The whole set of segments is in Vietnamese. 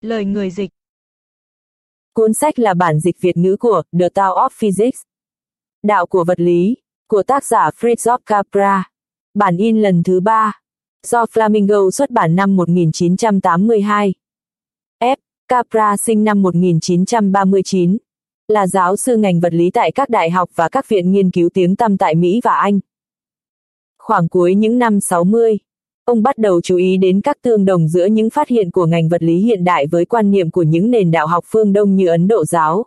Lời người dịch Cuốn sách là bản dịch Việt ngữ của The Tao of Physics. Đạo của vật lý, của tác giả Fritz Capra. Bản in lần thứ ba, do Flamingo xuất bản năm 1982. F. Capra sinh năm 1939, là giáo sư ngành vật lý tại các đại học và các viện nghiên cứu tiếng tăm tại Mỹ và Anh. Khoảng cuối những năm 60, ông bắt đầu chú ý đến các tương đồng giữa những phát hiện của ngành vật lý hiện đại với quan niệm của những nền đạo học phương Đông như Ấn Độ giáo,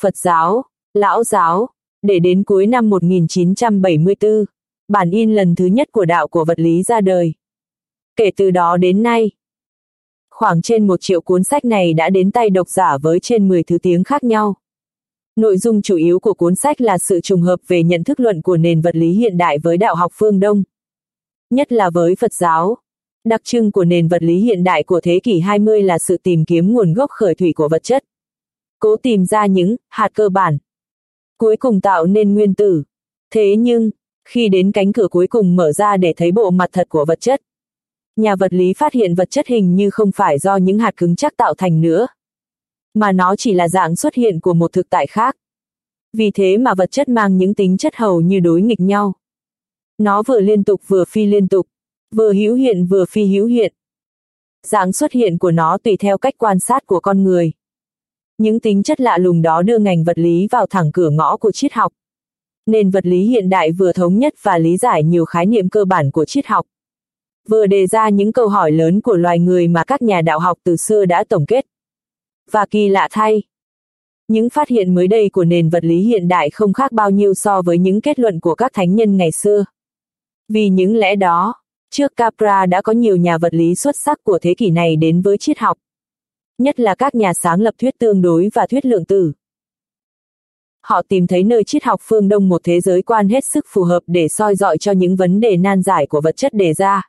Phật giáo, Lão giáo, để đến cuối năm 1974, bản in lần thứ nhất của đạo của vật lý ra đời. Kể từ đó đến nay, khoảng trên một triệu cuốn sách này đã đến tay độc giả với trên 10 thứ tiếng khác nhau. Nội dung chủ yếu của cuốn sách là sự trùng hợp về nhận thức luận của nền vật lý hiện đại với đạo học phương Đông. Nhất là với Phật giáo. Đặc trưng của nền vật lý hiện đại của thế kỷ 20 là sự tìm kiếm nguồn gốc khởi thủy của vật chất. Cố tìm ra những hạt cơ bản. Cuối cùng tạo nên nguyên tử. Thế nhưng, khi đến cánh cửa cuối cùng mở ra để thấy bộ mặt thật của vật chất, nhà vật lý phát hiện vật chất hình như không phải do những hạt cứng chắc tạo thành nữa, mà nó chỉ là dạng xuất hiện của một thực tại khác. Vì thế mà vật chất mang những tính chất hầu như đối nghịch nhau. Nó vừa liên tục vừa phi liên tục, vừa hữu hiện vừa phi hữu hiện. Dạng xuất hiện của nó tùy theo cách quan sát của con người. Những tính chất lạ lùng đó đưa ngành vật lý vào thẳng cửa ngõ của triết học. Nền vật lý hiện đại vừa thống nhất và lý giải nhiều khái niệm cơ bản của triết học. Vừa đề ra những câu hỏi lớn của loài người mà các nhà đạo học từ xưa đã tổng kết. Và kỳ lạ thay, những phát hiện mới đây của nền vật lý hiện đại không khác bao nhiêu so với những kết luận của các thánh nhân ngày xưa. Vì những lẽ đó, trước Capra đã có nhiều nhà vật lý xuất sắc của thế kỷ này đến với triết học. Nhất là các nhà sáng lập thuyết tương đối và thuyết lượng tử. Họ tìm thấy nơi triết học phương Đông một thế giới quan hết sức phù hợp để soi dọi cho những vấn đề nan giải của vật chất đề ra.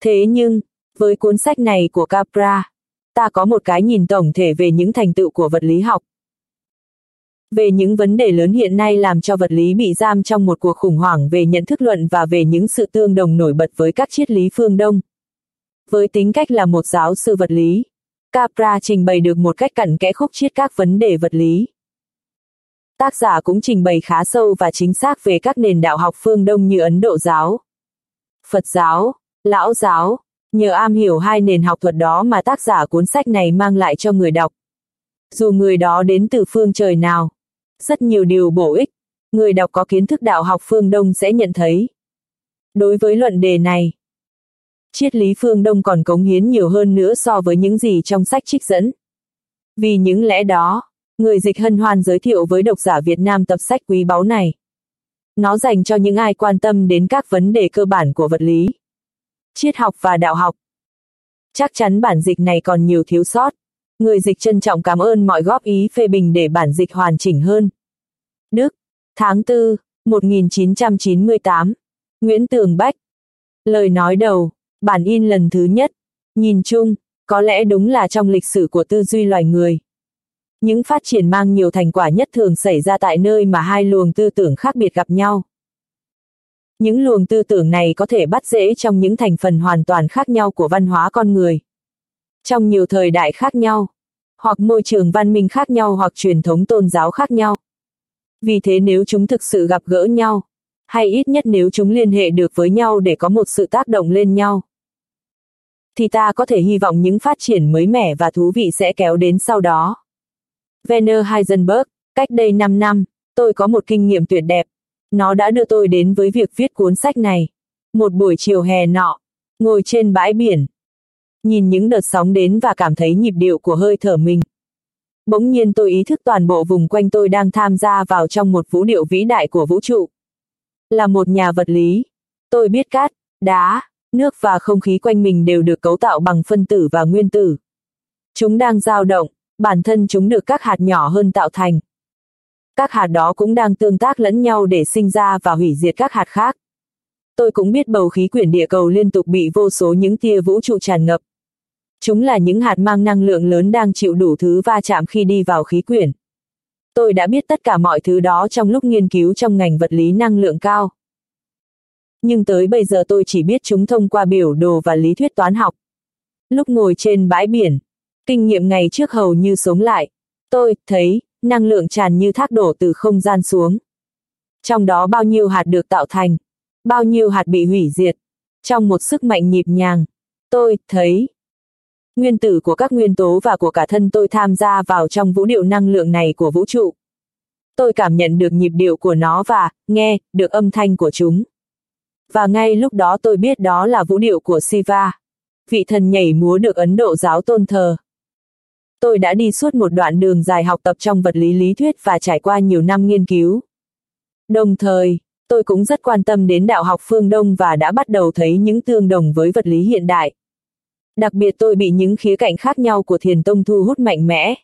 Thế nhưng, với cuốn sách này của Capra, ta có một cái nhìn tổng thể về những thành tựu của vật lý học. Về những vấn đề lớn hiện nay làm cho vật lý bị giam trong một cuộc khủng hoảng về nhận thức luận và về những sự tương đồng nổi bật với các triết lý phương Đông. Với tính cách là một giáo sư vật lý, Capra trình bày được một cách cặn kẽ khúc chiết các vấn đề vật lý. Tác giả cũng trình bày khá sâu và chính xác về các nền đạo học phương Đông như Ấn Độ giáo, Phật giáo, Lão giáo, nhờ am hiểu hai nền học thuật đó mà tác giả cuốn sách này mang lại cho người đọc. Dù người đó đến từ phương trời nào, rất nhiều điều bổ ích, người đọc có kiến thức đạo học phương Đông sẽ nhận thấy. Đối với luận đề này, triết lý phương Đông còn cống hiến nhiều hơn nữa so với những gì trong sách trích dẫn. Vì những lẽ đó, người dịch hân hoan giới thiệu với độc giả Việt Nam tập sách quý báu này. Nó dành cho những ai quan tâm đến các vấn đề cơ bản của vật lý triết học và đạo học. Chắc chắn bản dịch này còn nhiều thiếu sót. Người dịch trân trọng cảm ơn mọi góp ý phê bình để bản dịch hoàn chỉnh hơn. Đức, tháng 4, 1998. Nguyễn Tường Bách. Lời nói đầu, bản in lần thứ nhất. Nhìn chung, có lẽ đúng là trong lịch sử của tư duy loài người. Những phát triển mang nhiều thành quả nhất thường xảy ra tại nơi mà hai luồng tư tưởng khác biệt gặp nhau. Những luồng tư tưởng này có thể bắt dễ trong những thành phần hoàn toàn khác nhau của văn hóa con người. Trong nhiều thời đại khác nhau, hoặc môi trường văn minh khác nhau hoặc truyền thống tôn giáo khác nhau. Vì thế nếu chúng thực sự gặp gỡ nhau, hay ít nhất nếu chúng liên hệ được với nhau để có một sự tác động lên nhau, thì ta có thể hy vọng những phát triển mới mẻ và thú vị sẽ kéo đến sau đó. Werner Heisenberg, cách đây 5 năm, tôi có một kinh nghiệm tuyệt đẹp, nó đã đưa tôi đến với việc viết cuốn sách này. Một buổi chiều hè nọ, ngồi trên bãi biển. Nhìn những đợt sóng đến và cảm thấy nhịp điệu của hơi thở mình. Bỗng nhiên tôi ý thức toàn bộ vùng quanh tôi đang tham gia vào trong một vũ điệu vĩ đại của vũ trụ. Là một nhà vật lý, tôi biết cát, đá, nước và không khí quanh mình đều được cấu tạo bằng phân tử và nguyên tử. Chúng đang dao động, bản thân chúng được các hạt nhỏ hơn tạo thành các hạt đó cũng đang tương tác lẫn nhau để sinh ra và hủy diệt các hạt khác. Tôi cũng biết bầu khí quyển địa cầu liên tục bị vô số những tia vũ trụ tràn ngập. Chúng là những hạt mang năng lượng lớn đang chịu đủ thứ va chạm khi đi vào khí quyển. Tôi đã biết tất cả mọi thứ đó trong lúc nghiên cứu trong ngành vật lý năng lượng cao. Nhưng tới bây giờ tôi chỉ biết chúng thông qua biểu đồ và lý thuyết toán học. Lúc ngồi trên bãi biển, Kinh nghiệm ngày trước hầu như sống lại. Tôi thấy, năng lượng tràn như thác đổ từ không gian xuống. Trong đó bao nhiêu hạt được tạo thành, bao nhiêu hạt bị hủy diệt. Trong một sức mạnh nhịp nhàng, tôi thấy nguyên tử của các nguyên tố và của cả thân tôi tham gia vào trong vũ điệu năng lượng này của vũ trụ. Tôi cảm nhận được nhịp điệu của nó và, nghe, được âm thanh của chúng. Và ngay lúc đó tôi biết đó là vũ điệu của Siva, vị thần nhảy múa được Ấn Độ giáo tôn thờ. Tôi đã đi suốt một đoạn đường dài học tập trong vật lý lý thuyết và trải qua nhiều năm nghiên cứu. Đồng thời, tôi cũng rất quan tâm đến đạo học phương Đông và đã bắt đầu thấy những tương đồng với vật lý hiện đại. Đặc biệt tôi bị những khía cạnh khác nhau của thiền tông thu hút mạnh mẽ.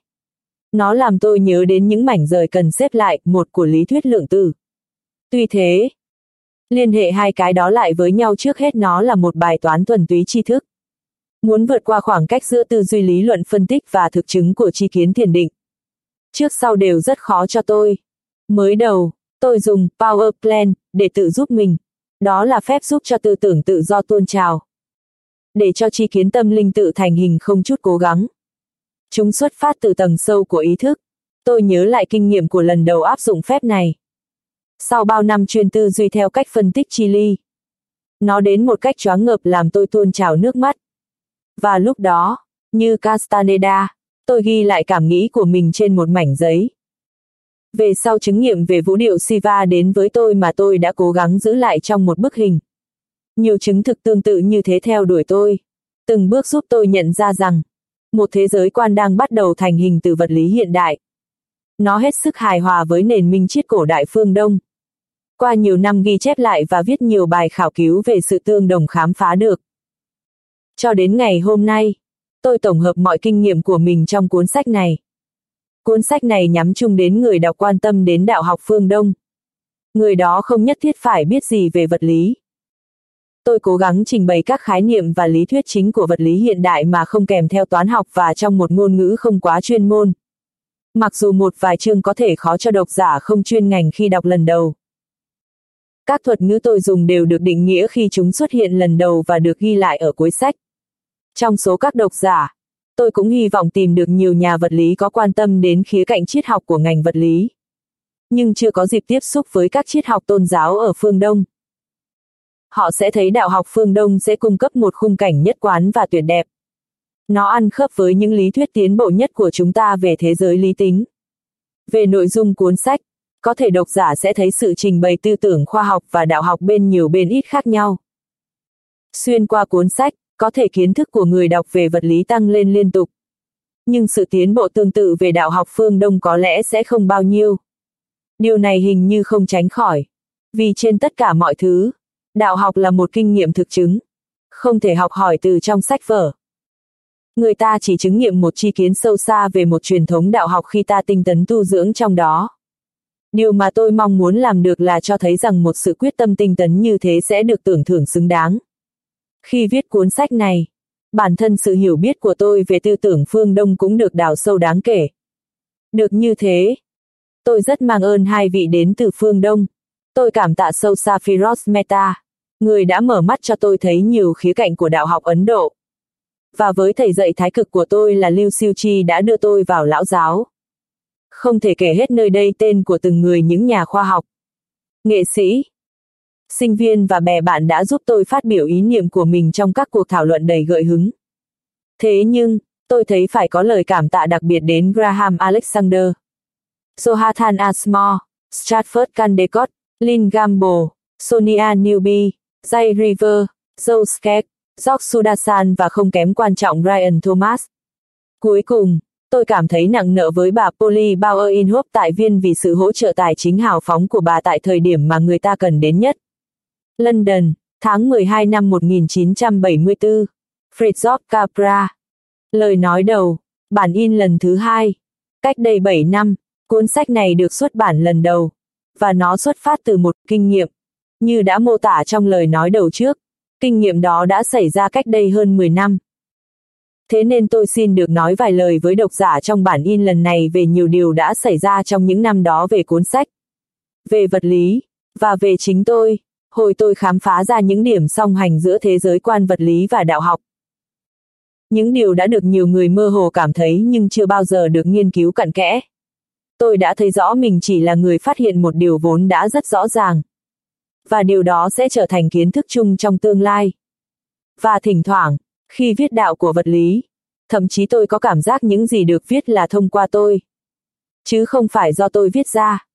Nó làm tôi nhớ đến những mảnh rời cần xếp lại, một của lý thuyết lượng tử. Tuy thế, liên hệ hai cái đó lại với nhau trước hết nó là một bài toán thuần túy tri thức. Muốn vượt qua khoảng cách giữa tư duy lý luận phân tích và thực chứng của tri kiến thiền định. Trước sau đều rất khó cho tôi. Mới đầu, tôi dùng Power Plan để tự giúp mình. Đó là phép giúp cho tư tưởng tự do tuôn trào để cho chi kiến tâm linh tự thành hình không chút cố gắng. Chúng xuất phát từ tầng sâu của ý thức. Tôi nhớ lại kinh nghiệm của lần đầu áp dụng phép này. Sau bao năm chuyên tư duy theo cách phân tích chi ly, nó đến một cách choáng ngợp làm tôi tuôn trào nước mắt. Và lúc đó, như Castaneda, tôi ghi lại cảm nghĩ của mình trên một mảnh giấy. Về sau chứng nghiệm về vũ điệu Siva đến với tôi mà tôi đã cố gắng giữ lại trong một bức hình. Nhiều chứng thực tương tự như thế theo đuổi tôi. Từng bước giúp tôi nhận ra rằng, một thế giới quan đang bắt đầu thành hình từ vật lý hiện đại. Nó hết sức hài hòa với nền minh triết cổ đại phương Đông. Qua nhiều năm ghi chép lại và viết nhiều bài khảo cứu về sự tương đồng khám phá được. Cho đến ngày hôm nay, tôi tổng hợp mọi kinh nghiệm của mình trong cuốn sách này. Cuốn sách này nhắm chung đến người đọc quan tâm đến đạo học phương Đông. Người đó không nhất thiết phải biết gì về vật lý, tôi cố gắng trình bày các khái niệm và lý thuyết chính của vật lý hiện đại mà không kèm theo toán học và trong một ngôn ngữ không quá chuyên môn. Mặc dù một vài chương có thể khó cho độc giả không chuyên ngành khi đọc lần đầu. Các thuật ngữ tôi dùng đều được định nghĩa khi chúng xuất hiện lần đầu và được ghi lại ở cuối sách. Trong số các độc giả, tôi cũng hy vọng tìm được nhiều nhà vật lý có quan tâm đến khía cạnh triết học của ngành vật lý. Nhưng chưa có dịp tiếp xúc với các triết học tôn giáo ở phương Đông họ sẽ thấy đạo học phương Đông sẽ cung cấp một khung cảnh nhất quán và tuyệt đẹp. Nó ăn khớp với những lý thuyết tiến bộ nhất của chúng ta về thế giới lý tính. Về nội dung cuốn sách, có thể độc giả sẽ thấy sự trình bày tư tưởng khoa học và đạo học bên nhiều bên ít khác nhau. Xuyên qua cuốn sách, có thể kiến thức của người đọc về vật lý tăng lên liên tục. Nhưng sự tiến bộ tương tự về đạo học phương Đông có lẽ sẽ không bao nhiêu. Điều này hình như không tránh khỏi. Vì trên tất cả mọi thứ, Đạo học là một kinh nghiệm thực chứng, không thể học hỏi từ trong sách vở. Người ta chỉ chứng nghiệm một chi kiến sâu xa về một truyền thống đạo học khi ta tinh tấn tu dưỡng trong đó. Điều mà tôi mong muốn làm được là cho thấy rằng một sự quyết tâm tinh tấn như thế sẽ được tưởng thưởng xứng đáng. Khi viết cuốn sách này, bản thân sự hiểu biết của tôi về tư tưởng phương Đông cũng được đào sâu đáng kể. Được như thế, tôi rất mang ơn hai vị đến từ phương Đông. Tôi cảm tạ sâu xa Firoz Mehta người đã mở mắt cho tôi thấy nhiều khía cạnh của đạo học Ấn Độ. Và với thầy dạy thái cực của tôi là Lưu Siêu Chi đã đưa tôi vào lão giáo. Không thể kể hết nơi đây tên của từng người những nhà khoa học, nghệ sĩ, sinh viên và bè bạn đã giúp tôi phát biểu ý niệm của mình trong các cuộc thảo luận đầy gợi hứng. Thế nhưng, tôi thấy phải có lời cảm tạ đặc biệt đến Graham Alexander, Johathan Asmore, Stratford Candecott, Lynn Gamble, Sonia Newby, Jay River, Joe Skek, Jock Sudasan và không kém quan trọng Ryan Thomas. Cuối cùng, tôi cảm thấy nặng nợ với bà Polly Bauer Inhofe tại viên vì sự hỗ trợ tài chính hào phóng của bà tại thời điểm mà người ta cần đến nhất. London, tháng 12 năm 1974. Fritjof Capra. Lời nói đầu, bản in lần thứ hai. Cách đây 7 năm, cuốn sách này được xuất bản lần đầu, và nó xuất phát từ một kinh nghiệm như đã mô tả trong lời nói đầu trước, kinh nghiệm đó đã xảy ra cách đây hơn 10 năm. Thế nên tôi xin được nói vài lời với độc giả trong bản in lần này về nhiều điều đã xảy ra trong những năm đó về cuốn sách, về vật lý, và về chính tôi, hồi tôi khám phá ra những điểm song hành giữa thế giới quan vật lý và đạo học. những điều đã được nhiều người mơ hồ cảm thấy nhưng chưa bao giờ được nghiên cứu cặn kẽ. Tôi đã thấy rõ mình chỉ là người phát hiện một điều vốn đã rất rõ ràng. Và điều đó sẽ trở thành kiến thức chung trong tương lai. Và thỉnh thoảng, khi viết đạo của vật lý, thậm chí tôi có cảm giác những gì được viết là thông qua tôi. Chứ không phải do tôi viết ra.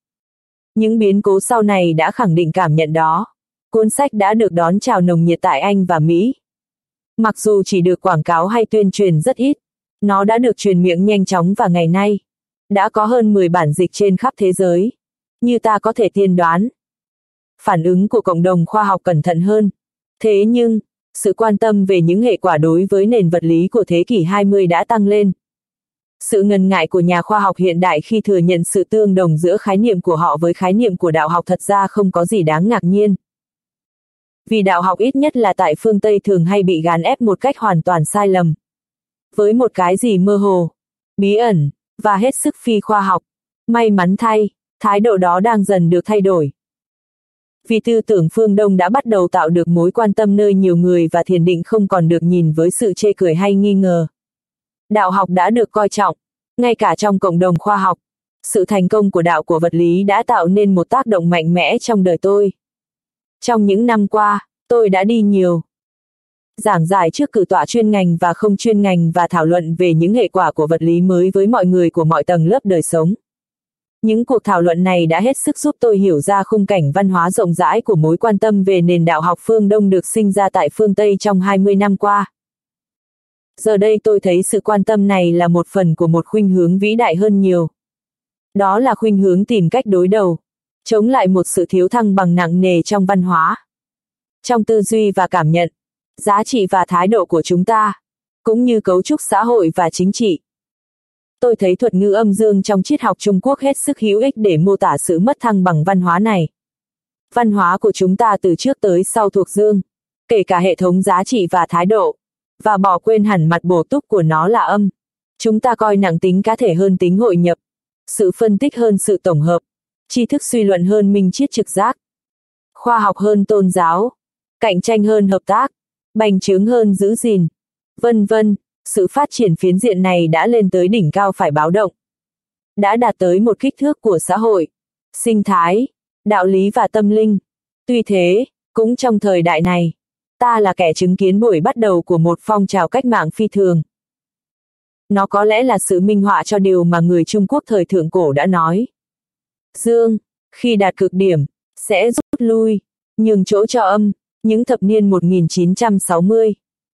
Những biến cố sau này đã khẳng định cảm nhận đó. Cuốn sách đã được đón chào nồng nhiệt tại Anh và Mỹ. Mặc dù chỉ được quảng cáo hay tuyên truyền rất ít, nó đã được truyền miệng nhanh chóng và ngày nay. Đã có hơn 10 bản dịch trên khắp thế giới. Như ta có thể tiên đoán. Phản ứng của cộng đồng khoa học cẩn thận hơn. Thế nhưng, sự quan tâm về những hệ quả đối với nền vật lý của thế kỷ 20 đã tăng lên. Sự ngần ngại của nhà khoa học hiện đại khi thừa nhận sự tương đồng giữa khái niệm của họ với khái niệm của đạo học thật ra không có gì đáng ngạc nhiên. Vì đạo học ít nhất là tại phương Tây thường hay bị gán ép một cách hoàn toàn sai lầm. Với một cái gì mơ hồ, bí ẩn, và hết sức phi khoa học. May mắn thay, thái độ đó đang dần được thay đổi. Vì tư tưởng phương Đông đã bắt đầu tạo được mối quan tâm nơi nhiều người và thiền định không còn được nhìn với sự chê cười hay nghi ngờ. Đạo học đã được coi trọng, ngay cả trong cộng đồng khoa học. Sự thành công của đạo của vật lý đã tạo nên một tác động mạnh mẽ trong đời tôi. Trong những năm qua, tôi đã đi nhiều. Giảng giải trước cử tọa chuyên ngành và không chuyên ngành và thảo luận về những hệ quả của vật lý mới với mọi người của mọi tầng lớp đời sống. Những cuộc thảo luận này đã hết sức giúp tôi hiểu ra khung cảnh văn hóa rộng rãi của mối quan tâm về nền đạo học phương Đông được sinh ra tại phương Tây trong 20 năm qua. Giờ đây tôi thấy sự quan tâm này là một phần của một khuynh hướng vĩ đại hơn nhiều. Đó là khuynh hướng tìm cách đối đầu, chống lại một sự thiếu thăng bằng nặng nề trong văn hóa. Trong tư duy và cảm nhận, giá trị và thái độ của chúng ta, cũng như cấu trúc xã hội và chính trị. Tôi thấy thuật ngữ âm dương trong triết học Trung Quốc hết sức hữu ích để mô tả sự mất thăng bằng văn hóa này. Văn hóa của chúng ta từ trước tới sau thuộc dương, kể cả hệ thống giá trị và thái độ, và bỏ quên hẳn mặt bổ túc của nó là âm. Chúng ta coi nặng tính cá thể hơn tính hội nhập, sự phân tích hơn sự tổng hợp, tri thức suy luận hơn minh triết trực giác, khoa học hơn tôn giáo, cạnh tranh hơn hợp tác, bành trướng hơn giữ gìn, vân vân. Sự phát triển phiến diện này đã lên tới đỉnh cao phải báo động. Đã đạt tới một kích thước của xã hội, sinh thái, đạo lý và tâm linh. Tuy thế, cũng trong thời đại này, ta là kẻ chứng kiến buổi bắt đầu của một phong trào cách mạng phi thường. Nó có lẽ là sự minh họa cho điều mà người Trung Quốc thời thượng cổ đã nói. Dương, khi đạt cực điểm, sẽ rút lui, nhường chỗ cho âm, những thập niên 1960.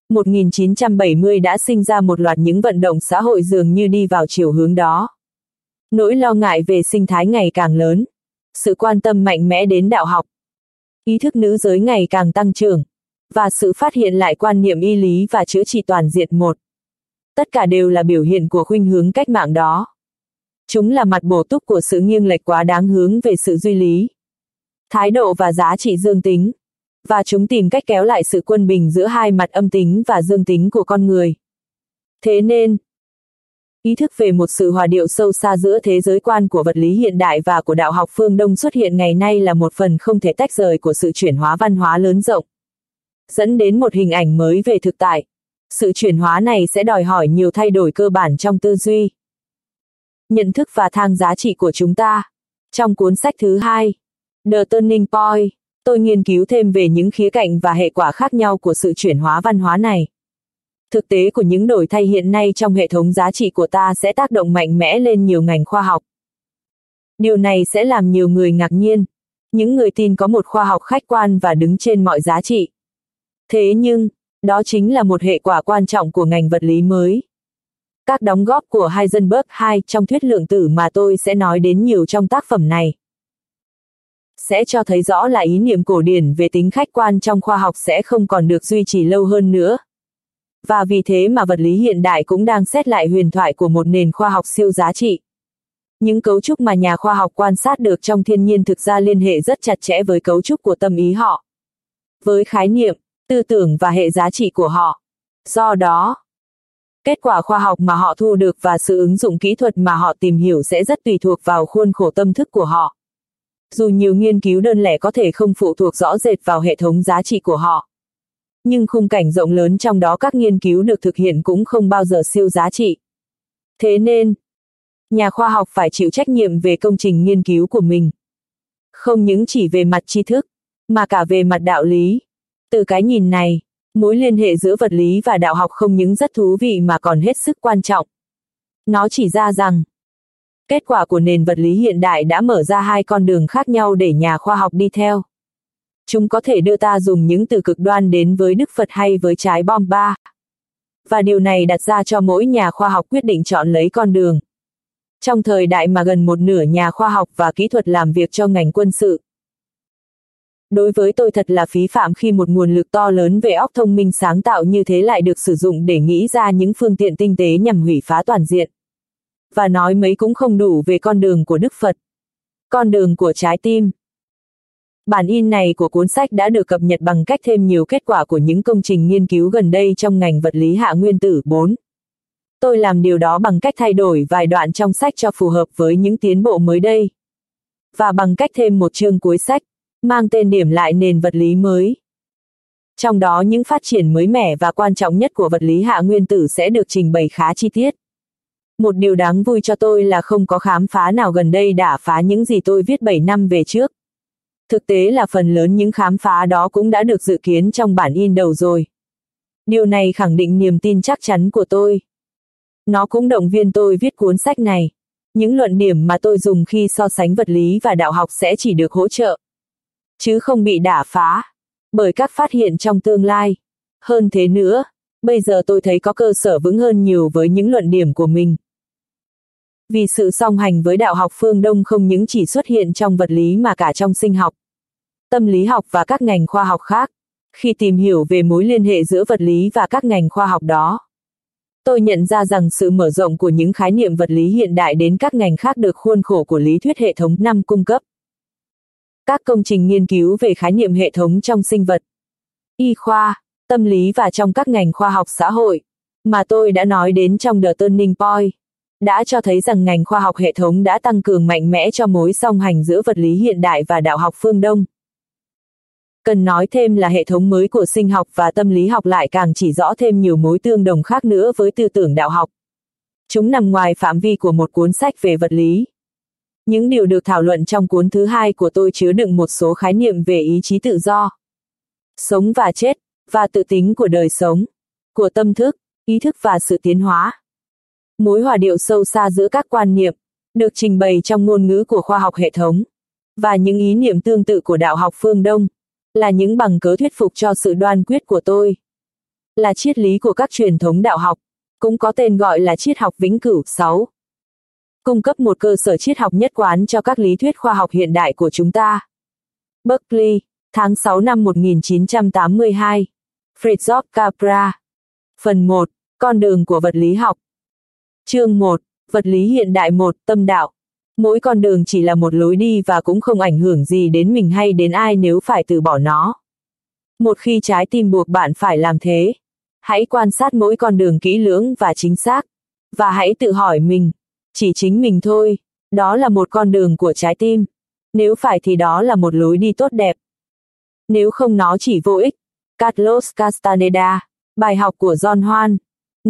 1970 đã sinh ra một loạt những vận động xã hội dường như đi vào chiều hướng đó. Nỗi lo ngại về sinh thái ngày càng lớn, sự quan tâm mạnh mẽ đến đạo học, ý thức nữ giới ngày càng tăng trưởng, và sự phát hiện lại quan niệm y lý và chữa trị toàn diện một. Tất cả đều là biểu hiện của khuynh hướng cách mạng đó. Chúng là mặt bổ túc của sự nghiêng lệch quá đáng hướng về sự duy lý. Thái độ và giá trị dương tính. Và chúng tìm cách kéo lại sự quân bình giữa hai mặt âm tính và dương tính của con người. Thế nên, ý thức về một sự hòa điệu sâu xa giữa thế giới quan của vật lý hiện đại và của đạo học phương Đông xuất hiện ngày nay là một phần không thể tách rời của sự chuyển hóa văn hóa lớn rộng dẫn đến một hình ảnh mới về thực tại. Sự chuyển hóa này sẽ đòi hỏi nhiều thay đổi cơ bản trong tư duy, nhận thức và thang giá trị của chúng ta. Trong cuốn sách thứ hai, The Turning Point, tôi nghiên cứu thêm về những khía cạnh và hệ quả khác nhau của sự chuyển hóa văn hóa này. Thực tế của những đổi thay hiện nay trong hệ thống giá trị của ta sẽ tác động mạnh mẽ lên nhiều ngành khoa học. Điều này sẽ làm nhiều người ngạc nhiên. Những người tin có một khoa học khách quan và đứng trên mọi giá trị. Thế nhưng, đó chính là một hệ quả quan trọng của ngành vật lý mới. Các đóng góp của Heisenberg II trong thuyết lượng tử mà tôi sẽ nói đến nhiều trong tác phẩm này sẽ cho thấy rõ là ý niệm cổ điển về tính khách quan trong khoa học sẽ không còn được duy trì lâu hơn nữa. Và vì thế mà vật lý hiện đại cũng đang xét lại huyền thoại của một nền khoa học siêu giá trị. Những cấu trúc mà nhà khoa học quan sát được trong thiên nhiên thực ra liên hệ rất chặt chẽ với cấu trúc của tâm ý họ. Với khái niệm, tư tưởng và hệ giá trị của họ. Do đó, kết quả khoa học mà họ thu được và sự ứng dụng kỹ thuật mà họ tìm hiểu sẽ rất tùy thuộc vào khuôn khổ tâm thức của họ. Dù nhiều nghiên cứu đơn lẻ có thể không phụ thuộc rõ rệt vào hệ thống giá trị của họ. nhưng khung cảnh rộng lớn trong đó các nghiên cứu được thực hiện cũng không bao giờ siêu giá trị. Thế nên, nhà khoa học phải chịu trách nhiệm về công trình nghiên cứu của mình. Không những chỉ về mặt tri thức, mà cả về mặt đạo lý. Từ cái nhìn này, mối liên hệ giữa vật lý và đạo học không những rất thú vị mà còn hết sức quan trọng. Nó chỉ ra rằng, kết quả của nền vật lý hiện đại đã mở ra hai con đường khác nhau để nhà khoa học đi theo. Chúng có thể đưa ta dùng những từ cực đoan đến với Đức Phật hay với trái bom ba. Và điều này đặt ra cho mỗi nhà khoa học quyết định chọn lấy con đường. Trong thời đại mà gần một nửa nhà khoa học và kỹ thuật làm việc cho ngành quân sự. Đối với tôi thật là phí phạm khi một nguồn lực to lớn về óc thông minh sáng tạo như thế lại được sử dụng để nghĩ ra những phương tiện tinh tế nhằm hủy phá toàn diện. Và nói mấy cũng không đủ về con đường của Đức Phật. Con đường của trái tim. Bản in này của cuốn sách đã được cập nhật bằng cách thêm nhiều kết quả của những công trình nghiên cứu gần đây trong ngành vật lý hạ nguyên tử 4. Tôi làm điều đó bằng cách thay đổi vài đoạn trong sách cho phù hợp với những tiến bộ mới đây. Và bằng cách thêm một chương cuối sách, mang tên điểm lại nền vật lý mới. Trong đó những phát triển mới mẻ và quan trọng nhất của vật lý hạ nguyên tử sẽ được trình bày khá chi tiết. Một điều đáng vui cho tôi là không có khám phá nào gần đây đã phá những gì tôi viết 7 năm về trước. Thực tế là phần lớn những khám phá đó cũng đã được dự kiến trong bản in đầu rồi. Điều này khẳng định niềm tin chắc chắn của tôi. Nó cũng động viên tôi viết cuốn sách này. Những luận điểm mà tôi dùng khi so sánh vật lý và đạo học sẽ chỉ được hỗ trợ, chứ không bị đả phá, bởi các phát hiện trong tương lai. Hơn thế nữa, bây giờ tôi thấy có cơ sở vững hơn nhiều với những luận điểm của mình. Vì sự song hành với đạo học phương Đông không những chỉ xuất hiện trong vật lý mà cả trong sinh học, tâm lý học và các ngành khoa học khác. Khi tìm hiểu về mối liên hệ giữa vật lý và các ngành khoa học đó, tôi nhận ra rằng sự mở rộng của những khái niệm vật lý hiện đại đến các ngành khác được khuôn khổ của lý thuyết hệ thống năm cung cấp. Các công trình nghiên cứu về khái niệm hệ thống trong sinh vật, y khoa, tâm lý và trong các ngành khoa học xã hội, mà tôi đã nói đến trong The Turning Point đã cho thấy rằng ngành khoa học hệ thống đã tăng cường mạnh mẽ cho mối song hành giữa vật lý hiện đại và đạo học phương Đông. Cần nói thêm là hệ thống mới của sinh học và tâm lý học lại càng chỉ rõ thêm nhiều mối tương đồng khác nữa với tư tưởng đạo học. Chúng nằm ngoài phạm vi của một cuốn sách về vật lý. Những điều được thảo luận trong cuốn thứ hai của tôi chứa đựng một số khái niệm về ý chí tự do, sống và chết, và tự tính của đời sống, của tâm thức, ý thức và sự tiến hóa. Mối hòa điệu sâu xa giữa các quan niệm, được trình bày trong ngôn ngữ của khoa học hệ thống, và những ý niệm tương tự của đạo học phương Đông, là những bằng cớ thuyết phục cho sự đoan quyết của tôi. Là triết lý của các truyền thống đạo học, cũng có tên gọi là triết học vĩnh cửu 6. Cung cấp một cơ sở triết học nhất quán cho các lý thuyết khoa học hiện đại của chúng ta. Berkeley, tháng 6 năm 1982. Fritz Capra. Phần 1. Con đường của vật lý học. Chương 1. Vật lý hiện đại 1. Tâm đạo. Mỗi con đường chỉ là một lối đi và cũng không ảnh hưởng gì đến mình hay đến ai nếu phải từ bỏ nó. Một khi trái tim buộc bạn phải làm thế, hãy quan sát mỗi con đường kỹ lưỡng và chính xác, và hãy tự hỏi mình, chỉ chính mình thôi, đó là một con đường của trái tim. Nếu phải thì đó là một lối đi tốt đẹp. Nếu không nó chỉ vô ích. Carlos Castaneda, bài học của John Hoan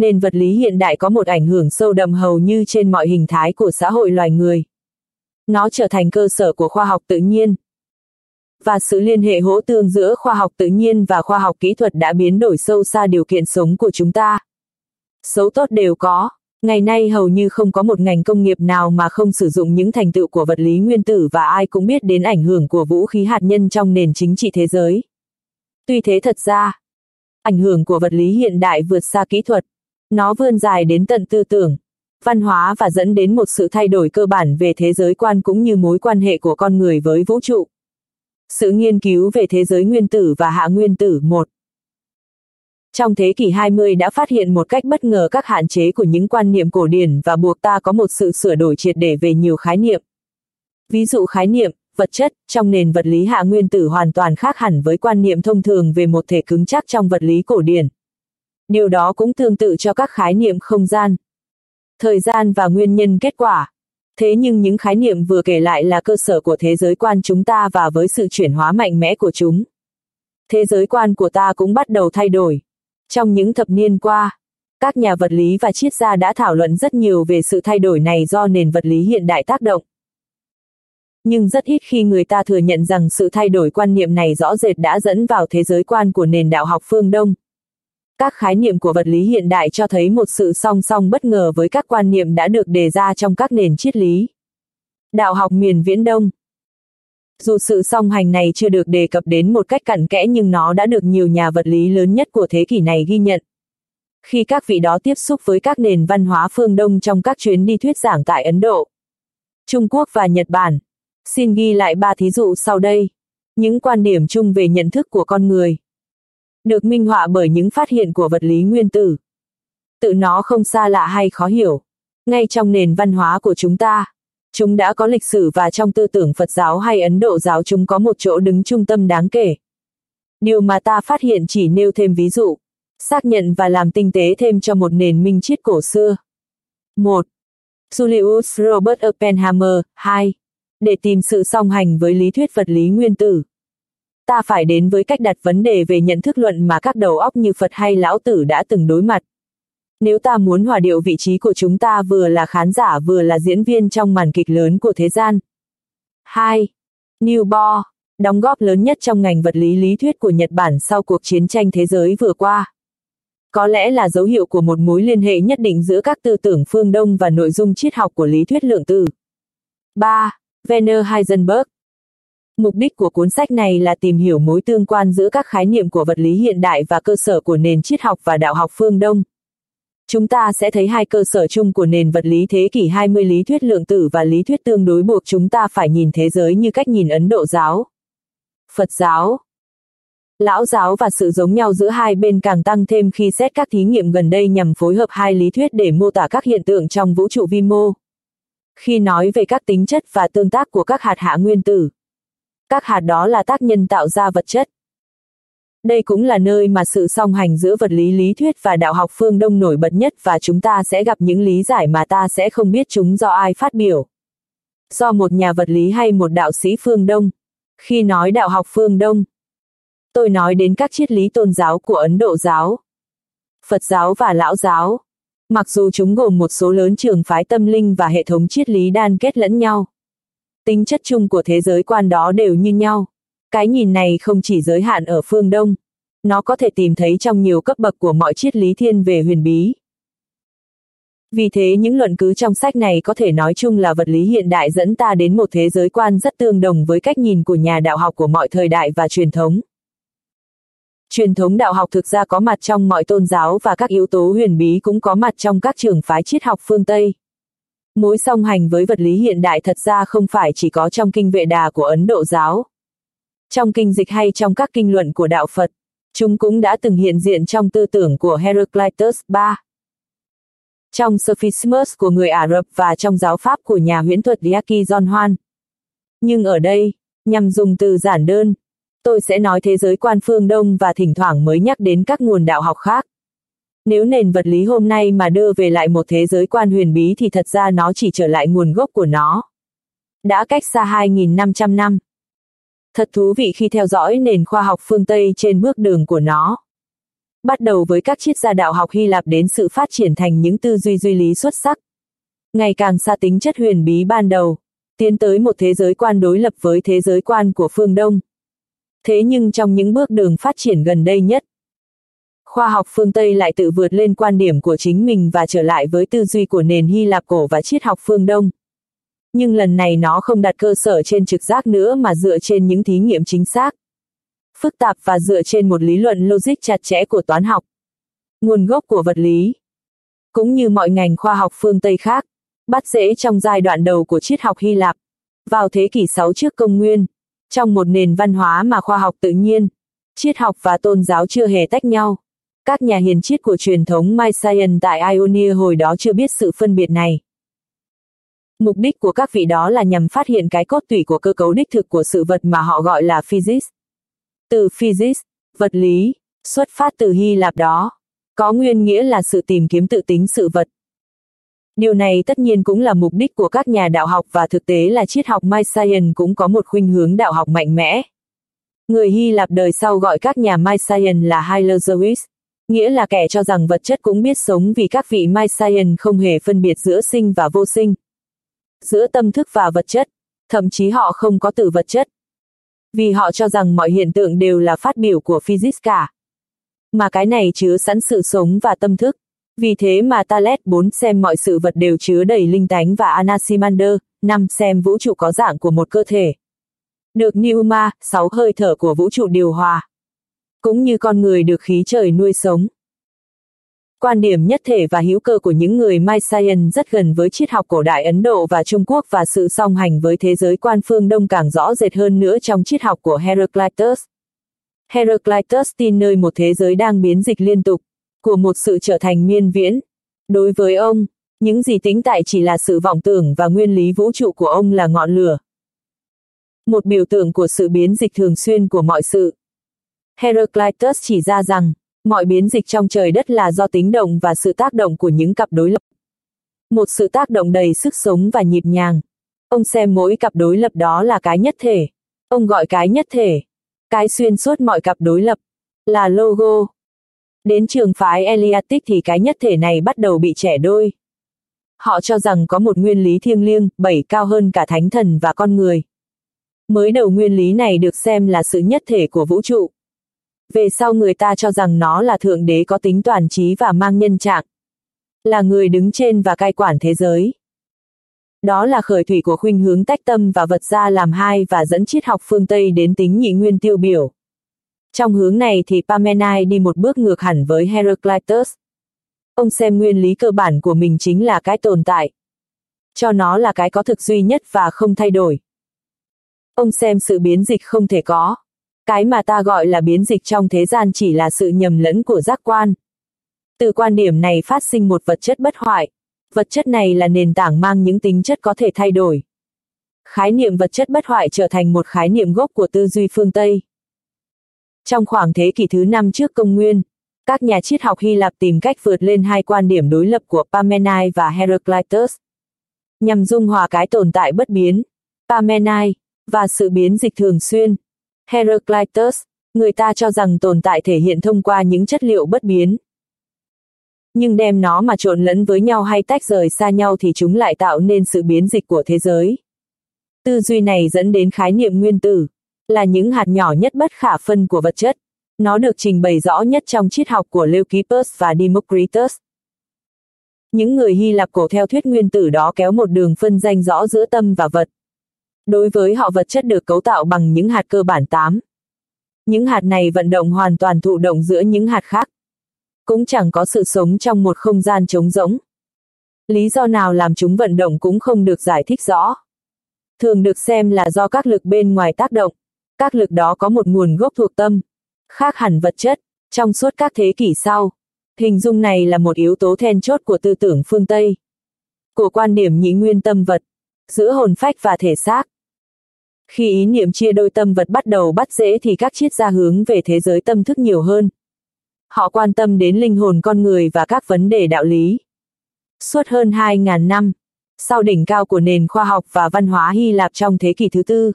nền vật lý hiện đại có một ảnh hưởng sâu đậm hầu như trên mọi hình thái của xã hội loài người. Nó trở thành cơ sở của khoa học tự nhiên. Và sự liên hệ hỗ tương giữa khoa học tự nhiên và khoa học kỹ thuật đã biến đổi sâu xa điều kiện sống của chúng ta. Xấu tốt đều có, ngày nay hầu như không có một ngành công nghiệp nào mà không sử dụng những thành tựu của vật lý nguyên tử và ai cũng biết đến ảnh hưởng của vũ khí hạt nhân trong nền chính trị thế giới. Tuy thế thật ra, ảnh hưởng của vật lý hiện đại vượt xa kỹ thuật. Nó vươn dài đến tận tư tưởng, văn hóa và dẫn đến một sự thay đổi cơ bản về thế giới quan cũng như mối quan hệ của con người với vũ trụ. Sự nghiên cứu về thế giới nguyên tử và hạ nguyên tử một Trong thế kỷ 20 đã phát hiện một cách bất ngờ các hạn chế của những quan niệm cổ điển và buộc ta có một sự sửa đổi triệt để về nhiều khái niệm. Ví dụ khái niệm, vật chất, trong nền vật lý hạ nguyên tử hoàn toàn khác hẳn với quan niệm thông thường về một thể cứng chắc trong vật lý cổ điển. Điều đó cũng tương tự cho các khái niệm không gian, thời gian và nguyên nhân kết quả. Thế nhưng những khái niệm vừa kể lại là cơ sở của thế giới quan chúng ta và với sự chuyển hóa mạnh mẽ của chúng. thế giới quan của ta cũng bắt đầu thay đổi. Trong những thập niên qua, các nhà vật lý và triết gia đã thảo luận rất nhiều về sự thay đổi này do nền vật lý hiện đại tác động. Nhưng rất ít khi người ta thừa nhận rằng sự thay đổi quan niệm này rõ rệt đã dẫn vào thế giới quan của nền đạo học phương Đông. Các khái niệm của vật lý hiện đại cho thấy một sự song song bất ngờ với các quan niệm đã được đề ra trong các nền triết lý. Đạo học miền Viễn Đông Dù sự song hành này chưa được đề cập đến một cách cặn kẽ nhưng nó đã được nhiều nhà vật lý lớn nhất của thế kỷ này ghi nhận. Khi các vị đó tiếp xúc với các nền văn hóa phương Đông trong các chuyến đi thuyết giảng tại Ấn Độ, Trung Quốc và Nhật Bản, xin ghi lại ba thí dụ sau đây. Những quan điểm chung về nhận thức của con người. Được minh họa bởi những phát hiện của vật lý nguyên tử. Tự nó không xa lạ hay khó hiểu. Ngay trong nền văn hóa của chúng ta, chúng đã có lịch sử và trong tư tưởng Phật giáo hay Ấn Độ giáo chúng có một chỗ đứng trung tâm đáng kể. Điều mà ta phát hiện chỉ nêu thêm ví dụ, xác nhận và làm tinh tế thêm cho một nền minh triết cổ xưa. 1. Julius Robert Oppenheimer 2. Để tìm sự song hành với lý thuyết vật lý nguyên tử. Ta phải đến với cách đặt vấn đề về nhận thức luận mà các đầu óc như Phật hay Lão Tử đã từng đối mặt. Nếu ta muốn hòa điệu vị trí của chúng ta vừa là khán giả vừa là diễn viên trong màn kịch lớn của thế gian. 2. New Bohr, đóng góp lớn nhất trong ngành vật lý lý thuyết của Nhật Bản sau cuộc chiến tranh thế giới vừa qua. Có lẽ là dấu hiệu của một mối liên hệ nhất định giữa các tư tưởng phương Đông và nội dung triết học của lý thuyết lượng tử. 3. Werner Heisenberg Mục đích của cuốn sách này là tìm hiểu mối tương quan giữa các khái niệm của vật lý hiện đại và cơ sở của nền triết học và đạo học phương Đông. Chúng ta sẽ thấy hai cơ sở chung của nền vật lý thế kỷ 20 lý thuyết lượng tử và lý thuyết tương đối buộc chúng ta phải nhìn thế giới như cách nhìn Ấn Độ giáo, Phật giáo, Lão giáo và sự giống nhau giữa hai bên càng tăng thêm khi xét các thí nghiệm gần đây nhằm phối hợp hai lý thuyết để mô tả các hiện tượng trong vũ trụ vi mô. Khi nói về các tính chất và tương tác của các hạt hạ nguyên tử, các hạt đó là tác nhân tạo ra vật chất. Đây cũng là nơi mà sự song hành giữa vật lý lý thuyết và đạo học phương Đông nổi bật nhất và chúng ta sẽ gặp những lý giải mà ta sẽ không biết chúng do ai phát biểu. Do một nhà vật lý hay một đạo sĩ phương Đông. Khi nói đạo học phương Đông, tôi nói đến các triết lý tôn giáo của Ấn Độ giáo, Phật giáo và Lão giáo. Mặc dù chúng gồm một số lớn trường phái tâm linh và hệ thống triết lý đan kết lẫn nhau. Tính chất chung của thế giới quan đó đều như nhau. Cái nhìn này không chỉ giới hạn ở phương Đông, nó có thể tìm thấy trong nhiều cấp bậc của mọi triết lý thiên về huyền bí. Vì thế những luận cứ trong sách này có thể nói chung là vật lý hiện đại dẫn ta đến một thế giới quan rất tương đồng với cách nhìn của nhà đạo học của mọi thời đại và truyền thống. Truyền thống đạo học thực ra có mặt trong mọi tôn giáo và các yếu tố huyền bí cũng có mặt trong các trường phái triết học phương Tây. Mối song hành với vật lý hiện đại thật ra không phải chỉ có trong kinh vệ đà của Ấn Độ giáo. Trong kinh dịch hay trong các kinh luận của đạo Phật, chúng cũng đã từng hiện diện trong tư tưởng của Heraclitus ba, Trong Sophismus của người Ả Rập và trong giáo pháp của nhà huyễn thuật Yaki John Hoan. Nhưng ở đây, nhằm dùng từ giản đơn, tôi sẽ nói thế giới quan phương Đông và thỉnh thoảng mới nhắc đến các nguồn đạo học khác. Nếu nền vật lý hôm nay mà đưa về lại một thế giới quan huyền bí thì thật ra nó chỉ trở lại nguồn gốc của nó. Đã cách xa 2.500 năm. Thật thú vị khi theo dõi nền khoa học phương Tây trên bước đường của nó. Bắt đầu với các triết gia đạo học Hy Lạp đến sự phát triển thành những tư duy duy lý xuất sắc. Ngày càng xa tính chất huyền bí ban đầu, tiến tới một thế giới quan đối lập với thế giới quan của phương Đông. Thế nhưng trong những bước đường phát triển gần đây nhất, khoa học phương Tây lại tự vượt lên quan điểm của chính mình và trở lại với tư duy của nền Hy Lạp cổ và triết học phương Đông. Nhưng lần này nó không đặt cơ sở trên trực giác nữa mà dựa trên những thí nghiệm chính xác. Phức tạp và dựa trên một lý luận logic chặt chẽ của toán học. Nguồn gốc của vật lý. Cũng như mọi ngành khoa học phương Tây khác, bắt rễ trong giai đoạn đầu của triết học Hy Lạp. Vào thế kỷ 6 trước công nguyên, trong một nền văn hóa mà khoa học tự nhiên, triết học và tôn giáo chưa hề tách nhau. Các nhà hiền triết của truyền thống Mysian tại Ionia hồi đó chưa biết sự phân biệt này. Mục đích của các vị đó là nhằm phát hiện cái cốt tủy của cơ cấu đích thực của sự vật mà họ gọi là physics. Từ physics, vật lý, xuất phát từ Hy Lạp đó, có nguyên nghĩa là sự tìm kiếm tự tính sự vật. Điều này tất nhiên cũng là mục đích của các nhà đạo học và thực tế là triết học Mysian cũng có một khuynh hướng đạo học mạnh mẽ. Người Hy Lạp đời sau gọi các nhà Mysian là Hylozois, nghĩa là kẻ cho rằng vật chất cũng biết sống vì các vị Mysian không hề phân biệt giữa sinh và vô sinh. Giữa tâm thức và vật chất, thậm chí họ không có từ vật chất. Vì họ cho rằng mọi hiện tượng đều là phát biểu của physics cả. Mà cái này chứa sẵn sự sống và tâm thức. Vì thế mà Talet 4 xem mọi sự vật đều chứa đầy linh tánh và anasimander 5 xem vũ trụ có dạng của một cơ thể. Được Pneuma, 6 hơi thở của vũ trụ điều hòa. Cũng như con người được khí trời nuôi sống. Quan điểm nhất thể và hữu cơ của những người Mysian rất gần với triết học cổ đại Ấn Độ và Trung Quốc và sự song hành với thế giới quan phương Đông càng rõ rệt hơn nữa trong triết học của Heraclitus. Heraclitus tin nơi một thế giới đang biến dịch liên tục, của một sự trở thành miên viễn. Đối với ông, những gì tính tại chỉ là sự vọng tưởng và nguyên lý vũ trụ của ông là ngọn lửa. Một biểu tượng của sự biến dịch thường xuyên của mọi sự. Heraclitus chỉ ra rằng, mọi biến dịch trong trời đất là do tính động và sự tác động của những cặp đối lập. Một sự tác động đầy sức sống và nhịp nhàng. Ông xem mỗi cặp đối lập đó là cái nhất thể. Ông gọi cái nhất thể, cái xuyên suốt mọi cặp đối lập, là logo. Đến trường phái Eliatic thì cái nhất thể này bắt đầu bị trẻ đôi. Họ cho rằng có một nguyên lý thiêng liêng, bảy cao hơn cả thánh thần và con người. Mới đầu nguyên lý này được xem là sự nhất thể của vũ trụ. Về sau người ta cho rằng nó là thượng đế có tính toàn trí và mang nhân trạng. Là người đứng trên và cai quản thế giới. Đó là khởi thủy của khuynh hướng tách tâm và vật ra làm hai và dẫn triết học phương Tây đến tính nhị nguyên tiêu biểu. Trong hướng này thì Parmenai đi một bước ngược hẳn với Heraclitus. Ông xem nguyên lý cơ bản của mình chính là cái tồn tại. Cho nó là cái có thực duy nhất và không thay đổi. Ông xem sự biến dịch không thể có. Cái mà ta gọi là biến dịch trong thế gian chỉ là sự nhầm lẫn của giác quan. Từ quan điểm này phát sinh một vật chất bất hoại. Vật chất này là nền tảng mang những tính chất có thể thay đổi. Khái niệm vật chất bất hoại trở thành một khái niệm gốc của tư duy phương Tây. Trong khoảng thế kỷ thứ năm trước công nguyên, các nhà triết học Hy Lạp tìm cách vượt lên hai quan điểm đối lập của Parmenai và Heraclitus. Nhằm dung hòa cái tồn tại bất biến, Parmenai và sự biến dịch thường xuyên. Heraclitus, người ta cho rằng tồn tại thể hiện thông qua những chất liệu bất biến. Nhưng đem nó mà trộn lẫn với nhau hay tách rời xa nhau thì chúng lại tạo nên sự biến dịch của thế giới. Tư duy này dẫn đến khái niệm nguyên tử, là những hạt nhỏ nhất bất khả phân của vật chất. Nó được trình bày rõ nhất trong triết học của Leucippus và Democritus. Những người Hy Lạp cổ theo thuyết nguyên tử đó kéo một đường phân danh rõ giữa tâm và vật. Đối với họ vật chất được cấu tạo bằng những hạt cơ bản 8. Những hạt này vận động hoàn toàn thụ động giữa những hạt khác. Cũng chẳng có sự sống trong một không gian trống rỗng. Lý do nào làm chúng vận động cũng không được giải thích rõ. Thường được xem là do các lực bên ngoài tác động. Các lực đó có một nguồn gốc thuộc tâm, khác hẳn vật chất, trong suốt các thế kỷ sau. Hình dung này là một yếu tố then chốt của tư tưởng phương Tây. Của quan điểm nhị nguyên tâm vật, giữa hồn phách và thể xác. Khi ý niệm chia đôi tâm vật bắt đầu bắt dễ thì các triết gia hướng về thế giới tâm thức nhiều hơn. Họ quan tâm đến linh hồn con người và các vấn đề đạo lý. Suốt hơn 2.000 năm, sau đỉnh cao của nền khoa học và văn hóa Hy Lạp trong thế kỷ thứ tư,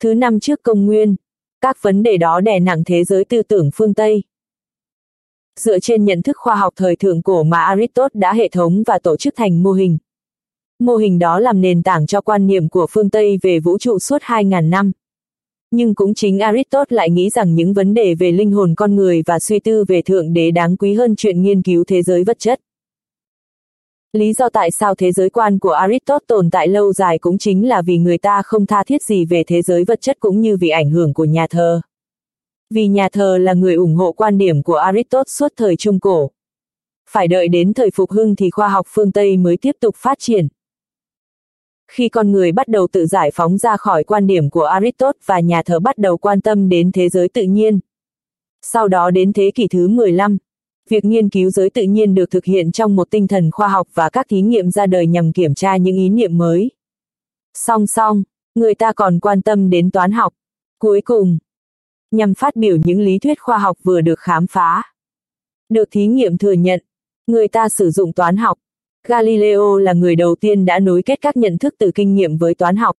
thứ năm trước công nguyên, các vấn đề đó đè nặng thế giới tư tưởng phương Tây. Dựa trên nhận thức khoa học thời thượng cổ mà Aristotle đã hệ thống và tổ chức thành mô hình. Mô hình đó làm nền tảng cho quan niệm của phương Tây về vũ trụ suốt 2.000 năm. Nhưng cũng chính Aristotle lại nghĩ rằng những vấn đề về linh hồn con người và suy tư về thượng đế đáng quý hơn chuyện nghiên cứu thế giới vật chất. Lý do tại sao thế giới quan của Aristotle tồn tại lâu dài cũng chính là vì người ta không tha thiết gì về thế giới vật chất cũng như vì ảnh hưởng của nhà thờ. Vì nhà thờ là người ủng hộ quan điểm của Aristotle suốt thời Trung Cổ. Phải đợi đến thời phục hưng thì khoa học phương Tây mới tiếp tục phát triển. Khi con người bắt đầu tự giải phóng ra khỏi quan điểm của Aristotle và nhà thờ bắt đầu quan tâm đến thế giới tự nhiên. Sau đó đến thế kỷ thứ 15, Việc nghiên cứu giới tự nhiên được thực hiện trong một tinh thần khoa học và các thí nghiệm ra đời nhằm kiểm tra những ý niệm mới. Song song, người ta còn quan tâm đến toán học. Cuối cùng, nhằm phát biểu những lý thuyết khoa học vừa được khám phá. Được thí nghiệm thừa nhận, người ta sử dụng toán học. Galileo là người đầu tiên đã nối kết các nhận thức từ kinh nghiệm với toán học.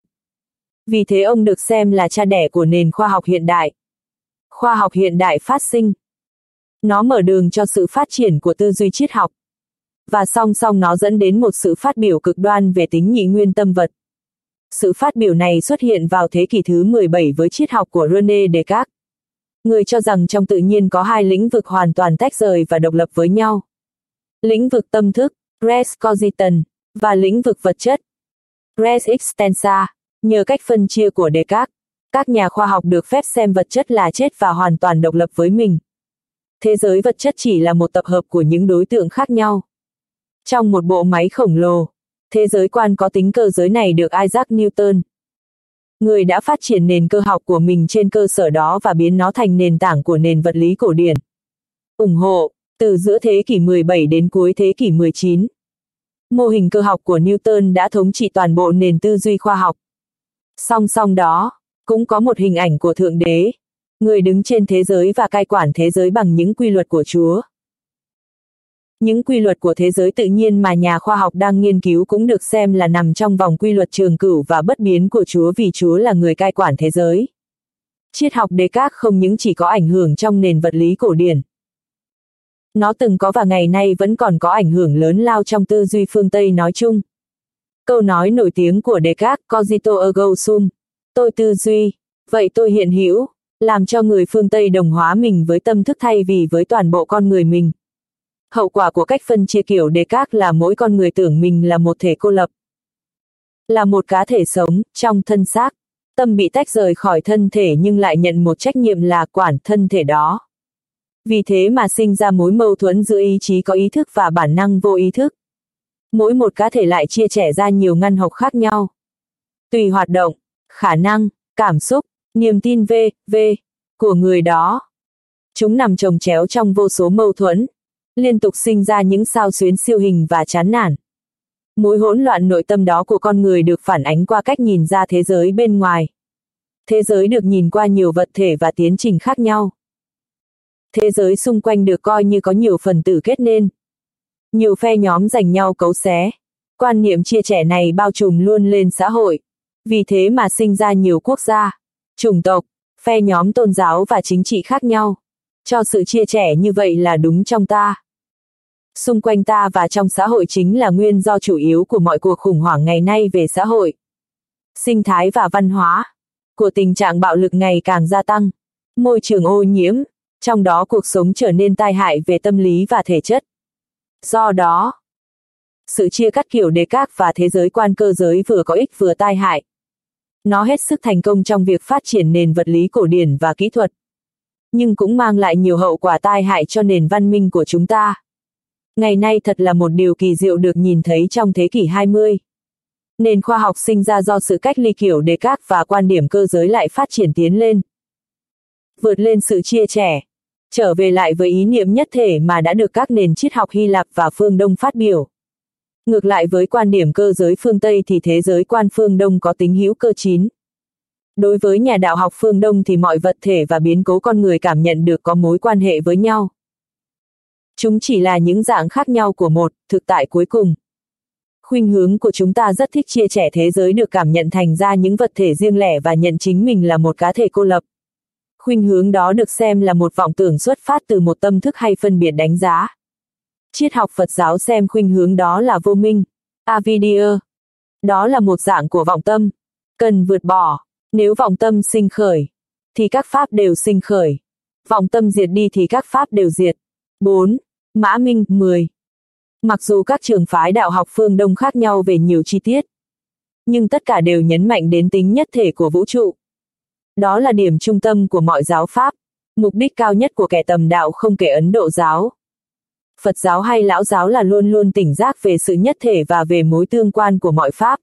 Vì thế ông được xem là cha đẻ của nền khoa học hiện đại. khoa học hiện đại phát sinh. Nó mở đường cho sự phát triển của tư duy triết học. Và song song nó dẫn đến một sự phát biểu cực đoan về tính nhị nguyên tâm vật. Sự phát biểu này xuất hiện vào thế kỷ thứ 17 với triết học của René Descartes. Người cho rằng trong tự nhiên có hai lĩnh vực hoàn toàn tách rời và độc lập với nhau. Lĩnh vực tâm thức, res cogitans, và lĩnh vực vật chất, res extensa. Nhờ cách phân chia của Descartes, các nhà khoa học được phép xem vật chất là chết và hoàn toàn độc lập với mình. Thế giới vật chất chỉ là một tập hợp của những đối tượng khác nhau. Trong một bộ máy khổng lồ, thế giới quan có tính cơ giới này được Isaac Newton. Người đã phát triển nền cơ học của mình trên cơ sở đó và biến nó thành nền tảng của nền vật lý cổ điển. ủng hộ, từ giữa thế kỷ 17 đến cuối thế kỷ 19. Mô hình cơ học của Newton đã thống trị toàn bộ nền tư duy khoa học. Song song đó, cũng có một hình ảnh của Thượng Đế, người đứng trên thế giới và cai quản thế giới bằng những quy luật của Chúa. Những quy luật của thế giới tự nhiên mà nhà khoa học đang nghiên cứu cũng được xem là nằm trong vòng quy luật trường cửu và bất biến của Chúa vì Chúa là người cai quản thế giới. Triết học Descartes không những chỉ có ảnh hưởng trong nền vật lý cổ điển. Nó từng có và ngày nay vẫn còn có ảnh hưởng lớn lao trong tư duy phương Tây nói chung. Câu nói nổi tiếng của Descartes, cogito ergo sum, tôi tư duy, vậy tôi hiện hữu, làm cho người phương Tây đồng hóa mình với tâm thức thay vì với toàn bộ con người mình. Hậu quả của cách phân chia kiểu Descartes là mỗi con người tưởng mình là một thể cô lập. Là một cá thể sống, trong thân xác. Tâm bị tách rời khỏi thân thể nhưng lại nhận một trách nhiệm là quản thân thể đó. Vì thế mà sinh ra mối mâu thuẫn giữa ý chí có ý thức và bản năng vô ý thức. Mỗi một cá thể lại chia sẻ ra nhiều ngăn học khác nhau. Tùy hoạt động, khả năng, cảm xúc, niềm tin v, v, của người đó. Chúng nằm chồng chéo trong vô số mâu thuẫn, liên tục sinh ra những sao xuyến siêu hình và chán nản. Mối hỗn loạn nội tâm đó của con người được phản ánh qua cách nhìn ra thế giới bên ngoài. Thế giới được nhìn qua nhiều vật thể và tiến trình khác nhau. Thế giới xung quanh được coi như có nhiều phần tử kết nên. Nhiều phe nhóm giành nhau cấu xé. Quan niệm chia sẻ này bao trùm luôn lên xã hội. Vì thế mà sinh ra nhiều quốc gia, chủng tộc, phe nhóm tôn giáo và chính trị khác nhau. Cho sự chia sẻ như vậy là đúng trong ta. Xung quanh ta và trong xã hội chính là nguyên do chủ yếu của mọi cuộc khủng hoảng ngày nay về xã hội, sinh thái và văn hóa, của tình trạng bạo lực ngày càng gia tăng, môi trường ô nhiễm, trong đó cuộc sống trở nên tai hại về tâm lý và thể chất. Do đó, sự chia cắt kiểu đề các và thế giới quan cơ giới vừa có ích vừa tai hại. Nó hết sức thành công trong việc phát triển nền vật lý cổ điển và kỹ thuật. Nhưng cũng mang lại nhiều hậu quả tai hại cho nền văn minh của chúng ta. Ngày nay thật là một điều kỳ diệu được nhìn thấy trong thế kỷ 20. Nền khoa học sinh ra do sự cách ly kiểu đề các và quan điểm cơ giới lại phát triển tiến lên. Vượt lên sự chia trẻ, trở về lại với ý niệm nhất thể mà đã được các nền triết học Hy Lạp và phương Đông phát biểu. Ngược lại với quan điểm cơ giới phương Tây thì thế giới quan phương Đông có tính hữu cơ chín. Đối với nhà đạo học phương Đông thì mọi vật thể và biến cố con người cảm nhận được có mối quan hệ với nhau. Chúng chỉ là những dạng khác nhau của một, thực tại cuối cùng. Khuynh hướng của chúng ta rất thích chia sẻ thế giới được cảm nhận thành ra những vật thể riêng lẻ và nhận chính mình là một cá thể cô lập. Khuynh hướng đó được xem là một vọng tưởng xuất phát từ một tâm thức hay phân biệt đánh giá. Triết học Phật giáo xem khuynh hướng đó là vô minh, avidya. Đó là một dạng của vọng tâm, cần vượt bỏ. Nếu vọng tâm sinh khởi, thì các pháp đều sinh khởi. Vọng tâm diệt đi thì các pháp đều diệt. 4. Mã Minh 10. Mặc dù các trường phái đạo học phương Đông khác nhau về nhiều chi tiết, nhưng tất cả đều nhấn mạnh đến tính nhất thể của vũ trụ. Đó là điểm trung tâm của mọi giáo pháp, mục đích cao nhất của kẻ tầm đạo không kể Ấn Độ giáo. Phật giáo hay lão giáo là luôn luôn tỉnh giác về sự nhất thể và về mối tương quan của mọi pháp.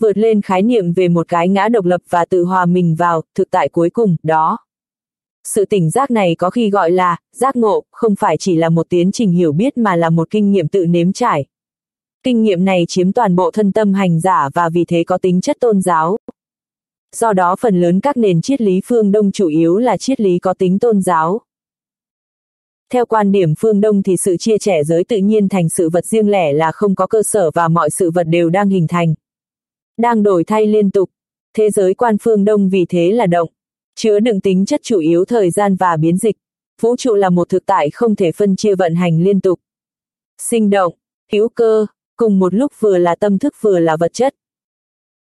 Vượt lên khái niệm về một cái ngã độc lập và tự hòa mình vào thực tại cuối cùng, đó. Sự tỉnh giác này có khi gọi là giác ngộ, không phải chỉ là một tiến trình hiểu biết mà là một kinh nghiệm tự nếm trải. Kinh nghiệm này chiếm toàn bộ thân tâm hành giả và vì thế có tính chất tôn giáo. Do đó phần lớn các nền triết lý phương Đông chủ yếu là triết lý có tính tôn giáo. Theo quan điểm phương Đông thì sự chia sẻ giới tự nhiên thành sự vật riêng lẻ là không có cơ sở và mọi sự vật đều đang hình thành. Đang đổi thay liên tục. Thế giới quan phương Đông vì thế là động. chứa đựng tính chất chủ yếu thời gian và biến dịch. Vũ trụ là một thực tại không thể phân chia vận hành liên tục. Sinh động, hữu cơ, cùng một lúc vừa là tâm thức vừa là vật chất.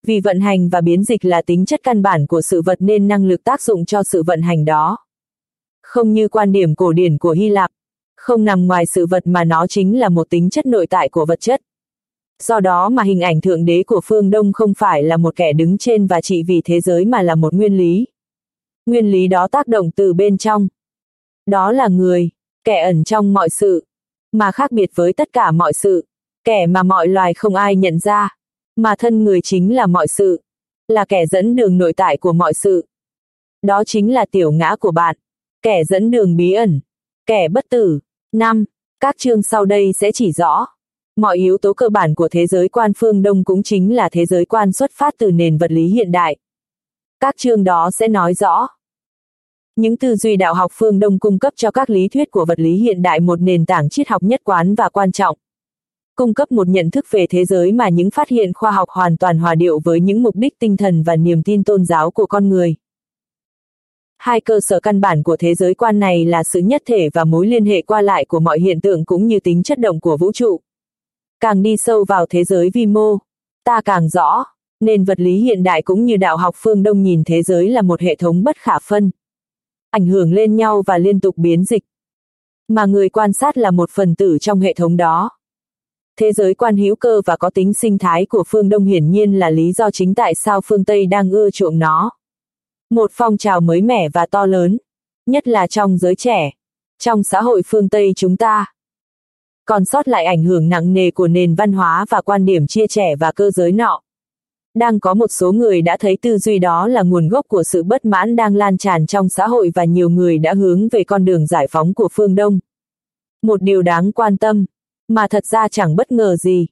Vì vận hành và biến dịch là tính chất căn bản của sự vật nên năng lực tác dụng cho sự vận hành đó. Không như quan điểm cổ điển của Hy Lạp, không nằm ngoài sự vật mà nó chính là một tính chất nội tại của vật chất. Do đó mà hình ảnh thượng đế của phương Đông không phải là một kẻ đứng trên và trị vì thế giới mà là một nguyên lý. Nguyên lý đó tác động từ bên trong. Đó là người, kẻ ẩn trong mọi sự, mà khác biệt với tất cả mọi sự, kẻ mà mọi loài không ai nhận ra, mà thân người chính là mọi sự, là kẻ dẫn đường nội tại của mọi sự. Đó chính là tiểu ngã của bạn, kẻ dẫn đường bí ẩn, kẻ bất tử. năm Các chương sau đây sẽ chỉ rõ. Mọi yếu tố cơ bản của thế giới quan phương Đông cũng chính là thế giới quan xuất phát từ nền vật lý hiện đại. Các chương đó sẽ nói rõ. Những tư duy đạo học phương Đông cung cấp cho các lý thuyết của vật lý hiện đại một nền tảng triết học nhất quán và quan trọng. Cung cấp một nhận thức về thế giới mà những phát hiện khoa học hoàn toàn hòa điệu với những mục đích tinh thần và niềm tin tôn giáo của con người. Hai cơ sở căn bản của thế giới quan này là sự nhất thể và mối liên hệ qua lại của mọi hiện tượng cũng như tính chất động của vũ trụ. Càng đi sâu vào thế giới vi mô, ta càng rõ, nền vật lý hiện đại cũng như đạo học phương Đông nhìn thế giới là một hệ thống bất khả phân. Ảnh hưởng lên nhau và liên tục biến dịch. Mà người quan sát là một phần tử trong hệ thống đó. Thế giới quan hữu cơ và có tính sinh thái của phương Đông hiển nhiên là lý do chính tại sao phương Tây đang ưa chuộng nó. Một phong trào mới mẻ và to lớn, nhất là trong giới trẻ, trong xã hội phương Tây chúng ta. Còn sót lại ảnh hưởng nặng nề của nền văn hóa và quan điểm chia trẻ và cơ giới nọ. Đang có một số người đã thấy tư duy đó là nguồn gốc của sự bất mãn đang lan tràn trong xã hội và nhiều người đã hướng về con đường giải phóng của phương Đông. Một điều đáng quan tâm, mà thật ra chẳng bất ngờ gì.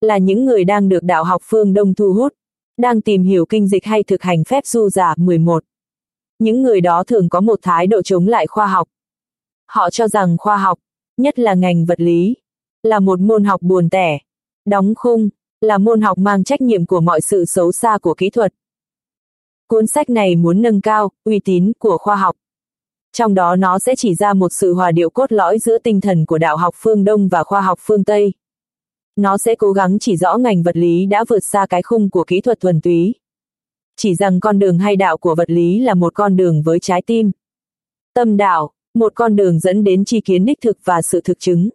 Là những người đang được đạo học phương Đông thu hút, đang tìm hiểu kinh dịch hay thực hành phép du giả 11. Những người đó thường có một thái độ chống lại khoa học. Họ cho rằng khoa học, nhất là ngành vật lý, là một môn học buồn tẻ, đóng khung, là môn học mang trách nhiệm của mọi sự xấu xa của kỹ thuật. Cuốn sách này muốn nâng cao uy tín của khoa học. Trong đó nó sẽ chỉ ra một sự hòa điệu cốt lõi giữa tinh thần của đạo học phương Đông và khoa học phương Tây. Nó sẽ cố gắng chỉ rõ ngành vật lý đã vượt xa cái khung của kỹ thuật thuần túy. Chỉ rằng con đường hay đạo của vật lý là một con đường với trái tim. Tâm đạo, một con đường dẫn đến tri kiến đích thực và sự thực chứng.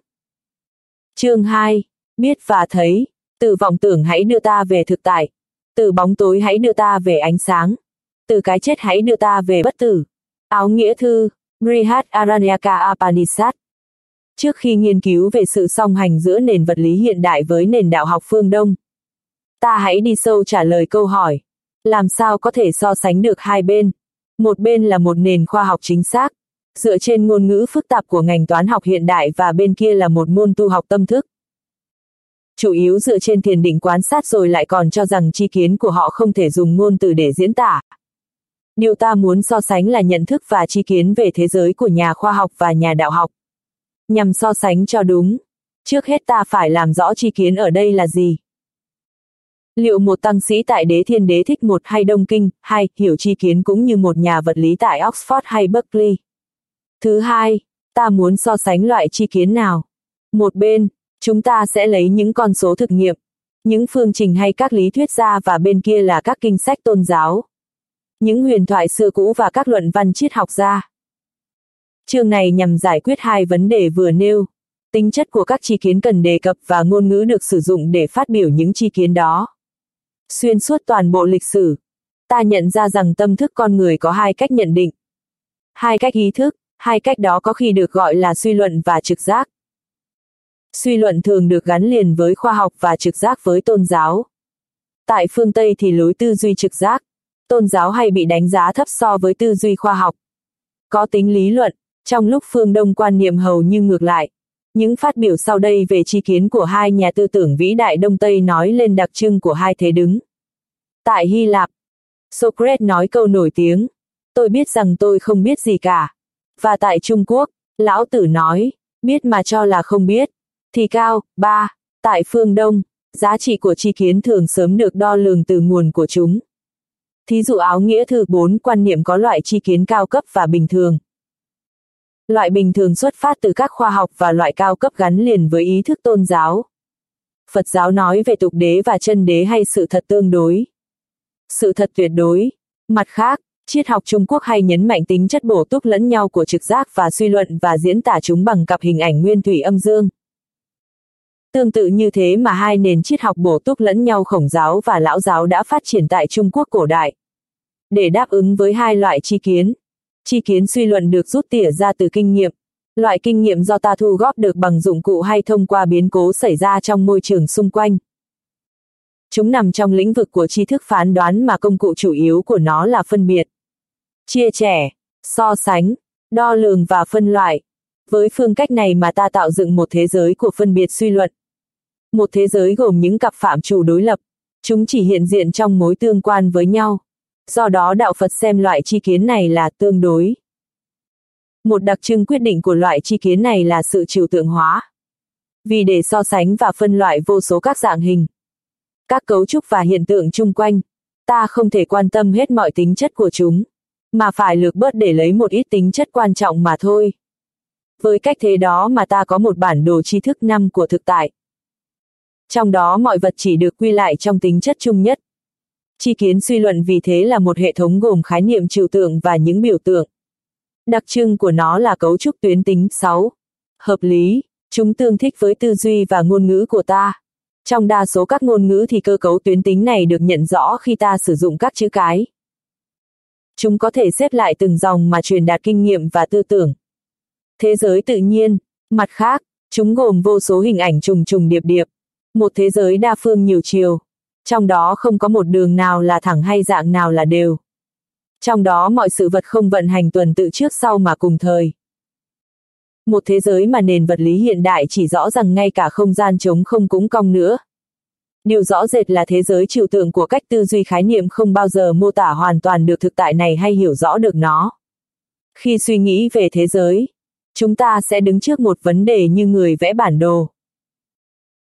Chương 2. Biết và thấy, từ vọng tưởng hãy đưa ta về thực tại, từ bóng tối hãy đưa ta về ánh sáng, từ cái chết hãy đưa ta về bất tử. Áo nghĩa thư, Brihat Aranyaka Upanishad Trước khi nghiên cứu về sự song hành giữa nền vật lý hiện đại với nền đạo học phương Đông, ta hãy đi sâu trả lời câu hỏi, làm sao có thể so sánh được hai bên? Một bên là một nền khoa học chính xác, dựa trên ngôn ngữ phức tạp của ngành toán học hiện đại và bên kia là một môn tu học tâm thức. Chủ yếu dựa trên thiền định quan sát rồi lại còn cho rằng chi kiến của họ không thể dùng ngôn từ để diễn tả. Điều ta muốn so sánh là nhận thức và chi kiến về thế giới của nhà khoa học và nhà đạo học. Nhằm so sánh cho đúng, trước hết ta phải làm rõ chi kiến ở đây là gì. Liệu một tăng sĩ tại đế thiên đế thích một hay đông kinh, hay hiểu chi kiến cũng như một nhà vật lý tại Oxford hay Berkeley? Thứ hai, ta muốn so sánh loại chi kiến nào? Một bên, chúng ta sẽ lấy những con số thực nghiệm, những phương trình hay các lý thuyết ra và bên kia là các kinh sách tôn giáo. Những huyền thoại xưa cũ và các luận văn triết học ra. Chương này nhằm giải quyết hai vấn đề vừa nêu. Tính chất của các chi kiến cần đề cập và ngôn ngữ được sử dụng để phát biểu những chi kiến đó. Xuyên suốt toàn bộ lịch sử, ta nhận ra rằng tâm thức con người có hai cách nhận định. Hai cách ý thức, hai cách đó có khi được gọi là suy luận và trực giác. Suy luận thường được gắn liền với khoa học và trực giác với tôn giáo. Tại phương Tây thì lối tư duy trực giác, tôn giáo hay bị đánh giá thấp so với tư duy khoa học. Có tính lý luận, trong lúc phương Đông quan niệm hầu như ngược lại. Những phát biểu sau đây về chi kiến của hai nhà tư tưởng vĩ đại Đông Tây nói lên đặc trưng của hai thế đứng. Tại Hy Lạp, Socrates nói câu nổi tiếng, tôi biết rằng tôi không biết gì cả. Và tại Trung Quốc, Lão Tử nói, biết mà cho là không biết, thì cao, ba, tại phương Đông, giá trị của chi kiến thường sớm được đo lường từ nguồn của chúng. Thí dụ áo nghĩa thứ bốn quan niệm có loại chi kiến cao cấp và bình thường. Loại bình thường xuất phát từ các khoa học và loại cao cấp gắn liền với ý thức tôn giáo. Phật giáo nói về tục đế và chân đế hay sự thật tương đối. Sự thật tuyệt đối. Mặt khác, triết học Trung Quốc hay nhấn mạnh tính chất bổ túc lẫn nhau của trực giác và suy luận và diễn tả chúng bằng cặp hình ảnh nguyên thủy âm dương. Tương tự như thế mà hai nền triết học bổ túc lẫn nhau khổng giáo và lão giáo đã phát triển tại Trung Quốc cổ đại. Để đáp ứng với hai loại tri kiến, tri kiến suy luận được rút tỉa ra từ kinh nghiệm. Loại kinh nghiệm do ta thu góp được bằng dụng cụ hay thông qua biến cố xảy ra trong môi trường xung quanh. Chúng nằm trong lĩnh vực của tri thức phán đoán mà công cụ chủ yếu của nó là phân biệt, chia sẻ, so sánh, đo lường và phân loại. Với phương cách này mà ta tạo dựng một thế giới của phân biệt suy luận. Một thế giới gồm những cặp phạm chủ đối lập, chúng chỉ hiện diện trong mối tương quan với nhau. Do đó đạo Phật xem loại chi kiến này là tương đối. Một đặc trưng quyết định của loại chi kiến này là sự trừu tượng hóa. Vì để so sánh và phân loại vô số các dạng hình, các cấu trúc và hiện tượng chung quanh, ta không thể quan tâm hết mọi tính chất của chúng, mà phải lược bớt để lấy một ít tính chất quan trọng mà thôi. Với cách thế đó mà ta có một bản đồ tri thức năm của thực tại. Trong đó mọi vật chỉ được quy lại trong tính chất chung nhất. Chi kiến suy luận vì thế là một hệ thống gồm khái niệm trừu tượng và những biểu tượng. Đặc trưng của nó là cấu trúc tuyến tính 6. Hợp lý, chúng tương thích với tư duy và ngôn ngữ của ta. Trong đa số các ngôn ngữ thì cơ cấu tuyến tính này được nhận rõ khi ta sử dụng các chữ cái. Chúng có thể xếp lại từng dòng mà truyền đạt kinh nghiệm và tư tưởng. Thế giới tự nhiên, mặt khác, chúng gồm vô số hình ảnh trùng trùng điệp điệp. Một thế giới đa phương nhiều chiều. Trong đó không có một đường nào là thẳng hay dạng nào là đều. Trong đó mọi sự vật không vận hành tuần tự trước sau mà cùng thời. Một thế giới mà nền vật lý hiện đại chỉ rõ rằng ngay cả không gian trống không cũng cong nữa. Điều rõ rệt là thế giới trừu tượng của cách tư duy khái niệm không bao giờ mô tả hoàn toàn được thực tại này hay hiểu rõ được nó. Khi suy nghĩ về thế giới, chúng ta sẽ đứng trước một vấn đề như người vẽ bản đồ.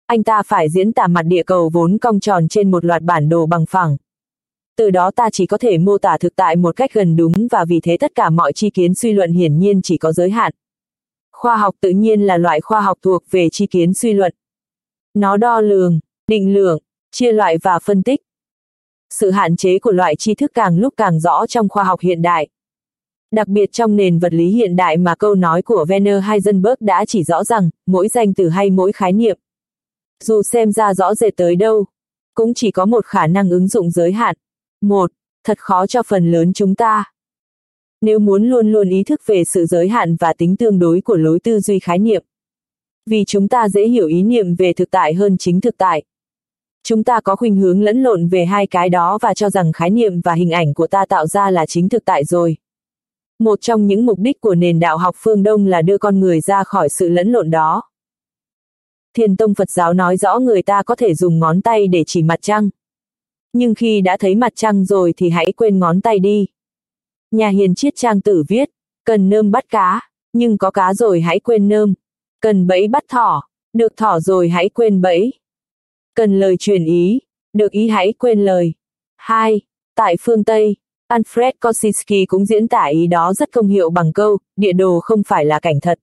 Anh ta phải diễn tả mặt địa cầu vốn cong tròn trên một loạt bản đồ bằng phẳng. Từ đó ta chỉ có thể mô tả thực tại một cách gần đúng và vì thế tất cả mọi chi kiến suy luận hiển nhiên chỉ có giới hạn. Khoa học tự nhiên là loại khoa học thuộc về chi kiến suy luận. Nó đo lường, định lượng, chia loại và phân tích. Sự hạn chế của loại tri thức càng lúc càng rõ trong khoa học hiện đại. Đặc biệt trong nền vật lý hiện đại mà câu nói của Werner Heisenberg đã chỉ rõ rằng, mỗi danh từ hay mỗi khái niệm. Dù xem ra rõ rệt tới đâu, cũng chỉ có một khả năng ứng dụng giới hạn. Một, thật khó cho phần lớn chúng ta. Nếu muốn luôn luôn ý thức về sự giới hạn và tính tương đối của lối tư duy khái niệm. Vì chúng ta dễ hiểu ý niệm về thực tại hơn chính thực tại. Chúng ta có khuynh hướng lẫn lộn về hai cái đó và cho rằng khái niệm và hình ảnh của ta tạo ra là chính thực tại rồi. Một trong những mục đích của nền đạo học phương Đông là đưa con người ra khỏi sự lẫn lộn đó thiên tông Phật giáo nói rõ người ta có thể dùng ngón tay để chỉ mặt trăng. Nhưng khi đã thấy mặt trăng rồi thì hãy quên ngón tay đi. Nhà hiền triết trang tử viết, cần nơm bắt cá, nhưng có cá rồi hãy quên nơm. Cần bẫy bắt thỏ, được thỏ rồi hãy quên bẫy. Cần lời truyền ý, được ý hãy quên lời. 2. Tại phương Tây, Alfred Kosinski cũng diễn tả ý đó rất công hiệu bằng câu, địa đồ không phải là cảnh thật.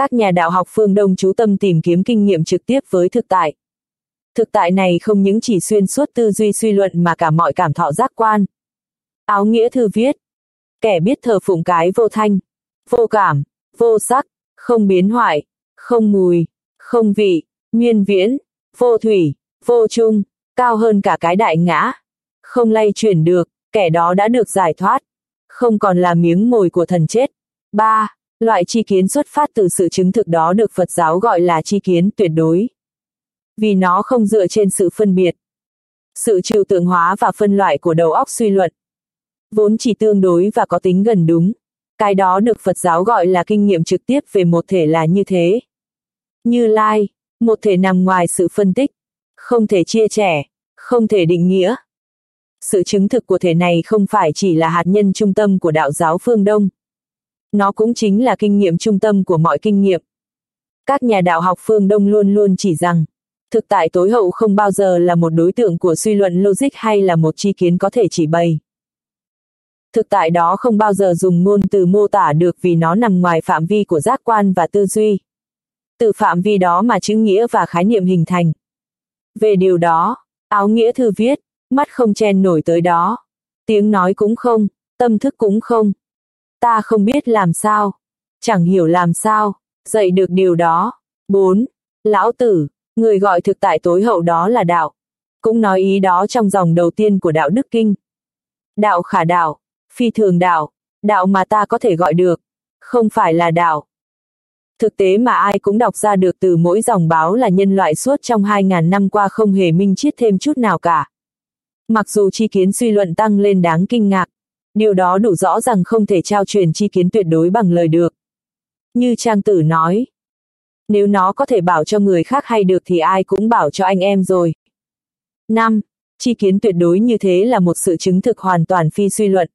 Các nhà đạo học phương Đông chú tâm tìm kiếm kinh nghiệm trực tiếp với thực tại. Thực tại này không những chỉ xuyên suốt tư duy suy luận mà cả mọi cảm thọ giác quan. Áo nghĩa thư viết, kẻ biết thờ phụng cái vô thanh, vô cảm, vô sắc, không biến hoại, không mùi, không vị, nguyên viễn, vô thủy, vô chung, cao hơn cả cái đại ngã. Không lay chuyển được, kẻ đó đã được giải thoát. Không còn là miếng mồi của thần chết. 3. Loại chi kiến xuất phát từ sự chứng thực đó được Phật giáo gọi là chi kiến tuyệt đối. Vì nó không dựa trên sự phân biệt. Sự trừu tượng hóa và phân loại của đầu óc suy luận. Vốn chỉ tương đối và có tính gần đúng. Cái đó được Phật giáo gọi là kinh nghiệm trực tiếp về một thể là như thế. Như Lai, một thể nằm ngoài sự phân tích, không thể chia sẻ, không thể định nghĩa. Sự chứng thực của thể này không phải chỉ là hạt nhân trung tâm của đạo giáo phương Đông. Nó cũng chính là kinh nghiệm trung tâm của mọi kinh nghiệm. Các nhà đạo học phương Đông luôn luôn chỉ rằng, thực tại tối hậu không bao giờ là một đối tượng của suy luận logic hay là một chi kiến có thể chỉ bày. Thực tại đó không bao giờ dùng ngôn từ mô tả được vì nó nằm ngoài phạm vi của giác quan và tư duy. Từ phạm vi đó mà chữ nghĩa và khái niệm hình thành. Về điều đó, áo nghĩa thư viết, mắt không chen nổi tới đó. Tiếng nói cũng không, tâm thức cũng không. Ta không biết làm sao, chẳng hiểu làm sao, dạy được điều đó. 4. Lão tử, người gọi thực tại tối hậu đó là đạo. Cũng nói ý đó trong dòng đầu tiên của đạo Đức Kinh. Đạo khả đạo, phi thường đạo, đạo mà ta có thể gọi được, không phải là đạo. Thực tế mà ai cũng đọc ra được từ mỗi dòng báo là nhân loại suốt trong 2.000 năm qua không hề minh chiết thêm chút nào cả. Mặc dù chi kiến suy luận tăng lên đáng kinh ngạc, điều đó đủ rõ rằng không thể trao truyền chi kiến tuyệt đối bằng lời được. Như Trang Tử nói, nếu nó có thể bảo cho người khác hay được thì ai cũng bảo cho anh em rồi. 5. Chi kiến tuyệt đối như thế là một sự chứng thực hoàn toàn phi suy luận.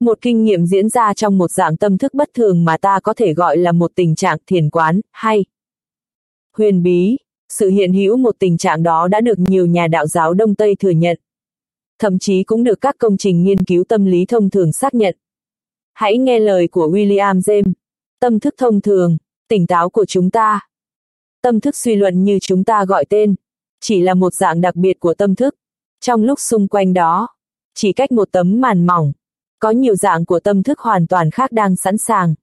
Một kinh nghiệm diễn ra trong một dạng tâm thức bất thường mà ta có thể gọi là một tình trạng thiền quán, hay huyền bí. Sự hiện hữu một tình trạng đó đã được nhiều nhà đạo giáo Đông Tây thừa nhận. Thậm chí cũng được các công trình nghiên cứu tâm lý thông thường xác nhận. Hãy nghe lời của William James. Tâm thức thông thường, tỉnh táo của chúng ta. Tâm thức suy luận như chúng ta gọi tên, chỉ là một dạng đặc biệt của tâm thức. Trong lúc xung quanh đó, chỉ cách một tấm màn mỏng, có nhiều dạng của tâm thức hoàn toàn khác đang sẵn sàng.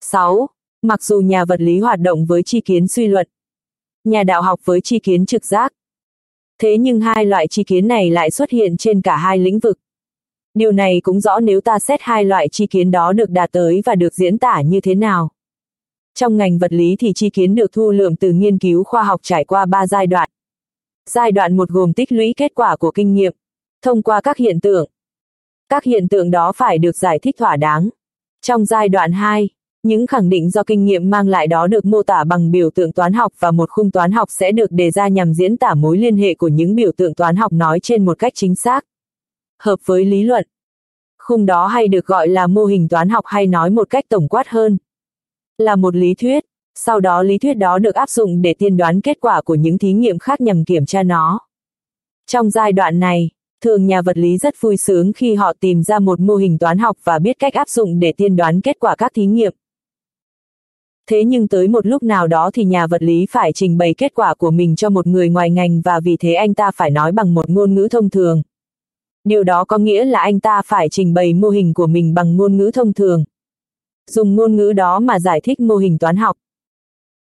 6. Mặc dù nhà vật lý hoạt động với chi kiến suy luận, nhà đạo học với chi kiến trực giác. Thế nhưng hai loại chi kiến này lại xuất hiện trên cả hai lĩnh vực. Điều này cũng rõ nếu ta xét hai loại chi kiến đó được đạt tới và được diễn tả như thế nào. Trong ngành vật lý thì chi kiến được thu lượm từ nghiên cứu khoa học trải qua ba giai đoạn. Giai đoạn một gồm tích lũy kết quả của kinh nghiệm, thông qua các hiện tượng. Các hiện tượng đó phải được giải thích thỏa đáng. Trong giai đoạn 2, những khẳng định do kinh nghiệm mang lại đó được mô tả bằng biểu tượng toán học và một khung toán học sẽ được đề ra nhằm diễn tả mối liên hệ của những biểu tượng toán học nói trên một cách chính xác. Hợp với lý luận. Khung đó hay được gọi là mô hình toán học hay nói một cách tổng quát hơn. Là một lý thuyết, sau đó lý thuyết đó được áp dụng để tiên đoán kết quả của những thí nghiệm khác nhằm kiểm tra nó. Trong giai đoạn này, thường nhà vật lý rất vui sướng khi họ tìm ra một mô hình toán học và biết cách áp dụng để tiên đoán kết quả các thí nghiệm. Thế nhưng tới một lúc nào đó thì nhà vật lý phải trình bày kết quả của mình cho một người ngoài ngành và vì thế anh ta phải nói bằng một ngôn ngữ thông thường. Điều đó có nghĩa là anh ta phải trình bày mô hình của mình bằng ngôn ngữ thông thường. Dùng ngôn ngữ đó mà giải thích mô hình toán học.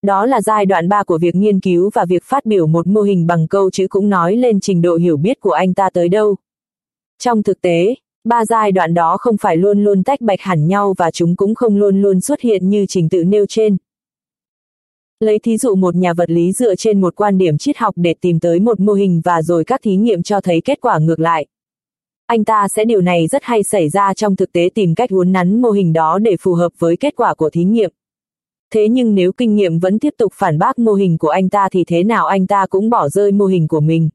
Đó là giai đoạn 3 của việc nghiên cứu và việc phát biểu một mô hình bằng câu chữ cũng nói lên trình độ hiểu biết của anh ta tới đâu. Trong thực tế, ba giai đoạn đó không phải luôn luôn tách bạch hẳn nhau và chúng cũng không luôn luôn xuất hiện như trình tự nêu trên. Lấy thí dụ một nhà vật lý dựa trên một quan điểm triết học để tìm tới một mô hình và rồi các thí nghiệm cho thấy kết quả ngược lại. Anh ta sẽ điều này rất hay xảy ra trong thực tế tìm cách uốn nắn mô hình đó để phù hợp với kết quả của thí nghiệm. Thế nhưng nếu kinh nghiệm vẫn tiếp tục phản bác mô hình của anh ta thì thế nào anh ta cũng bỏ rơi mô hình của mình.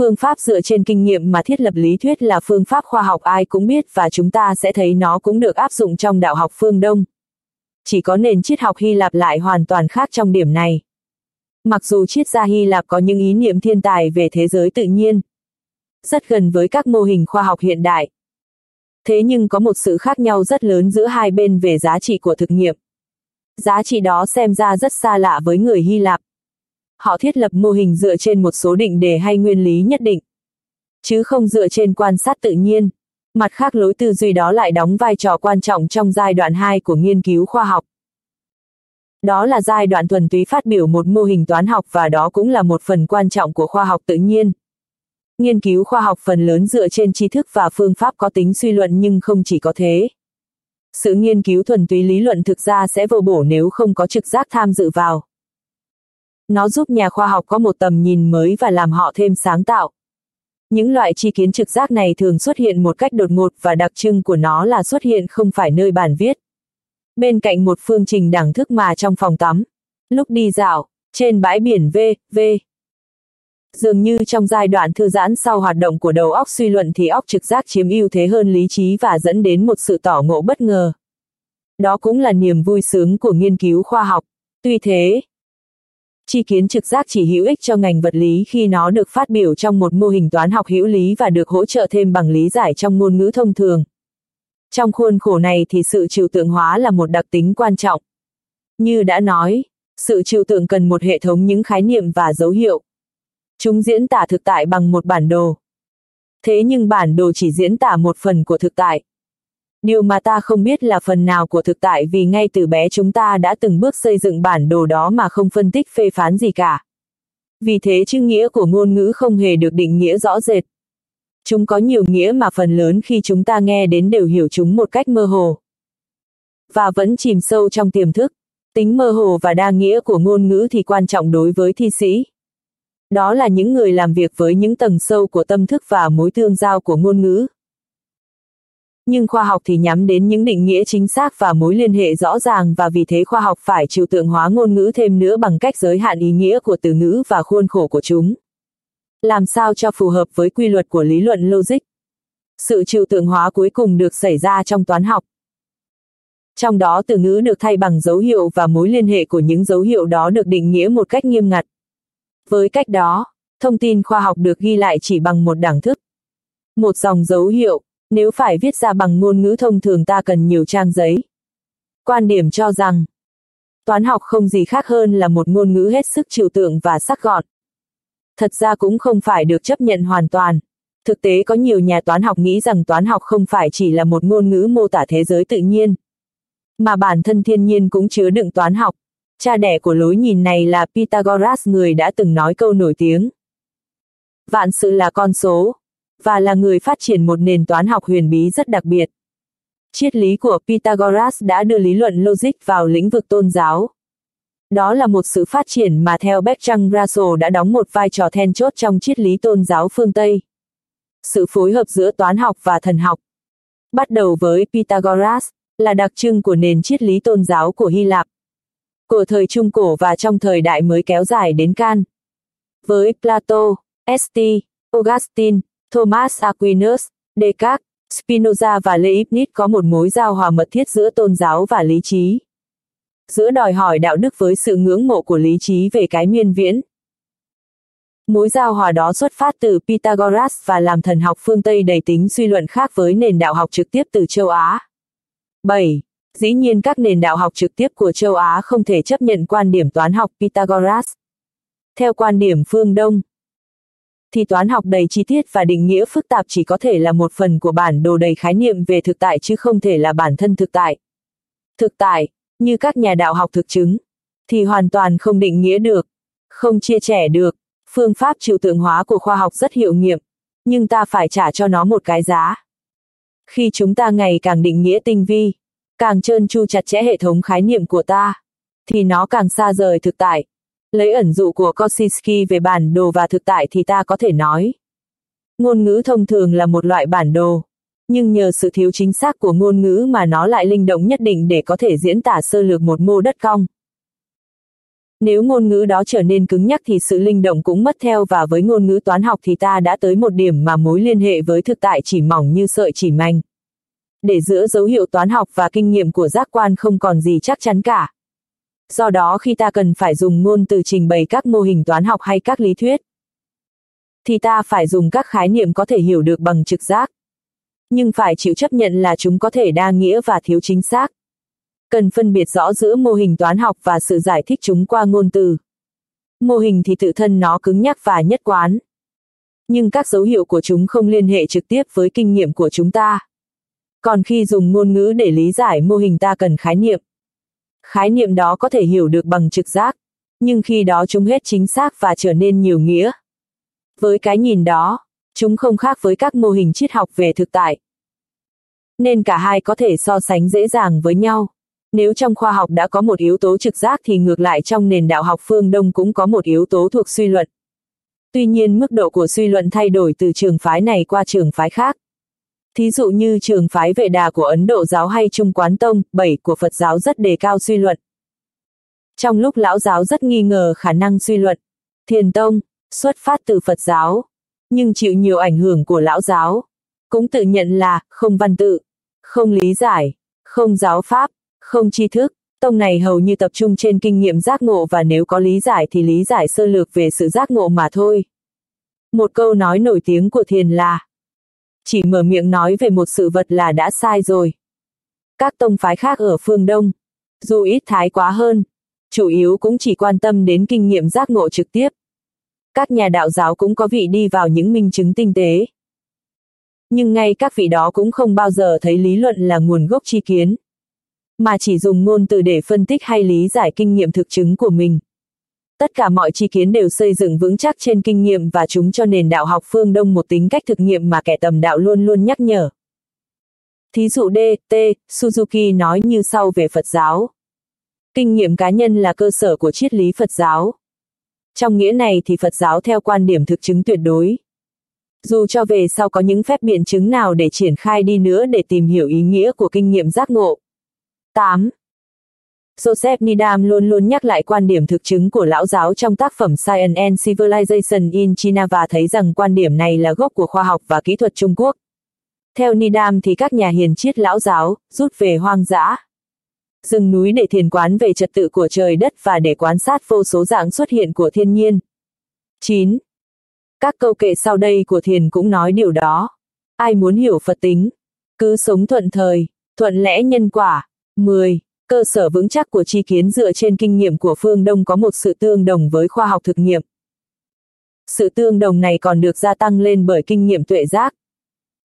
Phương pháp dựa trên kinh nghiệm mà thiết lập lý thuyết là phương pháp khoa học ai cũng biết và chúng ta sẽ thấy nó cũng được áp dụng trong đạo học phương Đông. Chỉ có nền triết học Hy Lạp lại hoàn toàn khác trong điểm này. Mặc dù triết gia Hy Lạp có những ý niệm thiên tài về thế giới tự nhiên, rất gần với các mô hình khoa học hiện đại. Thế nhưng có một sự khác nhau rất lớn giữa hai bên về giá trị của thực nghiệm. Giá trị đó xem ra rất xa lạ với người Hy Lạp. Họ thiết lập mô hình dựa trên một số định đề hay nguyên lý nhất định, chứ không dựa trên quan sát tự nhiên. Mặt khác lối tư duy đó lại đóng vai trò quan trọng trong giai đoạn 2 của nghiên cứu khoa học. Đó là giai đoạn thuần túy phát biểu một mô hình toán học và đó cũng là một phần quan trọng của khoa học tự nhiên. Nghiên cứu khoa học phần lớn dựa trên tri thức và phương pháp có tính suy luận nhưng không chỉ có thế. Sự nghiên cứu thuần túy lý luận thực ra sẽ vô bổ nếu không có trực giác tham dự vào. Nó giúp nhà khoa học có một tầm nhìn mới và làm họ thêm sáng tạo. Những loại chi kiến trực giác này thường xuất hiện một cách đột ngột và đặc trưng của nó là xuất hiện không phải nơi bàn viết. Bên cạnh một phương trình đẳng thức mà trong phòng tắm. Lúc đi dạo, trên bãi biển V, V. Dường như trong giai đoạn thư giãn sau hoạt động của đầu óc suy luận thì óc trực giác chiếm ưu thế hơn lý trí và dẫn đến một sự tỏ ngộ bất ngờ. Đó cũng là niềm vui sướng của nghiên cứu khoa học. Tuy thế, Chi kiến trực giác chỉ hữu ích cho ngành vật lý khi nó được phát biểu trong một mô hình toán học hữu lý và được hỗ trợ thêm bằng lý giải trong ngôn ngữ thông thường. Trong khuôn khổ này thì sự trừu tượng hóa là một đặc tính quan trọng. Như đã nói, sự trừu tượng cần một hệ thống những khái niệm và dấu hiệu. Chúng diễn tả thực tại bằng một bản đồ. Thế nhưng bản đồ chỉ diễn tả một phần của thực tại. Điều mà ta không biết là phần nào của thực tại vì ngay từ bé chúng ta đã từng bước xây dựng bản đồ đó mà không phân tích phê phán gì cả. Vì thế chữ nghĩa của ngôn ngữ không hề được định nghĩa rõ rệt. Chúng có nhiều nghĩa mà phần lớn khi chúng ta nghe đến đều hiểu chúng một cách mơ hồ. Và vẫn chìm sâu trong tiềm thức. Tính mơ hồ và đa nghĩa của ngôn ngữ thì quan trọng đối với thi sĩ. Đó là những người làm việc với những tầng sâu của tâm thức và mối tương giao của ngôn ngữ. Nhưng khoa học thì nhắm đến những định nghĩa chính xác và mối liên hệ rõ ràng và vì thế khoa học phải trừu tượng hóa ngôn ngữ thêm nữa bằng cách giới hạn ý nghĩa của từ ngữ và khuôn khổ của chúng. Làm sao cho phù hợp với quy luật của lý luận logic. Sự trừu tượng hóa cuối cùng được xảy ra trong toán học. Trong đó từ ngữ được thay bằng dấu hiệu và mối liên hệ của những dấu hiệu đó được định nghĩa một cách nghiêm ngặt. Với cách đó, thông tin khoa học được ghi lại chỉ bằng một đẳng thức. Một dòng dấu hiệu, nếu phải viết ra bằng ngôn ngữ thông thường ta cần nhiều trang giấy. Quan điểm cho rằng, toán học không gì khác hơn là một ngôn ngữ hết sức trừu tượng và sắc gọn. Thật ra cũng không phải được chấp nhận hoàn toàn. Thực tế có nhiều nhà toán học nghĩ rằng toán học không phải chỉ là một ngôn ngữ mô tả thế giới tự nhiên, mà bản thân thiên nhiên cũng chứa đựng toán học. Cha đẻ của lối nhìn này là Pythagoras người đã từng nói câu nổi tiếng. Vạn sự là con số, và là người phát triển một nền toán học huyền bí rất đặc biệt. Triết lý của Pythagoras đã đưa lý luận logic vào lĩnh vực tôn giáo. Đó là một sự phát triển mà theo Bertrand Russell đã đóng một vai trò then chốt trong triết lý tôn giáo phương Tây. Sự phối hợp giữa toán học và thần học. Bắt đầu với Pythagoras, là đặc trưng của nền triết lý tôn giáo của Hy Lạp. Của thời Trung Cổ và trong thời đại mới kéo dài đến Can. Với Plato, St. Augustine, Thomas Aquinas, Descartes, Spinoza và Leibniz có một mối giao hòa mật thiết giữa tôn giáo và lý trí. Giữa đòi hỏi đạo đức với sự ngưỡng mộ của lý trí về cái miên viễn. Mối giao hòa đó xuất phát từ Pythagoras và làm thần học phương Tây đầy tính suy luận khác với nền đạo học trực tiếp từ châu Á. 7. Dĩ nhiên các nền đạo học trực tiếp của châu Á không thể chấp nhận quan điểm toán học Pythagoras. Theo quan điểm phương Đông, thì toán học đầy chi tiết và định nghĩa phức tạp chỉ có thể là một phần của bản đồ đầy khái niệm về thực tại chứ không thể là bản thân thực tại. Thực tại, như các nhà đạo học thực chứng, thì hoàn toàn không định nghĩa được, không chia sẻ được. Phương pháp trừu tượng hóa của khoa học rất hiệu nghiệm, nhưng ta phải trả cho nó một cái giá. Khi chúng ta ngày càng định nghĩa tinh vi, càng trơn tru chặt chẽ hệ thống khái niệm của ta, thì nó càng xa rời thực tại. Lấy ẩn dụ của Kosinski về bản đồ và thực tại thì ta có thể nói. Ngôn ngữ thông thường là một loại bản đồ, nhưng nhờ sự thiếu chính xác của ngôn ngữ mà nó lại linh động nhất định để có thể diễn tả sơ lược một mô đất cong. Nếu ngôn ngữ đó trở nên cứng nhắc thì sự linh động cũng mất theo và với ngôn ngữ toán học thì ta đã tới một điểm mà mối liên hệ với thực tại chỉ mỏng như sợi chỉ manh. Để giữa dấu hiệu toán học và kinh nghiệm của giác quan không còn gì chắc chắn cả. Do đó khi ta cần phải dùng ngôn từ trình bày các mô hình toán học hay các lý thuyết, thì ta phải dùng các khái niệm có thể hiểu được bằng trực giác. Nhưng phải chịu chấp nhận là chúng có thể đa nghĩa và thiếu chính xác cần phân biệt rõ giữa mô hình toán học và sự giải thích chúng qua ngôn từ. Mô hình thì tự thân nó cứng nhắc và nhất quán. Nhưng các dấu hiệu của chúng không liên hệ trực tiếp với kinh nghiệm của chúng ta. Còn khi dùng ngôn ngữ để lý giải mô hình ta cần khái niệm. Khái niệm đó có thể hiểu được bằng trực giác, nhưng khi đó chúng hết chính xác và trở nên nhiều nghĩa. Với cái nhìn đó, chúng không khác với các mô hình triết học về thực tại. Nên cả hai có thể so sánh dễ dàng với nhau. Nếu trong khoa học đã có một yếu tố trực giác thì ngược lại trong nền đạo học phương Đông cũng có một yếu tố thuộc suy luận. Tuy nhiên mức độ của suy luận thay đổi từ trường phái này qua trường phái khác. Thí dụ như trường phái vệ đà của Ấn Độ giáo hay Trung Quán Tông, 7 của Phật giáo rất đề cao suy luận. Trong lúc lão giáo rất nghi ngờ khả năng suy luận, Thiền Tông, xuất phát từ Phật giáo, nhưng chịu nhiều ảnh hưởng của lão giáo, cũng tự nhận là không văn tự, không lý giải, không giáo pháp, không tri thức, Tông này hầu như tập trung trên kinh nghiệm giác ngộ và nếu có lý giải thì lý giải sơ lược về sự giác ngộ mà thôi. Một câu nói nổi tiếng của thiền là chỉ mở miệng nói về một sự vật là đã sai rồi. Các tông phái khác ở phương Đông, dù ít thái quá hơn, chủ yếu cũng chỉ quan tâm đến kinh nghiệm giác ngộ trực tiếp. Các nhà đạo giáo cũng có vị đi vào những minh chứng tinh tế. Nhưng ngay các vị đó cũng không bao giờ thấy lý luận là nguồn gốc chi kiến, mà chỉ dùng ngôn từ để phân tích hay lý giải kinh nghiệm thực chứng của mình. Tất cả mọi chi kiến đều xây dựng vững chắc trên kinh nghiệm và chúng cho nền đạo học phương Đông một tính cách thực nghiệm mà kẻ tầm đạo luôn luôn nhắc nhở. Thí dụ D, T, Suzuki nói như sau về Phật giáo. Kinh nghiệm cá nhân là cơ sở của triết lý Phật giáo. Trong nghĩa này thì Phật giáo theo quan điểm thực chứng tuyệt đối. Dù cho về sau có những phép biện chứng nào để triển khai đi nữa để tìm hiểu ý nghĩa của kinh nghiệm giác ngộ. 8. Joseph Needham luôn luôn nhắc lại quan điểm thực chứng của lão giáo trong tác phẩm Science and Civilization in China và thấy rằng quan điểm này là gốc của khoa học và kỹ thuật Trung Quốc. Theo Needham thì các nhà hiền triết lão giáo rút về hoang dã, rừng núi để thiền quán về trật tự của trời đất và để quan sát vô số dạng xuất hiện của thiên nhiên. 9. Các câu kệ sau đây của thiền cũng nói điều đó. Ai muốn hiểu Phật tính, cứ sống thuận thời, thuận lẽ nhân quả. 10. Cơ sở vững chắc của tri kiến dựa trên kinh nghiệm của phương Đông có một sự tương đồng với khoa học thực nghiệm. Sự tương đồng này còn được gia tăng lên bởi kinh nghiệm tuệ giác.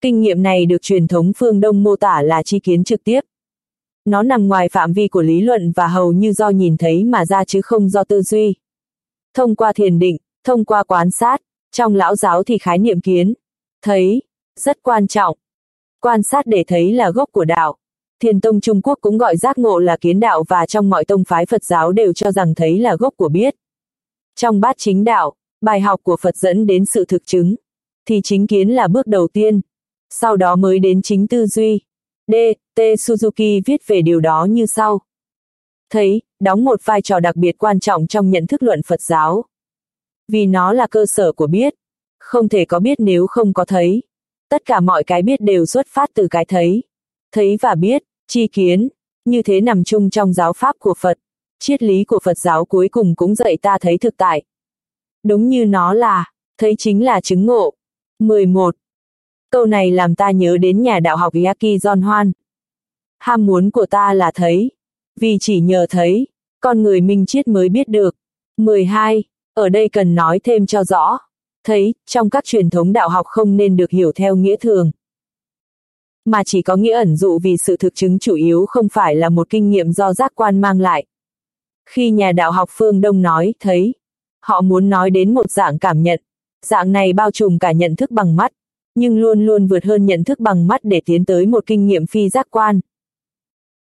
Kinh nghiệm này được truyền thống phương Đông mô tả là tri kiến trực tiếp. Nó nằm ngoài phạm vi của lý luận và hầu như do nhìn thấy mà ra chứ không do tư duy. Thông qua thiền định, thông qua quan sát, trong lão giáo thì khái niệm kiến, thấy, rất quan trọng. Quan sát để thấy là gốc của đạo. Thiền tông Trung Quốc cũng gọi giác ngộ là kiến đạo và trong mọi tông phái Phật giáo đều cho rằng thấy là gốc của biết. Trong bát chính đạo, bài học của Phật dẫn đến sự thực chứng, thì chính kiến là bước đầu tiên, sau đó mới đến chính tư duy. D. T. Suzuki viết về điều đó như sau. Thấy, đóng một vai trò đặc biệt quan trọng trong nhận thức luận Phật giáo. Vì nó là cơ sở của biết. Không thể có biết nếu không có thấy. Tất cả mọi cái biết đều xuất phát từ cái thấy. Thấy và biết, chi kiến, như thế nằm chung trong giáo pháp của Phật. Triết lý của Phật giáo cuối cùng cũng dạy ta thấy thực tại. Đúng như nó là, thấy chính là chứng ngộ. 11. Câu này làm ta nhớ đến nhà đạo học Yaki John Hoan. Ham muốn của ta là thấy. Vì chỉ nhờ thấy, con người minh triết mới biết được. 12. Ở đây cần nói thêm cho rõ. Thấy, trong các truyền thống đạo học không nên được hiểu theo nghĩa thường. Mà chỉ có nghĩa ẩn dụ vì sự thực chứng chủ yếu không phải là một kinh nghiệm do giác quan mang lại. Khi nhà đạo học phương Đông nói, thấy, họ muốn nói đến một dạng cảm nhận. Dạng này bao trùm cả nhận thức bằng mắt, nhưng luôn luôn vượt hơn nhận thức bằng mắt để tiến tới một kinh nghiệm phi giác quan.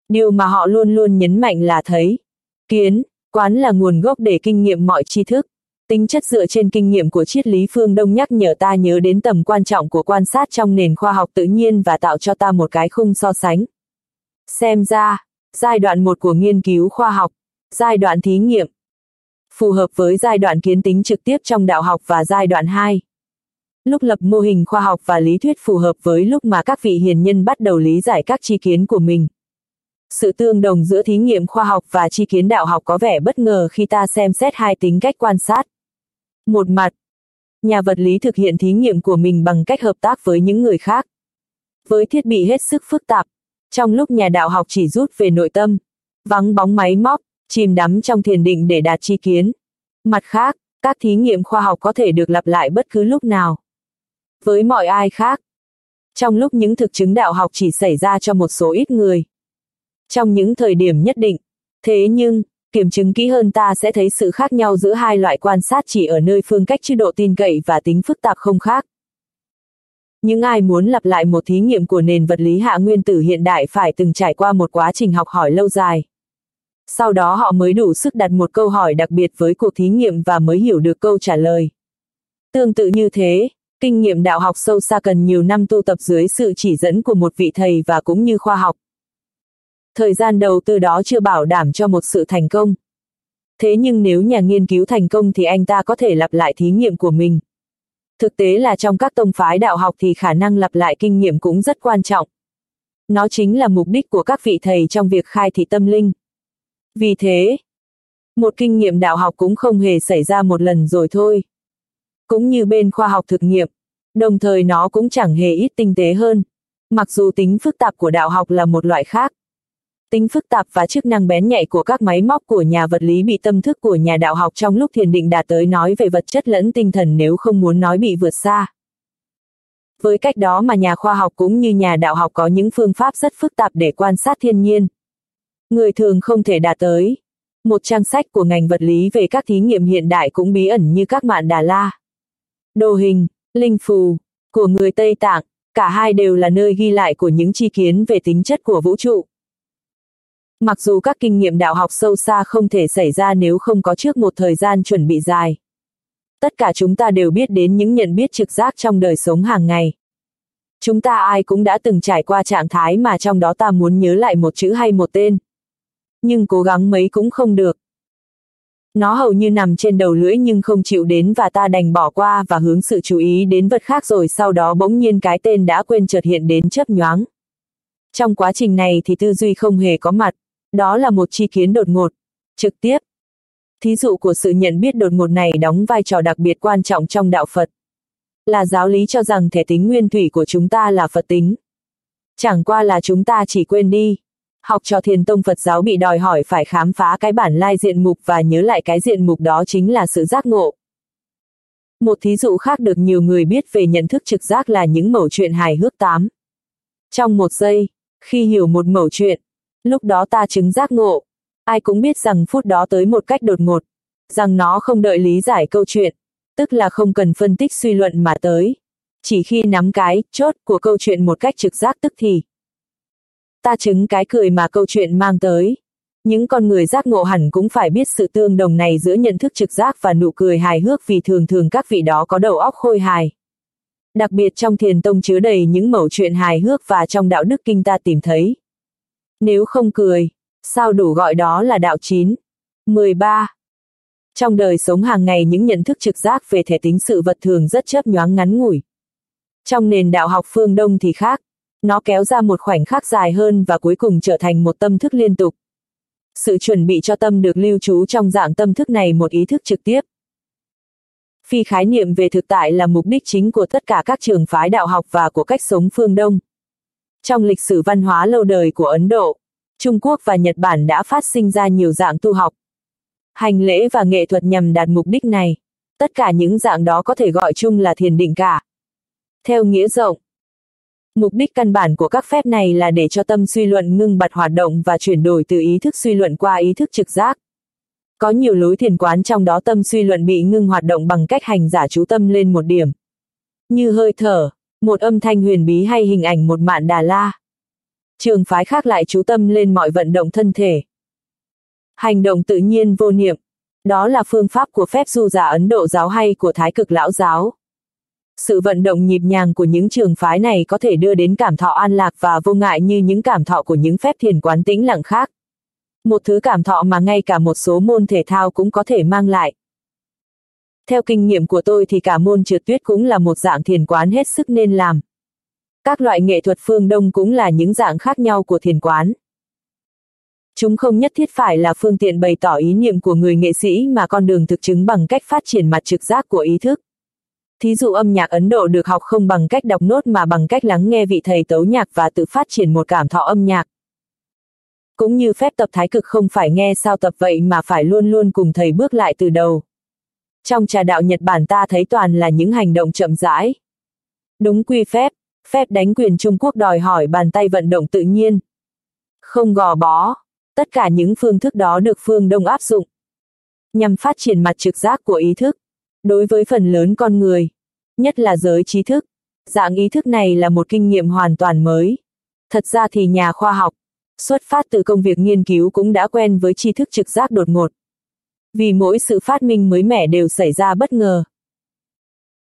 Điều mà họ luôn luôn nhấn mạnh là thấy, kiến, quán là nguồn gốc để kinh nghiệm mọi tri thức. Tính chất dựa trên kinh nghiệm của triết lý phương Đông nhắc nhở ta nhớ đến tầm quan trọng của quan sát trong nền khoa học tự nhiên và tạo cho ta một cái khung so sánh. Xem ra, giai đoạn một của nghiên cứu khoa học, giai đoạn thí nghiệm, phù hợp với giai đoạn kiến tính trực tiếp trong đạo học và giai đoạn 2 lúc lập mô hình khoa học và lý thuyết phù hợp với lúc mà các vị hiền nhân bắt đầu lý giải các tri kiến của mình. Sự tương đồng giữa thí nghiệm khoa học và tri kiến đạo học có vẻ bất ngờ khi ta xem xét hai tính cách quan sát. Một mặt, nhà vật lý thực hiện thí nghiệm của mình bằng cách hợp tác với những người khác. Với thiết bị hết sức phức tạp, trong lúc nhà đạo học chỉ rút về nội tâm, vắng bóng máy móc, chìm đắm trong thiền định để đạt chi kiến. Mặt khác, các thí nghiệm khoa học có thể được lặp lại bất cứ lúc nào với mọi ai khác. Trong lúc những thực chứng đạo học chỉ xảy ra cho một số ít người. Trong những thời điểm nhất định. Thế nhưng, kiểm chứng kỹ hơn ta sẽ thấy sự khác nhau giữa hai loại quan sát chỉ ở nơi phương cách chứ độ tin cậy và tính phức tạp không khác. Những ai muốn lặp lại một thí nghiệm của nền vật lý hạ nguyên tử hiện đại phải từng trải qua một quá trình học hỏi lâu dài. Sau đó họ mới đủ sức đặt một câu hỏi đặc biệt với cuộc thí nghiệm và mới hiểu được câu trả lời. Tương tự như thế, Kinh nghiệm đạo học sâu xa cần nhiều năm tu tập dưới sự chỉ dẫn của một vị thầy và cũng như khoa học. Thời gian đầu tư đó chưa bảo đảm cho một sự thành công. Thế nhưng nếu nhà nghiên cứu thành công thì anh ta có thể lặp lại thí nghiệm của mình. Thực tế là trong các tông phái đạo học thì khả năng lặp lại kinh nghiệm cũng rất quan trọng. Nó chính là mục đích của các vị thầy trong việc khai thị tâm linh. Vì thế, một kinh nghiệm đạo học cũng không hề xảy ra một lần rồi thôi. Cũng như bên khoa học thực nghiệm, đồng thời nó cũng chẳng hề ít tinh tế hơn. Mặc dù tính phức tạp của đạo học là một loại khác. Tính phức tạp và chức năng bén nhạy của các máy móc của nhà vật lý bị tâm thức của nhà đạo học trong lúc thiền định đạt tới nói về vật chất lẫn tinh thần nếu không muốn nói bị vượt xa. Với cách đó mà nhà khoa học cũng như nhà đạo học có những phương pháp rất phức tạp để quan sát thiên nhiên. Người thường không thể đạt tới. Một trang sách của ngành vật lý về các thí nghiệm hiện đại cũng bí ẩn như các mạn Đà La. Đồ hình, linh phù, của người Tây Tạng, cả hai đều là nơi ghi lại của những chi kiến về tính chất của vũ trụ. Mặc dù các kinh nghiệm đạo học sâu xa không thể xảy ra nếu không có trước một thời gian chuẩn bị dài. Tất cả chúng ta đều biết đến những nhận biết trực giác trong đời sống hàng ngày. Chúng ta ai cũng đã từng trải qua trạng thái mà trong đó ta muốn nhớ lại một chữ hay một tên. Nhưng cố gắng mấy cũng không được. Nó hầu như nằm trên đầu lưỡi nhưng không chịu đến và ta đành bỏ qua và hướng sự chú ý đến vật khác rồi sau đó bỗng nhiên cái tên đã quên chợt hiện đến chớp nhoáng. Trong quá trình này thì tư duy không hề có mặt, đó là một chi kiến đột ngột, trực tiếp. Thí dụ của sự nhận biết đột ngột này đóng vai trò đặc biệt quan trọng trong đạo Phật. Là giáo lý cho rằng thể tính nguyên thủy của chúng ta là Phật tính. Chẳng qua là chúng ta chỉ quên đi. Học trò thiền tông Phật giáo bị đòi hỏi phải khám phá cái bản lai diện mục và nhớ lại cái diện mục đó chính là sự giác ngộ. Một thí dụ khác được nhiều người biết về nhận thức trực giác là những mẩu chuyện hài hước tám. Trong một giây, khi hiểu một mẩu chuyện, lúc đó ta chứng giác ngộ. Ai cũng biết rằng phút đó tới một cách đột ngột, rằng nó không đợi lý giải câu chuyện, tức là không cần phân tích suy luận mà tới. Chỉ khi nắm cái, chốt của câu chuyện một cách trực giác tức thì. Ta chứng cái cười mà câu chuyện mang tới. Những con người giác ngộ hẳn cũng phải biết sự tương đồng này giữa nhận thức trực giác và nụ cười hài hước vì thường thường các vị đó có đầu óc khôi hài. Đặc biệt trong thiền tông chứa đầy những mẩu chuyện hài hước và trong đạo đức kinh ta tìm thấy. Nếu không cười, sao đủ gọi đó là đạo chín? 13. Trong đời sống hàng ngày những nhận thức trực giác về thể tính sự vật thường rất chớp nhoáng ngắn ngủi. Trong nền đạo học phương Đông thì khác, nó kéo ra một khoảnh khắc dài hơn và cuối cùng trở thành một tâm thức liên tục. Sự chuẩn bị cho tâm được lưu trú trong dạng tâm thức này một ý thức trực tiếp. Phi khái niệm về thực tại là mục đích chính của tất cả các trường phái đạo học và của cách sống phương Đông. Trong lịch sử văn hóa lâu đời của Ấn Độ, Trung Quốc và Nhật Bản đã phát sinh ra nhiều dạng tu học. Hành lễ và nghệ thuật nhằm đạt mục đích này. Tất cả những dạng đó có thể gọi chung là thiền định cả. Theo nghĩa rộng, mục đích căn bản của các phép này là để cho tâm suy luận ngưng bật hoạt động và chuyển đổi từ ý thức suy luận qua ý thức trực giác. Có nhiều lối thiền quán trong đó tâm suy luận bị ngưng hoạt động bằng cách hành giả chú tâm lên một điểm. Như hơi thở, một âm thanh huyền bí hay hình ảnh một mạn đà la. Trường phái khác lại chú tâm lên mọi vận động thân thể. Hành động tự nhiên vô niệm, đó là phương pháp của phép du giả Ấn Độ giáo hay của Thái cực lão giáo. Sự vận động nhịp nhàng của những trường phái này có thể đưa đến cảm thọ an lạc và vô ngại như những cảm thọ của những phép thiền quán tĩnh lặng khác. Một thứ cảm thọ mà ngay cả một số môn thể thao cũng có thể mang lại. Theo kinh nghiệm của tôi thì cả môn trượt tuyết cũng là một dạng thiền quán hết sức nên làm. Các loại nghệ thuật phương Đông cũng là những dạng khác nhau của thiền quán. Chúng không nhất thiết phải là phương tiện bày tỏ ý niệm của người nghệ sĩ mà con đường thực chứng bằng cách phát triển mặt trực giác của ý thức. Thí dụ âm nhạc Ấn Độ được học không bằng cách đọc nốt mà bằng cách lắng nghe vị thầy tấu nhạc và tự phát triển một cảm thọ âm nhạc. Cũng như phép tập thái cực không phải nghe sao tập vậy mà phải luôn luôn cùng thầy bước lại từ đầu. Trong trà đạo Nhật Bản ta thấy toàn là những hành động chậm rãi. Đúng quy phép, phép đánh quyền Trung Quốc đòi hỏi bàn tay vận động tự nhiên. Không gò bó, tất cả những phương thức đó được phương Đông áp dụng. Nhằm phát triển mặt trực giác của ý thức. Đối với phần lớn con người, nhất là giới trí thức, dạng ý thức này là một kinh nghiệm hoàn toàn mới. Thật ra thì nhà khoa học, xuất phát từ công việc nghiên cứu cũng đã quen với tri thức trực giác đột ngột vì mỗi sự phát minh mới mẻ đều xảy ra bất ngờ.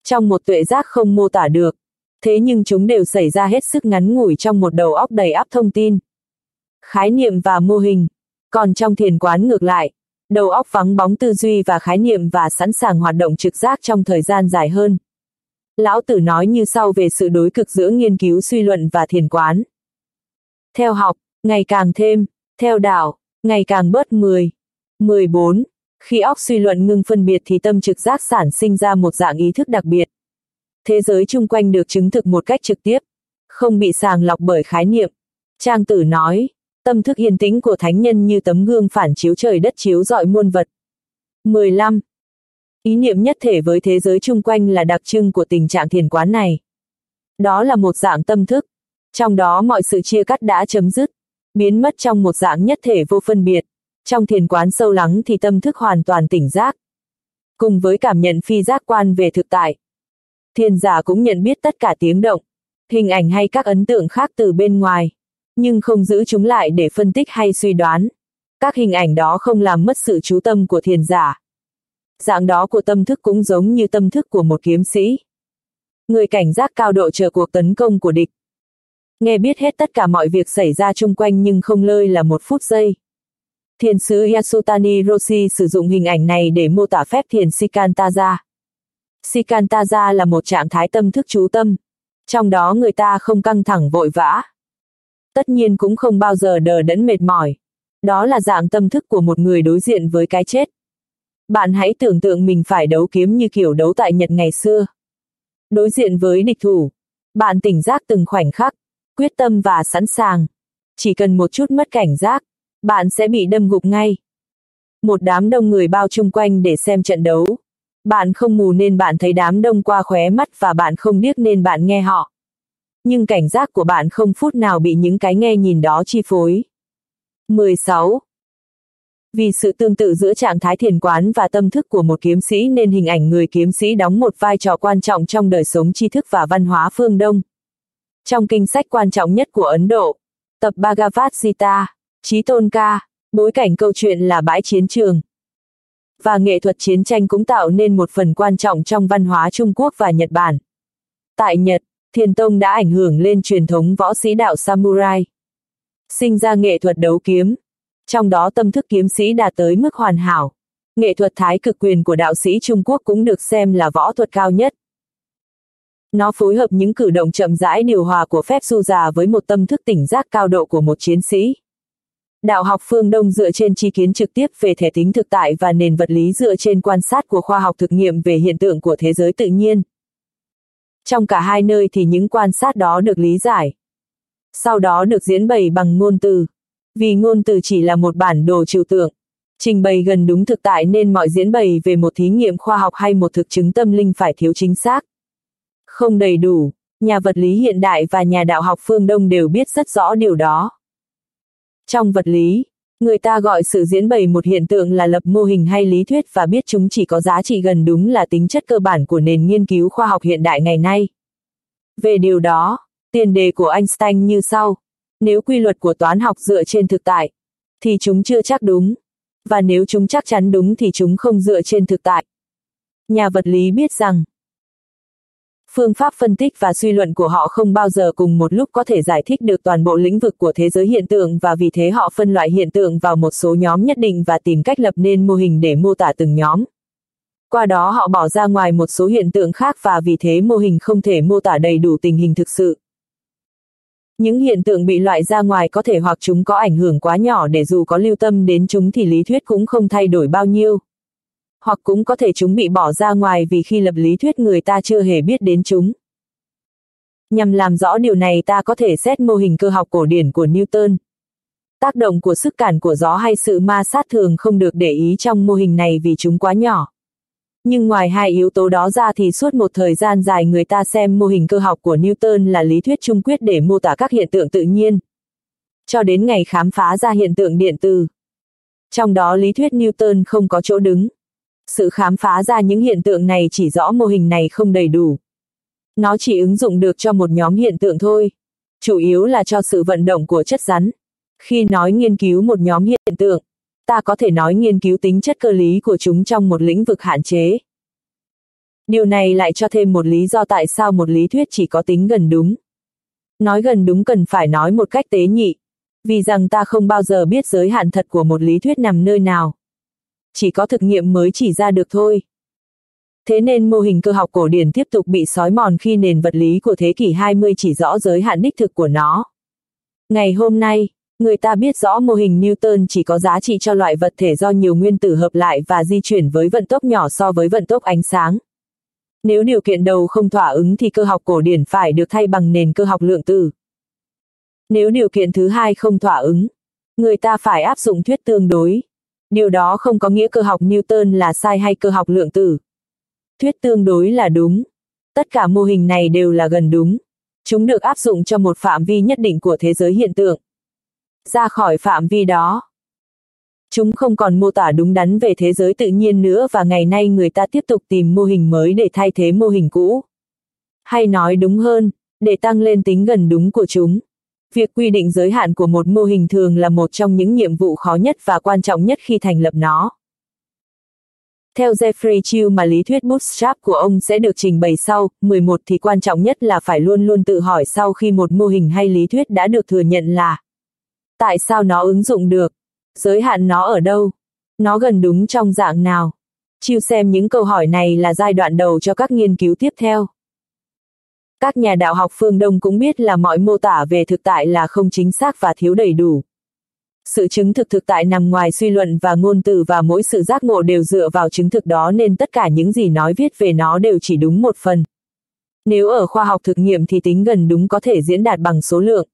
Trong một tuệ giác không mô tả được, thế nhưng chúng đều xảy ra hết sức ngắn ngủi trong một đầu óc đầy áp thông tin. Khái niệm và mô hình, còn trong thiền quán ngược lại, đầu óc vắng bóng tư duy và khái niệm và sẵn sàng hoạt động trực giác trong thời gian dài hơn. Lão Tử nói như sau về sự đối cực giữa nghiên cứu suy luận và thiền quán. Theo học, ngày càng thêm, theo đạo, ngày càng bớt 10. 14. Khi óc suy luận ngưng phân biệt thì tâm trực giác sản sinh ra một dạng ý thức đặc biệt. Thế giới chung quanh được chứng thực một cách trực tiếp, không bị sàng lọc bởi khái niệm. Trang tử nói, tâm thức yên tĩnh của thánh nhân như tấm gương phản chiếu trời đất chiếu dọi muôn vật. 15. Ý niệm nhất thể với thế giới chung quanh là đặc trưng của tình trạng thiền quán này. Đó là một dạng tâm thức, trong đó mọi sự chia cắt đã chấm dứt, biến mất trong một dạng nhất thể vô phân biệt. Trong thiền quán sâu lắng thì tâm thức hoàn toàn tỉnh giác. Cùng với cảm nhận phi giác quan về thực tại. Thiền giả cũng nhận biết tất cả tiếng động, hình ảnh hay các ấn tượng khác từ bên ngoài, nhưng không giữ chúng lại để phân tích hay suy đoán. Các hình ảnh đó không làm mất sự chú tâm của thiền giả. Dạng đó của tâm thức cũng giống như tâm thức của một kiếm sĩ. Người cảnh giác cao độ chờ cuộc tấn công của địch. Nghe biết hết tất cả mọi việc xảy ra chung quanh nhưng không lơi là một phút giây. Thiền sứ Yasutani Roshi sử dụng hình ảnh này để mô tả phép thiền Sikantaza. Sikantaza là một trạng thái tâm thức chú tâm. Trong đó người ta không căng thẳng vội vã. Tất nhiên cũng không bao giờ đờ đẫn mệt mỏi. Đó là dạng tâm thức của một người đối diện với cái chết. Bạn hãy tưởng tượng mình phải đấu kiếm như kiểu đấu tại Nhật ngày xưa. Đối diện với địch thủ. Bạn tỉnh giác từng khoảnh khắc, quyết tâm và sẵn sàng. Chỉ cần một chút mất cảnh giác, bạn sẽ bị đâm gục ngay. Một đám đông người bao chung quanh để xem trận đấu. Bạn không mù nên bạn thấy đám đông qua khóe mắt và bạn không điếc nên bạn nghe họ. Nhưng cảnh giác của bạn không phút nào bị những cái nghe nhìn đó chi phối. 16. Vì sự tương tự giữa trạng thái thiền quán và tâm thức của một kiếm sĩ nên hình ảnh người kiếm sĩ đóng một vai trò quan trọng trong đời sống tri thức và văn hóa phương Đông. Trong kinh sách quan trọng nhất của Ấn Độ, tập Bhagavad Gita, Chí Tôn Ca, bối cảnh câu chuyện là bãi chiến trường. Và nghệ thuật chiến tranh cũng tạo nên một phần quan trọng trong văn hóa Trung Quốc và Nhật Bản. Tại Nhật, Thiền Tông đã ảnh hưởng lên truyền thống võ sĩ đạo Samurai. Sinh ra nghệ thuật đấu kiếm. Trong đó tâm thức kiếm sĩ đạt tới mức hoàn hảo. Nghệ thuật thái cực quyền của đạo sĩ Trung Quốc cũng được xem là võ thuật cao nhất. Nó phối hợp những cử động chậm rãi điều hòa của phép du già với một tâm thức tỉnh giác cao độ của một chiến sĩ. Đạo học phương Đông dựa trên chi kiến trực tiếp về thể tính thực tại và nền vật lý dựa trên quan sát của khoa học thực nghiệm về hiện tượng của thế giới tự nhiên. Trong cả hai nơi thì những quan sát đó được lý giải. Sau đó được diễn bày bằng ngôn từ. Vì ngôn từ chỉ là một bản đồ trừu tượng. Trình bày gần đúng thực tại nên mọi diễn bày về một thí nghiệm khoa học hay một thực chứng tâm linh phải thiếu chính xác. Không đầy đủ, nhà vật lý hiện đại và nhà đạo học phương Đông đều biết rất rõ điều đó. Trong vật lý, người ta gọi sự diễn bày một hiện tượng là lập mô hình hay lý thuyết và biết chúng chỉ có giá trị gần đúng là tính chất cơ bản của nền nghiên cứu khoa học hiện đại ngày nay. Về điều đó, tiền đề của Einstein như sau. Nếu quy luật của toán học dựa trên thực tại, thì chúng chưa chắc đúng. Và nếu chúng chắc chắn đúng thì chúng không dựa trên thực tại. Nhà vật lý biết rằng, phương pháp phân tích và suy luận của họ không bao giờ cùng một lúc có thể giải thích được toàn bộ lĩnh vực của thế giới hiện tượng và vì thế họ phân loại hiện tượng vào một số nhóm nhất định và tìm cách lập nên mô hình để mô tả từng nhóm. Qua đó họ bỏ ra ngoài một số hiện tượng khác và vì thế mô hình không thể mô tả đầy đủ tình hình thực sự. Những hiện tượng bị loại ra ngoài có thể hoặc chúng có ảnh hưởng quá nhỏ để dù có lưu tâm đến chúng thì lý thuyết cũng không thay đổi bao nhiêu hoặc cũng có thể chúng bị bỏ ra ngoài vì khi lập lý thuyết người ta chưa hề biết đến chúng. Nhằm làm rõ điều này ta có thể xét mô hình cơ học cổ điển của Newton. Tác động của sức cản của gió hay sự ma sát thường không được để ý trong mô hình này vì chúng quá nhỏ. Nhưng ngoài hai yếu tố đó ra thì suốt một thời gian dài người ta xem mô hình cơ học của Newton là lý thuyết trung quyết để mô tả các hiện tượng tự nhiên. Cho đến ngày khám phá ra hiện tượng điện từ. Trong đó lý thuyết Newton không có chỗ đứng. Sự khám phá ra những hiện tượng này chỉ rõ mô hình này không đầy đủ. Nó chỉ ứng dụng được cho một nhóm hiện tượng thôi. Chủ yếu là cho sự vận động của chất rắn. Khi nói nghiên cứu một nhóm hiện tượng, ta có thể nói nghiên cứu tính chất cơ lý của chúng trong một lĩnh vực hạn chế. Điều này lại cho thêm một lý do tại sao một lý thuyết chỉ có tính gần đúng. Nói gần đúng cần phải nói một cách tế nhị, vì rằng ta không bao giờ biết giới hạn thật của một lý thuyết nằm nơi nào chỉ có thực nghiệm mới chỉ ra được thôi. Thế nên mô hình cơ học cổ điển tiếp tục bị sói mòn khi nền vật lý của thế kỷ 20 chỉ rõ giới hạn đích thực của nó. Ngày hôm nay, Người ta biết rõ mô hình Newton chỉ có giá trị cho loại vật thể do nhiều nguyên tử hợp lại và di chuyển với vận tốc nhỏ so với vận tốc ánh sáng. Nếu điều kiện đầu không thỏa ứng thì cơ học cổ điển phải được thay bằng nền cơ học lượng tử. Nếu điều kiện thứ hai không thỏa ứng, người ta phải áp dụng thuyết tương đối. Điều đó không có nghĩa cơ học Newton là sai hay cơ học lượng tử. Thuyết tương đối là đúng. Tất cả mô hình này đều là gần đúng. Chúng được áp dụng cho một phạm vi nhất định của thế giới hiện tượng. Ra khỏi phạm vi đó, chúng không còn mô tả đúng đắn về thế giới tự nhiên nữa và ngày nay người ta tiếp tục tìm mô hình mới để thay thế mô hình cũ. Hay nói đúng hơn, để tăng lên tính gần đúng của chúng. Việc quy định giới hạn của một mô hình thường là một trong những nhiệm vụ khó nhất và quan trọng nhất khi thành lập nó. Theo Jeffrey Chiu mà lý thuyết bootstrap của ông sẽ được trình bày sau, 11 thì quan trọng nhất là phải luôn luôn tự hỏi sau khi một mô hình hay lý thuyết đã được thừa nhận là Tại sao nó ứng dụng được? Giới hạn nó ở đâu? Nó gần đúng trong dạng nào? Chiu xem những câu hỏi này là giai đoạn đầu cho các nghiên cứu tiếp theo. Các nhà đạo học phương Đông cũng biết là mọi mô tả về thực tại là không chính xác và thiếu đầy đủ. Sự chứng thực thực tại nằm ngoài suy luận và ngôn từ và mỗi sự giác ngộ đều dựa vào chứng thực đó nên tất cả những gì nói viết về nó đều chỉ đúng một phần. Nếu ở khoa học thực nghiệm thì tính gần đúng có thể diễn đạt bằng số lượng.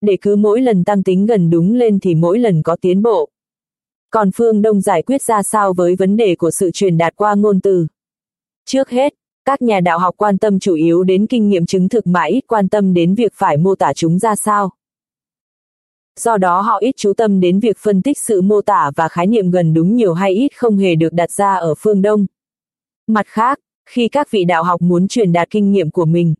Để cứ mỗi lần tăng tính gần đúng lên thì mỗi lần có tiến bộ. Còn phương Đông giải quyết ra sao với vấn đề của sự truyền đạt qua ngôn từ? Trước hết, các nhà đạo học quan tâm chủ yếu đến kinh nghiệm chứng thực mà ít quan tâm đến việc phải mô tả chúng ra sao. Do đó họ ít chú tâm đến việc phân tích sự mô tả và khái niệm gần đúng nhiều hay ít không hề được đặt ra ở phương Đông. Mặt khác, khi các vị đạo học muốn truyền đạt kinh nghiệm của mình,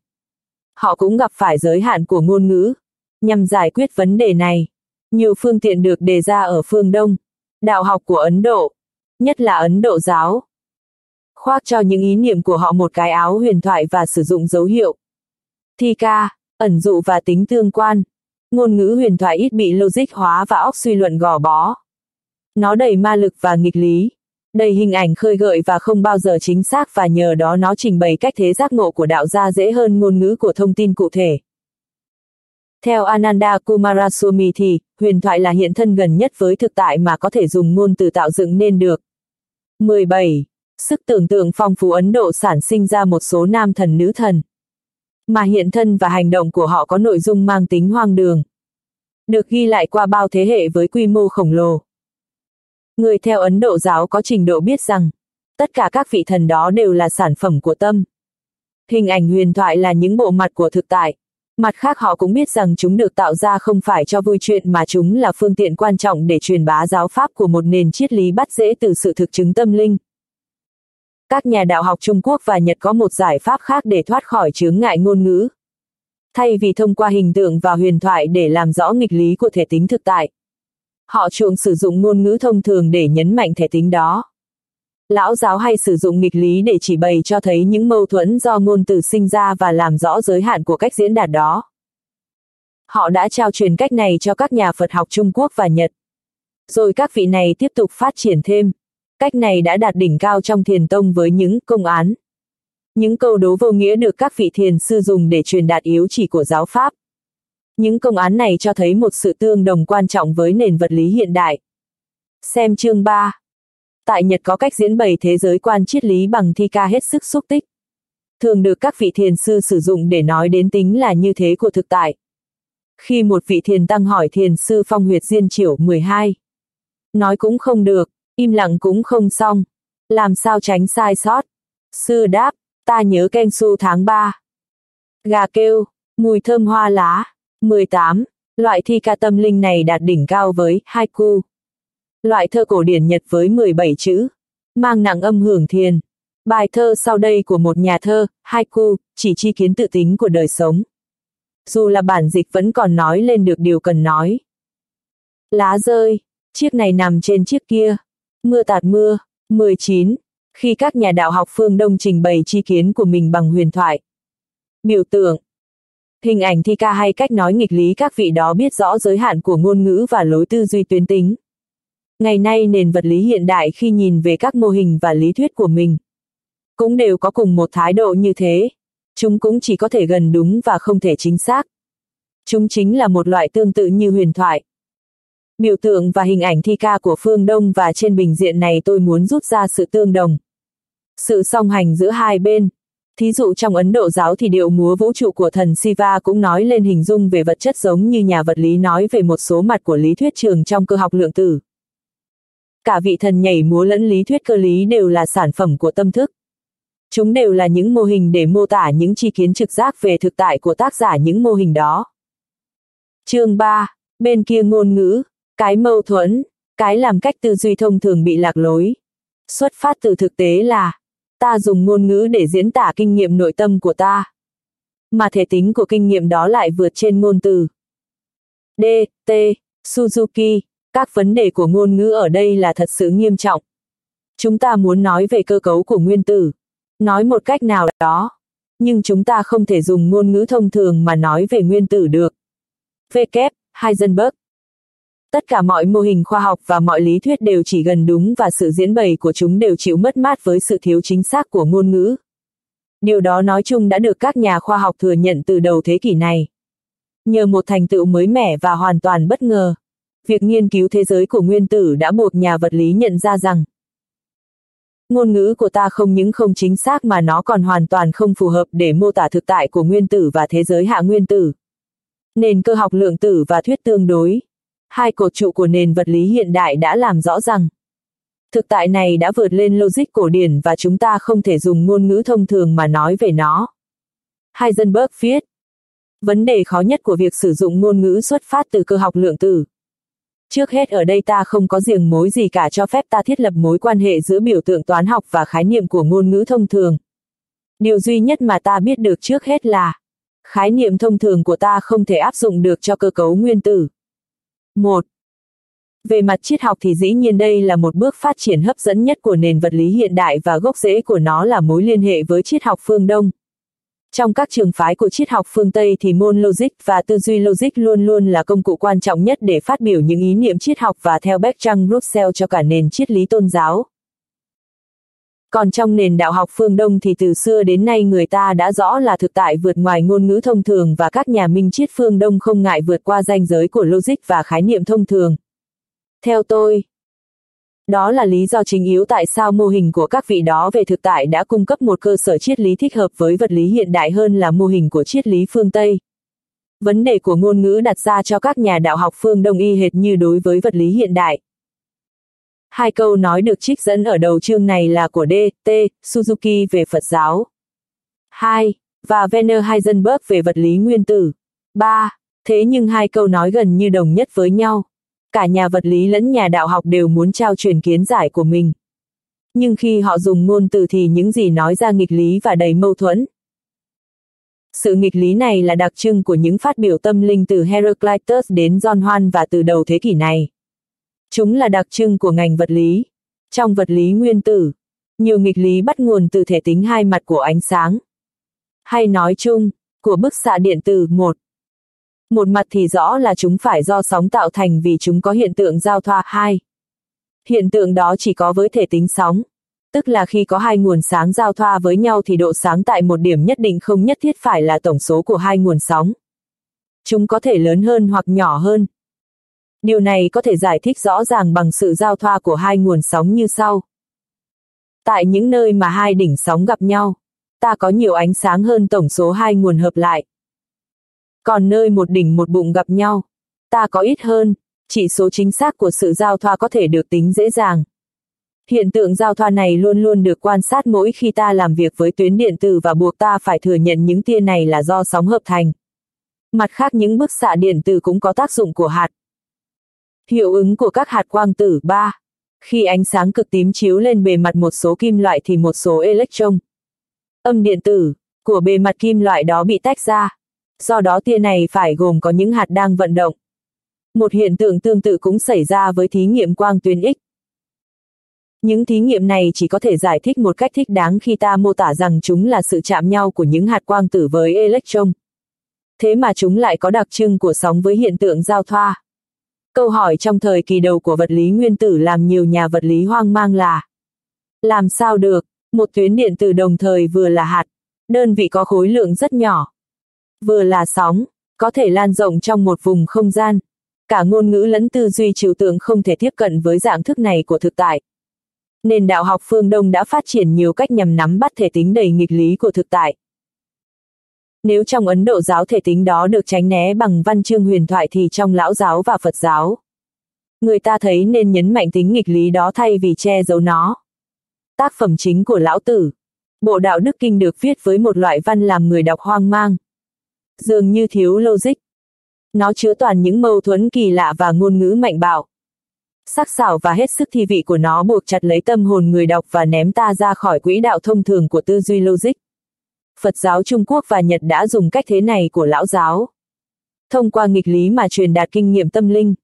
họ cũng gặp phải giới hạn của ngôn ngữ. Nhằm giải quyết vấn đề này, nhiều phương tiện được đề ra ở phương Đông, đạo học của Ấn Độ, nhất là Ấn Độ giáo, khoác cho những ý niệm của họ một cái áo huyền thoại và sử dụng dấu hiệu. Thi ca, ẩn dụ và tính tương quan. Ngôn ngữ huyền thoại ít bị logic hóa và óc suy luận gò bó. Nó đầy ma lực và nghịch lý. Đầy hình ảnh khơi gợi và không bao giờ chính xác và nhờ đó nó trình bày cách thế giác ngộ của đạo gia dễ hơn ngôn ngữ của thông tin cụ thể. Theo Ananda Kumaraswamy thì, huyền thoại là hiện thân gần nhất với thực tại mà có thể dùng ngôn từ tạo dựng nên được. 17 sức tưởng tượng phong phú Ấn Độ sản sinh ra một số nam thần nữ thần. Mà hiện thân và hành động của họ có nội dung mang tính hoang đường. Được ghi lại qua bao thế hệ với quy mô khổng lồ. Người theo Ấn Độ giáo có trình độ biết rằng, tất cả các vị thần đó đều là sản phẩm của tâm. Hình ảnh huyền thoại là những bộ mặt của thực tại. Mặt khác họ cũng biết rằng chúng được tạo ra không phải cho vui chuyện mà chúng là phương tiện quan trọng để truyền bá giáo pháp của một nền triết lý bắt dễ từ sự thực chứng tâm linh. Các nhà đạo học Trung Quốc và Nhật có một giải pháp khác để thoát khỏi chướng ngại ngôn ngữ. Thay vì thông qua hình tượng và huyền thoại để làm rõ nghịch lý của thể tính thực tại. Họ chuộng sử dụng ngôn ngữ thông thường để nhấn mạnh thể tính đó. Lão giáo hay sử dụng nghịch lý để chỉ bày cho thấy những mâu thuẫn do ngôn từ sinh ra và làm rõ giới hạn của cách diễn đạt đó. Họ đã trao truyền cách này cho các nhà Phật học Trung Quốc và Nhật. Rồi các vị này tiếp tục phát triển thêm. Cách này đã đạt đỉnh cao trong thiền tông với những công án. Những câu đố vô nghĩa được các vị thiền sư dùng để truyền đạt yếu chỉ của giáo pháp. Những công án này cho thấy một sự tương đồng quan trọng với nền vật lý hiện đại. Xem chương 3. Tại Nhật có cách diễn bày thế giới quan triết lý bằng thi ca hết sức xúc tích. Thường được các vị thiền sư sử dụng để nói đến tính là như thế của thực tại. Khi một vị thiền tăng hỏi thiền sư phong huyệt diên triểu 12. Nói cũng không được, Im lặng cũng không xong. Làm sao tránh sai sót? Sư đáp, ta nhớ canh su tháng 3. Gà kêu, mùi thơm hoa lá. 18. Loại thi ca tâm linh này đạt đỉnh cao với haiku. Loại thơ cổ điển Nhật với 17 chữ. Mang nặng âm hưởng thiền. Bài thơ sau đây của một nhà thơ, haiku, chỉ chi kiến tự tính của đời sống. Dù là bản dịch vẫn còn nói lên được điều cần nói. Lá rơi, chiếc này nằm trên chiếc kia, Mưa tạt mưa. 19. Khi các nhà đạo học phương Đông trình bày chi kiến của mình bằng huyền thoại. Biểu tượng. Hình ảnh thi ca hay cách nói nghịch lý các vị đó biết rõ giới hạn của ngôn ngữ và lối tư duy tuyến tính. Ngày nay nền vật lý hiện đại khi nhìn về các mô hình và lý thuyết của mình, cũng đều có cùng một thái độ như thế. Chúng cũng chỉ có thể gần đúng và không thể chính xác. Chúng chính là một loại tương tự như huyền thoại. Biểu tượng và hình ảnh thi ca của phương Đông và trên bình diện này tôi muốn rút ra sự tương đồng. Sự song hành giữa hai bên. Thí dụ trong Ấn Độ giáo thì điệu múa vũ trụ của thần Siva cũng nói lên hình dung về vật chất giống như nhà vật lý nói về một số mặt của lý thuyết trường trong cơ học lượng tử. Cả vị thần nhảy múa lẫn lý thuyết cơ lý đều là sản phẩm của tâm thức. Chúng đều là những mô hình để mô tả những chi kiến trực giác về thực tại của tác giả những mô hình đó. Chương 3, bên kia ngôn ngữ, cái mâu thuẫn, cái làm cách tư duy thông thường bị lạc lối. Xuất phát từ thực tế là, ta dùng ngôn ngữ để diễn tả kinh nghiệm nội tâm của ta. Mà thể tính của kinh nghiệm đó lại vượt trên ngôn từ. D, T, Suzuki, các vấn đề của ngôn ngữ ở đây là thật sự nghiêm trọng. Chúng ta muốn nói về cơ cấu của nguyên tử, nói một cách nào đó, nhưng chúng ta không thể dùng ngôn ngữ thông thường mà nói về nguyên tử được. V. Kép, Heisenberg Tất cả mọi mô hình khoa học và mọi lý thuyết đều chỉ gần đúng và sự diễn bày của chúng đều chịu mất mát với sự thiếu chính xác của ngôn ngữ. Điều đó nói chung đã được các nhà khoa học thừa nhận từ đầu thế kỷ này. Nhờ một thành tựu mới mẻ và hoàn toàn bất ngờ, việc nghiên cứu thế giới của nguyên tử đã buộc nhà vật lý nhận ra rằng ngôn ngữ của ta không những không chính xác mà nó còn hoàn toàn không phù hợp để mô tả thực tại của nguyên tử và thế giới hạ nguyên tử. Nền cơ học lượng tử và thuyết tương đối hai cột trụ của nền vật lý hiện đại đã làm rõ rằng, thực tại này đã vượt lên logic cổ điển và chúng ta không thể dùng ngôn ngữ thông thường mà nói về nó. Heisenberg viết, Vấn đề khó nhất của việc sử dụng ngôn ngữ xuất phát từ cơ học lượng tử. Trước hết ở đây ta không có riêng mối gì cả cho phép ta thiết lập mối quan hệ giữa biểu tượng toán học và khái niệm của ngôn ngữ thông thường. Điều duy nhất mà ta biết được trước hết là, khái niệm thông thường của ta không thể áp dụng được cho cơ cấu nguyên tử. 1. Về mặt triết học thì dĩ nhiên đây là một bước phát triển hấp dẫn nhất của nền vật lý hiện đại và gốc rễ của nó là mối liên hệ với triết học phương Đông. Trong các trường phái của triết học phương Tây thì môn logic và tư duy logic luôn luôn là công cụ quan trọng nhất để phát biểu những ý niệm triết học và theo Bertrand Russell cho cả nền triết lý tôn giáo. Còn trong nền đạo học phương Đông thì từ xưa đến nay người ta đã rõ là thực tại vượt ngoài ngôn ngữ thông thường và các nhà minh triết phương Đông không ngại vượt qua ranh giới của logic và khái niệm thông thường. Theo tôi, đó là lý do chính yếu tại sao mô hình của các vị đó về thực tại đã cung cấp một cơ sở triết lý thích hợp với vật lý hiện đại hơn là mô hình của triết lý phương Tây. Vấn đề của ngôn ngữ đặt ra cho các nhà đạo học phương Đông y hệt như đối với vật lý hiện đại. Hai câu nói được trích dẫn ở đầu chương này là của D. T. Suzuki về Phật giáo. 2. Và Werner Heisenberg về vật lý nguyên tử. 3. Thế nhưng hai câu nói gần như đồng nhất với nhau. Cả nhà vật lý lẫn nhà đạo học đều muốn trao truyền kiến giải của mình. Nhưng khi họ dùng ngôn từ thì những gì nói ra nghịch lý và đầy mâu thuẫn. Sự nghịch lý này là đặc trưng của những phát biểu tâm linh từ Heraclitus đến John Hoan và từ đầu thế kỷ này. Chúng là đặc trưng của ngành vật lý. Trong vật lý nguyên tử, nhiều nghịch lý bắt nguồn từ thể tính hai mặt của ánh sáng. Hay nói chung, của bức xạ điện tử một. Một mặt thì rõ là chúng phải do sóng tạo thành vì chúng có hiện tượng giao thoa hai. Hiện tượng đó chỉ có với thể tính sóng. Tức là khi có hai nguồn sáng giao thoa với nhau thì độ sáng tại một điểm nhất định không nhất thiết phải là tổng số của hai nguồn sóng. Chúng có thể lớn hơn hoặc nhỏ hơn, Điều này có thể giải thích rõ ràng bằng sự giao thoa của hai nguồn sóng như sau. Tại những nơi mà hai đỉnh sóng gặp nhau, ta có nhiều ánh sáng hơn tổng số hai nguồn hợp lại. Còn nơi một đỉnh một bụng gặp nhau, ta có ít hơn, chỉ số chính xác của sự giao thoa có thể được tính dễ dàng. Hiện tượng giao thoa này luôn luôn được quan sát mỗi khi ta làm việc với tuyến điện tử và buộc ta phải thừa nhận những tia này là do sóng hợp thành. Mặt khác những bức xạ điện tử cũng có tác dụng của hạt, Hiệu ứng của các hạt quang tử 3. Khi ánh sáng cực tím chiếu lên bề mặt một số kim loại thì một số electron, âm điện tử, của bề mặt kim loại đó bị tách ra. Do đó tia này phải gồm có những hạt đang vận động. Một hiện tượng tương tự cũng xảy ra với thí nghiệm quang tuyến X. Những thí nghiệm này chỉ có thể giải thích một cách thích đáng khi ta mô tả rằng chúng là sự chạm nhau của những hạt quang tử với electron. Thế mà chúng lại có đặc trưng của sóng với hiện tượng giao thoa. Câu hỏi trong thời kỳ đầu của vật lý nguyên tử làm nhiều nhà vật lý hoang mang là Làm sao được, một tuyến điện tử đồng thời vừa là hạt, đơn vị có khối lượng rất nhỏ, vừa là sóng, có thể lan rộng trong một vùng không gian. Cả ngôn ngữ lẫn tư duy trừu tượng không thể tiếp cận với dạng thức này của thực tại. Nền đạo học phương Đông đã phát triển nhiều cách nhằm nắm bắt thể tính đầy nghịch lý của thực tại. Nếu trong Ấn Độ giáo thể tính đó được tránh né bằng văn chương huyền thoại thì trong lão giáo và Phật giáo. Người ta thấy nên nhấn mạnh tính nghịch lý đó thay vì che giấu nó. Tác phẩm chính của lão tử. Bộ đạo đức kinh được viết với một loại văn làm người đọc hoang mang. Dường như thiếu logic. Nó chứa toàn những mâu thuẫn kỳ lạ và ngôn ngữ mạnh bạo. Sắc sảo và hết sức thi vị của nó buộc chặt lấy tâm hồn người đọc và ném ta ra khỏi quỹ đạo thông thường của tư duy logic. Phật giáo Trung Quốc và Nhật đã dùng cách thế này của lão giáo. Thông qua nghịch lý mà truyền đạt kinh nghiệm tâm linh.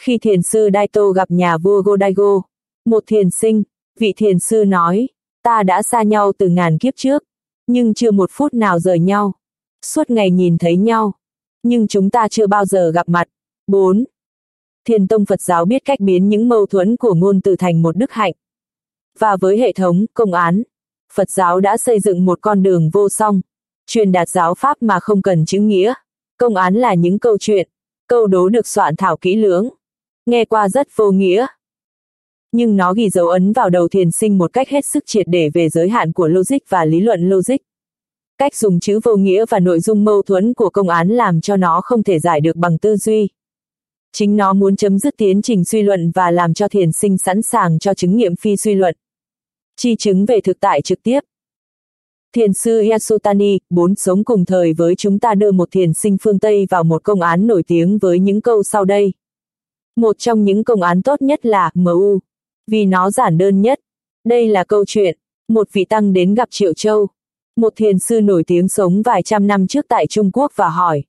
Khi thiền sư Daito gặp nhà vua Godaigo, một thiền sinh, vị thiền sư nói, ta đã xa nhau từ ngàn kiếp trước, nhưng chưa một phút nào rời nhau. Suốt ngày nhìn thấy nhau, nhưng chúng ta chưa bao giờ gặp mặt. 4. Thiền tông Phật giáo biết cách biến những mâu thuẫn của ngôn từ thành một đức hạnh. Và với hệ thống, công án, Phật giáo đã xây dựng một con đường vô song, truyền đạt giáo pháp mà không cần chữ nghĩa. Công án là những câu chuyện, câu đố được soạn thảo kỹ lưỡng. Nghe qua rất vô nghĩa. Nhưng nó ghi dấu ấn vào đầu thiền sinh một cách hết sức triệt để về giới hạn của logic và lý luận logic. Cách dùng chữ vô nghĩa và nội dung mâu thuẫn của công án làm cho nó không thể giải được bằng tư duy. Chính nó muốn chấm dứt tiến trình suy luận và làm cho thiền sinh sẵn sàng cho chứng nghiệm phi suy luận. Chi chứng về thực tại trực tiếp. Thiền sư Yasutani, bốn sống cùng thời với chúng ta đưa một thiền sinh phương Tây vào một công án nổi tiếng với những câu sau đây. Một trong những công án tốt nhất là MU, vì nó giản đơn nhất. Đây là câu chuyện, một vị tăng đến gặp Triệu Châu. Một thiền sư nổi tiếng sống vài trăm năm trước tại Trung Quốc và hỏi.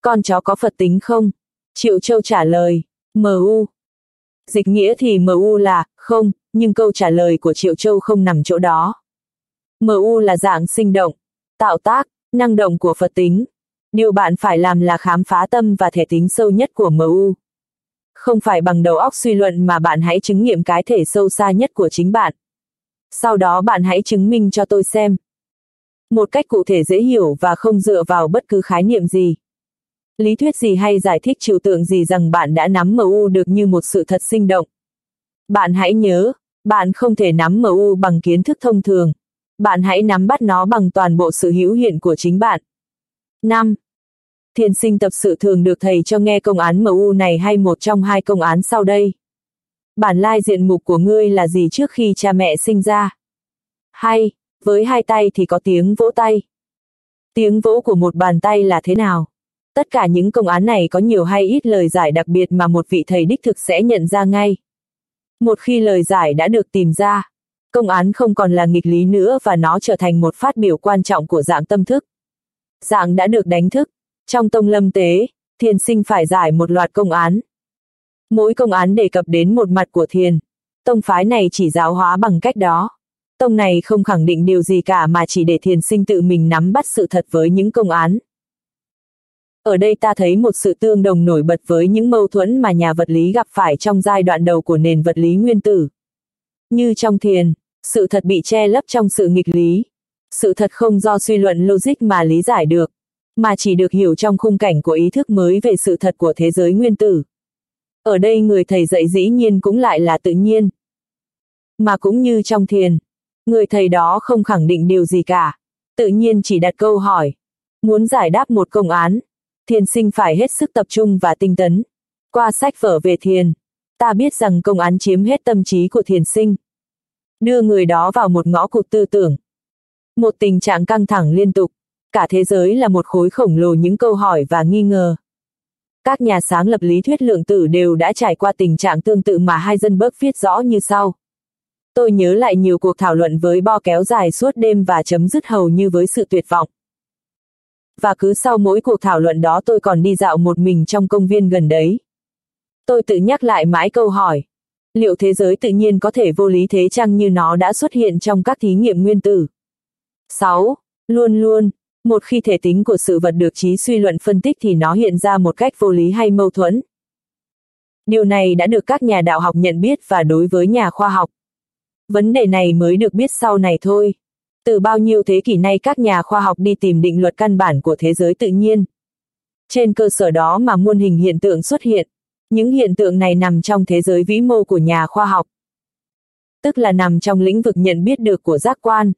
Con chó có Phật tính không? Triệu Châu trả lời, MU. Dịch nghĩa thì MU là, không, nhưng câu trả lời của Triệu Châu không nằm chỗ đó. MU là dạng sinh động, tạo tác, năng động của Phật tính. Điều bạn phải làm là khám phá tâm và thể tính sâu nhất của MU. Không phải bằng đầu óc suy luận mà bạn hãy chứng nghiệm cái thể sâu xa nhất của chính bạn. Sau đó bạn hãy chứng minh cho tôi xem. Một cách cụ thể dễ hiểu và không dựa vào bất cứ khái niệm gì. Lý thuyết gì hay giải thích trừu tượng gì rằng bạn đã nắm MU được như một sự thật sinh động. Bạn hãy nhớ, bạn không thể nắm MU bằng kiến thức thông thường. Bạn hãy nắm bắt nó bằng toàn bộ sự hữu hiện của chính bạn. 5. Thiền sinh tập sự thường được thầy cho nghe công án MU này hay một trong hai công án sau đây. Bản lai diện mục của ngươi là gì trước khi cha mẹ sinh ra? Hay, với hai tay thì có tiếng vỗ tay. Tiếng vỗ của một bàn tay là thế nào? Tất cả những công án này có nhiều hay ít lời giải đặc biệt mà một vị thầy đích thực sẽ nhận ra ngay. Một khi lời giải đã được tìm ra, công án không còn là nghịch lý nữa và nó trở thành một phát biểu quan trọng của dạng tâm thức. Dạng đã được đánh thức. Trong tông lâm tế, thiền sinh phải giải một loạt công án. Mỗi công án đề cập đến một mặt của thiền. Tông phái này chỉ giáo hóa bằng cách đó. Tông này không khẳng định điều gì cả mà chỉ để thiền sinh tự mình nắm bắt sự thật với những công án. Ở đây ta thấy một sự tương đồng nổi bật với những mâu thuẫn mà nhà vật lý gặp phải trong giai đoạn đầu của nền vật lý nguyên tử. Như trong thiền, sự thật bị che lấp trong sự nghịch lý. Sự thật không do suy luận logic mà lý giải được, mà chỉ được hiểu trong khung cảnh của ý thức mới về sự thật của thế giới nguyên tử. Ở đây người thầy dạy dĩ nhiên cũng lại là tự nhiên. Mà cũng như trong thiền, người thầy đó không khẳng định điều gì cả, tự nhiên chỉ đặt câu hỏi. Muốn giải đáp một công án, thiền sinh phải hết sức tập trung và tinh tấn. Qua sách vở về thiền, ta biết rằng công án chiếm hết tâm trí của thiền sinh. Đưa người đó vào một ngõ cụt tư tưởng. Một tình trạng căng thẳng liên tục, cả thế giới là một khối khổng lồ những câu hỏi và nghi ngờ. Các nhà sáng lập lý thuyết lượng tử đều đã trải qua tình trạng tương tự mà hai dân bớt viết rõ như sau. Tôi nhớ lại nhiều cuộc thảo luận với Bo kéo dài suốt đêm và chấm dứt hầu như với sự tuyệt vọng. Và cứ sau mỗi cuộc thảo luận đó tôi còn đi dạo một mình trong công viên gần đấy. Tôi tự nhắc lại mãi câu hỏi. Liệu thế giới tự nhiên có thể vô lý thế chăng như nó đã xuất hiện trong các thí nghiệm nguyên tử? 6. Luôn luôn, một khi thể tính của sự vật được trí suy luận phân tích thì nó hiện ra một cách vô lý hay mâu thuẫn. Điều này đã được các nhà đạo học nhận biết và đối với nhà khoa học. Vấn đề này mới được biết sau này thôi. Từ bao nhiêu thế kỷ nay các nhà khoa học đi tìm định luật căn bản của thế giới tự nhiên. Trên cơ sở đó mà muôn hình hiện tượng xuất hiện. Những hiện tượng này nằm trong thế giới vĩ mô của nhà khoa học. Tức là nằm trong lĩnh vực nhận biết được của giác quan.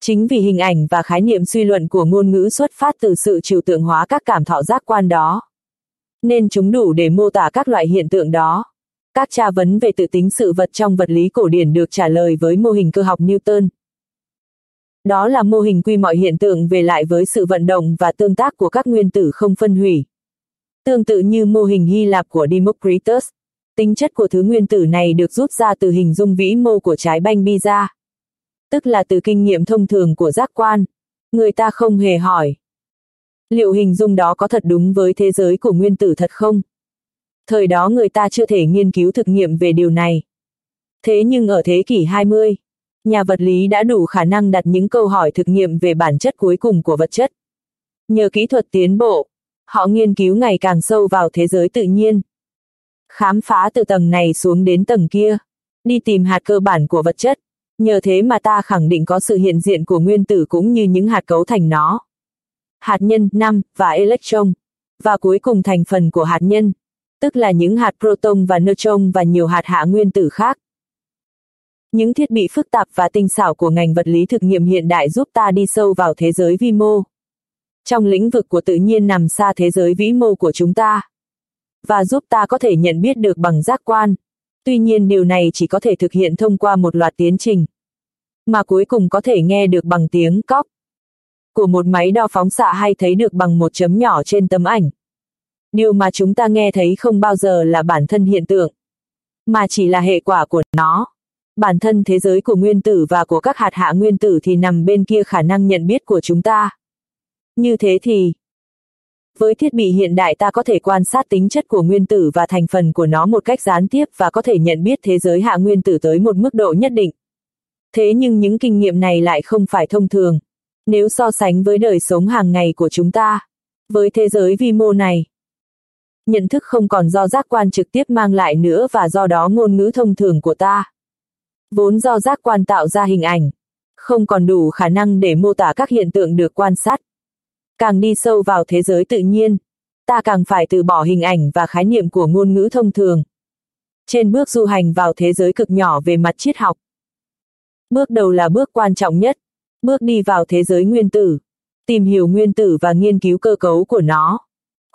Chính vì hình ảnh và khái niệm suy luận của ngôn ngữ xuất phát từ sự trừu tượng hóa các cảm thọ giác quan đó. Nên chúng đủ để mô tả các loại hiện tượng đó. Các tra vấn về tự tính sự vật trong vật lý cổ điển được trả lời với mô hình cơ học Newton. Đó là mô hình quy mọi hiện tượng về lại với sự vận động và tương tác của các nguyên tử không phân hủy. Tương tự như mô hình Hy Lạp của Democritus, tính chất của thứ nguyên tử này được rút ra từ hình dung vĩ mô của trái banh pizza. Tức là từ kinh nghiệm thông thường của giác quan. Người ta không hề hỏi. Liệu hình dung đó có thật đúng với thế giới của nguyên tử thật không? Thời đó người ta chưa thể nghiên cứu thực nghiệm về điều này. Thế nhưng ở thế kỷ 20, nhà vật lý đã đủ khả năng đặt những câu hỏi thực nghiệm về bản chất cuối cùng của vật chất. Nhờ kỹ thuật tiến bộ, họ nghiên cứu ngày càng sâu vào thế giới tự nhiên. Khám phá từ tầng này xuống đến tầng kia, đi tìm hạt cơ bản của vật chất. Nhờ thế mà ta khẳng định có sự hiện diện của nguyên tử cũng như những hạt cấu thành nó. Hạt nhân, năm, và electron. Và cuối cùng thành phần của hạt nhân, tức là những hạt proton và neutron và nhiều hạt hạ nguyên tử khác. Những thiết bị phức tạp và tinh xảo của ngành vật lý thực nghiệm hiện đại giúp ta đi sâu vào thế giới vi mô. Trong lĩnh vực của tự nhiên nằm xa thế giới vĩ mô của chúng ta. Và giúp ta có thể nhận biết được bằng giác quan. Tuy nhiên điều này chỉ có thể thực hiện thông qua một loạt tiến trình. Mà cuối cùng có thể nghe được bằng tiếng cóc. Của một máy đo phóng xạ hay thấy được bằng một chấm nhỏ trên tấm ảnh. Điều mà chúng ta nghe thấy không bao giờ là bản thân hiện tượng, mà chỉ là hệ quả của nó. Bản thân thế giới của nguyên tử và của các hạt hạ nguyên tử thì nằm bên kia khả năng nhận biết của chúng ta. Như thế thì, với thiết bị hiện đại ta có thể quan sát tính chất của nguyên tử và thành phần của nó một cách gián tiếp và có thể nhận biết thế giới hạ nguyên tử tới một mức độ nhất định. Thế nhưng những kinh nghiệm này lại không phải thông thường. Nếu so sánh với đời sống hàng ngày của chúng ta, với thế giới vi mô này, nhận thức không còn do giác quan trực tiếp mang lại nữa và do đó ngôn ngữ thông thường của ta. Vốn do giác quan tạo ra hình ảnh, không còn đủ khả năng để mô tả các hiện tượng được quan sát. Càng đi sâu vào thế giới tự nhiên, ta càng phải từ bỏ hình ảnh và khái niệm của ngôn ngữ thông thường. Trên bước du hành vào thế giới cực nhỏ về mặt triết học. Bước đầu là bước quan trọng nhất, bước đi vào thế giới nguyên tử, tìm hiểu nguyên tử và nghiên cứu cơ cấu của nó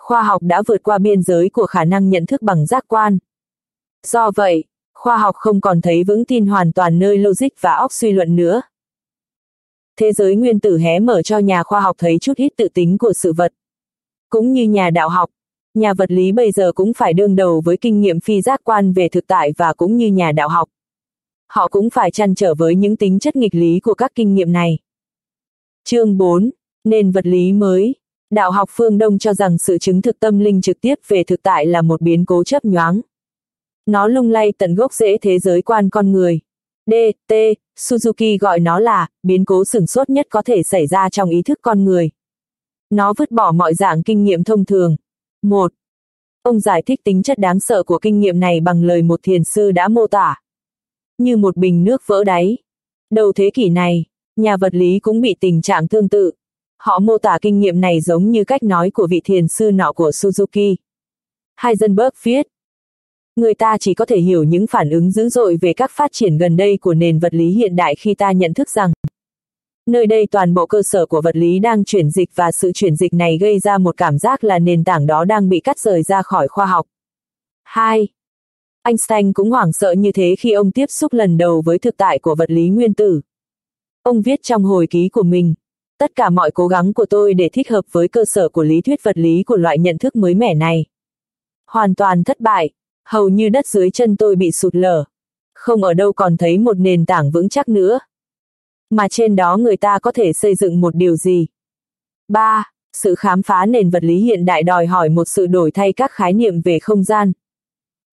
khoa học đã vượt qua biên giới của khả năng nhận thức bằng giác quan. Do vậy, khoa học không còn thấy vững tin hoàn toàn nơi logic và óc suy luận nữa. Thế giới nguyên tử hé mở cho nhà khoa học thấy chút ít tự tính của sự vật. Cũng như nhà đạo học, nhà vật lý bây giờ cũng phải đương đầu với kinh nghiệm phi giác quan về thực tại và cũng như nhà đạo học. Họ cũng phải chăn trở với những tính chất nghịch lý của các kinh nghiệm này. Chương 4. Nền vật lý mới Đạo học phương Đông cho rằng sự chứng thực tâm linh trực tiếp về thực tại là một biến cố chấp nhoáng. Nó lung lay tận gốc rễ thế giới quan con người. D. T. Suzuki gọi nó là biến cố sửng sốt nhất có thể xảy ra trong ý thức con người. Nó vứt bỏ mọi dạng kinh nghiệm thông thường. 1. Ông giải thích tính chất đáng sợ của kinh nghiệm này bằng lời một thiền sư đã mô tả. Như một bình nước vỡ đáy. Đầu thế kỷ này, nhà vật lý cũng bị tình trạng tương tự. Họ mô tả kinh nghiệm này giống như cách nói của vị thiền sư nọ của Suzuki. Heisenberg viết, Người ta chỉ có thể hiểu những phản ứng dữ dội về các phát triển gần đây của nền vật lý hiện đại khi ta nhận thức rằng nơi đây toàn bộ cơ sở của vật lý đang chuyển dịch và sự chuyển dịch này gây ra một cảm giác là nền tảng đó đang bị cắt rời ra khỏi khoa học. 2. Einstein cũng hoảng sợ như thế khi ông tiếp xúc lần đầu với thực tại của vật lý nguyên tử. Ông viết trong hồi ký của mình, Tất cả mọi cố gắng của tôi để thích hợp với cơ sở của lý thuyết vật lý của loại nhận thức mới mẻ này. Hoàn toàn thất bại, hầu như đất dưới chân tôi bị sụt lở. Không ở đâu còn thấy một nền tảng vững chắc nữa. Mà trên đó người ta có thể xây dựng một điều gì? 3. Sự khám phá nền vật lý hiện đại đòi hỏi một sự đổi thay các khái niệm về không gian,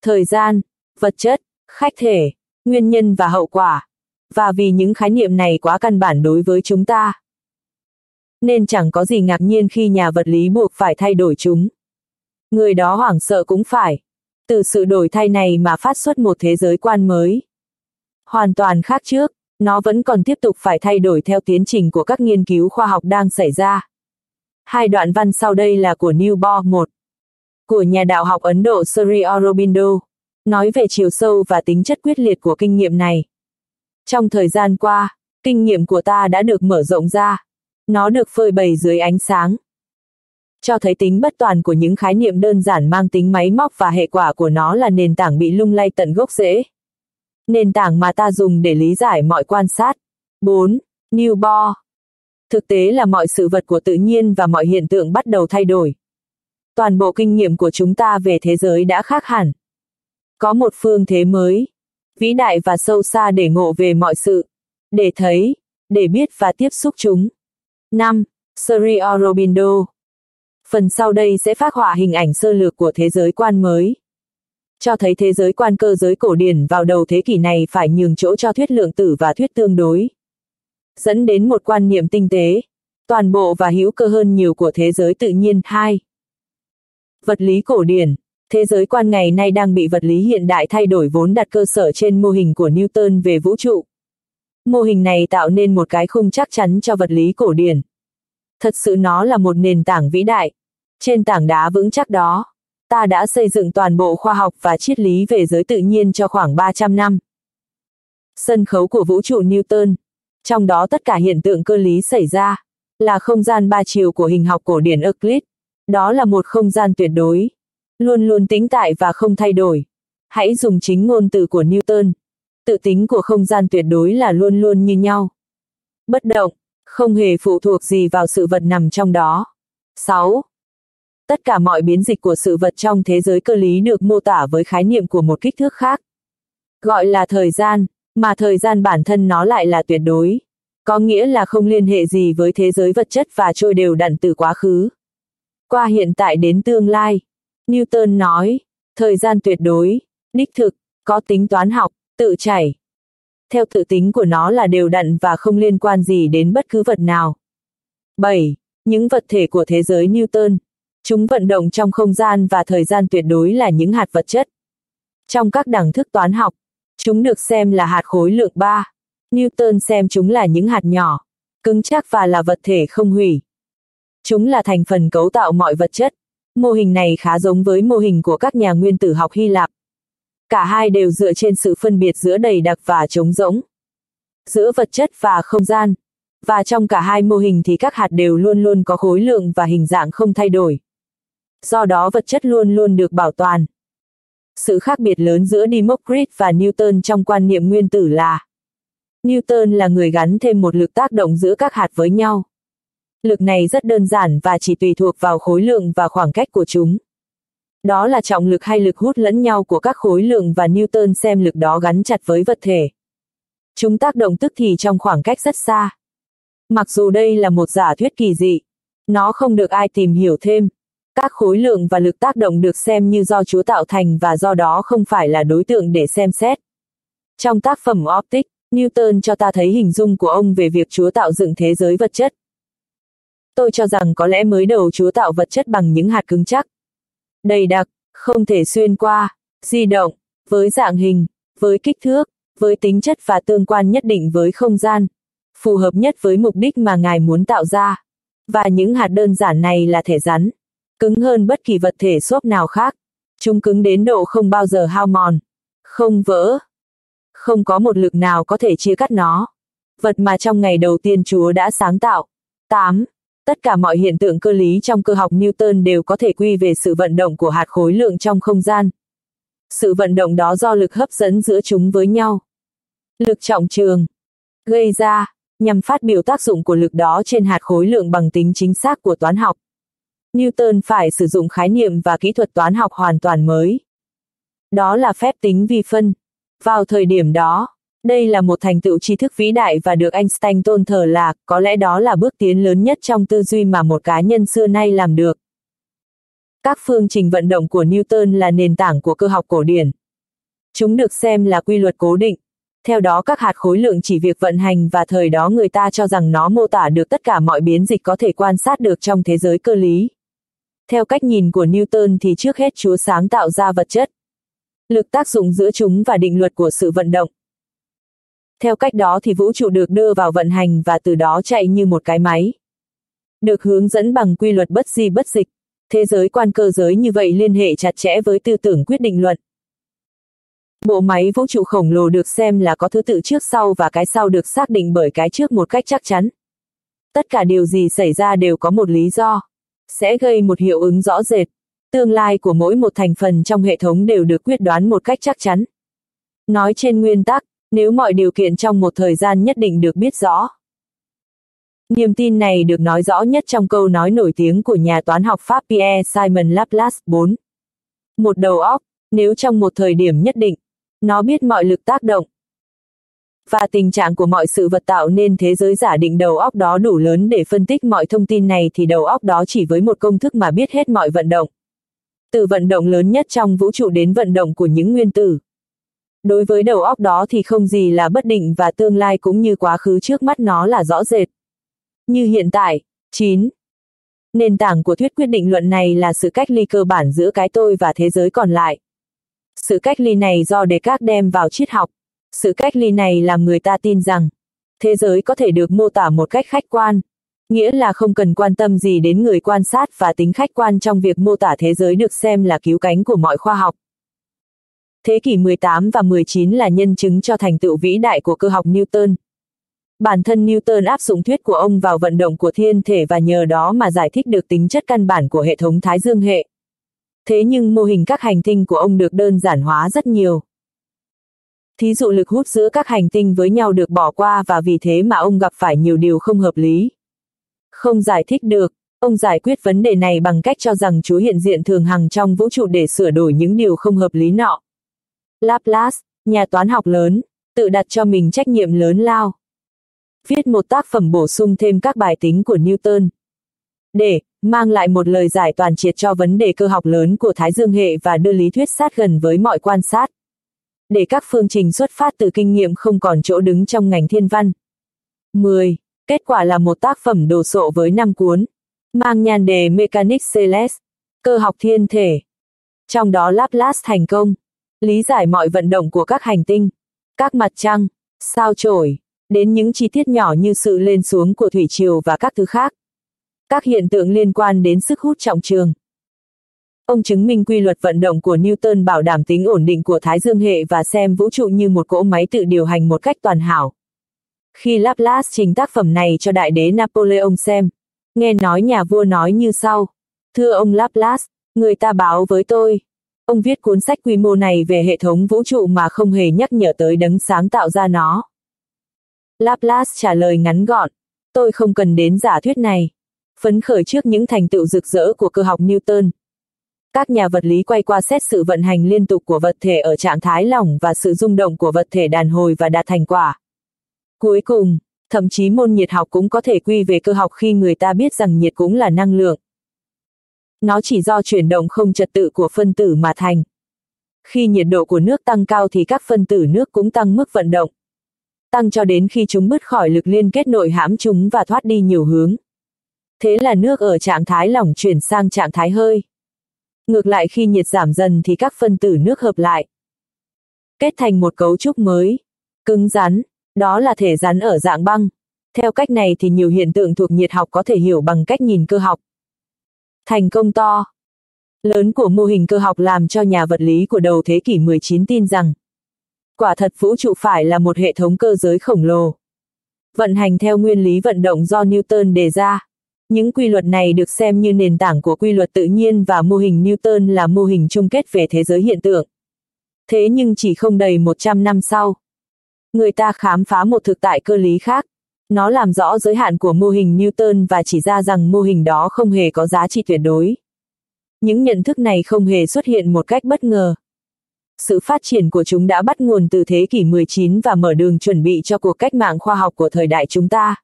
thời gian, vật chất, khách thể, nguyên nhân và hậu quả. Và vì những khái niệm này quá căn bản đối với chúng ta, nên chẳng có gì ngạc nhiên khi nhà vật lý buộc phải thay đổi chúng. Người đó hoảng sợ cũng phải. Từ sự đổi thay này mà phát xuất một thế giới quan mới. Hoàn toàn khác trước, nó vẫn còn tiếp tục phải thay đổi theo tiến trình của các nghiên cứu khoa học đang xảy ra. Hai đoạn văn sau đây là của Newbor 1. Của nhà đạo học Ấn Độ Sri Aurobindo, nói về chiều sâu và tính chất quyết liệt của kinh nghiệm này. Trong thời gian qua, kinh nghiệm của ta đã được mở rộng ra. Nó được phơi bày dưới ánh sáng. Cho thấy tính bất toàn của những khái niệm đơn giản mang tính máy móc và hệ quả của nó là nền tảng bị lung lay tận gốc rễ. Nền tảng mà ta dùng để lý giải mọi quan sát. 4. New Bohr Thực tế là mọi sự vật của tự nhiên và mọi hiện tượng bắt đầu thay đổi. Toàn bộ kinh nghiệm của chúng ta về thế giới đã khác hẳn. Có một phương thế mới, vĩ đại và sâu xa để ngộ về mọi sự, để thấy, để biết và tiếp xúc chúng. 5. Sri Aurobindo Phần sau đây sẽ phát họa hình ảnh sơ lược của thế giới quan mới. Cho thấy thế giới quan cơ giới cổ điển vào đầu thế kỷ này phải nhường chỗ cho thuyết lượng tử và thuyết tương đối. Dẫn đến một quan niệm tinh tế, toàn bộ và hữu cơ hơn nhiều của thế giới tự nhiên. 2. Vật lý cổ điển Thế giới quan ngày nay đang bị vật lý hiện đại thay đổi vốn đặt cơ sở trên mô hình của Newton về vũ trụ. Mô hình này tạo nên một cái khung chắc chắn cho vật lý cổ điển. Thật sự nó là một nền tảng vĩ đại. Trên tảng đá vững chắc đó, ta đã xây dựng toàn bộ khoa học và triết lý về giới tự nhiên cho khoảng 300 năm. Sân khấu của vũ trụ Newton, trong đó tất cả hiện tượng cơ lý xảy ra, là không gian ba chiều của hình học cổ điển Euclid. Đó là một không gian tuyệt đối, luôn luôn tĩnh tại và không thay đổi. Hãy dùng chính ngôn từ của Newton. Tự tính của không gian tuyệt đối là luôn luôn như nhau. Bất động, không hề phụ thuộc gì vào sự vật nằm trong đó. 6. Tất cả mọi biến dịch của sự vật trong thế giới cơ lý được mô tả với khái niệm của một kích thước khác. Gọi là thời gian, mà thời gian bản thân nó lại là tuyệt đối. Có nghĩa là không liên hệ gì với thế giới vật chất và trôi đều đặn từ quá khứ. Qua hiện tại đến tương lai. Newton nói, thời gian tuyệt đối, đích thực, có tính toán học, tự chảy. Theo tự tính của nó là đều đặn và không liên quan gì đến bất cứ vật nào. 7. Những vật thể của thế giới Newton. Chúng vận động trong không gian và thời gian tuyệt đối là những hạt vật chất. Trong các đẳng thức toán học, chúng được xem là hạt khối lượng 3. Newton xem chúng là những hạt nhỏ, cứng chắc và là vật thể không hủy. Chúng là thành phần cấu tạo mọi vật chất. Mô hình này khá giống với mô hình của các nhà nguyên tử học Hy Lạp. Cả hai đều dựa trên sự phân biệt giữa đầy đặc và trống rỗng. Giữa vật chất và không gian. Và trong cả hai mô hình thì các hạt đều luôn luôn có khối lượng và hình dạng không thay đổi. Do đó vật chất luôn luôn được bảo toàn. Sự khác biệt lớn giữa Democritus và Newton trong quan niệm nguyên tử là Newton là người gắn thêm một lực tác động giữa các hạt với nhau. Lực này rất đơn giản và chỉ tùy thuộc vào khối lượng và khoảng cách của chúng. Đó là trọng lực hay lực hút lẫn nhau của các khối lượng và Newton xem lực đó gắn chặt với vật thể. Chúng tác động tức thì trong khoảng cách rất xa. Mặc dù đây là một giả thuyết kỳ dị, nó không được ai tìm hiểu thêm. Các khối lượng và lực tác động được xem như do Chúa tạo thành và do đó không phải là đối tượng để xem xét. Trong tác phẩm Optic, Newton cho ta thấy hình dung của ông về việc Chúa tạo dựng thế giới vật chất. Tôi cho rằng có lẽ mới đầu Chúa tạo vật chất bằng những hạt cứng chắc. Đầy đặc, không thể xuyên qua, di động, với dạng hình, với kích thước, với tính chất và tương quan nhất định với không gian, phù hợp nhất với mục đích mà Ngài muốn tạo ra. Và những hạt đơn giản này là thể rắn, cứng hơn bất kỳ vật thể xốp nào khác. Chúng cứng đến độ không bao giờ hao mòn, không vỡ. Không có một lực nào có thể chia cắt nó. Vật mà trong ngày đầu tiên Chúa đã sáng tạo. 8. Tất cả mọi hiện tượng cơ lý trong cơ học Newton đều có thể quy về sự vận động của hạt khối lượng trong không gian. Sự vận động đó do lực hấp dẫn giữa chúng với nhau. Lực trọng trường gây ra, nhằm phát biểu tác dụng của lực đó trên hạt khối lượng bằng tính chính xác của toán học. Newton phải sử dụng khái niệm và kỹ thuật toán học hoàn toàn mới. Đó là phép tính vi phân. Vào thời điểm đó, đây là một thành tựu tri thức vĩ đại và được Einstein tôn thờ là, có lẽ đó là bước tiến lớn nhất trong tư duy mà một cá nhân xưa nay làm được. Các phương trình vận động của Newton là nền tảng của cơ học cổ điển. Chúng được xem là quy luật cố định. Theo đó các hạt khối lượng chỉ việc vận hành và thời đó người ta cho rằng nó mô tả được tất cả mọi biến dịch có thể quan sát được trong thế giới cơ lý. Theo cách nhìn của Newton thì trước hết Chúa sáng tạo ra vật chất. Lực tác dụng giữa chúng và định luật của sự vận động. Theo cách đó thì vũ trụ được đưa vào vận hành và từ đó chạy như một cái máy. được hướng dẫn bằng quy luật bất di bất dịch. Thế giới quan cơ giới như vậy liên hệ chặt chẽ với tư tưởng quyết định luận. Bộ máy vũ trụ khổng lồ được xem là có thứ tự trước sau và cái sau được xác định bởi cái trước một cách chắc chắn. Tất cả điều gì xảy ra đều có một lý do, sẽ gây một hiệu ứng rõ rệt. Tương lai của mỗi một thành phần trong hệ thống đều được quyết đoán một cách chắc chắn. Nói trên nguyên tắc, nếu mọi điều kiện trong một thời gian nhất định được biết rõ. Niềm tin này được nói rõ nhất trong câu nói nổi tiếng của nhà toán học Pháp Pierre Simon Laplace 4. Một đầu óc, nếu trong một thời điểm nhất định, nó biết mọi lực tác động. Và tình trạng của mọi sự vật tạo nên thế giới giả định đầu óc đó đủ lớn để phân tích mọi thông tin này thì đầu óc đó chỉ với một công thức mà biết hết mọi vận động. Từ vận động lớn nhất trong vũ trụ đến vận động của những nguyên tử. Đối với đầu óc đó thì không gì là bất định và tương lai cũng như quá khứ trước mắt nó là rõ rệt. Như hiện tại, 9. Nền tảng của thuyết quyết định luận này là sự cách ly cơ bản giữa cái tôi và thế giới còn lại. Sự cách ly này do Descartes đem vào triết học. Sự cách ly này làm người ta tin rằng, thế giới có thể được mô tả một cách khách quan, nghĩa là không cần quan tâm gì đến người quan sát và tính khách quan trong việc mô tả thế giới được xem là cứu cánh của mọi khoa học. Thế kỷ 18 và 19 là nhân chứng cho thành tựu vĩ đại của cơ học Newton. Bản thân Newton áp dụng thuyết của ông vào vận động của thiên thể và nhờ đó mà giải thích được tính chất căn bản của hệ thống Thái Dương hệ. Thế nhưng mô hình các hành tinh của ông được đơn giản hóa rất nhiều. Thí dụ lực hút giữa các hành tinh với nhau được bỏ qua và vì thế mà ông gặp phải nhiều điều không hợp lý. Không giải thích được, ông giải quyết vấn đề này bằng cách cho rằng Chúa hiện diện thường hằng trong vũ trụ để sửa đổi những điều không hợp lý nọ. Laplace, nhà toán học lớn, tự đặt cho mình trách nhiệm lớn lao. Viết một tác phẩm bổ sung thêm các bài tính của Newton. Để, mang lại một lời giải toàn triệt cho vấn đề cơ học lớn của Thái Dương hệ và đưa lý thuyết sát gần với mọi quan sát. Để các phương trình xuất phát từ kinh nghiệm không còn chỗ đứng trong ngành thiên văn. 10. Kết quả là một tác phẩm đồ sộ với 5 cuốn, mang nhan đề Mechanics Celeste, cơ học thiên thể. Trong đó Laplace thành công, lý giải mọi vận động của các hành tinh, các mặt trăng, sao chổi, đến những chi tiết nhỏ như sự lên xuống của thủy triều và các thứ khác các hiện tượng liên quan đến sức hút trọng trường. Ông chứng minh quy luật vận động của Newton bảo đảm tính ổn định của Thái Dương hệ và xem vũ trụ như một cỗ máy tự điều hành một cách toàn hảo. Khi Laplace trình tác phẩm này cho đại đế Napoleon xem, nghe nói nhà vua nói như sau. Thưa ông Laplace, người ta báo với tôi. Ông viết cuốn sách quy mô này về hệ thống vũ trụ mà không hề nhắc nhở tới đấng sáng tạo ra nó. Laplace trả lời ngắn gọn, tôi không cần đến giả thuyết này phấn khởi trước những thành tựu rực rỡ của cơ học Newton. Các nhà vật lý quay qua xét sự vận hành liên tục của vật thể ở trạng thái lỏng và sự rung động của vật thể đàn hồi và đạt thành quả. Cuối cùng, thậm chí môn nhiệt học cũng có thể quy về cơ học khi người ta biết rằng nhiệt cũng là năng lượng. Nó chỉ do chuyển động không trật tự của phân tử mà thành. Khi nhiệt độ của nước tăng cao thì các phân tử nước cũng tăng mức vận động. Tăng cho đến khi chúng bứt khỏi lực liên kết nội hãm chúng và thoát đi nhiều hướng thế là nước ở trạng thái lỏng chuyển sang trạng thái hơi. Ngược lại khi nhiệt giảm dần thì các phân tử nước hợp lại. Kết thành một cấu trúc mới, cứng rắn, đó là thể rắn ở dạng băng. Theo cách này thì nhiều hiện tượng thuộc nhiệt học có thể hiểu bằng cách nhìn cơ học. Thành công to lớn của mô hình cơ học làm cho nhà vật lý của đầu thế kỷ 19 tin rằng quả thật vũ trụ phải là một hệ thống cơ giới khổng lồ. Vận hành theo nguyên lý vận động do Newton đề ra. Những quy luật này được xem như nền tảng của quy luật tự nhiên và mô hình Newton là mô hình chung kết về thế giới hiện tượng. Thế nhưng chỉ không đầy 100 năm sau, người ta khám phá một thực tại cơ lý khác. Nó làm rõ giới hạn của mô hình Newton và chỉ ra rằng mô hình đó không hề có giá trị tuyệt đối. Những nhận thức này không hề xuất hiện một cách bất ngờ. Sự phát triển của chúng đã bắt nguồn từ thế kỷ 19 và mở đường chuẩn bị cho cuộc cách mạng khoa học của thời đại chúng ta.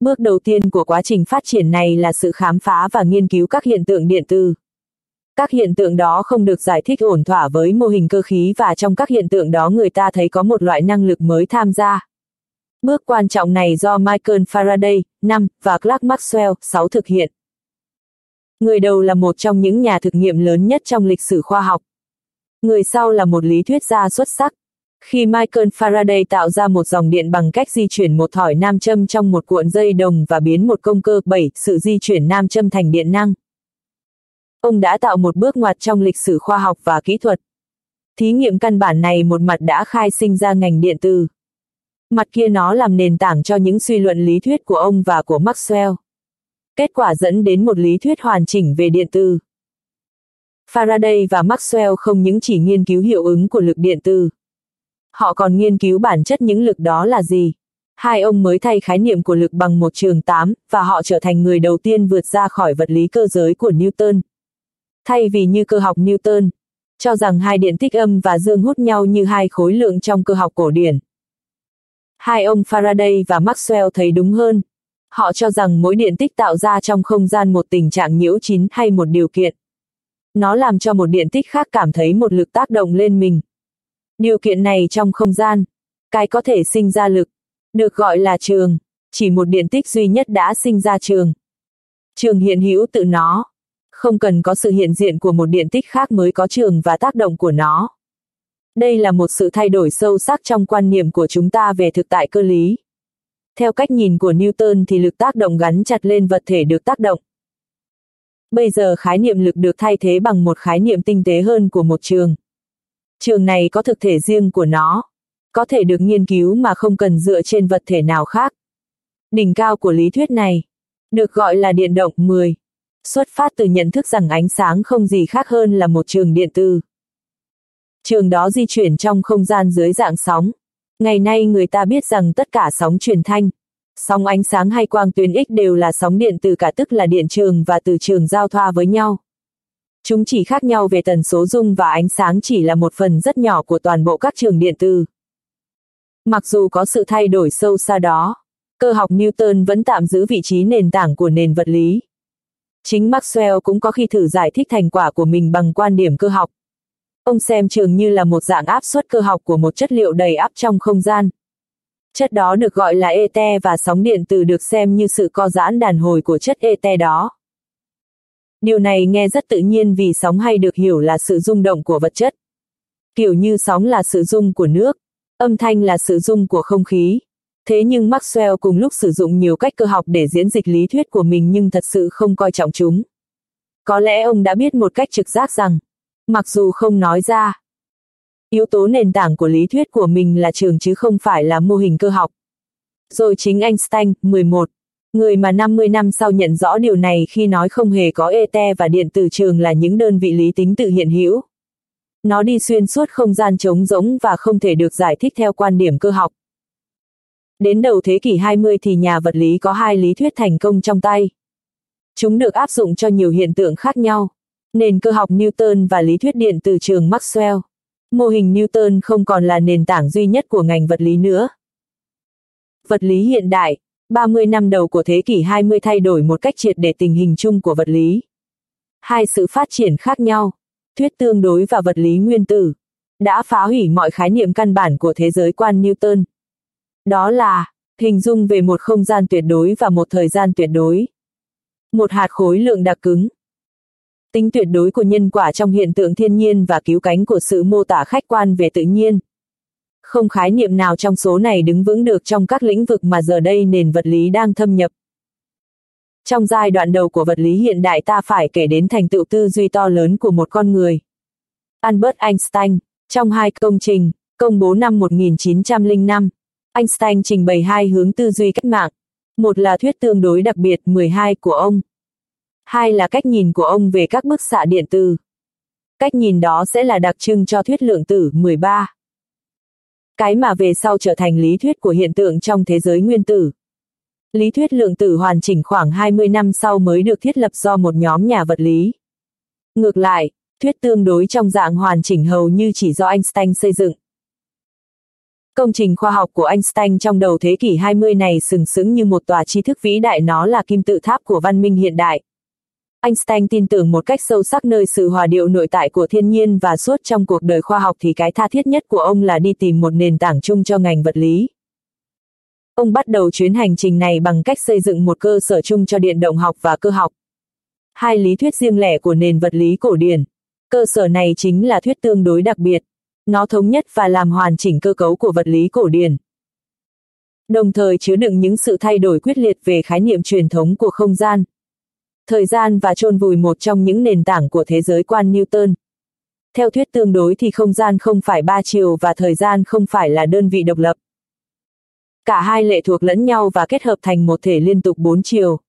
Bước đầu tiên của quá trình phát triển này là sự khám phá và nghiên cứu các hiện tượng điện tử. Các hiện tượng đó không được giải thích ổn thỏa với mô hình cơ khí và trong các hiện tượng đó người ta thấy có một loại năng lực mới tham gia. Bước quan trọng này do Michael Faraday, 5, và Clark Maxwell, 6 thực hiện. Người đầu là một trong những nhà thực nghiệm lớn nhất trong lịch sử khoa học. Người sau là một lý thuyết gia xuất sắc. Khi Michael Faraday tạo ra một dòng điện bằng cách di chuyển một thỏi nam châm trong một cuộn dây đồng và biến một công cơ bảy, sự di chuyển nam châm thành điện năng. Ông đã tạo một bước ngoặt trong lịch sử khoa học và kỹ thuật. Thí nghiệm căn bản này một mặt đã khai sinh ra ngành điện từ. Mặt kia nó làm nền tảng cho những suy luận lý thuyết của ông và của Maxwell. Kết quả dẫn đến một lý thuyết hoàn chỉnh về điện từ. Faraday và Maxwell không những chỉ nghiên cứu hiệu ứng của lực điện từ. Họ còn nghiên cứu bản chất những lực đó là gì. Hai ông mới thay khái niệm của lực bằng một trường 8, và họ trở thành người đầu tiên vượt ra khỏi vật lý cơ giới của Newton. Thay vì như cơ học Newton, cho rằng hai điện tích âm và dương hút nhau như hai khối lượng trong cơ học cổ điển. Hai ông Faraday và Maxwell thấy đúng hơn. Họ cho rằng mỗi điện tích tạo ra trong không gian một tình trạng nhiễu chín hay một điều kiện. Nó làm cho một điện tích khác cảm thấy một lực tác động lên mình. Điều kiện này trong không gian, cái có thể sinh ra lực, được gọi là trường, chỉ một điện tích duy nhất đã sinh ra trường. Trường hiện hữu tự nó, không cần có sự hiện diện của một điện tích khác mới có trường và tác động của nó. Đây là một sự thay đổi sâu sắc trong quan niệm của chúng ta về thực tại cơ lý. Theo cách nhìn của Newton thì lực tác động gắn chặt lên vật thể được tác động. Bây giờ khái niệm lực được thay thế bằng một khái niệm tinh tế hơn của một trường. Trường này có thực thể riêng của nó, có thể được nghiên cứu mà không cần dựa trên vật thể nào khác. Đỉnh cao của lý thuyết này, được gọi là điện động 10, xuất phát từ nhận thức rằng ánh sáng không gì khác hơn là một trường điện từ. Trường đó di chuyển trong không gian dưới dạng sóng. Ngày nay người ta biết rằng tất cả sóng truyền thanh, sóng ánh sáng hay quang tuyến X đều là sóng điện từ cả tức là điện trường và từ trường giao thoa với nhau. Chúng chỉ khác nhau về tần số dung và ánh sáng chỉ là một phần rất nhỏ của toàn bộ các trường điện từ. Mặc dù có sự thay đổi sâu xa đó, cơ học Newton vẫn tạm giữ vị trí nền tảng của nền vật lý. Chính Maxwell cũng có khi thử giải thích thành quả của mình bằng quan điểm cơ học. Ông xem trường như là một dạng áp suất cơ học của một chất liệu đầy áp trong không gian. Chất đó được gọi là ete và sóng điện từ được xem như sự co giãn đàn hồi của chất ete đó. Điều này nghe rất tự nhiên vì sóng hay được hiểu là sự rung động của vật chất. Kiểu như sóng là sự rung của nước, âm thanh là sự rung của không khí. Thế nhưng Maxwell cùng lúc sử dụng nhiều cách cơ học để diễn dịch lý thuyết của mình nhưng thật sự không coi trọng chúng. Có lẽ ông đã biết một cách trực giác rằng, mặc dù không nói ra, yếu tố nền tảng của lý thuyết của mình là trường chứ không phải là mô hình cơ học. Rồi chính Einstein, 11, người mà 50 năm sau nhận rõ điều này khi nói không hề có ete và điện từ trường là những đơn vị lý tính tự hiện hữu. Nó đi xuyên suốt không gian trống rỗng và không thể được giải thích theo quan điểm cơ học. Đến đầu thế kỷ 20 thì nhà vật lý có hai lý thuyết thành công trong tay. Chúng được áp dụng cho nhiều hiện tượng khác nhau. Nền cơ học Newton và lý thuyết điện từ trường Maxwell. Mô hình Newton không còn là nền tảng duy nhất của ngành vật lý nữa. Vật lý hiện đại, 30 năm đầu của thế kỷ 20 thay đổi một cách triệt để tình hình chung của vật lý. Hai sự phát triển khác nhau, thuyết tương đối và vật lý nguyên tử, đã phá hủy mọi khái niệm căn bản của thế giới quan Newton. Đó là, hình dung về một không gian tuyệt đối và một thời gian tuyệt đối. Một hạt khối lượng đặc cứng. Tính tuyệt đối của nhân quả trong hiện tượng thiên nhiên và cứu cánh của sự mô tả khách quan về tự nhiên. Không khái niệm nào trong số này đứng vững được trong các lĩnh vực mà giờ đây nền vật lý đang thâm nhập. Trong giai đoạn đầu của vật lý hiện đại ta phải kể đến thành tựu tư duy to lớn của một con người. Albert Einstein, trong hai công trình, công bố năm 1905, Einstein trình bày hai hướng tư duy cách mạng. Một là thuyết tương đối đặc biệt 12 của ông. Hai là cách nhìn của ông về các bức xạ điện từ. Cách nhìn đó sẽ là đặc trưng cho thuyết lượng tử 13. Cái mà về sau trở thành lý thuyết của hiện tượng trong thế giới nguyên tử. Lý thuyết lượng tử hoàn chỉnh khoảng 20 năm sau mới được thiết lập do một nhóm nhà vật lý. Ngược lại, thuyết tương đối trong dạng hoàn chỉnh hầu như chỉ do Einstein xây dựng. Công trình khoa học của Einstein trong đầu thế kỷ 20 này sừng sững như một tòa tri thức vĩ đại nó là kim tự tháp của văn minh hiện đại. Einstein tin tưởng một cách sâu sắc nơi sự hòa điệu nội tại của thiên nhiên và suốt trong cuộc đời khoa học thì cái tha thiết nhất của ông là đi tìm một nền tảng chung cho ngành vật lý. Ông bắt đầu chuyến hành trình này bằng cách xây dựng một cơ sở chung cho điện động học và cơ học. Hai lý thuyết riêng lẻ của nền vật lý cổ điển. Cơ sở này chính là thuyết tương đối đặc biệt, nó thống nhất và làm hoàn chỉnh cơ cấu của vật lý cổ điển. Đồng thời chứa đựng những sự thay đổi quyết liệt về khái niệm truyền thống của không gian. Thời gian và chôn vùi một trong những nền tảng của thế giới quan Newton. Theo thuyết tương đối thì không gian không phải ba chiều và thời gian không phải là đơn vị độc lập. Cả hai lệ thuộc lẫn nhau và kết hợp thành một thể liên tục bốn chiều.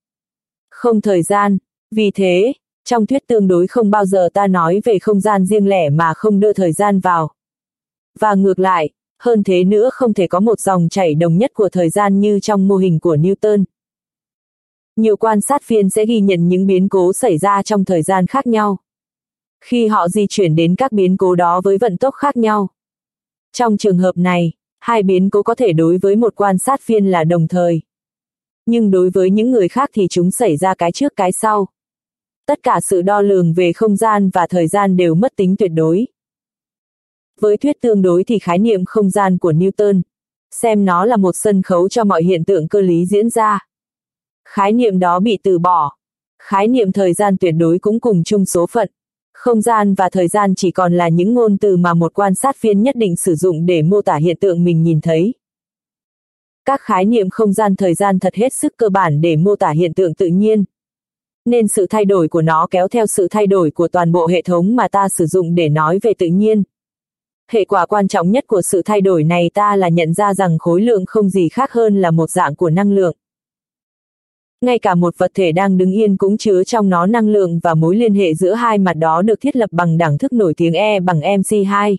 Không thời gian. Vì thế, trong thuyết tương đối không bao giờ ta nói về không gian riêng lẻ mà không đưa thời gian vào. Và ngược lại, hơn thế nữa không thể có một dòng chảy đồng nhất của thời gian như trong mô hình của Newton. Nhiều quan sát viên sẽ ghi nhận những biến cố xảy ra trong thời gian khác nhau. Khi họ di chuyển đến các biến cố đó với vận tốc khác nhau. Trong trường hợp này, hai biến cố có thể đối với một quan sát viên là đồng thời. Nhưng đối với những người khác thì chúng xảy ra cái trước cái sau. Tất cả sự đo lường về không gian và thời gian đều mất tính tuyệt đối. Với thuyết tương đối thì khái niệm không gian của Newton, xem nó là một sân khấu cho mọi hiện tượng cơ lý diễn ra. Khái niệm đó bị từ bỏ. Khái niệm thời gian tuyệt đối cũng cùng chung số phận. Không gian và thời gian chỉ còn là những ngôn từ mà một quan sát viên nhất định sử dụng để mô tả hiện tượng mình nhìn thấy. Các khái niệm không gian thời gian thật hết sức cơ bản để mô tả hiện tượng tự nhiên. Nên sự thay đổi của nó kéo theo sự thay đổi của toàn bộ hệ thống mà ta sử dụng để nói về tự nhiên. Hệ quả quan trọng nhất của sự thay đổi này ta là nhận ra rằng khối lượng không gì khác hơn là một dạng của năng lượng. Ngay cả một vật thể đang đứng yên cũng chứa trong nó năng lượng và mối liên hệ giữa hai mặt đó được thiết lập bằng đẳng thức nổi tiếng E bằng mc2.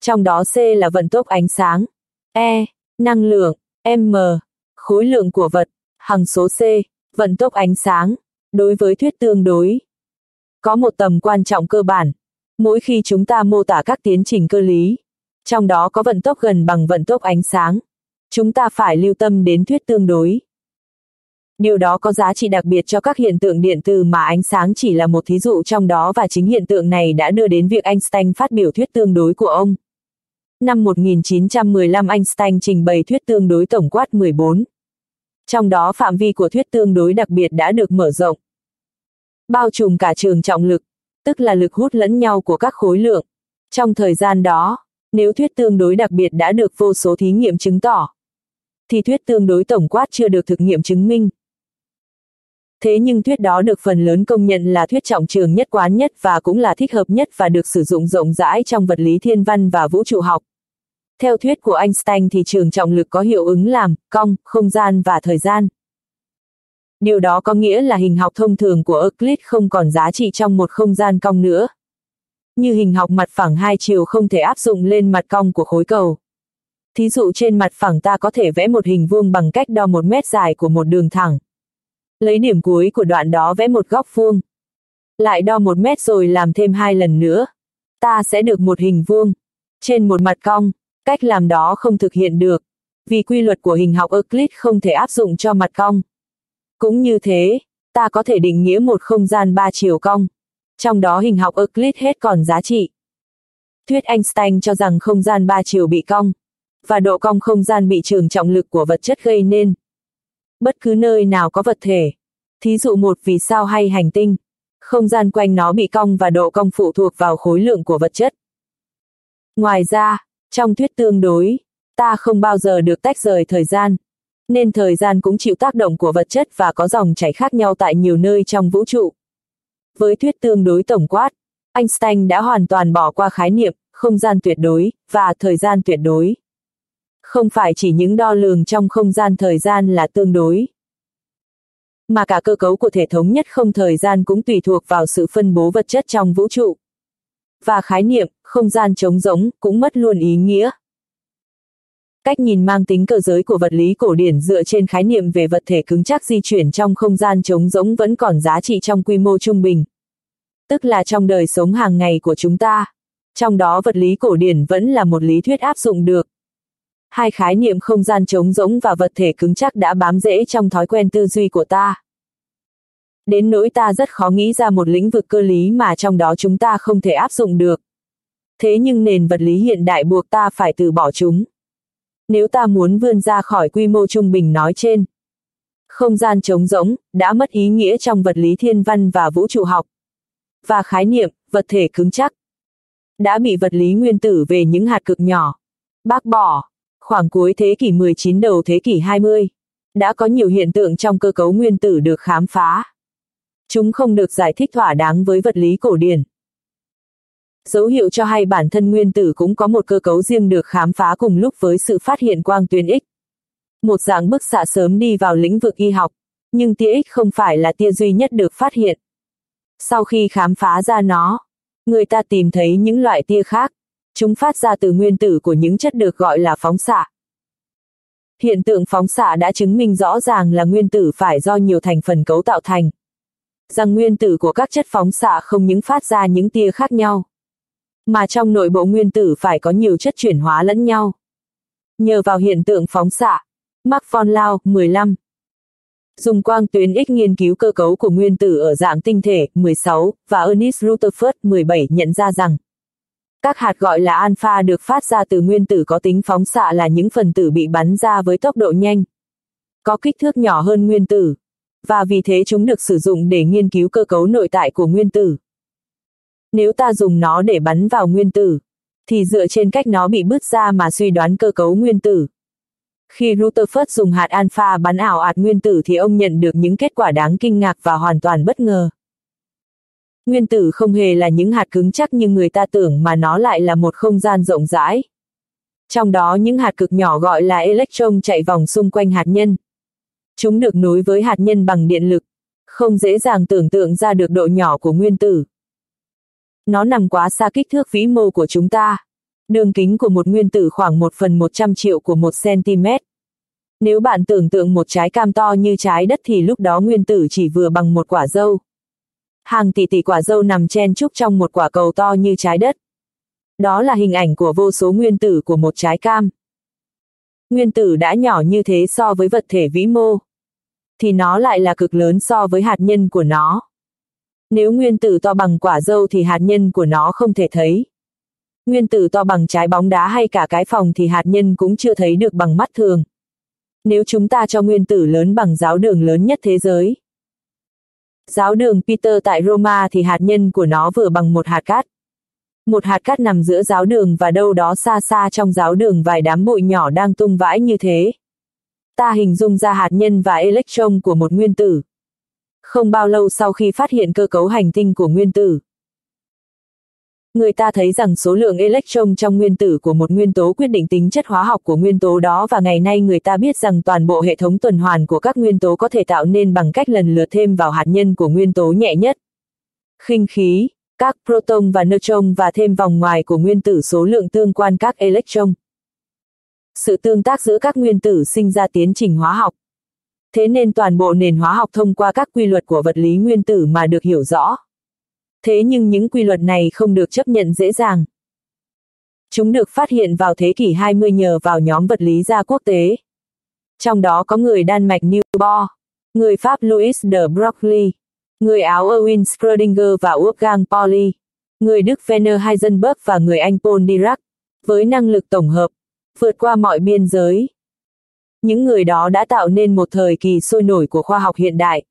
Trong đó C là vận tốc ánh sáng, E, năng lượng, m, khối lượng của vật, hằng số C, vận tốc ánh sáng, đối với thuyết tương đối. Có một tầm quan trọng cơ bản, mỗi khi chúng ta mô tả các tiến trình cơ lý, trong đó có vận tốc gần bằng vận tốc ánh sáng, chúng ta phải lưu tâm đến thuyết tương đối. Điều đó có giá trị đặc biệt cho các hiện tượng điện từ mà ánh sáng chỉ là một thí dụ trong đó và chính hiện tượng này đã đưa đến việc Einstein phát biểu thuyết tương đối của ông. Năm 1915 Einstein trình bày thuyết tương đối tổng quát 14. Trong đó phạm vi của thuyết tương đối đặc biệt đã được mở rộng. Bao trùm cả trường trọng lực, tức là lực hút lẫn nhau của các khối lượng. Trong thời gian đó, nếu thuyết tương đối đặc biệt đã được vô số thí nghiệm chứng tỏ, thì thuyết tương đối tổng quát chưa được thực nghiệm chứng minh. Thế nhưng thuyết đó được phần lớn công nhận là thuyết trọng trường nhất quán nhất và cũng là thích hợp nhất và được sử dụng rộng rãi trong vật lý thiên văn và vũ trụ học. Theo thuyết của Einstein thì trường trọng lực có hiệu ứng làm, cong, không gian và thời gian. Điều đó có nghĩa là hình học thông thường của Euclid không còn giá trị trong một không gian cong nữa. Như hình học mặt phẳng hai chiều không thể áp dụng lên mặt cong của khối cầu. Thí dụ trên mặt phẳng ta có thể vẽ một hình vuông bằng cách đo một mét dài của một đường thẳng. Lấy điểm cuối của đoạn đó vẽ một góc vuông. Lại đo một mét rồi làm thêm hai lần nữa. Ta sẽ được một hình vuông. Trên một mặt cong, cách làm đó không thực hiện được. Vì quy luật của hình học Euclid không thể áp dụng cho mặt cong. Cũng như thế, ta có thể định nghĩa một không gian ba chiều cong. Trong đó hình học Euclid hết còn giá trị. Thuyết Einstein cho rằng không gian ba chiều bị cong, và độ cong không gian bị trường trọng lực của vật chất gây nên bất cứ nơi nào có vật thể. Thí dụ một vì sao hay hành tinh, không gian quanh nó bị cong và độ cong phụ thuộc vào khối lượng của vật chất. Ngoài ra, trong thuyết tương đối, ta không bao giờ được tách rời thời gian, nên thời gian cũng chịu tác động của vật chất và có dòng chảy khác nhau tại nhiều nơi trong vũ trụ. Với thuyết tương đối tổng quát, Einstein đã hoàn toàn bỏ qua khái niệm không gian tuyệt đối và thời gian tuyệt đối không phải chỉ những đo lường trong không gian thời gian là tương đối. Mà cả cơ cấu của thể thống nhất không thời gian cũng tùy thuộc vào sự phân bố vật chất trong vũ trụ. Và khái niệm, không gian trống rỗng, cũng mất luôn ý nghĩa. Cách nhìn mang tính cơ giới của vật lý cổ điển dựa trên khái niệm về vật thể cứng chắc di chuyển trong không gian trống rỗng vẫn còn giá trị trong quy mô trung bình. Tức là trong đời sống hàng ngày của chúng ta. Trong đó vật lý cổ điển vẫn là một lý thuyết áp dụng được hai khái niệm không gian trống rỗng và vật thể cứng chắc đã bám rễ trong thói quen tư duy của ta. Đến nỗi ta rất khó nghĩ ra một lĩnh vực cơ lý mà trong đó chúng ta không thể áp dụng được. Thế nhưng nền vật lý hiện đại buộc ta phải từ bỏ chúng. Nếu ta muốn vươn ra khỏi quy mô trung bình nói trên, không gian trống rỗng đã mất ý nghĩa trong vật lý thiên văn và vũ trụ học. Và khái niệm, vật thể cứng chắc, đã bị vật lý nguyên tử về những hạt cực nhỏ, bác bỏ. Khoảng cuối thế kỷ 19 đầu thế kỷ 20, đã có nhiều hiện tượng trong cơ cấu nguyên tử được khám phá. Chúng không được giải thích thỏa đáng với vật lý cổ điển. Dấu hiệu cho hay bản thân nguyên tử cũng có một cơ cấu riêng được khám phá cùng lúc với sự phát hiện quang tuyến X. Một dạng bức xạ sớm đi vào lĩnh vực y học, nhưng tia X không phải là tia duy nhất được phát hiện. Sau khi khám phá ra nó, người ta tìm thấy những loại tia khác. Chúng phát ra từ nguyên tử của những chất được gọi là phóng xạ. Hiện tượng phóng xạ đã chứng minh rõ ràng là nguyên tử phải do nhiều thành phần cấu tạo thành. Rằng nguyên tử của các chất phóng xạ không những phát ra những tia khác nhau, mà trong nội bộ nguyên tử phải có nhiều chất chuyển hóa lẫn nhau. Nhờ vào hiện tượng phóng xạ, Mark von Lau, 15, dùng quang tuyến X nghiên cứu cơ cấu của nguyên tử ở dạng tinh thể, 16, và Ernest Rutherford, 17 nhận ra rằng các hạt gọi là alpha được phát ra từ nguyên tử có tính phóng xạ là những phần tử bị bắn ra với tốc độ nhanh, có kích thước nhỏ hơn nguyên tử, và vì thế chúng được sử dụng để nghiên cứu cơ cấu nội tại của nguyên tử. Nếu ta dùng nó để bắn vào nguyên tử, thì dựa trên cách nó bị bứt ra mà suy đoán cơ cấu nguyên tử. Khi Rutherford dùng hạt alpha bắn ảo ạt nguyên tử thì ông nhận được những kết quả đáng kinh ngạc và hoàn toàn bất ngờ. Nguyên tử không hề là những hạt cứng chắc như người ta tưởng mà nó lại là một không gian rộng rãi. Trong đó những hạt cực nhỏ gọi là electron chạy vòng xung quanh hạt nhân. Chúng được nối với hạt nhân bằng điện lực. Không dễ dàng tưởng tượng ra được độ nhỏ của nguyên tử. Nó nằm quá xa kích thước vĩ mô của chúng ta. Đường kính của một nguyên tử khoảng 1 phần 100 triệu của 1 cm. Nếu bạn tưởng tượng một trái cam to như trái đất thì lúc đó nguyên tử chỉ vừa bằng một quả dâu. Hàng tỷ tỷ quả dâu nằm chen chúc trong một quả cầu to như trái đất. Đó là hình ảnh của vô số nguyên tử của một trái cam. Nguyên tử đã nhỏ như thế so với vật thể vĩ mô. Thì nó lại là cực lớn so với hạt nhân của nó. Nếu nguyên tử to bằng quả dâu thì hạt nhân của nó không thể thấy. Nguyên tử to bằng trái bóng đá hay cả cái phòng thì hạt nhân cũng chưa thấy được bằng mắt thường. Nếu chúng ta cho nguyên tử lớn bằng giáo đường lớn nhất thế giới. Giáo đường Peter tại Roma thì hạt nhân của nó vừa bằng một hạt cát. Một hạt cát nằm giữa giáo đường và đâu đó xa xa trong giáo đường vài đám bụi nhỏ đang tung vãi như thế. Ta hình dung ra hạt nhân và electron của một nguyên tử. Không bao lâu sau khi phát hiện cơ cấu hành tinh của nguyên tử, người ta thấy rằng số lượng electron trong nguyên tử của một nguyên tố quyết định tính chất hóa học của nguyên tố đó và ngày nay người ta biết rằng toàn bộ hệ thống tuần hoàn của các nguyên tố có thể tạo nên bằng cách lần lượt thêm vào hạt nhân của nguyên tố nhẹ nhất. Khinh khí, các proton và neutron và thêm vòng ngoài của nguyên tử số lượng tương quan các electron. Sự tương tác giữa các nguyên tử sinh ra tiến trình hóa học. Thế nên toàn bộ nền hóa học thông qua các quy luật của vật lý nguyên tử mà được hiểu rõ. Thế nhưng những quy luật này không được chấp nhận dễ dàng. Chúng được phát hiện vào thế kỷ 20 nhờ vào nhóm vật lý gia quốc tế. Trong đó có người Đan Mạch Niels Bohr, người Pháp Louis de Broglie, người Áo Erwin Schrödinger và Wolfgang Pauli, người Đức Werner Heisenberg và người Anh Paul Dirac, với năng lực tổng hợp, vượt qua mọi biên giới. Những người đó đã tạo nên một thời kỳ sôi nổi của khoa học hiện đại.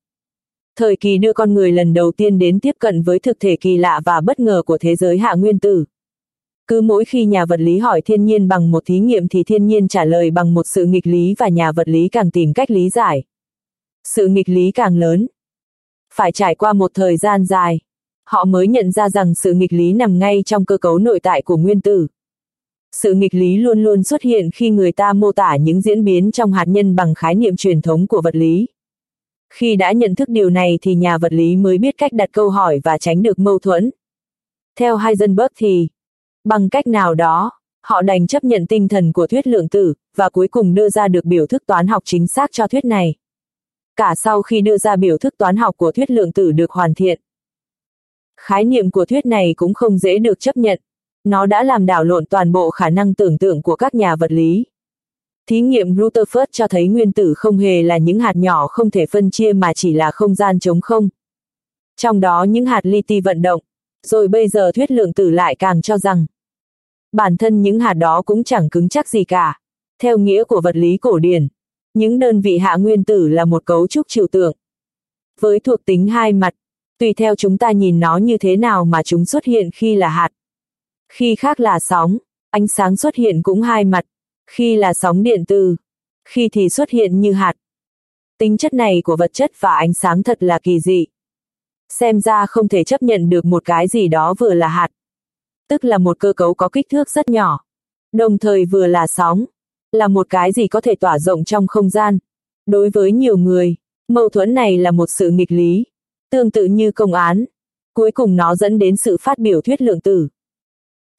Thời kỳ đưa con người lần đầu tiên đến tiếp cận với thực thể kỳ lạ và bất ngờ của thế giới hạ nguyên tử. Cứ mỗi khi nhà vật lý hỏi thiên nhiên bằng một thí nghiệm thì thiên nhiên trả lời bằng một sự nghịch lý và nhà vật lý càng tìm cách lý giải. Sự nghịch lý càng lớn. Phải trải qua một thời gian dài, họ mới nhận ra rằng sự nghịch lý nằm ngay trong cơ cấu nội tại của nguyên tử. Sự nghịch lý luôn luôn xuất hiện khi người ta mô tả những diễn biến trong hạt nhân bằng khái niệm truyền thống của vật lý. Khi đã nhận thức điều này thì nhà vật lý mới biết cách đặt câu hỏi và tránh được mâu thuẫn. Theo Heisenberg thì, bằng cách nào đó, họ đành chấp nhận tinh thần của thuyết lượng tử, và cuối cùng đưa ra được biểu thức toán học chính xác cho thuyết này. Cả sau khi đưa ra biểu thức toán học của thuyết lượng tử được hoàn thiện. Khái niệm của thuyết này cũng không dễ được chấp nhận. Nó đã làm đảo lộn toàn bộ khả năng tưởng tượng của các nhà vật lý. Thí nghiệm Rutherford cho thấy nguyên tử không hề là những hạt nhỏ không thể phân chia mà chỉ là không gian trống không. Trong đó những hạt li ti vận động, rồi bây giờ thuyết lượng tử lại càng cho rằng bản thân những hạt đó cũng chẳng cứng chắc gì cả. Theo nghĩa của vật lý cổ điển, những đơn vị hạ nguyên tử là một cấu trúc trừu tượng. Với thuộc tính hai mặt, tùy theo chúng ta nhìn nó như thế nào mà chúng xuất hiện khi là hạt, Khi khác là sóng, ánh sáng xuất hiện cũng hai mặt. Khi là sóng điện từ, khi thì xuất hiện như hạt. Tính chất này của vật chất và ánh sáng thật là kỳ dị. Xem ra không thể chấp nhận được một cái gì đó vừa là hạt, tức là một cơ cấu có kích thước rất nhỏ, đồng thời vừa là sóng, là một cái gì có thể tỏa rộng trong không gian. Đối với nhiều người, mâu thuẫn này là một sự nghịch lý, tương tự như công án. Cuối cùng nó dẫn đến sự phát biểu thuyết lượng tử.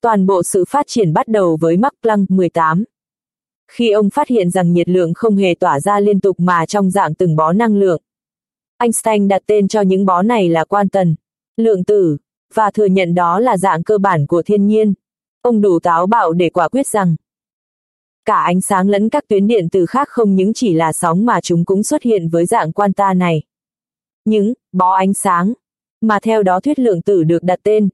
Toàn bộ sự phát triển bắt đầu với Max Planck 18. Khi ông phát hiện rằng nhiệt lượng không hề tỏa ra liên tục mà trong dạng từng bó năng lượng. Einstein đặt tên cho những bó này là quan tần, lượng tử, và thừa nhận đó là dạng cơ bản của thiên nhiên. Ông đủ táo bạo để quả quyết rằng cả ánh sáng lẫn các tuyến điện từ khác không những chỉ là sóng mà chúng cũng xuất hiện với dạng quanta này. Những bó ánh sáng mà theo đó thuyết lượng tử được đặt tên,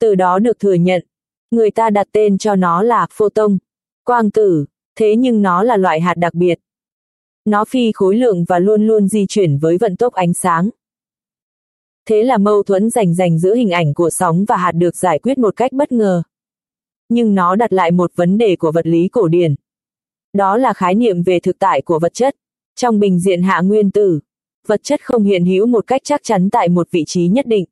từ đó được thừa nhận. Người ta đặt tên cho nó là photon, quang tử, thế nhưng nó là loại hạt đặc biệt. Nó phi khối lượng và luôn luôn di chuyển với vận tốc ánh sáng. Thế là mâu thuẫn rành rành giữa hình ảnh của sóng và hạt được giải quyết một cách bất ngờ. Nhưng nó đặt lại một vấn đề của vật lý cổ điển. Đó là khái niệm về thực tại của vật chất. Trong bình diện hạ nguyên tử, vật chất không hiện hữu một cách chắc chắn tại một vị trí nhất định.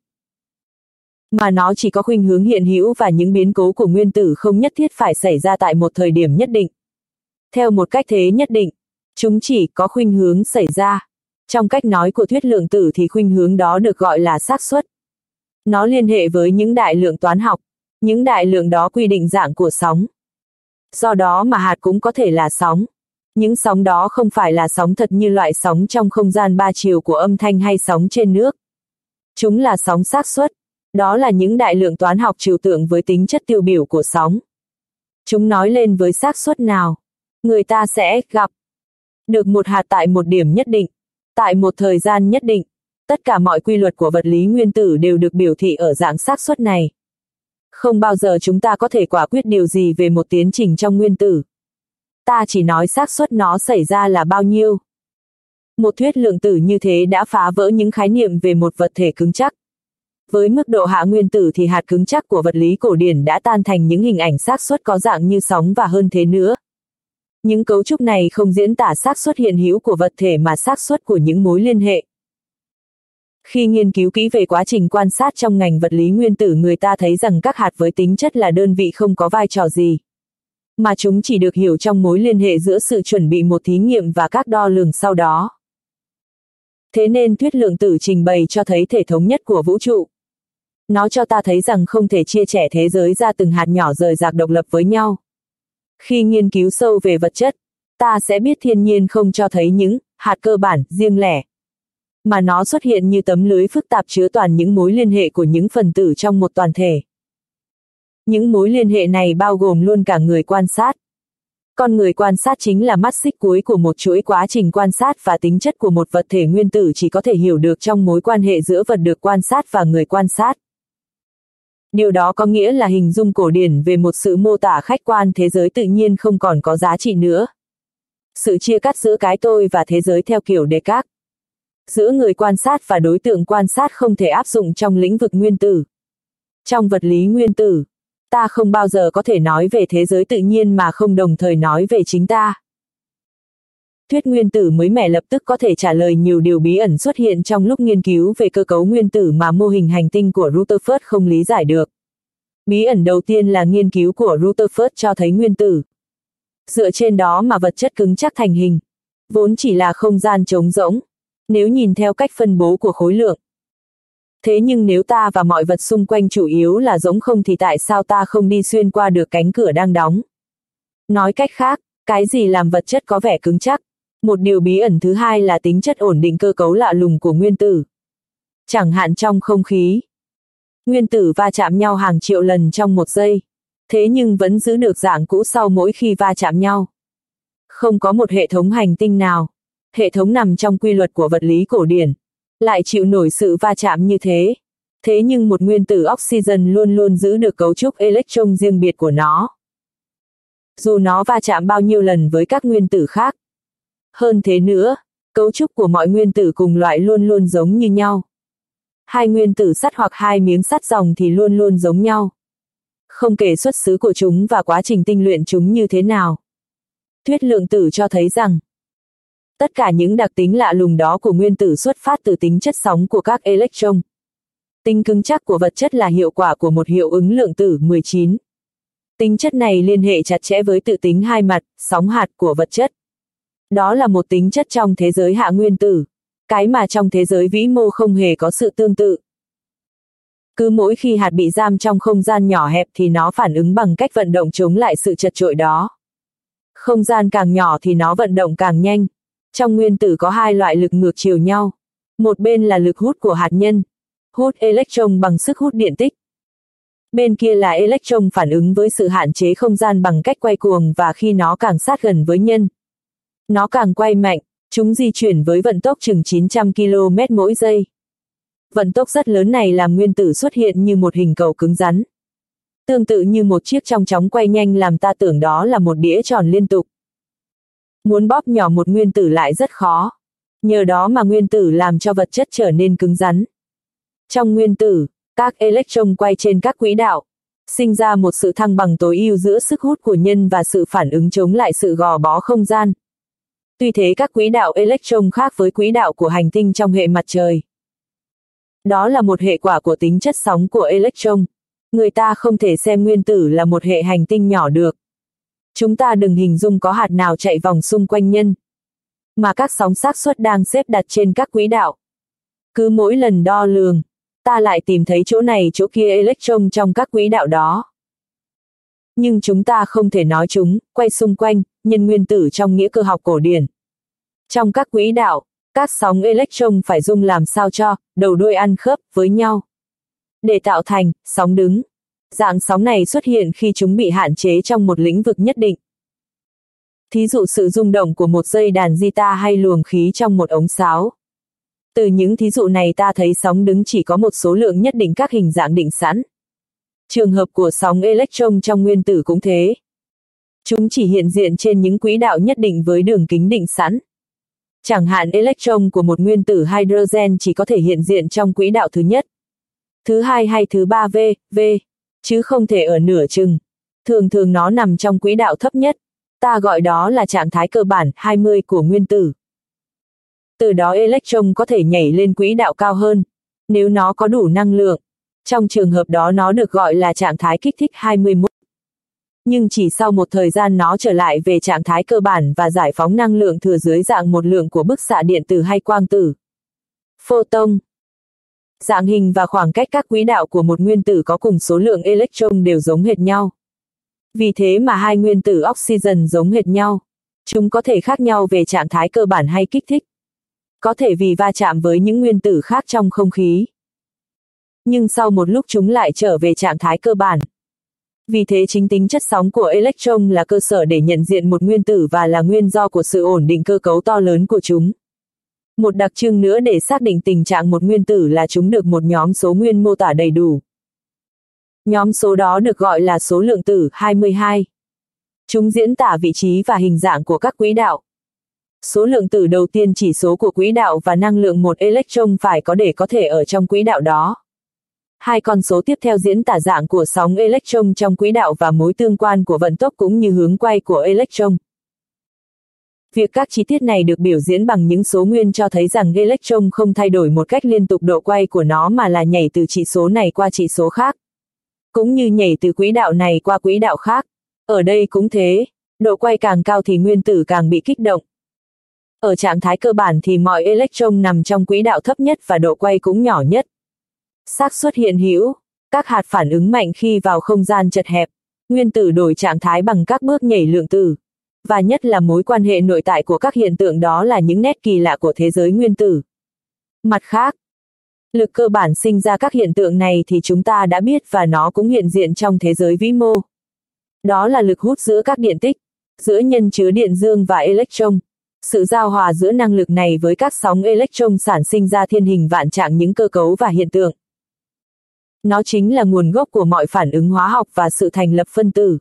Mà nó chỉ có khuynh hướng hiện hữu và những biến cố của nguyên tử không nhất thiết phải xảy ra tại một thời điểm nhất định. Theo một cách thế nhất định, chúng chỉ có khuynh hướng xảy ra. Trong cách nói của thuyết lượng tử thì khuynh hướng đó được gọi là xác suất. Nó liên hệ với những đại lượng toán học, những đại lượng đó quy định dạng của sóng. Do đó mà hạt cũng có thể là sóng. Những sóng đó không phải là sóng thật như loại sóng trong không gian ba chiều của âm thanh hay sóng trên nước. Chúng là sóng xác suất. Đó là những đại lượng toán học trừu tượng với tính chất tiêu biểu của sóng. Chúng nói lên với xác suất nào, người ta sẽ gặp được một hạt tại một điểm nhất định, tại một thời gian nhất định. Tất cả mọi quy luật của vật lý nguyên tử đều được biểu thị ở dạng xác suất này. Không bao giờ chúng ta có thể quả quyết điều gì về một tiến trình trong nguyên tử. Ta chỉ nói xác suất nó xảy ra là bao nhiêu. Một thuyết lượng tử như thế đã phá vỡ những khái niệm về một vật thể cứng chắc. Với mức độ hạ nguyên tử thì hạt cứng chắc của vật lý cổ điển đã tan thành những hình ảnh xác suất có dạng như sóng và hơn thế nữa. Những cấu trúc này không diễn tả xác suất hiện hữu của vật thể mà xác suất của những mối liên hệ. Khi nghiên cứu kỹ về quá trình quan sát trong ngành vật lý nguyên tử, người ta thấy rằng các hạt với tính chất là đơn vị không có vai trò gì. Mà chúng chỉ được hiểu trong mối liên hệ giữa sự chuẩn bị một thí nghiệm và các đo lường sau đó. Thế nên thuyết lượng tử trình bày cho thấy thể thống nhất của vũ trụ. Nó cho ta thấy rằng không thể chia sẻ thế giới ra từng hạt nhỏ rời rạc độc lập với nhau. Khi nghiên cứu sâu về vật chất, ta sẽ biết thiên nhiên không cho thấy những hạt cơ bản riêng lẻ, mà nó xuất hiện như tấm lưới phức tạp chứa toàn những mối liên hệ của những phần tử trong một toàn thể. Những mối liên hệ này bao gồm luôn cả người quan sát. Con người quan sát chính là mắt xích cuối của một chuỗi quá trình quan sát và tính chất của một vật thể nguyên tử chỉ có thể hiểu được trong mối quan hệ giữa vật được quan sát và người quan sát. Điều đó có nghĩa là hình dung cổ điển về một sự mô tả khách quan thế giới tự nhiên không còn có giá trị nữa. Sự chia cắt giữa cái tôi và thế giới theo kiểu đề các. Giữa người quan sát và đối tượng quan sát không thể áp dụng trong lĩnh vực nguyên tử. Trong vật lý nguyên tử, ta không bao giờ có thể nói về thế giới tự nhiên mà không đồng thời nói về chính ta. Thuyết nguyên tử mới mẻ lập tức có thể trả lời nhiều điều bí ẩn xuất hiện trong lúc nghiên cứu về cơ cấu nguyên tử mà mô hình hành tinh của Rutherford không lý giải được. Bí ẩn đầu tiên là nghiên cứu của Rutherford cho thấy nguyên tử. Dựa trên đó mà vật chất cứng chắc thành hình, vốn chỉ là không gian trống rỗng, nếu nhìn theo cách phân bố của khối lượng. Thế nhưng nếu ta và mọi vật xung quanh chủ yếu là giống không thì tại sao ta không đi xuyên qua được cánh cửa đang đóng? Nói cách khác, cái gì làm vật chất có vẻ cứng chắc? Một điều bí ẩn thứ hai là tính chất ổn định cơ cấu lạ lùng của nguyên tử. Chẳng hạn trong không khí. Nguyên tử va chạm nhau hàng triệu lần trong một giây. Thế nhưng vẫn giữ được dạng cũ sau mỗi khi va chạm nhau. Không có một hệ thống hành tinh nào. Hệ thống nằm trong quy luật của vật lý cổ điển. Lại chịu nổi sự va chạm như thế. Thế nhưng một nguyên tử oxygen luôn luôn giữ được cấu trúc electron riêng biệt của nó. Dù nó va chạm bao nhiêu lần với các nguyên tử khác, hơn thế nữa, cấu trúc của mọi nguyên tử cùng loại luôn luôn giống như nhau. Hai nguyên tử sắt hoặc hai miếng sắt dòng thì luôn luôn giống nhau. không kể xuất xứ của chúng và quá trình tinh luyện chúng như thế nào. Thuyết lượng tử cho thấy rằng, tất cả những đặc tính lạ lùng đó của nguyên tử xuất phát từ tính chất sóng của các electron. Tính cứng chắc của vật chất là hiệu quả của một hiệu ứng lượng tử 19. Tính chất này liên hệ chặt chẽ với tự tính hai mặt, sóng hạt của vật chất. Đó là một tính chất trong thế giới hạ nguyên tử, cái mà trong thế giới vĩ mô không hề có sự tương tự. Cứ mỗi khi hạt bị giam trong không gian nhỏ hẹp thì nó phản ứng bằng cách vận động chống lại sự chật trội đó. Không gian càng nhỏ thì nó vận động càng nhanh. Trong nguyên tử có hai loại lực ngược chiều nhau. Một bên là lực hút của hạt nhân, hút electron bằng sức hút điện tích. Bên kia là electron phản ứng với sự hạn chế không gian bằng cách quay cuồng và khi nó càng sát gần với nhân. Nó càng quay mạnh, chúng di chuyển với vận tốc chừng 900 km mỗi giây. Vận tốc rất lớn này làm nguyên tử xuất hiện như một hình cầu cứng rắn. Tương tự như một chiếc trong chóng quay nhanh làm ta tưởng đó là một đĩa tròn liên tục. Muốn bóp nhỏ một nguyên tử lại rất khó. Nhờ đó mà nguyên tử làm cho vật chất trở nên cứng rắn. Trong nguyên tử, các electron quay trên các quỹ đạo, sinh ra một sự thăng bằng tối ưu giữa sức hút của nhân và sự phản ứng chống lại sự gò bó không gian. Tuy thế các quỹ đạo electron khác với quỹ đạo của hành tinh trong hệ mặt trời. Đó là một hệ quả của tính chất sóng của electron. Người ta không thể xem nguyên tử là một hệ hành tinh nhỏ được. Chúng ta đừng hình dung có hạt nào chạy vòng xung quanh nhân. Mà các sóng xác suất đang xếp đặt trên các quỹ đạo. Cứ mỗi lần đo lường, ta lại tìm thấy chỗ này chỗ kia electron trong các quỹ đạo đó. Nhưng chúng ta không thể nói chúng, quay xung quanh, nhân nguyên tử trong nghĩa cơ học cổ điển. Trong các quỹ đạo, các sóng electron phải dung làm sao cho, đầu đuôi ăn khớp với nhau. Để tạo thành, sóng đứng. Dạng sóng này xuất hiện khi chúng bị hạn chế trong một lĩnh vực nhất định. Thí dụ sự rung động của một dây đàn guitar hay luồng khí trong một ống sáo. Từ những thí dụ này ta thấy sóng đứng chỉ có một số lượng nhất định các hình dạng định sẵn. Trường hợp của sóng electron trong nguyên tử cũng thế. Chúng chỉ hiện diện trên những quỹ đạo nhất định với đường kính định sẵn. Chẳng hạn electron của một nguyên tử hydrogen chỉ có thể hiện diện trong quỹ đạo thứ nhất, thứ hai hay thứ ba V, V, chứ không thể ở nửa chừng. Thường thường nó nằm trong quỹ đạo thấp nhất. Ta gọi đó là trạng thái cơ bản 20 của nguyên tử. Từ đó electron có thể nhảy lên quỹ đạo cao hơn, nếu nó có đủ năng lượng. Trong trường hợp đó nó được gọi là trạng thái kích thích 21 nhưng chỉ sau một thời gian nó trở lại về trạng thái cơ bản và giải phóng năng lượng thừa dưới dạng một lượng của bức xạ điện tử hay quang tử. Photon Dạng hình và khoảng cách các quỹ đạo của một nguyên tử có cùng số lượng electron đều giống hệt nhau. Vì thế mà hai nguyên tử oxygen giống hệt nhau. Chúng có thể khác nhau về trạng thái cơ bản hay kích thích. Có thể vì va chạm với những nguyên tử khác trong không khí. Nhưng sau một lúc chúng lại trở về trạng thái cơ bản. Vì thế chính tính chất sóng của electron là cơ sở để nhận diện một nguyên tử và là nguyên do của sự ổn định cơ cấu to lớn của chúng. Một đặc trưng nữa để xác định tình trạng một nguyên tử là chúng được một nhóm số nguyên mô tả đầy đủ. Nhóm số đó được gọi là số lượng tử 22. Chúng diễn tả vị trí và hình dạng của các quỹ đạo. Số lượng tử đầu tiên chỉ số của quỹ đạo và năng lượng một electron phải có để có thể ở trong quỹ đạo đó. Hai con số tiếp theo diễn tả dạng của sóng electron trong quỹ đạo và mối tương quan của vận tốc cũng như hướng quay của electron. Việc các chi tiết này được biểu diễn bằng những số nguyên cho thấy rằng electron không thay đổi một cách liên tục độ quay của nó mà là nhảy từ chỉ số này qua chỉ số khác. Cũng như nhảy từ quỹ đạo này qua quỹ đạo khác. Ở đây cũng thế, độ quay càng cao thì nguyên tử càng bị kích động. Ở trạng thái cơ bản thì mọi electron nằm trong quỹ đạo thấp nhất và độ quay cũng nhỏ nhất xác suất hiện hữu, các hạt phản ứng mạnh khi vào không gian chật hẹp, nguyên tử đổi trạng thái bằng các bước nhảy lượng tử. Và nhất là mối quan hệ nội tại của các hiện tượng đó là những nét kỳ lạ của thế giới nguyên tử. Mặt khác, lực cơ bản sinh ra các hiện tượng này thì chúng ta đã biết và nó cũng hiện diện trong thế giới vĩ mô. Đó là lực hút giữa các điện tích, giữa nhân chứa điện dương và electron. Sự giao hòa giữa năng lực này với các sóng electron sản sinh ra thiên hình vạn trạng những cơ cấu và hiện tượng. Nó chính là nguồn gốc của mọi phản ứng hóa học và sự thành lập phân tử.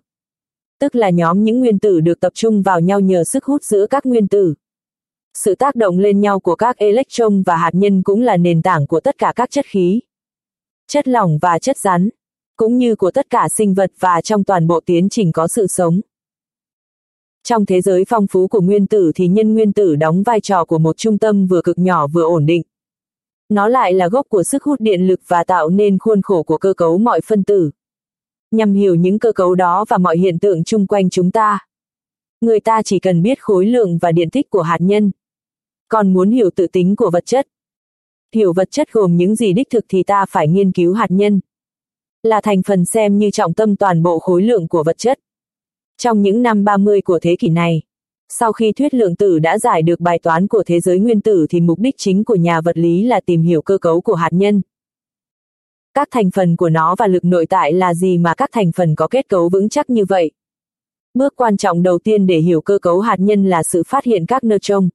Tức là nhóm những nguyên tử được tập trung vào nhau nhờ sức hút giữa các nguyên tử. Sự tác động lên nhau của các electron và hạt nhân cũng là nền tảng của tất cả các chất khí. Chất lỏng và chất rắn. cũng như của tất cả sinh vật và trong toàn bộ tiến trình có sự sống. Trong thế giới phong phú của nguyên tử thì nhân nguyên tử đóng vai trò của một trung tâm vừa cực nhỏ vừa ổn định. Nó lại là gốc của sức hút điện lực và tạo nên khuôn khổ của cơ cấu mọi phân tử. Nhằm hiểu những cơ cấu đó và mọi hiện tượng chung quanh chúng ta. Người ta chỉ cần biết khối lượng và điện tích của hạt nhân. Còn muốn hiểu tự tính của vật chất. Hiểu vật chất gồm những gì đích thực thì ta phải nghiên cứu hạt nhân. Là thành phần xem như trọng tâm toàn bộ khối lượng của vật chất. Trong những năm 30 của thế kỷ này, sau khi thuyết lượng tử đã giải được bài toán của thế giới nguyên tử thì mục đích chính của nhà vật lý là tìm hiểu cơ cấu của hạt nhân. Các thành phần của nó và lực nội tại là gì mà các thành phần có kết cấu vững chắc như vậy? Bước quan trọng đầu tiên để hiểu cơ cấu hạt nhân là sự phát hiện các neutron.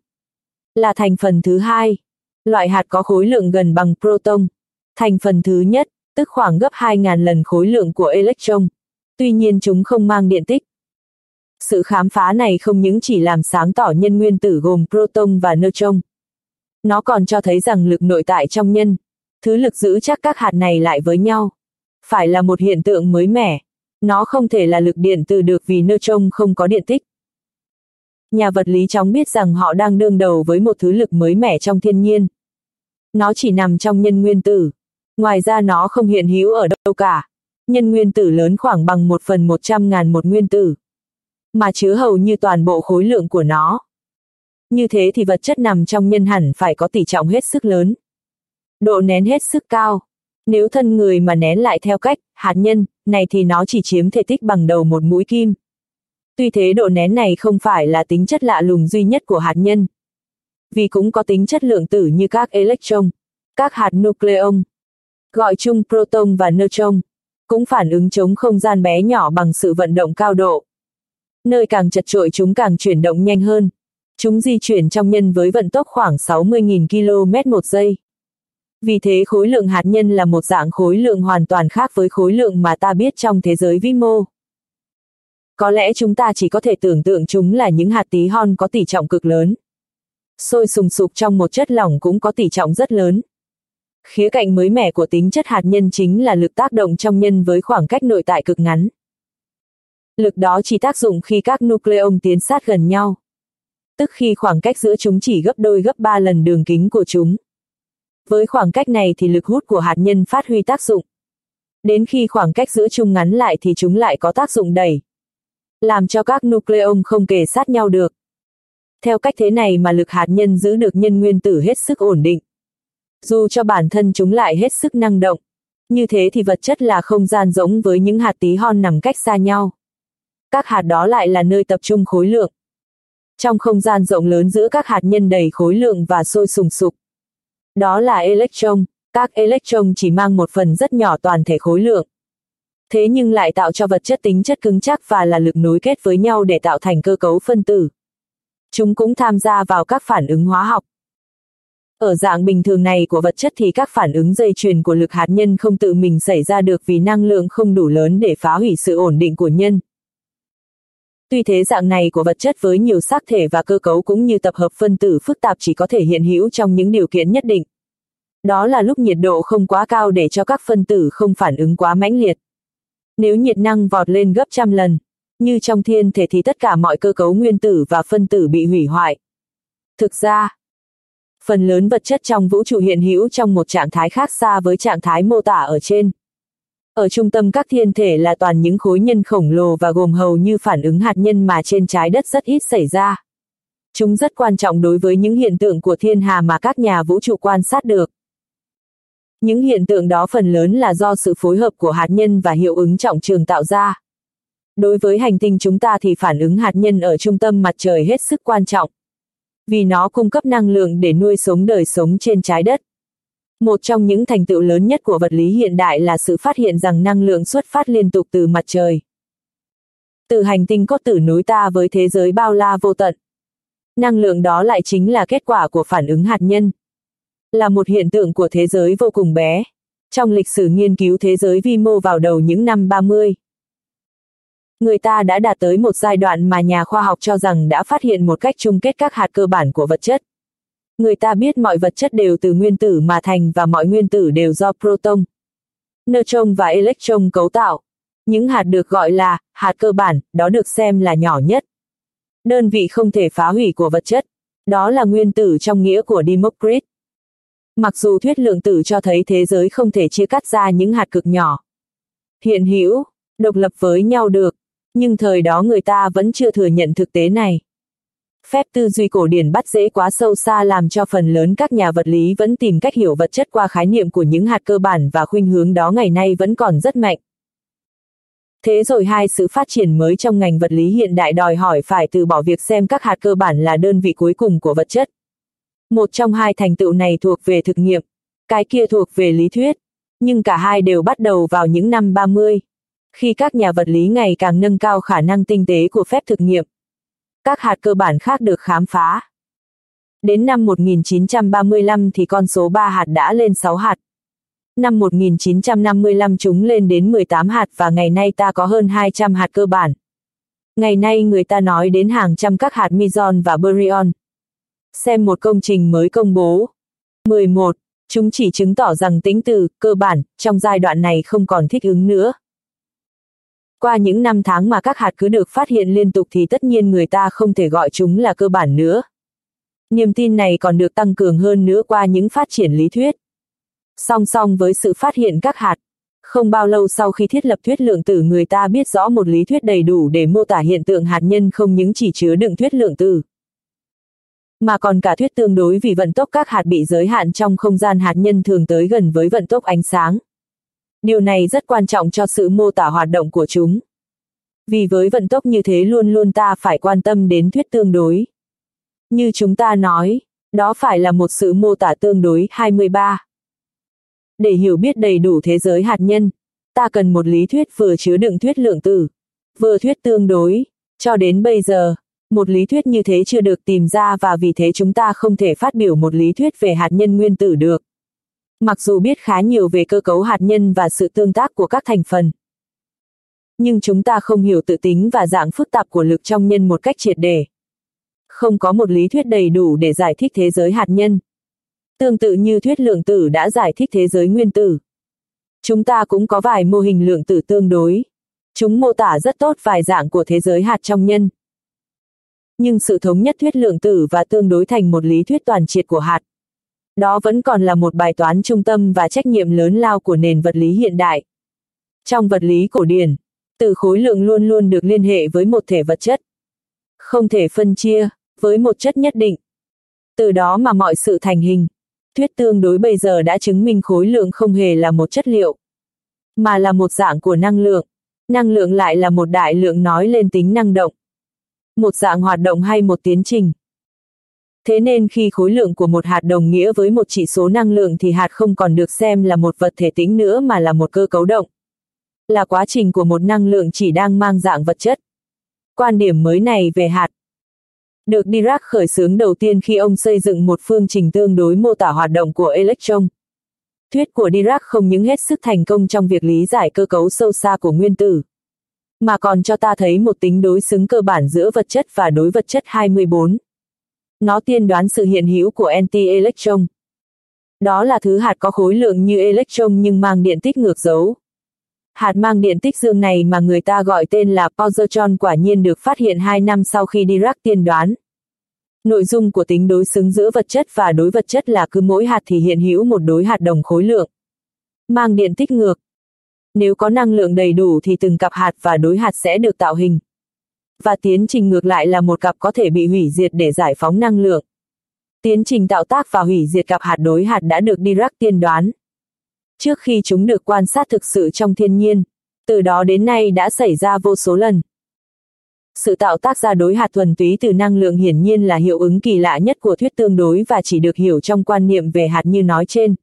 Là thành phần thứ hai. Loại hạt có khối lượng gần bằng proton. Thành phần thứ nhất, tức khoảng gấp 2.000 lần khối lượng của electron. Tuy nhiên chúng không mang điện tích. Sự khám phá này không những chỉ làm sáng tỏ nhân nguyên tử gồm proton và neutron. Nó còn cho thấy rằng lực nội tại trong nhân, thứ lực giữ chắc các hạt này lại với nhau, phải là một hiện tượng mới mẻ. Nó không thể là lực điện từ được vì neutron không có điện tích. Nhà vật lý chóng biết rằng họ đang đương đầu với một thứ lực mới mẻ trong thiên nhiên. Nó chỉ nằm trong nhân nguyên tử. Ngoài ra nó không hiện hữu ở đâu cả. Nhân nguyên tử lớn khoảng bằng một phần một trăm ngàn một nguyên tử mà chứa hầu như toàn bộ khối lượng của nó. Như thế thì vật chất nằm trong nhân hẳn phải có tỷ trọng hết sức lớn. Độ nén hết sức cao. Nếu thân người mà nén lại theo cách, hạt nhân, này thì nó chỉ chiếm thể tích bằng đầu một mũi kim. Tuy thế độ nén này không phải là tính chất lạ lùng duy nhất của hạt nhân. Vì cũng có tính chất lượng tử như các electron, các hạt nucleon, gọi chung proton và neutron, cũng phản ứng chống không gian bé nhỏ bằng sự vận động cao độ. Nơi càng chật trội chúng càng chuyển động nhanh hơn. Chúng di chuyển trong nhân với vận tốc khoảng 60.000 km một giây. Vì thế khối lượng hạt nhân là một dạng khối lượng hoàn toàn khác với khối lượng mà ta biết trong thế giới vi mô. Có lẽ chúng ta chỉ có thể tưởng tượng chúng là những hạt tí hon có tỷ trọng cực lớn. Sôi sùng sục trong một chất lỏng cũng có tỷ trọng rất lớn. Khía cạnh mới mẻ của tính chất hạt nhân chính là lực tác động trong nhân với khoảng cách nội tại cực ngắn. Lực đó chỉ tác dụng khi các nucleon tiến sát gần nhau. Tức khi khoảng cách giữa chúng chỉ gấp đôi gấp ba lần đường kính của chúng. Với khoảng cách này thì lực hút của hạt nhân phát huy tác dụng. Đến khi khoảng cách giữa chúng ngắn lại thì chúng lại có tác dụng đẩy. Làm cho các nucleon không kề sát nhau được. Theo cách thế này mà lực hạt nhân giữ được nhân nguyên tử hết sức ổn định. Dù cho bản thân chúng lại hết sức năng động. Như thế thì vật chất là không gian rỗng với những hạt tí hon nằm cách xa nhau các hạt đó lại là nơi tập trung khối lượng. Trong không gian rộng lớn giữa các hạt nhân đầy khối lượng và sôi sùng sục. Đó là electron, các electron chỉ mang một phần rất nhỏ toàn thể khối lượng. Thế nhưng lại tạo cho vật chất tính chất cứng chắc và là lực nối kết với nhau để tạo thành cơ cấu phân tử. Chúng cũng tham gia vào các phản ứng hóa học. Ở dạng bình thường này của vật chất thì các phản ứng dây chuyền của lực hạt nhân không tự mình xảy ra được vì năng lượng không đủ lớn để phá hủy sự ổn định của nhân. Tuy thế dạng này của vật chất với nhiều xác thể và cơ cấu cũng như tập hợp phân tử phức tạp chỉ có thể hiện hữu trong những điều kiện nhất định. Đó là lúc nhiệt độ không quá cao để cho các phân tử không phản ứng quá mãnh liệt. Nếu nhiệt năng vọt lên gấp trăm lần, như trong thiên thể thì tất cả mọi cơ cấu nguyên tử và phân tử bị hủy hoại. Thực ra, phần lớn vật chất trong vũ trụ hiện hữu trong một trạng thái khác xa với trạng thái mô tả ở trên. Ở trung tâm các thiên thể là toàn những khối nhân khổng lồ và gồm hầu như phản ứng hạt nhân mà trên trái đất rất ít xảy ra. Chúng rất quan trọng đối với những hiện tượng của thiên hà mà các nhà vũ trụ quan sát được. Những hiện tượng đó phần lớn là do sự phối hợp của hạt nhân và hiệu ứng trọng trường tạo ra. Đối với hành tinh chúng ta thì phản ứng hạt nhân ở trung tâm mặt trời hết sức quan trọng. Vì nó cung cấp năng lượng để nuôi sống đời sống trên trái đất. Một trong những thành tựu lớn nhất của vật lý hiện đại là sự phát hiện rằng năng lượng xuất phát liên tục từ mặt trời. Từ hành tinh có tử nối ta với thế giới bao la vô tận. Năng lượng đó lại chính là kết quả của phản ứng hạt nhân. Là một hiện tượng của thế giới vô cùng bé. Trong lịch sử nghiên cứu thế giới vi mô vào đầu những năm 30. Người ta đã đạt tới một giai đoạn mà nhà khoa học cho rằng đã phát hiện một cách chung kết các hạt cơ bản của vật chất. Người ta biết mọi vật chất đều từ nguyên tử mà thành và mọi nguyên tử đều do proton. neutron và electron cấu tạo. Những hạt được gọi là hạt cơ bản, đó được xem là nhỏ nhất. Đơn vị không thể phá hủy của vật chất, đó là nguyên tử trong nghĩa của Democrit. Mặc dù thuyết lượng tử cho thấy thế giới không thể chia cắt ra những hạt cực nhỏ. Hiện hữu, độc lập với nhau được, nhưng thời đó người ta vẫn chưa thừa nhận thực tế này. Phép tư duy cổ điển bắt dễ quá sâu xa làm cho phần lớn các nhà vật lý vẫn tìm cách hiểu vật chất qua khái niệm của những hạt cơ bản và khuynh hướng đó ngày nay vẫn còn rất mạnh. Thế rồi hai sự phát triển mới trong ngành vật lý hiện đại đòi hỏi phải từ bỏ việc xem các hạt cơ bản là đơn vị cuối cùng của vật chất. Một trong hai thành tựu này thuộc về thực nghiệm, cái kia thuộc về lý thuyết, nhưng cả hai đều bắt đầu vào những năm 30, khi các nhà vật lý ngày càng nâng cao khả năng tinh tế của phép thực nghiệm. Các hạt cơ bản khác được khám phá. Đến năm 1935 thì con số 3 hạt đã lên 6 hạt. Năm 1955 chúng lên đến 18 hạt và ngày nay ta có hơn 200 hạt cơ bản. Ngày nay người ta nói đến hàng trăm các hạt Mizon và baryon. Xem một công trình mới công bố. 11. Chúng chỉ chứng tỏ rằng tính từ, cơ bản, trong giai đoạn này không còn thích ứng nữa. Qua những năm tháng mà các hạt cứ được phát hiện liên tục thì tất nhiên người ta không thể gọi chúng là cơ bản nữa. Niềm tin này còn được tăng cường hơn nữa qua những phát triển lý thuyết. Song song với sự phát hiện các hạt, không bao lâu sau khi thiết lập thuyết lượng tử người ta biết rõ một lý thuyết đầy đủ để mô tả hiện tượng hạt nhân không những chỉ chứa đựng thuyết lượng tử, mà còn cả thuyết tương đối vì vận tốc các hạt bị giới hạn trong không gian hạt nhân thường tới gần với vận tốc ánh sáng. Điều này rất quan trọng cho sự mô tả hoạt động của chúng. Vì với vận tốc như thế luôn luôn ta phải quan tâm đến thuyết tương đối. Như chúng ta nói, đó phải là một sự mô tả tương đối 23. Để hiểu biết đầy đủ thế giới hạt nhân, ta cần một lý thuyết vừa chứa đựng thuyết lượng tử, vừa thuyết tương đối. Cho đến bây giờ, một lý thuyết như thế chưa được tìm ra và vì thế chúng ta không thể phát biểu một lý thuyết về hạt nhân nguyên tử được. Mặc dù biết khá nhiều về cơ cấu hạt nhân và sự tương tác của các thành phần. Nhưng chúng ta không hiểu tự tính và dạng phức tạp của lực trong nhân một cách triệt để. Không có một lý thuyết đầy đủ để giải thích thế giới hạt nhân. Tương tự như thuyết lượng tử đã giải thích thế giới nguyên tử. Chúng ta cũng có vài mô hình lượng tử tương đối. Chúng mô tả rất tốt vài dạng của thế giới hạt trong nhân. Nhưng sự thống nhất thuyết lượng tử và tương đối thành một lý thuyết toàn triệt của hạt. Đó vẫn còn là một bài toán trung tâm và trách nhiệm lớn lao của nền vật lý hiện đại. Trong vật lý cổ điển, từ khối lượng luôn luôn được liên hệ với một thể vật chất. Không thể phân chia, với một chất nhất định. Từ đó mà mọi sự thành hình. Thuyết tương đối bây giờ đã chứng minh khối lượng không hề là một chất liệu, mà là một dạng của năng lượng. Năng lượng lại là một đại lượng nói lên tính năng động. Một dạng hoạt động hay một tiến trình. Thế nên khi khối lượng của một hạt đồng nghĩa với một chỉ số năng lượng thì hạt không còn được xem là một vật thể tính nữa mà là một cơ cấu động. Là quá trình của một năng lượng chỉ đang mang dạng vật chất. Quan điểm mới này về hạt được Dirac khởi xướng đầu tiên khi ông xây dựng một phương trình tương đối mô tả hoạt động của electron. Thuyết của Dirac không những hết sức thành công trong việc lý giải cơ cấu sâu xa của nguyên tử, mà còn cho ta thấy một tính đối xứng cơ bản giữa vật chất và đối vật chất 24. Nó tiên đoán sự hiện hữu của anti-electron. Đó là thứ hạt có khối lượng như electron nhưng mang điện tích ngược dấu. Hạt mang điện tích dương này mà người ta gọi tên là positron quả nhiên được phát hiện 2 năm sau khi Dirac tiên đoán. Nội dung của tính đối xứng giữa vật chất và đối vật chất là cứ mỗi hạt thì hiện hữu một đối hạt đồng khối lượng. Mang điện tích ngược. Nếu có năng lượng đầy đủ thì từng cặp hạt và đối hạt sẽ được tạo hình. Và tiến trình ngược lại là một cặp có thể bị hủy diệt để giải phóng năng lượng. Tiến trình tạo tác và hủy diệt cặp hạt đối hạt đã được Dirac tiên đoán trước khi chúng được quan sát thực sự trong thiên nhiên, từ đó đến nay đã xảy ra vô số lần. Sự tạo tác ra đối hạt thuần túy từ năng lượng hiển nhiên là hiệu ứng kỳ lạ nhất của thuyết tương đối và chỉ được hiểu trong quan niệm về hạt như nói trên.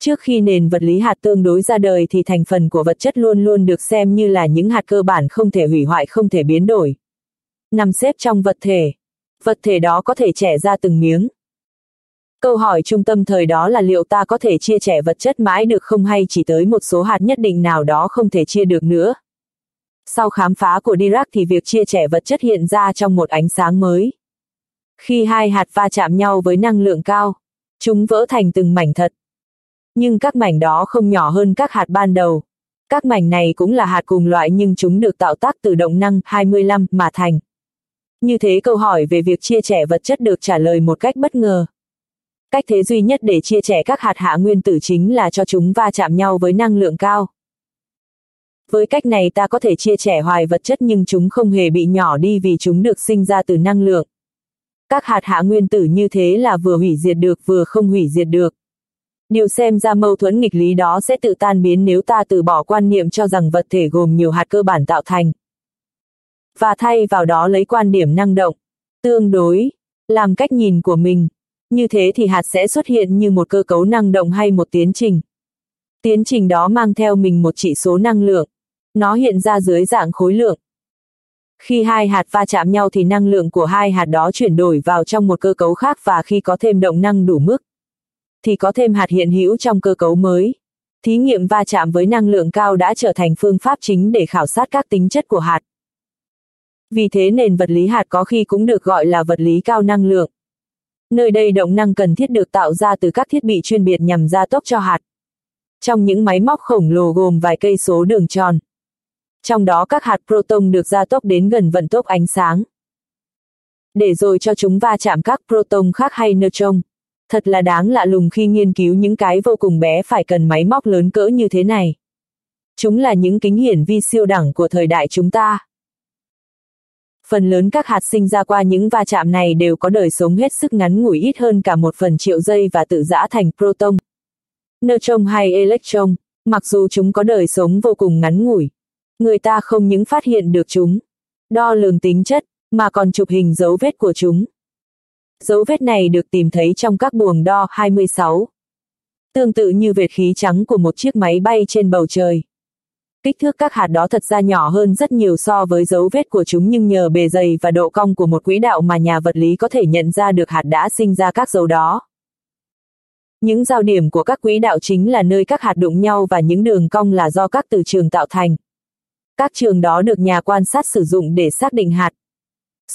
Trước khi nền vật lý hạt tương đối ra đời thì thành phần của vật chất luôn luôn được xem như là những hạt cơ bản không thể hủy hoại không thể biến đổi. Nằm xếp trong vật thể. Vật thể đó có thể trẻ ra từng miếng, Câu hỏi trung tâm thời đó là liệu ta có thể chia trẻ vật chất mãi được không hay chỉ tới một số hạt nhất định nào đó không thể chia được nữa. Sau khám phá của Dirac thì việc chia trẻ vật chất hiện ra trong một ánh sáng mới. Khi hai hạt va chạm nhau với năng lượng cao, chúng vỡ thành từng mảnh thật. Nhưng các mảnh đó không nhỏ hơn các hạt ban đầu. Các mảnh này cũng là hạt cùng loại nhưng chúng được tạo tác từ động năng 25 mà thành. Như thế câu hỏi về việc chia trẻ vật chất được trả lời một cách bất ngờ. Cách thế duy nhất để chia trẻ các hạt hạ nguyên tử chính là cho chúng va chạm nhau với năng lượng cao. Với cách này ta có thể chia trẻ hoài vật chất nhưng chúng không hề bị nhỏ đi vì chúng được sinh ra từ năng lượng. Các hạt hạ nguyên tử như thế là vừa hủy diệt được vừa không hủy diệt được. Điều xem ra mâu thuẫn nghịch lý đó sẽ tự tan biến nếu ta từ bỏ quan niệm cho rằng vật thể gồm nhiều hạt cơ bản tạo thành. Và thay vào đó lấy quan điểm năng động, tương đối, làm cách nhìn của mình. Như thế thì hạt sẽ xuất hiện như một cơ cấu năng động hay một tiến trình. Tiến trình đó mang theo mình một chỉ số năng lượng. Nó hiện ra dưới dạng khối lượng. Khi hai hạt va chạm nhau thì năng lượng của hai hạt đó chuyển đổi vào trong một cơ cấu khác và khi có thêm động năng đủ mức, thì có thêm hạt hiện hữu trong cơ cấu mới. Thí nghiệm va chạm với năng lượng cao đã trở thành phương pháp chính để khảo sát các tính chất của hạt. Vì thế nền vật lý hạt có khi cũng được gọi là vật lý cao năng lượng. Nơi đây động năng cần thiết được tạo ra từ các thiết bị chuyên biệt nhằm gia tốc cho hạt. Trong những máy móc khổng lồ gồm vài cây số đường tròn. Trong đó các hạt proton được gia tốc đến gần vận tốc ánh sáng. Để rồi cho chúng va chạm các proton khác hay neutron. Thật là đáng lạ lùng khi nghiên cứu những cái vô cùng bé phải cần máy móc lớn cỡ như thế này. Chúng là những kính hiển vi siêu đẳng của thời đại chúng ta. Phần lớn các hạt sinh ra qua những va chạm này đều có đời sống hết sức ngắn ngủi ít hơn cả một phần triệu giây và tự giã thành proton. Neutron hay electron, mặc dù chúng có đời sống vô cùng ngắn ngủi, người ta không những phát hiện được chúng, đo lường tính chất, mà còn chụp hình dấu vết của chúng. Dấu vết này được tìm thấy trong các buồng đo 26. Tương tự như vệt khí trắng của một chiếc máy bay trên bầu trời. Kích thước các hạt đó thật ra nhỏ hơn rất nhiều so với dấu vết của chúng nhưng nhờ bề dày và độ cong của một quỹ đạo mà nhà vật lý có thể nhận ra được hạt đã sinh ra các dấu đó. Những giao điểm của các quỹ đạo chính là nơi các hạt đụng nhau và những đường cong là do các từ trường tạo thành. Các trường đó được nhà quan sát sử dụng để xác định hạt.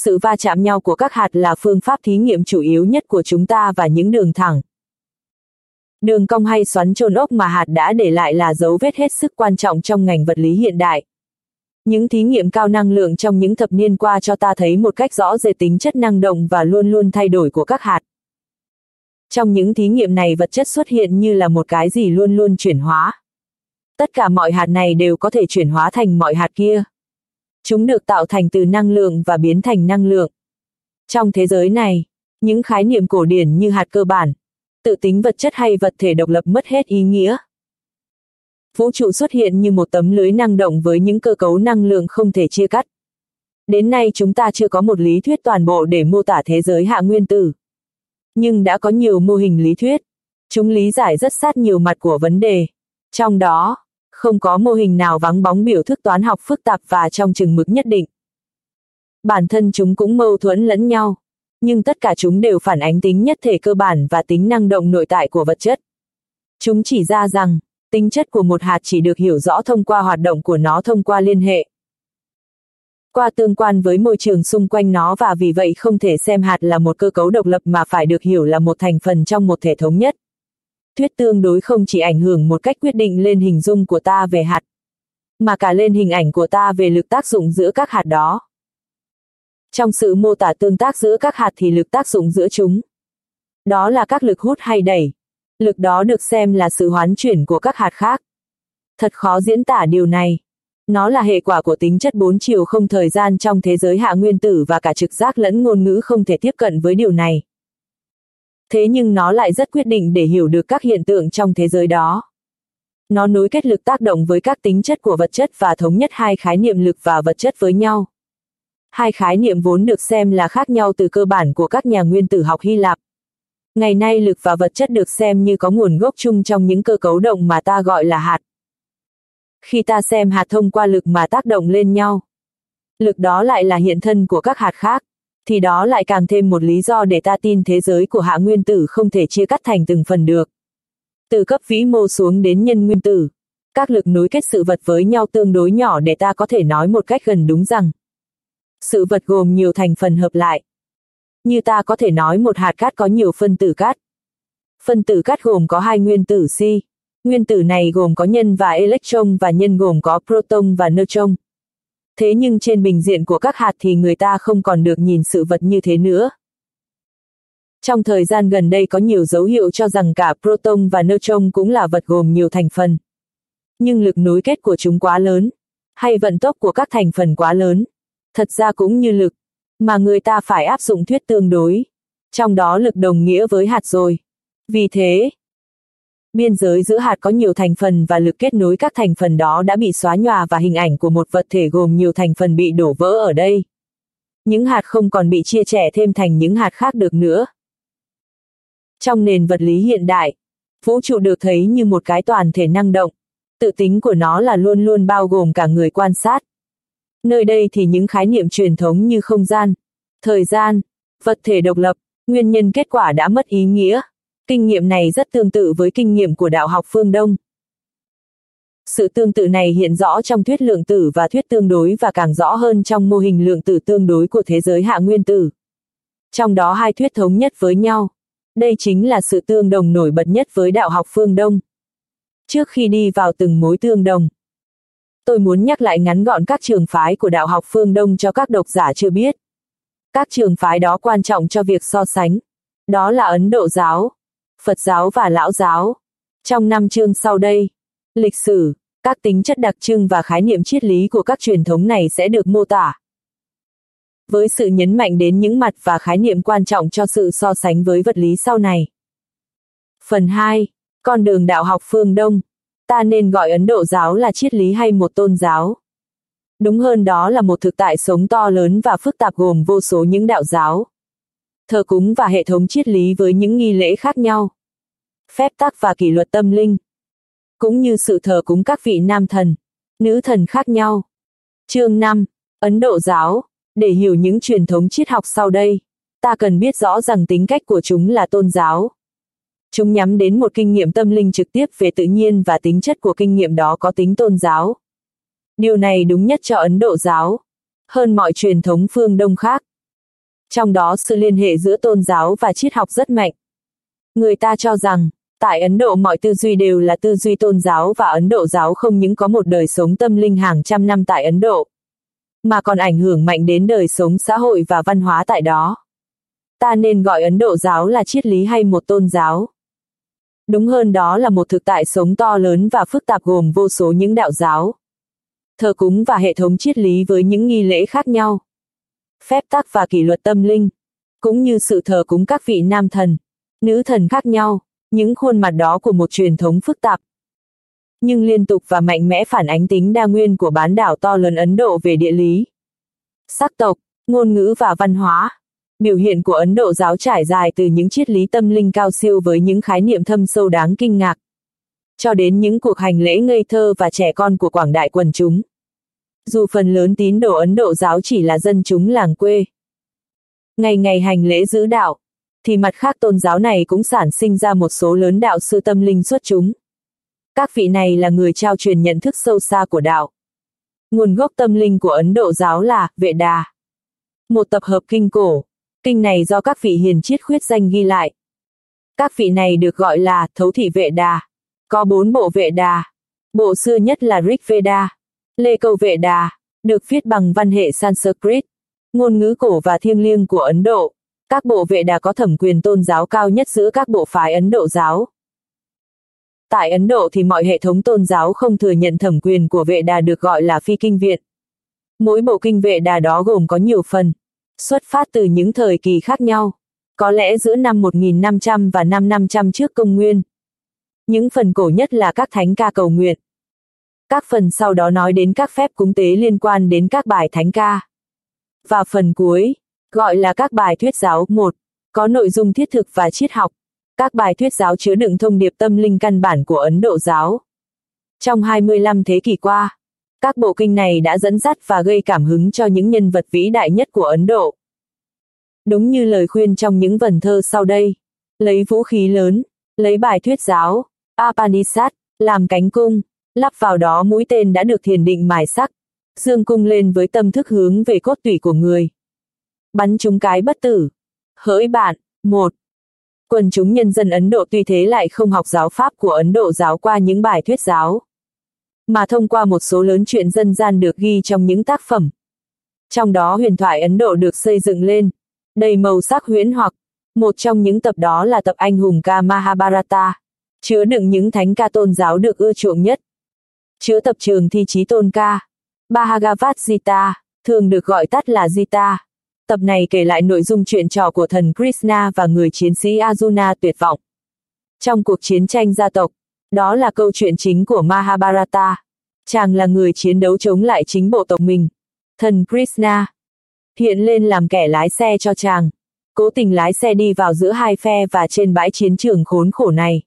Sự va chạm nhau của các hạt là phương pháp thí nghiệm chủ yếu nhất của chúng ta và những đường thẳng. Đường cong hay xoắn trôn ốc mà hạt đã để lại là dấu vết hết sức quan trọng trong ngành vật lý hiện đại. Những thí nghiệm cao năng lượng trong những thập niên qua cho ta thấy một cách rõ rệt tính chất năng động và luôn luôn thay đổi của các hạt. Trong những thí nghiệm này vật chất xuất hiện như là một cái gì luôn luôn chuyển hóa. Tất cả mọi hạt này đều có thể chuyển hóa thành mọi hạt kia. Chúng được tạo thành từ năng lượng và biến thành năng lượng. Trong thế giới này, những khái niệm cổ điển như hạt cơ bản, tự tính vật chất hay vật thể độc lập mất hết ý nghĩa. Vũ trụ xuất hiện như một tấm lưới năng động với những cơ cấu năng lượng không thể chia cắt. Đến nay chúng ta chưa có một lý thuyết toàn bộ để mô tả thế giới hạ nguyên tử. Nhưng đã có nhiều mô hình lý thuyết. Chúng lý giải rất sát nhiều mặt của vấn đề. Trong đó, không có mô hình nào vắng bóng biểu thức toán học phức tạp và trong chừng mực nhất định. Bản thân chúng cũng mâu thuẫn lẫn nhau, nhưng tất cả chúng đều phản ánh tính nhất thể cơ bản và tính năng động nội tại của vật chất. Chúng chỉ ra rằng, tính chất của một hạt chỉ được hiểu rõ thông qua hoạt động của nó thông qua liên hệ. Qua tương quan với môi trường xung quanh nó và vì vậy không thể xem hạt là một cơ cấu độc lập mà phải được hiểu là một thành phần trong một thể thống nhất thuyết tương đối không chỉ ảnh hưởng một cách quyết định lên hình dung của ta về hạt, mà cả lên hình ảnh của ta về lực tác dụng giữa các hạt đó. Trong sự mô tả tương tác giữa các hạt thì lực tác dụng giữa chúng. Đó là các lực hút hay đẩy. Lực đó được xem là sự hoán chuyển của các hạt khác. Thật khó diễn tả điều này. Nó là hệ quả của tính chất bốn chiều không thời gian trong thế giới hạ nguyên tử và cả trực giác lẫn ngôn ngữ không thể tiếp cận với điều này thế nhưng nó lại rất quyết định để hiểu được các hiện tượng trong thế giới đó. Nó nối kết lực tác động với các tính chất của vật chất và thống nhất hai khái niệm lực và vật chất với nhau. Hai khái niệm vốn được xem là khác nhau từ cơ bản của các nhà nguyên tử học Hy Lạp. Ngày nay lực và vật chất được xem như có nguồn gốc chung trong những cơ cấu động mà ta gọi là hạt. Khi ta xem hạt thông qua lực mà tác động lên nhau, lực đó lại là hiện thân của các hạt khác thì đó lại càng thêm một lý do để ta tin thế giới của hạ nguyên tử không thể chia cắt thành từng phần được. Từ cấp vĩ mô xuống đến nhân nguyên tử, các lực nối kết sự vật với nhau tương đối nhỏ để ta có thể nói một cách gần đúng rằng sự vật gồm nhiều thành phần hợp lại. Như ta có thể nói một hạt cát có nhiều phân tử cát. Phân tử cát gồm có hai nguyên tử si. Nguyên tử này gồm có nhân và electron và nhân gồm có proton và neutron. Thế nhưng trên bình diện của các hạt thì người ta không còn được nhìn sự vật như thế nữa. Trong thời gian gần đây có nhiều dấu hiệu cho rằng cả proton và neutron cũng là vật gồm nhiều thành phần. Nhưng lực nối kết của chúng quá lớn, hay vận tốc của các thành phần quá lớn. Thật ra cũng như lực, mà người ta phải áp dụng thuyết tương đối. Trong đó lực đồng nghĩa với hạt rồi. Vì thế, biên giới giữa hạt có nhiều thành phần và lực kết nối các thành phần đó đã bị xóa nhòa và hình ảnh của một vật thể gồm nhiều thành phần bị đổ vỡ ở đây. Những hạt không còn bị chia trẻ thêm thành những hạt khác được nữa. Trong nền vật lý hiện đại, vũ trụ được thấy như một cái toàn thể năng động. Tự tính của nó là luôn luôn bao gồm cả người quan sát. Nơi đây thì những khái niệm truyền thống như không gian, thời gian, vật thể độc lập, nguyên nhân kết quả đã mất ý nghĩa. Kinh nghiệm này rất tương tự với kinh nghiệm của đạo học phương Đông. Sự tương tự này hiện rõ trong thuyết lượng tử và thuyết tương đối và càng rõ hơn trong mô hình lượng tử tương đối của thế giới hạ nguyên tử. Trong đó hai thuyết thống nhất với nhau. Đây chính là sự tương đồng nổi bật nhất với đạo học phương Đông. Trước khi đi vào từng mối tương đồng, tôi muốn nhắc lại ngắn gọn các trường phái của đạo học phương Đông cho các độc giả chưa biết. Các trường phái đó quan trọng cho việc so sánh. Đó là Ấn Độ giáo, Phật giáo và Lão giáo. Trong năm chương sau đây, lịch sử, các tính chất đặc trưng và khái niệm triết lý của các truyền thống này sẽ được mô tả. Với sự nhấn mạnh đến những mặt và khái niệm quan trọng cho sự so sánh với vật lý sau này. Phần 2. Con đường đạo học phương Đông. Ta nên gọi Ấn Độ giáo là triết lý hay một tôn giáo? Đúng hơn đó là một thực tại sống to lớn và phức tạp gồm vô số những đạo giáo. Thờ cúng và hệ thống triết lý với những nghi lễ khác nhau. Phép tắc và kỷ luật tâm linh. Cũng như sự thờ cúng các vị nam thần, nữ thần khác nhau. Chương 5. Ấn Độ giáo. Để hiểu những truyền thống triết học sau đây, ta cần biết rõ rằng tính cách của chúng là tôn giáo. Chúng nhắm đến một kinh nghiệm tâm linh trực tiếp về tự nhiên và tính chất của kinh nghiệm đó có tính tôn giáo. Điều này đúng nhất cho Ấn Độ giáo, hơn mọi truyền thống phương Đông khác. Trong đó sự liên hệ giữa tôn giáo và triết học rất mạnh. Người ta cho rằng, tại Ấn Độ mọi tư duy đều là tư duy tôn giáo và Ấn Độ giáo không những có một đời sống tâm linh hàng trăm năm tại Ấn Độ, mà còn ảnh hưởng mạnh đến đời sống xã hội và văn hóa tại đó. Ta nên gọi Ấn Độ giáo là triết lý hay một tôn giáo. Đúng hơn đó là một thực tại sống to lớn và phức tạp gồm vô số những đạo giáo. Thờ cúng và hệ thống triết lý với những nghi lễ khác nhau. Phép tắc và kỷ luật tâm linh. Cũng như sự thờ cúng các vị nam thần, nữ thần khác nhau, những khuôn mặt đó của một truyền thống phức tạp. Nhưng liên tục và mạnh mẽ phản ánh tính đa nguyên của bán đảo to lớn Ấn Độ về địa lý, sắc tộc, ngôn ngữ và văn hóa. Biểu hiện của Ấn Độ giáo trải dài từ những triết lý tâm linh cao siêu với những khái niệm thâm sâu đáng kinh ngạc, cho đến những cuộc hành lễ ngây thơ và trẻ con của quảng đại quần chúng. Dù phần lớn tín đồ Ấn Độ giáo chỉ là dân chúng làng quê. Ngày ngày hành lễ giữ đạo, thì mặt khác tôn giáo này cũng sản sinh ra một số lớn đạo sư tâm linh xuất chúng. Các vị này là người trao truyền nhận thức sâu xa của đạo. Nguồn gốc tâm linh của Ấn Độ giáo là Vệ Đà. Một tập hợp kinh cổ, Kinh này do các vị hiền triết khuyết danh ghi lại. Các vị này được gọi là thấu thị vệ đà. Có bốn bộ vệ đà. Bộ xưa nhất là Rig Veda. Lê Câu Vệ Đà, được viết bằng văn hệ Sanskrit, ngôn ngữ cổ và thiêng liêng của Ấn Độ. Các bộ vệ đà có thẩm quyền tôn giáo cao nhất giữa các bộ phái Ấn Độ giáo. Tại Ấn Độ thì mọi hệ thống tôn giáo không thừa nhận thẩm quyền của vệ đà được gọi là phi kinh viện. Mỗi bộ kinh vệ đà đó gồm có nhiều phần, xuất phát từ những thời kỳ khác nhau, có lẽ giữa năm 1500 và năm 500 trước công nguyên. Những phần cổ nhất là các thánh ca cầu nguyện. Các phần sau đó nói đến các phép cúng tế liên quan đến các bài thánh ca. Và phần cuối, gọi là các bài thuyết giáo một, có nội dung thiết thực và triết học. Các bài thuyết giáo chứa đựng thông điệp tâm linh căn bản của Ấn Độ giáo. Trong 25 thế kỷ qua, các bộ kinh này đã dẫn dắt và gây cảm hứng cho những nhân vật vĩ đại nhất của Ấn Độ. Đúng như lời khuyên trong những vần thơ sau đây, lấy vũ khí lớn, lấy bài thuyết giáo, Apanisat, làm cánh cung, lắp vào đó mũi tên đã được thiền định mài sắc, dương cung lên với tâm thức hướng về cốt tủy của người. Bắn chúng cái bất tử. Hỡi bạn, một. Quần chúng nhân dân Ấn Độ tuy thế lại không học giáo pháp của Ấn Độ giáo qua những bài thuyết giáo, mà thông qua một số lớn chuyện dân gian được ghi trong những tác phẩm. Trong đó huyền thoại Ấn Độ được xây dựng lên, đầy màu sắc huyễn hoặc. Một trong những tập đó là tập anh hùng ca Mahabharata, chứa đựng những thánh ca tôn giáo được ưa chuộng nhất chữ tập trường thi trí tôn ca, Bhagavad Gita, thường được gọi tắt là Gita. Tập này kể lại nội dung chuyện trò của thần Krishna và người chiến sĩ Arjuna tuyệt vọng. Trong cuộc chiến tranh gia tộc, đó là câu chuyện chính của Mahabharata. Chàng là người chiến đấu chống lại chính bộ tộc mình. Thần Krishna hiện lên làm kẻ lái xe cho chàng. Cố tình lái xe đi vào giữa hai phe và trên bãi chiến trường khốn khổ này.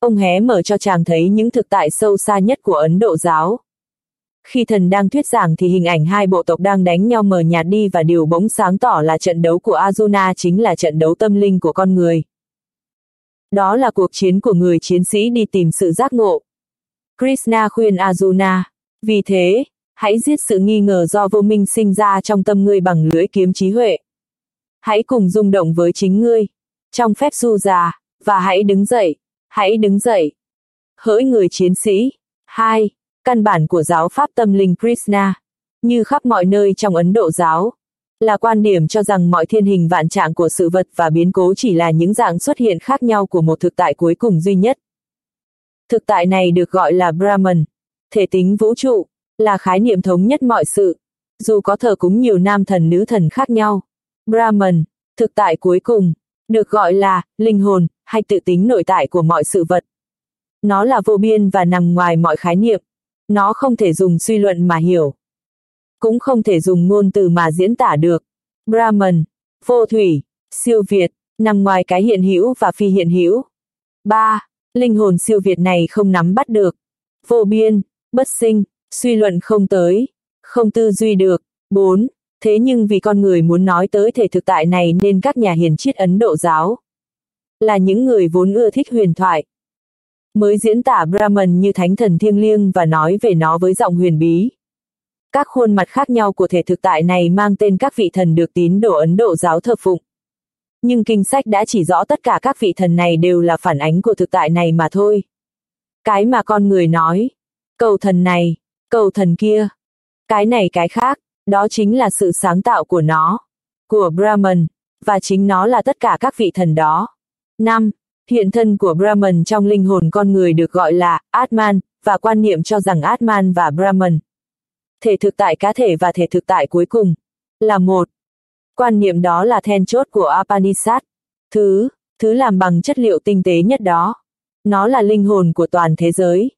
Ông hé mở cho chàng thấy những thực tại sâu xa nhất của Ấn Độ giáo. Khi thần đang thuyết giảng thì hình ảnh hai bộ tộc đang đánh nhau mờ nhạt đi và điều bỗng sáng tỏ là trận đấu của Arjuna chính là trận đấu tâm linh của con người. Đó là cuộc chiến của người chiến sĩ đi tìm sự giác ngộ. Krishna khuyên Arjuna, vì thế, hãy giết sự nghi ngờ do vô minh sinh ra trong tâm ngươi bằng lưỡi kiếm trí huệ. Hãy cùng rung động với chính ngươi, trong phép du già, và hãy đứng dậy, hãy đứng dậy. Hỡi người chiến sĩ. 2. Căn bản của giáo pháp tâm linh Krishna, như khắp mọi nơi trong Ấn Độ giáo, là quan điểm cho rằng mọi thiên hình vạn trạng của sự vật và biến cố chỉ là những dạng xuất hiện khác nhau của một thực tại cuối cùng duy nhất. Thực tại này được gọi là Brahman, thể tính vũ trụ, là khái niệm thống nhất mọi sự, dù có thờ cúng nhiều nam thần nữ thần khác nhau. Brahman, thực tại cuối cùng, được gọi là linh hồn hay tự tính nội tại của mọi sự vật. Nó là vô biên và nằm ngoài mọi khái niệm. Nó không thể dùng suy luận mà hiểu. Cũng không thể dùng ngôn từ mà diễn tả được. Brahman, vô thủy, siêu việt, nằm ngoài cái hiện hữu và phi hiện hữu. 3. Linh hồn siêu việt này không nắm bắt được. Vô biên, bất sinh, suy luận không tới, không tư duy được. 4. Thế nhưng vì con người muốn nói tới thể thực tại này nên các nhà hiền triết Ấn Độ giáo là những người vốn ưa thích huyền thoại. Mới diễn tả Brahman như thánh thần thiêng liêng và nói về nó với giọng huyền bí. Các khuôn mặt khác nhau của thể thực tại này mang tên các vị thần được tín đồ Ấn Độ giáo thờ phụng. Nhưng kinh sách đã chỉ rõ tất cả các vị thần này đều là phản ánh của thực tại này mà thôi. Cái mà con người nói, cầu thần này, cầu thần kia, cái này cái khác, đó chính là sự sáng tạo của nó, của Brahman, và chính nó là tất cả các vị thần đó. 5. Hiện thân của Brahman trong linh hồn con người được gọi là Atman, và quan niệm cho rằng Atman và Brahman. Thể thực tại cá thể và thể thực tại cuối cùng là một. Quan niệm đó là then chốt của Upanishad. Thứ, thứ làm bằng chất liệu tinh tế nhất đó. Nó là linh hồn của toàn thế giới.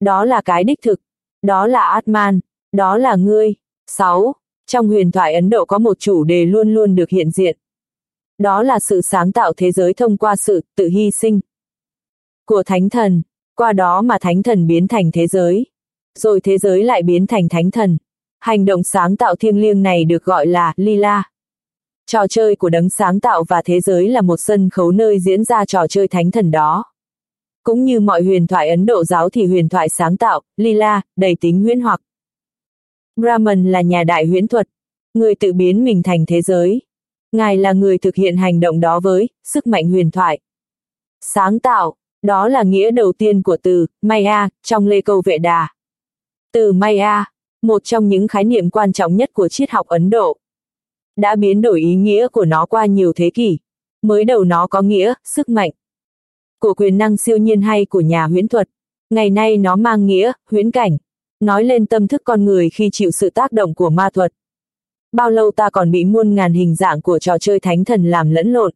Đó là cái đích thực. Đó là Atman. Đó là ngươi. 6. Trong huyền thoại Ấn Độ có một chủ đề luôn luôn được hiện diện. Đó là sự sáng tạo thế giới thông qua sự tự hy sinh của thánh thần, qua đó mà thánh thần biến thành thế giới. Rồi thế giới lại biến thành thánh thần. Hành động sáng tạo thiêng liêng này được gọi là Lila. Trò chơi của đấng sáng tạo và thế giới là một sân khấu nơi diễn ra trò chơi thánh thần đó. Cũng như mọi huyền thoại Ấn Độ giáo thì huyền thoại sáng tạo, Lila, đầy tính huyễn hoặc. Brahman là nhà đại huyễn thuật, người tự biến mình thành thế giới. Ngài là người thực hiện hành động đó với sức mạnh huyền thoại. Sáng tạo, đó là nghĩa đầu tiên của từ Maya trong Lê Câu Vệ Đà. Từ Maya, một trong những khái niệm quan trọng nhất của triết học Ấn Độ, đã biến đổi ý nghĩa của nó qua nhiều thế kỷ. Mới đầu nó có nghĩa sức mạnh của quyền năng siêu nhiên hay của nhà huyễn thuật. Ngày nay nó mang nghĩa huyễn cảnh, nói lên tâm thức con người khi chịu sự tác động của ma thuật. Bao lâu ta còn bị muôn ngàn hình dạng của trò chơi thánh thần làm lẫn lộn.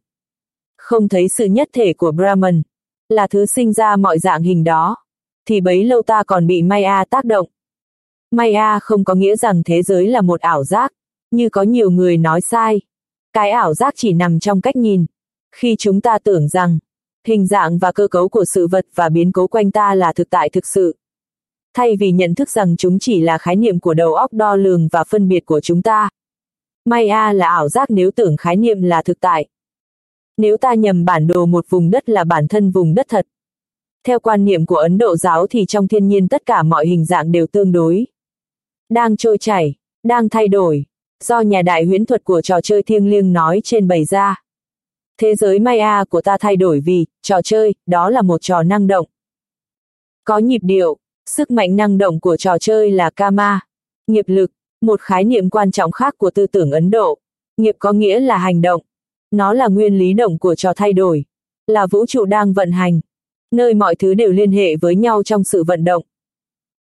Không thấy sự nhất thể của Brahman, là thứ sinh ra mọi dạng hình đó, thì bấy lâu ta còn bị Maya tác động. Maya không có nghĩa rằng thế giới là một ảo giác, như có nhiều người nói sai. Cái ảo giác chỉ nằm trong cách nhìn. Khi chúng ta tưởng rằng, hình dạng và cơ cấu của sự vật và biến cố quanh ta là thực tại thực sự. Thay vì nhận thức rằng chúng chỉ là khái niệm của đầu óc đo lường và phân biệt của chúng ta. Maya là ảo giác nếu tưởng khái niệm là thực tại. Nếu ta nhầm bản đồ một vùng đất là bản thân vùng đất thật. Theo quan niệm của Ấn Độ giáo thì trong thiên nhiên tất cả mọi hình dạng đều tương đối. Đang trôi chảy, đang thay đổi, do nhà đại huyễn thuật của trò chơi thiêng liêng nói trên bày ra. Thế giới Maya của ta thay đổi vì, trò chơi, đó là một trò năng động. Có nhịp điệu, sức mạnh năng động của trò chơi là Kama. Nghiệp lực, một khái niệm quan trọng khác của tư tưởng Ấn Độ. Nghiệp có nghĩa là hành động. Nó là nguyên lý động của trò thay đổi. Là vũ trụ đang vận hành. Nơi mọi thứ đều liên hệ với nhau trong sự vận động.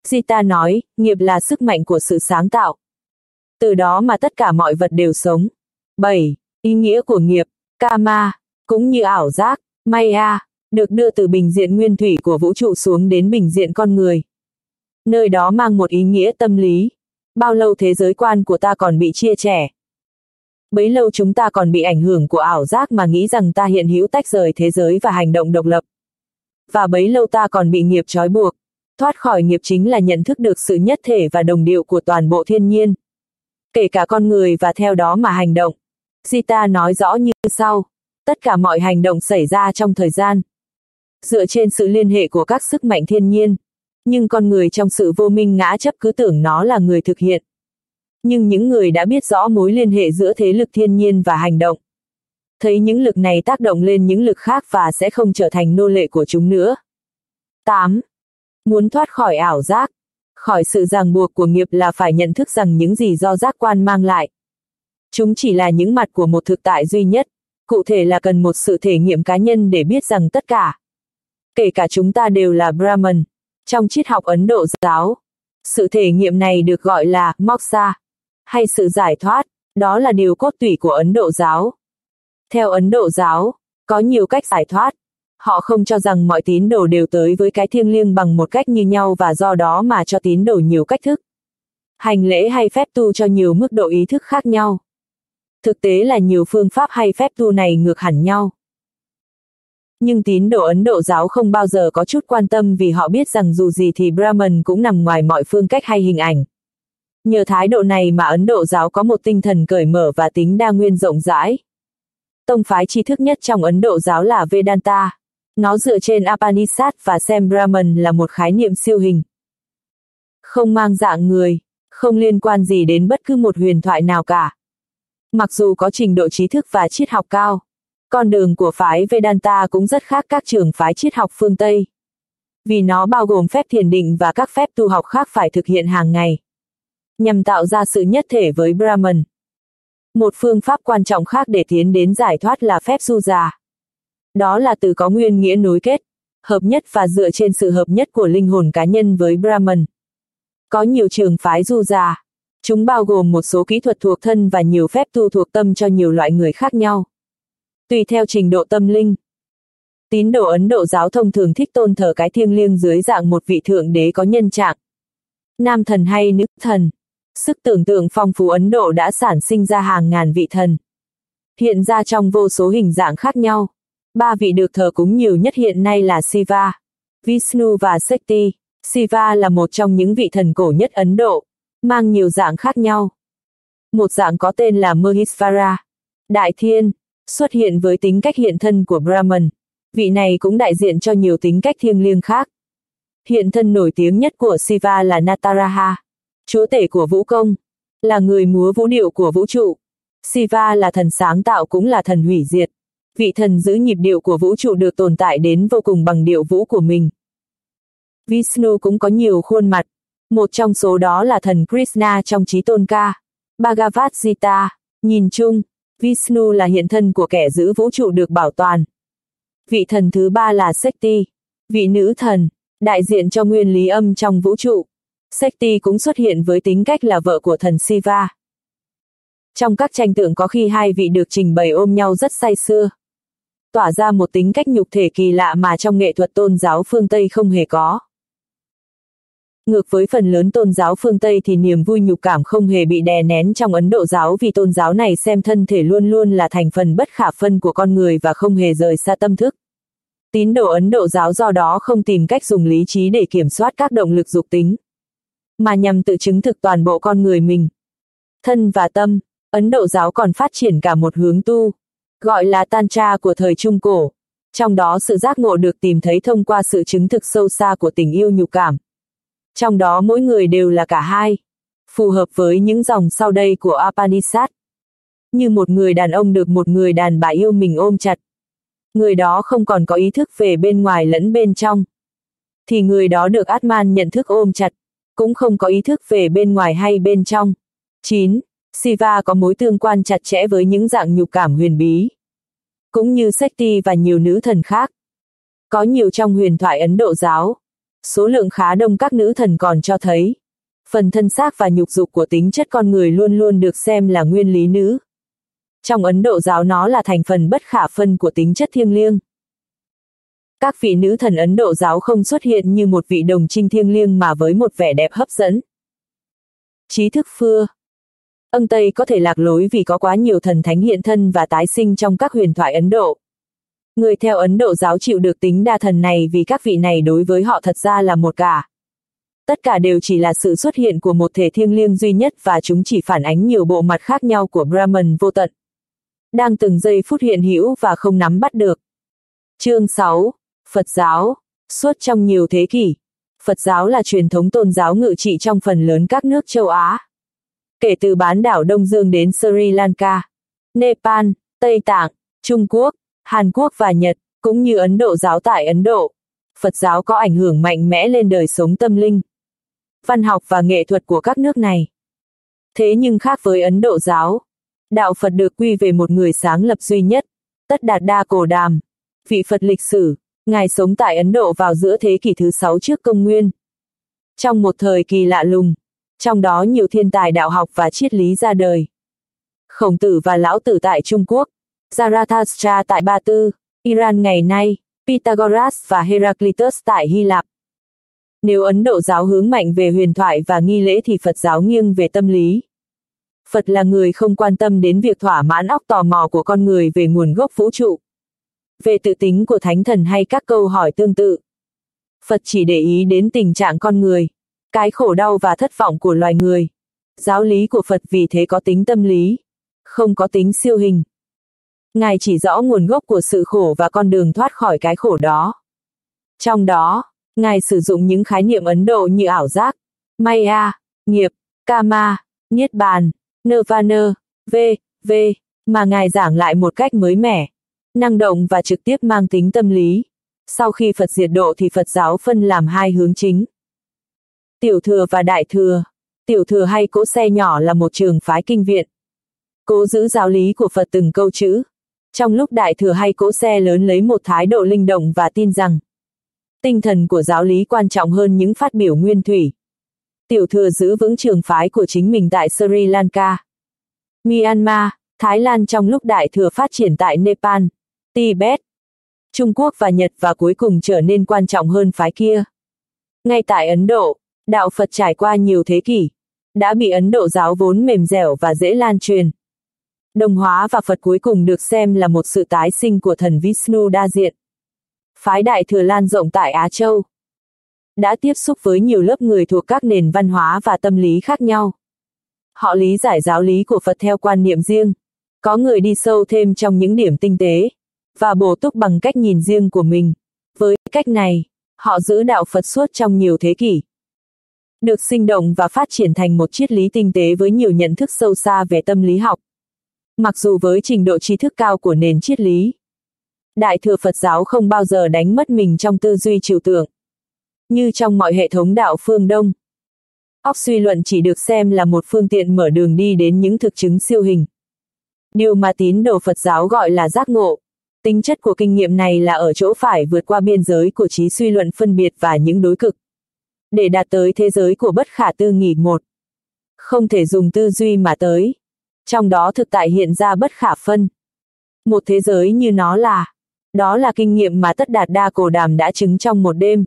Sita nói, nghiệp là sức mạnh của sự sáng tạo. Từ đó mà tất cả mọi vật đều sống. 7. Ý nghĩa của nghiệp, Kama, cũng như ảo giác, Maya, được đưa từ bình diện nguyên thủy của vũ trụ xuống đến bình diện con người. Nơi đó mang một ý nghĩa tâm lý. Bao lâu thế giới quan của ta còn bị chia trẻ? Bấy lâu chúng ta còn bị ảnh hưởng của ảo giác mà nghĩ rằng ta hiện hữu tách rời thế giới và hành động độc lập. Và bấy lâu ta còn bị nghiệp trói buộc. Thoát khỏi nghiệp chính là nhận thức được sự nhất thể và đồng điệu của toàn bộ thiên nhiên. Kể cả con người và theo đó mà hành động. Sita nói rõ như sau. Tất cả mọi hành động xảy ra trong thời gian. Dựa trên sự liên hệ của các sức mạnh thiên nhiên. Nhưng con người trong sự vô minh ngã chấp cứ tưởng nó là người thực hiện. Nhưng những người đã biết rõ mối liên hệ giữa thế lực thiên nhiên và hành động. Thấy những lực này tác động lên những lực khác và sẽ không trở thành nô lệ của chúng nữa. 8. Muốn thoát khỏi ảo giác, khỏi sự ràng buộc của nghiệp là phải nhận thức rằng những gì do giác quan mang lại. Chúng chỉ là những mặt của một thực tại duy nhất, cụ thể là cần một sự thể nghiệm cá nhân để biết rằng tất cả. Kể cả chúng ta đều là Brahman, trong triết học Ấn Độ giáo. Sự thể nghiệm này được gọi là moksha, hay sự giải thoát, đó là điều cốt tủy của Ấn Độ giáo. Theo Ấn Độ giáo, có nhiều cách giải thoát, Họ không cho rằng mọi tín đồ đều tới với cái thiêng liêng bằng một cách như nhau và do đó mà cho tín đồ nhiều cách thức. Hành lễ hay phép tu cho nhiều mức độ ý thức khác nhau. Thực tế là nhiều phương pháp hay phép tu này ngược hẳn nhau. Nhưng tín đồ Ấn Độ giáo không bao giờ có chút quan tâm vì họ biết rằng dù gì thì Brahman cũng nằm ngoài mọi phương cách hay hình ảnh. Nhờ thái độ này mà Ấn Độ giáo có một tinh thần cởi mở và tính đa nguyên rộng rãi. Tông phái tri thức nhất trong Ấn Độ giáo là Vedanta. Nó dựa trên Upanishad và xem Brahman là một khái niệm siêu hình. Không mang dạng người, không liên quan gì đến bất cứ một huyền thoại nào cả. Mặc dù có trình độ trí thức và triết học cao, con đường của phái Vedanta cũng rất khác các trường phái triết học phương Tây. Vì nó bao gồm phép thiền định và các phép tu học khác phải thực hiện hàng ngày. Nhằm tạo ra sự nhất thể với Brahman. Một phương pháp quan trọng khác để tiến đến giải thoát là phép du già. Đó là từ có nguyên nghĩa nối kết, hợp nhất và dựa trên sự hợp nhất của linh hồn cá nhân với Brahman. Có nhiều trường phái du già. Chúng bao gồm một số kỹ thuật thuộc thân và nhiều phép tu thuộc tâm cho nhiều loại người khác nhau. Tùy theo trình độ tâm linh. Tín đồ Ấn Độ giáo thông thường thích tôn thờ cái thiêng liêng dưới dạng một vị thượng đế có nhân trạng. Nam thần hay nữ thần. Sức tưởng tượng phong phú Ấn Độ đã sản sinh ra hàng ngàn vị thần. Hiện ra trong vô số hình dạng khác nhau. Ba vị được thờ cúng nhiều nhất hiện nay là Siva, Vishnu và Shakti. Siva là một trong những vị thần cổ nhất Ấn Độ, mang nhiều dạng khác nhau. Một dạng có tên là Mahishvara, Đại Thiên, xuất hiện với tính cách hiện thân của Brahman. Vị này cũng đại diện cho nhiều tính cách thiêng liêng khác. Hiện thân nổi tiếng nhất của Siva là Nataraha, chúa tể của vũ công, là người múa vũ điệu của vũ trụ. Siva là thần sáng tạo cũng là thần hủy diệt vị thần giữ nhịp điệu của vũ trụ được tồn tại đến vô cùng bằng điệu vũ của mình. Vishnu cũng có nhiều khuôn mặt, một trong số đó là thần Krishna trong trí tôn ca, Bhagavad Gita, nhìn chung, Vishnu là hiện thân của kẻ giữ vũ trụ được bảo toàn. Vị thần thứ ba là Sekti, vị nữ thần, đại diện cho nguyên lý âm trong vũ trụ. Sekti cũng xuất hiện với tính cách là vợ của thần Siva. Trong các tranh tượng có khi hai vị được trình bày ôm nhau rất say sưa tỏa ra một tính cách nhục thể kỳ lạ mà trong nghệ thuật tôn giáo phương Tây không hề có. Ngược với phần lớn tôn giáo phương Tây thì niềm vui nhục cảm không hề bị đè nén trong Ấn Độ giáo vì tôn giáo này xem thân thể luôn luôn là thành phần bất khả phân của con người và không hề rời xa tâm thức. Tín đồ Ấn Độ giáo do đó không tìm cách dùng lý trí để kiểm soát các động lực dục tính, mà nhằm tự chứng thực toàn bộ con người mình. Thân và tâm, Ấn Độ giáo còn phát triển cả một hướng tu, gọi là tantra của thời Trung Cổ. Trong đó sự giác ngộ được tìm thấy thông qua sự chứng thực sâu xa của tình yêu nhục cảm. Trong đó mỗi người đều là cả hai. Phù hợp với những dòng sau đây của Upanishad. như một người đàn ông được một người đàn bà yêu mình ôm chặt. Người đó không còn có ý thức về bên ngoài lẫn bên trong. Thì người đó được Atman nhận thức ôm chặt, cũng không có ý thức về bên ngoài hay bên trong. 9. Siva có mối tương quan chặt chẽ với những dạng nhục cảm huyền bí. Cũng như Sekti và nhiều nữ thần khác. Có nhiều trong huyền thoại Ấn Độ giáo. Số lượng khá đông các nữ thần còn cho thấy. Phần thân xác và nhục dục của tính chất con người luôn luôn được xem là nguyên lý nữ. Trong Ấn Độ giáo nó là thành phần bất khả phân của tính chất thiêng liêng. Các vị nữ thần Ấn Độ giáo không xuất hiện như một vị đồng trinh thiêng liêng mà với một vẻ đẹp hấp dẫn. Trí thức phưa ân Tây có thể lạc lối vì có quá nhiều thần thánh hiện thân và tái sinh trong các huyền thoại Ấn Độ. Người theo Ấn Độ giáo chịu được tính đa thần này vì các vị này đối với họ thật ra là một cả. Tất cả đều chỉ là sự xuất hiện của một thể thiêng liêng duy nhất và chúng chỉ phản ánh nhiều bộ mặt khác nhau của Brahman vô tận. Đang từng giây phút hiện hữu và không nắm bắt được. Chương 6. Phật giáo. Suốt trong nhiều thế kỷ, Phật giáo là truyền thống tôn giáo ngự trị trong phần lớn các nước châu Á. Kể từ bán đảo Đông Dương đến Sri Lanka, Nepal, Tây Tạng, Trung Quốc, Hàn Quốc và Nhật, cũng như Ấn Độ giáo tại Ấn Độ, Phật giáo có ảnh hưởng mạnh mẽ lên đời sống tâm linh, văn học và nghệ thuật của các nước này. Thế nhưng khác với Ấn Độ giáo, đạo Phật được quy về một người sáng lập duy nhất, Tất Đạt Đa Cổ Đàm, vị Phật lịch sử, Ngài sống tại Ấn Độ vào giữa thế kỷ thứ sáu trước công nguyên. Trong một thời kỳ lạ lùng, trong đó nhiều thiên tài đạo học và triết lý ra đời. Khổng tử và lão tử tại Trung Quốc, Zarathustra tại Ba Tư, Iran ngày nay, Pythagoras và Heraclitus tại Hy Lạp. Nếu Ấn Độ giáo hướng mạnh về huyền thoại và nghi lễ thì Phật giáo nghiêng về tâm lý. Phật là người không quan tâm đến việc thỏa mãn óc tò mò của con người về nguồn gốc vũ trụ. Về tự tính của thánh thần hay các câu hỏi tương tự. Phật chỉ để ý đến tình trạng con người, cái khổ đau và thất vọng của loài người. Giáo lý của Phật vì thế có tính tâm lý, không có tính siêu hình. Ngài chỉ rõ nguồn gốc của sự khổ và con đường thoát khỏi cái khổ đó. Trong đó, Ngài sử dụng những khái niệm Ấn Độ như ảo giác, maya, nghiệp, kama, niết bàn, nirvana, v, v, mà Ngài giảng lại một cách mới mẻ, năng động và trực tiếp mang tính tâm lý. Sau khi Phật diệt độ thì Phật giáo phân làm hai hướng chính. Tiểu thừa và đại thừa. Tiểu thừa hay cỗ xe nhỏ là một trường phái kinh viện. Cố giữ giáo lý của Phật từng câu chữ. Trong lúc đại thừa hay cỗ xe lớn lấy một thái độ linh động và tin rằng tinh thần của giáo lý quan trọng hơn những phát biểu nguyên thủy. Tiểu thừa giữ vững trường phái của chính mình tại Sri Lanka, Myanmar, Thái Lan trong lúc đại thừa phát triển tại Nepal, Tibet, Trung Quốc và Nhật và cuối cùng trở nên quan trọng hơn phái kia. Ngay tại Ấn Độ, đạo Phật trải qua nhiều thế kỷ, đã bị Ấn Độ giáo vốn mềm dẻo và dễ lan truyền. Đồng hóa và Phật cuối cùng được xem là một sự tái sinh của thần Vishnu đa diện. Phái đại thừa lan rộng tại Á Châu. Đã tiếp xúc với nhiều lớp người thuộc các nền văn hóa và tâm lý khác nhau. Họ lý giải giáo lý của Phật theo quan niệm riêng. Có người đi sâu thêm trong những điểm tinh tế, và bổ túc bằng cách nhìn riêng của mình. Với cách này, họ giữ đạo Phật suốt trong nhiều thế kỷ. Được sinh động và phát triển thành một triết lý tinh tế với nhiều nhận thức sâu xa về tâm lý học. Mặc dù với trình độ tri thức cao của nền triết lý, Đại thừa Phật giáo không bao giờ đánh mất mình trong tư duy trừu tượng. Như trong mọi hệ thống đạo phương Đông. Óc suy luận chỉ được xem là một phương tiện mở đường đi đến những thực chứng siêu hình. Điều mà tín đồ Phật giáo gọi là giác ngộ. Tính chất của kinh nghiệm này là ở chỗ phải vượt qua biên giới của trí suy luận phân biệt và những đối cực. Để đạt tới thế giới của bất khả tư nghỉ một. Không thể dùng tư duy mà tới. Trong đó thực tại hiện ra bất khả phân. Một thế giới như nó là. Đó là kinh nghiệm mà tất đạt đa cổ đàm đã chứng trong một đêm.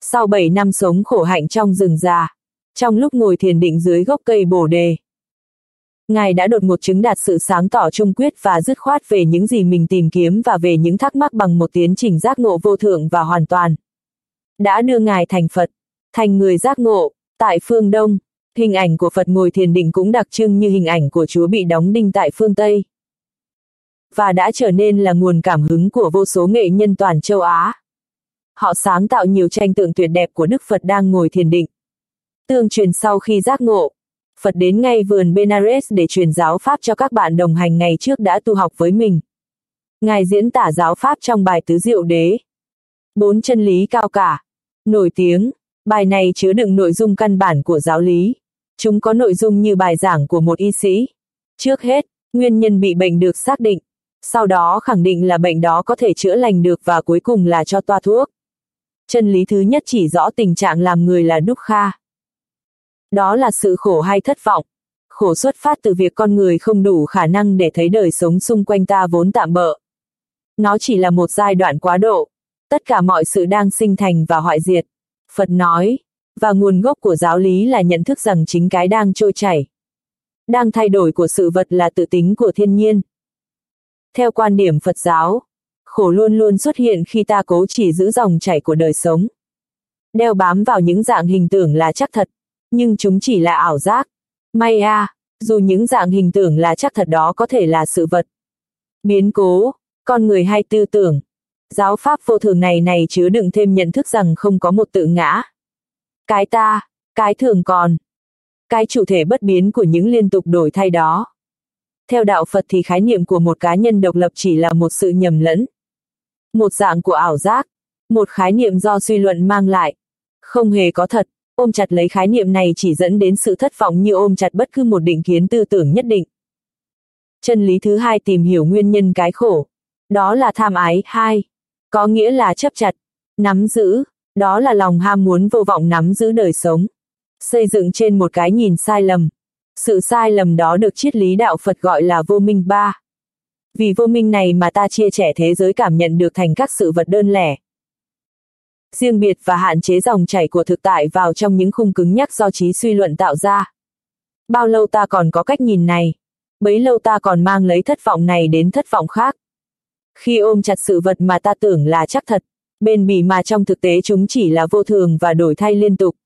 Sau 7 năm sống khổ hạnh trong rừng già, trong lúc ngồi thiền định dưới gốc cây bồ đề, Ngài đã đột ngột chứng đạt sự sáng tỏ trung quyết và dứt khoát về những gì mình tìm kiếm và về những thắc mắc bằng một tiến trình giác ngộ vô thượng và hoàn toàn. Đã đưa Ngài thành Phật, thành người giác ngộ, tại phương Đông, hình ảnh của Phật ngồi thiền định cũng đặc trưng như hình ảnh của Chúa bị đóng đinh tại phương Tây. Và đã trở nên là nguồn cảm hứng của vô số nghệ nhân toàn châu Á. Họ sáng tạo nhiều tranh tượng tuyệt đẹp của Đức Phật đang ngồi thiền định. Tương truyền sau khi giác ngộ, Phật đến ngay vườn Benares để truyền giáo Pháp cho các bạn đồng hành ngày trước đã tu học với mình. Ngài diễn tả giáo Pháp trong bài Tứ Diệu Đế. Bốn chân lý cao cả. Nổi tiếng, bài này chứa đựng nội dung căn bản của giáo lý. Chúng có nội dung như bài giảng của một y sĩ. Trước hết, nguyên nhân bị bệnh được xác định. Sau đó khẳng định là bệnh đó có thể chữa lành được và cuối cùng là cho toa thuốc. Chân lý thứ nhất chỉ rõ tình trạng làm người là đúc kha. Đó là sự khổ hay thất vọng. Khổ xuất phát từ việc con người không đủ khả năng để thấy đời sống xung quanh ta vốn tạm bợ. Nó chỉ là một giai đoạn quá độ. Tất cả mọi sự đang sinh thành và hoại diệt. Phật nói, và nguồn gốc của giáo lý là nhận thức rằng chính cái đang trôi chảy. Đang thay đổi của sự vật là tự tính của thiên nhiên. Theo quan điểm Phật giáo, khổ luôn luôn xuất hiện khi ta cố chỉ giữ dòng chảy của đời sống. Đeo bám vào những dạng hình tưởng là chắc thật, nhưng chúng chỉ là ảo giác. May à, dù những dạng hình tưởng là chắc thật đó có thể là sự vật. Biến cố, con người hay tư tưởng. Giáo pháp vô thường này này chứa đựng thêm nhận thức rằng không có một tự ngã. Cái ta, cái thường còn. Cái chủ thể bất biến của những liên tục đổi thay đó. Theo đạo Phật thì khái niệm của một cá nhân độc lập chỉ là một sự nhầm lẫn. Một dạng của ảo giác, một khái niệm do suy luận mang lại. Không hề có thật, ôm chặt lấy khái niệm này chỉ dẫn đến sự thất vọng như ôm chặt bất cứ một định kiến tư tưởng nhất định. Chân lý thứ hai tìm hiểu nguyên nhân cái khổ. Đó là tham ái, hai. Có nghĩa là chấp chặt, nắm giữ, đó là lòng ham muốn vô vọng nắm giữ đời sống. Xây dựng trên một cái nhìn sai lầm. Sự sai lầm đó được triết lý đạo Phật gọi là vô minh ba. Vì vô minh này mà ta chia trẻ thế giới cảm nhận được thành các sự vật đơn lẻ. Riêng biệt và hạn chế dòng chảy của thực tại vào trong những khung cứng nhắc do trí suy luận tạo ra. Bao lâu ta còn có cách nhìn này? Bấy lâu ta còn mang lấy thất vọng này đến thất vọng khác. Khi ôm chặt sự vật mà ta tưởng là chắc thật, bền bỉ mà trong thực tế chúng chỉ là vô thường và đổi thay liên tục.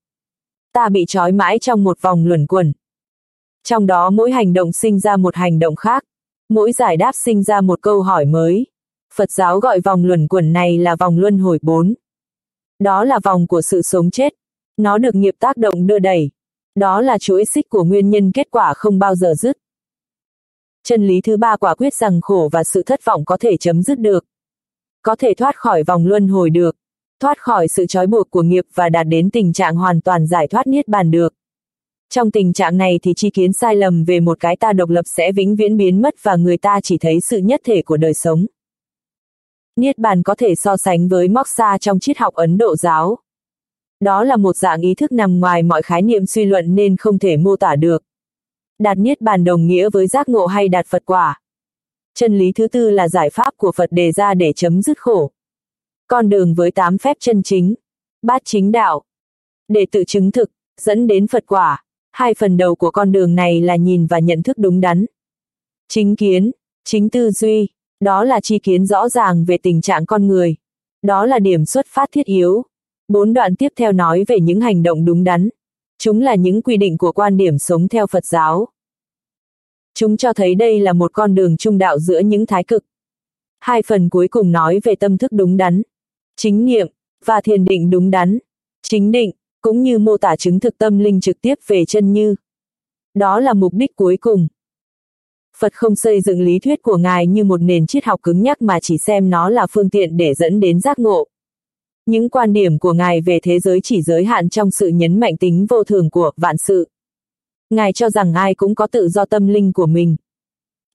Ta bị trói mãi trong một vòng luẩn quẩn. Trong đó mỗi hành động sinh ra một hành động khác, mỗi giải đáp sinh ra một câu hỏi mới. Phật giáo gọi vòng luẩn quẩn này là vòng luân hồi bốn. Đó là vòng của sự sống chết. Nó được nghiệp tác động đưa đẩy. Đó là chuỗi xích của nguyên nhân kết quả không bao giờ dứt. Chân lý thứ ba quả quyết rằng khổ và sự thất vọng có thể chấm dứt được. Có thể thoát khỏi vòng luân hồi được. Thoát khỏi sự trói buộc của nghiệp và đạt đến tình trạng hoàn toàn giải thoát niết bàn được. Trong tình trạng này thì chi kiến sai lầm về một cái ta độc lập sẽ vĩnh viễn biến mất và người ta chỉ thấy sự nhất thể của đời sống. Niết bàn có thể so sánh với moksha trong triết học Ấn Độ giáo. Đó là một dạng ý thức nằm ngoài mọi khái niệm suy luận nên không thể mô tả được. Đạt niết bàn đồng nghĩa với giác ngộ hay đạt Phật quả. Chân lý thứ tư là giải pháp của Phật đề ra để chấm dứt khổ. Con đường với tám phép chân chính, bát chính đạo. Để tự chứng thực, dẫn đến Phật quả, hai phần đầu của con đường này là nhìn và nhận thức đúng đắn. Chính kiến, chính tư duy, đó là chi kiến rõ ràng về tình trạng con người. Đó là điểm xuất phát thiết yếu. Bốn đoạn tiếp theo nói về những hành động đúng đắn. Chúng là những quy định của quan điểm sống theo Phật giáo. Chúng cho thấy đây là một con đường trung đạo giữa những thái cực. Hai phần cuối cùng nói về tâm thức đúng đắn, chính niệm, và thiền định đúng đắn, chính định, cũng như mô tả chứng thực tâm linh trực tiếp về chân như. Đó là mục đích cuối cùng. Phật không xây dựng lý thuyết của Ngài như một nền triết học cứng nhắc mà chỉ xem nó là phương tiện để dẫn đến giác ngộ. Những quan điểm của Ngài về thế giới chỉ giới hạn trong sự nhấn mạnh tính vô thường của vạn sự. Ngài cho rằng ai cũng có tự do tâm linh của mình.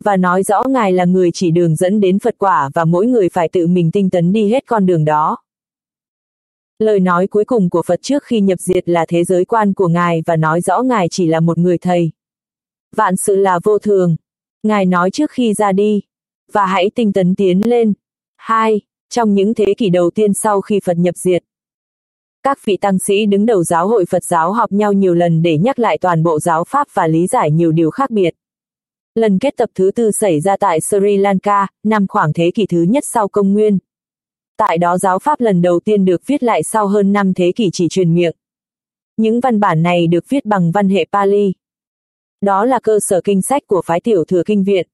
Và nói rõ Ngài là người chỉ đường dẫn đến Phật quả và mỗi người phải tự mình tinh tấn đi hết con đường đó. Lời nói cuối cùng của Phật trước khi nhập diệt là thế giới quan của Ngài và nói rõ Ngài chỉ là một người thầy. Vạn sự là vô thường. Ngài nói trước khi ra đi. Và hãy tinh tấn tiến lên. Hai, Trong những thế kỷ đầu tiên sau khi Phật nhập diệt, các vị tăng sĩ đứng đầu giáo hội Phật giáo họp nhau nhiều lần để nhắc lại toàn bộ giáo pháp và lý giải nhiều điều khác biệt. Lần kết tập thứ tư xảy ra tại Sri Lanka, năm khoảng thế kỷ thứ nhất sau công nguyên. Tại đó giáo pháp lần đầu tiên được viết lại sau hơn năm thế kỷ chỉ truyền miệng. Những văn bản này được viết bằng văn hệ Pali. Đó là cơ sở kinh sách của phái tiểu thừa kinh viện.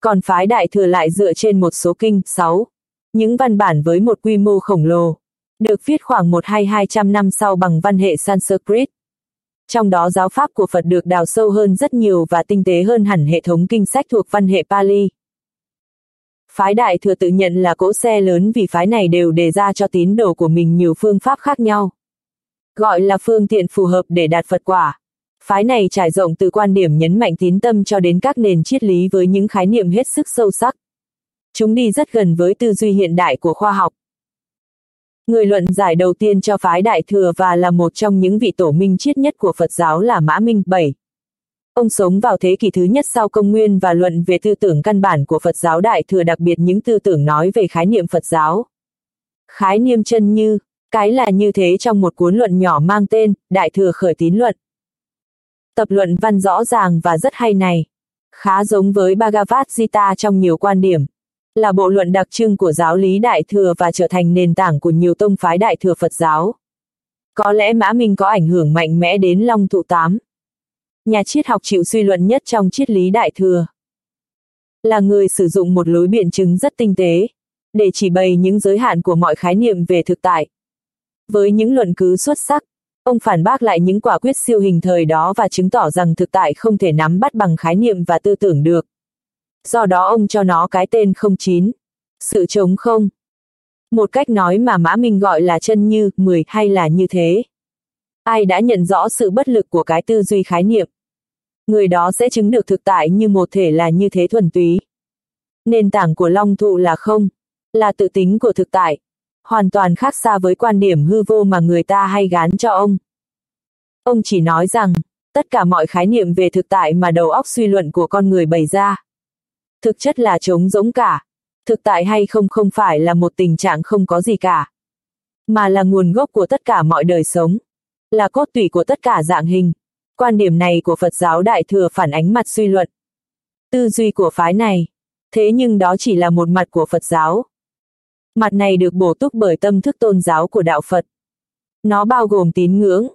Còn phái đại thừa lại dựa trên một số kinh, 6. Những văn bản với một quy mô khổng lồ được viết khoảng một hay hai trăm năm sau bằng văn hệ Sanskrit. trong đó giáo pháp của Phật được đào sâu hơn rất nhiều và tinh tế hơn hẳn hệ thống kinh sách thuộc văn hệ Pali. Phái Đại Thừa tự nhận là cỗ xe lớn vì phái này đều đề ra cho tín đồ của mình nhiều phương pháp khác nhau. Gọi là phương tiện phù hợp để đạt Phật quả. Phái này trải rộng từ quan điểm nhấn mạnh tín tâm cho đến các nền triết lý với những khái niệm hết sức sâu sắc. Chúng đi rất gần với tư duy hiện đại của khoa học. Người luận giải đầu tiên cho phái Đại Thừa và là một trong những vị tổ minh triết nhất của Phật giáo là Mã Minh bảy. Ông sống vào thế kỷ thứ nhất sau công nguyên và luận về tư tưởng căn bản của Phật giáo Đại Thừa đặc biệt những tư tưởng nói về khái niệm Phật giáo. Khái niệm chân như, cái là như thế trong một cuốn luận nhỏ mang tên Đại Thừa Khởi Tín Luận. Tập luận văn rõ ràng và rất hay này. Khá giống với Bhagavad Gita trong nhiều quan điểm. Là bộ luận đặc trưng của giáo lý Đại Thừa và trở thành nền tảng của nhiều tông phái Đại Thừa Phật giáo. Có lẽ Mã Minh có ảnh hưởng mạnh mẽ đến Long Thụ Tám. Nhà triết học chịu suy luận nhất trong triết lý Đại Thừa. Là người sử dụng một lối biện chứng rất tinh tế, để chỉ bày những giới hạn của mọi khái niệm về thực tại. Với những luận cứ xuất sắc, Ông phản bác lại những quả quyết siêu hình thời đó và chứng tỏ rằng thực tại không thể nắm bắt bằng khái niệm và tư tưởng được. Do đó ông cho nó cái tên không chín. Sự trống không. Một cách nói mà Mã Minh gọi là chân như, mười hay là như thế. Ai đã nhận rõ sự bất lực của cái tư duy khái niệm. Người đó sẽ chứng được thực tại như một thể là như thế thuần túy. Nền tảng của long thụ là không, là tự tính của thực tại, hoàn toàn khác xa với quan điểm hư vô mà người ta hay gán cho ông. Ông chỉ nói rằng, tất cả mọi khái niệm về thực tại mà đầu óc suy luận của con người bày ra. Thực chất là trống rỗng cả. Thực tại hay không không phải là một tình trạng không có gì cả. Mà là nguồn gốc của tất cả mọi đời sống. Là cốt tủy của tất cả dạng hình. Quan điểm này của Phật giáo Đại Thừa phản ánh mặt suy luận. Tư duy của phái này. Thế nhưng đó chỉ là một mặt của Phật giáo, Mặt này được bổ túc bởi tâm thức tôn giáo của đạo Phật. Nó bao gồm tín ngưỡng,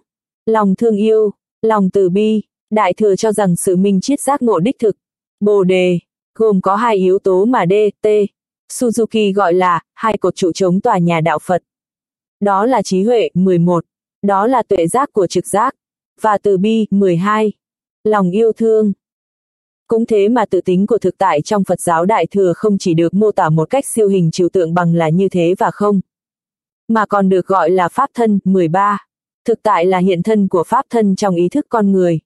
lòng thương yêu, lòng từ bi, đại thừa cho rằng sự minh triết giác ngộ đích thực. Bồ đề, gồm có hai yếu tố mà D, T, Suzuki gọi là hai cột trụ chống tòa nhà đạo Phật. Đó là trí huệ 11, đó là tuệ giác của trực giác, và từ bi 12, lòng yêu thương, cũng thế mà tự tính của thực tại trong Phật giáo Đại Thừa không chỉ được mô tả một cách siêu hình trừu tượng bằng là như thế và không, mà còn được gọi là Pháp thân 13. Thực tại là hiện thân của Pháp thân trong ý thức con người.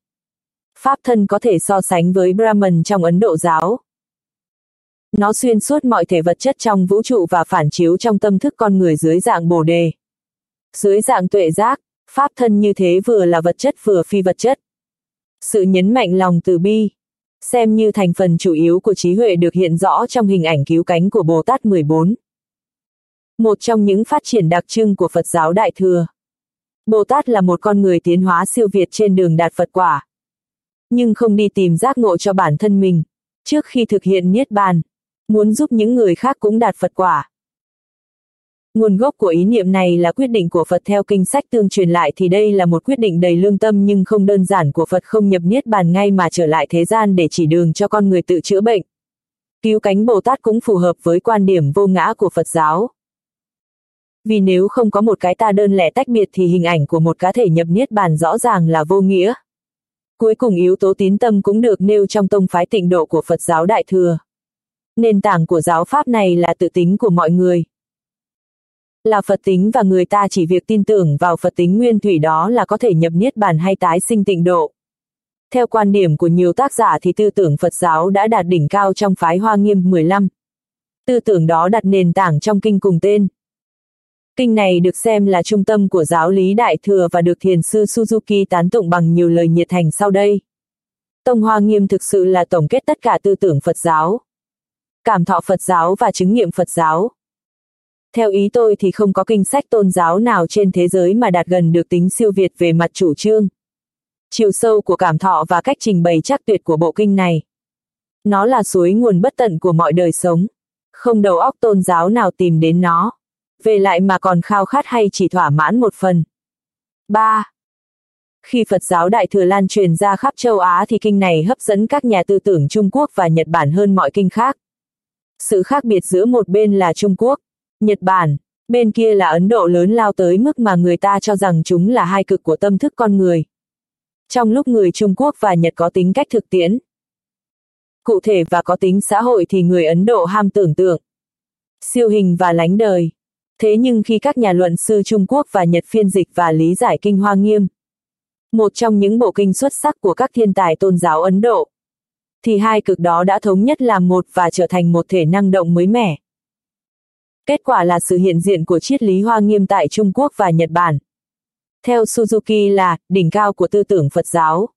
Pháp thân có thể so sánh với Brahman trong Ấn Độ giáo. Nó xuyên suốt mọi thể vật chất trong vũ trụ và phản chiếu trong tâm thức con người dưới dạng bồ đề. Dưới dạng tuệ giác, Pháp thân như thế vừa là vật chất vừa phi vật chất. Sự nhấn mạnh lòng từ bi, xem như thành phần chủ yếu của trí huệ được hiện rõ trong hình ảnh cứu cánh của Bồ Tát 14. Một trong những phát triển đặc trưng của Phật giáo Đại Thừa. Bồ Tát là một con người tiến hóa siêu việt trên đường đạt Phật quả. Nhưng không đi tìm giác ngộ cho bản thân mình, trước khi thực hiện Niết Bàn, muốn giúp những người khác cũng đạt Phật quả. Nguồn gốc của ý niệm này là quyết định của Phật theo kinh sách tương truyền lại thì đây là một quyết định đầy lương tâm nhưng không đơn giản của Phật không nhập niết bàn ngay mà trở lại thế gian để chỉ đường cho con người tự chữa bệnh. Cứu cánh Bồ Tát cũng phù hợp với quan điểm vô ngã của Phật giáo. Vì nếu không có một cái ta đơn lẻ tách biệt thì hình ảnh của một cá thể nhập niết bàn rõ ràng là vô nghĩa. Cuối cùng yếu tố tín tâm cũng được nêu trong tông phái tịnh độ của Phật giáo Đại Thừa. Nền tảng của giáo pháp này là tự tính của mọi người là Phật tính và người ta chỉ việc tin tưởng vào Phật tính nguyên thủy đó là có thể nhập niết bàn hay tái sinh tịnh độ. Theo quan điểm của nhiều tác giả thì tư tưởng Phật giáo đã đạt đỉnh cao trong phái Hoa Nghiêm 15. Tư tưởng đó đặt nền tảng trong kinh cùng tên. Kinh này được xem là trung tâm của giáo lý Đại Thừa và được thiền sư Suzuki tán tụng bằng nhiều lời nhiệt thành sau đây. Tông Hoa Nghiêm thực sự là tổng kết tất cả tư tưởng Phật giáo. Cảm thọ Phật giáo và chứng nghiệm Phật giáo. Theo ý tôi thì không có kinh sách tôn giáo nào trên thế giới mà đạt gần được tính siêu việt về mặt chủ trương. Chiều sâu của cảm thọ và cách trình bày chắc tuyệt của bộ kinh này. Nó là suối nguồn bất tận của mọi đời sống. Không đầu óc tôn giáo nào tìm đến nó. Về lại mà còn khao khát hay chỉ thỏa mãn một phần. 3. Khi Phật giáo Đại Thừa lan truyền ra khắp châu Á thì kinh này hấp dẫn các nhà tư tưởng Trung Quốc và Nhật Bản hơn mọi kinh khác. Sự khác biệt giữa một bên là Trung Quốc, Nhật Bản, bên kia là Ấn Độ lớn lao tới mức mà người ta cho rằng chúng là hai cực của tâm thức con người. trong lúc người Trung Quốc và Nhật có tính cách thực tiễn. Cụ thể và có tính xã hội thì người Ấn Độ ham tưởng tượng, siêu hình và lánh đời. Thế nhưng khi các nhà luận sư Trung Quốc và Nhật phiên dịch và lý giải kinh Hoa Nghiêm, một trong những bộ kinh xuất sắc của các thiên tài tôn giáo Ấn Độ, thì hai cực đó đã thống nhất làm một và trở thành một thể năng động mới mẻ. Kết quả là sự hiện diện của triết lý Hoa Nghiêm tại Trung Quốc và Nhật Bản. Theo Suzuki là đỉnh cao của tư tưởng Phật giáo.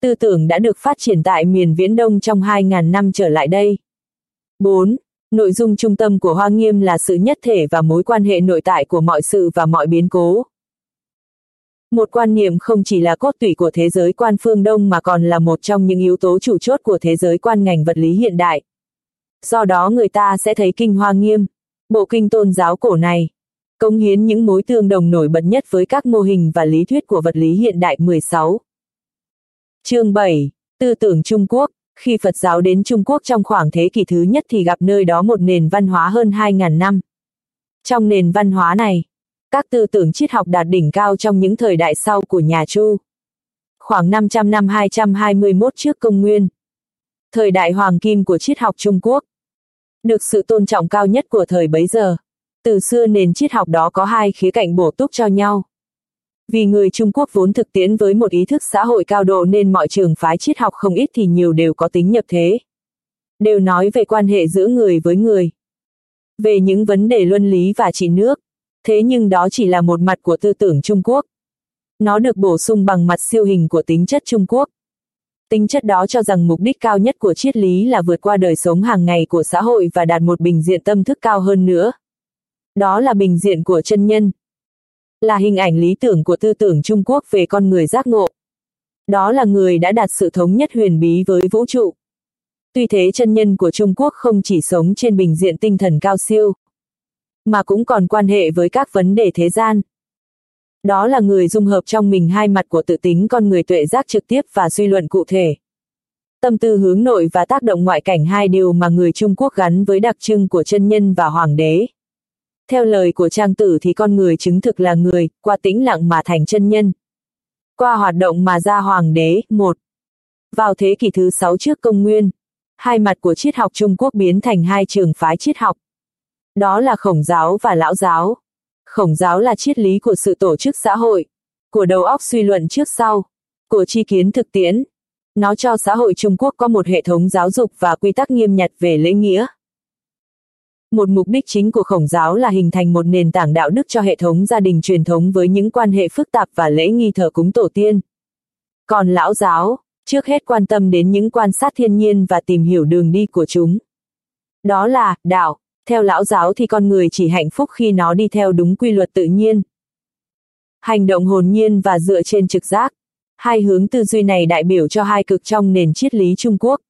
Tư tưởng đã được phát triển tại miền Viễn Đông trong 2.000 năm trở lại đây. 4. Nội dung trung tâm của Hoa Nghiêm là sự nhất thể và mối quan hệ nội tại của mọi sự và mọi biến cố. Một quan niệm không chỉ là cốt tủy của thế giới quan phương Đông mà còn là một trong những yếu tố chủ chốt của thế giới quan ngành vật lý hiện đại. Do đó người ta sẽ thấy kinh Hoa Nghiêm, bộ kinh tôn giáo cổ này, cống hiến những mối tương đồng nổi bật nhất với các mô hình và lý thuyết của vật lý hiện đại 16. Chương 7. Tư tưởng Trung Quốc Khi Phật giáo đến Trung Quốc trong khoảng thế kỷ thứ nhất thì gặp nơi đó một nền văn hóa hơn 2.000 năm. Trong nền văn hóa này, các tư tưởng triết học đạt đỉnh cao trong những thời đại sau của nhà Chu. Khoảng 500 năm 221 trước công nguyên. Thời đại hoàng kim của triết học Trung Quốc. Được sự tôn trọng cao nhất của thời bấy giờ. Từ xưa nền triết học đó có hai khía cạnh bổ túc cho nhau. Vì người Trung Quốc vốn thực tiễn với một ý thức xã hội cao độ nên mọi trường phái triết học không ít thì nhiều đều có tính nhập thế. Đều nói về quan hệ giữa người với người. Về những vấn đề luân lý và trị nước. Thế nhưng đó chỉ là một mặt của tư tưởng Trung Quốc. Nó được bổ sung bằng mặt siêu hình của tính chất Trung Quốc. Tính chất đó cho rằng mục đích cao nhất của triết lý là vượt qua đời sống hàng ngày của xã hội và đạt một bình diện tâm thức cao hơn nữa. Đó là bình diện của chân nhân. Là hình ảnh lý tưởng của tư tưởng Trung Quốc về con người giác ngộ. Đó là người đã đạt sự thống nhất huyền bí với vũ trụ. Tuy thế chân nhân của Trung Quốc không chỉ sống trên bình diện tinh thần cao siêu, mà cũng còn quan hệ với các vấn đề thế gian. Đó là người dung hợp trong mình hai mặt của tự tính con người tuệ giác trực tiếp và suy luận cụ thể. Tâm tư hướng nội và tác động ngoại cảnh hai điều mà người Trung Quốc gắn với đặc trưng của chân nhân và hoàng đế. Theo lời của trang tử thì con người chứng thực là người, qua tĩnh lặng mà thành chân nhân. Qua hoạt động mà ra hoàng đế, một. Vào thế kỷ thứ sáu trước công nguyên, hai mặt của triết học Trung Quốc biến thành hai trường phái triết học. Đó là khổng giáo và lão giáo. Khổng giáo là triết lý của sự tổ chức xã hội, của đầu óc suy luận trước sau, của tri kiến thực tiễn. Nó cho xã hội Trung Quốc có một hệ thống giáo dục và quy tắc nghiêm nhặt về lễ nghĩa. Một mục đích chính của khổng giáo là hình thành một nền tảng đạo đức cho hệ thống gia đình truyền thống với những quan hệ phức tạp và lễ nghi thờ cúng tổ tiên. Còn lão giáo, trước hết quan tâm đến những quan sát thiên nhiên và tìm hiểu đường đi của chúng. Đó là, đạo, theo lão giáo thì con người chỉ hạnh phúc khi nó đi theo đúng quy luật tự nhiên. Hành động hồn nhiên và dựa trên trực giác. Hai hướng tư duy này đại biểu cho hai cực trong nền triết lý Trung Quốc.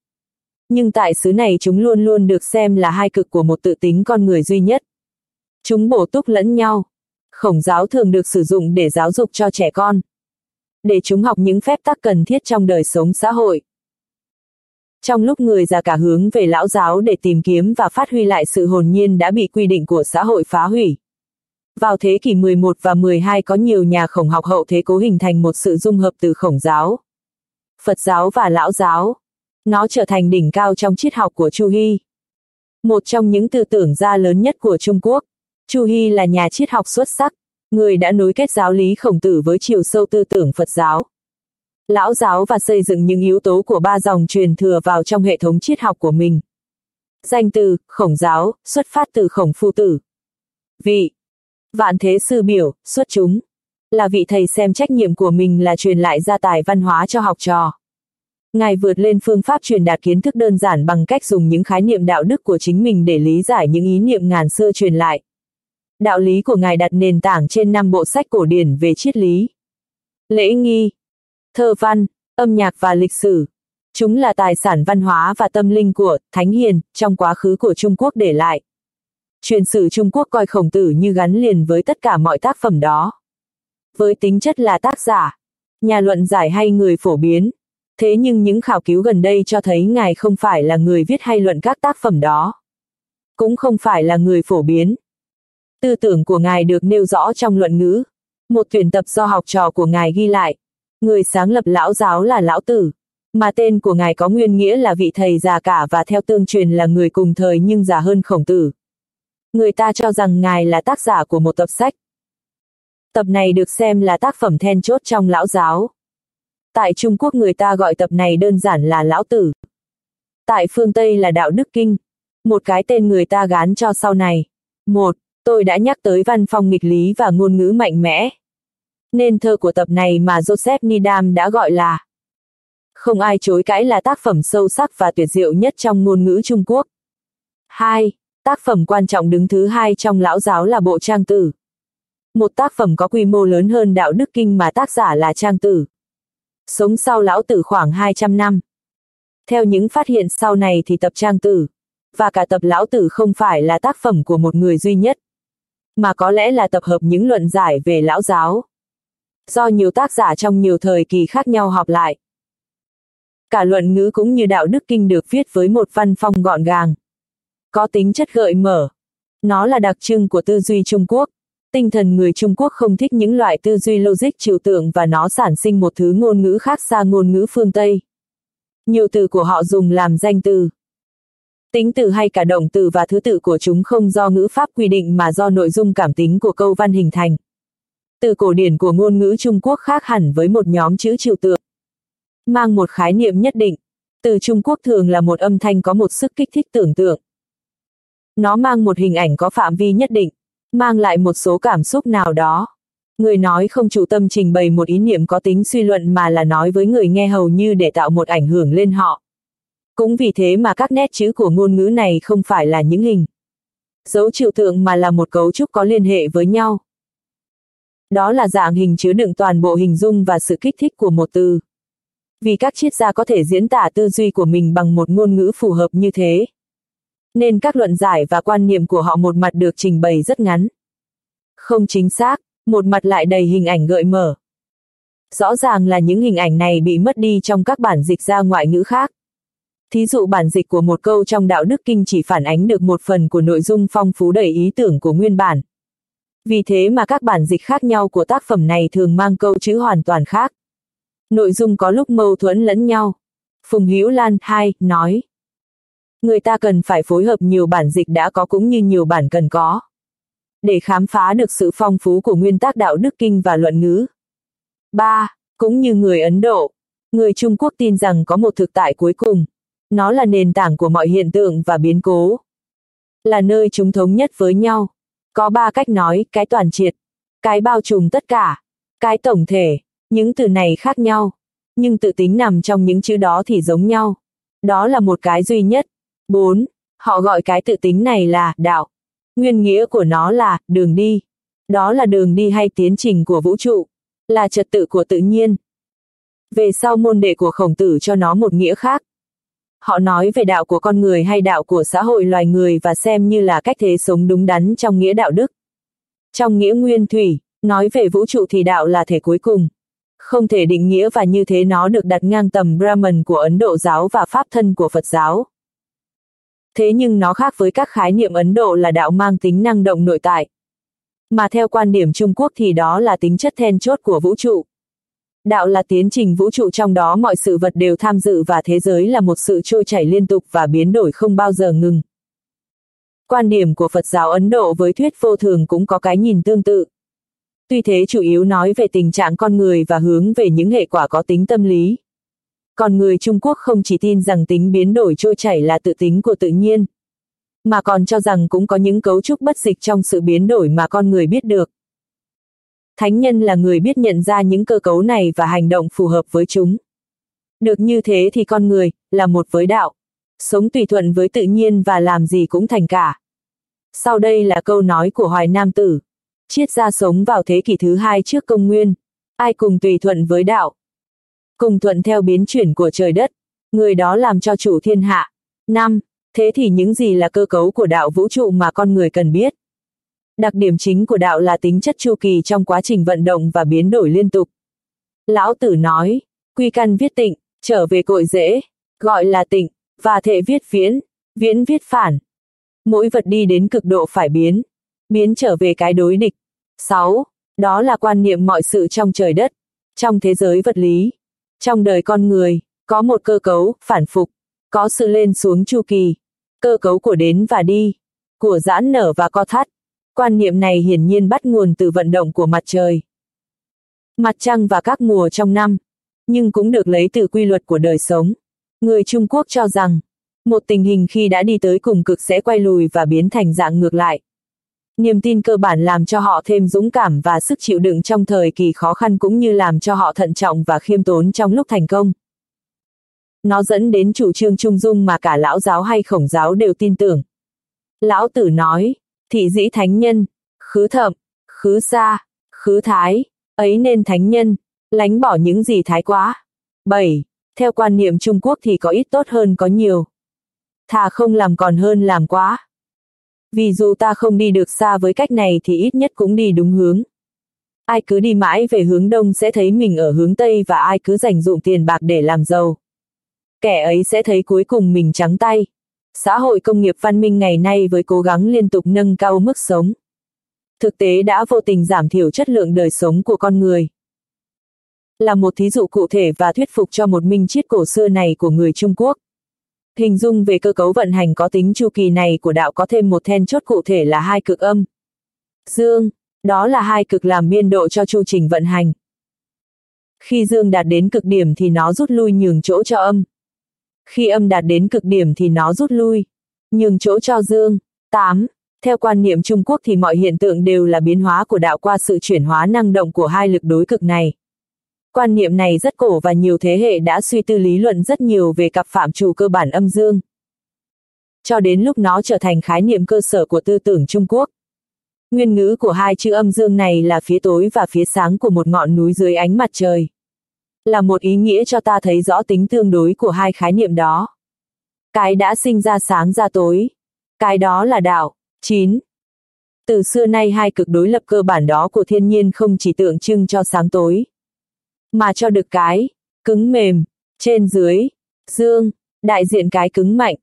Nhưng tại xứ này chúng luôn luôn được xem là hai cực của một tự tính con người duy nhất. Chúng bổ túc lẫn nhau. Khổng giáo thường được sử dụng để giáo dục cho trẻ con. Để chúng học những phép tắc cần thiết trong đời sống xã hội. Trong lúc người già cả hướng về lão giáo để tìm kiếm và phát huy lại sự hồn nhiên đã bị quy định của xã hội phá hủy. Vào thế kỷ 11 và 12 có nhiều nhà khổng học hậu thế cố hình thành một sự dung hợp từ khổng giáo, Phật giáo và lão giáo. Nó trở thành đỉnh cao trong triết học của Chu Hy. Một trong những tư tưởng gia lớn nhất của Trung Quốc, Chu Hy là nhà triết học xuất sắc, người đã nối kết giáo lý khổng tử với chiều sâu tư tưởng Phật giáo lão giáo và xây dựng những yếu tố của ba dòng truyền thừa vào trong hệ thống triết học của mình. Danh từ, khổng giáo, xuất phát từ khổng phu tử. Vị, vạn thế sư biểu, xuất chúng, là vị thầy xem trách nhiệm của mình là truyền lại gia tài văn hóa cho học trò. Ngài vượt lên phương pháp truyền đạt kiến thức đơn giản bằng cách dùng những khái niệm đạo đức của chính mình để lý giải những ý niệm ngàn xưa truyền lại. Đạo lý của Ngài đặt nền tảng trên năm bộ sách cổ điển về triết lý. Lễ nghi, thơ văn, âm nhạc và lịch sử. Chúng là tài sản văn hóa và tâm linh của Thánh Hiền trong quá khứ của Trung Quốc để lại. Truyền sử Trung Quốc coi khổng tử như gắn liền với tất cả mọi tác phẩm đó. Với tính chất là tác giả, nhà luận giải hay người phổ biến. Thế nhưng những khảo cứu gần đây cho thấy ngài không phải là người viết hay luận các tác phẩm đó. Cũng không phải là người phổ biến. Tư tưởng của ngài được nêu rõ trong luận ngữ. Một tuyển tập do học trò của ngài ghi lại, Người sáng lập lão giáo là lão tử, mà tên của ngài có nguyên nghĩa là vị thầy già cả và theo tương truyền là người cùng thời nhưng già hơn khổng tử. Người ta cho rằng ngài là tác giả của một tập sách. Tập này được xem là tác phẩm then chốt trong lão giáo. Tại Trung Quốc người ta gọi tập này đơn giản là lão tử. Tại phương Tây là đạo đức kinh. Một cái tên người ta gán cho sau này. Một, tôi đã nhắc tới văn phong nghịch lý và ngôn ngữ mạnh mẽ. Nên thơ của tập này mà Joseph Needham đã gọi là không ai chối cãi là tác phẩm sâu sắc và tuyệt diệu nhất trong ngôn ngữ Trung Quốc. 2. Tác phẩm quan trọng đứng thứ hai trong lão giáo là Bộ Trang Tử. Một tác phẩm có quy mô lớn hơn Đạo Đức Kinh mà tác giả là Trang Tử. Sống sau lão tử khoảng 200 năm. Theo những phát hiện sau này thì tập Trang Tử, và cả tập lão tử không phải là tác phẩm của một người duy nhất, mà có lẽ là tập hợp những luận giải về lão giáo. Do nhiều tác giả trong nhiều thời kỳ khác nhau họp lại. Cả luận ngữ cũng như đạo đức kinh được viết với một văn phong gọn gàng. Có tính chất gợi mở. Nó là đặc trưng của tư duy Trung Quốc. Tinh thần người Trung Quốc không thích những loại tư duy logic trừu tượng và nó sản sinh một thứ ngôn ngữ khác xa ngôn ngữ phương Tây. Nhiều từ của họ dùng làm danh từ. Tính từ hay cả động từ và thứ tự của chúng không do ngữ pháp quy định mà do nội dung cảm tính của câu văn hình thành. Từ cổ điển của ngôn ngữ Trung Quốc khác hẳn với một nhóm chữ trừu tượng mang một khái niệm nhất định. Từ Trung Quốc thường là một âm thanh có một sức kích thích tưởng tượng. Nó mang một hình ảnh có phạm vi nhất định, mang lại một số cảm xúc nào đó. Người nói không chủ tâm trình bày một ý niệm có tính suy luận mà là nói với người nghe hầu như để tạo một ảnh hưởng lên họ. Cũng vì thế mà các nét chữ của ngôn ngữ này không phải là những hình dấu trừu tượng mà là một cấu trúc có liên hệ với nhau. Đó là dạng hình chứa đựng toàn bộ hình dung và sự kích thích của một từ vì các triết gia có thể diễn tả tư duy của mình bằng một ngôn ngữ phù hợp như thế. Nên các luận giải và quan niệm của họ một mặt được trình bày rất ngắn. Không chính xác, một mặt lại đầy hình ảnh gợi mở. Rõ ràng là những hình ảnh này bị mất đi trong các bản dịch ra ngoại ngữ khác. Thí dụ bản dịch của một câu trong đạo đức kinh chỉ phản ánh được một phần của nội dung phong phú đầy ý tưởng của nguyên bản. Vì thế mà các bản dịch khác nhau của tác phẩm này thường mang câu chữ hoàn toàn khác nội dung có lúc mâu thuẫn lẫn nhau. Phùng Hữu Lan, 2, nói. Người ta cần phải phối hợp nhiều bản dịch đã có cũng như nhiều bản cần có. Để khám phá được sự phong phú của nguyên tắc đạo đức kinh và luận ngữ. 3. Cũng như người Ấn Độ, người Trung Quốc tin rằng có một thực tại cuối cùng. Nó là nền tảng của mọi hiện tượng và biến cố. Là nơi chúng thống nhất với nhau. Có ba cách nói, cái toàn triệt, cái bao trùm tất cả, cái tổng thể, những từ này khác nhau, nhưng tự tính nằm trong những chữ đó thì giống nhau. Đó là một cái duy nhất. 4. Họ gọi cái tự tính này là đạo. Nguyên nghĩa của nó là đường đi. Đó là đường đi hay tiến trình của vũ trụ, là trật tự của tự nhiên. Về sau môn đệ của khổng tử cho nó một nghĩa khác. Họ nói về đạo của con người hay đạo của xã hội loài người và xem như là cách thế sống đúng đắn trong nghĩa đạo đức. Trong nghĩa nguyên thủy, nói về vũ trụ thì đạo là thể cuối cùng không thể định nghĩa và như thế nó được đặt ngang tầm Brahman của Ấn Độ giáo và Pháp thân của Phật giáo. Thế nhưng nó khác với các khái niệm Ấn Độ là đạo mang tính năng động nội tại. Mà theo quan điểm Trung Quốc thì đó là tính chất then chốt của vũ trụ. Đạo là tiến trình vũ trụ trong đó mọi sự vật đều tham dự và thế giới là một sự trôi chảy liên tục và biến đổi không bao giờ ngừng. Quan điểm của Phật giáo Ấn Độ với thuyết vô thường cũng có cái nhìn tương tự. Tuy thế chủ yếu nói về tình trạng con người và hướng về những hệ quả có tính tâm lý. Còn người Trung Quốc không chỉ tin rằng tính biến đổi trôi chảy là tự tính của tự nhiên, mà còn cho rằng cũng có những cấu trúc bất dịch trong sự biến đổi mà con người biết được. Thánh nhân là người biết nhận ra những cơ cấu này và hành động phù hợp với chúng. Được như thế thì con người, là một với đạo, sống tùy thuận với tự nhiên và làm gì cũng thành cả. Sau đây là câu nói của Hoài Nam Tử. Triết gia sống vào thế kỷ thứ hai trước công nguyên. Ai cùng tùy thuận với đạo. Cùng thuận theo biến chuyển của trời đất. Người đó làm cho chủ thiên hạ. năm Thế thì những gì là cơ cấu của đạo vũ trụ mà con người cần biết? Đặc điểm chính của đạo là tính chất chu kỳ trong quá trình vận động và biến đổi liên tục. Lão Tử nói, quy căn viết tịnh, trở về cội dễ, gọi là tịnh, và thể viết viễn, viễn viết phản. Mỗi vật đi đến cực độ phải biến, biến trở về cái đối địch. 6. Đó là quan niệm mọi sự trong trời đất, Trong thế giới vật lý, trong đời con người, có một cơ cấu, phản phục, có sự lên xuống chu kỳ, cơ cấu của đến và đi, của giãn nở và co thắt. Quan niệm này hiển nhiên bắt nguồn từ vận động của mặt trời. Mặt trăng và các mùa trong năm, nhưng cũng được lấy từ quy luật của đời sống. Người Trung Quốc cho rằng, một tình hình khi đã đi tới cùng cực sẽ quay lùi và biến thành dạng ngược lại. Niềm tin cơ bản làm cho họ thêm dũng cảm và sức chịu đựng trong thời kỳ khó khăn cũng như làm cho họ thận trọng và khiêm tốn trong lúc thành công. Nó dẫn đến chủ trương trung dung mà cả lão giáo hay khổng giáo đều tin tưởng. Lão tử nói, thị dĩ thánh nhân, khứ thậm, khứ xa, khứ thái, ấy nên thánh nhân, lánh bỏ những gì thái quá. 7. Theo quan niệm Trung Quốc thì có ít tốt hơn có nhiều. Thà không làm còn hơn làm quá. Vì dù ta không đi được xa với cách này thì ít nhất cũng đi đúng hướng. Ai cứ đi mãi về hướng đông sẽ thấy mình ở hướng tây và ai cứ dành dụng tiền bạc để làm giàu. Kẻ ấy sẽ thấy cuối cùng mình trắng tay. Xã hội công nghiệp văn minh ngày nay với cố gắng liên tục nâng cao mức sống. Thực tế đã vô tình giảm thiểu chất lượng đời sống của con người. Là một thí dụ cụ thể và thuyết phục cho một minh triết cổ xưa này của người Trung Quốc. Hình dung về cơ cấu vận hành có tính chu kỳ này của đạo có thêm một then chốt cụ thể là hai cực âm. Dương, đó là hai cực làm biên độ cho chu trình vận hành. Khi dương đạt đến cực điểm thì nó rút lui nhường chỗ cho âm. Khi âm đạt đến cực điểm thì nó rút lui, Nhưng chỗ cho dương. 8. Theo quan niệm Trung Quốc thì mọi hiện tượng đều là biến hóa của đạo qua sự chuyển hóa năng động của hai lực đối cực này. Quan niệm này rất cổ và nhiều thế hệ đã suy tư lý luận rất nhiều về cặp phạm trù cơ bản âm dương. Cho đến lúc nó trở thành khái niệm cơ sở của tư tưởng Trung Quốc. Nguyên ngữ của hai chữ âm dương này là phía tối và phía sáng của một ngọn núi dưới ánh mặt trời. Là một ý nghĩa cho ta thấy rõ tính tương đối của hai khái niệm đó. Cái đã sinh ra sáng ra tối. Cái đó là đạo. 9. Từ xưa nay hai cực đối lập cơ bản đó của thiên nhiên không chỉ tượng trưng cho sáng tối, mà cho được cái, cứng mềm, trên dưới, dương, đại diện cái cứng mạnh,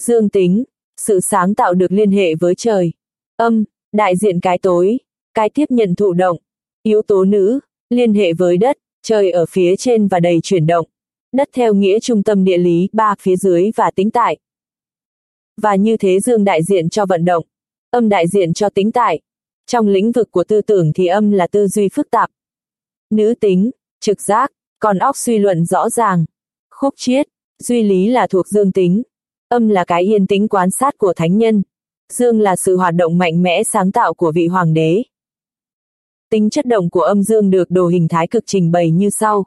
dương tính, sự sáng tạo được liên hệ với trời, âm, đại diện cái tối, cái tiếp nhận thụ động, yếu tố nữ, liên hệ với đất, trời ở phía trên và đầy chuyển động, đất theo nghĩa trung tâm địa lý, ba phía dưới và tính tại. Và như thế dương đại diện cho vận động, âm đại diện cho tính tại. Trong lĩnh vực của tư tưởng thì âm là tư duy phức tạp. Nữ tính, trực giác, còn óc suy luận rõ ràng. Khúc chiết, duy lý là thuộc dương tính. Âm là cái yên tĩnh quan sát của thánh nhân. Dương là sự hoạt động mạnh mẽ sáng tạo của vị hoàng đế. Tính chất động của âm dương được đồ hình thái cực trình bày như sau.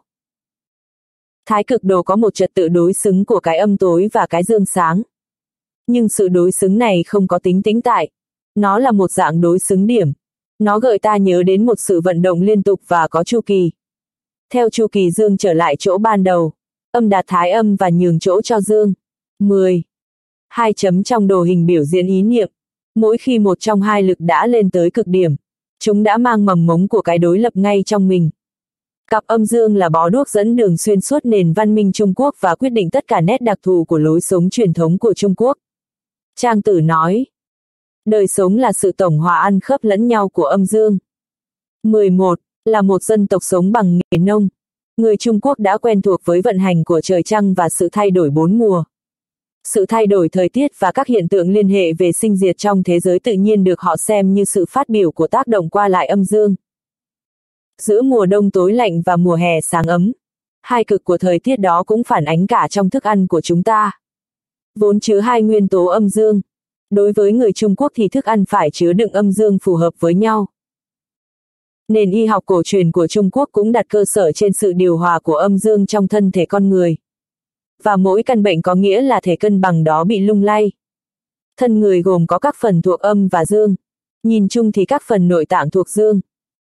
Thái cực đồ có một trật tự đối xứng của cái âm tối và cái dương sáng. Nhưng sự đối xứng này không có tính tĩnh tại. Nó là một dạng đối xứng điểm. Nó gợi ta nhớ đến một sự vận động liên tục và có chu kỳ. Theo chu kỳ dương trở lại chỗ ban đầu, âm đạt thái âm và nhường chỗ cho dương. 10. Hai chấm trong đồ hình biểu diễn ý niệm. Mỗi khi một trong hai lực đã lên tới cực điểm, chúng đã mang mầm mống của cái đối lập ngay trong mình. Cặp âm dương là bó đuốc dẫn đường xuyên suốt nền văn minh Trung Quốc và quyết định tất cả nét đặc thù của lối sống truyền thống của Trung Quốc. Trang tử nói, đời sống là sự tổng hòa ăn khớp lẫn nhau của âm dương. 11 là một dân tộc sống bằng nghề nông. Người Trung Quốc đã quen thuộc với vận hành của trời trăng và sự thay đổi bốn mùa. Sự thay đổi thời tiết và các hiện tượng liên hệ về sinh diệt trong thế giới tự nhiên được họ xem như sự phát biểu của tác động qua lại âm dương. Giữa mùa đông tối lạnh và mùa hè sáng ấm, hai cực của thời tiết đó cũng phản ánh cả trong thức ăn của chúng ta. Vốn chứa hai nguyên tố âm dương. Đối với người Trung Quốc thì thức ăn phải chứa đựng âm dương phù hợp với nhau. Nền y học cổ truyền của Trung Quốc cũng đặt cơ sở trên sự điều hòa của âm dương trong thân thể con người. Và mỗi căn bệnh có nghĩa là thể cân bằng đó bị lung lay. Thân người gồm có các phần thuộc âm và dương. Nhìn chung thì các phần nội tạng thuộc dương.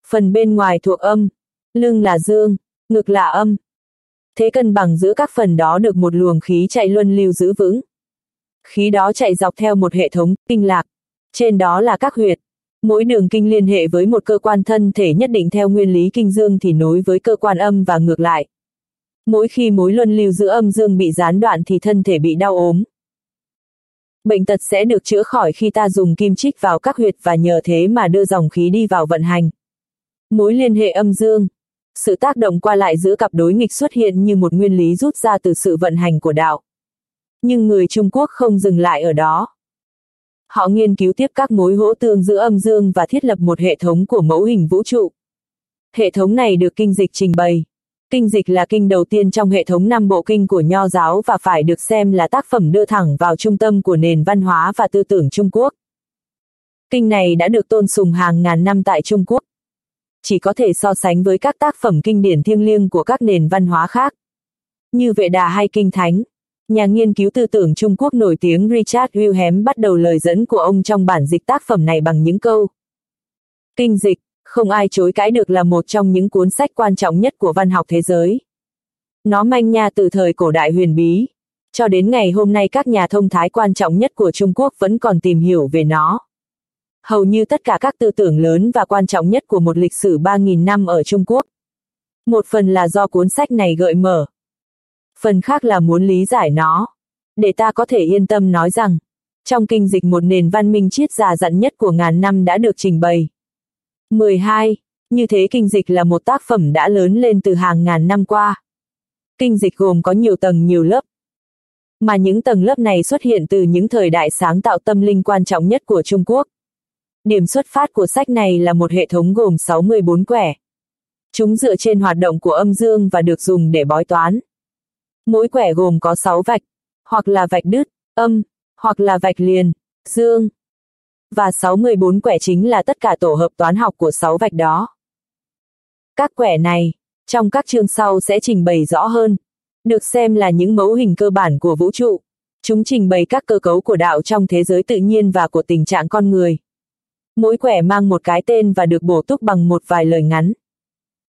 Phần bên ngoài thuộc âm. Lưng là dương, ngực là âm. Thế cân bằng giữa các phần đó được một luồng khí chạy luân lưu giữ vững. Khí đó chạy dọc theo một hệ thống kinh lạc. Trên đó là các huyệt, Mỗi đường kinh liên hệ với một cơ quan thân thể nhất định theo nguyên lý kinh dương thì nối với cơ quan âm và ngược lại. Mỗi khi mối luân lưu giữa âm dương bị gián đoạn thì thân thể bị đau ốm. Bệnh tật sẽ được chữa khỏi khi ta dùng kim chích vào các huyệt và nhờ thế mà đưa dòng khí đi vào vận hành. Mối liên hệ âm dương sự tác động qua lại giữa cặp đối nghịch xuất hiện như một nguyên lý rút ra từ sự vận hành của đạo. Nhưng người Trung Quốc không dừng lại ở đó. Họ nghiên cứu tiếp các mối hỗ tương giữa âm dương và thiết lập một hệ thống của mẫu hình vũ trụ. Hệ thống này được kinh dịch trình bày. Kinh dịch là kinh đầu tiên trong hệ thống năm bộ kinh của Nho giáo và phải được xem là tác phẩm đưa thẳng vào trung tâm của nền văn hóa và tư tưởng Trung Quốc. Kinh này đã được tôn sùng hàng ngàn năm tại Trung Quốc. Chỉ có thể so sánh với các tác phẩm kinh điển thiêng liêng của các nền văn hóa khác. Như Vệ Đà hay Kinh Thánh. Nhà nghiên cứu tư tưởng Trung Quốc nổi tiếng Richard Wilhelm bắt đầu lời dẫn của ông trong bản dịch tác phẩm này bằng những câu. Kinh dịch, không ai chối cãi được là một trong những cuốn sách quan trọng nhất của văn học thế giới. Nó manh nha từ thời cổ đại huyền bí. Cho đến ngày hôm nay các nhà thông thái quan trọng nhất của Trung Quốc vẫn còn tìm hiểu về nó. Hầu như tất cả các tư tưởng lớn và quan trọng nhất của một lịch sử 3.000 năm ở Trung Quốc. Một phần là do cuốn sách này gợi mở. Phần khác là muốn lý giải nó. Để ta có thể yên tâm nói rằng, trong kinh dịch một nền văn minh triết già dặn nhất của ngàn năm đã được trình bày. 12. Như thế kinh dịch là một tác phẩm đã lớn lên từ hàng ngàn năm qua. Kinh dịch gồm có nhiều tầng nhiều lớp. Mà những tầng lớp này xuất hiện từ những thời đại sáng tạo tâm linh quan trọng nhất của Trung Quốc. Điểm xuất phát của sách này là một hệ thống gồm 64 quẻ. Chúng dựa trên hoạt động của âm dương và được dùng để bói toán. Mỗi quẻ gồm có 6 vạch, hoặc là vạch đứt, âm, hoặc là vạch liền, dương, và 614 quẻ chính là tất cả tổ hợp toán học của 6 vạch đó. Các quẻ này, trong các chương sau sẽ trình bày rõ hơn, được xem là những mẫu hình cơ bản của vũ trụ. Chúng trình bày các cơ cấu của đạo trong thế giới tự nhiên và của tình trạng con người. Mỗi quẻ mang một cái tên và được bổ túc bằng một vài lời ngắn.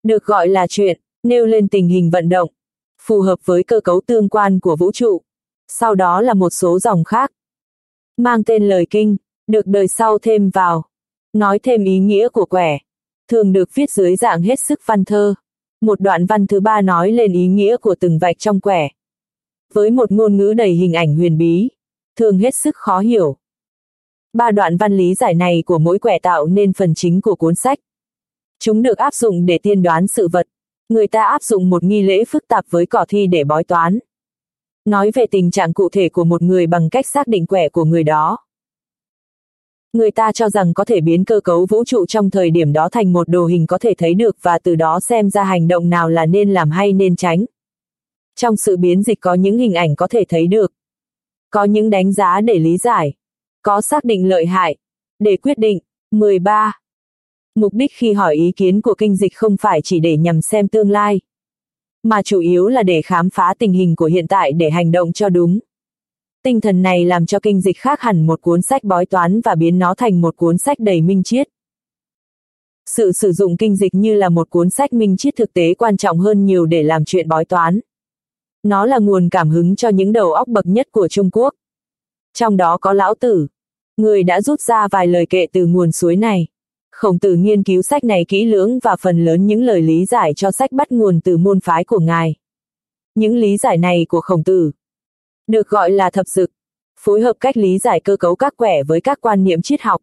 Được gọi là chuyện, nêu lên tình hình vận động, phù hợp với cơ cấu tương quan của vũ trụ. Sau đó là một số dòng khác. Mang tên lời kinh, được đời sau thêm vào, nói thêm ý nghĩa của quẻ, thường được viết dưới dạng hết sức văn thơ. Một đoạn văn thứ ba nói lên ý nghĩa của từng vạch trong quẻ. Với một ngôn ngữ đầy hình ảnh huyền bí, thường hết sức khó hiểu. Ba đoạn văn lý giải này của mỗi quẻ tạo nên phần chính của cuốn sách. Chúng được áp dụng để tiên đoán sự vật. Người ta áp dụng một nghi lễ phức tạp với cỏ thi để bói toán. Nói về tình trạng cụ thể của một người bằng cách xác định quẻ của người đó. Người ta cho rằng có thể biến cơ cấu vũ trụ trong thời điểm đó thành một đồ hình có thể thấy được và từ đó xem ra hành động nào là nên làm hay nên tránh. Trong sự biến dịch có những hình ảnh có thể thấy được. Có những đánh giá để lý giải. Có xác định lợi hại. Để quyết định. 13. Mục đích khi hỏi ý kiến của kinh dịch không phải chỉ để nhằm xem tương lai, mà chủ yếu là để khám phá tình hình của hiện tại để hành động cho đúng. Tinh thần này làm cho kinh dịch khác hẳn một cuốn sách bói toán và biến nó thành một cuốn sách đầy minh triết. Sự sử dụng kinh dịch như là một cuốn sách minh triết thực tế quan trọng hơn nhiều để làm chuyện bói toán. Nó là nguồn cảm hứng cho những đầu óc bậc nhất của Trung Quốc. Trong đó có Lão Tử, người đã rút ra vài lời kệ từ nguồn suối này. Khổng tử nghiên cứu sách này kỹ lưỡng và phần lớn những lời lý giải cho sách bắt nguồn từ môn phái của ngài. Những lý giải này của khổng tử được gọi là thập dực, phối hợp cách lý giải cơ cấu các quẻ với các quan niệm triết học.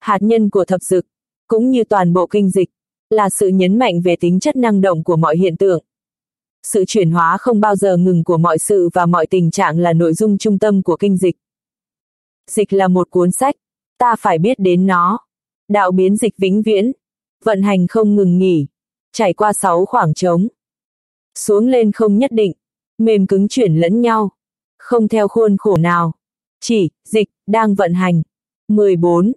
Hạt nhân của thập dực, cũng như toàn bộ kinh dịch, là sự nhấn mạnh về tính chất năng động của mọi hiện tượng. Sự chuyển hóa không bao giờ ngừng của mọi sự và mọi tình trạng là nội dung trung tâm của kinh dịch. Dịch là một cuốn sách, ta phải biết đến nó. Đạo biến dịch vĩnh viễn, vận hành không ngừng nghỉ, trải qua sáu khoảng trống. Xuống lên không nhất định, mềm cứng chuyển lẫn nhau không theo khuôn khổ nào. Chỉ, dịch, đang vận hành. 14.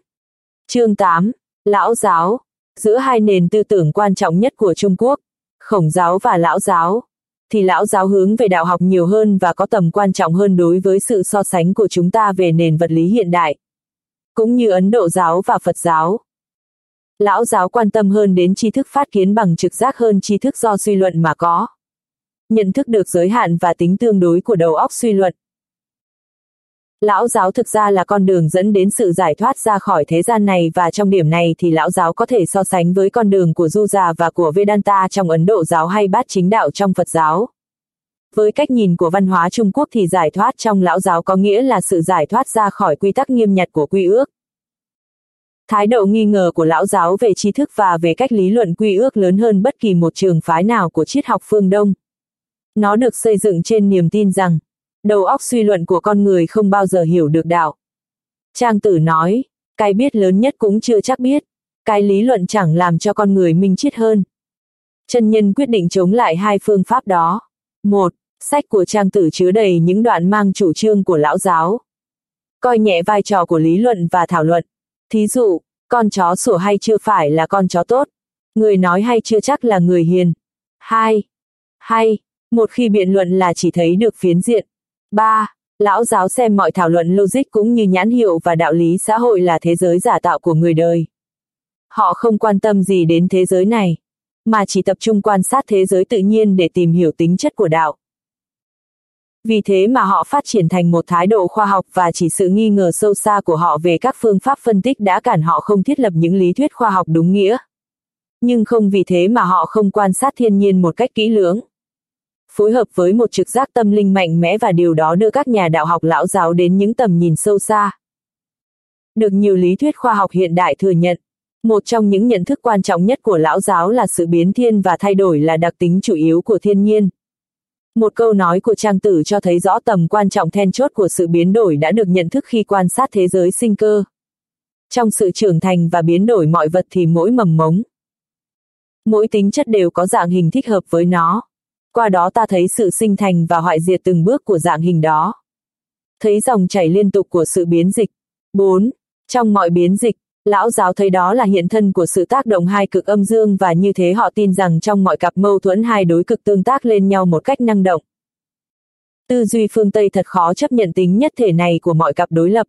Chương 8. Lão giáo. Giữa hai nền tư tưởng quan trọng nhất của Trung Quốc, khổng giáo và lão giáo, thì lão giáo hướng về đạo học nhiều hơn và có tầm quan trọng hơn đối với sự so sánh của chúng ta về nền vật lý hiện đại. Cũng như Ấn Độ giáo và Phật giáo. Lão giáo quan tâm hơn đến tri thức phát kiến bằng trực giác hơn tri thức do suy luận mà có. Nhận thức được giới hạn và tính tương đối của đầu óc suy luận. Lão giáo thực ra là con đường dẫn đến sự giải thoát ra khỏi thế gian này và trong điểm này thì lão giáo có thể so sánh với con đường của Du già và của Vedanta trong Ấn Độ giáo hay bát chính đạo trong Phật giáo. Với cách nhìn của văn hóa Trung Quốc thì giải thoát trong lão giáo có nghĩa là sự giải thoát ra khỏi quy tắc nghiêm nhặt của quy ước. Thái độ nghi ngờ của lão giáo về tri thức và về cách lý luận quy ước lớn hơn bất kỳ một trường phái nào của triết học phương Đông. Nó được xây dựng trên niềm tin rằng, đầu óc suy luận của con người không bao giờ hiểu được đạo. Trang tử nói, cái biết lớn nhất cũng chưa chắc biết, cái lý luận chẳng làm cho con người minh triết hơn. Chân nhân quyết định chống lại hai phương pháp đó. Một, sách của trang tử chứa đầy những đoạn mang chủ trương của lão giáo. Coi nhẹ vai trò của lý luận và thảo luận. Thí dụ, con chó sủa hay chưa phải là con chó tốt. Người nói hay chưa chắc là người hiền. Hai, hay, một khi biện luận là chỉ thấy được phiến diện. Ba, lão giáo xem mọi thảo luận logic cũng như nhãn hiệu và đạo lý xã hội là thế giới giả tạo của người đời. Họ không quan tâm gì đến thế giới này, mà chỉ tập trung quan sát thế giới tự nhiên để tìm hiểu tính chất của đạo. Vì thế mà họ phát triển thành một thái độ khoa học và chỉ sự nghi ngờ sâu xa của họ về các phương pháp phân tích đã cản họ không thiết lập những lý thuyết khoa học đúng nghĩa. Nhưng không vì thế mà họ không quan sát thiên nhiên một cách kỹ lưỡng. Phối hợp với một trực giác tâm linh mạnh mẽ và điều đó đưa các nhà đạo học lão giáo đến những tầm nhìn sâu xa. Được nhiều lý thuyết khoa học hiện đại thừa nhận, một trong những nhận thức quan trọng nhất của lão giáo là sự biến thiên và thay đổi là đặc tính chủ yếu của thiên nhiên. Một câu nói của trang tử cho thấy rõ tầm quan trọng then chốt của sự biến đổi đã được nhận thức khi quan sát thế giới sinh cơ. Trong sự trưởng thành và biến đổi mọi vật thì mỗi mầm mống, mỗi tính chất đều có dạng hình thích hợp với nó. Qua đó ta thấy sự sinh thành và hoại diệt từng bước của dạng hình đó. Thấy dòng chảy liên tục của sự biến dịch. 4. Trong mọi biến dịch, Lão giáo thấy đó là hiện thân của sự tác động hai cực âm dương và như thế họ tin rằng trong mọi cặp mâu thuẫn hai đối cực tương tác lên nhau một cách năng động. Tư duy phương Tây thật khó chấp nhận tính nhất thể này của mọi cặp đối lập.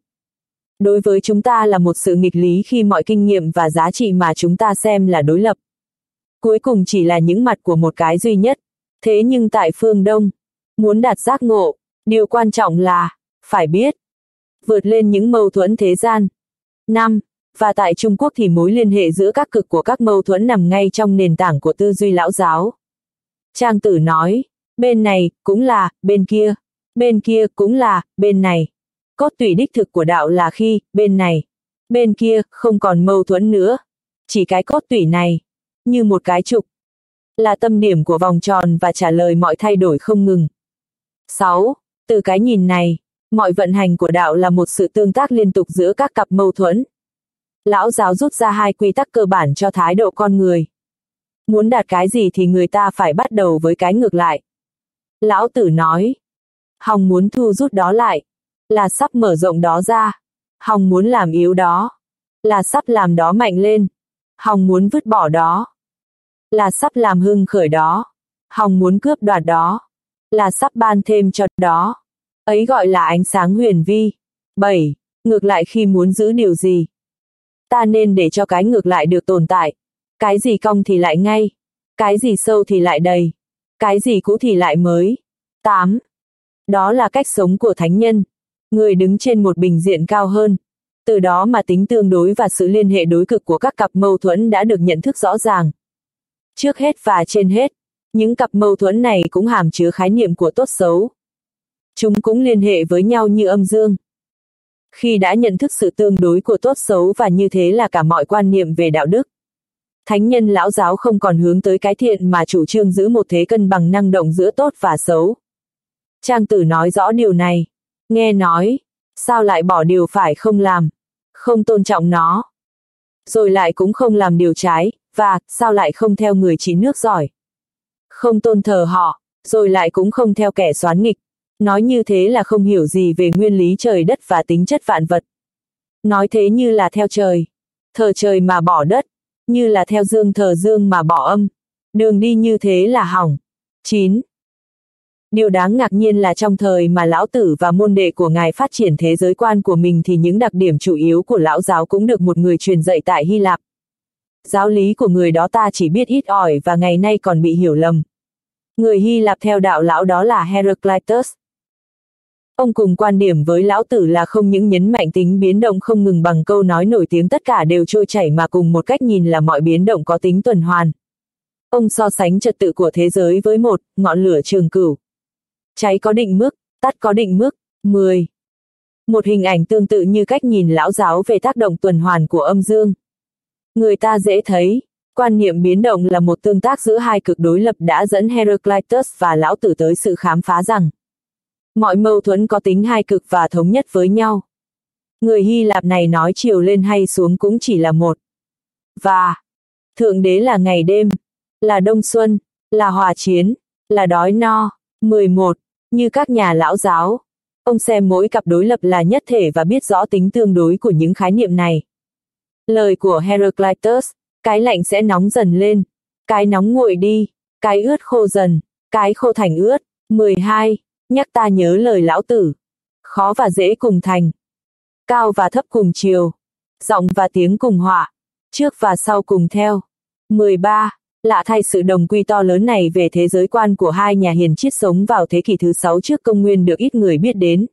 Đối với chúng ta là một sự nghịch lý khi mọi kinh nghiệm và giá trị mà chúng ta xem là đối lập. Cuối cùng chỉ là những mặt của một cái duy nhất. Thế nhưng tại phương Đông, muốn đạt giác ngộ, điều quan trọng là, phải biết, vượt lên những mâu thuẫn thế gian. 5 và tại Trung Quốc thì mối liên hệ giữa các cực của các mâu thuẫn nằm ngay trong nền tảng của tư duy lão giáo. Trang tử nói, bên này, cũng là, bên kia, bên kia cũng là, bên này. Cốt tùy đích thực của đạo là khi, bên này, bên kia, không còn mâu thuẫn nữa. Chỉ cái cốt tủy này, như một cái trục, là tâm điểm của vòng tròn và trả lời mọi thay đổi không ngừng. 6. Từ cái nhìn này, mọi vận hành của đạo là một sự tương tác liên tục giữa các cặp mâu thuẫn lão giáo rút ra hai quy tắc cơ bản cho thái độ con người. Muốn đạt cái gì thì người ta phải bắt đầu với cái ngược lại. Lão tử nói, Hòng muốn thu rút đó lại, là sắp mở rộng đó ra. Hòng muốn làm yếu đó, là sắp làm đó mạnh lên. Hòng muốn vứt bỏ đó, là sắp làm hưng khởi đó. Hòng muốn cướp đoạt đó, là sắp ban thêm cho đó. Ấy gọi là ánh sáng huyền vi. 7. Ngược lại khi muốn giữ điều gì, ta nên để cho cái ngược lại được tồn tại. Cái gì cong thì lại ngay, cái gì sâu thì lại đầy, cái gì cũ thì lại mới. 8. Đó là cách sống của thánh nhân. Người đứng trên một bình diện cao hơn. Từ đó mà tính tương đối và sự liên hệ đối cực của các cặp mâu thuẫn đã được nhận thức rõ ràng. Trước hết và trên hết, những cặp mâu thuẫn này cũng hàm chứa khái niệm của tốt xấu. Chúng cũng liên hệ với nhau như âm dương. Khi đã nhận thức sự tương đối của tốt xấu và như thế là cả mọi quan niệm về đạo đức. Thánh nhân lão giáo không còn hướng tới cái thiện mà chủ trương giữ một thế cân bằng năng động giữa tốt và xấu. Trang tử nói rõ điều này. Nghe nói, sao lại bỏ điều phải không làm, không tôn trọng nó. Rồi lại cũng không làm điều trái, và sao lại không theo người chín nước giỏi. Không tôn thờ họ, rồi lại cũng không theo kẻ xoán nghịch. Nói như thế là không hiểu gì về nguyên lý trời đất và tính chất vạn vật. Nói thế như là theo trời. Thờ trời mà bỏ đất. Như là theo dương thờ dương mà bỏ âm. Đường đi như thế là hỏng. 9. Điều đáng ngạc nhiên là trong thời mà lão tử và môn đệ của ngài phát triển thế giới quan của mình thì những đặc điểm chủ yếu của lão giáo cũng được một người truyền dạy tại Hy Lạp. Giáo lý của người đó ta chỉ biết ít ỏi và ngày nay còn bị hiểu lầm. Người Hy Lạp theo đạo lão đó là Heraclitus. Ông cùng quan điểm với lão tử là không những nhấn mạnh tính biến động không ngừng bằng câu nói nổi tiếng tất cả đều trôi chảy mà cùng một cách nhìn là mọi biến động có tính tuần hoàn. Ông so sánh trật tự của thế giới với một, ngọn lửa trường cửu. Cháy có định mức, tắt có định mức, 10. Một hình ảnh tương tự như cách nhìn lão giáo về tác động tuần hoàn của âm dương. Người ta dễ thấy, quan niệm biến động là một tương tác giữa hai cực đối lập đã dẫn Heraclitus và lão tử tới sự khám phá rằng mọi mâu thuẫn có tính hai cực và thống nhất với nhau. Người Hy Lạp này nói chiều lên hay xuống cũng chỉ là một. Và Thượng đế là ngày đêm, là đông xuân, là hòa chiến, là đói no. 11. Như các nhà lão giáo, ông xem mỗi cặp đối lập là nhất thể và biết rõ tính tương đối của những khái niệm này. Lời của Heraclitus, cái lạnh sẽ nóng dần lên, cái nóng nguội đi, cái ướt khô dần, cái khô thành ướt. 12. Nhắc ta nhớ lời lão tử. Khó và dễ cùng thành. Cao và thấp cùng chiều. Giọng và tiếng cùng họa. Trước và sau cùng theo. 13. Lạ thay sự đồng quy to lớn này về thế giới quan của hai nhà hiền triết sống vào thế kỷ thứ sáu trước công nguyên được ít người biết đến.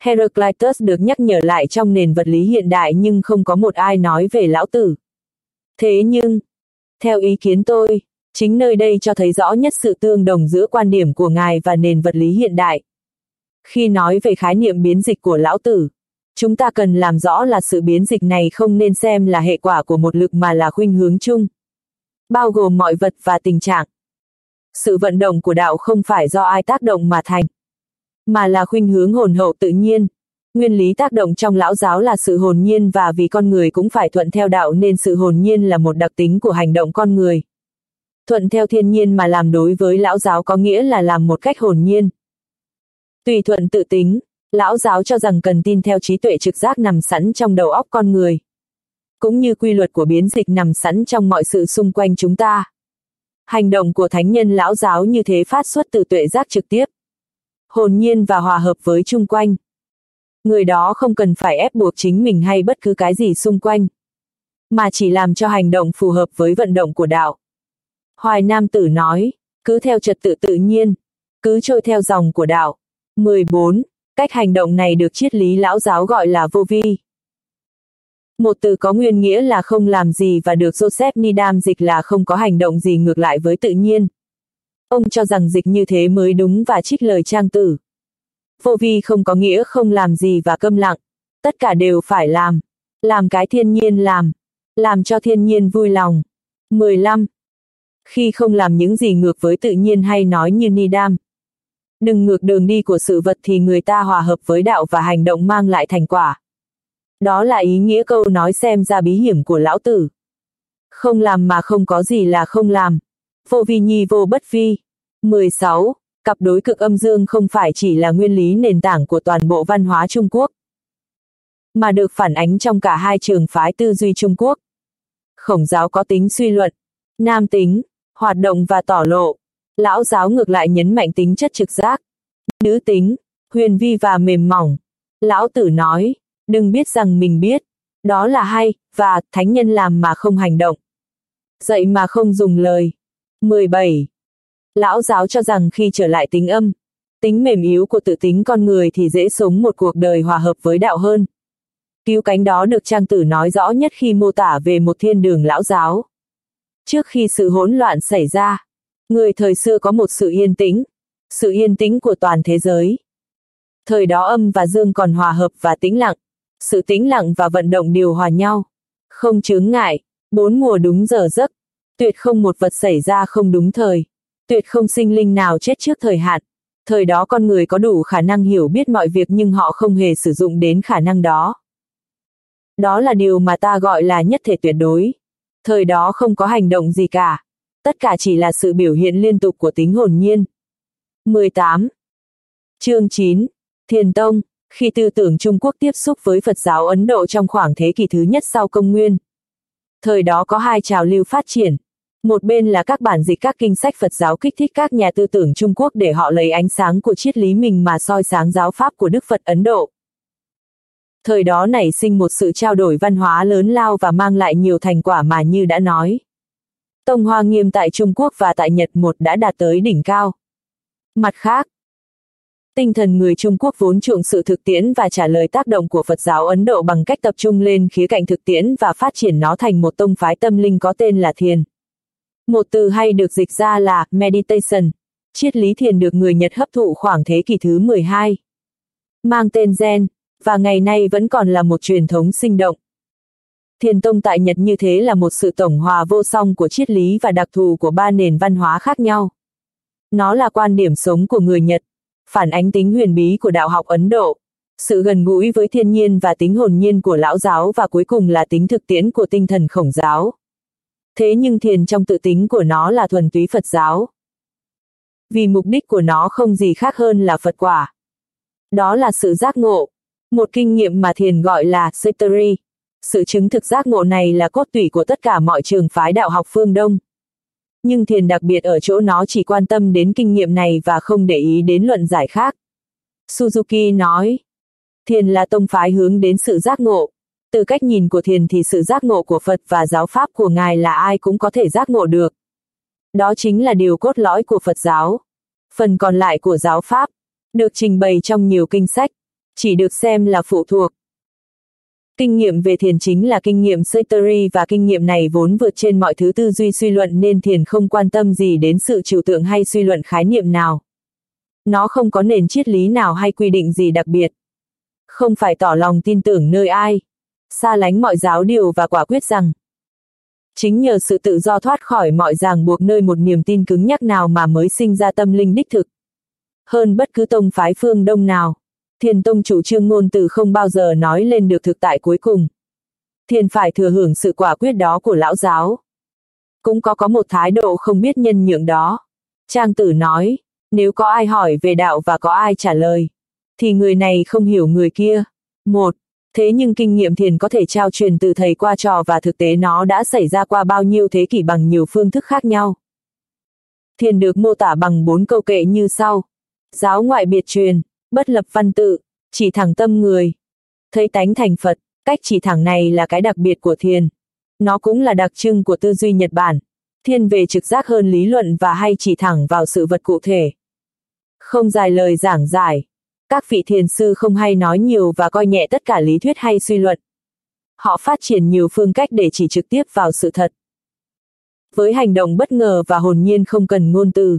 Heraclitus được nhắc nhở lại trong nền vật lý hiện đại nhưng không có một ai nói về lão tử. Thế nhưng, theo ý kiến tôi, chính nơi đây cho thấy rõ nhất sự tương đồng giữa quan điểm của ngài và nền vật lý hiện đại. Khi nói về khái niệm biến dịch của lão tử, chúng ta cần làm rõ là sự biến dịch này không nên xem là hệ quả của một lực mà là khuynh hướng chung bao gồm mọi vật và tình trạng. Sự vận động của đạo không phải do ai tác động mà thành, mà là khuynh hướng hồn hậu tự nhiên. Nguyên lý tác động trong lão giáo là sự hồn nhiên và vì con người cũng phải thuận theo đạo nên sự hồn nhiên là một đặc tính của hành động con người. Thuận theo thiên nhiên mà làm đối với lão giáo có nghĩa là làm một cách hồn nhiên. Tùy thuận tự tính, lão giáo cho rằng cần tin theo trí tuệ trực giác nằm sẵn trong đầu óc con người cũng như quy luật của biến dịch nằm sẵn trong mọi sự xung quanh chúng ta. Hành động của thánh nhân lão giáo như thế phát xuất từ tuệ giác trực tiếp, hồn nhiên và hòa hợp với chung quanh. Người đó không cần phải ép buộc chính mình hay bất cứ cái gì xung quanh, mà chỉ làm cho hành động phù hợp với vận động của đạo. Hoài Nam Tử nói, cứ theo trật tự tự nhiên, cứ trôi theo dòng của đạo. 14. Cách hành động này được triết lý lão giáo gọi là vô vi. Một từ có nguyên nghĩa là không làm gì và được Joseph Nidam dịch là không có hành động gì ngược lại với tự nhiên. Ông cho rằng dịch như thế mới đúng và trích lời trang tử. Vô vi không có nghĩa không làm gì và câm lặng. Tất cả đều phải làm. Làm cái thiên nhiên làm. Làm cho thiên nhiên vui lòng. 15. Khi không làm những gì ngược với tự nhiên hay nói như Nidam. Đừng ngược đường đi của sự vật thì người ta hòa hợp với đạo và hành động mang lại thành quả. Đó là ý nghĩa câu nói xem ra bí hiểm của lão tử. Không làm mà không có gì là không làm. Vô vi nhi vô bất vi. 16. Cặp đối cực âm dương không phải chỉ là nguyên lý nền tảng của toàn bộ văn hóa Trung Quốc, mà được phản ánh trong cả hai trường phái tư duy Trung Quốc. Khổng giáo có tính suy luận, nam tính, hoạt động và tỏ lộ. Lão giáo ngược lại nhấn mạnh tính chất trực giác, nữ tính, huyền vi và mềm mỏng. Lão tử nói, đừng biết rằng mình biết. Đó là hay, và, thánh nhân làm mà không hành động. Dạy mà không dùng lời. 17. Lão giáo cho rằng khi trở lại tính âm, tính mềm yếu của tự tính con người thì dễ sống một cuộc đời hòa hợp với đạo hơn. Cứu cánh đó được trang tử nói rõ nhất khi mô tả về một thiên đường lão giáo. Trước khi sự hỗn loạn xảy ra, người thời xưa có một sự yên tĩnh, sự yên tĩnh của toàn thế giới. Thời đó âm và dương còn hòa hợp và tĩnh lặng, sự tĩnh lặng và vận động điều hòa nhau. Không chướng ngại, bốn mùa đúng giờ giấc, tuyệt không một vật xảy ra không đúng thời, tuyệt không sinh linh nào chết trước thời hạn. Thời đó con người có đủ khả năng hiểu biết mọi việc nhưng họ không hề sử dụng đến khả năng đó. Đó là điều mà ta gọi là nhất thể tuyệt đối. Thời đó không có hành động gì cả. Tất cả chỉ là sự biểu hiện liên tục của tính hồn nhiên. 18. Chương 9. Thiền Tông khi tư tưởng Trung Quốc tiếp xúc với Phật giáo Ấn Độ trong khoảng thế kỷ thứ nhất sau công nguyên. Thời đó có hai trào lưu phát triển. Một bên là các bản dịch các kinh sách Phật giáo kích thích các nhà tư tưởng Trung Quốc để họ lấy ánh sáng của triết lý mình mà soi sáng giáo pháp của Đức Phật Ấn Độ. Thời đó nảy sinh một sự trao đổi văn hóa lớn lao và mang lại nhiều thành quả mà như đã nói. Tông Hoa Nghiêm tại Trung Quốc và tại Nhật một đã đạt tới đỉnh cao. Mặt khác, Tinh thần người Trung Quốc vốn chuộng sự thực tiễn và trả lời tác động của Phật giáo Ấn Độ bằng cách tập trung lên khía cạnh thực tiễn và phát triển nó thành một tông phái tâm linh có tên là thiền. Một từ hay được dịch ra là meditation. Triết lý thiền được người Nhật hấp thụ khoảng thế kỷ thứ 12. Mang tên Zen, và ngày nay vẫn còn là một truyền thống sinh động. Thiền tông tại Nhật như thế là một sự tổng hòa vô song của triết lý và đặc thù của ba nền văn hóa khác nhau. Nó là quan điểm sống của người Nhật, phản ánh tính huyền bí của đạo học Ấn Độ, sự gần gũi với thiên nhiên và tính hồn nhiên của lão giáo và cuối cùng là tính thực tiễn của tinh thần khổng giáo. Thế nhưng thiền trong tự tính của nó là thuần túy Phật giáo. Vì mục đích của nó không gì khác hơn là Phật quả. Đó là sự giác ngộ, một kinh nghiệm mà thiền gọi là Satori. Sự chứng thực giác ngộ này là cốt tủy của tất cả mọi trường phái đạo học phương Đông. Nhưng thiền đặc biệt ở chỗ nó chỉ quan tâm đến kinh nghiệm này và không để ý đến luận giải khác. Suzuki nói, thiền là tông phái hướng đến sự giác ngộ. Từ cách nhìn của thiền thì sự giác ngộ của Phật và giáo pháp của Ngài là ai cũng có thể giác ngộ được. Đó chính là điều cốt lõi của Phật giáo. Phần còn lại của giáo pháp, được trình bày trong nhiều kinh sách, chỉ được xem là phụ thuộc. Kinh nghiệm về thiền chính là kinh nghiệm Satori và kinh nghiệm này vốn vượt trên mọi thứ tư duy suy luận nên thiền không quan tâm gì đến sự trừu tượng hay suy luận khái niệm nào. Nó không có nền triết lý nào hay quy định gì đặc biệt. Không phải tỏ lòng tin tưởng nơi ai. Xa lánh mọi giáo điều và quả quyết rằng chính nhờ sự tự do thoát khỏi mọi ràng buộc nơi một niềm tin cứng nhắc nào mà mới sinh ra tâm linh đích thực. Hơn bất cứ tông phái phương đông nào. Thiền tông chủ trương ngôn từ không bao giờ nói lên được thực tại cuối cùng. Thiền phải thừa hưởng sự quả quyết đó của lão giáo. Cũng có có một thái độ không biết nhân nhượng đó. Trang tử nói, nếu có ai hỏi về đạo và có ai trả lời, thì người này không hiểu người kia. Một, thế nhưng kinh nghiệm thiền có thể trao truyền từ thầy qua trò và thực tế nó đã xảy ra qua bao nhiêu thế kỷ bằng nhiều phương thức khác nhau. Thiền được mô tả bằng bốn câu kệ như sau. Giáo ngoại biệt truyền, bất lập văn tự, chỉ thẳng tâm người. Thấy tánh thành Phật, cách chỉ thẳng này là cái đặc biệt của thiền. Nó cũng là đặc trưng của tư duy Nhật Bản. Thiên về trực giác hơn lý luận và hay chỉ thẳng vào sự vật cụ thể. Không dài lời giảng giải. Các vị thiền sư không hay nói nhiều và coi nhẹ tất cả lý thuyết hay suy luận. Họ phát triển nhiều phương cách để chỉ trực tiếp vào sự thật. Với hành động bất ngờ và hồn nhiên không cần ngôn từ.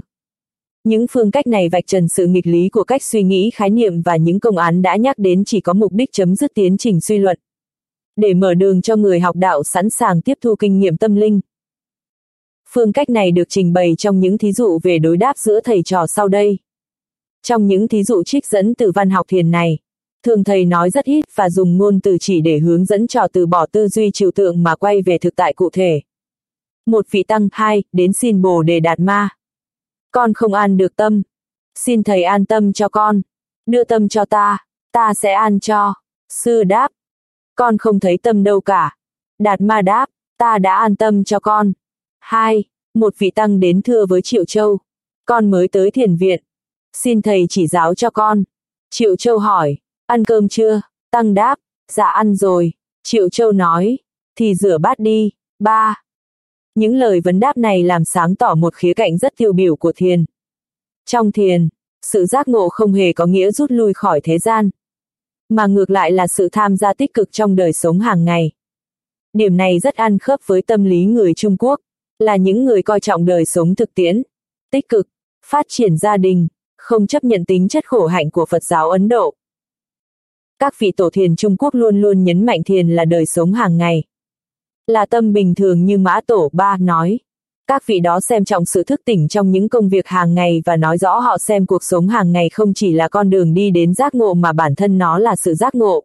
Những phương cách này vạch trần sự nghịch lý của cách suy nghĩ khái niệm và những công án đã nhắc đến chỉ có mục đích chấm dứt tiến trình suy luận. Để mở đường cho người học đạo sẵn sàng tiếp thu kinh nghiệm tâm linh. Phương cách này được trình bày trong những thí dụ về đối đáp giữa thầy trò sau đây. Trong những thí dụ trích dẫn từ văn học thiền này, thường thầy nói rất ít và dùng ngôn từ chỉ để hướng dẫn trò từ bỏ tư duy trừu tượng mà quay về thực tại cụ thể. Một vị tăng hai đến xin bồ đề đạt ma con không an được tâm. Xin thầy an tâm cho con. Đưa tâm cho ta, ta sẽ an cho. Sư đáp. Con không thấy tâm đâu cả. Đạt ma đáp, ta đã an tâm cho con. Hai, một vị tăng đến thưa với Triệu Châu. Con mới tới thiền viện. Xin thầy chỉ giáo cho con. Triệu Châu hỏi, ăn cơm chưa? Tăng đáp, dạ ăn rồi. Triệu Châu nói, thì rửa bát đi. Ba, những lời vấn đáp này làm sáng tỏ một khía cạnh rất tiêu biểu của thiền. Trong thiền, sự giác ngộ không hề có nghĩa rút lui khỏi thế gian, mà ngược lại là sự tham gia tích cực trong đời sống hàng ngày. Điểm này rất ăn khớp với tâm lý người Trung Quốc, là những người coi trọng đời sống thực tiễn, tích cực, phát triển gia đình, không chấp nhận tính chất khổ hạnh của Phật giáo Ấn Độ. Các vị tổ thiền Trung Quốc luôn luôn nhấn mạnh thiền là đời sống hàng ngày. Là tâm bình thường như Mã Tổ Ba nói. Các vị đó xem trọng sự thức tỉnh trong những công việc hàng ngày và nói rõ họ xem cuộc sống hàng ngày không chỉ là con đường đi đến giác ngộ mà bản thân nó là sự giác ngộ.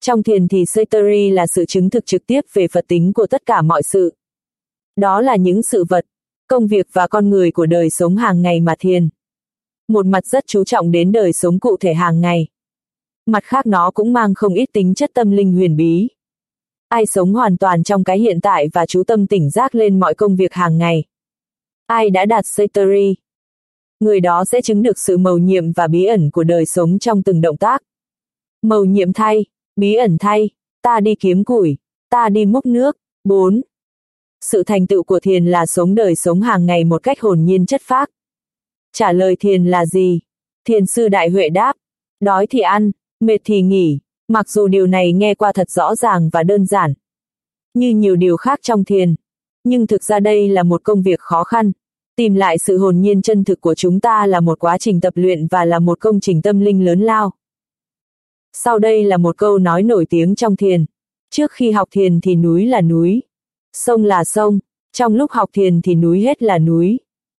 Trong thiền thì Satori là sự chứng thực trực tiếp về Phật tính của tất cả mọi sự. Đó là những sự vật, công việc và con người của đời sống hàng ngày mà thiền. Một mặt rất chú trọng đến đời sống cụ thể hàng ngày. Mặt khác nó cũng mang không ít tính chất tâm linh huyền bí. Ai sống hoàn toàn trong cái hiện tại và chú tâm tỉnh giác lên mọi công việc hàng ngày. Ai đã đạt Satori. Người đó sẽ chứng được sự mầu nhiệm và bí ẩn của đời sống trong từng động tác. Mầu nhiệm thay, bí ẩn thay, ta đi kiếm củi, ta đi múc nước. 4. Sự thành tựu của thiền là sống đời sống hàng ngày một cách hồn nhiên chất phác. Trả lời thiền là gì? Thiền sư Đại Huệ đáp, đói thì ăn, mệt thì nghỉ, Mặc dù điều này nghe qua thật rõ ràng và đơn giản, như nhiều điều khác trong thiền, nhưng thực ra đây là một công việc khó khăn. Tìm lại sự hồn nhiên chân thực của chúng ta là một quá trình tập luyện và là một công trình tâm linh lớn lao. Sau đây là một câu nói nổi tiếng trong thiền. Trước khi học thiền thì núi là núi, sông là sông, trong lúc học thiền thì núi hết là núi,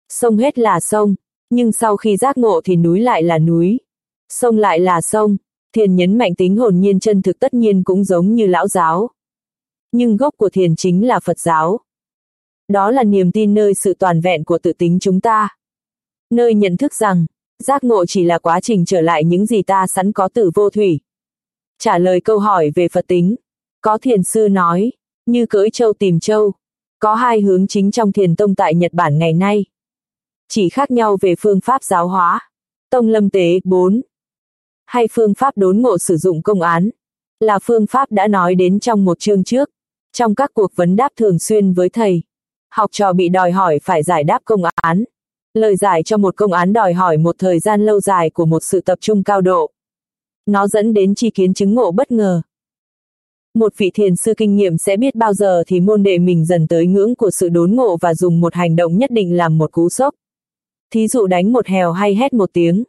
sông hết là sông, nhưng sau khi giác ngộ thì núi lại là núi, sông lại là sông. Thiền nhấn mạnh tính hồn nhiên chân thực tất nhiên cũng giống như lão giáo. Nhưng gốc của thiền chính là Phật giáo. Đó là niềm tin nơi sự toàn vẹn của tự tính chúng ta. Nơi nhận thức rằng, giác ngộ chỉ là quá trình trở lại những gì ta sẵn có từ vô thủy. Trả lời câu hỏi về Phật tính, có thiền sư nói, như cưỡi châu tìm châu, có hai hướng chính trong thiền tông tại Nhật Bản ngày nay. Chỉ khác nhau về phương pháp giáo hóa. Tông lâm tế 4 hay phương pháp đốn ngộ sử dụng công án, là phương pháp đã nói đến trong một chương trước. Trong các cuộc vấn đáp thường xuyên với thầy, học trò bị đòi hỏi phải giải đáp công án. Lời giải cho một công án đòi hỏi một thời gian lâu dài của một sự tập trung cao độ. Nó dẫn đến chi kiến chứng ngộ bất ngờ. Một vị thiền sư kinh nghiệm sẽ biết bao giờ thì môn đệ mình dần tới ngưỡng của sự đốn ngộ và dùng một hành động nhất định làm một cú sốc. Thí dụ đánh một hèo hay hét một tiếng,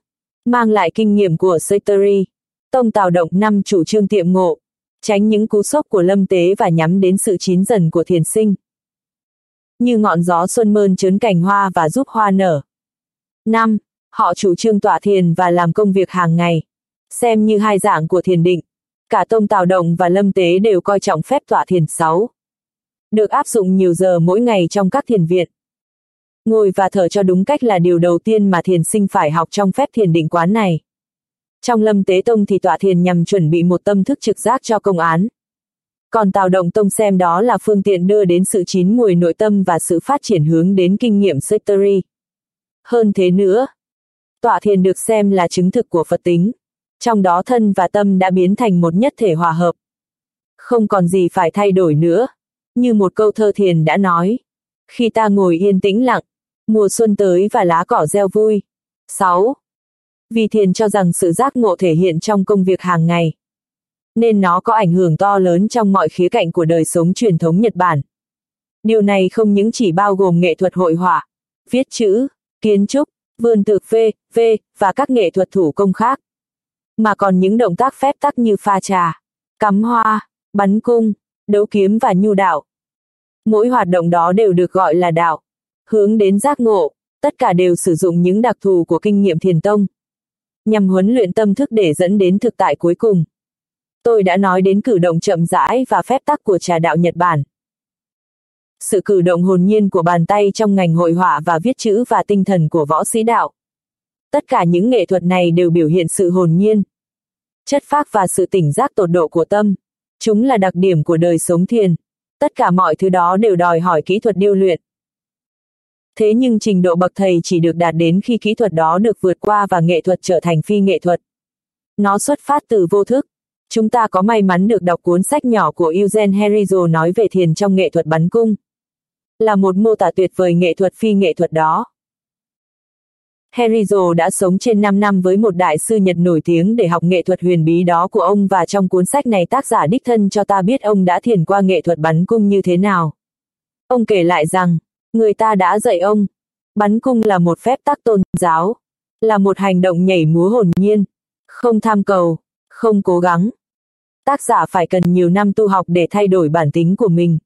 mang lại kinh nghiệm của Saiteri. Tông Tào Động năm chủ trương tiệm ngộ, tránh những cú sốc của lâm tế và nhắm đến sự chín dần của thiền sinh. Như ngọn gió xuân mơn trớn cành hoa và giúp hoa nở. năm Họ chủ trương tỏa thiền và làm công việc hàng ngày, xem như hai dạng của thiền định. Cả Tông Tào Động và Lâm Tế đều coi trọng phép tỏa thiền 6. Được áp dụng nhiều giờ mỗi ngày trong các thiền viện. Ngồi và thở cho đúng cách là điều đầu tiên mà thiền sinh phải học trong phép thiền định quán này. Trong lâm tế tông thì tọa thiền nhằm chuẩn bị một tâm thức trực giác cho công án. Còn tào động tông xem đó là phương tiện đưa đến sự chín mùi nội tâm và sự phát triển hướng đến kinh nghiệm sectary. Hơn thế nữa, tọa thiền được xem là chứng thực của Phật tính. Trong đó thân và tâm đã biến thành một nhất thể hòa hợp. Không còn gì phải thay đổi nữa. Như một câu thơ thiền đã nói. Khi ta ngồi yên tĩnh lặng, Mùa xuân tới và lá cỏ gieo vui. 6. Vì thiền cho rằng sự giác ngộ thể hiện trong công việc hàng ngày. Nên nó có ảnh hưởng to lớn trong mọi khía cạnh của đời sống truyền thống Nhật Bản. Điều này không những chỉ bao gồm nghệ thuật hội họa, viết chữ, kiến trúc, vườn tự phê, phê, và các nghệ thuật thủ công khác. Mà còn những động tác phép tắc như pha trà, cắm hoa, bắn cung, đấu kiếm và nhu đạo. Mỗi hoạt động đó đều được gọi là đạo hướng đến giác ngộ, tất cả đều sử dụng những đặc thù của kinh nghiệm thiền tông, nhằm huấn luyện tâm thức để dẫn đến thực tại cuối cùng. Tôi đã nói đến cử động chậm rãi và phép tắc của trà đạo Nhật Bản. Sự cử động hồn nhiên của bàn tay trong ngành hội họa và viết chữ và tinh thần của võ sĩ đạo. Tất cả những nghệ thuật này đều biểu hiện sự hồn nhiên, chất phác và sự tỉnh giác tột độ của tâm. Chúng là đặc điểm của đời sống thiền. Tất cả mọi thứ đó đều đòi hỏi kỹ thuật điêu luyện. Thế nhưng trình độ bậc thầy chỉ được đạt đến khi kỹ thuật đó được vượt qua và nghệ thuật trở thành phi nghệ thuật. Nó xuất phát từ vô thức. Chúng ta có may mắn được đọc cuốn sách nhỏ của Eugene Herizo nói về thiền trong nghệ thuật bắn cung. Là một mô tả tuyệt vời nghệ thuật phi nghệ thuật đó. Herizo đã sống trên 5 năm với một đại sư Nhật nổi tiếng để học nghệ thuật huyền bí đó của ông và trong cuốn sách này tác giả đích thân cho ta biết ông đã thiền qua nghệ thuật bắn cung như thế nào. Ông kể lại rằng, Người ta đã dạy ông, bắn cung là một phép tắc tôn giáo, là một hành động nhảy múa hồn nhiên, không tham cầu, không cố gắng. Tác giả phải cần nhiều năm tu học để thay đổi bản tính của mình.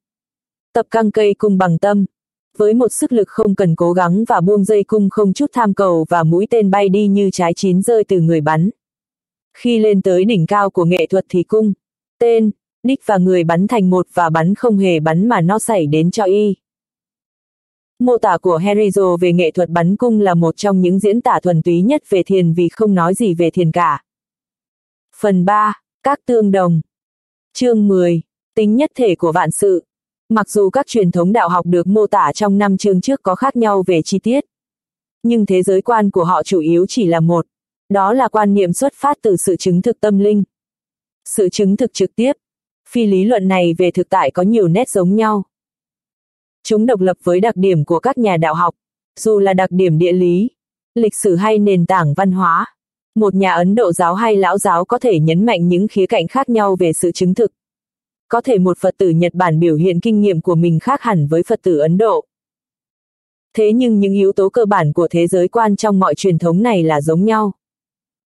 Tập căng cây cung bằng tâm, với một sức lực không cần cố gắng và buông dây cung không chút tham cầu và mũi tên bay đi như trái chín rơi từ người bắn. Khi lên tới đỉnh cao của nghệ thuật thì cung, tên, đích và người bắn thành một và bắn không hề bắn mà nó xảy đến cho y. Mô tả của Herizo về nghệ thuật bắn cung là một trong những diễn tả thuần túy nhất về thiền vì không nói gì về thiền cả. Phần 3. Các tương đồng Chương 10. Tính nhất thể của vạn sự Mặc dù các truyền thống đạo học được mô tả trong năm chương trước có khác nhau về chi tiết, nhưng thế giới quan của họ chủ yếu chỉ là một, đó là quan niệm xuất phát từ sự chứng thực tâm linh. Sự chứng thực trực tiếp, phi lý luận này về thực tại có nhiều nét giống nhau. Chúng độc lập với đặc điểm của các nhà đạo học, dù là đặc điểm địa lý, lịch sử hay nền tảng văn hóa. Một nhà Ấn Độ giáo hay lão giáo có thể nhấn mạnh những khía cạnh khác nhau về sự chứng thực. Có thể một Phật tử Nhật Bản biểu hiện kinh nghiệm của mình khác hẳn với Phật tử Ấn Độ. Thế nhưng những yếu tố cơ bản của thế giới quan trong mọi truyền thống này là giống nhau.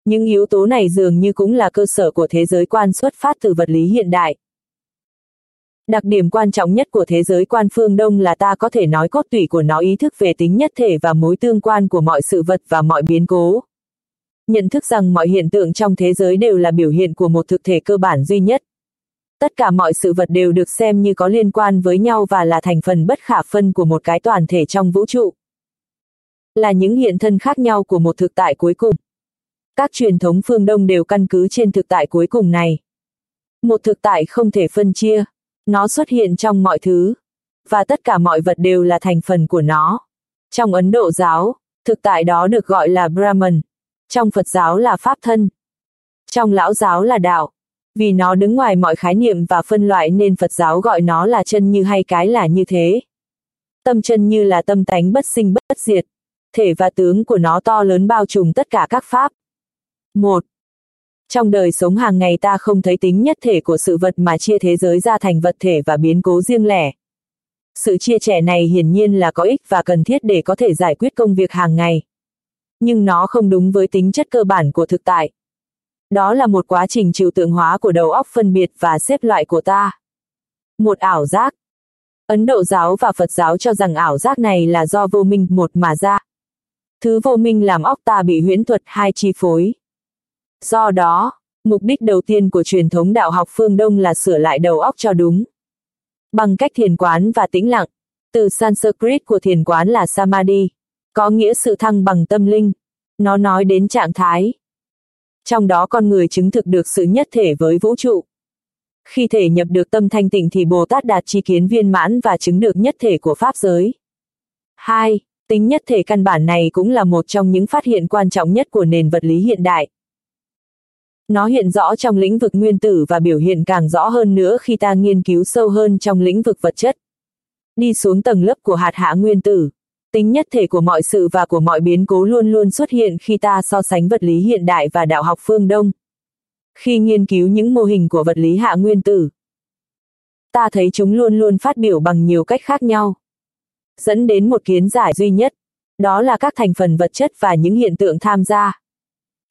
Những yếu tố này dường như cũng là cơ sở của thế giới quan xuất phát từ vật lý hiện đại. Đặc điểm quan trọng nhất của thế giới quan phương Đông là ta có thể nói cốt tủy của nó ý thức về tính nhất thể và mối tương quan của mọi sự vật và mọi biến cố. Nhận thức rằng mọi hiện tượng trong thế giới đều là biểu hiện của một thực thể cơ bản duy nhất. Tất cả mọi sự vật đều được xem như có liên quan với nhau và là thành phần bất khả phân của một cái toàn thể trong vũ trụ. Là những hiện thân khác nhau của một thực tại cuối cùng. Các truyền thống phương Đông đều căn cứ trên thực tại cuối cùng này. Một thực tại không thể phân chia, nó xuất hiện trong mọi thứ, và tất cả mọi vật đều là thành phần của nó. Trong Ấn Độ giáo, thực tại đó được gọi là Brahman, trong Phật giáo là Pháp thân, trong Lão giáo là đạo. Vì nó đứng ngoài mọi khái niệm và phân loại nên Phật giáo gọi nó là chân như hay cái là như thế. Tâm chân như là tâm tánh bất sinh bất diệt, thể và tướng của nó to lớn bao trùm tất cả các pháp. một trong đời sống hàng ngày ta không thấy tính nhất thể của sự vật mà chia thế giới ra thành vật thể và biến cố riêng lẻ. Sự chia sẻ này hiển nhiên là có ích và cần thiết để có thể giải quyết công việc hàng ngày. Nhưng nó không đúng với tính chất cơ bản của thực tại. Đó là một quá trình trừu tượng hóa của đầu óc phân biệt và xếp loại của ta. Một ảo giác. Ấn Độ giáo và Phật giáo cho rằng ảo giác này là do vô minh một mà ra. Thứ vô minh làm óc ta bị huyễn thuật hai chi phối. Do đó, mục đích đầu tiên của truyền thống đạo học phương Đông là sửa lại đầu óc cho đúng. Bằng cách thiền quán và tĩnh lặng, từ Sanskrit của thiền quán là Samadhi, có nghĩa sự thăng bằng tâm linh. Nó nói đến trạng thái. Trong đó con người chứng thực được sự nhất thể với vũ trụ. Khi thể nhập được tâm thanh tịnh thì Bồ Tát đạt chi kiến viên mãn và chứng được nhất thể của Pháp giới. 2. Tính nhất thể căn bản này cũng là một trong những phát hiện quan trọng nhất của nền vật lý hiện đại. Nó hiện rõ trong lĩnh vực nguyên tử và biểu hiện càng rõ hơn nữa khi ta nghiên cứu sâu hơn trong lĩnh vực vật chất. Đi xuống tầng lớp của hạt hạ nguyên tử, tính nhất thể của mọi sự và của mọi biến cố luôn luôn xuất hiện khi ta so sánh vật lý hiện đại và đạo học phương Đông. Khi nghiên cứu những mô hình của vật lý hạ nguyên tử, ta thấy chúng luôn luôn phát biểu bằng nhiều cách khác nhau dẫn đến một kiến giải duy nhất, đó là các thành phần vật chất và những hiện tượng tham gia.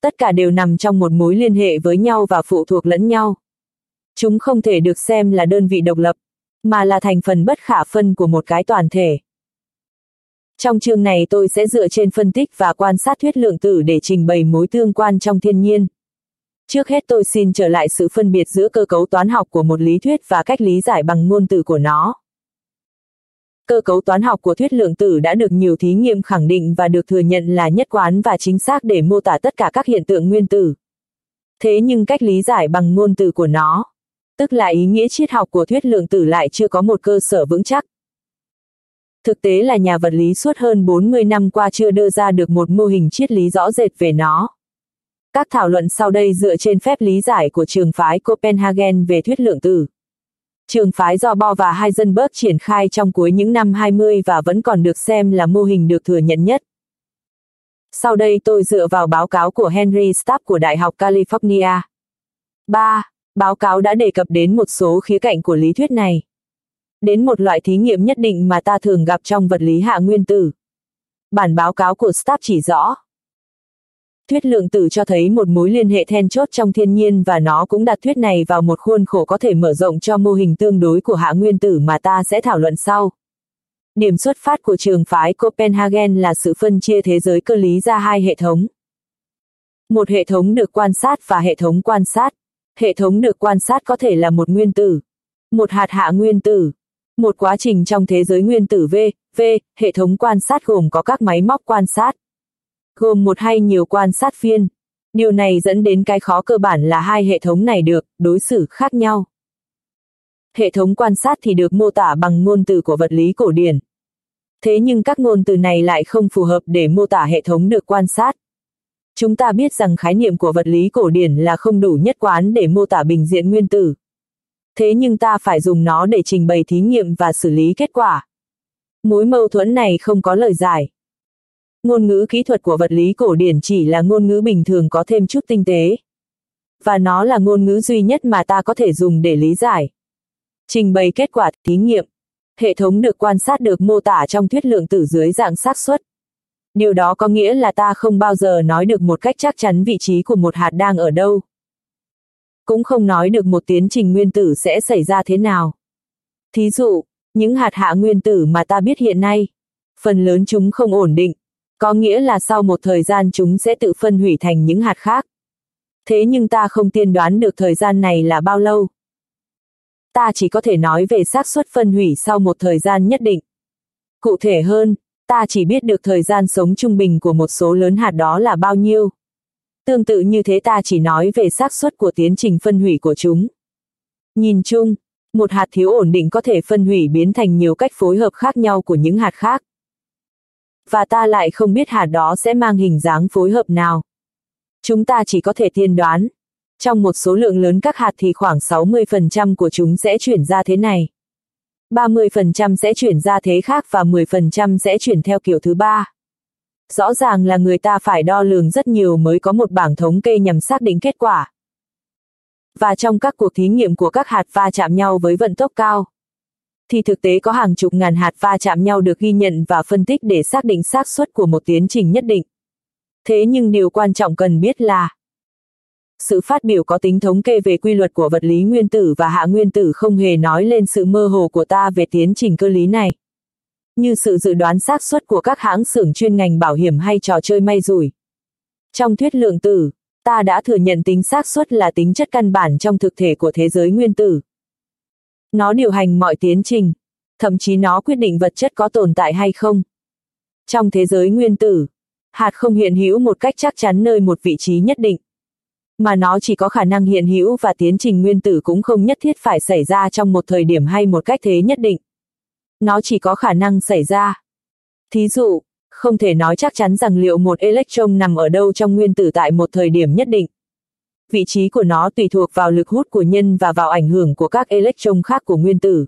Tất cả đều nằm trong một mối liên hệ với nhau và phụ thuộc lẫn nhau. Chúng không thể được xem là đơn vị độc lập, mà là thành phần bất khả phân của một cái toàn thể. Trong chương này tôi sẽ dựa trên phân tích và quan sát thuyết lượng tử để trình bày mối tương quan trong thiên nhiên. Trước hết tôi xin trở lại sự phân biệt giữa cơ cấu toán học của một lý thuyết và cách lý giải bằng ngôn từ của nó. Cơ cấu toán học của thuyết lượng tử đã được nhiều thí nghiệm khẳng định và được thừa nhận là nhất quán và chính xác để mô tả tất cả các hiện tượng nguyên tử. Thế nhưng cách lý giải bằng ngôn từ của nó, tức là ý nghĩa triết học của thuyết lượng tử lại chưa có một cơ sở vững chắc. Thực tế là nhà vật lý suốt hơn 40 năm qua chưa đưa ra được một mô hình triết lý rõ rệt về nó. Các thảo luận sau đây dựa trên phép lý giải của trường phái Copenhagen về thuyết lượng tử trường phái do Bo và Heisenberg triển khai trong cuối những năm 20 và vẫn còn được xem là mô hình được thừa nhận nhất. Sau đây tôi dựa vào báo cáo của Henry Stapp của Đại học California. 3. Báo cáo đã đề cập đến một số khía cạnh của lý thuyết này. Đến một loại thí nghiệm nhất định mà ta thường gặp trong vật lý hạ nguyên tử. Bản báo cáo của Stapp chỉ rõ, thuyết lượng tử cho thấy một mối liên hệ then chốt trong thiên nhiên và nó cũng đặt thuyết này vào một khuôn khổ có thể mở rộng cho mô hình tương đối của hạ nguyên tử mà ta sẽ thảo luận sau. Điểm xuất phát của trường phái Copenhagen là sự phân chia thế giới cơ lý ra hai hệ thống. Một hệ thống được quan sát và hệ thống quan sát. Hệ thống được quan sát có thể là một nguyên tử, một hạt hạ nguyên tử, một quá trình trong thế giới nguyên tử V, V, hệ thống quan sát gồm có các máy móc quan sát, gồm một hay nhiều quan sát viên. Điều này dẫn đến cái khó cơ bản là hai hệ thống này được đối xử khác nhau. Hệ thống quan sát thì được mô tả bằng ngôn từ của vật lý cổ điển. Thế nhưng các ngôn từ này lại không phù hợp để mô tả hệ thống được quan sát. Chúng ta biết rằng khái niệm của vật lý cổ điển là không đủ nhất quán để mô tả bình diện nguyên tử. Thế nhưng ta phải dùng nó để trình bày thí nghiệm và xử lý kết quả. Mối mâu thuẫn này không có lời giải. Ngôn ngữ kỹ thuật của vật lý cổ điển chỉ là ngôn ngữ bình thường có thêm chút tinh tế. Và nó là ngôn ngữ duy nhất mà ta có thể dùng để lý giải. Trình bày kết quả thí nghiệm. Hệ thống được quan sát được mô tả trong thuyết lượng tử dưới dạng xác suất. điều đó có nghĩa là ta không bao giờ nói được một cách chắc chắn vị trí của một hạt đang ở đâu. Cũng không nói được một tiến trình nguyên tử sẽ xảy ra thế nào. Thí dụ, những hạt hạ nguyên tử mà ta biết hiện nay, phần lớn chúng không ổn định, có nghĩa là sau một thời gian chúng sẽ tự phân hủy thành những hạt khác. Thế nhưng ta không tiên đoán được thời gian này là bao lâu. Ta chỉ có thể nói về xác suất phân hủy sau một thời gian nhất định. Cụ thể hơn, ta chỉ biết được thời gian sống trung bình của một số lớn hạt đó là bao nhiêu. Tương tự như thế ta chỉ nói về xác suất của tiến trình phân hủy của chúng. Nhìn chung, một hạt thiếu ổn định có thể phân hủy biến thành nhiều cách phối hợp khác nhau của những hạt khác. Và ta lại không biết hạt đó sẽ mang hình dáng phối hợp nào. Chúng ta chỉ có thể tiên đoán. Trong một số lượng lớn các hạt thì khoảng 60% của chúng sẽ chuyển ra thế này. 30% sẽ chuyển ra thế khác và 10% sẽ chuyển theo kiểu thứ ba. Rõ ràng là người ta phải đo lường rất nhiều mới có một bảng thống kê nhằm xác định kết quả. Và trong các cuộc thí nghiệm của các hạt va chạm nhau với vận tốc cao, thì thực tế có hàng chục ngàn hạt va chạm nhau được ghi nhận và phân tích để xác định xác suất của một tiến trình nhất định. Thế nhưng điều quan trọng cần biết là sự phát biểu có tính thống kê về quy luật của vật lý nguyên tử và hạ nguyên tử không hề nói lên sự mơ hồ của ta về tiến trình cơ lý này. Như sự dự đoán xác suất của các hãng xưởng chuyên ngành bảo hiểm hay trò chơi may rủi. Trong thuyết lượng tử, ta đã thừa nhận tính xác suất là tính chất căn bản trong thực thể của thế giới nguyên tử. Nó điều hành mọi tiến trình, thậm chí nó quyết định vật chất có tồn tại hay không. Trong thế giới nguyên tử, hạt không hiện hữu một cách chắc chắn nơi một vị trí nhất định mà nó chỉ có khả năng hiện hữu và tiến trình nguyên tử cũng không nhất thiết phải xảy ra trong một thời điểm hay một cách thế nhất định. Nó chỉ có khả năng xảy ra. Thí dụ, không thể nói chắc chắn rằng liệu một electron nằm ở đâu trong nguyên tử tại một thời điểm nhất định. Vị trí của nó tùy thuộc vào lực hút của nhân và vào ảnh hưởng của các electron khác của nguyên tử.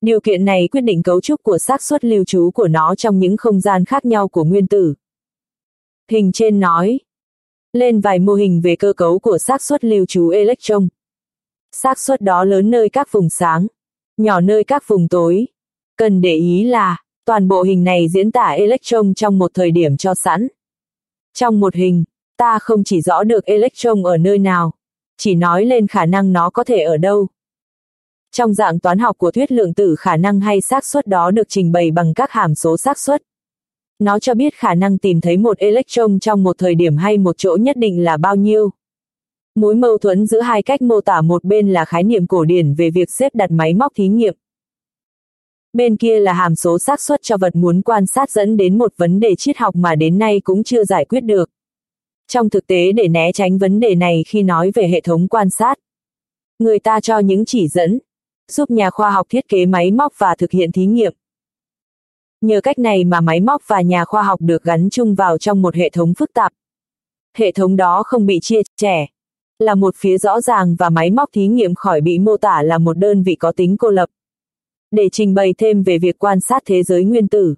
Điều kiện này quyết định cấu trúc của xác suất lưu trú của nó trong những không gian khác nhau của nguyên tử. Hình trên nói, lên vài mô hình về cơ cấu của xác suất lưu trú electron. xác suất đó lớn nơi các vùng sáng, nhỏ nơi các vùng tối. Cần để ý là, toàn bộ hình này diễn tả electron trong một thời điểm cho sẵn. Trong một hình, ta không chỉ rõ được electron ở nơi nào, chỉ nói lên khả năng nó có thể ở đâu. Trong dạng toán học của thuyết lượng tử khả năng hay xác suất đó được trình bày bằng các hàm số xác suất. Nó cho biết khả năng tìm thấy một electron trong một thời điểm hay một chỗ nhất định là bao nhiêu. Mối mâu thuẫn giữa hai cách mô tả một bên là khái niệm cổ điển về việc xếp đặt máy móc thí nghiệm. Bên kia là hàm số xác suất cho vật muốn quan sát dẫn đến một vấn đề triết học mà đến nay cũng chưa giải quyết được. Trong thực tế để né tránh vấn đề này khi nói về hệ thống quan sát, người ta cho những chỉ dẫn, giúp nhà khoa học thiết kế máy móc và thực hiện thí nghiệm. Nhờ cách này mà máy móc và nhà khoa học được gắn chung vào trong một hệ thống phức tạp. Hệ thống đó không bị chia trẻ là một phía rõ ràng và máy móc thí nghiệm khỏi bị mô tả là một đơn vị có tính cô lập. Để trình bày thêm về việc quan sát thế giới nguyên tử.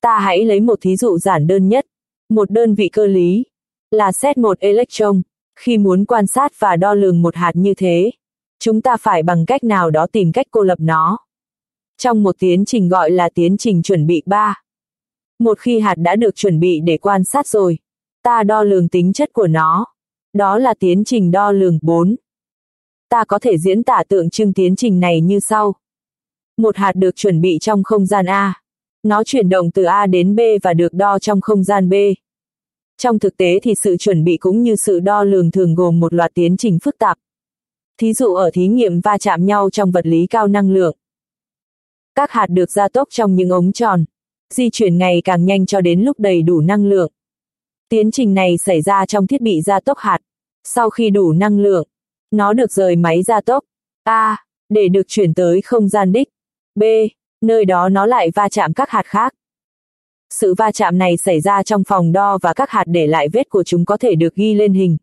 Ta hãy lấy một thí dụ giản đơn nhất, một đơn vị cơ lý, là xét một electron, khi muốn quan sát và đo lường một hạt như thế, chúng ta phải bằng cách nào đó tìm cách cô lập nó trong một tiến trình gọi là tiến trình chuẩn bị 3. Một khi hạt đã được chuẩn bị để quan sát rồi, ta đo lường tính chất của nó. Đó là tiến trình đo lường 4. Ta có thể diễn tả tượng trưng tiến trình này như sau. Một hạt được chuẩn bị trong không gian A. Nó chuyển động từ A đến B và được đo trong không gian B. Trong thực tế thì sự chuẩn bị cũng như sự đo lường thường gồm một loạt tiến trình phức tạp. Thí dụ ở thí nghiệm va chạm nhau trong vật lý cao năng lượng, các hạt được gia tốc trong những ống tròn, di chuyển ngày càng nhanh cho đến lúc đầy đủ năng lượng. Tiến trình này xảy ra trong thiết bị gia tốc hạt. Sau khi đủ năng lượng, nó được rời máy gia tốc A, để được chuyển tới không gian đích B, nơi đó nó lại va chạm các hạt khác. Sự va chạm này xảy ra trong phòng đo và các hạt để lại vết của chúng có thể được ghi lên hình.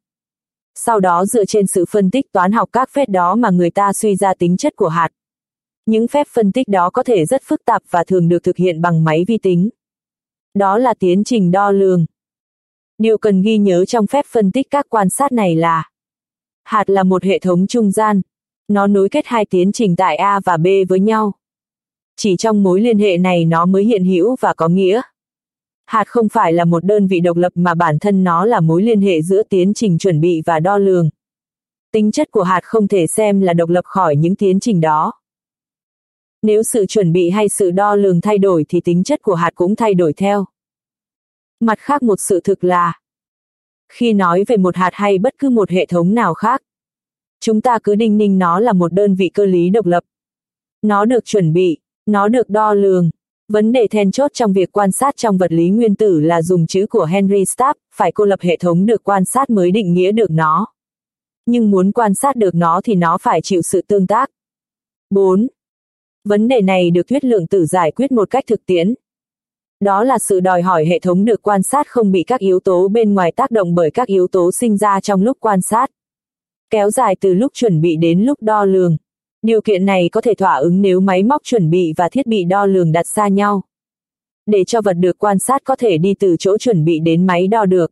Sau đó dựa trên sự phân tích toán học các phép đó mà người ta suy ra tính chất của hạt. Những phép phân tích đó có thể rất phức tạp và thường được thực hiện bằng máy vi tính. Đó là tiến trình đo lường. Điều cần ghi nhớ trong phép phân tích các quan sát này là hạt là một hệ thống trung gian. Nó nối kết hai tiến trình tại A và B với nhau. Chỉ trong mối liên hệ này nó mới hiện hữu và có nghĩa. Hạt không phải là một đơn vị độc lập mà bản thân nó là mối liên hệ giữa tiến trình chuẩn bị và đo lường. Tính chất của hạt không thể xem là độc lập khỏi những tiến trình đó. Nếu sự chuẩn bị hay sự đo lường thay đổi thì tính chất của hạt cũng thay đổi theo. Mặt khác một sự thực là, khi nói về một hạt hay bất cứ một hệ thống nào khác, chúng ta cứ đinh ninh nó là một đơn vị cơ lý độc lập. Nó được chuẩn bị, nó được đo lường. Vấn đề then chốt trong việc quan sát trong vật lý nguyên tử là dùng chữ của Henry Stapp, phải cô lập hệ thống được quan sát mới định nghĩa được nó. Nhưng muốn quan sát được nó thì nó phải chịu sự tương tác. 4. Vấn đề này được thuyết lượng tử giải quyết một cách thực tiễn. Đó là sự đòi hỏi hệ thống được quan sát không bị các yếu tố bên ngoài tác động bởi các yếu tố sinh ra trong lúc quan sát. Kéo dài từ lúc chuẩn bị đến lúc đo lường. Điều kiện này có thể thỏa ứng nếu máy móc chuẩn bị và thiết bị đo lường đặt xa nhau. Để cho vật được quan sát có thể đi từ chỗ chuẩn bị đến máy đo được.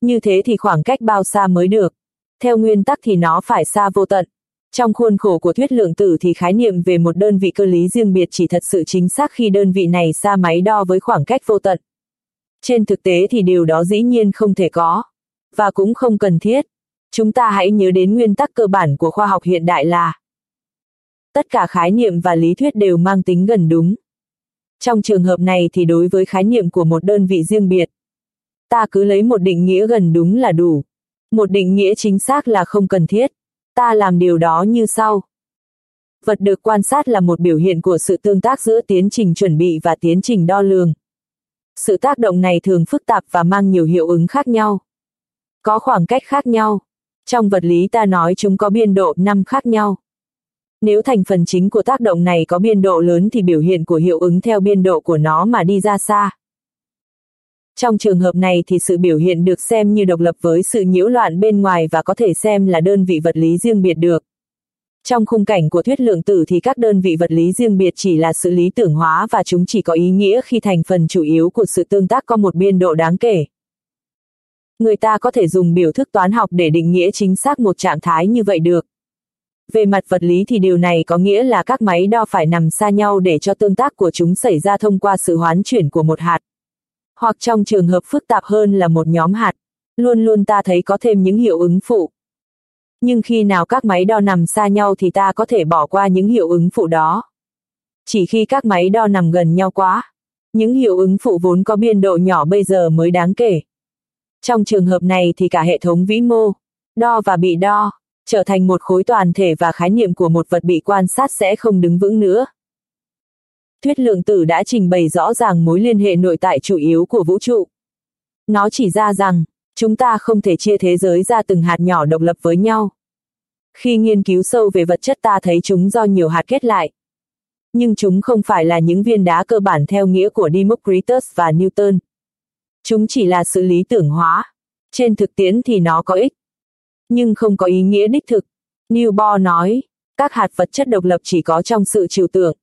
Như thế thì khoảng cách bao xa mới được. Theo nguyên tắc thì nó phải xa vô tận. Trong khuôn khổ của thuyết lượng tử thì khái niệm về một đơn vị cơ lý riêng biệt chỉ thật sự chính xác khi đơn vị này xa máy đo với khoảng cách vô tận. Trên thực tế thì điều đó dĩ nhiên không thể có. Và cũng không cần thiết. Chúng ta hãy nhớ đến nguyên tắc cơ bản của khoa học hiện đại là tất cả khái niệm và lý thuyết đều mang tính gần đúng. Trong trường hợp này thì đối với khái niệm của một đơn vị riêng biệt, ta cứ lấy một định nghĩa gần đúng là đủ. Một định nghĩa chính xác là không cần thiết. Ta làm điều đó như sau. Vật được quan sát là một biểu hiện của sự tương tác giữa tiến trình chuẩn bị và tiến trình đo lường. Sự tác động này thường phức tạp và mang nhiều hiệu ứng khác nhau. Có khoảng cách khác nhau. Trong vật lý ta nói chúng có biên độ năm khác nhau. Nếu thành phần chính của tác động này có biên độ lớn thì biểu hiện của hiệu ứng theo biên độ của nó mà đi ra xa. Trong trường hợp này thì sự biểu hiện được xem như độc lập với sự nhiễu loạn bên ngoài và có thể xem là đơn vị vật lý riêng biệt được. Trong khung cảnh của thuyết lượng tử thì các đơn vị vật lý riêng biệt chỉ là sự lý tưởng hóa và chúng chỉ có ý nghĩa khi thành phần chủ yếu của sự tương tác có một biên độ đáng kể. Người ta có thể dùng biểu thức toán học để định nghĩa chính xác một trạng thái như vậy được. Về mặt vật lý thì điều này có nghĩa là các máy đo phải nằm xa nhau để cho tương tác của chúng xảy ra thông qua sự hoán chuyển của một hạt. Hoặc trong trường hợp phức tạp hơn là một nhóm hạt, luôn luôn ta thấy có thêm những hiệu ứng phụ. Nhưng khi nào các máy đo nằm xa nhau thì ta có thể bỏ qua những hiệu ứng phụ đó. Chỉ khi các máy đo nằm gần nhau quá, những hiệu ứng phụ vốn có biên độ nhỏ bây giờ mới đáng kể. Trong trường hợp này thì cả hệ thống vĩ mô, đo và bị đo, trở thành một khối toàn thể và khái niệm của một vật bị quan sát sẽ không đứng vững nữa. Thuyết lượng tử đã trình bày rõ ràng mối liên hệ nội tại chủ yếu của vũ trụ. Nó chỉ ra rằng, chúng ta không thể chia thế giới ra từng hạt nhỏ độc lập với nhau. Khi nghiên cứu sâu về vật chất ta thấy chúng do nhiều hạt kết lại. Nhưng chúng không phải là những viên đá cơ bản theo nghĩa của Democritus và Newton. Chúng chỉ là sự lý tưởng hóa. Trên thực tiễn thì nó có ích, nhưng không có ý nghĩa đích thực. Newbo nói, các hạt vật chất độc lập chỉ có trong sự trừu tượng.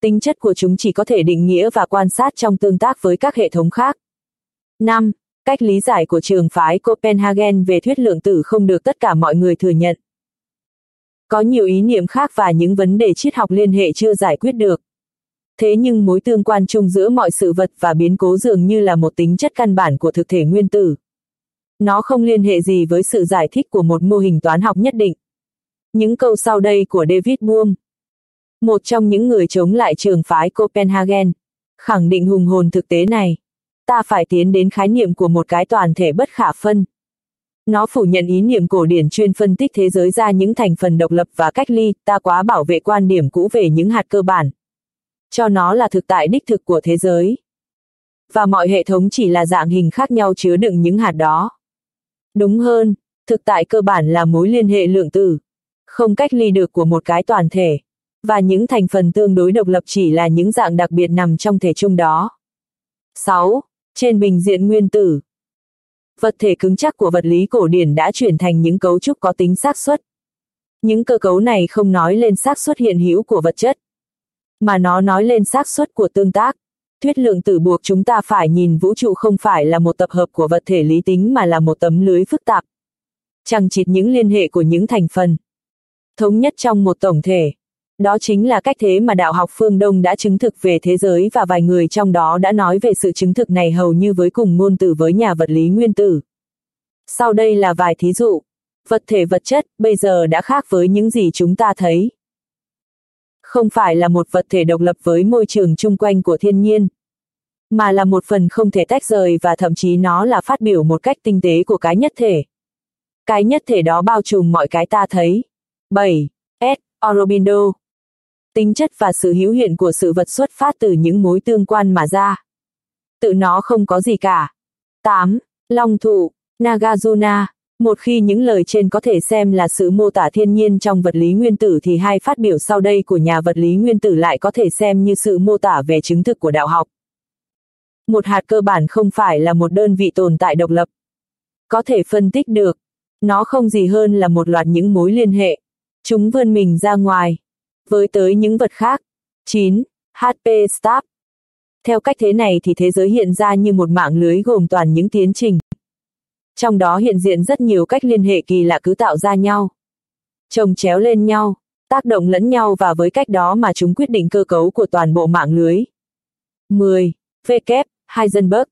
Tính chất của chúng chỉ có thể định nghĩa và quan sát trong tương tác với các hệ thống khác. 5. Cách lý giải của trường phái Copenhagen về thuyết lượng tử không được tất cả mọi người thừa nhận. Có nhiều ý niệm khác và những vấn đề triết học liên hệ chưa giải quyết được. Thế nhưng mối tương quan chung giữa mọi sự vật và biến cố dường như là một tính chất căn bản của thực thể nguyên tử. Nó không liên hệ gì với sự giải thích của một mô hình toán học nhất định. Những câu sau đây của David Bohm, một trong những người chống lại trường phái Copenhagen, khẳng định hùng hồn thực tế này. Ta phải tiến đến khái niệm của một cái toàn thể bất khả phân. Nó phủ nhận ý niệm cổ điển chuyên phân tích thế giới ra những thành phần độc lập và cách ly, ta quá bảo vệ quan điểm cũ về những hạt cơ bản. Cho nó là thực tại đích thực của thế giới. Và mọi hệ thống chỉ là dạng hình khác nhau chứa đựng những hạt đó. Đúng hơn, thực tại cơ bản là mối liên hệ lượng tử, không cách ly được của một cái toàn thể, và những thành phần tương đối độc lập chỉ là những dạng đặc biệt nằm trong thể chung đó. 6. Trên bình diện nguyên tử, vật thể cứng chắc của vật lý cổ điển đã chuyển thành những cấu trúc có tính xác suất. Những cơ cấu này không nói lên xác suất hiện hữu của vật chất, mà nó nói lên xác suất của tương tác. Thuyết lượng tử buộc chúng ta phải nhìn vũ trụ không phải là một tập hợp của vật thể lý tính mà là một tấm lưới phức tạp. Chẳng chịt những liên hệ của những thành phần. Thống nhất trong một tổng thể. Đó chính là cách thế mà đạo học phương Đông đã chứng thực về thế giới và vài người trong đó đã nói về sự chứng thực này hầu như với cùng ngôn từ với nhà vật lý nguyên tử. Sau đây là vài thí dụ. Vật thể vật chất bây giờ đã khác với những gì chúng ta thấy. Không phải là một vật thể độc lập với môi trường chung quanh của thiên nhiên, mà là một phần không thể tách rời và thậm chí nó là phát biểu một cách tinh tế của cái nhất thể. Cái nhất thể đó bao trùm mọi cái ta thấy. 7. S. Aurobindo Tính chất và sự hữu hiện của sự vật xuất phát từ những mối tương quan mà ra. Tự nó không có gì cả. 8. Long thụ, Nagarjuna một khi những lời trên có thể xem là sự mô tả thiên nhiên trong vật lý nguyên tử thì hai phát biểu sau đây của nhà vật lý nguyên tử lại có thể xem như sự mô tả về chứng thực của đạo học. Một hạt cơ bản không phải là một đơn vị tồn tại độc lập. Có thể phân tích được. Nó không gì hơn là một loạt những mối liên hệ. Chúng vươn mình ra ngoài. Với tới những vật khác. 9. HP Stop. Theo cách thế này thì thế giới hiện ra như một mạng lưới gồm toàn những tiến trình trong đó hiện diện rất nhiều cách liên hệ kỳ lạ cứ tạo ra nhau. Chồng chéo lên nhau, tác động lẫn nhau và với cách đó mà chúng quyết định cơ cấu của toàn bộ mạng lưới. 10. V kép, Heisenberg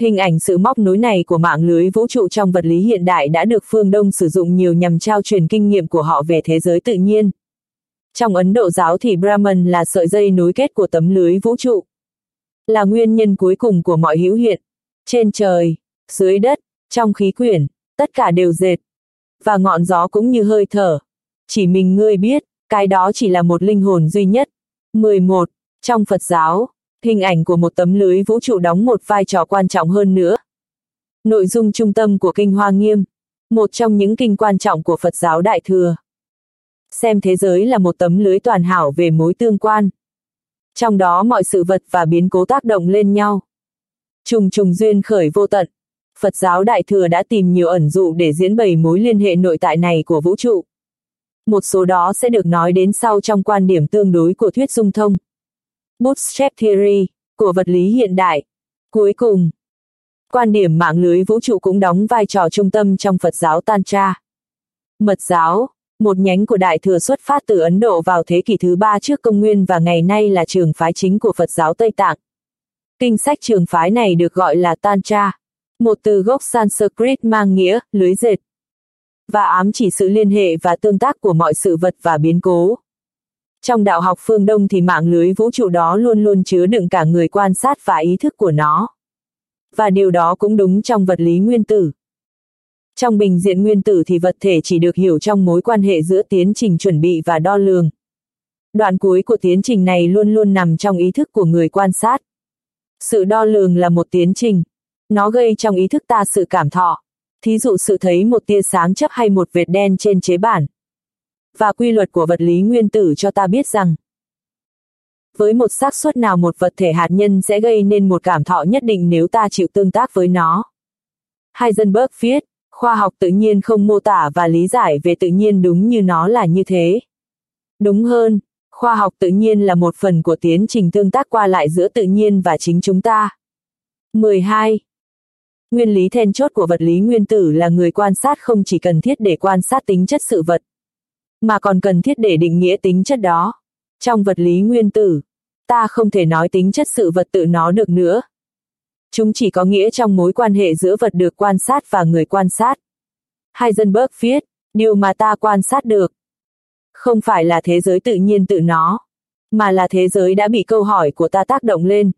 Hình ảnh sự móc nối này của mạng lưới vũ trụ trong vật lý hiện đại đã được phương Đông sử dụng nhiều nhằm trao truyền kinh nghiệm của họ về thế giới tự nhiên. Trong Ấn Độ giáo thì Brahman là sợi dây nối kết của tấm lưới vũ trụ. Là nguyên nhân cuối cùng của mọi hữu hiện. Trên trời, dưới đất, trong khí quyển, tất cả đều dệt. Và ngọn gió cũng như hơi thở. Chỉ mình ngươi biết, cái đó chỉ là một linh hồn duy nhất. 11. Trong Phật giáo, hình ảnh của một tấm lưới vũ trụ đóng một vai trò quan trọng hơn nữa. Nội dung trung tâm của Kinh Hoa Nghiêm, một trong những kinh quan trọng của Phật giáo Đại Thừa. Xem thế giới là một tấm lưới toàn hảo về mối tương quan. Trong đó mọi sự vật và biến cố tác động lên nhau. Trùng trùng duyên khởi vô tận, Phật giáo Đại Thừa đã tìm nhiều ẩn dụ để diễn bày mối liên hệ nội tại này của vũ trụ. Một số đó sẽ được nói đến sau trong quan điểm tương đối của thuyết dung thông. Bootstrap Theory, của vật lý hiện đại. Cuối cùng, quan điểm mạng lưới vũ trụ cũng đóng vai trò trung tâm trong Phật giáo Tantra. Mật giáo, một nhánh của Đại Thừa xuất phát từ Ấn Độ vào thế kỷ thứ ba trước công nguyên và ngày nay là trường phái chính của Phật giáo Tây Tạng. Kinh sách trường phái này được gọi là Tantra một từ gốc Sanskrit mang nghĩa, lưới dệt. Và ám chỉ sự liên hệ và tương tác của mọi sự vật và biến cố. Trong đạo học phương Đông thì mạng lưới vũ trụ đó luôn luôn chứa đựng cả người quan sát và ý thức của nó. Và điều đó cũng đúng trong vật lý nguyên tử. Trong bình diện nguyên tử thì vật thể chỉ được hiểu trong mối quan hệ giữa tiến trình chuẩn bị và đo lường. Đoạn cuối của tiến trình này luôn luôn nằm trong ý thức của người quan sát. Sự đo lường là một tiến trình. Nó gây trong ý thức ta sự cảm thọ. Thí dụ sự thấy một tia sáng chấp hay một vệt đen trên chế bản. Và quy luật của vật lý nguyên tử cho ta biết rằng, với một xác suất nào một vật thể hạt nhân sẽ gây nên một cảm thọ nhất định nếu ta chịu tương tác với nó. Heisenberg viết, khoa học tự nhiên không mô tả và lý giải về tự nhiên đúng như nó là như thế. Đúng hơn, khoa học tự nhiên là một phần của tiến trình tương tác qua lại giữa tự nhiên và chính chúng ta. 12. Nguyên lý then chốt của vật lý nguyên tử là người quan sát không chỉ cần thiết để quan sát tính chất sự vật, mà còn cần thiết để định nghĩa tính chất đó. Trong vật lý nguyên tử, ta không thể nói tính chất sự vật tự nó được nữa. Chúng chỉ có nghĩa trong mối quan hệ giữa vật được quan sát và người quan sát. Heisenberg viết, điều mà ta quan sát được, không phải là thế giới tự nhiên tự nó, mà là thế giới đã bị câu hỏi của ta tác động lên.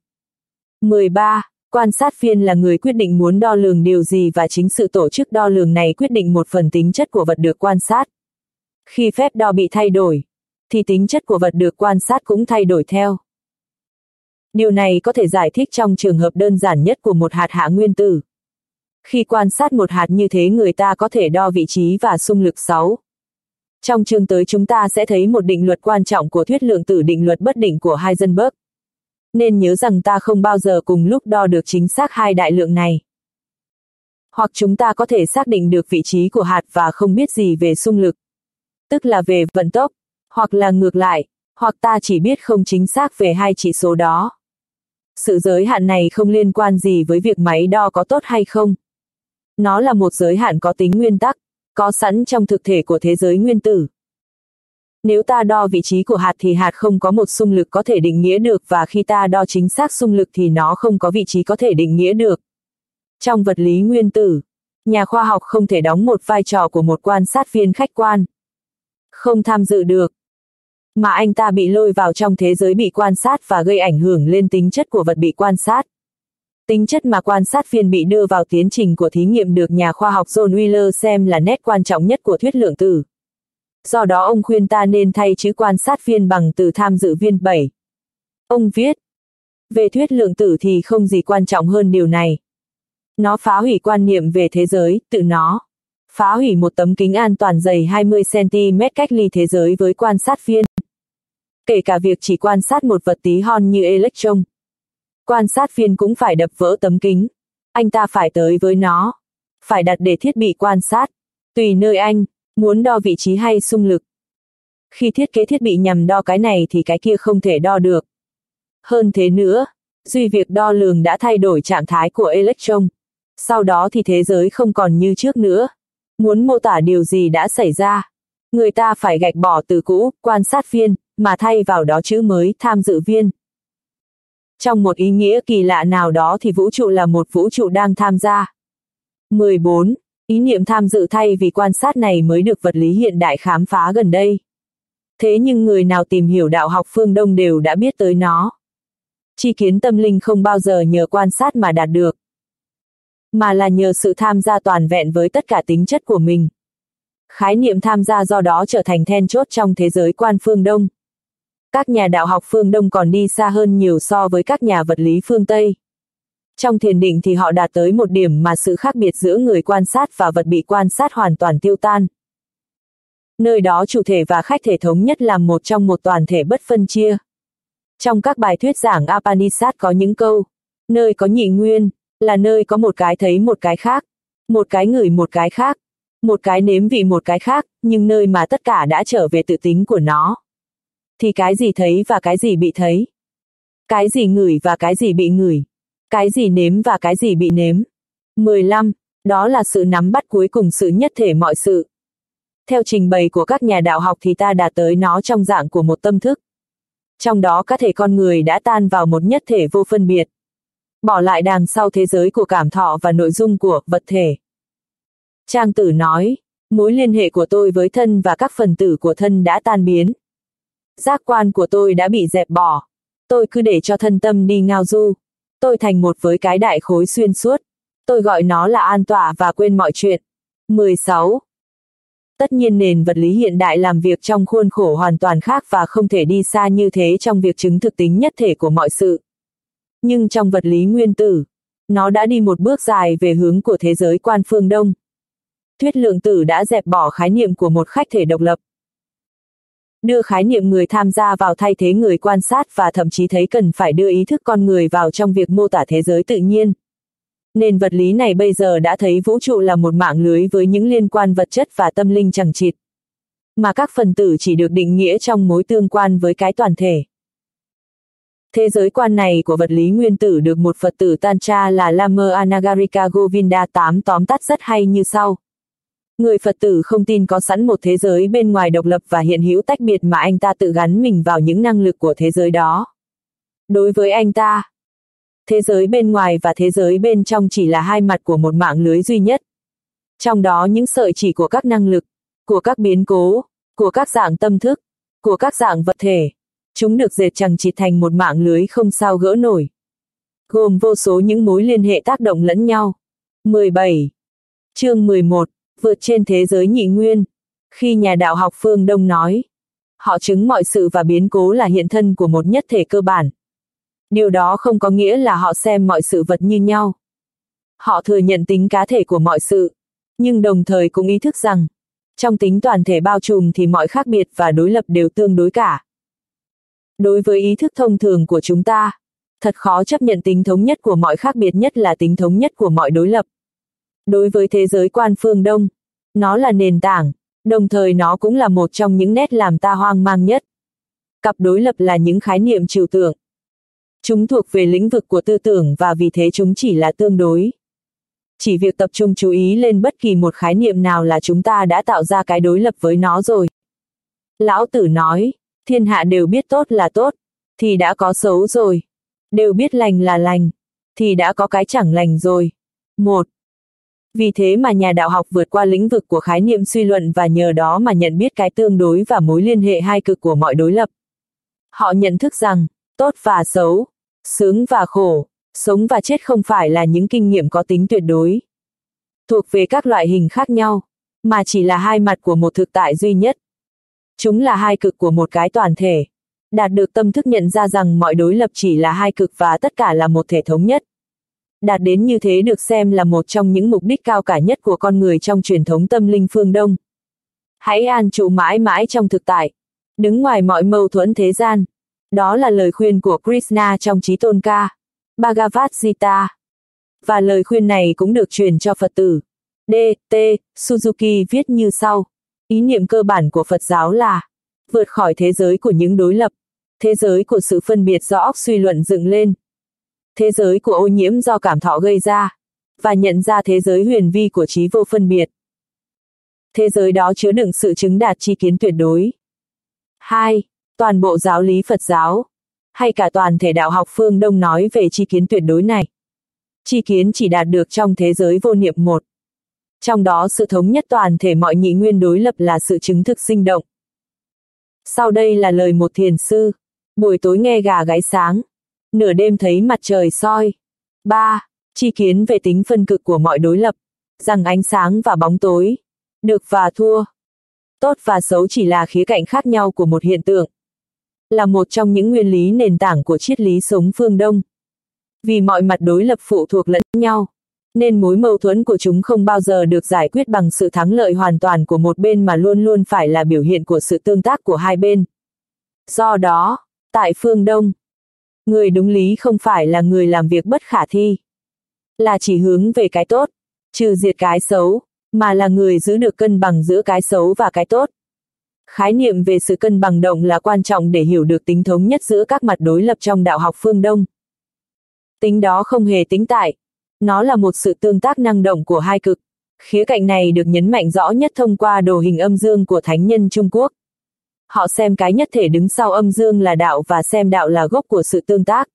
13. Quan sát viên là người quyết định muốn đo lường điều gì và chính sự tổ chức đo lường này quyết định một phần tính chất của vật được quan sát. Khi phép đo bị thay đổi, thì tính chất của vật được quan sát cũng thay đổi theo. Điều này có thể giải thích trong trường hợp đơn giản nhất của một hạt hạ nguyên tử. Khi quan sát một hạt như thế người ta có thể đo vị trí và xung lực 6. Trong chương tới chúng ta sẽ thấy một định luật quan trọng của thuyết lượng tử định luật bất định của Heisenberg nên nhớ rằng ta không bao giờ cùng lúc đo được chính xác hai đại lượng này. Hoặc chúng ta có thể xác định được vị trí của hạt và không biết gì về xung lực, tức là về vận tốc, hoặc là ngược lại, hoặc ta chỉ biết không chính xác về hai chỉ số đó. Sự giới hạn này không liên quan gì với việc máy đo có tốt hay không. Nó là một giới hạn có tính nguyên tắc, có sẵn trong thực thể của thế giới nguyên tử. Nếu ta đo vị trí của hạt thì hạt không có một xung lực có thể định nghĩa được và khi ta đo chính xác xung lực thì nó không có vị trí có thể định nghĩa được. Trong vật lý nguyên tử, nhà khoa học không thể đóng một vai trò của một quan sát viên khách quan. Không tham dự được. Mà anh ta bị lôi vào trong thế giới bị quan sát và gây ảnh hưởng lên tính chất của vật bị quan sát. Tính chất mà quan sát viên bị đưa vào tiến trình của thí nghiệm được nhà khoa học John Wheeler xem là nét quan trọng nhất của thuyết lượng tử. Do đó ông khuyên ta nên thay chữ quan sát viên bằng từ tham dự viên 7. Ông viết, về thuyết lượng tử thì không gì quan trọng hơn điều này. Nó phá hủy quan niệm về thế giới, tự nó. Phá hủy một tấm kính an toàn dày 20cm cách ly thế giới với quan sát viên. Kể cả việc chỉ quan sát một vật tí hon như electron. Quan sát viên cũng phải đập vỡ tấm kính. Anh ta phải tới với nó. Phải đặt để thiết bị quan sát. Tùy nơi anh, muốn đo vị trí hay xung lực. Khi thiết kế thiết bị nhằm đo cái này thì cái kia không thể đo được. Hơn thế nữa, duy việc đo lường đã thay đổi trạng thái của electron. Sau đó thì thế giới không còn như trước nữa. Muốn mô tả điều gì đã xảy ra, người ta phải gạch bỏ từ cũ, quan sát viên, mà thay vào đó chữ mới, tham dự viên. Trong một ý nghĩa kỳ lạ nào đó thì vũ trụ là một vũ trụ đang tham gia. 14. Ý niệm tham dự thay vì quan sát này mới được vật lý hiện đại khám phá gần đây. Thế nhưng người nào tìm hiểu đạo học phương Đông đều đã biết tới nó. Chi kiến tâm linh không bao giờ nhờ quan sát mà đạt được. Mà là nhờ sự tham gia toàn vẹn với tất cả tính chất của mình. Khái niệm tham gia do đó trở thành then chốt trong thế giới quan phương Đông. Các nhà đạo học phương Đông còn đi xa hơn nhiều so với các nhà vật lý phương Tây. Trong thiền định thì họ đạt tới một điểm mà sự khác biệt giữa người quan sát và vật bị quan sát hoàn toàn tiêu tan. Nơi đó chủ thể và khách thể thống nhất làm một trong một toàn thể bất phân chia. Trong các bài thuyết giảng Upanishad có những câu, nơi có nhị nguyên, là nơi có một cái thấy một cái khác, một cái ngửi một cái khác, một cái nếm vị một cái khác, nhưng nơi mà tất cả đã trở về tự tính của nó. Thì cái gì thấy và cái gì bị thấy. Cái gì ngửi và cái gì bị ngửi. Cái gì nếm và cái gì bị nếm. 15. Đó là sự nắm bắt cuối cùng sự nhất thể mọi sự. Theo trình bày của các nhà đạo học thì ta đã tới nó trong dạng của một tâm thức. Trong đó các thể con người đã tan vào một nhất thể vô phân biệt. Bỏ lại đằng sau thế giới của cảm thọ và nội dung của vật thể. Trang tử nói, mối liên hệ của tôi với thân và các phần tử của thân đã tan biến. Giác quan của tôi đã bị dẹp bỏ. Tôi cứ để cho thân tâm đi ngao du. Tôi thành một với cái đại khối xuyên suốt. Tôi gọi nó là an tọa và quên mọi chuyện. 16. Tất nhiên nền vật lý hiện đại làm việc trong khuôn khổ hoàn toàn khác và không thể đi xa như thế trong việc chứng thực tính nhất thể của mọi sự. Nhưng trong vật lý nguyên tử, nó đã đi một bước dài về hướng của thế giới quan phương Đông. Thuyết lượng tử đã dẹp bỏ khái niệm của một khách thể độc lập. Đưa khái niệm người tham gia vào thay thế người quan sát và thậm chí thấy cần phải đưa ý thức con người vào trong việc mô tả thế giới tự nhiên. Nền vật lý này bây giờ đã thấy vũ trụ là một mạng lưới với những liên quan vật chất và tâm linh chẳng chịt. Mà các phần tử chỉ được định nghĩa trong mối tương quan với cái toàn thể. Thế giới quan này của vật lý nguyên tử được một Phật tử Tantra là Lama Anagarika Govinda tám tóm tắt rất hay như sau. Người Phật tử không tin có sẵn một thế giới bên ngoài độc lập và hiện hữu tách biệt mà anh ta tự gắn mình vào những năng lực của thế giới đó. Đối với anh ta, thế giới bên ngoài và thế giới bên trong chỉ là hai mặt của một mạng lưới duy nhất. Trong đó những sợi chỉ của các năng lực, của các biến cố, của các dạng tâm thức, của các dạng vật thể, chúng được dệt chẳng chịt thành một mạng lưới không sao gỡ nổi. Gồm vô số những mối liên hệ tác động lẫn nhau. 17. Chương 11 vượt trên thế giới nhị nguyên. Khi nhà đạo học phương Đông nói, họ chứng mọi sự và biến cố là hiện thân của một nhất thể cơ bản. Điều đó không có nghĩa là họ xem mọi sự vật như nhau. Họ thừa nhận tính cá thể của mọi sự, nhưng đồng thời cũng ý thức rằng, trong tính toàn thể bao trùm thì mọi khác biệt và đối lập đều tương đối cả. Đối với ý thức thông thường của chúng ta, thật khó chấp nhận tính thống nhất của mọi khác biệt nhất là tính thống nhất của mọi đối lập. Đối với thế giới quan phương Đông, nó là nền tảng, đồng thời nó cũng là một trong những nét làm ta hoang mang nhất. Cặp đối lập là những khái niệm trừu tượng. Chúng thuộc về lĩnh vực của tư tưởng và vì thế chúng chỉ là tương đối. Chỉ việc tập trung chú ý lên bất kỳ một khái niệm nào là chúng ta đã tạo ra cái đối lập với nó rồi. Lão tử nói, thiên hạ đều biết tốt là tốt, thì đã có xấu rồi. Đều biết lành là lành, thì đã có cái chẳng lành rồi. Một. Vì thế mà nhà đạo học vượt qua lĩnh vực của khái niệm suy luận và nhờ đó mà nhận biết cái tương đối và mối liên hệ hai cực của mọi đối lập. Họ nhận thức rằng, tốt và xấu, sướng và khổ, sống và chết không phải là những kinh nghiệm có tính tuyệt đối. Thuộc về các loại hình khác nhau, mà chỉ là hai mặt của một thực tại duy nhất. Chúng là hai cực của một cái toàn thể. Đạt được tâm thức nhận ra rằng mọi đối lập chỉ là hai cực và tất cả là một thể thống nhất. Đạt đến như thế được xem là một trong những mục đích cao cả nhất của con người trong truyền thống tâm linh phương Đông. Hãy an trụ mãi mãi trong thực tại, đứng ngoài mọi mâu thuẫn thế gian. Đó là lời khuyên của Krishna trong trí tôn ca, Bhagavad Gita. Và lời khuyên này cũng được truyền cho Phật tử. D. T. Suzuki viết như sau. Ý niệm cơ bản của Phật giáo là vượt khỏi thế giới của những đối lập, thế giới của sự phân biệt do óc suy luận dựng lên, thế giới của ô nhiễm do cảm thọ gây ra, và nhận ra thế giới huyền vi của trí vô phân biệt. Thế giới đó chứa đựng sự chứng đạt chi kiến tuyệt đối. 2. Toàn bộ giáo lý Phật giáo, hay cả toàn thể đạo học phương Đông nói về chi kiến tuyệt đối này. Chi kiến chỉ đạt được trong thế giới vô niệm một. Trong đó sự thống nhất toàn thể mọi nhị nguyên đối lập là sự chứng thực sinh động. Sau đây là lời một thiền sư. Buổi tối nghe gà gáy sáng. Nửa đêm thấy mặt trời soi. 3. Chi kiến về tính phân cực của mọi đối lập. Rằng ánh sáng và bóng tối. Được và thua. Tốt và xấu chỉ là khía cạnh khác nhau của một hiện tượng. Là một trong những nguyên lý nền tảng của triết lý sống phương Đông. Vì mọi mặt đối lập phụ thuộc lẫn nhau nên mối mâu thuẫn của chúng không bao giờ được giải quyết bằng sự thắng lợi hoàn toàn của một bên mà luôn luôn phải là biểu hiện của sự tương tác của hai bên. Do đó, tại phương Đông, người đúng lý không phải là người làm việc bất khả thi, là chỉ hướng về cái tốt, trừ diệt cái xấu, mà là người giữ được cân bằng giữa cái xấu và cái tốt. Khái niệm về sự cân bằng động là quan trọng để hiểu được tính thống nhất giữa các mặt đối lập trong đạo học phương Đông. Tính đó không hề tính tại, nó là một sự tương tác năng động của hai cực. Khía cạnh này được nhấn mạnh rõ nhất thông qua đồ hình âm dương của thánh nhân Trung Quốc. Họ xem cái nhất thể đứng sau âm dương là đạo và xem đạo là gốc của sự tương tác.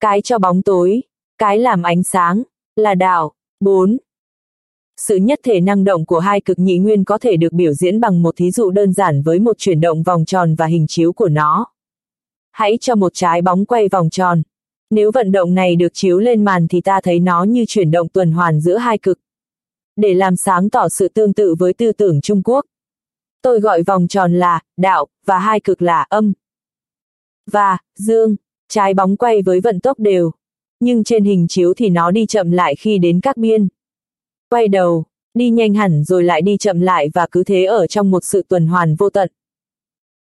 Cái cho bóng tối, cái làm ánh sáng, là đạo. 4. Sự nhất thể năng động của hai cực nhị nguyên có thể được biểu diễn bằng một thí dụ đơn giản với một chuyển động vòng tròn và hình chiếu của nó. Hãy cho một trái bóng quay vòng tròn, nếu vận động này được chiếu lên màn thì ta thấy nó như chuyển động tuần hoàn giữa hai cực. Để làm sáng tỏ sự tương tự với tư tưởng Trung Quốc. Tôi gọi vòng tròn là đạo và hai cực là âm. Và, dương, trái bóng quay với vận tốc đều. Nhưng trên hình chiếu thì nó đi chậm lại khi đến các biên. Quay đầu, đi nhanh hẳn rồi lại đi chậm lại và cứ thế ở trong một sự tuần hoàn vô tận.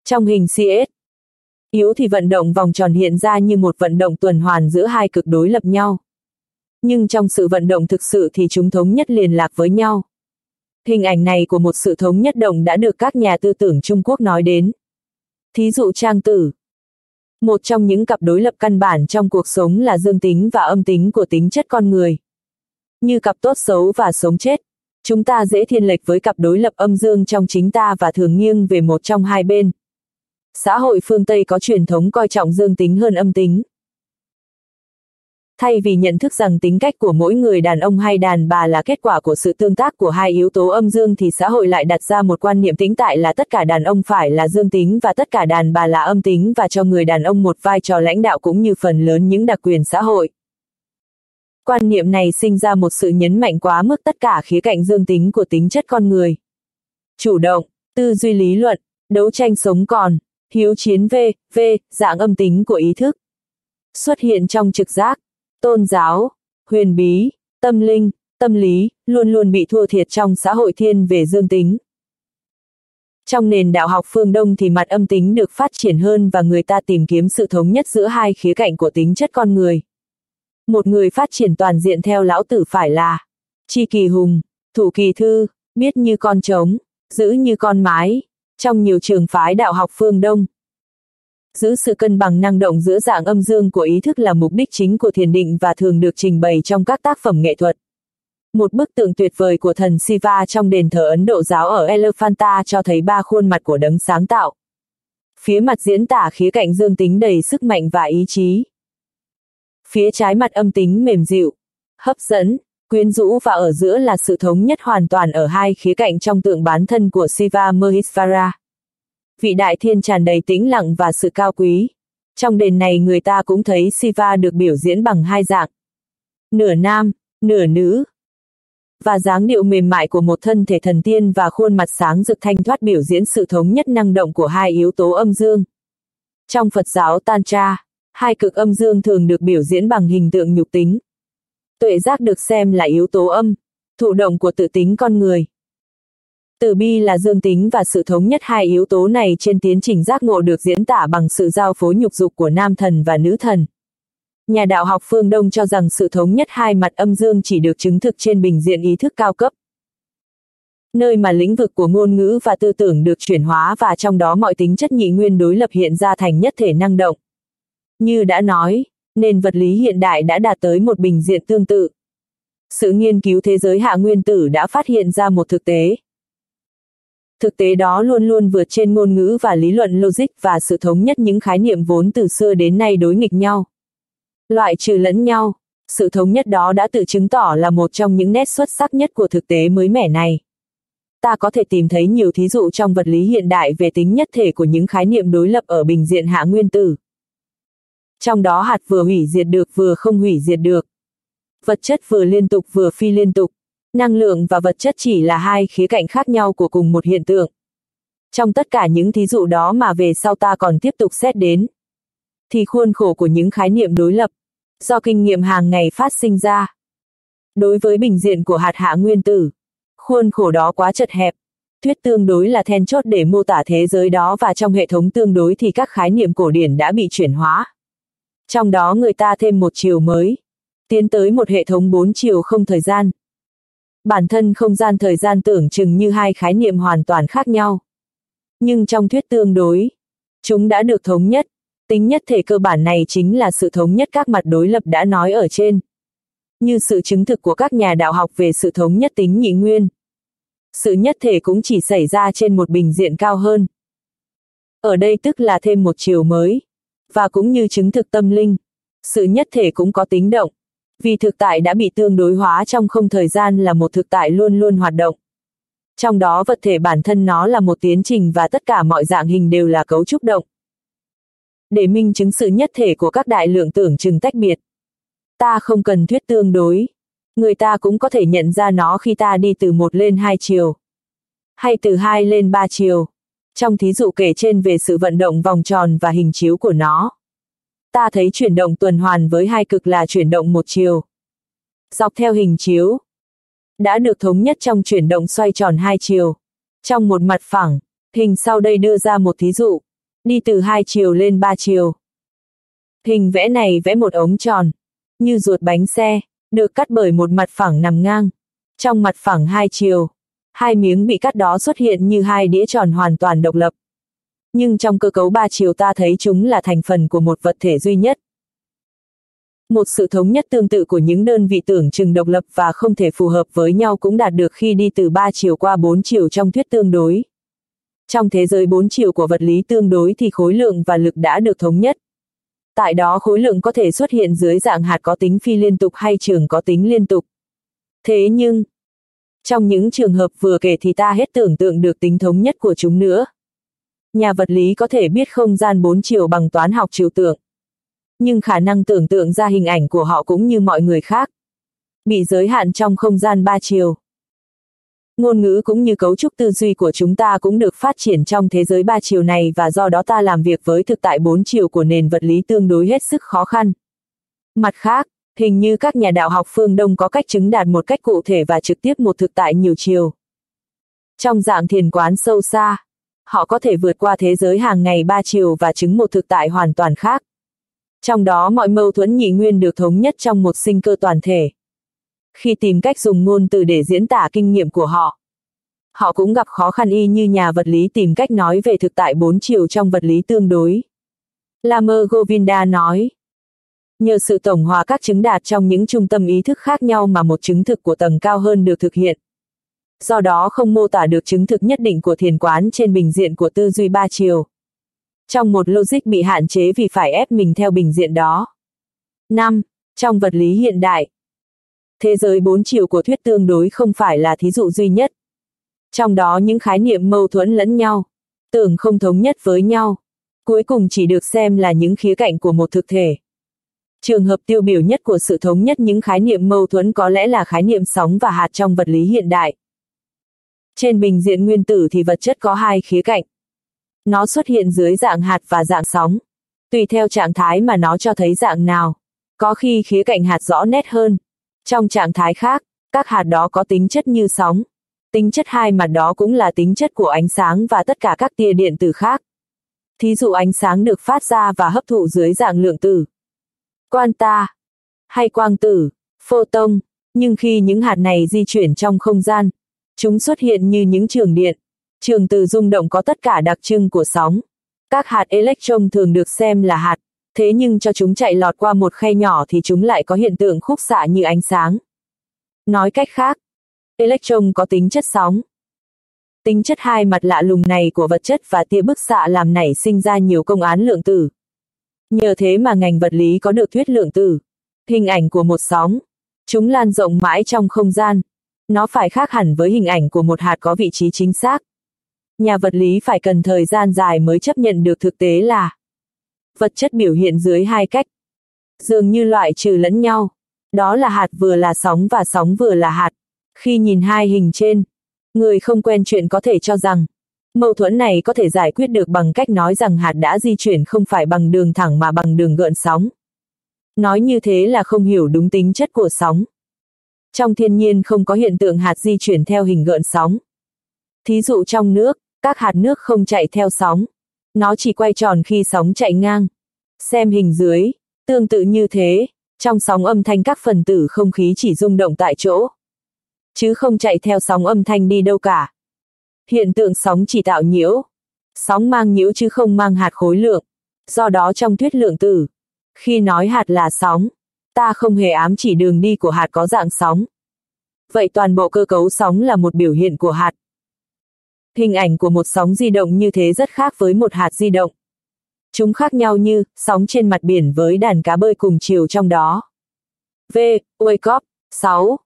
Trong hình CS, Yếu thì vận động vòng tròn hiện ra như một vận động tuần hoàn giữa hai cực đối lập nhau. Nhưng trong sự vận động thực sự thì chúng thống nhất liền lạc với nhau. Hình ảnh này của một sự thống nhất động đã được các nhà tư tưởng Trung Quốc nói đến. Thí dụ trang tử. Một trong những cặp đối lập căn bản trong cuộc sống là dương tính và âm tính của tính chất con người. Như cặp tốt xấu và sống chết, chúng ta dễ thiên lệch với cặp đối lập âm dương trong chính ta và thường nghiêng về một trong hai bên. Xã hội phương Tây có truyền thống coi trọng dương tính hơn âm tính. Thay vì nhận thức rằng tính cách của mỗi người đàn ông hay đàn bà là kết quả của sự tương tác của hai yếu tố âm dương thì xã hội lại đặt ra một quan niệm tính tại là tất cả đàn ông phải là dương tính và tất cả đàn bà là âm tính và cho người đàn ông một vai trò lãnh đạo cũng như phần lớn những đặc quyền xã hội. Quan niệm này sinh ra một sự nhấn mạnh quá mức tất cả khía cạnh dương tính của tính chất con người. Chủ động, tư duy lý luận, đấu tranh sống còn, hiếu chiến V, V, dạng âm tính của ý thức. Xuất hiện trong trực giác, tôn giáo, huyền bí, tâm linh, tâm lý, luôn luôn bị thua thiệt trong xã hội thiên về dương tính. Trong nền đạo học phương Đông thì mặt âm tính được phát triển hơn và người ta tìm kiếm sự thống nhất giữa hai khía cạnh của tính chất con người. Một người phát triển toàn diện theo lão tử phải là chi kỳ hùng, thủ kỳ thư, biết như con trống, giữ như con mái, trong nhiều trường phái đạo học phương Đông. Giữ sự cân bằng năng động giữa dạng âm dương của ý thức là mục đích chính của thiền định và thường được trình bày trong các tác phẩm nghệ thuật. Một bức tượng tuyệt vời của thần Shiva trong đền thờ Ấn Độ giáo ở Elephanta cho thấy ba khuôn mặt của đấng sáng tạo. Phía mặt diễn tả khía cạnh dương tính đầy sức mạnh và ý chí. Phía trái mặt âm tính mềm dịu, hấp dẫn, quyến rũ và ở giữa là sự thống nhất hoàn toàn ở hai khía cạnh trong tượng bán thân của Shiva Maheshvara. Vị đại thiên tràn đầy tĩnh lặng và sự cao quý. Trong đền này người ta cũng thấy Siva được biểu diễn bằng hai dạng. Nửa nam, nửa nữ. Và dáng điệu mềm mại của một thân thể thần tiên và khuôn mặt sáng rực thanh thoát biểu diễn sự thống nhất năng động của hai yếu tố âm dương. Trong Phật giáo Tantra, hai cực âm dương thường được biểu diễn bằng hình tượng nhục tính. Tuệ giác được xem là yếu tố âm, thụ động của tự tính con người. Từ bi là dương tính và sự thống nhất hai yếu tố này trên tiến trình giác ngộ được diễn tả bằng sự giao phối nhục dục của nam thần và nữ thần. Nhà đạo học phương Đông cho rằng sự thống nhất hai mặt âm dương chỉ được chứng thực trên bình diện ý thức cao cấp. Nơi mà lĩnh vực của ngôn ngữ và tư tưởng được chuyển hóa và trong đó mọi tính chất nhị nguyên đối lập hiện ra thành nhất thể năng động. Như đã nói, nền vật lý hiện đại đã đạt tới một bình diện tương tự. Sự nghiên cứu thế giới hạ nguyên tử đã phát hiện ra một thực tế. Thực tế đó luôn luôn vượt trên ngôn ngữ và lý luận logic và sự thống nhất những khái niệm vốn từ xưa đến nay đối nghịch nhau. Loại trừ lẫn nhau, sự thống nhất đó đã tự chứng tỏ là một trong những nét xuất sắc nhất của thực tế mới mẻ này. Ta có thể tìm thấy nhiều thí dụ trong vật lý hiện đại về tính nhất thể của những khái niệm đối lập ở bình diện hạ nguyên tử. Trong đó hạt vừa hủy diệt được vừa không hủy diệt được. Vật chất vừa liên tục vừa phi liên tục. Năng lượng và vật chất chỉ là hai khía cạnh khác nhau của cùng một hiện tượng. Trong tất cả những thí dụ đó mà về sau ta còn tiếp tục xét đến, thì khuôn khổ của những khái niệm đối lập, do kinh nghiệm hàng ngày phát sinh ra. Đối với bình diện của hạt hạ nguyên tử, khuôn khổ đó quá chật hẹp. Thuyết tương đối là then chốt để mô tả thế giới đó và trong hệ thống tương đối thì các khái niệm cổ điển đã bị chuyển hóa. Trong đó người ta thêm một chiều mới, tiến tới một hệ thống bốn chiều không thời gian. Bản thân không gian thời gian tưởng chừng như hai khái niệm hoàn toàn khác nhau. Nhưng trong thuyết tương đối, chúng đã được thống nhất. Tính nhất thể cơ bản này chính là sự thống nhất các mặt đối lập đã nói ở trên. Như sự chứng thực của các nhà đạo học về sự thống nhất tính nhị nguyên. Sự nhất thể cũng chỉ xảy ra trên một bình diện cao hơn. Ở đây tức là thêm một chiều mới. Và cũng như chứng thực tâm linh, sự nhất thể cũng có tính động. Vì thực tại đã bị tương đối hóa trong không thời gian là một thực tại luôn luôn hoạt động. Trong đó vật thể bản thân nó là một tiến trình và tất cả mọi dạng hình đều là cấu trúc động. Để minh chứng sự nhất thể của các đại lượng tưởng chừng tách biệt. Ta không cần thuyết tương đối. Người ta cũng có thể nhận ra nó khi ta đi từ một lên hai chiều. Hay từ hai lên ba chiều. Trong thí dụ kể trên về sự vận động vòng tròn và hình chiếu của nó ta thấy chuyển động tuần hoàn với hai cực là chuyển động một chiều. Dọc theo hình chiếu, đã được thống nhất trong chuyển động xoay tròn hai chiều. Trong một mặt phẳng, hình sau đây đưa ra một thí dụ, đi từ hai chiều lên ba chiều. Hình vẽ này vẽ một ống tròn, như ruột bánh xe, được cắt bởi một mặt phẳng nằm ngang. Trong mặt phẳng hai chiều, hai miếng bị cắt đó xuất hiện như hai đĩa tròn hoàn toàn độc lập nhưng trong cơ cấu ba chiều ta thấy chúng là thành phần của một vật thể duy nhất. Một sự thống nhất tương tự của những đơn vị tưởng chừng độc lập và không thể phù hợp với nhau cũng đạt được khi đi từ ba chiều qua bốn chiều trong thuyết tương đối. Trong thế giới bốn chiều của vật lý tương đối thì khối lượng và lực đã được thống nhất. Tại đó khối lượng có thể xuất hiện dưới dạng hạt có tính phi liên tục hay trường có tính liên tục. Thế nhưng, trong những trường hợp vừa kể thì ta hết tưởng tượng được tính thống nhất của chúng nữa nhà vật lý có thể biết không gian bốn chiều bằng toán học trừu tượng. Nhưng khả năng tưởng tượng ra hình ảnh của họ cũng như mọi người khác. Bị giới hạn trong không gian ba chiều. Ngôn ngữ cũng như cấu trúc tư duy của chúng ta cũng được phát triển trong thế giới ba chiều này và do đó ta làm việc với thực tại bốn chiều của nền vật lý tương đối hết sức khó khăn. Mặt khác, hình như các nhà đạo học phương Đông có cách chứng đạt một cách cụ thể và trực tiếp một thực tại nhiều chiều. Trong dạng thiền quán sâu xa, họ có thể vượt qua thế giới hàng ngày ba chiều và chứng một thực tại hoàn toàn khác. Trong đó mọi mâu thuẫn nhị nguyên được thống nhất trong một sinh cơ toàn thể. Khi tìm cách dùng ngôn từ để diễn tả kinh nghiệm của họ, họ cũng gặp khó khăn y như nhà vật lý tìm cách nói về thực tại bốn chiều trong vật lý tương đối. Lamer Govinda nói, Nhờ sự tổng hòa các chứng đạt trong những trung tâm ý thức khác nhau mà một chứng thực của tầng cao hơn được thực hiện. Do đó không mô tả được chứng thực nhất định của thiền quán trên bình diện của tư duy ba chiều. Trong một logic bị hạn chế vì phải ép mình theo bình diện đó. 5. Trong vật lý hiện đại, thế giới bốn chiều của thuyết tương đối không phải là thí dụ duy nhất. Trong đó những khái niệm mâu thuẫn lẫn nhau, tưởng không thống nhất với nhau, cuối cùng chỉ được xem là những khía cạnh của một thực thể. Trường hợp tiêu biểu nhất của sự thống nhất những khái niệm mâu thuẫn có lẽ là khái niệm sóng và hạt trong vật lý hiện đại. Trên bình diện nguyên tử thì vật chất có hai khía cạnh. Nó xuất hiện dưới dạng hạt và dạng sóng. Tùy theo trạng thái mà nó cho thấy dạng nào. Có khi khía cạnh hạt rõ nét hơn. Trong trạng thái khác, các hạt đó có tính chất như sóng. Tính chất hai mặt đó cũng là tính chất của ánh sáng và tất cả các tia điện tử khác. Thí dụ ánh sáng được phát ra và hấp thụ dưới dạng lượng tử. Quanta hay quang tử, photon, nhưng khi những hạt này di chuyển trong không gian, chúng xuất hiện như những trường điện. Trường từ rung động có tất cả đặc trưng của sóng. Các hạt electron thường được xem là hạt, thế nhưng cho chúng chạy lọt qua một khe nhỏ thì chúng lại có hiện tượng khúc xạ như ánh sáng. Nói cách khác, electron có tính chất sóng. Tính chất hai mặt lạ lùng này của vật chất và tia bức xạ làm nảy sinh ra nhiều công án lượng tử. Nhờ thế mà ngành vật lý có được thuyết lượng tử, hình ảnh của một sóng. Chúng lan rộng mãi trong không gian. Nó phải khác hẳn với hình ảnh của một hạt có vị trí chính xác. Nhà vật lý phải cần thời gian dài mới chấp nhận được thực tế là vật chất biểu hiện dưới hai cách. Dường như loại trừ lẫn nhau. Đó là hạt vừa là sóng và sóng vừa là hạt. Khi nhìn hai hình trên, người không quen chuyện có thể cho rằng, mâu thuẫn này có thể giải quyết được bằng cách nói rằng hạt đã di chuyển không phải bằng đường thẳng mà bằng đường gợn sóng. Nói như thế là không hiểu đúng tính chất của sóng. Trong thiên nhiên không có hiện tượng hạt di chuyển theo hình gợn sóng. Thí dụ trong nước, các hạt nước không chạy theo sóng. Nó chỉ quay tròn khi sóng chạy ngang. Xem hình dưới, tương tự như thế, trong sóng âm thanh các phần tử không khí chỉ rung động tại chỗ. Chứ không chạy theo sóng âm thanh đi đâu cả. Hiện tượng sóng chỉ tạo nhiễu. Sóng mang nhiễu chứ không mang hạt khối lượng. Do đó trong thuyết lượng tử, khi nói hạt là sóng, ta không hề ám chỉ đường đi của hạt có dạng sóng. Vậy toàn bộ cơ cấu sóng là một biểu hiện của hạt. Hình ảnh của một sóng di động như thế rất khác với một hạt di động. Chúng khác nhau như sóng trên mặt biển với đàn cá bơi cùng chiều trong đó. V. Wake up. 6.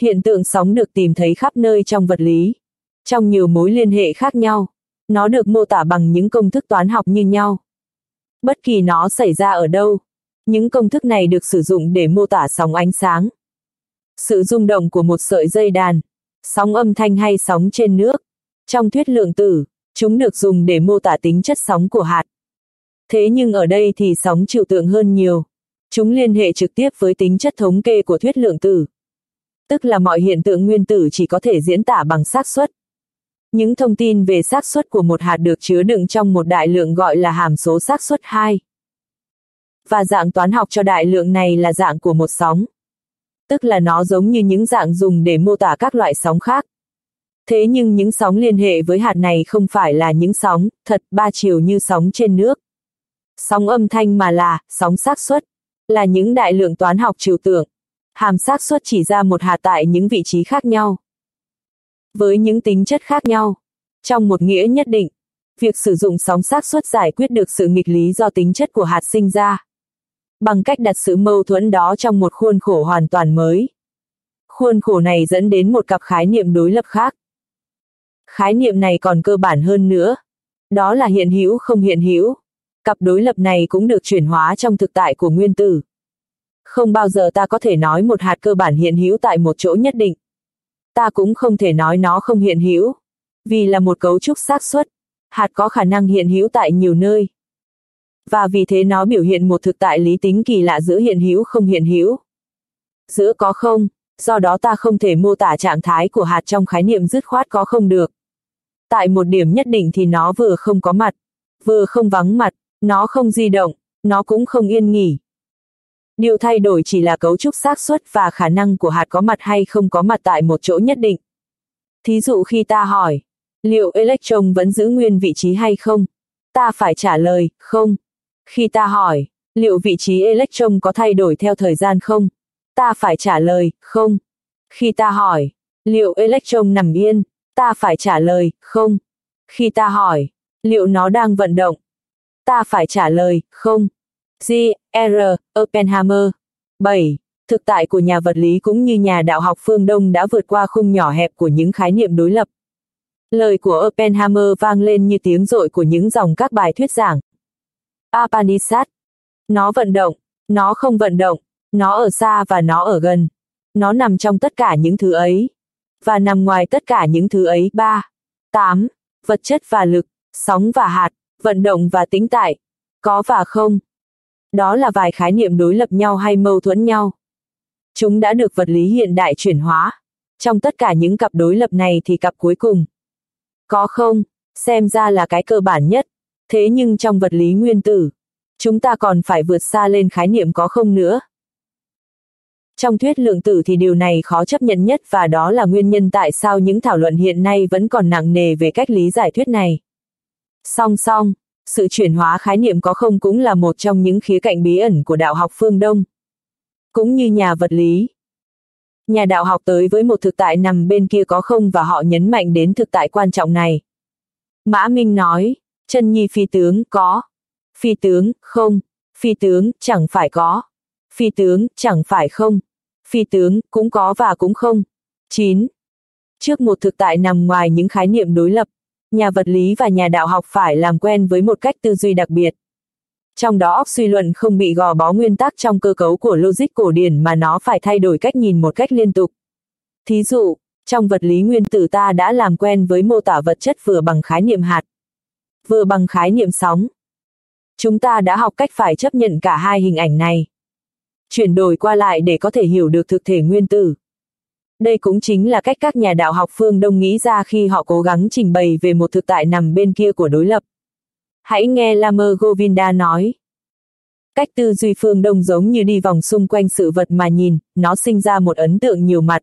Hiện tượng sóng được tìm thấy khắp nơi trong vật lý. Trong nhiều mối liên hệ khác nhau. Nó được mô tả bằng những công thức toán học như nhau. Bất kỳ nó xảy ra ở đâu. Những công thức này được sử dụng để mô tả sóng ánh sáng. Sự rung động của một sợi dây đàn, sóng âm thanh hay sóng trên nước, trong thuyết lượng tử, chúng được dùng để mô tả tính chất sóng của hạt. Thế nhưng ở đây thì sóng trừu tượng hơn nhiều. Chúng liên hệ trực tiếp với tính chất thống kê của thuyết lượng tử. Tức là mọi hiện tượng nguyên tử chỉ có thể diễn tả bằng xác suất. Những thông tin về xác suất của một hạt được chứa đựng trong một đại lượng gọi là hàm số xác suất 2. Và dạng toán học cho đại lượng này là dạng của một sóng. Tức là nó giống như những dạng dùng để mô tả các loại sóng khác. Thế nhưng những sóng liên hệ với hạt này không phải là những sóng, thật ba chiều như sóng trên nước. Sóng âm thanh mà là, sóng xác suất, là những đại lượng toán học trừu tượng. Hàm xác suất chỉ ra một hạt tại những vị trí khác nhau. Với những tính chất khác nhau. Trong một nghĩa nhất định, việc sử dụng sóng xác suất giải quyết được sự nghịch lý do tính chất của hạt sinh ra. Bằng cách đặt sự mâu thuẫn đó trong một khuôn khổ hoàn toàn mới. Khuôn khổ này dẫn đến một cặp khái niệm đối lập khác. Khái niệm này còn cơ bản hơn nữa. Đó là hiện hữu không hiện hữu. Cặp đối lập này cũng được chuyển hóa trong thực tại của nguyên tử. Không bao giờ ta có thể nói một hạt cơ bản hiện hữu tại một chỗ nhất định. Ta cũng không thể nói nó không hiện hữu, vì là một cấu trúc xác suất, hạt có khả năng hiện hữu tại nhiều nơi. Và vì thế nó biểu hiện một thực tại lý tính kỳ lạ giữa hiện hữu không hiện hữu. Giữa có không, do đó ta không thể mô tả trạng thái của hạt trong khái niệm dứt khoát có không được. Tại một điểm nhất định thì nó vừa không có mặt, vừa không vắng mặt, nó không di động, nó cũng không yên nghỉ. Điều thay đổi chỉ là cấu trúc xác suất và khả năng của hạt có mặt hay không có mặt tại một chỗ nhất định. Thí dụ khi ta hỏi, liệu electron vẫn giữ nguyên vị trí hay không? Ta phải trả lời, không. Khi ta hỏi, Liệu vị trí electron có thay đổi theo thời gian không? Ta phải trả lời, không. Khi ta hỏi, liệu electron nằm yên, ta phải trả lời, không. Khi ta hỏi, liệu nó đang vận động, ta phải trả lời, không. G. R. Oppenheimer 7. Thực tại của nhà vật lý cũng như nhà đạo học phương Đông đã vượt qua khung nhỏ hẹp của những khái niệm đối lập. Lời của Oppenheimer vang lên như tiếng rội của những dòng các bài thuyết giảng. Upanishad. Nó vận động, nó không vận động, nó ở xa và nó ở gần. Nó nằm trong tất cả những thứ ấy. Và nằm ngoài tất cả những thứ ấy. 3. 8. Vật chất và lực, sóng và hạt, vận động và tĩnh tại. Có và không. Đó là vài khái niệm đối lập nhau hay mâu thuẫn nhau. Chúng đã được vật lý hiện đại chuyển hóa. Trong tất cả những cặp đối lập này thì cặp cuối cùng. Có không, xem ra là cái cơ bản nhất. Thế nhưng trong vật lý nguyên tử, chúng ta còn phải vượt xa lên khái niệm có không nữa. Trong thuyết lượng tử thì điều này khó chấp nhận nhất và đó là nguyên nhân tại sao những thảo luận hiện nay vẫn còn nặng nề về cách lý giải thuyết này. Song song, sự chuyển hóa khái niệm có không cũng là một trong những khía cạnh bí ẩn của đạo học phương Đông. Cũng như nhà vật lý. Nhà đạo học tới với một thực tại nằm bên kia có không và họ nhấn mạnh đến thực tại quan trọng này. Mã Minh nói, chân nhi phi tướng có, phi tướng không, phi tướng chẳng phải có, phi tướng chẳng phải không, phi tướng cũng có và cũng không. 9. Trước một thực tại nằm ngoài những khái niệm đối lập, nhà vật lý và nhà đạo học phải làm quen với một cách tư duy đặc biệt. Trong đó óc suy luận không bị gò bó nguyên tắc trong cơ cấu của logic cổ điển mà nó phải thay đổi cách nhìn một cách liên tục. Thí dụ, trong vật lý nguyên tử ta đã làm quen với mô tả vật chất vừa bằng khái niệm hạt, vừa bằng khái niệm sóng. Chúng ta đã học cách phải chấp nhận cả hai hình ảnh này. Chuyển đổi qua lại để có thể hiểu được thực thể nguyên tử. Đây cũng chính là cách các nhà đạo học phương Đông nghĩ ra khi họ cố gắng trình bày về một thực tại nằm bên kia của đối lập. Hãy nghe Lamer Govinda nói. Cách tư duy phương Đông giống như đi vòng xung quanh sự vật mà nhìn, nó sinh ra một ấn tượng nhiều mặt.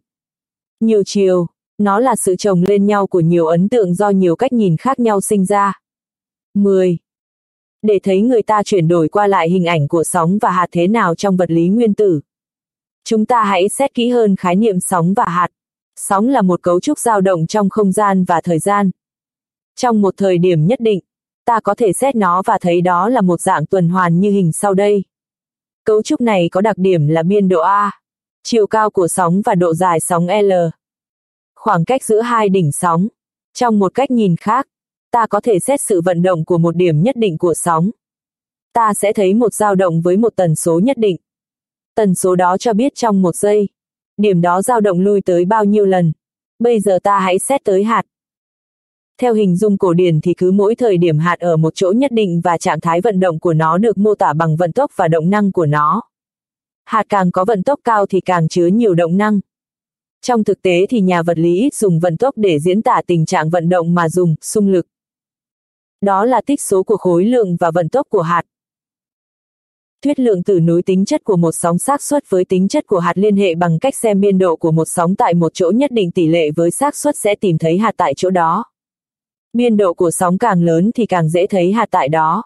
Nhiều chiều, nó là sự chồng lên nhau của nhiều ấn tượng do nhiều cách nhìn khác nhau sinh ra. 10. Để thấy người ta chuyển đổi qua lại hình ảnh của sóng và hạt thế nào trong vật lý nguyên tử. Chúng ta hãy xét kỹ hơn khái niệm sóng và hạt. Sóng là một cấu trúc dao động trong không gian và thời gian. Trong một thời điểm nhất định, ta có thể xét nó và thấy đó là một dạng tuần hoàn như hình sau đây. Cấu trúc này có đặc điểm là biên độ A, chiều cao của sóng và độ dài sóng L. Khoảng cách giữa hai đỉnh sóng. Trong một cách nhìn khác, ta có thể xét sự vận động của một điểm nhất định của sóng. Ta sẽ thấy một dao động với một tần số nhất định. Tần số đó cho biết trong một giây, điểm đó dao động lui tới bao nhiêu lần. Bây giờ ta hãy xét tới hạt. Theo hình dung cổ điển thì cứ mỗi thời điểm hạt ở một chỗ nhất định và trạng thái vận động của nó được mô tả bằng vận tốc và động năng của nó. Hạt càng có vận tốc cao thì càng chứa nhiều động năng. Trong thực tế thì nhà vật lý ít dùng vận tốc để diễn tả tình trạng vận động mà dùng xung lực. Đó là tích số của khối lượng và vận tốc của hạt. Thuyết lượng tử nối tính chất của một sóng xác suất với tính chất của hạt liên hệ bằng cách xem biên độ của một sóng tại một chỗ nhất định tỷ lệ với xác suất sẽ tìm thấy hạt tại chỗ đó. Biên độ của sóng càng lớn thì càng dễ thấy hạt tại đó.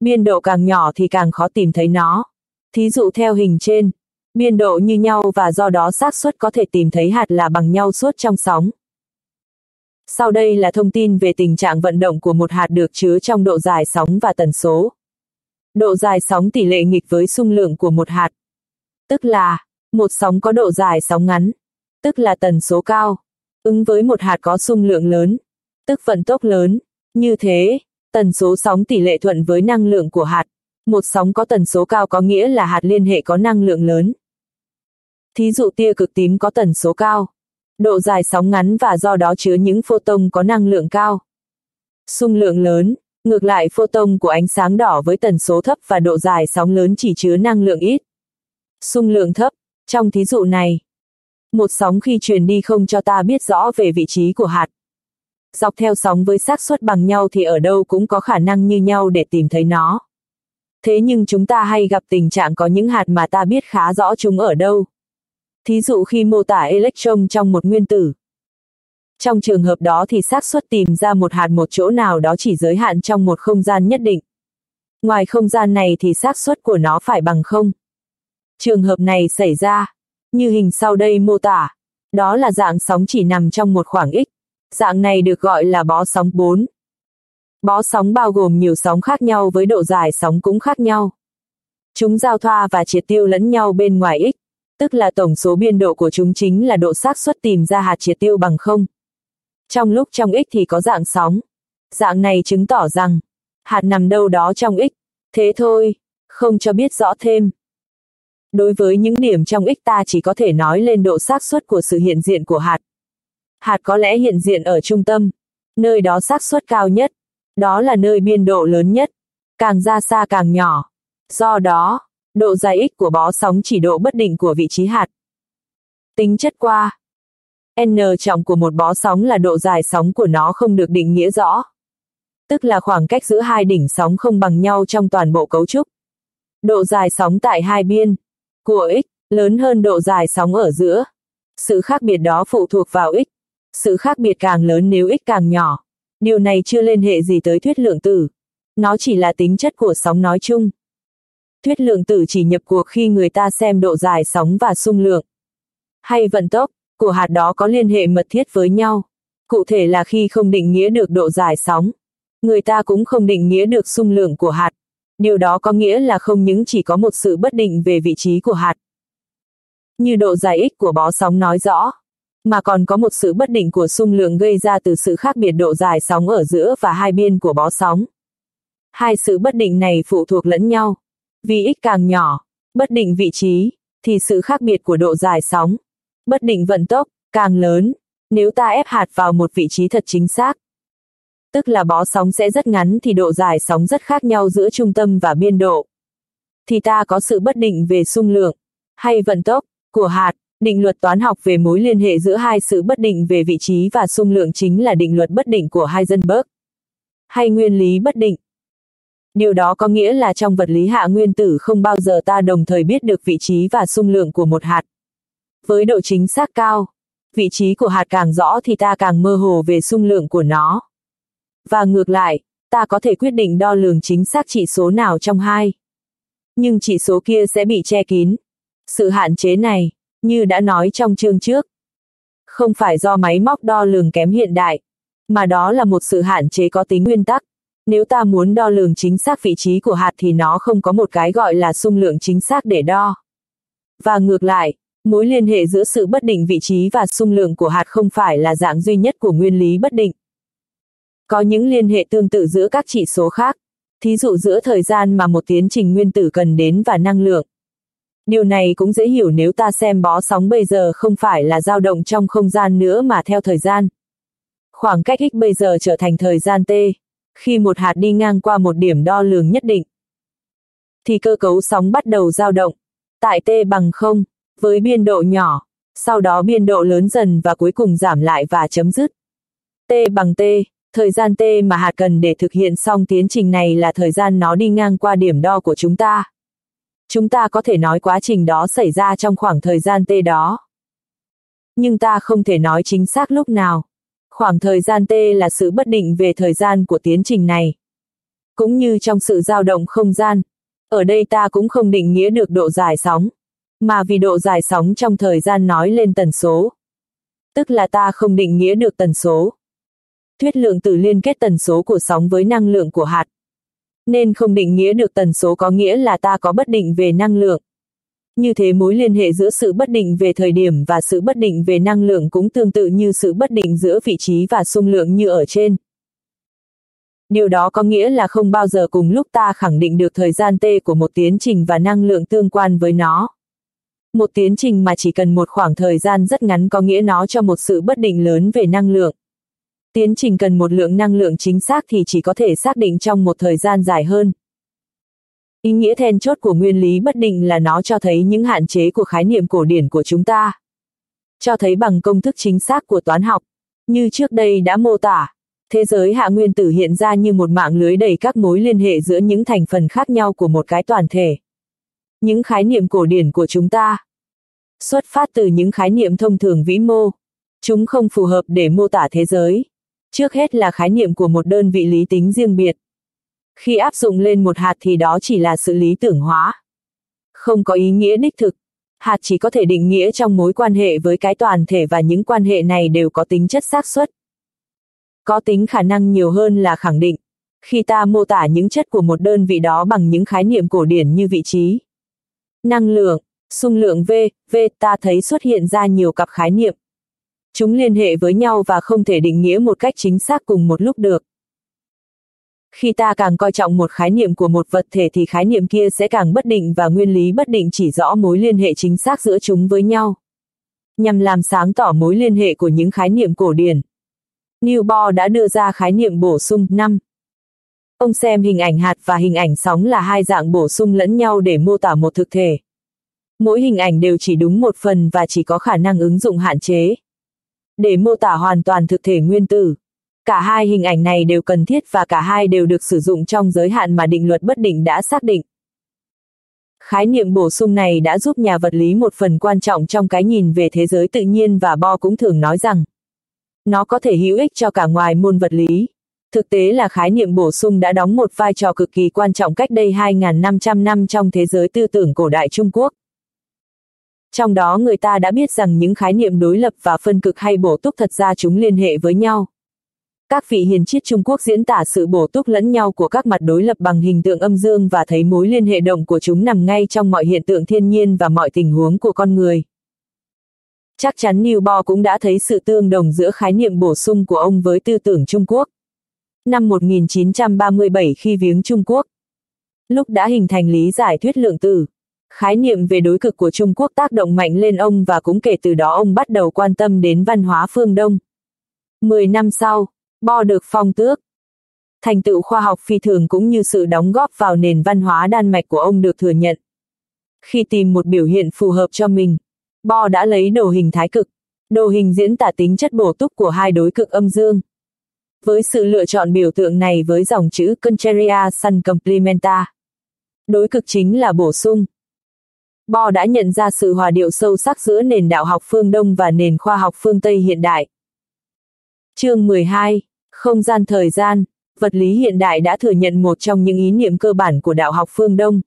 Biên độ càng nhỏ thì càng khó tìm thấy nó. Thí dụ theo hình trên, biên độ như nhau và do đó xác suất có thể tìm thấy hạt là bằng nhau suốt trong sóng. Sau đây là thông tin về tình trạng vận động của một hạt được chứa trong độ dài sóng và tần số. Độ dài sóng tỷ lệ nghịch với xung lượng của một hạt. Tức là, một sóng có độ dài sóng ngắn, tức là tần số cao, ứng với một hạt có xung lượng lớn, tức vận tốc lớn. Như thế, tần số sóng tỷ lệ thuận với năng lượng của hạt. Một sóng có tần số cao có nghĩa là hạt liên hệ có năng lượng lớn. Thí dụ tia cực tím có tần số cao, độ dài sóng ngắn và do đó chứa những photon có năng lượng cao. Xung lượng lớn, ngược lại photon của ánh sáng đỏ với tần số thấp và độ dài sóng lớn chỉ chứa năng lượng ít. Xung lượng thấp, trong thí dụ này, một sóng khi truyền đi không cho ta biết rõ về vị trí của hạt. Dọc theo sóng với xác suất bằng nhau thì ở đâu cũng có khả năng như nhau để tìm thấy nó. Thế nhưng chúng ta hay gặp tình trạng có những hạt mà ta biết khá rõ chúng ở đâu. Thí dụ khi mô tả electron trong một nguyên tử. Trong trường hợp đó thì xác suất tìm ra một hạt một chỗ nào đó chỉ giới hạn trong một không gian nhất định. Ngoài không gian này thì xác suất của nó phải bằng không. Trường hợp này xảy ra, như hình sau đây mô tả, đó là dạng sóng chỉ nằm trong một khoảng x. Dạng này được gọi là bó sóng 4. Bó sóng bao gồm nhiều sóng khác nhau với độ dài sóng cũng khác nhau. Chúng giao thoa và triệt tiêu lẫn nhau bên ngoài x, tức là tổng số biên độ của chúng chính là độ xác suất tìm ra hạt triệt tiêu bằng không. Trong lúc trong x thì có dạng sóng. Dạng này chứng tỏ rằng, hạt nằm đâu đó trong x. Thế thôi, không cho biết rõ thêm. Đối với những điểm trong x ta chỉ có thể nói lên độ xác suất của sự hiện diện của hạt. Hạt có lẽ hiện diện ở trung tâm, nơi đó xác suất cao nhất, đó là nơi biên độ lớn nhất, càng ra xa càng nhỏ. Do đó, độ dài x của bó sóng chỉ độ bất định của vị trí hạt. Tính chất qua N trọng của một bó sóng là độ dài sóng của nó không được định nghĩa rõ. Tức là khoảng cách giữa hai đỉnh sóng không bằng nhau trong toàn bộ cấu trúc. Độ dài sóng tại hai biên của x lớn hơn độ dài sóng ở giữa. Sự khác biệt đó phụ thuộc vào x. Sự khác biệt càng lớn nếu x càng nhỏ. Điều này chưa liên hệ gì tới thuyết lượng tử. Nó chỉ là tính chất của sóng nói chung. Thuyết lượng tử chỉ nhập cuộc khi người ta xem độ dài sóng và xung lượng. Hay vận tốc của hạt đó có liên hệ mật thiết với nhau. Cụ thể là khi không định nghĩa được độ dài sóng. Người ta cũng không định nghĩa được xung lượng của hạt. Điều đó có nghĩa là không những chỉ có một sự bất định về vị trí của hạt. Như độ dài x của bó sóng nói rõ, mà còn có một sự bất định của xung lượng gây ra từ sự khác biệt độ dài sóng ở giữa và hai biên của bó sóng. Hai sự bất định này phụ thuộc lẫn nhau. Vì x càng nhỏ, bất định vị trí, thì sự khác biệt của độ dài sóng, bất định vận tốc, càng lớn. Nếu ta ép hạt vào một vị trí thật chính xác, tức là bó sóng sẽ rất ngắn thì độ dài sóng rất khác nhau giữa trung tâm và biên độ. Thì ta có sự bất định về xung lượng, hay vận tốc, của hạt, định luật toán học về mối liên hệ giữa hai sự bất định về vị trí và xung lượng chính là định luật bất định của Heisenberg. Hay nguyên lý bất định. Điều đó có nghĩa là trong vật lý hạ nguyên tử không bao giờ ta đồng thời biết được vị trí và xung lượng của một hạt. Với độ chính xác cao, vị trí của hạt càng rõ thì ta càng mơ hồ về xung lượng của nó. Và ngược lại, ta có thể quyết định đo lường chính xác chỉ số nào trong hai. Nhưng chỉ số kia sẽ bị che kín. Sự hạn chế này, như đã nói trong chương trước, không phải do máy móc đo lường kém hiện đại, mà đó là một sự hạn chế có tính nguyên tắc. Nếu ta muốn đo lường chính xác vị trí của hạt thì nó không có một cái gọi là xung lượng chính xác để đo. Và ngược lại, mối liên hệ giữa sự bất định vị trí và xung lượng của hạt không phải là dạng duy nhất của nguyên lý bất định. Có những liên hệ tương tự giữa các chỉ số khác, thí dụ giữa thời gian mà một tiến trình nguyên tử cần đến và năng lượng. Điều này cũng dễ hiểu nếu ta xem bó sóng bây giờ không phải là dao động trong không gian nữa mà theo thời gian. Khoảng cách x bây giờ trở thành thời gian t, khi một hạt đi ngang qua một điểm đo lường nhất định. Thì cơ cấu sóng bắt đầu dao động, tại t bằng không, với biên độ nhỏ, sau đó biên độ lớn dần và cuối cùng giảm lại và chấm dứt. T bằng t, Thời gian T mà hạt cần để thực hiện xong tiến trình này là thời gian nó đi ngang qua điểm đo của chúng ta. Chúng ta có thể nói quá trình đó xảy ra trong khoảng thời gian T đó. Nhưng ta không thể nói chính xác lúc nào. Khoảng thời gian T là sự bất định về thời gian của tiến trình này. Cũng như trong sự dao động không gian. Ở đây ta cũng không định nghĩa được độ dài sóng. Mà vì độ dài sóng trong thời gian nói lên tần số. Tức là ta không định nghĩa được tần số thuyết lượng tử liên kết tần số của sóng với năng lượng của hạt. Nên không định nghĩa được tần số có nghĩa là ta có bất định về năng lượng. Như thế mối liên hệ giữa sự bất định về thời điểm và sự bất định về năng lượng cũng tương tự như sự bất định giữa vị trí và xung lượng như ở trên. Điều đó có nghĩa là không bao giờ cùng lúc ta khẳng định được thời gian t của một tiến trình và năng lượng tương quan với nó. Một tiến trình mà chỉ cần một khoảng thời gian rất ngắn có nghĩa nó cho một sự bất định lớn về năng lượng. Tiến trình cần một lượng năng lượng chính xác thì chỉ có thể xác định trong một thời gian dài hơn. Ý nghĩa then chốt của nguyên lý bất định là nó cho thấy những hạn chế của khái niệm cổ điển của chúng ta. Cho thấy bằng công thức chính xác của toán học, như trước đây đã mô tả, thế giới hạ nguyên tử hiện ra như một mạng lưới đầy các mối liên hệ giữa những thành phần khác nhau của một cái toàn thể. Những khái niệm cổ điển của chúng ta xuất phát từ những khái niệm thông thường vĩ mô, chúng không phù hợp để mô tả thế giới trước hết là khái niệm của một đơn vị lý tính riêng biệt. Khi áp dụng lên một hạt thì đó chỉ là sự lý tưởng hóa. Không có ý nghĩa đích thực. Hạt chỉ có thể định nghĩa trong mối quan hệ với cái toàn thể và những quan hệ này đều có tính chất xác suất. Có tính khả năng nhiều hơn là khẳng định. Khi ta mô tả những chất của một đơn vị đó bằng những khái niệm cổ điển như vị trí, năng lượng, xung lượng V, V ta thấy xuất hiện ra nhiều cặp khái niệm. Chúng liên hệ với nhau và không thể định nghĩa một cách chính xác cùng một lúc được. Khi ta càng coi trọng một khái niệm của một vật thể thì khái niệm kia sẽ càng bất định và nguyên lý bất định chỉ rõ mối liên hệ chính xác giữa chúng với nhau. Nhằm làm sáng tỏ mối liên hệ của những khái niệm cổ điển. Newbohr đã đưa ra khái niệm bổ sung 5. Ông xem hình ảnh hạt và hình ảnh sóng là hai dạng bổ sung lẫn nhau để mô tả một thực thể. Mỗi hình ảnh đều chỉ đúng một phần và chỉ có khả năng ứng dụng hạn chế. Để mô tả hoàn toàn thực thể nguyên tử, cả hai hình ảnh này đều cần thiết và cả hai đều được sử dụng trong giới hạn mà định luật bất định đã xác định. Khái niệm bổ sung này đã giúp nhà vật lý một phần quan trọng trong cái nhìn về thế giới tự nhiên và Bo cũng thường nói rằng, nó có thể hữu ích cho cả ngoài môn vật lý. Thực tế là khái niệm bổ sung đã đóng một vai trò cực kỳ quan trọng cách đây 2.500 năm trong thế giới tư tưởng cổ đại Trung Quốc. Trong đó người ta đã biết rằng những khái niệm đối lập và phân cực hay bổ túc thật ra chúng liên hệ với nhau. Các vị hiền triết Trung Quốc diễn tả sự bổ túc lẫn nhau của các mặt đối lập bằng hình tượng âm dương và thấy mối liên hệ động của chúng nằm ngay trong mọi hiện tượng thiên nhiên và mọi tình huống của con người. Chắc chắn Newbo cũng đã thấy sự tương đồng giữa khái niệm bổ sung của ông với tư tưởng Trung Quốc. Năm 1937 khi viếng Trung Quốc, lúc đã hình thành lý giải thuyết lượng tử, khái niệm về đối cực của Trung Quốc tác động mạnh lên ông và cũng kể từ đó ông bắt đầu quan tâm đến văn hóa phương Đông. Mười năm sau, Bo được phong tước. Thành tựu khoa học phi thường cũng như sự đóng góp vào nền văn hóa Đan Mạch của ông được thừa nhận. Khi tìm một biểu hiện phù hợp cho mình, Bo đã lấy đồ hình thái cực, đồ hình diễn tả tính chất bổ túc của hai đối cực âm dương. Với sự lựa chọn biểu tượng này với dòng chữ Contraria Sun Complementa. Đối cực chính là bổ sung. Bo đã nhận ra sự hòa điệu sâu sắc giữa nền đạo học phương Đông và nền khoa học phương Tây hiện đại. Chương 12. Không gian thời gian. Vật lý hiện đại đã thừa nhận một trong những ý niệm cơ bản của đạo học phương Đông.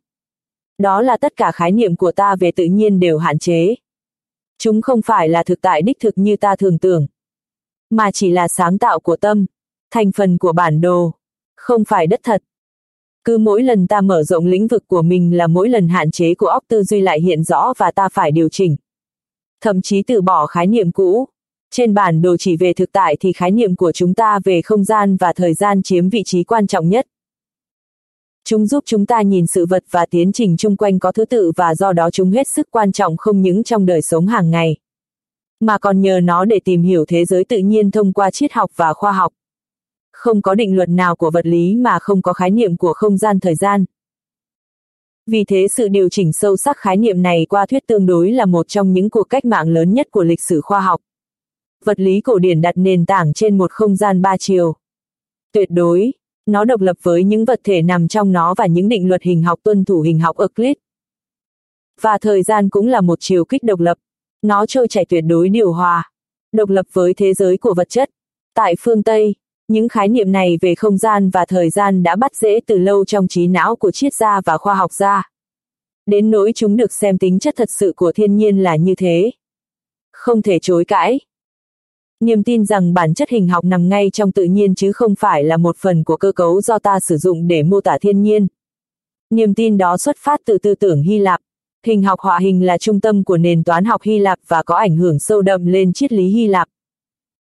Đó là tất cả khái niệm của ta về tự nhiên đều hạn chế. Chúng không phải là thực tại đích thực như ta thường tưởng, mà chỉ là sáng tạo của tâm, thành phần của bản đồ, không phải đất thật. Cứ mỗi lần ta mở rộng lĩnh vực của mình là mỗi lần hạn chế của óc tư duy lại hiện rõ và ta phải điều chỉnh. Thậm chí từ bỏ khái niệm cũ. Trên bản đồ chỉ về thực tại thì khái niệm của chúng ta về không gian và thời gian chiếm vị trí quan trọng nhất. Chúng giúp chúng ta nhìn sự vật và tiến trình chung quanh có thứ tự và do đó chúng hết sức quan trọng không những trong đời sống hàng ngày, mà còn nhờ nó để tìm hiểu thế giới tự nhiên thông qua triết học và khoa học. Không có định luật nào của vật lý mà không có khái niệm của không gian thời gian. Vì thế sự điều chỉnh sâu sắc khái niệm này qua thuyết tương đối là một trong những cuộc cách mạng lớn nhất của lịch sử khoa học. Vật lý cổ điển đặt nền tảng trên một không gian ba chiều. Tuyệt đối, nó độc lập với những vật thể nằm trong nó và những định luật hình học tuân thủ hình học Euclid. Và thời gian cũng là một chiều kích độc lập. Nó trôi chảy tuyệt đối điều hòa. Độc lập với thế giới của vật chất. Tại phương Tây, những khái niệm này về không gian và thời gian đã bắt dễ từ lâu trong trí não của triết gia và khoa học gia. Đến nỗi chúng được xem tính chất thật sự của thiên nhiên là như thế. Không thể chối cãi. Niềm tin rằng bản chất hình học nằm ngay trong tự nhiên chứ không phải là một phần của cơ cấu do ta sử dụng để mô tả thiên nhiên. Niềm tin đó xuất phát từ tư tưởng Hy Lạp. Hình học họa hình là trung tâm của nền toán học Hy Lạp và có ảnh hưởng sâu đậm lên triết lý Hy Lạp.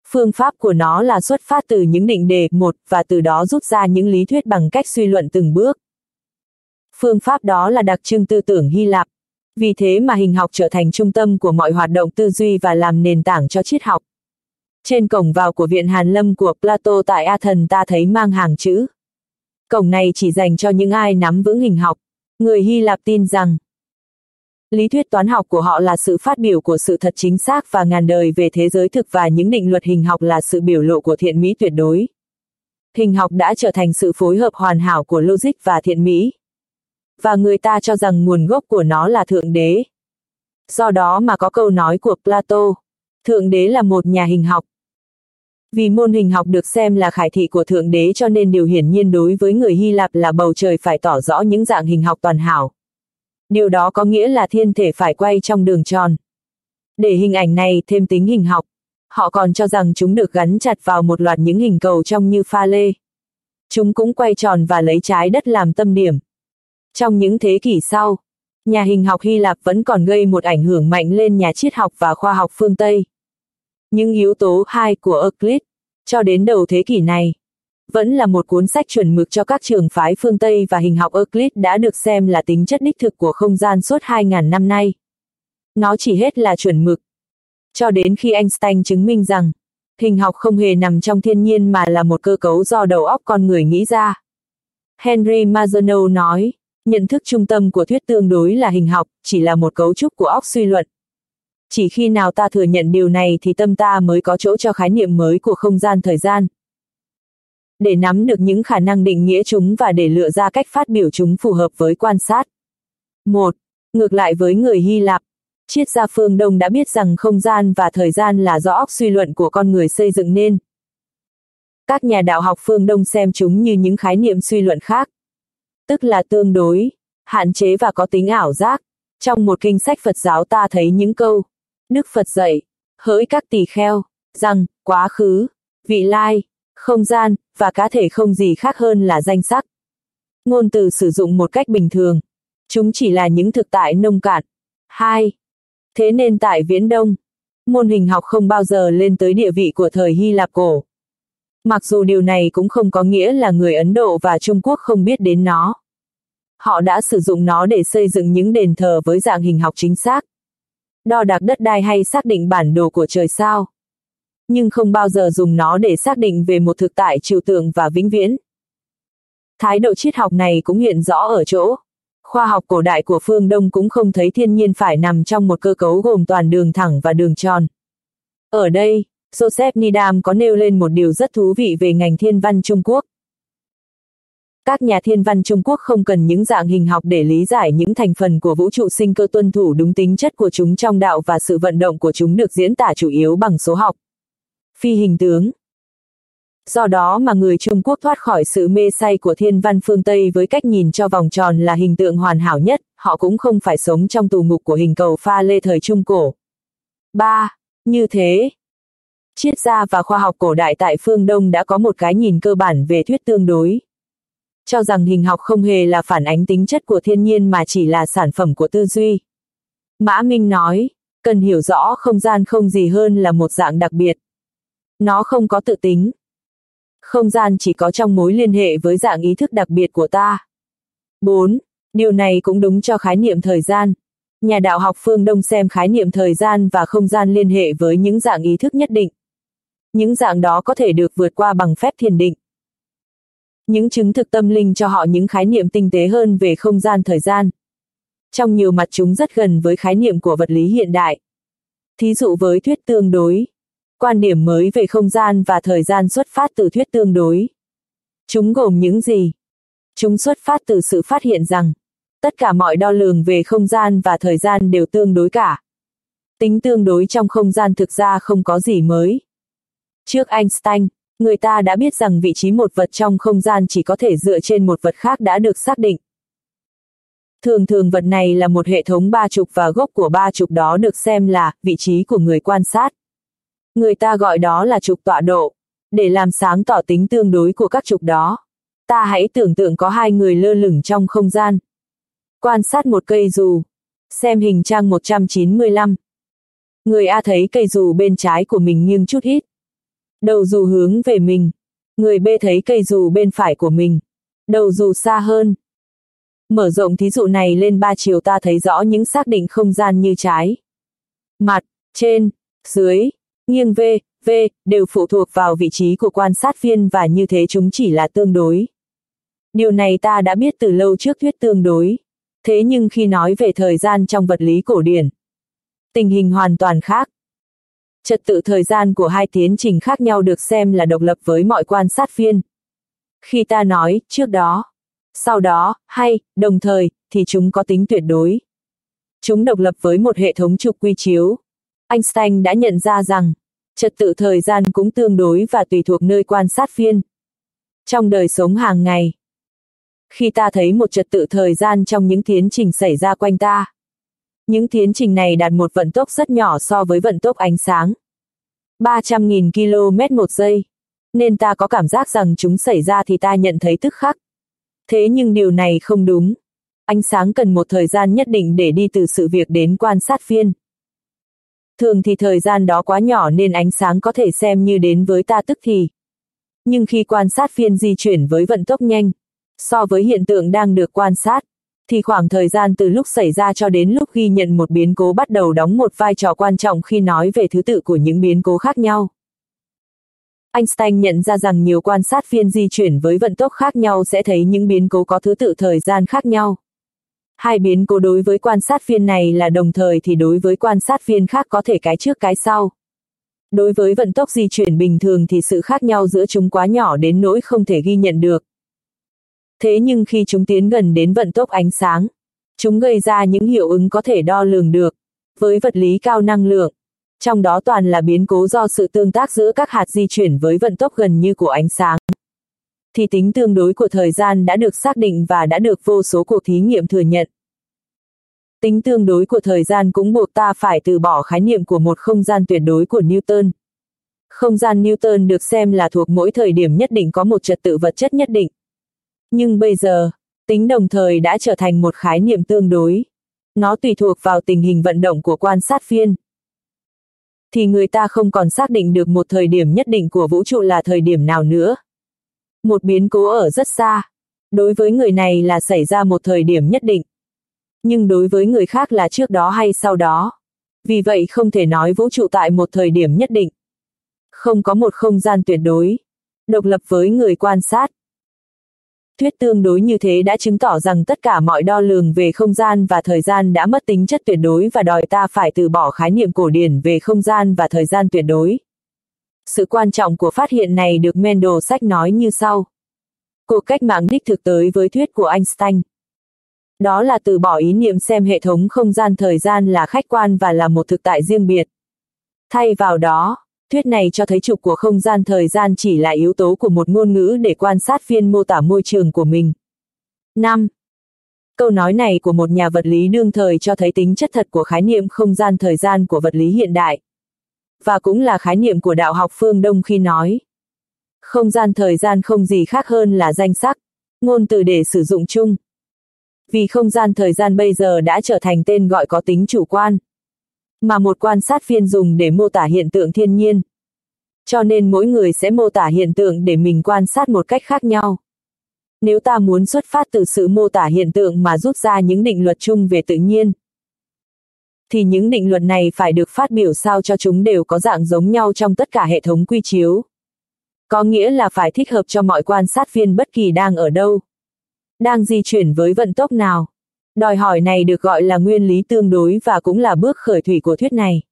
Phương pháp của nó là xuất phát từ những định đề một và từ đó rút ra những lý thuyết bằng cách suy luận từng bước. Phương pháp đó là đặc trưng tư tưởng Hy Lạp. Vì thế mà hình học trở thành trung tâm của mọi hoạt động tư duy và làm nền tảng cho triết học. Trên cổng vào của Viện Hàn Lâm của Plato tại Athens ta thấy mang hàng chữ. Cổng này chỉ dành cho những ai nắm vững hình học. Người Hy Lạp tin rằng, lý thuyết toán học của họ là sự phát biểu của sự thật chính xác và ngàn đời về thế giới thực và những định luật hình học là sự biểu lộ của thiện mỹ tuyệt đối. Hình học đã trở thành sự phối hợp hoàn hảo của logic và thiện mỹ. Và người ta cho rằng nguồn gốc của nó là Thượng Đế. Do đó mà có câu nói của Plato, Thượng Đế là một nhà hình học. Vì môn hình học được xem là khải thị của Thượng Đế cho nên điều hiển nhiên đối với người Hy Lạp là bầu trời phải tỏ rõ những dạng hình học toàn hảo. Điều đó có nghĩa là thiên thể phải quay trong đường tròn. Để hình ảnh này thêm tính hình học, họ còn cho rằng chúng được gắn chặt vào một loạt những hình cầu trong như pha lê. Chúng cũng quay tròn và lấy trái đất làm tâm điểm. Trong những thế kỷ sau, nhà hình học Hy Lạp vẫn còn gây một ảnh hưởng mạnh lên nhà triết học và khoa học phương Tây. Những yếu tố hai của Euclid, cho đến đầu thế kỷ này, vẫn là một cuốn sách chuẩn mực cho các trường phái phương Tây và hình học Euclid đã được xem là tính chất đích thực của không gian suốt 2.000 năm nay. Nó chỉ hết là chuẩn mực. Cho đến khi Einstein chứng minh rằng, hình học không hề nằm trong thiên nhiên mà là một cơ cấu do đầu óc con người nghĩ ra. Henry Mazzano nói, nhận thức trung tâm của thuyết tương đối là hình học, chỉ là một cấu trúc của óc suy luận. Chỉ khi nào ta thừa nhận điều này thì tâm ta mới có chỗ cho khái niệm mới của không gian thời gian. Để nắm được những khả năng định nghĩa chúng và để lựa ra cách phát biểu chúng phù hợp với quan sát. 1. Ngược lại với người Hy Lạp, triết gia phương Đông đã biết rằng không gian và thời gian là do óc suy luận của con người xây dựng nên. Các nhà đạo học phương Đông xem chúng như những khái niệm suy luận khác, tức là tương đối, hạn chế và có tính ảo giác. Trong một kinh sách Phật giáo ta thấy những câu, Đức Phật dạy, hỡi các tỳ kheo, rằng, quá khứ, vị lai, không gian, và cá thể không gì khác hơn là danh sắc. Ngôn từ sử dụng một cách bình thường. Chúng chỉ là những thực tại nông cạn. 2. Thế nên tại Viễn Đông, môn hình học không bao giờ lên tới địa vị của thời Hy Lạp cổ. Mặc dù điều này cũng không có nghĩa là người Ấn Độ và Trung Quốc không biết đến nó. Họ đã sử dụng nó để xây dựng những đền thờ với dạng hình học chính xác. Đo đạc đất đai hay xác định bản đồ của trời sao. Nhưng không bao giờ dùng nó để xác định về một thực tại trừu tượng và vĩnh viễn. Thái độ triết học này cũng hiện rõ ở chỗ. Khoa học cổ đại của phương Đông cũng không thấy thiên nhiên phải nằm trong một cơ cấu gồm toàn đường thẳng và đường tròn. Ở đây, Joseph Needham có nêu lên một điều rất thú vị về ngành thiên văn Trung Quốc. Các nhà thiên văn Trung Quốc không cần những dạng hình học để lý giải những thành phần của vũ trụ sinh cơ tuân thủ đúng tính chất của chúng trong đạo và sự vận động của chúng được diễn tả chủ yếu bằng số học. Phi hình tướng Do đó mà người Trung Quốc thoát khỏi sự mê say của thiên văn phương Tây với cách nhìn cho vòng tròn là hình tượng hoàn hảo nhất, họ cũng không phải sống trong tù ngục của hình cầu pha lê thời Trung Cổ. 3. Như thế, triết gia và khoa học cổ đại tại phương Đông đã có một cái nhìn cơ bản về thuyết tương đối. Cho rằng hình học không hề là phản ánh tính chất của thiên nhiên mà chỉ là sản phẩm của tư duy. Mã Minh nói, cần hiểu rõ không gian không gì hơn là một dạng đặc biệt. Nó không có tự tính. Không gian chỉ có trong mối liên hệ với dạng ý thức đặc biệt của ta. 4. Điều này cũng đúng cho khái niệm thời gian. Nhà đạo học phương Đông xem khái niệm thời gian và không gian liên hệ với những dạng ý thức nhất định. Những dạng đó có thể được vượt qua bằng phép thiền định. Những chứng thực tâm linh cho họ những khái niệm tinh tế hơn về không gian thời gian. Trong nhiều mặt chúng rất gần với khái niệm của vật lý hiện đại. Thí dụ với thuyết tương đối. Quan điểm mới về không gian và thời gian xuất phát từ thuyết tương đối. Chúng gồm những gì? Chúng xuất phát từ sự phát hiện rằng, tất cả mọi đo lường về không gian và thời gian đều tương đối cả. Tính tương đối trong không gian thực ra không có gì mới. Trước Einstein, người ta đã biết rằng vị trí một vật trong không gian chỉ có thể dựa trên một vật khác đã được xác định. Thường thường vật này là một hệ thống ba trục và gốc của ba trục đó được xem là vị trí của người quan sát. Người ta gọi đó là trục tọa độ. Để làm sáng tỏ tính tương đối của các trục đó, ta hãy tưởng tượng có hai người lơ lửng trong không gian. Quan sát một cây dù. Xem hình trang 195. Người A thấy cây dù bên trái của mình nghiêng chút ít. Đầu dù hướng về mình. Người B thấy cây dù bên phải của mình. Đầu dù xa hơn. Mở rộng thí dụ này lên ba chiều ta thấy rõ những xác định không gian như trái. Mặt, trên, dưới, nghiêng V, V, đều phụ thuộc vào vị trí của quan sát viên và như thế chúng chỉ là tương đối. Điều này ta đã biết từ lâu trước thuyết tương đối. Thế nhưng khi nói về thời gian trong vật lý cổ điển, tình hình hoàn toàn khác. Trật tự thời gian của hai tiến trình khác nhau được xem là độc lập với mọi quan sát viên. Khi ta nói, trước đó, sau đó, hay, đồng thời, thì chúng có tính tuyệt đối. Chúng độc lập với một hệ thống trục quy chiếu. Einstein đã nhận ra rằng, Trật tự thời gian cũng tương đối và tùy thuộc nơi quan sát viên. Trong đời sống hàng ngày, khi ta thấy một trật tự thời gian trong những tiến trình xảy ra quanh ta, những tiến trình này đạt một vận tốc rất nhỏ so với vận tốc ánh sáng. 300.000 km một giây. Nên ta có cảm giác rằng chúng xảy ra thì ta nhận thấy tức khắc. Thế nhưng điều này không đúng. Ánh sáng cần một thời gian nhất định để đi từ sự việc đến quan sát viên. Thường thì thời gian đó quá nhỏ nên ánh sáng có thể xem như đến với ta tức thì. Nhưng khi quan sát viên di chuyển với vận tốc nhanh, so với hiện tượng đang được quan sát, thì khoảng thời gian từ lúc xảy ra cho đến lúc ghi nhận một biến cố bắt đầu đóng một vai trò quan trọng khi nói về thứ tự của những biến cố khác nhau. Einstein nhận ra rằng nhiều quan sát viên di chuyển với vận tốc khác nhau sẽ thấy những biến cố có thứ tự thời gian khác nhau. Hai biến cố đối với quan sát viên này là đồng thời thì đối với quan sát viên khác có thể cái trước cái sau. Đối với vận tốc di chuyển bình thường thì sự khác nhau giữa chúng quá nhỏ đến nỗi không thể ghi nhận được. Thế nhưng khi chúng tiến gần đến vận tốc ánh sáng, chúng gây ra những hiệu ứng có thể đo lường được. Với vật lý cao năng lượng, trong đó toàn là biến cố do sự tương tác giữa các hạt di chuyển với vận tốc gần như của ánh sáng. Thì tính tương đối của thời gian đã được xác định và đã được vô số cuộc thí nghiệm thừa nhận. Tính tương đối của thời gian cũng buộc ta phải từ bỏ khái niệm của một không gian tuyệt đối của Newton. Không gian Newton được xem là thuộc mỗi thời điểm nhất định có một trật tự vật chất nhất định. Nhưng bây giờ, tính đồng thời đã trở thành một khái niệm tương đối. Nó tùy thuộc vào tình hình vận động của quan sát viên. Thì người ta không còn xác định được một thời điểm nhất định của vũ trụ là thời điểm nào nữa. Một biến cố ở rất xa. Đối với người này là xảy ra một thời điểm nhất định. Nhưng đối với người khác là trước đó hay sau đó. Vì vậy không thể nói vũ trụ tại một thời điểm nhất định. Không có một không gian tuyệt đối. Độc lập với người quan sát, Thuyết tương đối như thế đã chứng tỏ rằng tất cả mọi đo lường về không gian và thời gian đã mất tính chất tuyệt đối và đòi ta phải từ bỏ khái niệm cổ điển về không gian và thời gian tuyệt đối. Sự quan trọng của phát hiện này được Mendel sách nói như sau. Cuộc cách mạng đích thực tới với thuyết của Einstein. Đó là từ bỏ ý niệm xem hệ thống không gian thời gian là khách quan và là một thực tại riêng biệt. Thay vào đó, Thuyết này cho thấy trục của không gian thời gian chỉ là yếu tố của một ngôn ngữ để quan sát viên mô tả môi trường của mình. 5. Câu nói này của một nhà vật lý đương thời cho thấy tính chất thật của khái niệm không gian thời gian của vật lý hiện đại. Và cũng là khái niệm của đạo học phương Đông khi nói. Không gian thời gian không gì khác hơn là danh sắc, ngôn từ để sử dụng chung. Vì không gian thời gian bây giờ đã trở thành tên gọi có tính chủ quan, mà một quan sát viên dùng để mô tả hiện tượng thiên nhiên. Cho nên mỗi người sẽ mô tả hiện tượng để mình quan sát một cách khác nhau. Nếu ta muốn xuất phát từ sự mô tả hiện tượng mà rút ra những định luật chung về tự nhiên, thì những định luật này phải được phát biểu sao cho chúng đều có dạng giống nhau trong tất cả hệ thống quy chiếu. Có nghĩa là phải thích hợp cho mọi quan sát viên bất kỳ đang ở đâu. Đang di chuyển với vận tốc nào. Đòi hỏi này được gọi là nguyên lý tương đối và cũng là bước khởi thủy của thuyết này.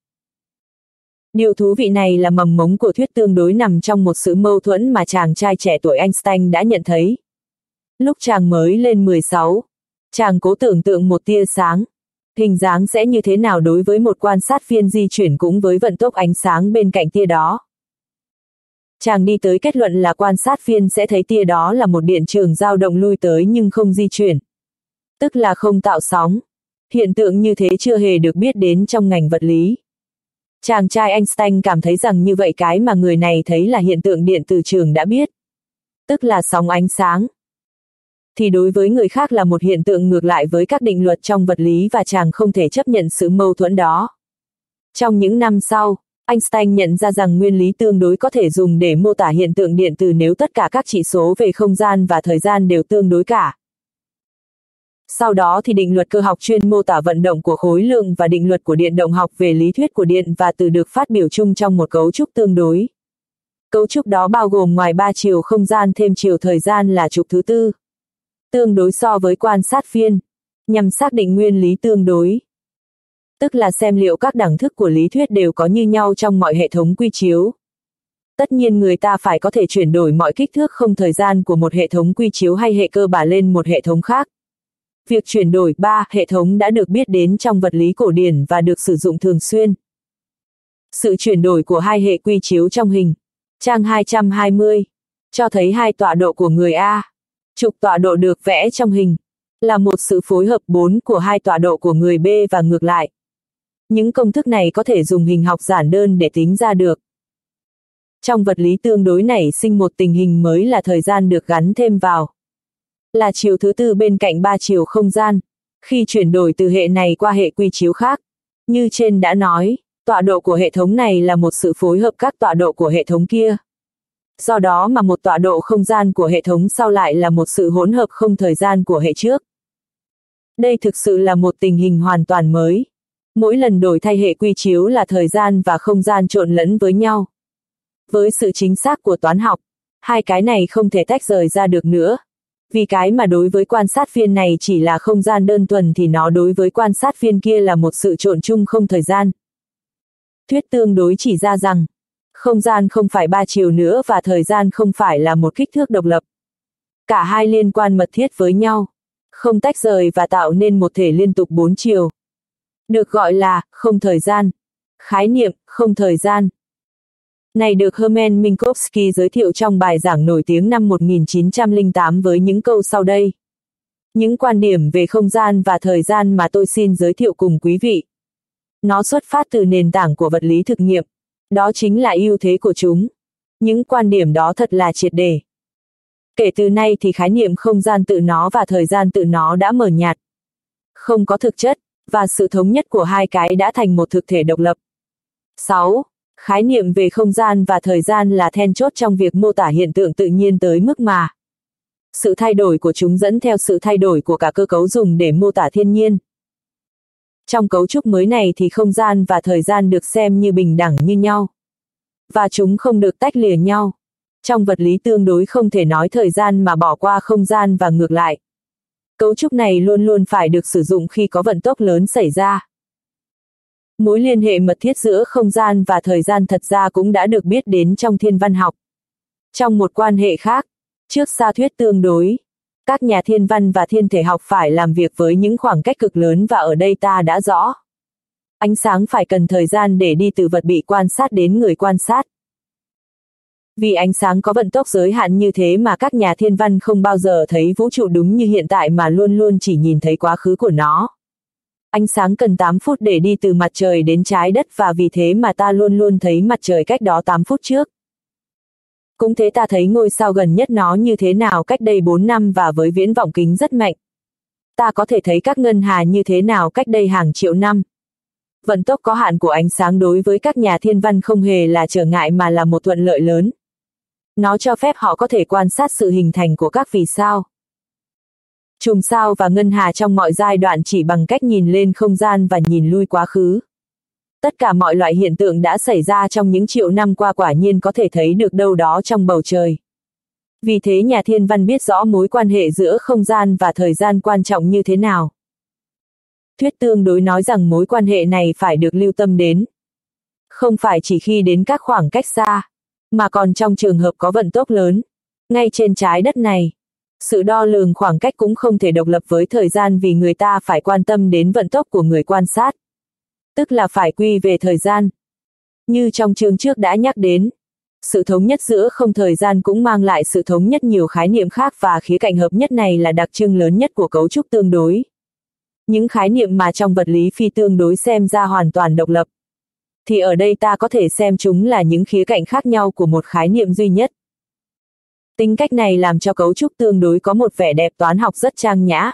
Điều thú vị này là mầm mống của thuyết tương đối nằm trong một sự mâu thuẫn mà chàng trai trẻ tuổi Einstein đã nhận thấy. Lúc chàng mới lên 16, chàng cố tưởng tượng một tia sáng. Hình dáng sẽ như thế nào đối với một quan sát viên di chuyển cũng với vận tốc ánh sáng bên cạnh tia đó. Chàng đi tới kết luận là quan sát viên sẽ thấy tia đó là một điện trường dao động lui tới nhưng không di chuyển tức là không tạo sóng. Hiện tượng như thế chưa hề được biết đến trong ngành vật lý. Chàng trai Einstein cảm thấy rằng như vậy cái mà người này thấy là hiện tượng điện từ trường đã biết. Tức là sóng ánh sáng. Thì đối với người khác là một hiện tượng ngược lại với các định luật trong vật lý và chàng không thể chấp nhận sự mâu thuẫn đó. Trong những năm sau, Einstein nhận ra rằng nguyên lý tương đối có thể dùng để mô tả hiện tượng điện từ nếu tất cả các chỉ số về không gian và thời gian đều tương đối cả. Sau đó thì định luật cơ học chuyên mô tả vận động của khối lượng và định luật của điện động học về lý thuyết của điện và từ được phát biểu chung trong một cấu trúc tương đối. Cấu trúc đó bao gồm ngoài ba chiều không gian thêm chiều thời gian là trục thứ tư. Tương đối so với quan sát viên, nhằm xác định nguyên lý tương đối. Tức là xem liệu các đẳng thức của lý thuyết đều có như nhau trong mọi hệ thống quy chiếu. Tất nhiên người ta phải có thể chuyển đổi mọi kích thước không thời gian của một hệ thống quy chiếu hay hệ cơ bản lên một hệ thống khác. Việc chuyển đổi ba hệ thống đã được biết đến trong vật lý cổ điển và được sử dụng thường xuyên. Sự chuyển đổi của hai hệ quy chiếu trong hình. Trang 220. Cho thấy hai tọa độ của người A. Trục tọa độ được vẽ trong hình. Là một sự phối hợp bốn của hai tọa độ của người B và ngược lại. Những công thức này có thể dùng hình học giản đơn để tính ra được. Trong vật lý tương đối nảy sinh một tình hình mới là thời gian được gắn thêm vào. Là chiều thứ tư bên cạnh ba chiều không gian. Khi chuyển đổi từ hệ này qua hệ quy chiếu khác. Như trên đã nói, tọa độ của hệ thống này là một sự phối hợp các tọa độ của hệ thống kia. Do đó mà một tọa độ không gian của hệ thống sau lại là một sự hỗn hợp không thời gian của hệ trước. Đây thực sự là một tình hình hoàn toàn mới. Mỗi lần đổi thay hệ quy chiếu là thời gian và không gian trộn lẫn với nhau. Với sự chính xác của toán học, hai cái này không thể tách rời ra được nữa. Vì cái mà đối với quan sát viên này chỉ là không gian đơn thuần thì nó đối với quan sát viên kia là một sự trộn chung không thời gian. Thuyết tương đối chỉ ra rằng, không gian không phải ba chiều nữa và thời gian không phải là một kích thước độc lập. Cả hai liên quan mật thiết với nhau, không tách rời và tạo nên một thể liên tục bốn chiều. Được gọi là không thời gian. Khái niệm không thời gian. Này được Herman Minkowski giới thiệu trong bài giảng nổi tiếng năm 1908 với những câu sau đây. Những quan điểm về không gian và thời gian mà tôi xin giới thiệu cùng quý vị. Nó xuất phát từ nền tảng của vật lý thực nghiệm. Đó chính là ưu thế của chúng. Những quan điểm đó thật là triệt đề. Kể từ nay thì khái niệm không gian tự nó và thời gian tự nó đã mở nhạt. Không có thực chất, và sự thống nhất của hai cái đã thành một thực thể độc lập. 6. Khái niệm về không gian và thời gian là then chốt trong việc mô tả hiện tượng tự nhiên tới mức mà sự thay đổi của chúng dẫn theo sự thay đổi của cả cơ cấu dùng để mô tả thiên nhiên. Trong cấu trúc mới này thì không gian và thời gian được xem như bình đẳng như nhau. Và chúng không được tách lìa nhau. Trong vật lý tương đối không thể nói thời gian mà bỏ qua không gian và ngược lại. Cấu trúc này luôn luôn phải được sử dụng khi có vận tốc lớn xảy ra. Mối liên hệ mật thiết giữa không gian và thời gian thật ra cũng đã được biết đến trong thiên văn học. Trong một quan hệ khác, trước xa thuyết tương đối, các nhà thiên văn và thiên thể học phải làm việc với những khoảng cách cực lớn và ở đây ta đã rõ. Ánh sáng phải cần thời gian để đi từ vật bị quan sát đến người quan sát. Vì ánh sáng có vận tốc giới hạn như thế mà các nhà thiên văn không bao giờ thấy vũ trụ đúng như hiện tại mà luôn luôn chỉ nhìn thấy quá khứ của nó. Ánh sáng cần 8 phút để đi từ mặt trời đến trái đất và vì thế mà ta luôn luôn thấy mặt trời cách đó 8 phút trước. Cũng thế ta thấy ngôi sao gần nhất nó như thế nào cách đây 4 năm và với viễn vọng kính rất mạnh. Ta có thể thấy các ngân hà như thế nào cách đây hàng triệu năm. Vận tốc có hạn của ánh sáng đối với các nhà thiên văn không hề là trở ngại mà là một thuận lợi lớn. Nó cho phép họ có thể quan sát sự hình thành của các vì sao. Chùm sao và ngân hà trong mọi giai đoạn chỉ bằng cách nhìn lên không gian và nhìn lui quá khứ. Tất cả mọi loại hiện tượng đã xảy ra trong những triệu năm qua quả nhiên có thể thấy được đâu đó trong bầu trời. Vì thế nhà thiên văn biết rõ mối quan hệ giữa không gian và thời gian quan trọng như thế nào. Thuyết tương đối nói rằng mối quan hệ này phải được lưu tâm đến. Không phải chỉ khi đến các khoảng cách xa, mà còn trong trường hợp có vận tốc lớn. Ngay trên trái đất này, sự đo lường khoảng cách cũng không thể độc lập với thời gian vì người ta phải quan tâm đến vận tốc của người quan sát. Tức là phải quy về thời gian. Như trong chương trước đã nhắc đến, sự thống nhất giữa không thời gian cũng mang lại sự thống nhất nhiều khái niệm khác và khía cạnh hợp nhất này là đặc trưng lớn nhất của cấu trúc tương đối. Những khái niệm mà trong vật lý phi tương đối xem ra hoàn toàn độc lập. Thì ở đây ta có thể xem chúng là những khía cạnh khác nhau của một khái niệm duy nhất. Tính cách này làm cho cấu trúc tương đối có một vẻ đẹp toán học rất trang nhã.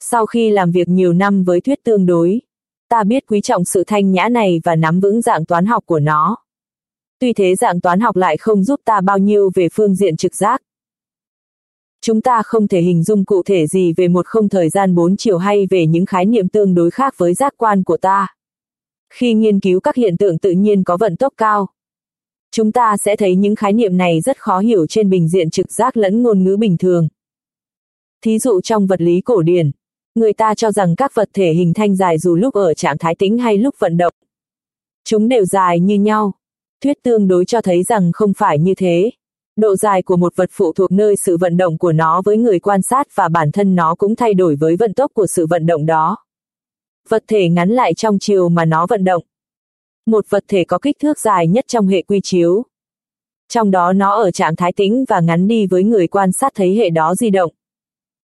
Sau khi làm việc nhiều năm với thuyết tương đối, ta biết quý trọng sự thanh nhã này và nắm vững dạng toán học của nó. Tuy thế dạng toán học lại không giúp ta bao nhiêu về phương diện trực giác. Chúng ta không thể hình dung cụ thể gì về một không thời gian bốn chiều hay về những khái niệm tương đối khác với giác quan của ta. Khi nghiên cứu các hiện tượng tự nhiên có vận tốc cao, chúng ta sẽ thấy những khái niệm này rất khó hiểu trên bình diện trực giác lẫn ngôn ngữ bình thường. Thí dụ trong vật lý cổ điển, người ta cho rằng các vật thể hình thanh dài dù lúc ở trạng thái tĩnh hay lúc vận động. Chúng đều dài như nhau. Thuyết tương đối cho thấy rằng không phải như thế. Độ dài của một vật phụ thuộc nơi sự vận động của nó với người quan sát và bản thân nó cũng thay đổi với vận tốc của sự vận động đó. Vật thể ngắn lại trong chiều mà nó vận động. Một vật thể có kích thước dài nhất trong hệ quy chiếu. Trong đó nó ở trạng thái tĩnh và ngắn đi với người quan sát thấy hệ đó di động.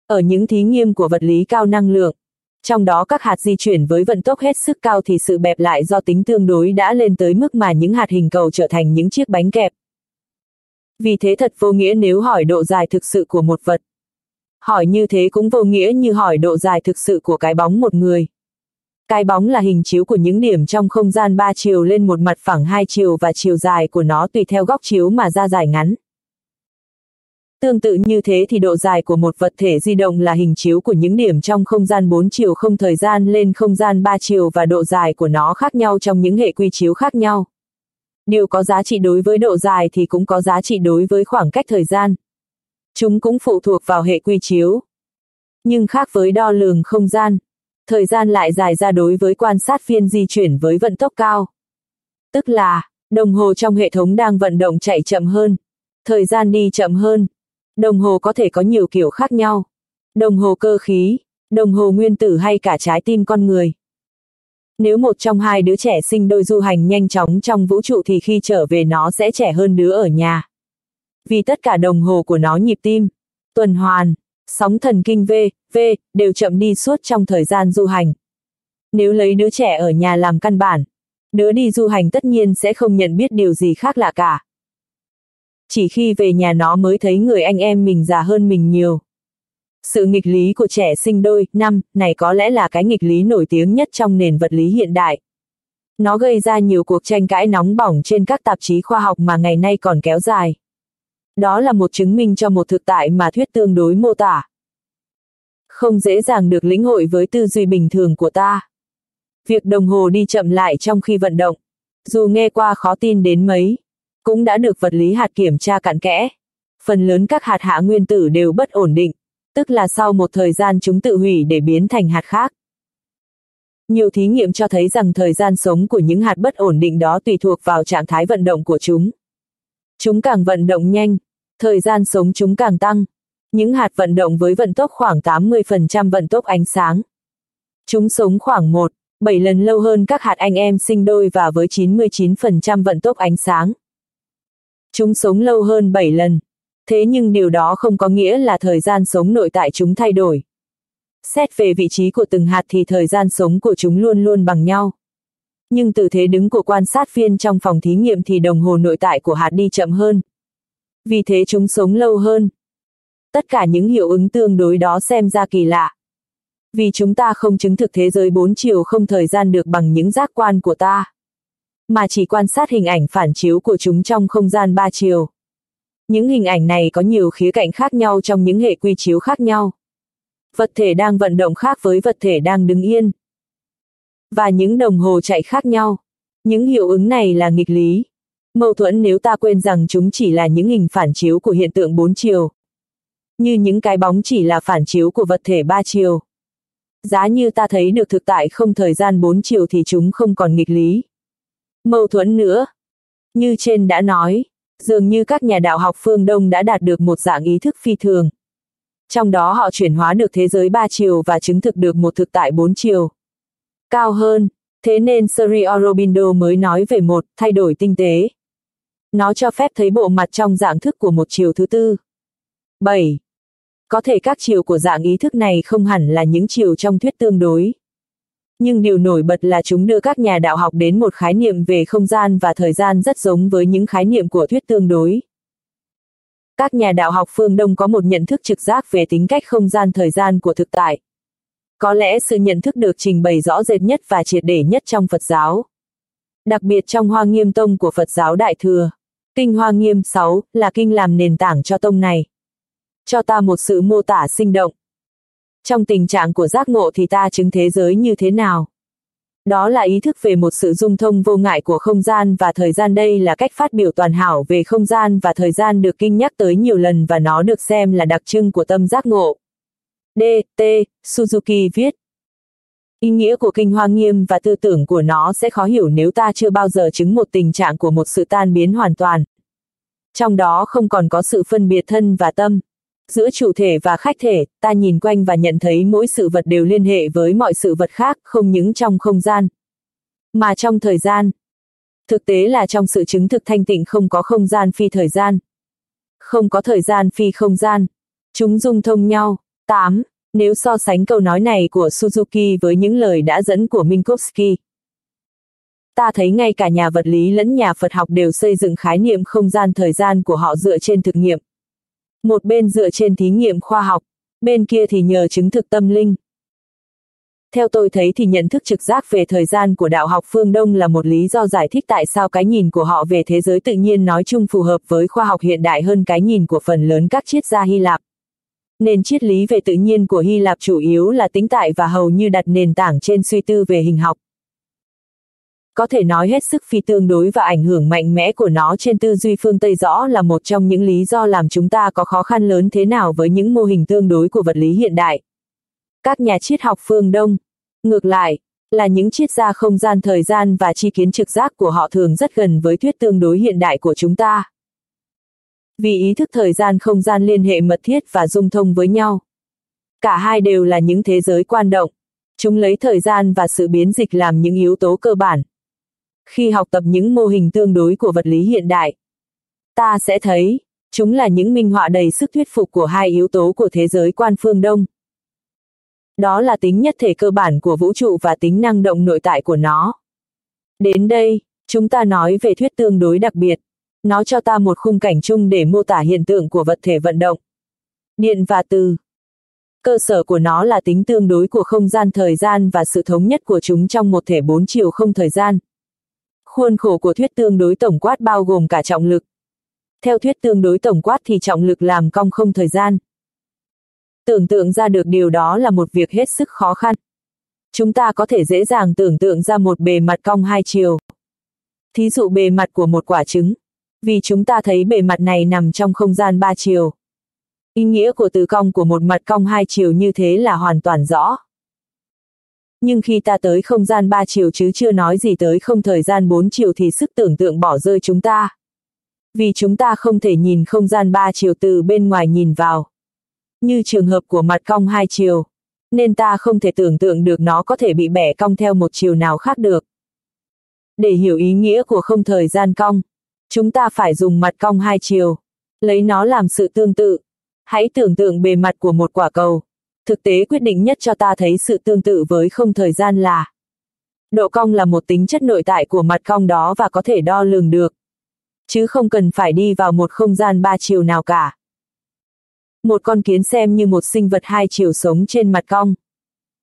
Ở những thí nghiệm của vật lý cao năng lượng, trong đó các hạt di chuyển với vận tốc hết sức cao thì sự bẹp lại do tính tương đối đã lên tới mức mà những hạt hình cầu trở thành những chiếc bánh kẹp. Vì thế thật vô nghĩa nếu hỏi độ dài thực sự của một vật. Hỏi như thế cũng vô nghĩa như hỏi độ dài thực sự của cái bóng một người. Cái bóng là hình chiếu của những điểm trong không gian ba chiều lên một mặt phẳng hai chiều và chiều dài của nó tùy theo góc chiếu mà ra dài ngắn. Tương tự như thế thì độ dài của một vật thể di động là hình chiếu của những điểm trong không gian bốn chiều không thời gian lên không gian ba chiều và độ dài của nó khác nhau trong những hệ quy chiếu khác nhau. Điều có giá trị đối với độ dài thì cũng có giá trị đối với khoảng cách thời gian. Chúng cũng phụ thuộc vào hệ quy chiếu. Nhưng khác với đo lường không gian, thời gian lại dài ra đối với quan sát viên di chuyển với vận tốc cao. Tức là, đồng hồ trong hệ thống đang vận động chạy chậm hơn, thời gian đi chậm hơn. Đồng hồ có thể có nhiều kiểu khác nhau. Đồng hồ cơ khí, đồng hồ nguyên tử hay cả trái tim con người. Nếu một trong hai đứa trẻ sinh đôi du hành nhanh chóng trong vũ trụ thì khi trở về nó sẽ trẻ hơn đứa ở nhà. Vì tất cả đồng hồ của nó nhịp tim, tuần hoàn, sóng thần kinh V, V, đều chậm đi suốt trong thời gian du hành. Nếu lấy đứa trẻ ở nhà làm căn bản, đứa đi du hành tất nhiên sẽ không nhận biết điều gì khác lạ cả. Chỉ khi về nhà nó mới thấy người anh em mình già hơn mình nhiều. Sự nghịch lý của trẻ sinh đôi, năm, này có lẽ là cái nghịch lý nổi tiếng nhất trong nền vật lý hiện đại. Nó gây ra nhiều cuộc tranh cãi nóng bỏng trên các tạp chí khoa học mà ngày nay còn kéo dài. Đó là một chứng minh cho một thực tại mà thuyết tương đối mô tả. Không dễ dàng được lĩnh hội với tư duy bình thường của ta. Việc đồng hồ đi chậm lại trong khi vận động, dù nghe qua khó tin đến mấy, cũng đã được vật lý hạt kiểm tra cặn kẽ. Phần lớn các hạt hạ nguyên tử đều bất ổn định, tức là sau một thời gian chúng tự hủy để biến thành hạt khác. Nhiều thí nghiệm cho thấy rằng thời gian sống của những hạt bất ổn định đó tùy thuộc vào trạng thái vận động của chúng. Chúng càng vận động nhanh, thời gian sống chúng càng tăng. Những hạt vận động với vận tốc khoảng 80% vận tốc ánh sáng. Chúng sống khoảng 1, 7 lần lâu hơn các hạt anh em sinh đôi và với 99% vận tốc ánh sáng. Chúng sống lâu hơn 7 lần. Thế nhưng điều đó không có nghĩa là thời gian sống nội tại chúng thay đổi. Xét về vị trí của từng hạt thì thời gian sống của chúng luôn luôn bằng nhau. Nhưng từ thế đứng của quan sát viên trong phòng thí nghiệm thì đồng hồ nội tại của hạt đi chậm hơn. Vì thế chúng sống lâu hơn. Tất cả những hiệu ứng tương đối đó xem ra kỳ lạ. Vì chúng ta không chứng thực thế giới bốn chiều không thời gian được bằng những giác quan của ta, mà chỉ quan sát hình ảnh phản chiếu của chúng trong không gian ba chiều. Những hình ảnh này có nhiều khía cạnh khác nhau trong những hệ quy chiếu khác nhau. Vật thể đang vận động khác với vật thể đang đứng yên. Và những đồng hồ chạy khác nhau. Những hiệu ứng này là nghịch lý. Mâu thuẫn nếu ta quên rằng chúng chỉ là những hình phản chiếu của hiện tượng bốn chiều. Như những cái bóng chỉ là phản chiếu của vật thể ba chiều. Giá như ta thấy được thực tại không thời gian bốn chiều thì chúng không còn nghịch lý mâu thuẫn nữa. Như trên đã nói, dường như các nhà đạo học phương Đông đã đạt được một dạng ý thức phi thường. Trong đó họ chuyển hóa được thế giới ba chiều và chứng thực được một thực tại bốn chiều. Cao hơn, thế nên Sri Aurobindo mới nói về một thay đổi tinh tế. Nó cho phép thấy bộ mặt trong dạng thức của một chiều thứ tư. 7. Có thể các chiều của dạng ý thức này không hẳn là những chiều trong thuyết tương đối. Nhưng điều nổi bật là chúng đưa các nhà đạo học đến một khái niệm về không gian và thời gian rất giống với những khái niệm của thuyết tương đối. Các nhà đạo học phương Đông có một nhận thức trực giác về tính cách không gian thời gian của thực tại. Có lẽ sự nhận thức được trình bày rõ rệt nhất và triệt để nhất trong Phật giáo. Đặc biệt trong Hoa Nghiêm Tông của Phật giáo Đại Thừa. Kinh Hoa Nghiêm 6 là kinh làm nền tảng cho tông này. Cho ta một sự mô tả sinh động, trong tình trạng của giác ngộ thì ta chứng thế giới như thế nào? Đó là ý thức về một sự dung thông vô ngại của không gian và thời gian đây là cách phát biểu toàn hảo về không gian và thời gian được kinh nhắc tới nhiều lần và nó được xem là đặc trưng của tâm giác ngộ. D. T. Suzuki viết. Ý nghĩa của kinh hoa nghiêm và tư tưởng của nó sẽ khó hiểu nếu ta chưa bao giờ chứng một tình trạng của một sự tan biến hoàn toàn. Trong đó không còn có sự phân biệt thân và tâm, Giữa chủ thể và khách thể, ta nhìn quanh và nhận thấy mỗi sự vật đều liên hệ với mọi sự vật khác, không những trong không gian, mà trong thời gian. Thực tế là trong sự chứng thực thanh tịnh không có không gian phi thời gian. Không có thời gian phi không gian. Chúng dung thông nhau. 8. Nếu so sánh câu nói này của Suzuki với những lời đã dẫn của Minkowski, ta thấy ngay cả nhà vật lý lẫn nhà Phật học đều xây dựng khái niệm không gian thời gian của họ dựa trên thực nghiệm. Một bên dựa trên thí nghiệm khoa học, bên kia thì nhờ chứng thực tâm linh. Theo tôi thấy thì nhận thức trực giác về thời gian của đạo học phương Đông là một lý do giải thích tại sao cái nhìn của họ về thế giới tự nhiên nói chung phù hợp với khoa học hiện đại hơn cái nhìn của phần lớn các triết gia Hy Lạp. Nền triết lý về tự nhiên của Hy Lạp chủ yếu là tính tại và hầu như đặt nền tảng trên suy tư về hình học. Có thể nói hết sức phi tương đối và ảnh hưởng mạnh mẽ của nó trên tư duy phương Tây rõ là một trong những lý do làm chúng ta có khó khăn lớn thế nào với những mô hình tương đối của vật lý hiện đại. Các nhà triết học phương Đông, ngược lại, là những triết gia không gian thời gian và chi kiến trực giác của họ thường rất gần với thuyết tương đối hiện đại của chúng ta. Vì ý thức thời gian không gian liên hệ mật thiết và dung thông với nhau. Cả hai đều là những thế giới quan động. Chúng lấy thời gian và sự biến dịch làm những yếu tố cơ bản. Khi học tập những mô hình tương đối của vật lý hiện đại, ta sẽ thấy, chúng là những minh họa đầy sức thuyết phục của hai yếu tố của thế giới quan phương Đông. Đó là tính nhất thể cơ bản của vũ trụ và tính năng động nội tại của nó. Đến đây, chúng ta nói về thuyết tương đối đặc biệt. Nó cho ta một khung cảnh chung để mô tả hiện tượng của vật thể vận động. Điện và từ. Cơ sở của nó là tính tương đối của không gian thời gian và sự thống nhất của chúng trong một thể bốn chiều không thời gian. Khuôn khổ của thuyết tương đối tổng quát bao gồm cả trọng lực. Theo thuyết tương đối tổng quát thì trọng lực làm cong không thời gian. Tưởng tượng ra được điều đó là một việc hết sức khó khăn. Chúng ta có thể dễ dàng tưởng tượng ra một bề mặt cong hai chiều. Thí dụ bề mặt của một quả trứng. Vì chúng ta thấy bề mặt này nằm trong không gian ba chiều. Ý nghĩa của từ cong của một mặt cong hai chiều như thế là hoàn toàn rõ. Nhưng khi ta tới không gian ba chiều chứ chưa nói gì tới không thời gian bốn chiều thì sức tưởng tượng bỏ rơi chúng ta. Vì chúng ta không thể nhìn không gian ba chiều từ bên ngoài nhìn vào. Như trường hợp của mặt cong hai chiều. Nên ta không thể tưởng tượng được nó có thể bị bẻ cong theo một chiều nào khác được. Để hiểu ý nghĩa của không thời gian cong, chúng ta phải dùng mặt cong hai chiều, lấy nó làm sự tương tự. Hãy tưởng tượng bề mặt của một quả cầu, thực tế quyết định nhất cho ta thấy sự tương tự với không thời gian là độ cong là một tính chất nội tại của mặt cong đó và có thể đo lường được. Chứ không cần phải đi vào một không gian ba chiều nào cả. Một con kiến xem như một sinh vật hai chiều sống trên mặt cong.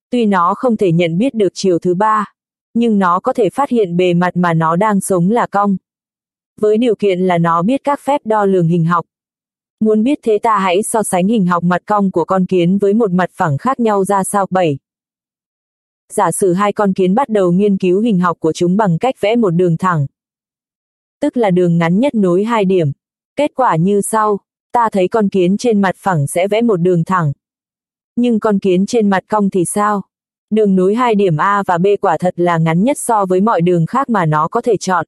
Tuy nó không thể nhận biết được chiều thứ ba, nhưng nó có thể phát hiện bề mặt mà nó đang sống là cong. Với điều kiện là nó biết các phép đo lường hình học. Muốn biết thế ta hãy so sánh hình học mặt cong của con kiến với một mặt phẳng khác nhau ra sao 7. Giả sử hai con kiến bắt đầu nghiên cứu hình học của chúng bằng cách vẽ một đường thẳng. Tức là đường ngắn nhất nối hai điểm. Kết quả như sau, ta thấy con kiến trên mặt phẳng sẽ vẽ một đường thẳng. Nhưng con kiến trên mặt cong thì sao? Đường nối hai điểm A và B quả thật là ngắn nhất so với mọi đường khác mà nó có thể chọn.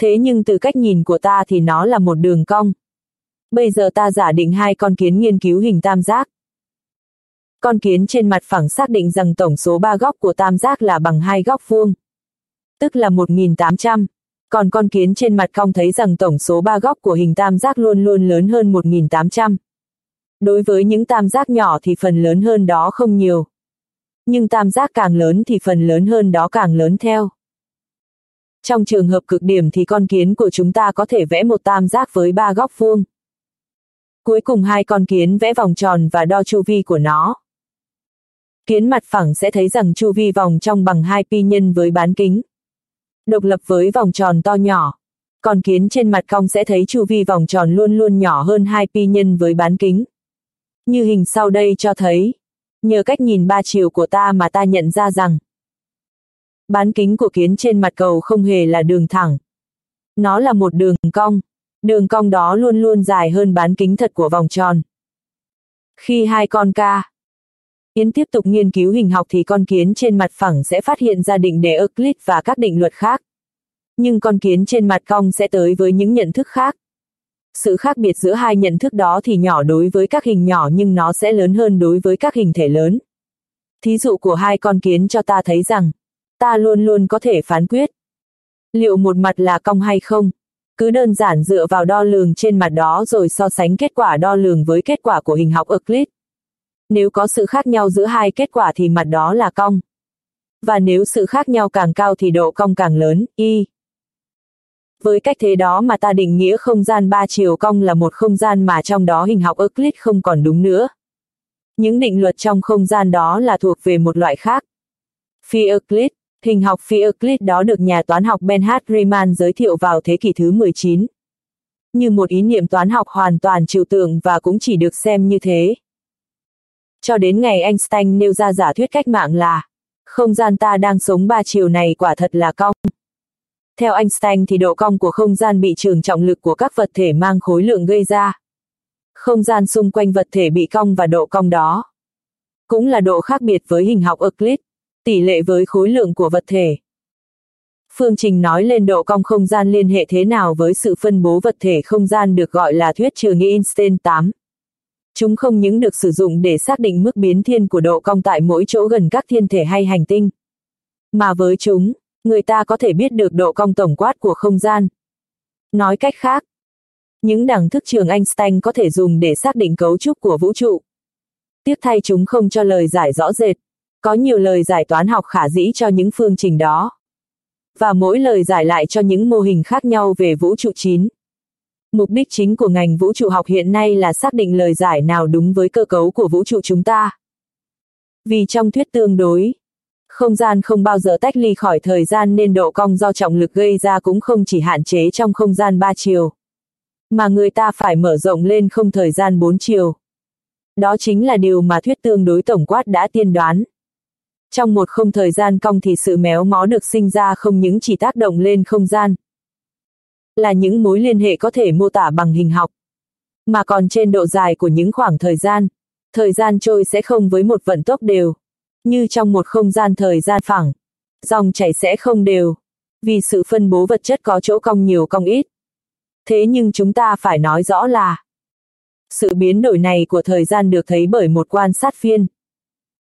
Thế nhưng từ cách nhìn của ta thì nó là một đường cong. Bây giờ ta giả định hai con kiến nghiên cứu hình tam giác. Con kiến trên mặt phẳng xác định rằng tổng số ba góc của tam giác là bằng hai góc vuông. Tức là 1.800. Còn con kiến trên mặt cong thấy rằng tổng số ba góc của hình tam giác luôn luôn lớn hơn 1.800. Đối với những tam giác nhỏ thì phần lớn hơn đó không nhiều. Nhưng tam giác càng lớn thì phần lớn hơn đó càng lớn theo. Trong trường hợp cực điểm thì con kiến của chúng ta có thể vẽ một tam giác với ba góc vuông. Cuối cùng hai con kiến vẽ vòng tròn và đo chu vi của nó. Kiến mặt phẳng sẽ thấy rằng chu vi vòng trong bằng 2 pi nhân với bán kính. Độc lập với vòng tròn to nhỏ. Còn kiến trên mặt cong sẽ thấy chu vi vòng tròn luôn luôn nhỏ hơn 2 pi nhân với bán kính. Như hình sau đây cho thấy. Nhờ cách nhìn ba chiều của ta mà ta nhận ra rằng bán kính của kiến trên mặt cầu không hề là đường thẳng. Nó là một đường cong. Đường cong đó luôn luôn dài hơn bán kính thật của vòng tròn. Khi hai con ca Yến tiếp tục nghiên cứu hình học thì con kiến trên mặt phẳng sẽ phát hiện ra định đề Euclid và các định luật khác. Nhưng con kiến trên mặt cong sẽ tới với những nhận thức khác. Sự khác biệt giữa hai nhận thức đó thì nhỏ đối với các hình nhỏ nhưng nó sẽ lớn hơn đối với các hình thể lớn. Thí dụ của hai con kiến cho ta thấy rằng, ta luôn luôn có thể phán quyết. Liệu một mặt là cong hay không? Cứ đơn giản dựa vào đo lường trên mặt đó rồi so sánh kết quả đo lường với kết quả của hình học Euclid. Nếu có sự khác nhau giữa hai kết quả thì mặt đó là cong. Và nếu sự khác nhau càng cao thì độ cong càng lớn, y. Với cách thế đó mà ta định nghĩa không gian ba chiều cong là một không gian mà trong đó hình học Euclid không còn đúng nữa. Những định luật trong không gian đó là thuộc về một loại khác. Phi Euclid, hình học phi Euclid đó được nhà toán học Bernhard Riemann giới thiệu vào thế kỷ thứ 19. Như một ý niệm toán học hoàn toàn trừu tượng và cũng chỉ được xem như thế. Cho đến ngày Einstein nêu ra giả thuyết cách mạng là không gian ta đang sống ba chiều này quả thật là cong. Theo Einstein thì độ cong của không gian bị trường trọng lực của các vật thể mang khối lượng gây ra. Không gian xung quanh vật thể bị cong và độ cong đó. Cũng là độ khác biệt với hình học Euclid, tỷ lệ với khối lượng của vật thể. Phương trình nói lên độ cong không gian liên hệ thế nào với sự phân bố vật thể không gian được gọi là thuyết trường Einstein 8. Chúng không những được sử dụng để xác định mức biến thiên của độ cong tại mỗi chỗ gần các thiên thể hay hành tinh. Mà với chúng, người ta có thể biết được độ cong tổng quát của không gian. Nói cách khác, những đẳng thức trường Einstein có thể dùng để xác định cấu trúc của vũ trụ. Tiếc thay chúng không cho lời giải rõ rệt, có nhiều lời giải toán học khả dĩ cho những phương trình đó. Và mỗi lời giải lại cho những mô hình khác nhau về vũ trụ chín. Mục đích chính của ngành vũ trụ học hiện nay là xác định lời giải nào đúng với cơ cấu của vũ trụ chúng ta. Vì trong thuyết tương đối, không gian không bao giờ tách ly khỏi thời gian nên độ cong do trọng lực gây ra cũng không chỉ hạn chế trong không gian ba chiều. Mà người ta phải mở rộng lên không thời gian bốn chiều. Đó chính là điều mà thuyết tương đối tổng quát đã tiên đoán. Trong một không thời gian cong thì sự méo mó được sinh ra không những chỉ tác động lên không gian, là những mối liên hệ có thể mô tả bằng hình học, mà còn trên độ dài của những khoảng thời gian, thời gian trôi sẽ không với một vận tốc đều, như trong một không gian thời gian phẳng, dòng chảy sẽ không đều, vì sự phân bố vật chất có chỗ cong nhiều cong ít. Thế nhưng chúng ta phải nói rõ là sự biến đổi này của thời gian được thấy bởi một quan sát viên.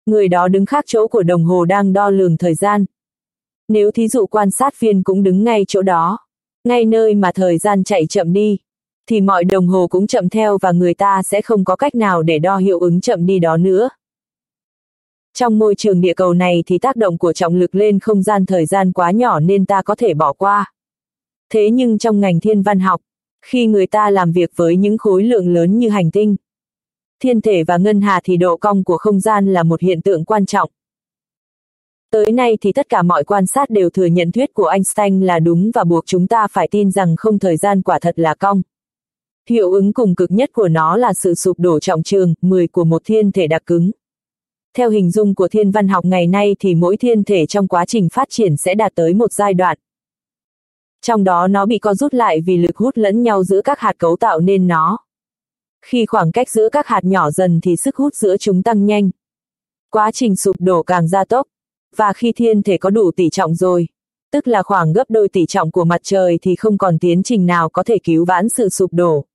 Người đó đứng khác chỗ của đồng hồ đang đo lường thời gian. Nếu thí dụ quan sát viên cũng đứng ngay chỗ đó, ngay nơi mà thời gian chạy chậm đi, thì mọi đồng hồ cũng chậm theo và người ta sẽ không có cách nào để đo hiệu ứng chậm đi đó nữa. Trong môi trường địa cầu này thì tác động của trọng lực lên không gian thời gian quá nhỏ nên ta có thể bỏ qua. Thế nhưng trong ngành thiên văn học, khi người ta làm việc với những khối lượng lớn như hành tinh, thiên thể và ngân hà thì độ cong của không gian là một hiện tượng quan trọng. Tới nay thì tất cả mọi quan sát đều thừa nhận thuyết của Einstein là đúng và buộc chúng ta phải tin rằng không thời gian quả thật là cong. Hiệu ứng cùng cực nhất của nó là sự sụp đổ trọng trường, 10 của một thiên thể đặc cứng. Theo hình dung của thiên văn học ngày nay thì mỗi thiên thể trong quá trình phát triển sẽ đạt tới một giai đoạn. Trong đó nó bị co rút lại vì lực hút lẫn nhau giữa các hạt cấu tạo nên nó. Khi khoảng cách giữa các hạt nhỏ dần thì sức hút giữa chúng tăng nhanh. Quá trình sụp đổ càng gia tốc, và khi thiên thể có đủ tỷ trọng rồi, tức là khoảng gấp đôi tỷ trọng của mặt trời thì không còn tiến trình nào có thể cứu vãn sự sụp đổ.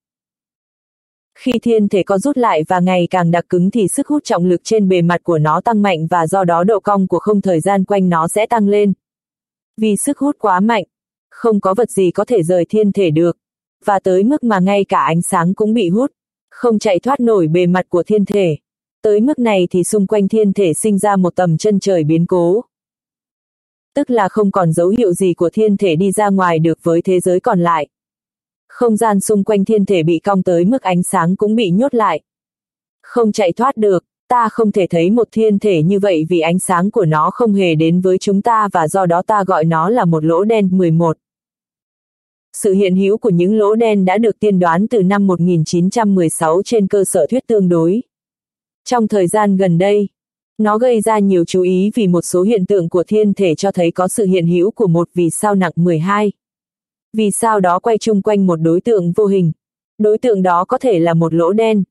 Khi thiên thể có rút lại và ngày càng đặc cứng thì sức hút trọng lực trên bề mặt của nó tăng mạnh và do đó độ cong của không thời gian quanh nó sẽ tăng lên. Vì sức hút quá mạnh, không có vật gì có thể rời thiên thể được, và tới mức mà ngay cả ánh sáng cũng bị hút, không chạy thoát nổi bề mặt của thiên thể. Tới mức này thì xung quanh thiên thể sinh ra một tầm chân trời biến cố. Tức là không còn dấu hiệu gì của thiên thể đi ra ngoài được với thế giới còn lại. Không gian xung quanh thiên thể bị cong tới mức ánh sáng cũng bị nhốt lại. Không chạy thoát được, ta không thể thấy một thiên thể như vậy vì ánh sáng của nó không hề đến với chúng ta và do đó ta gọi nó là một lỗ đen 11. Sự hiện hữu của những lỗ đen đã được tiên đoán từ năm 1916 trên cơ sở thuyết tương đối. Trong thời gian gần đây, nó gây ra nhiều chú ý vì một số hiện tượng của thiên thể cho thấy có sự hiện hữu của một vì sao nặng 12. Vì sao đó quay chung quanh một đối tượng vô hình. Đối tượng đó có thể là một lỗ đen.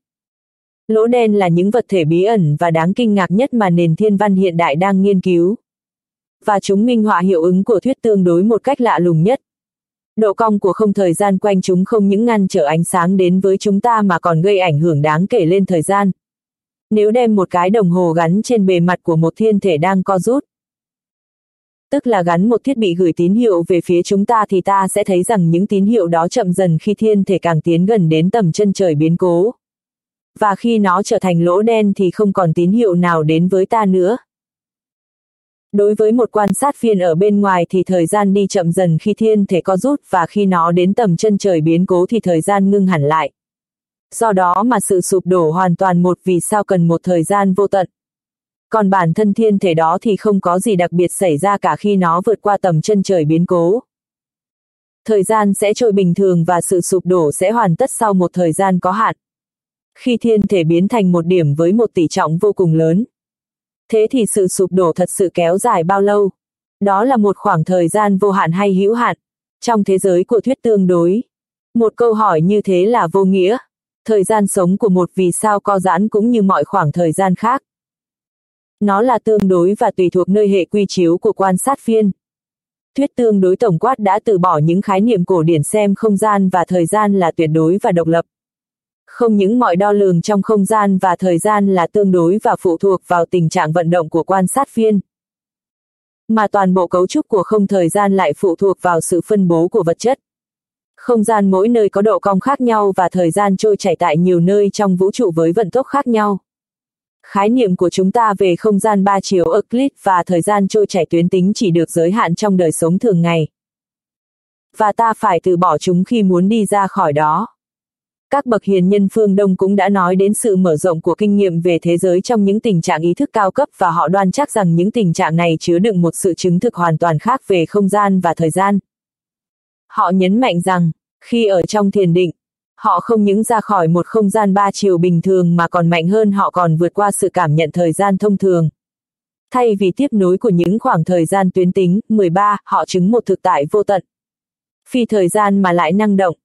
Lỗ đen là những vật thể bí ẩn và đáng kinh ngạc nhất mà nền thiên văn hiện đại đang nghiên cứu. Và chúng minh họa hiệu ứng của thuyết tương đối một cách lạ lùng nhất. Độ cong của không thời gian quanh chúng không những ngăn trở ánh sáng đến với chúng ta mà còn gây ảnh hưởng đáng kể lên thời gian. Nếu đem một cái đồng hồ gắn trên bề mặt của một thiên thể đang co rút, tức là gắn một thiết bị gửi tín hiệu về phía chúng ta thì ta sẽ thấy rằng những tín hiệu đó chậm dần khi thiên thể càng tiến gần đến tầm chân trời biến cố. Và khi nó trở thành lỗ đen thì không còn tín hiệu nào đến với ta nữa. Đối với một quan sát viên ở bên ngoài thì thời gian đi chậm dần khi thiên thể có rút và khi nó đến tầm chân trời biến cố thì thời gian ngưng hẳn lại. Do đó mà sự sụp đổ hoàn toàn một vì sao cần một thời gian vô tận. Còn bản thân thiên thể đó thì không có gì đặc biệt xảy ra cả khi nó vượt qua tầm chân trời biến cố. Thời gian sẽ trôi bình thường và sự sụp đổ sẽ hoàn tất sau một thời gian có hạn. Khi thiên thể biến thành một điểm với một tỷ trọng vô cùng lớn. Thế thì sự sụp đổ thật sự kéo dài bao lâu? Đó là một khoảng thời gian vô hạn hay hữu hạn? Trong thế giới của thuyết tương đối, một câu hỏi như thế là vô nghĩa. Thời gian sống của một vì sao co giãn cũng như mọi khoảng thời gian khác. Nó là tương đối và tùy thuộc nơi hệ quy chiếu của quan sát viên. Thuyết tương đối tổng quát đã từ bỏ những khái niệm cổ điển xem không gian và thời gian là tuyệt đối và độc lập. Không những mọi đo lường trong không gian và thời gian là tương đối và phụ thuộc vào tình trạng vận động của quan sát viên. Mà toàn bộ cấu trúc của không thời gian lại phụ thuộc vào sự phân bố của vật chất. Không gian mỗi nơi có độ cong khác nhau và thời gian trôi chảy tại nhiều nơi trong vũ trụ với vận tốc khác nhau. Khái niệm của chúng ta về không gian ba chiều Euclid và thời gian trôi chảy tuyến tính chỉ được giới hạn trong đời sống thường ngày. Và ta phải từ bỏ chúng khi muốn đi ra khỏi đó. Các bậc hiền nhân phương Đông cũng đã nói đến sự mở rộng của kinh nghiệm về thế giới trong những tình trạng ý thức cao cấp và họ đoan chắc rằng những tình trạng này chứa đựng một sự chứng thực hoàn toàn khác về không gian và thời gian. Họ nhấn mạnh rằng, khi ở trong thiền định, họ không những ra khỏi một không gian ba chiều bình thường mà còn mạnh hơn họ còn vượt qua sự cảm nhận thời gian thông thường. Thay vì tiếp nối của những khoảng thời gian tuyến tính, 13, họ chứng một thực tại vô tận. Phi thời gian mà lại năng động.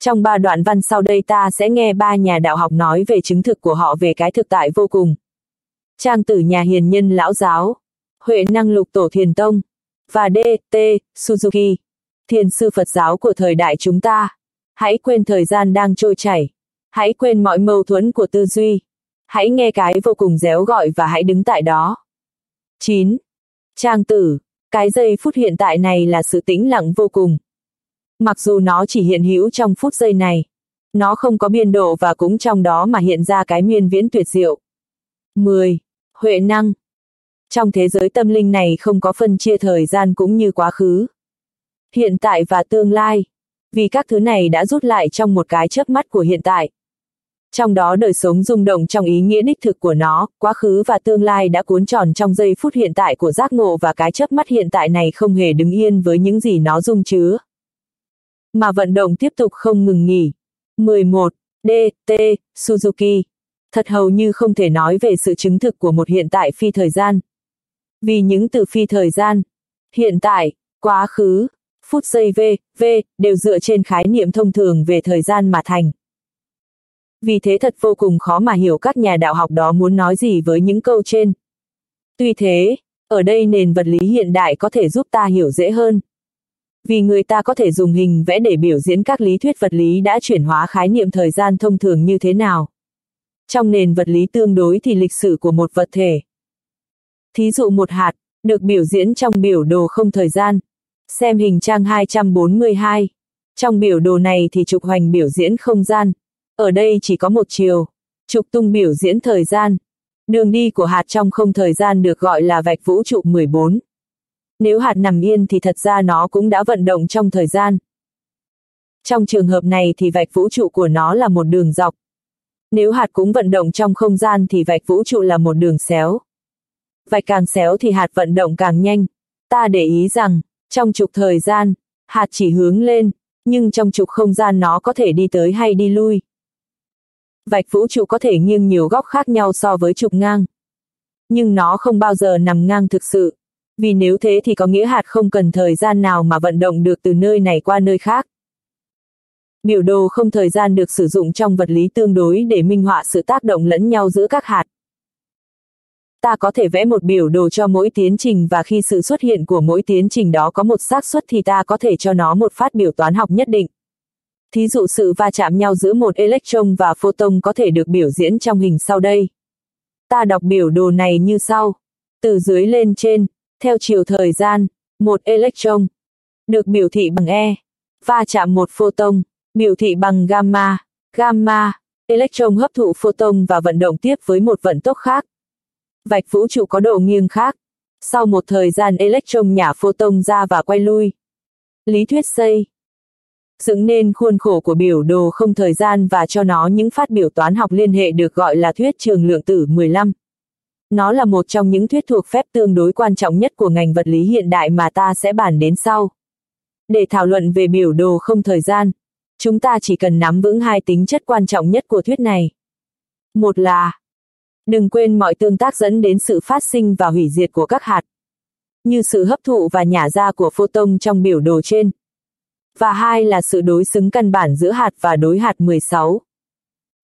Trong ba đoạn văn sau đây ta sẽ nghe ba nhà đạo học nói về chứng thực của họ về cái thực tại vô cùng. Trang tử nhà hiền nhân lão giáo, Huệ năng lục tổ thiền tông, và D.T. Suzuki, thiền sư Phật giáo của thời đại chúng ta. Hãy quên thời gian đang trôi chảy. Hãy quên mọi mâu thuẫn của tư duy. Hãy nghe cái vô cùng réo gọi và hãy đứng tại đó. 9. Trang tử, cái giây phút hiện tại này là sự tĩnh lặng vô cùng. Mặc dù nó chỉ hiện hữu trong phút giây này, nó không có biên độ và cũng trong đó mà hiện ra cái miên viễn tuyệt diệu. 10. Huệ năng Trong thế giới tâm linh này không có phân chia thời gian cũng như quá khứ. Hiện tại và tương lai. Vì các thứ này đã rút lại trong một cái chớp mắt của hiện tại. Trong đó đời sống rung động trong ý nghĩa đích thực của nó, quá khứ và tương lai đã cuốn tròn trong giây phút hiện tại của giác ngộ và cái chớp mắt hiện tại này không hề đứng yên với những gì nó dung chứa mà vận động tiếp tục không ngừng nghỉ. 11. D. T. Suzuki. Thật hầu như không thể nói về sự chứng thực của một hiện tại phi thời gian. Vì những từ phi thời gian, hiện tại, quá khứ, phút giây V, V, đều dựa trên khái niệm thông thường về thời gian mà thành. Vì thế thật vô cùng khó mà hiểu các nhà đạo học đó muốn nói gì với những câu trên. Tuy thế, ở đây nền vật lý hiện đại có thể giúp ta hiểu dễ hơn vì người ta có thể dùng hình vẽ để biểu diễn các lý thuyết vật lý đã chuyển hóa khái niệm thời gian thông thường như thế nào. Trong nền vật lý tương đối thì lịch sử của một vật thể. Thí dụ một hạt, được biểu diễn trong biểu đồ không thời gian. Xem hình trang 242. Trong biểu đồ này thì trục hoành biểu diễn không gian. Ở đây chỉ có một chiều. Trục tung biểu diễn thời gian. Đường đi của hạt trong không thời gian được gọi là vạch vũ trụ 14. Nếu hạt nằm yên thì thật ra nó cũng đã vận động trong thời gian. Trong trường hợp này thì vạch vũ trụ của nó là một đường dọc. Nếu hạt cũng vận động trong không gian thì vạch vũ trụ là một đường xéo. Vạch càng xéo thì hạt vận động càng nhanh. Ta để ý rằng, trong trục thời gian, hạt chỉ hướng lên, nhưng trong trục không gian nó có thể đi tới hay đi lui. Vạch vũ trụ có thể nghiêng nhiều góc khác nhau so với trục ngang. Nhưng nó không bao giờ nằm ngang thực sự vì nếu thế thì có nghĩa hạt không cần thời gian nào mà vận động được từ nơi này qua nơi khác. Biểu đồ không thời gian được sử dụng trong vật lý tương đối để minh họa sự tác động lẫn nhau giữa các hạt. Ta có thể vẽ một biểu đồ cho mỗi tiến trình và khi sự xuất hiện của mỗi tiến trình đó có một xác suất thì ta có thể cho nó một phát biểu toán học nhất định. Thí dụ sự va chạm nhau giữa một electron và photon có thể được biểu diễn trong hình sau đây. Ta đọc biểu đồ này như sau. Từ dưới lên trên, theo chiều thời gian, một electron được biểu thị bằng E, va chạm một photon, biểu thị bằng gamma, gamma, electron hấp thụ photon và vận động tiếp với một vận tốc khác. Vạch vũ trụ có độ nghiêng khác. Sau một thời gian electron nhả photon ra và quay lui. Lý thuyết xây dựng nên khuôn khổ của biểu đồ không thời gian và cho nó những phát biểu toán học liên hệ được gọi là thuyết trường lượng tử 15. Nó là một trong những thuyết thuộc phép tương đối quan trọng nhất của ngành vật lý hiện đại mà ta sẽ bàn đến sau. Để thảo luận về biểu đồ không thời gian, chúng ta chỉ cần nắm vững hai tính chất quan trọng nhất của thuyết này. Một là, đừng quên mọi tương tác dẫn đến sự phát sinh và hủy diệt của các hạt, như sự hấp thụ và nhả ra của photon trong biểu đồ trên. Và hai là sự đối xứng căn bản giữa hạt và đối hạt 16.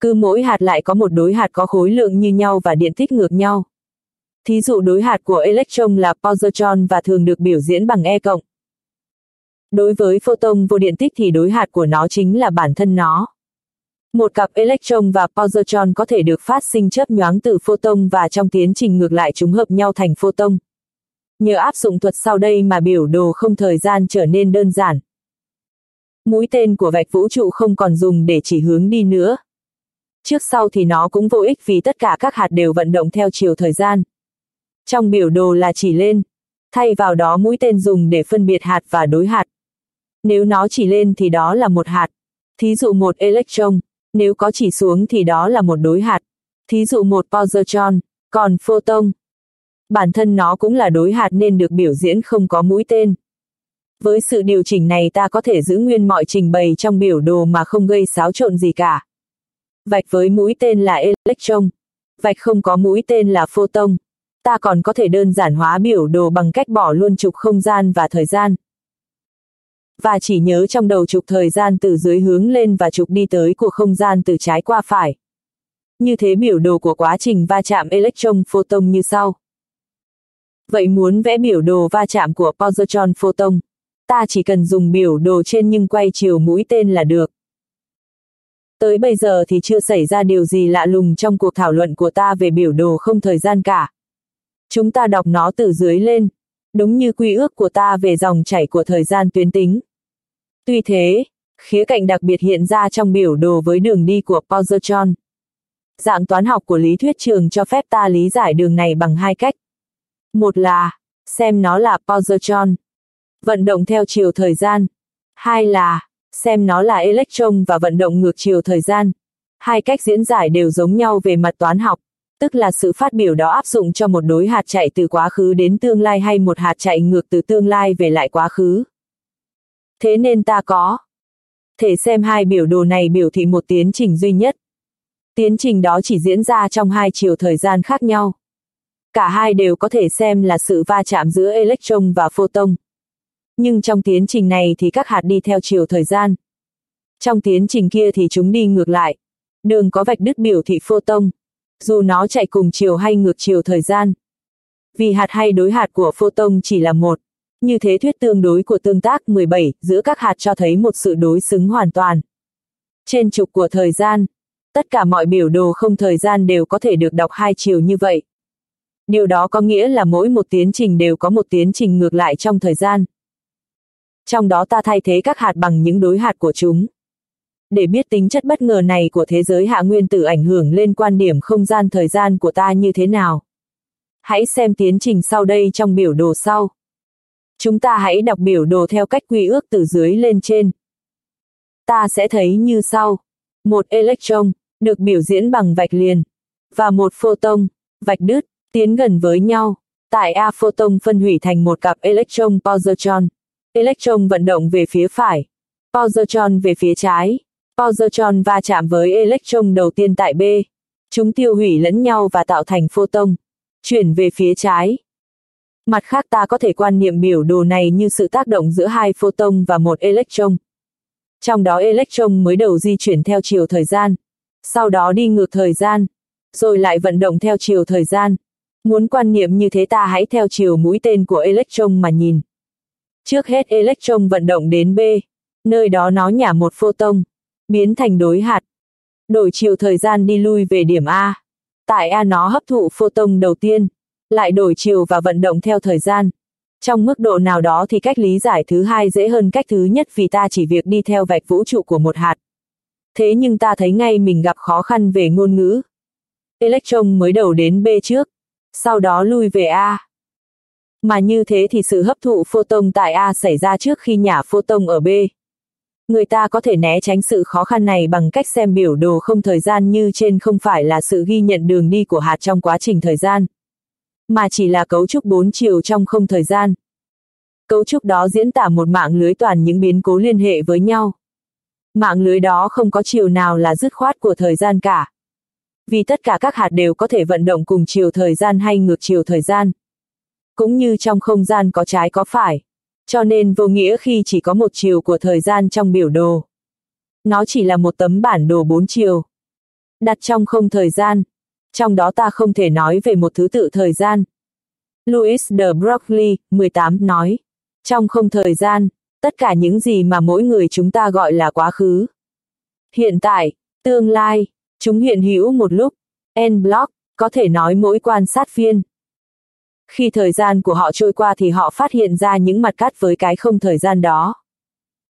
Cứ mỗi hạt lại có một đối hạt có khối lượng như nhau và điện tích ngược nhau. Thí dụ đối hạt của electron là positron và thường được biểu diễn bằng E cộng. Đối với photon vô điện tích thì đối hạt của nó chính là bản thân nó. Một cặp electron và positron có thể được phát sinh chớp nhoáng từ photon và trong tiến trình ngược lại chúng hợp nhau thành photon. Nhờ áp dụng thuật sau đây mà biểu đồ không thời gian trở nên đơn giản. Mũi tên của vạch vũ trụ không còn dùng để chỉ hướng đi nữa. Trước sau thì nó cũng vô ích vì tất cả các hạt đều vận động theo chiều thời gian. Trong biểu đồ là chỉ lên, thay vào đó mũi tên dùng để phân biệt hạt và đối hạt. Nếu nó chỉ lên thì đó là một hạt. Thí dụ một electron, nếu có chỉ xuống thì đó là một đối hạt. Thí dụ một positron, còn photon. Bản thân nó cũng là đối hạt nên được biểu diễn không có mũi tên. Với sự điều chỉnh này ta có thể giữ nguyên mọi trình bày trong biểu đồ mà không gây xáo trộn gì cả. Vạch với mũi tên là electron. Vạch không có mũi tên là photon. Ta còn có thể đơn giản hóa biểu đồ bằng cách bỏ luôn trục không gian và thời gian và chỉ nhớ trong đầu trục thời gian từ dưới hướng lên và trục đi tới của không gian từ trái qua phải. Như thế biểu đồ của quá trình va chạm electron photon như sau. Vậy muốn vẽ biểu đồ va chạm của positron photon, ta chỉ cần dùng biểu đồ trên nhưng quay chiều mũi tên là được. Tới bây giờ thì chưa xảy ra điều gì lạ lùng trong cuộc thảo luận của ta về biểu đồ không thời gian cả. Chúng ta đọc nó từ dưới lên, đúng như quy ước của ta về dòng chảy của thời gian tuyến tính. Tuy thế, khía cạnh đặc biệt hiện ra trong biểu đồ với đường đi của positron. Dạng toán học của lý thuyết trường cho phép ta lý giải đường này bằng hai cách. Một là, xem nó là positron, vận động theo chiều thời gian. Hai là, xem nó là electron và vận động ngược chiều thời gian. Hai cách diễn giải đều giống nhau về mặt toán học, tức là sự phát biểu đó áp dụng cho một đối hạt chạy từ quá khứ đến tương lai hay một hạt chạy ngược từ tương lai về lại quá khứ. Thế nên ta có thể xem hai biểu đồ này biểu thị một tiến trình duy nhất. Tiến trình đó chỉ diễn ra trong hai chiều thời gian khác nhau. Cả hai đều có thể xem là sự va chạm giữa electron và photon. Nhưng trong tiến trình này thì các hạt đi theo chiều thời gian. Trong tiến trình kia thì chúng đi ngược lại. Đường có vạch đứt biểu thị photon, dù nó chạy cùng chiều hay ngược chiều thời gian. Vì hạt hay đối hạt của photon chỉ là một. Như thế thuyết tương đối của tương tác 17 giữa các hạt cho thấy một sự đối xứng hoàn toàn. Trên trục của thời gian, tất cả mọi biểu đồ không thời gian đều có thể được đọc hai chiều như vậy. Điều đó có nghĩa là mỗi một tiến trình đều có một tiến trình ngược lại trong thời gian. Trong đó ta thay thế các hạt bằng những đối hạt của chúng. Để biết tính chất bất ngờ này của thế giới hạ nguyên tử ảnh hưởng lên quan điểm không gian thời gian của ta như thế nào. Hãy xem tiến trình sau đây trong biểu đồ sau. Chúng ta hãy đọc biểu đồ theo cách quy ước từ dưới lên trên. Ta sẽ thấy như sau. Một electron, được biểu diễn bằng vạch liền, và một photon, vạch đứt, tiến gần với nhau. Tại A photon phân hủy thành một cặp electron positron. Electron vận động về phía phải, positron về phía trái. Positron va chạm với electron đầu tiên tại B. Chúng tiêu hủy lẫn nhau và tạo thành photon. Chuyển về phía trái, Mặt khác ta có thể quan niệm biểu đồ này như sự tác động giữa hai photon và một electron. Trong đó electron mới đầu di chuyển theo chiều thời gian, sau đó đi ngược thời gian, rồi lại vận động theo chiều thời gian. Muốn quan niệm như thế ta hãy theo chiều mũi tên của electron mà nhìn. Trước hết electron vận động đến B, nơi đó nó nhả một photon, biến thành đối hạt. Đổi chiều thời gian đi lui về điểm A. Tại A nó hấp thụ photon đầu tiên, lại đổi chiều và vận động theo thời gian, Trong mức độ nào đó thì cách lý giải thứ hai dễ hơn cách thứ nhất vì ta chỉ việc đi theo vạch vũ trụ của một hạt. Thế nhưng ta thấy ngay mình gặp khó khăn về ngôn ngữ. Electron mới đầu đến B trước, sau đó lui về A. Mà như thế thì sự hấp thụ photon tại A xảy ra trước khi nhả photon ở B. Người ta có thể né tránh sự khó khăn này bằng cách xem biểu đồ không thời gian như trên không phải là sự ghi nhận đường đi của hạt trong quá trình thời gian, mà chỉ là cấu trúc bốn chiều trong không thời gian. Cấu trúc đó diễn tả một mạng lưới toàn những biến cố liên hệ với nhau. Mạng lưới đó không có chiều nào là dứt khoát của thời gian cả. Vì tất cả các hạt đều có thể vận động cùng chiều thời gian hay ngược chiều thời gian. Cũng như trong không gian có trái có phải. Cho nên vô nghĩa khi chỉ có một chiều của thời gian trong biểu đồ. Nó chỉ là một tấm bản đồ bốn chiều. Đặt trong không thời gian. Trong đó ta không thể nói về một thứ tự thời gian. Louis de Broglie, 18, nói. Trong không thời gian, tất cả những gì mà mỗi người chúng ta gọi là quá khứ. Hiện tại, tương lai, chúng hiện hữu một lúc. En block, có thể nói mỗi quan sát viên, khi thời gian của họ trôi qua thì họ phát hiện ra những mặt cắt với cái không thời gian đó.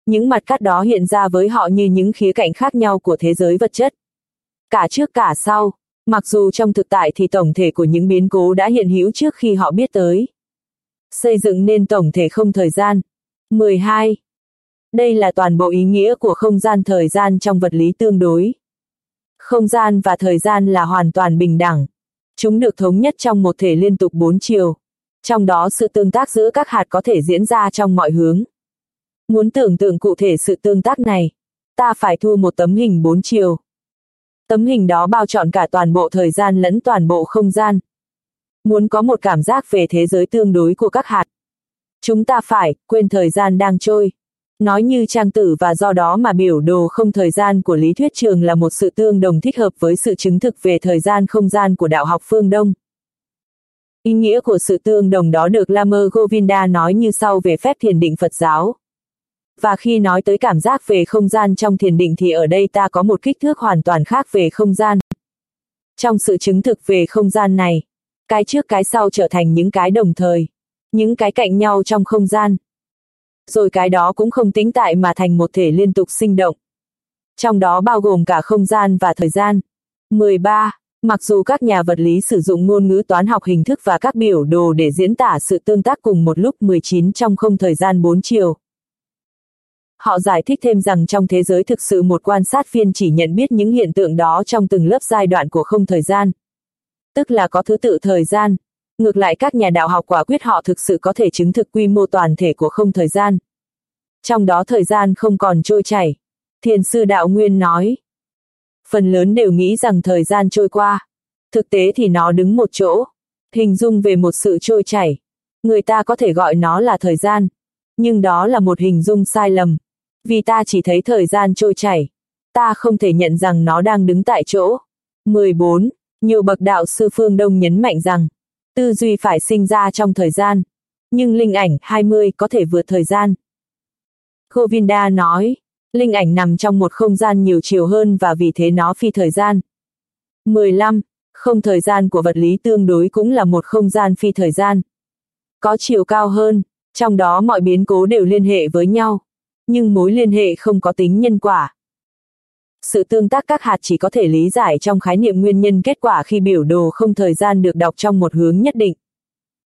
Những mặt cắt đó hiện ra với họ như những khía cạnh khác nhau của thế giới vật chất. Cả trước cả sau, mặc dù trong thực tại thì tổng thể của những biến cố đã hiện hữu trước khi họ biết tới. Xây dựng nên tổng thể không thời gian. 12. Đây là toàn bộ ý nghĩa của không gian thời gian trong vật lý tương đối. Không gian và thời gian là hoàn toàn bình đẳng. Chúng được thống nhất trong một thể liên tục bốn chiều. Trong đó sự tương tác giữa các hạt có thể diễn ra trong mọi hướng. Muốn tưởng tượng cụ thể sự tương tác này, ta phải thu một tấm hình bốn chiều. Tấm hình đó bao trọn cả toàn bộ thời gian lẫn toàn bộ không gian. Muốn có một cảm giác về thế giới tương đối của các hạt. Chúng ta phải quên thời gian đang trôi. Nói như trang tử và do đó mà biểu đồ không thời gian của lý thuyết trường là một sự tương đồng thích hợp với sự chứng thực về thời gian không gian của đạo học phương Đông. Ý nghĩa của sự tương đồng đó được Lamer Govinda nói như sau về phép thiền định Phật giáo. Và khi nói tới cảm giác về không gian trong thiền định thì ở đây ta có một kích thước hoàn toàn khác về không gian. Trong sự chứng thực về không gian này, cái trước cái sau trở thành những cái đồng thời, những cái cạnh nhau trong không gian rồi cái đó cũng không tính tại mà thành một thể liên tục sinh động. Trong đó bao gồm cả không gian và thời gian. 13. Mặc dù các nhà vật lý sử dụng ngôn ngữ toán học hình thức và các biểu đồ để diễn tả sự tương tác cùng một lúc 19 trong không thời gian 4 chiều. Họ giải thích thêm rằng trong thế giới thực sự một quan sát viên chỉ nhận biết những hiện tượng đó trong từng lớp giai đoạn của không thời gian. Tức là có thứ tự thời gian, Ngược lại các nhà đạo học quả quyết họ thực sự có thể chứng thực quy mô toàn thể của không thời gian. Trong đó thời gian không còn trôi chảy. Thiền sư đạo nguyên nói. Phần lớn đều nghĩ rằng thời gian trôi qua. Thực tế thì nó đứng một chỗ. Hình dung về một sự trôi chảy. Người ta có thể gọi nó là thời gian. Nhưng đó là một hình dung sai lầm. Vì ta chỉ thấy thời gian trôi chảy. Ta không thể nhận rằng nó đang đứng tại chỗ. 14. Nhiều bậc đạo sư phương Đông nhấn mạnh rằng, Tư duy phải sinh ra trong thời gian. Nhưng linh ảnh 20 có thể vượt thời gian. Govinda nói, linh ảnh nằm trong một không gian nhiều chiều hơn và vì thế nó phi thời gian. 15. Không thời gian của vật lý tương đối cũng là một không gian phi thời gian. Có chiều cao hơn, trong đó mọi biến cố đều liên hệ với nhau. Nhưng mối liên hệ không có tính nhân quả sự tương tác các hạt chỉ có thể lý giải trong khái niệm nguyên nhân kết quả khi biểu đồ không thời gian được đọc trong một hướng nhất định.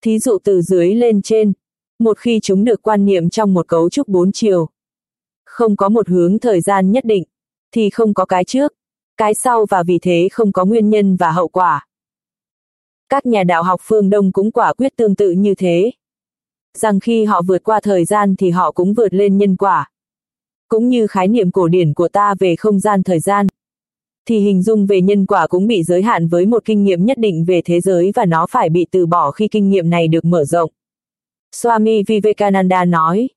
Thí dụ từ dưới lên trên, một khi chúng được quan niệm trong một cấu trúc bốn chiều, không có một hướng thời gian nhất định, thì không có cái trước, cái sau và vì thế không có nguyên nhân và hậu quả. Các nhà đạo học phương Đông cũng quả quyết tương tự như thế. Rằng khi họ vượt qua thời gian thì họ cũng vượt lên nhân quả cũng như khái niệm cổ điển của ta về không gian thời gian. Thì hình dung về nhân quả cũng bị giới hạn với một kinh nghiệm nhất định về thế giới và nó phải bị từ bỏ khi kinh nghiệm này được mở rộng. Swami Vivekananda nói,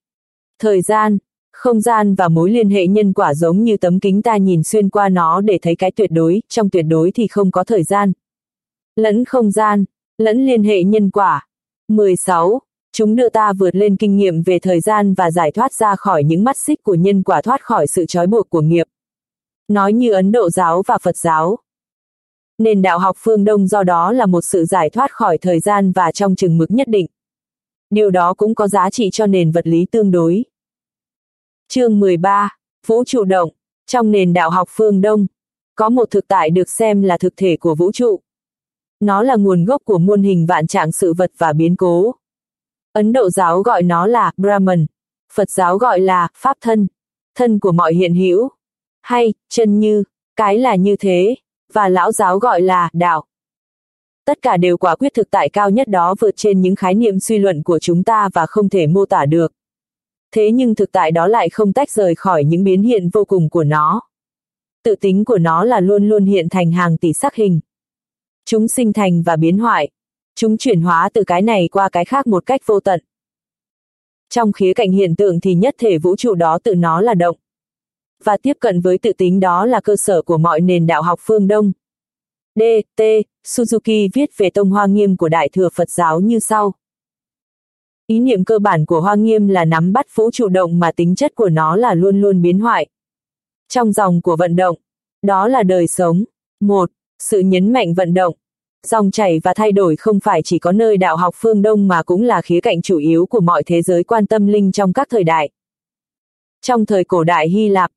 thời gian, không gian và mối liên hệ nhân quả giống như tấm kính ta nhìn xuyên qua nó để thấy cái tuyệt đối, trong tuyệt đối thì không có thời gian. Lẫn không gian, lẫn liên hệ nhân quả. 16. Chúng đưa ta vượt lên kinh nghiệm về thời gian và giải thoát ra khỏi những mắt xích của nhân quả thoát khỏi sự trói buộc của nghiệp. Nói như Ấn Độ giáo và Phật giáo. Nền đạo học phương Đông do đó là một sự giải thoát khỏi thời gian và trong chừng mực nhất định. điều đó cũng có giá trị cho nền vật lý tương đối. Chương 13. Vũ trụ động. Trong nền đạo học phương Đông, có một thực tại được xem là thực thể của vũ trụ. Nó là nguồn gốc của muôn hình vạn trạng sự vật và biến cố. Ấn Độ giáo gọi nó là Brahman, Phật giáo gọi là Pháp thân, thân của mọi hiện hữu, hay chân như, cái là như thế, và lão giáo gọi là đạo. Tất cả đều quả quyết thực tại cao nhất đó vượt trên những khái niệm suy luận của chúng ta và không thể mô tả được. Thế nhưng thực tại đó lại không tách rời khỏi những biến hiện vô cùng của nó. Tự tính của nó là luôn luôn hiện thành hàng tỷ sắc hình. Chúng sinh thành và biến hoại. Chúng chuyển hóa từ cái này qua cái khác một cách vô tận. Trong khía cạnh hiện tượng thì nhất thể vũ trụ đó tự nó là động. Và tiếp cận với tự tính đó là cơ sở của mọi nền đạo học phương Đông. D. T. Suzuki viết về tông hoa nghiêm của Đại thừa Phật giáo như sau. Ý niệm cơ bản của hoa nghiêm là nắm bắt vũ trụ động mà tính chất của nó là luôn luôn biến hoại. Trong dòng của vận động, đó là đời sống. một Sự nhấn mạnh vận động. Dòng chảy và thay đổi không phải chỉ có nơi đạo học phương Đông mà cũng là khía cạnh chủ yếu của mọi thế giới quan tâm linh trong các thời đại. Trong thời cổ đại Hy Lạp,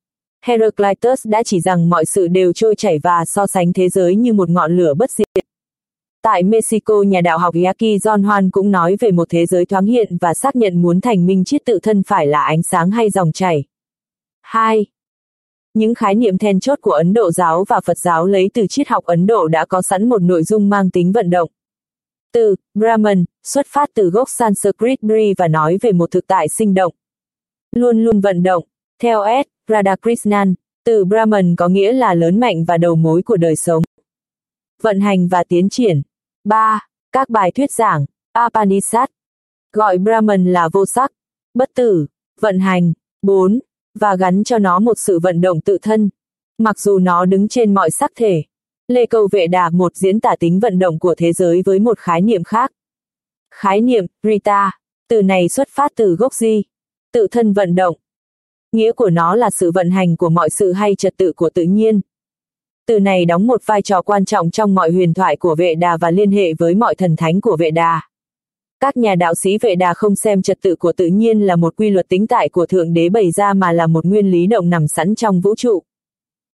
Heraclitus đã chỉ rằng mọi sự đều trôi chảy và so sánh thế giới như một ngọn lửa bất diệt. Tại Mexico nhà đạo học Yaki John Hoan cũng nói về một thế giới thoáng hiện và xác nhận muốn thành minh chiết tự thân phải là ánh sáng hay dòng chảy. 2. Những khái niệm then chốt của Ấn Độ giáo và Phật giáo lấy từ triết học Ấn Độ đã có sẵn một nội dung mang tính vận động. Từ Brahman xuất phát từ gốc Sanskrit Bri và nói về một thực tại sinh động. Luôn luôn vận động. Theo S. Radhakrishnan, từ Brahman có nghĩa là lớn mạnh và đầu mối của đời sống. Vận hành và tiến triển. 3. Các bài thuyết giảng, Upanishad, gọi Brahman là vô sắc, bất tử, vận hành. 4 và gắn cho nó một sự vận động tự thân. Mặc dù nó đứng trên mọi sắc thể. Lê Cầu Vệ Đà một diễn tả tính vận động của thế giới với một khái niệm khác. Khái niệm, Rita, từ này xuất phát từ gốc di, tự thân vận động. Nghĩa của nó là sự vận hành của mọi sự hay trật tự của tự nhiên. Từ này đóng một vai trò quan trọng trong mọi huyền thoại của vệ đà và liên hệ với mọi thần thánh của vệ đà. Các nhà đạo sĩ vệ đà không xem trật tự của tự nhiên là một quy luật tính tại của Thượng Đế bày ra mà là một nguyên lý động nằm sẵn trong vũ trụ.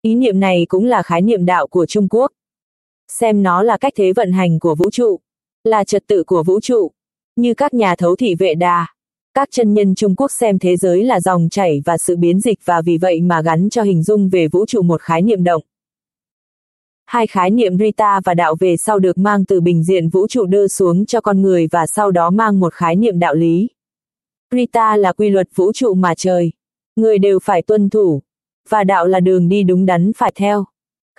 Ý niệm này cũng là khái niệm đạo của Trung Quốc. Xem nó là cách thế vận hành của vũ trụ, là trật tự của vũ trụ, như các nhà thấu thị vệ đà. Các chân nhân Trung Quốc xem thế giới là dòng chảy và sự biến dịch và vì vậy mà gắn cho hình dung về vũ trụ một khái niệm động. Hai khái niệm Rita và đạo về sau được mang từ bình diện vũ trụ đưa xuống cho con người và sau đó mang một khái niệm đạo lý. Rita là quy luật vũ trụ mà trời. Người đều phải tuân thủ. Và đạo là đường đi đúng đắn phải theo.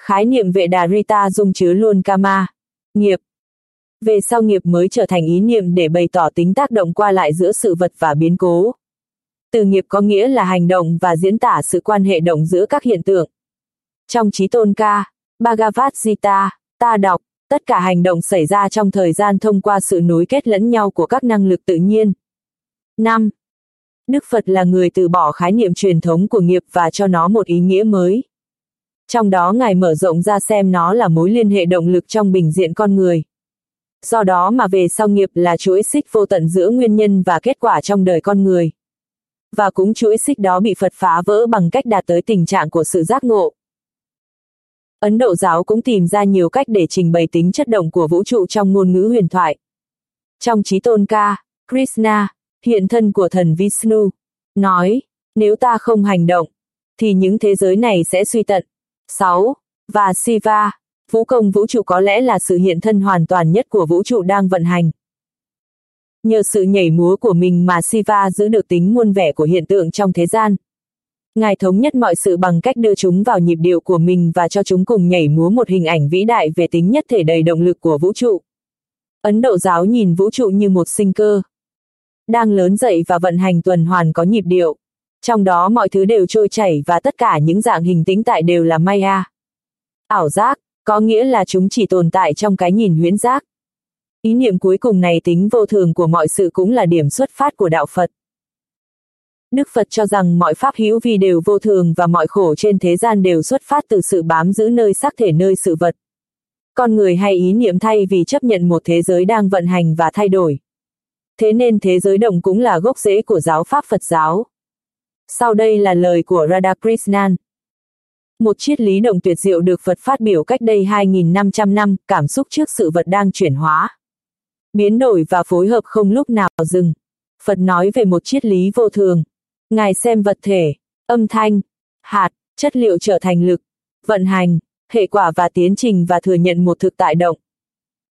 Khái niệm vệ đà Rita dung chứa luôn Kama, nghiệp. Về sau nghiệp mới trở thành ý niệm để bày tỏ tính tác động qua lại giữa sự vật và biến cố. Từ nghiệp có nghĩa là hành động và diễn tả sự quan hệ động giữa các hiện tượng. Trong trí tôn ca, Bhagavad Gita, ta đọc, tất cả hành động xảy ra trong thời gian thông qua sự nối kết lẫn nhau của các năng lực tự nhiên. 5. Đức Phật là người từ bỏ khái niệm truyền thống của nghiệp và cho nó một ý nghĩa mới. Trong đó Ngài mở rộng ra xem nó là mối liên hệ động lực trong bình diện con người. Do đó mà về sau nghiệp là chuỗi xích vô tận giữa nguyên nhân và kết quả trong đời con người. Và cũng chuỗi xích đó bị Phật phá vỡ bằng cách đạt tới tình trạng của sự giác ngộ. Ấn Độ giáo cũng tìm ra nhiều cách để trình bày tính chất động của vũ trụ trong ngôn ngữ huyền thoại. Trong trí tôn ca, Krishna, hiện thân của thần Vishnu, nói, nếu ta không hành động, thì những thế giới này sẽ suy tận. 6. Và Siva, vũ công vũ trụ có lẽ là sự hiện thân hoàn toàn nhất của vũ trụ đang vận hành. Nhờ sự nhảy múa của mình mà Siva giữ được tính muôn vẻ của hiện tượng trong thế gian. Ngài thống nhất mọi sự bằng cách đưa chúng vào nhịp điệu của mình và cho chúng cùng nhảy múa một hình ảnh vĩ đại về tính nhất thể đầy động lực của vũ trụ. Ấn Độ giáo nhìn vũ trụ như một sinh cơ. Đang lớn dậy và vận hành tuần hoàn có nhịp điệu. Trong đó mọi thứ đều trôi chảy và tất cả những dạng hình tĩnh tại đều là maya. Ảo giác, có nghĩa là chúng chỉ tồn tại trong cái nhìn huyễn giác. Ý niệm cuối cùng này tính vô thường của mọi sự cũng là điểm xuất phát của đạo Phật. Đức Phật cho rằng mọi pháp hữu vi đều vô thường và mọi khổ trên thế gian đều xuất phát từ sự bám giữ nơi xác thể nơi sự vật. Con người hay ý niệm thay vì chấp nhận một thế giới đang vận hành và thay đổi. thế nên thế giới động cũng là gốc rễ của giáo pháp Phật giáo. Sau đây là lời của Radhakrishnan. Một triết lý động tuyệt diệu được Phật phát biểu cách đây 2.500 năm, cảm xúc trước sự vật đang chuyển hóa. Biến đổi và phối hợp không lúc nào dừng. Phật nói về một triết lý vô thường. Ngài xem vật thể, âm thanh, hạt, chất liệu trở thành lực, vận hành, hệ quả và tiến trình và thừa nhận một thực tại động.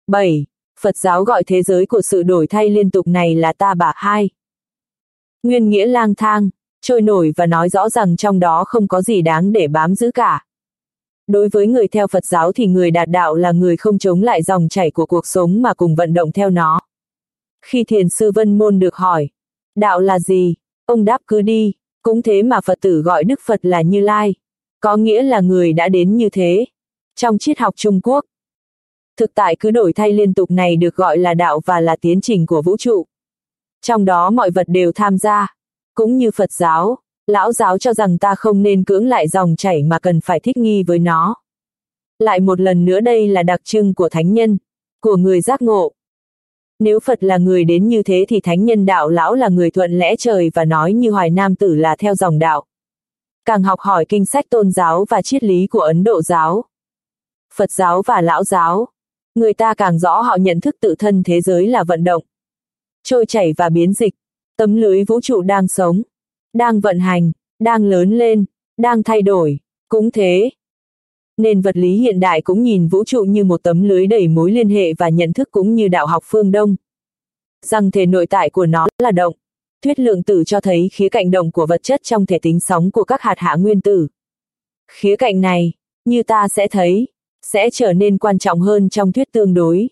7. Phật giáo gọi thế giới của sự đổi thay liên tục này là ta bà hai. Nguyên nghĩa lang thang, trôi nổi và nói rõ rằng trong đó không có gì đáng để bám giữ cả. Đối với người theo Phật giáo thì người đạt đạo là người không chống lại dòng chảy của cuộc sống mà cùng vận động theo nó. Khi thiền sư Vân Môn được hỏi, đạo là gì? Ông đáp cứ đi, cũng thế mà Phật tử gọi Đức Phật là Như Lai. Có nghĩa là người đã đến như thế. Trong triết học Trung Quốc, thực tại cứ đổi thay liên tục này được gọi là đạo và là tiến trình của vũ trụ. Trong đó mọi vật đều tham gia, cũng như Phật giáo, lão giáo cho rằng ta không nên cưỡng lại dòng chảy mà cần phải thích nghi với nó. Lại một lần nữa đây là đặc trưng của thánh nhân, của người giác ngộ. Nếu Phật là người đến như thế thì thánh nhân đạo lão là người thuận lẽ trời và nói như hoài nam tử là theo dòng đạo. Càng học hỏi kinh sách tôn giáo và triết lý của Ấn Độ giáo, Phật giáo và lão giáo, người ta càng rõ họ nhận thức tự thân thế giới là vận động, trôi chảy và biến dịch, tấm lưới vũ trụ đang sống, đang vận hành, đang lớn lên, đang thay đổi, cũng thế. Nên vật lý hiện đại cũng nhìn vũ trụ như một tấm lưới đầy mối liên hệ và nhận thức cũng như đạo học phương Đông. Rằng thể nội tại của nó là động. Thuyết lượng tử cho thấy khía cạnh động của vật chất trong thể tính sóng của các hạt hạ nguyên tử. Khía cạnh này, như ta sẽ thấy, sẽ trở nên quan trọng hơn trong thuyết tương đối.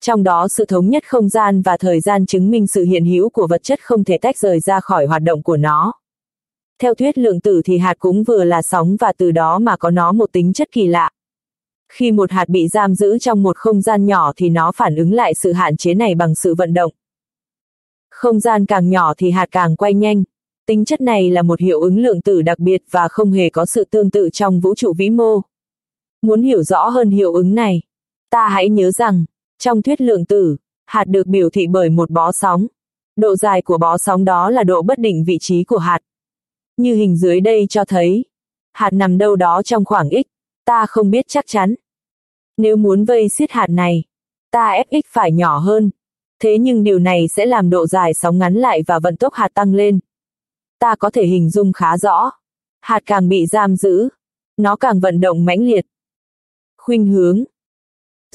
Trong đó sự thống nhất không gian và thời gian chứng minh sự hiện hữu của vật chất không thể tách rời ra khỏi hoạt động của nó. Theo thuyết lượng tử thì hạt cũng vừa là sóng và từ đó mà có nó một tính chất kỳ lạ. Khi một hạt bị giam giữ trong một không gian nhỏ thì nó phản ứng lại sự hạn chế này bằng sự vận động. Không gian càng nhỏ thì hạt càng quay nhanh. Tính chất này là một hiệu ứng lượng tử đặc biệt và không hề có sự tương tự trong vũ trụ vĩ mô. Muốn hiểu rõ hơn hiệu ứng này, ta hãy nhớ rằng, trong thuyết lượng tử, hạt được biểu thị bởi một bó sóng. Độ dài của bó sóng đó là độ bất định vị trí của hạt. Như hình dưới đây cho thấy, hạt nằm đâu đó trong khoảng x, ta không biết chắc chắn. Nếu muốn vây xiết hạt này, ta ép x phải nhỏ hơn. Thế nhưng điều này sẽ làm độ dài sóng ngắn lại và vận tốc hạt tăng lên. Ta có thể hình dung khá rõ. Hạt càng bị giam giữ, nó càng vận động mãnh liệt. Khuynh hướng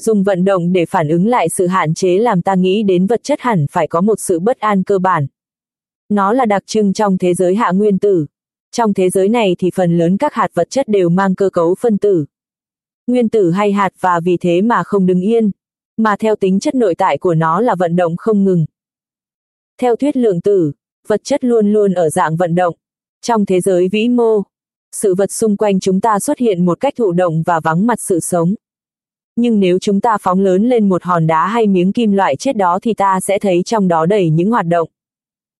Dùng vận động để phản ứng lại sự hạn chế làm ta nghĩ đến vật chất hẳn phải có một sự bất an cơ bản. Nó là đặc trưng trong thế giới hạ nguyên tử. Trong thế giới này thì phần lớn các hạt vật chất đều mang cơ cấu phân tử. Nguyên tử hay hạt và vì thế mà không đứng yên, mà theo tính chất nội tại của nó là vận động không ngừng. Theo thuyết lượng tử, vật chất luôn luôn ở dạng vận động. Trong thế giới vĩ mô, sự vật xung quanh chúng ta xuất hiện một cách thụ động và vắng mặt sự sống. Nhưng nếu chúng ta phóng lớn lên một hòn đá hay miếng kim loại chết đó thì ta sẽ thấy trong đó đầy những hoạt động.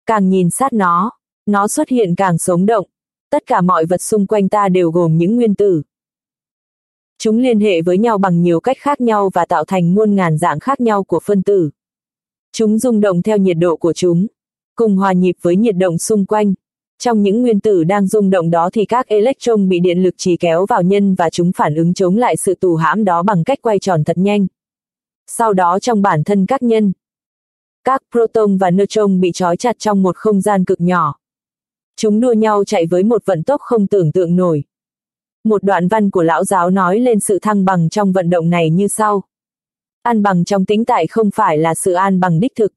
Càng nhìn sát nó, nó xuất hiện càng sống động. Tất cả mọi vật xung quanh ta đều gồm những nguyên tử. Chúng liên hệ với nhau bằng nhiều cách khác nhau và tạo thành muôn ngàn dạng khác nhau của phân tử. Chúng rung động theo nhiệt độ của chúng, cùng hòa nhịp với nhiệt động xung quanh. Trong những nguyên tử đang rung động đó thì các electron bị điện lực trì kéo vào nhân và chúng phản ứng chống lại sự tù hãm đó bằng cách quay tròn thật nhanh. Sau đó trong bản thân các nhân, các proton và neutron bị trói chặt trong một không gian cực nhỏ. Chúng đua nhau chạy với một vận tốc không tưởng tượng nổi. Một đoạn văn của lão giáo nói lên sự thăng bằng trong vận động này như sau. An bằng trong tính tại không phải là sự an bằng đích thực.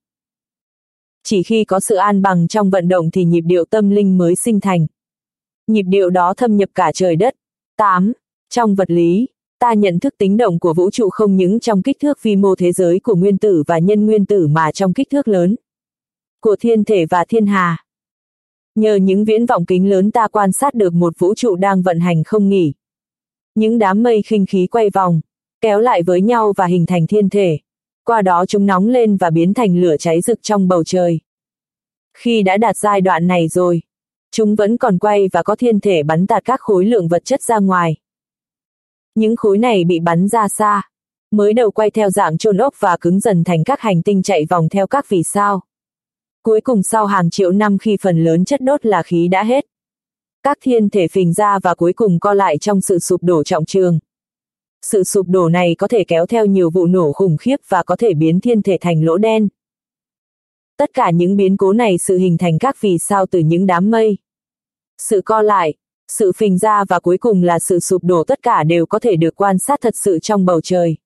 Chỉ khi có sự an bằng trong vận động thì nhịp điệu tâm linh mới sinh thành. Nhịp điệu đó thâm nhập cả trời đất. 8. Trong vật lý, ta nhận thức tính động của vũ trụ không những trong kích thước vi mô thế giới của nguyên tử và nhân nguyên tử mà trong kích thước lớn của thiên thể và thiên hà. Nhờ những viễn vọng kính lớn ta quan sát được một vũ trụ đang vận hành không nghỉ. Những đám mây khinh khí quay vòng, kéo lại với nhau và hình thành thiên thể. Qua đó chúng nóng lên và biến thành lửa cháy rực trong bầu trời. Khi đã đạt giai đoạn này rồi, chúng vẫn còn quay và có thiên thể bắn tạt các khối lượng vật chất ra ngoài. Những khối này bị bắn ra xa, Mới đầu quay theo dạng trôn ốc và cứng dần thành các hành tinh chạy vòng theo các vì sao. Cuối cùng sau hàng triệu năm khi phần lớn chất đốt là khí đã hết. Các thiên thể phình ra và cuối cùng co lại trong sự sụp đổ trọng trường. Sự sụp đổ này có thể kéo theo nhiều vụ nổ khủng khiếp và có thể biến thiên thể thành lỗ đen. Tất cả những biến cố này sự hình thành các vì sao từ những đám mây. Sự co lại, sự phình ra và cuối cùng là sự sụp đổ tất cả đều có thể được quan sát thật sự trong bầu trời.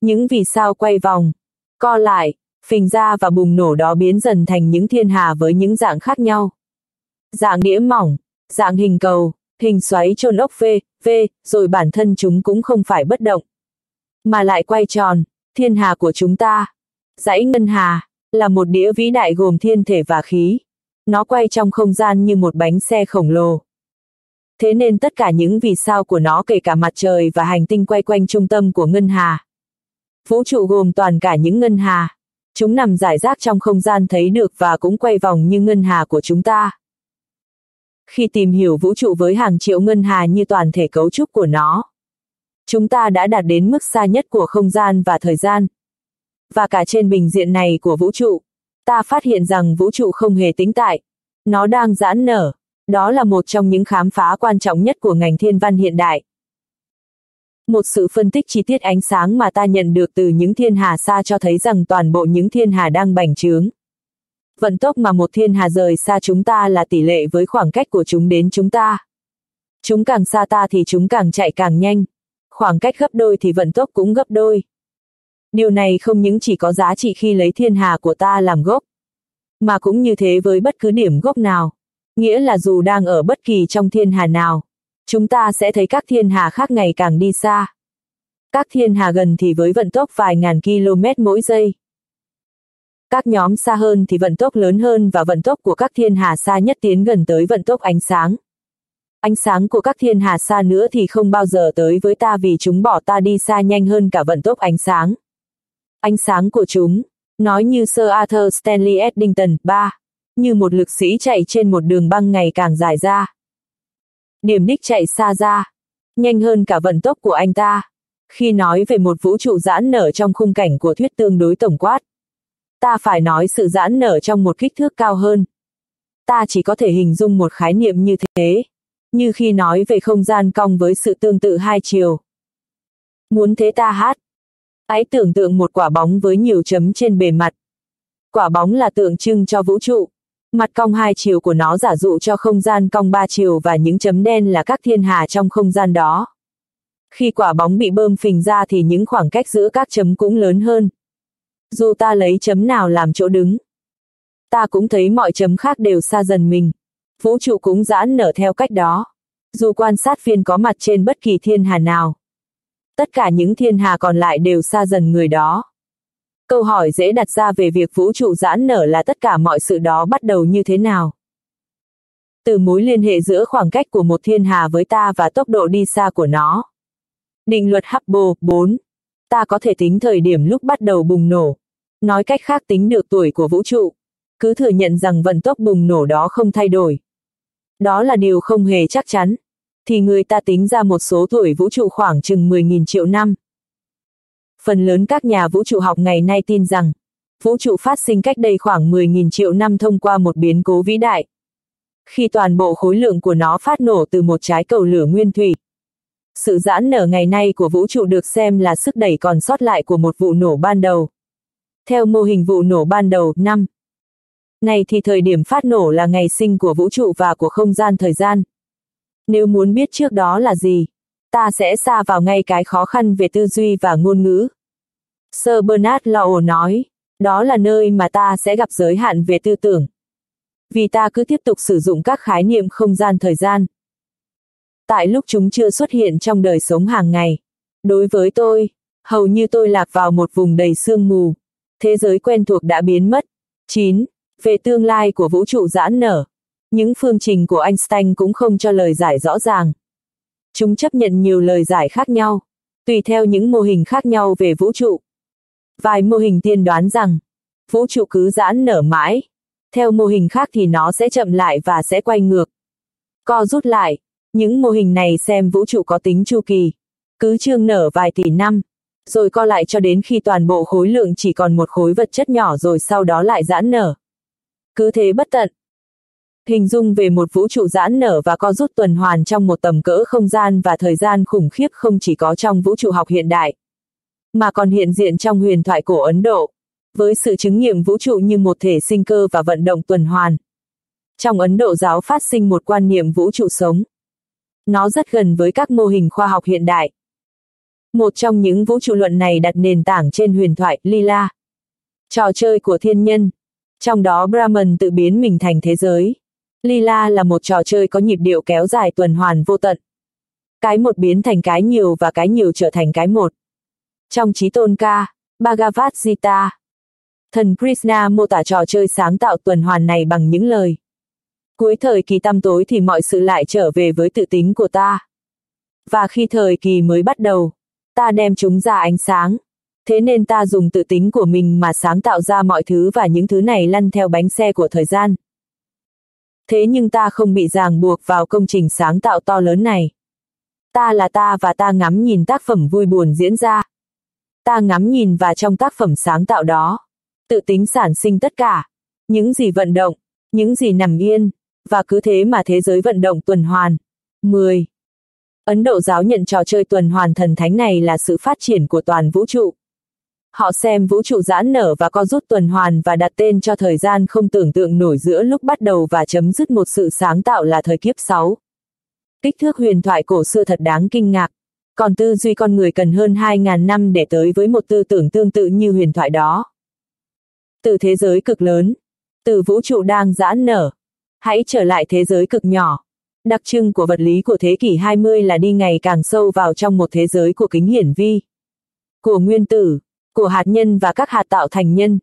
Những vì sao quay vòng, co lại, phình ra và bùng nổ đó biến dần thành những thiên hà với những dạng khác nhau. Dạng đĩa mỏng, dạng hình cầu, hình xoáy trôn ốc V, V, rồi bản thân chúng cũng không phải bất động. Mà lại quay tròn, thiên hà của chúng ta. Dãy ngân hà, là một đĩa vĩ đại gồm thiên thể và khí. Nó quay trong không gian như một bánh xe khổng lồ. Thế nên tất cả những vì sao của nó kể cả mặt trời và hành tinh quay quanh trung tâm của ngân hà. Vũ trụ gồm toàn cả những ngân hà. Chúng nằm rải rác trong không gian thấy được và cũng quay vòng như ngân hà của chúng ta. Khi tìm hiểu vũ trụ với hàng triệu ngân hà như toàn thể cấu trúc của nó, chúng ta đã đạt đến mức xa nhất của không gian và thời gian. Và cả trên bình diện này của vũ trụ, ta phát hiện rằng vũ trụ không hề tĩnh tại. Nó đang giãn nở. Đó là một trong những khám phá quan trọng nhất của ngành thiên văn hiện đại. Một sự phân tích chi tiết ánh sáng mà ta nhận được từ những thiên hà xa cho thấy rằng toàn bộ những thiên hà đang bành trướng. Vận tốc mà một thiên hà rời xa chúng ta là tỷ lệ với khoảng cách của chúng đến chúng ta. Chúng càng xa ta thì chúng càng chạy càng nhanh. Khoảng cách gấp đôi thì vận tốc cũng gấp đôi. Điều này không những chỉ có giá trị khi lấy thiên hà của ta làm gốc, mà cũng như thế với bất cứ điểm gốc nào. Nghĩa là dù đang ở bất kỳ trong thiên hà nào, chúng ta sẽ thấy các thiên hà khác ngày càng đi xa. Các thiên hà gần thì với vận tốc vài ngàn km mỗi giây. Các nhóm xa hơn thì vận tốc lớn hơn và vận tốc của các thiên hà xa nhất tiến gần tới vận tốc ánh sáng. Ánh sáng của các thiên hà xa nữa thì không bao giờ tới với ta vì chúng bỏ ta đi xa nhanh hơn cả vận tốc ánh sáng. Ánh sáng của chúng, nói như Sir Arthur Stanley Eddington, 3, như một lực sĩ chạy trên một đường băng ngày càng dài ra. Điểm đích chạy xa ra, nhanh hơn cả vận tốc của anh ta. Khi nói về một vũ trụ giãn nở trong khung cảnh của thuyết tương đối tổng quát, ta phải nói sự giãn nở trong một kích thước cao hơn. Ta chỉ có thể hình dung một khái niệm như thế, như khi nói về không gian cong với sự tương tự hai chiều. Muốn thế ta hát. Hãy tưởng tượng một quả bóng với nhiều chấm trên bề mặt. Quả bóng là tượng trưng cho vũ trụ. Mặt cong hai chiều của nó giả dụ cho không gian cong ba chiều và những chấm đen là các thiên hà trong không gian đó. Khi quả bóng bị bơm phình ra thì những khoảng cách giữa các chấm cũng lớn hơn. Dù ta lấy chấm nào làm chỗ đứng, ta cũng thấy mọi chấm khác đều xa dần mình. Vũ trụ cũng giãn nở theo cách đó. Dù quan sát viên có mặt trên bất kỳ thiên hà nào, tất cả những thiên hà còn lại đều xa dần người đó. Câu hỏi dễ đặt ra về việc vũ trụ giãn nở là tất cả mọi sự đó bắt đầu như thế nào? Từ mối liên hệ giữa khoảng cách của một thiên hà với ta và tốc độ đi xa của nó. Định luật Hubble 4. Ta có thể tính thời điểm lúc bắt đầu bùng nổ. Nói cách khác tính được tuổi của vũ trụ. Cứ thừa nhận rằng vận tốc bùng nổ đó không thay đổi. Đó là điều không hề chắc chắn. Thì người ta tính ra một số tuổi vũ trụ khoảng chừng 10.000 triệu năm phần lớn các nhà vũ trụ học ngày nay tin rằng, vũ trụ phát sinh cách đây khoảng 10.000 triệu năm thông qua một biến cố vĩ đại. Khi toàn bộ khối lượng của nó phát nổ từ một trái cầu lửa nguyên thủy. Sự giãn nở ngày nay của vũ trụ được xem là sức đẩy còn sót lại của một vụ nổ ban đầu. Theo mô hình vụ nổ ban đầu, năm Này thì thời điểm phát nổ là ngày sinh của vũ trụ và của không gian thời gian. Nếu muốn biết trước đó là gì, ta sẽ xa vào ngay cái khó khăn về tư duy và ngôn ngữ. Sir Bernard Law nói, đó là nơi mà ta sẽ gặp giới hạn về tư tưởng. Vì ta cứ tiếp tục sử dụng các khái niệm không gian thời gian. Tại lúc chúng chưa xuất hiện trong đời sống hàng ngày. Đối với tôi, hầu như tôi lạc vào một vùng đầy sương mù. Thế giới quen thuộc đã biến mất. 9. Về tương lai của vũ trụ giãn nở. Những phương trình của Einstein cũng không cho lời giải rõ ràng. Chúng chấp nhận nhiều lời giải khác nhau, tùy theo những mô hình khác nhau về vũ trụ. Vài mô hình tiên đoán rằng, vũ trụ cứ giãn nở mãi. Theo mô hình khác thì nó sẽ chậm lại và sẽ quay ngược. Co rút lại, những mô hình này xem vũ trụ có tính chu kỳ. Cứ trương nở vài tỷ năm, rồi co lại cho đến khi toàn bộ khối lượng chỉ còn một khối vật chất nhỏ rồi sau đó lại giãn nở. Cứ thế bất tận. Hình dung về một vũ trụ giãn nở và co rút tuần hoàn trong một tầm cỡ không gian và thời gian khủng khiếp không chỉ có trong vũ trụ học hiện đại, mà còn hiện diện trong huyền thoại cổ Ấn Độ, với sự chứng nghiệm vũ trụ như một thể sinh cơ và vận động tuần hoàn. Trong Ấn Độ giáo phát sinh một quan niệm vũ trụ sống. Nó rất gần với các mô hình khoa học hiện đại. Một trong những vũ trụ luận này đặt nền tảng trên huyền thoại Lila, trò chơi của thiên nhân. Trong đó Brahman tự biến mình thành thế giới. Lila là một trò chơi có nhịp điệu kéo dài tuần hoàn vô tận. Cái một biến thành cái nhiều và cái nhiều trở thành cái một. Trong trí tôn ca, Bhagavad Gita, thần Krishna mô tả trò chơi sáng tạo tuần hoàn này bằng những lời. Cuối thời kỳ tăm tối thì mọi sự lại trở về với tự tính của ta. Và khi thời kỳ mới bắt đầu, ta đem chúng ra ánh sáng. Thế nên ta dùng tự tính của mình mà sáng tạo ra mọi thứ và những thứ này lăn theo bánh xe của thời gian. Thế nhưng ta không bị ràng buộc vào công trình sáng tạo to lớn này. Ta là ta và ta ngắm nhìn tác phẩm vui buồn diễn ra. Ta ngắm nhìn và trong tác phẩm sáng tạo đó, tự tính sản sinh tất cả. Những gì vận động, những gì nằm yên, và cứ thế mà thế giới vận động tuần hoàn. 10. Ấn Độ giáo nhận trò chơi tuần hoàn thần thánh này là sự phát triển của toàn vũ trụ. Họ xem vũ trụ giãn nở và co rút tuần hoàn và đặt tên cho thời gian không tưởng tượng nổi giữa lúc bắt đầu và chấm dứt một sự sáng tạo là thời kiếp 6. Kích thước huyền thoại cổ xưa thật đáng kinh ngạc. Còn tư duy con người cần hơn 2.000 năm để tới với một tư tưởng tương tự như huyền thoại đó. Từ thế giới cực lớn, từ vũ trụ đang giãn nở, hãy trở lại thế giới cực nhỏ. Đặc trưng của vật lý của thế kỷ 20 là đi ngày càng sâu vào trong một thế giới của kính hiển vi, của nguyên tử, của hạt nhân và các hạt tạo thành nhân.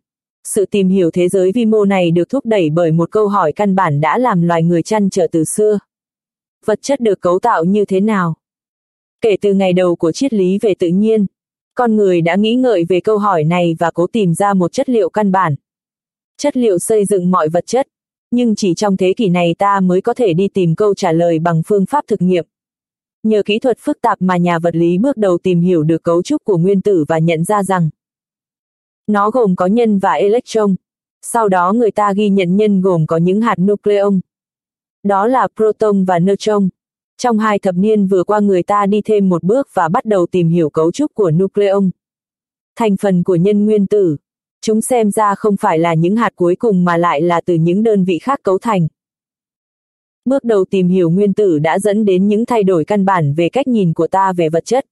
Sự tìm hiểu thế giới vi mô này được thúc đẩy bởi một câu hỏi căn bản đã làm loài người chăn trở từ xưa. Vật chất được cấu tạo như thế nào? Kể từ ngày đầu của triết lý về tự nhiên, con người đã nghĩ ngợi về câu hỏi này và cố tìm ra một chất liệu căn bản. Chất liệu xây dựng mọi vật chất, nhưng chỉ trong thế kỷ này ta mới có thể đi tìm câu trả lời bằng phương pháp thực nghiệm. Nhờ kỹ thuật phức tạp mà nhà vật lý bước đầu tìm hiểu được cấu trúc của nguyên tử và nhận ra rằng nó gồm có nhân và electron. Sau đó người ta ghi nhận nhân gồm có những hạt nucleon. Đó là proton và neutron. Trong hai thập niên vừa qua người ta đi thêm một bước và bắt đầu tìm hiểu cấu trúc của nucleon. Thành phần của nhân nguyên tử. Chúng xem ra không phải là những hạt cuối cùng mà lại là từ những đơn vị khác cấu thành. Bước đầu tìm hiểu nguyên tử đã dẫn đến những thay đổi căn bản về cách nhìn của ta về vật chất.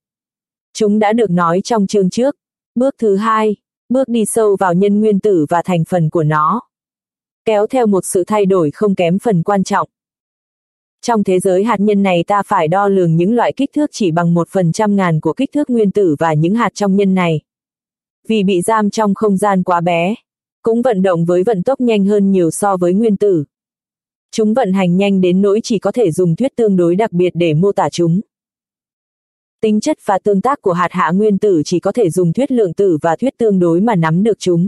Chúng đã được nói trong chương trước. Bước thứ hai, bước đi sâu vào nhân nguyên tử và thành phần của nó. Kéo theo một sự thay đổi không kém phần quan trọng. Trong thế giới hạt nhân này ta phải đo lường những loại kích thước chỉ bằng một phần trăm ngàn của kích thước nguyên tử và những hạt trong nhân này. Vì bị giam trong không gian quá bé, cũng vận động với vận tốc nhanh hơn nhiều so với nguyên tử. Chúng vận hành nhanh đến nỗi chỉ có thể dùng thuyết tương đối đặc biệt để mô tả chúng. Tính chất và tương tác của hạt hạ nguyên tử chỉ có thể dùng thuyết lượng tử và thuyết tương đối mà nắm được chúng.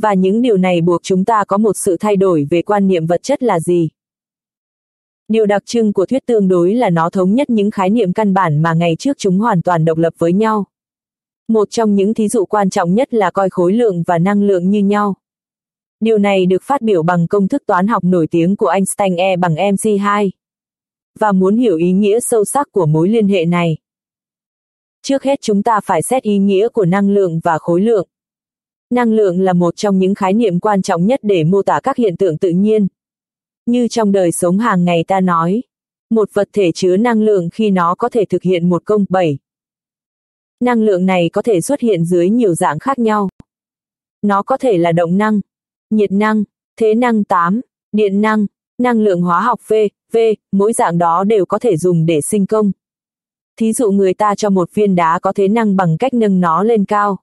Và những điều này buộc chúng ta có một sự thay đổi về quan niệm vật chất là gì. Điều đặc trưng của thuyết tương đối là nó thống nhất những khái niệm căn bản mà ngày trước chúng hoàn toàn độc lập với nhau. Một trong những thí dụ quan trọng nhất là coi khối lượng và năng lượng như nhau. Điều này được phát biểu bằng công thức toán học nổi tiếng của Einstein E bằng MC2. Và muốn hiểu ý nghĩa sâu sắc của mối liên hệ này. Trước hết chúng ta phải xét ý nghĩa của năng lượng và khối lượng. Năng lượng là một trong những khái niệm quan trọng nhất để mô tả các hiện tượng tự nhiên. Như trong đời sống hàng ngày ta nói, một vật thể chứa năng lượng khi nó có thể thực hiện một công bảy. Năng lượng này có thể xuất hiện dưới nhiều dạng khác nhau. Nó có thể là động năng, nhiệt năng, thế năng 8, điện năng, năng lượng hóa học V, V, mỗi dạng đó đều có thể dùng để sinh công. Thí dụ người ta cho một viên đá có thế năng bằng cách nâng nó lên cao.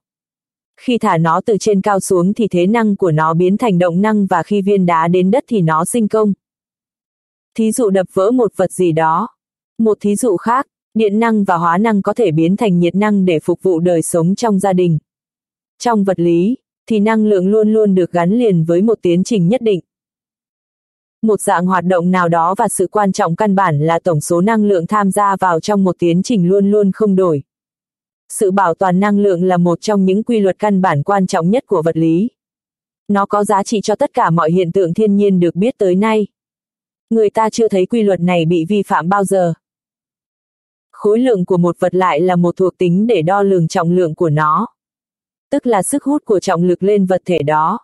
Khi thả nó từ trên cao xuống thì thế năng của nó biến thành động năng và khi viên đá đến đất thì nó sinh công. Thí dụ đập vỡ một vật gì đó. Một thí dụ khác, điện năng và hóa năng có thể biến thành nhiệt năng để phục vụ đời sống trong gia đình. Trong vật lý, thì năng lượng luôn luôn được gắn liền với một tiến trình nhất định. Một dạng hoạt động nào đó và sự quan trọng căn bản là tổng số năng lượng tham gia vào trong một tiến trình luôn luôn không đổi. Sự bảo toàn năng lượng là một trong những quy luật căn bản quan trọng nhất của vật lý. Nó có giá trị cho tất cả mọi hiện tượng thiên nhiên được biết tới nay. Người ta chưa thấy quy luật này bị vi phạm bao giờ. Khối lượng của một vật lại là một thuộc tính để đo lường trọng lượng của nó. Tức là sức hút của trọng lực lên vật thể đó.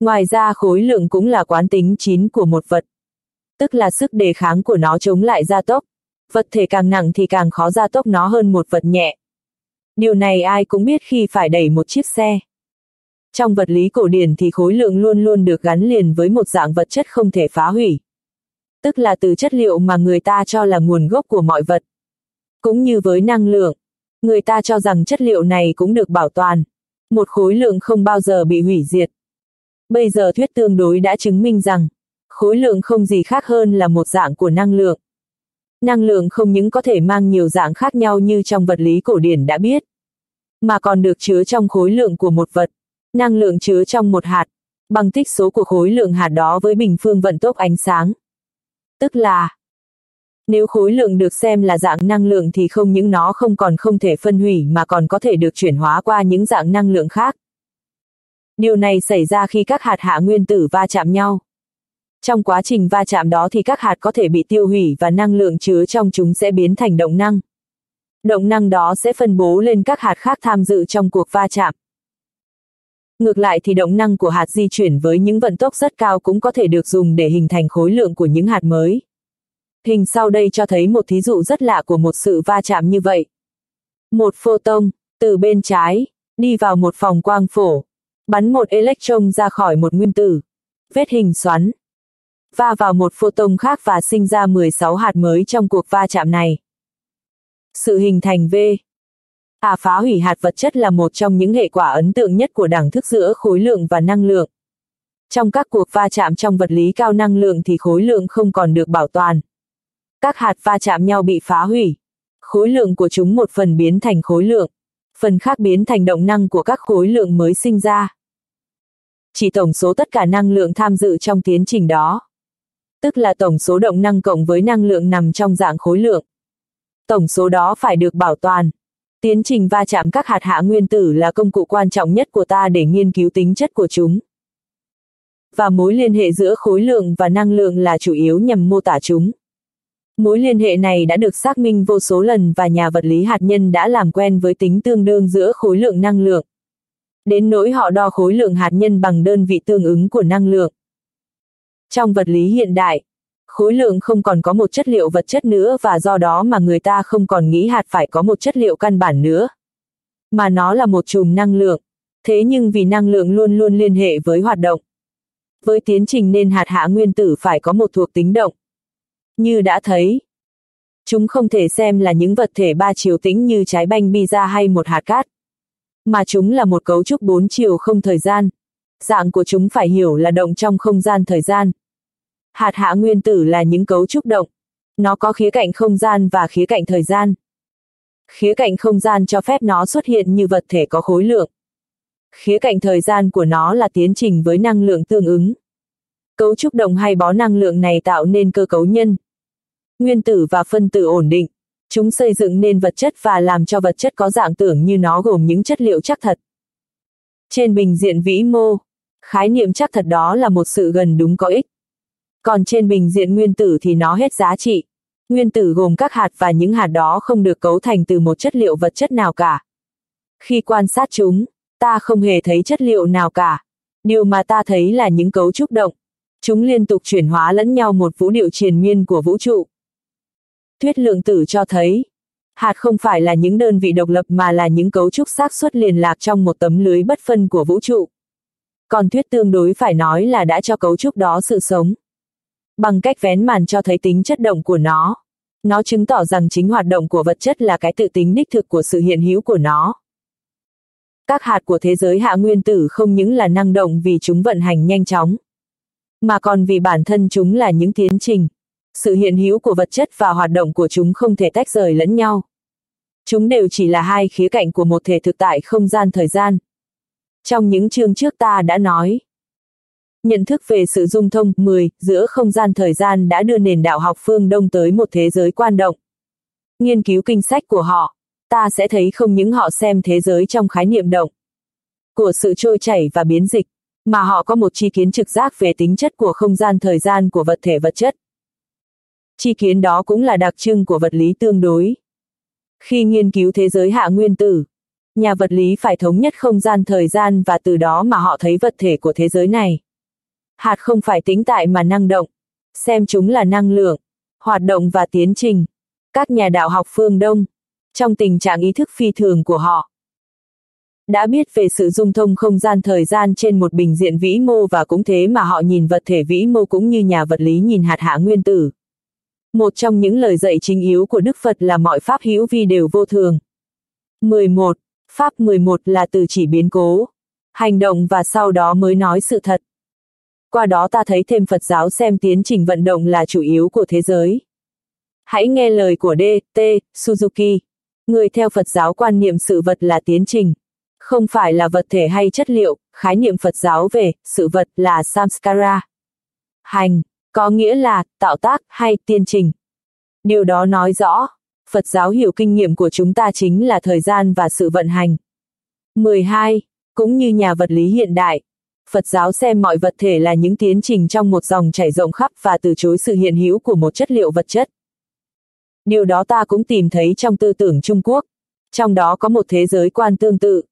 Ngoài ra, khối lượng cũng là quán tính chín của một vật. Tức là sức đề kháng của nó chống lại gia tốc. Vật thể càng nặng thì càng khó gia tốc nó hơn một vật nhẹ. Điều này ai cũng biết khi phải đẩy một chiếc xe. Trong vật lý cổ điển thì khối lượng luôn luôn được gắn liền với một dạng vật chất không thể phá hủy. Tức là từ chất liệu mà người ta cho là nguồn gốc của mọi vật. Cũng như với năng lượng, người ta cho rằng chất liệu này cũng được bảo toàn. Một khối lượng không bao giờ bị hủy diệt. Bây giờ thuyết tương đối đã chứng minh rằng, khối lượng không gì khác hơn là một dạng của năng lượng. Năng lượng không những có thể mang nhiều dạng khác nhau như trong vật lý cổ điển đã biết, mà còn được chứa trong khối lượng của một vật. Năng lượng chứa trong một hạt, bằng tích số của khối lượng hạt đó với bình phương vận tốc ánh sáng. Tức là, nếu khối lượng được xem là dạng năng lượng thì không những nó không còn không thể phân hủy mà còn có thể được chuyển hóa qua những dạng năng lượng khác. Điều này xảy ra khi các hạt hạ nguyên tử va chạm nhau. Trong quá trình va chạm đó thì các hạt có thể bị tiêu hủy và năng lượng chứa trong chúng sẽ biến thành động năng. Động năng đó sẽ phân bố lên các hạt khác tham dự trong cuộc va chạm. Ngược lại thì động năng của hạt di chuyển với những vận tốc rất cao cũng có thể được dùng để hình thành khối lượng của những hạt mới. Hình sau đây cho thấy một thí dụ rất lạ của một sự va chạm như vậy. Một photon, từ bên trái, đi vào một phòng quang phổ, bắn một electron ra khỏi một nguyên tử. Vết hình xoắn. Va vào một photon khác và sinh ra 16 hạt mới trong cuộc va chạm này. Sự hình thành V. À phá hủy hạt vật chất là một trong những hệ quả ấn tượng nhất của đẳng thức giữa khối lượng và năng lượng. Trong các cuộc va chạm trong vật lý cao năng lượng thì khối lượng không còn được bảo toàn. Các hạt va chạm nhau bị phá hủy. Khối lượng của chúng một phần biến thành khối lượng, phần khác biến thành động năng của các khối lượng mới sinh ra. Chỉ tổng số tất cả năng lượng tham dự trong tiến trình đó. Tức là tổng số động năng cộng với năng lượng nằm trong dạng khối lượng. Tổng số đó phải được bảo toàn. Tiến trình va chạm các hạt hạ nguyên tử là công cụ quan trọng nhất của ta để nghiên cứu tính chất của chúng. Và mối liên hệ giữa khối lượng và năng lượng là chủ yếu nhằm mô tả chúng. Mối liên hệ này đã được xác minh vô số lần và nhà vật lý hạt nhân đã làm quen với tính tương đương giữa khối lượng năng lượng. Đến nỗi họ đo khối lượng hạt nhân bằng đơn vị tương ứng của năng lượng. Trong vật lý hiện đại, khối lượng không còn có một chất liệu vật chất nữa và do đó mà người ta không còn nghĩ hạt phải có một chất liệu căn bản nữa. Mà nó là một chùm năng lượng. Thế nhưng vì năng lượng luôn luôn liên hệ với hoạt động. Với tiến trình nên hạt hạ nguyên tử phải có một thuộc tính động. Như đã thấy, chúng không thể xem là những vật thể ba chiều tĩnh như trái banh pizza hay một hạt cát. Mà chúng là một cấu trúc bốn chiều không thời gian. Dạng của chúng phải hiểu là động trong không gian thời gian. Hạt hạ nguyên tử là những cấu trúc động. Nó có khía cạnh không gian và khía cạnh thời gian. Khía cạnh không gian cho phép nó xuất hiện như vật thể có khối lượng. Khía cạnh thời gian của nó là tiến trình với năng lượng tương ứng. Cấu trúc đồng hay bó năng lượng này tạo nên cơ cấu nhân. Nguyên tử và phân tử ổn định. Chúng xây dựng nên vật chất và làm cho vật chất có dạng tưởng như nó gồm những chất liệu chắc thật. Trên bình diện vĩ mô, khái niệm chắc thật đó là một sự gần đúng có ích. Còn trên bình diện nguyên tử thì nó hết giá trị. Nguyên tử gồm các hạt và những hạt đó không được cấu thành từ một chất liệu vật chất nào cả. Khi quan sát chúng, ta không hề thấy chất liệu nào cả. Điều mà ta thấy là những cấu trúc động. Chúng liên tục chuyển hóa lẫn nhau một vũ điệu triền miên của vũ trụ. Thuyết lượng tử cho thấy, hạt không phải là những đơn vị độc lập mà là những cấu trúc xác suất liền lạc trong một tấm lưới bất phân của vũ trụ. Còn thuyết tương đối phải nói là đã cho cấu trúc đó sự sống. Bằng cách vén màn cho thấy tính chất động của nó. Nó chứng tỏ rằng chính hoạt động của vật chất là cái tự tính đích thực của sự hiện hữu của nó. Các hạt của thế giới hạ nguyên tử không những là năng động vì chúng vận hành nhanh chóng, mà còn vì bản thân chúng là những tiến trình. Sự hiện hữu của vật chất và hoạt động của chúng không thể tách rời lẫn nhau. Chúng đều chỉ là hai khía cạnh của một thể thực tại không gian thời gian. Trong những chương trước ta đã nói, nhận thức về sự dung thông 10 giữa không gian thời gian đã đưa nền đạo học phương Đông tới một thế giới quan động. Nghiên cứu kinh sách của họ, ta sẽ thấy không những họ xem thế giới trong khái niệm động của sự trôi chảy và biến dịch, mà họ có một chi kiến trực giác về tính chất của không gian thời gian của vật thể vật chất. Chi kiến đó cũng là đặc trưng của vật lý tương đối. Khi nghiên cứu thế giới hạ nguyên tử, nhà vật lý phải thống nhất không gian thời gian và từ đó mà họ thấy vật thể của thế giới này. Hạt không phải tính tại mà năng động, xem chúng là năng lượng, hoạt động và tiến trình. Các nhà đạo học phương Đông, trong tình trạng ý thức phi thường của họ, đã biết về sự dung thông không gian thời gian trên một bình diện vĩ mô và cũng thế mà họ nhìn vật thể vĩ mô cũng như nhà vật lý nhìn hạt hạ nguyên tử. Một trong những lời dạy chính yếu của Đức Phật là mọi pháp hữu vi đều vô thường. 11. Pháp 11 là từ chỉ biến cố, hành động và sau đó mới nói sự thật. Qua đó ta thấy thêm Phật giáo xem tiến trình vận động là chủ yếu của thế giới. Hãy nghe lời của D.T. Suzuki. Người theo Phật giáo quan niệm sự vật là tiến trình, không phải là vật thể hay chất liệu, khái niệm Phật giáo về sự vật là samskara. Hành, có nghĩa là tạo tác hay tiên trình. Điều đó nói rõ, Phật giáo hiểu kinh nghiệm của chúng ta chính là thời gian và sự vận hành. 12. Cũng như nhà vật lý hiện đại, Phật giáo xem mọi vật thể là những tiến trình trong một dòng chảy rộng khắp và từ chối sự hiện hữu của một chất liệu vật chất. Điều đó ta cũng tìm thấy trong tư tưởng Trung Quốc. Trong đó có một thế giới quan tương tự.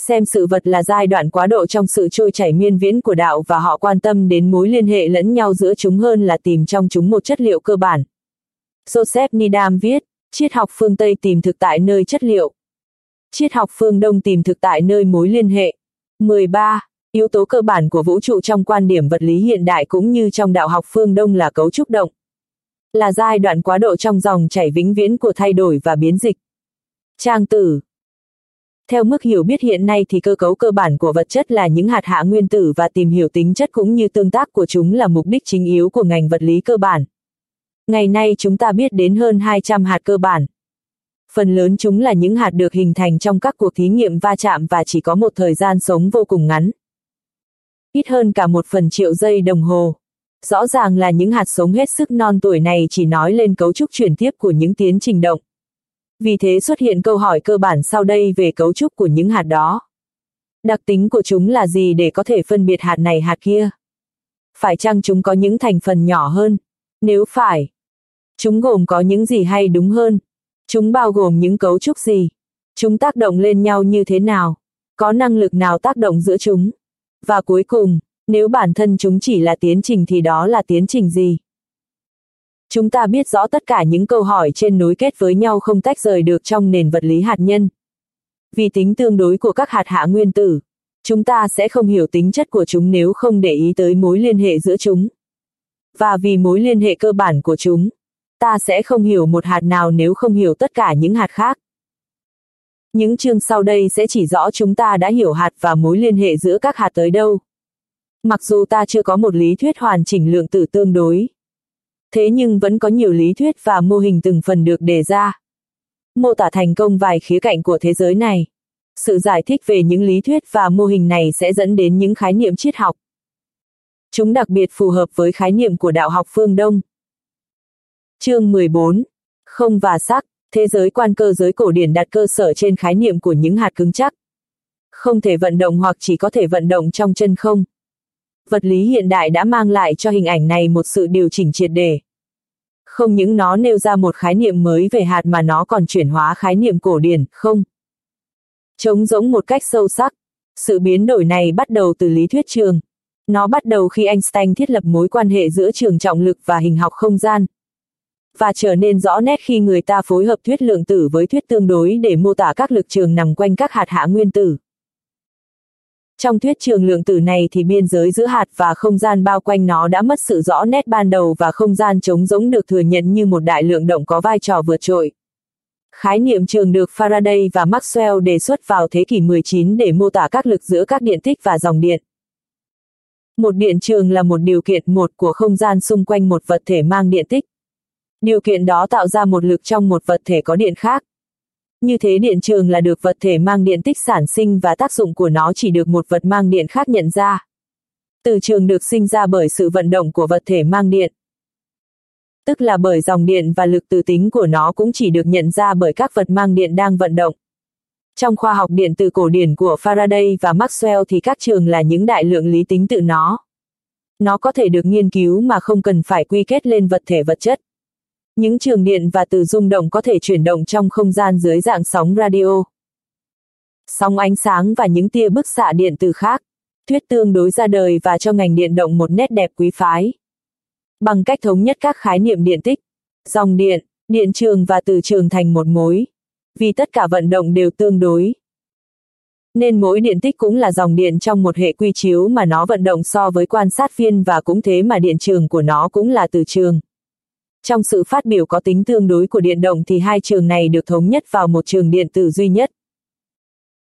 Xem sự vật là giai đoạn quá độ trong sự trôi chảy miên viễn của đạo và họ quan tâm đến mối liên hệ lẫn nhau giữa chúng hơn là tìm trong chúng một chất liệu cơ bản. Joseph Needham viết, triết học phương Tây tìm thực tại nơi chất liệu. Triết học phương Đông tìm thực tại nơi mối liên hệ. 13. Yếu tố cơ bản của vũ trụ trong quan điểm vật lý hiện đại cũng như trong đạo học phương Đông là cấu trúc động. Là giai đoạn quá độ trong dòng chảy vĩnh viễn của thay đổi và biến dịch. Trang tử Theo mức hiểu biết hiện nay thì cơ cấu cơ bản của vật chất là những hạt hạ nguyên tử và tìm hiểu tính chất cũng như tương tác của chúng là mục đích chính yếu của ngành vật lý cơ bản. Ngày nay chúng ta biết đến hơn 200 hạt cơ bản. Phần lớn chúng là những hạt được hình thành trong các cuộc thí nghiệm va chạm và chỉ có một thời gian sống vô cùng ngắn. Ít hơn cả một phần triệu giây đồng hồ. Rõ ràng là những hạt sống hết sức non tuổi này chỉ nói lên cấu trúc chuyển tiếp của những tiến trình động. Vì thế xuất hiện câu hỏi cơ bản sau đây về cấu trúc của những hạt đó. Đặc tính của chúng là gì để có thể phân biệt hạt này hạt kia? Phải chăng chúng có những thành phần nhỏ hơn? Nếu phải, chúng gồm có những gì hay đúng hơn? Chúng bao gồm những cấu trúc gì? Chúng tác động lên nhau như thế nào? Có năng lực nào tác động giữa chúng? Và cuối cùng, nếu bản thân chúng chỉ là tiến trình thì đó là tiến trình gì? Chúng ta biết rõ tất cả những câu hỏi trên nối kết với nhau không tách rời được trong nền vật lý hạt nhân. Vì tính tương đối của các hạt hạ nguyên tử, chúng ta sẽ không hiểu tính chất của chúng nếu không để ý tới mối liên hệ giữa chúng. Và vì mối liên hệ cơ bản của chúng, ta sẽ không hiểu một hạt nào nếu không hiểu tất cả những hạt khác. Những chương sau đây sẽ chỉ rõ chúng ta đã hiểu hạt và mối liên hệ giữa các hạt tới đâu. Mặc dù ta chưa có một lý thuyết hoàn chỉnh lượng tử tương đối. Thế nhưng vẫn có nhiều lý thuyết và mô hình từng phần được đề ra. Mô tả thành công vài khía cạnh của thế giới này. Sự giải thích về những lý thuyết và mô hình này sẽ dẫn đến những khái niệm triết học. Chúng đặc biệt phù hợp với khái niệm của đạo học phương Đông. Chương 14. Không và sắc, thế giới quan cơ giới cổ điển đặt cơ sở trên khái niệm của những hạt cứng chắc. Không thể vận động hoặc chỉ có thể vận động trong chân không vật lý hiện đại đã mang lại cho hình ảnh này một sự điều chỉnh triệt đề. Không những nó nêu ra một khái niệm mới về hạt mà nó còn chuyển hóa khái niệm cổ điển, không? Trống rỗng một cách sâu sắc. Sự biến đổi này bắt đầu từ lý thuyết trường. Nó bắt đầu khi Einstein thiết lập mối quan hệ giữa trường trọng lực và hình học không gian. Và trở nên rõ nét khi người ta phối hợp thuyết lượng tử với thuyết tương đối để mô tả các lực trường nằm quanh các hạt hạ nguyên tử. Trong thuyết trường lượng tử này thì biên giới giữa hạt và không gian bao quanh nó đã mất sự rõ nét ban đầu và không gian trống rỗng được thừa nhận như một đại lượng động có vai trò vượt trội. Khái niệm trường được Faraday và Maxwell đề xuất vào thế kỷ 19 để mô tả các lực giữa các điện tích và dòng điện. Một điện trường là một điều kiện, một của không gian xung quanh một vật thể mang điện tích. Điều kiện đó tạo ra một lực trong một vật thể có điện khác. Như thế điện trường là được vật thể mang điện tích sản sinh và tác dụng của nó chỉ được một vật mang điện khác nhận ra. Từ trường được sinh ra bởi sự vận động của vật thể mang điện. tức là bởi dòng điện và lực từ tính của nó cũng chỉ được nhận ra bởi các vật mang điện đang vận động. Trong khoa học điện từ cổ điển của Faraday và Maxwell thì các trường là những đại lượng lý tính tự nó. Nó có thể được nghiên cứu mà không cần phải quy kết lên vật thể vật chất. Những trường điện và từ rung động có thể chuyển động trong không gian dưới dạng sóng radio. Sóng ánh sáng và những tia bức xạ điện từ khác. Thuyết tương đối ra đời và cho ngành điện động một nét đẹp quý phái. Bằng cách thống nhất các khái niệm điện tích, dòng điện, điện trường và từ trường thành một mối. Vì tất cả vận động đều tương đối. Nên mỗi điện tích cũng là dòng điện trong một hệ quy chiếu mà nó vận động so với quan sát viên và cũng thế mà điện trường của nó cũng là từ trường. Trong sự phát biểu có tính tương đối của điện động thì hai trường này được thống nhất vào một trường điện tử duy nhất.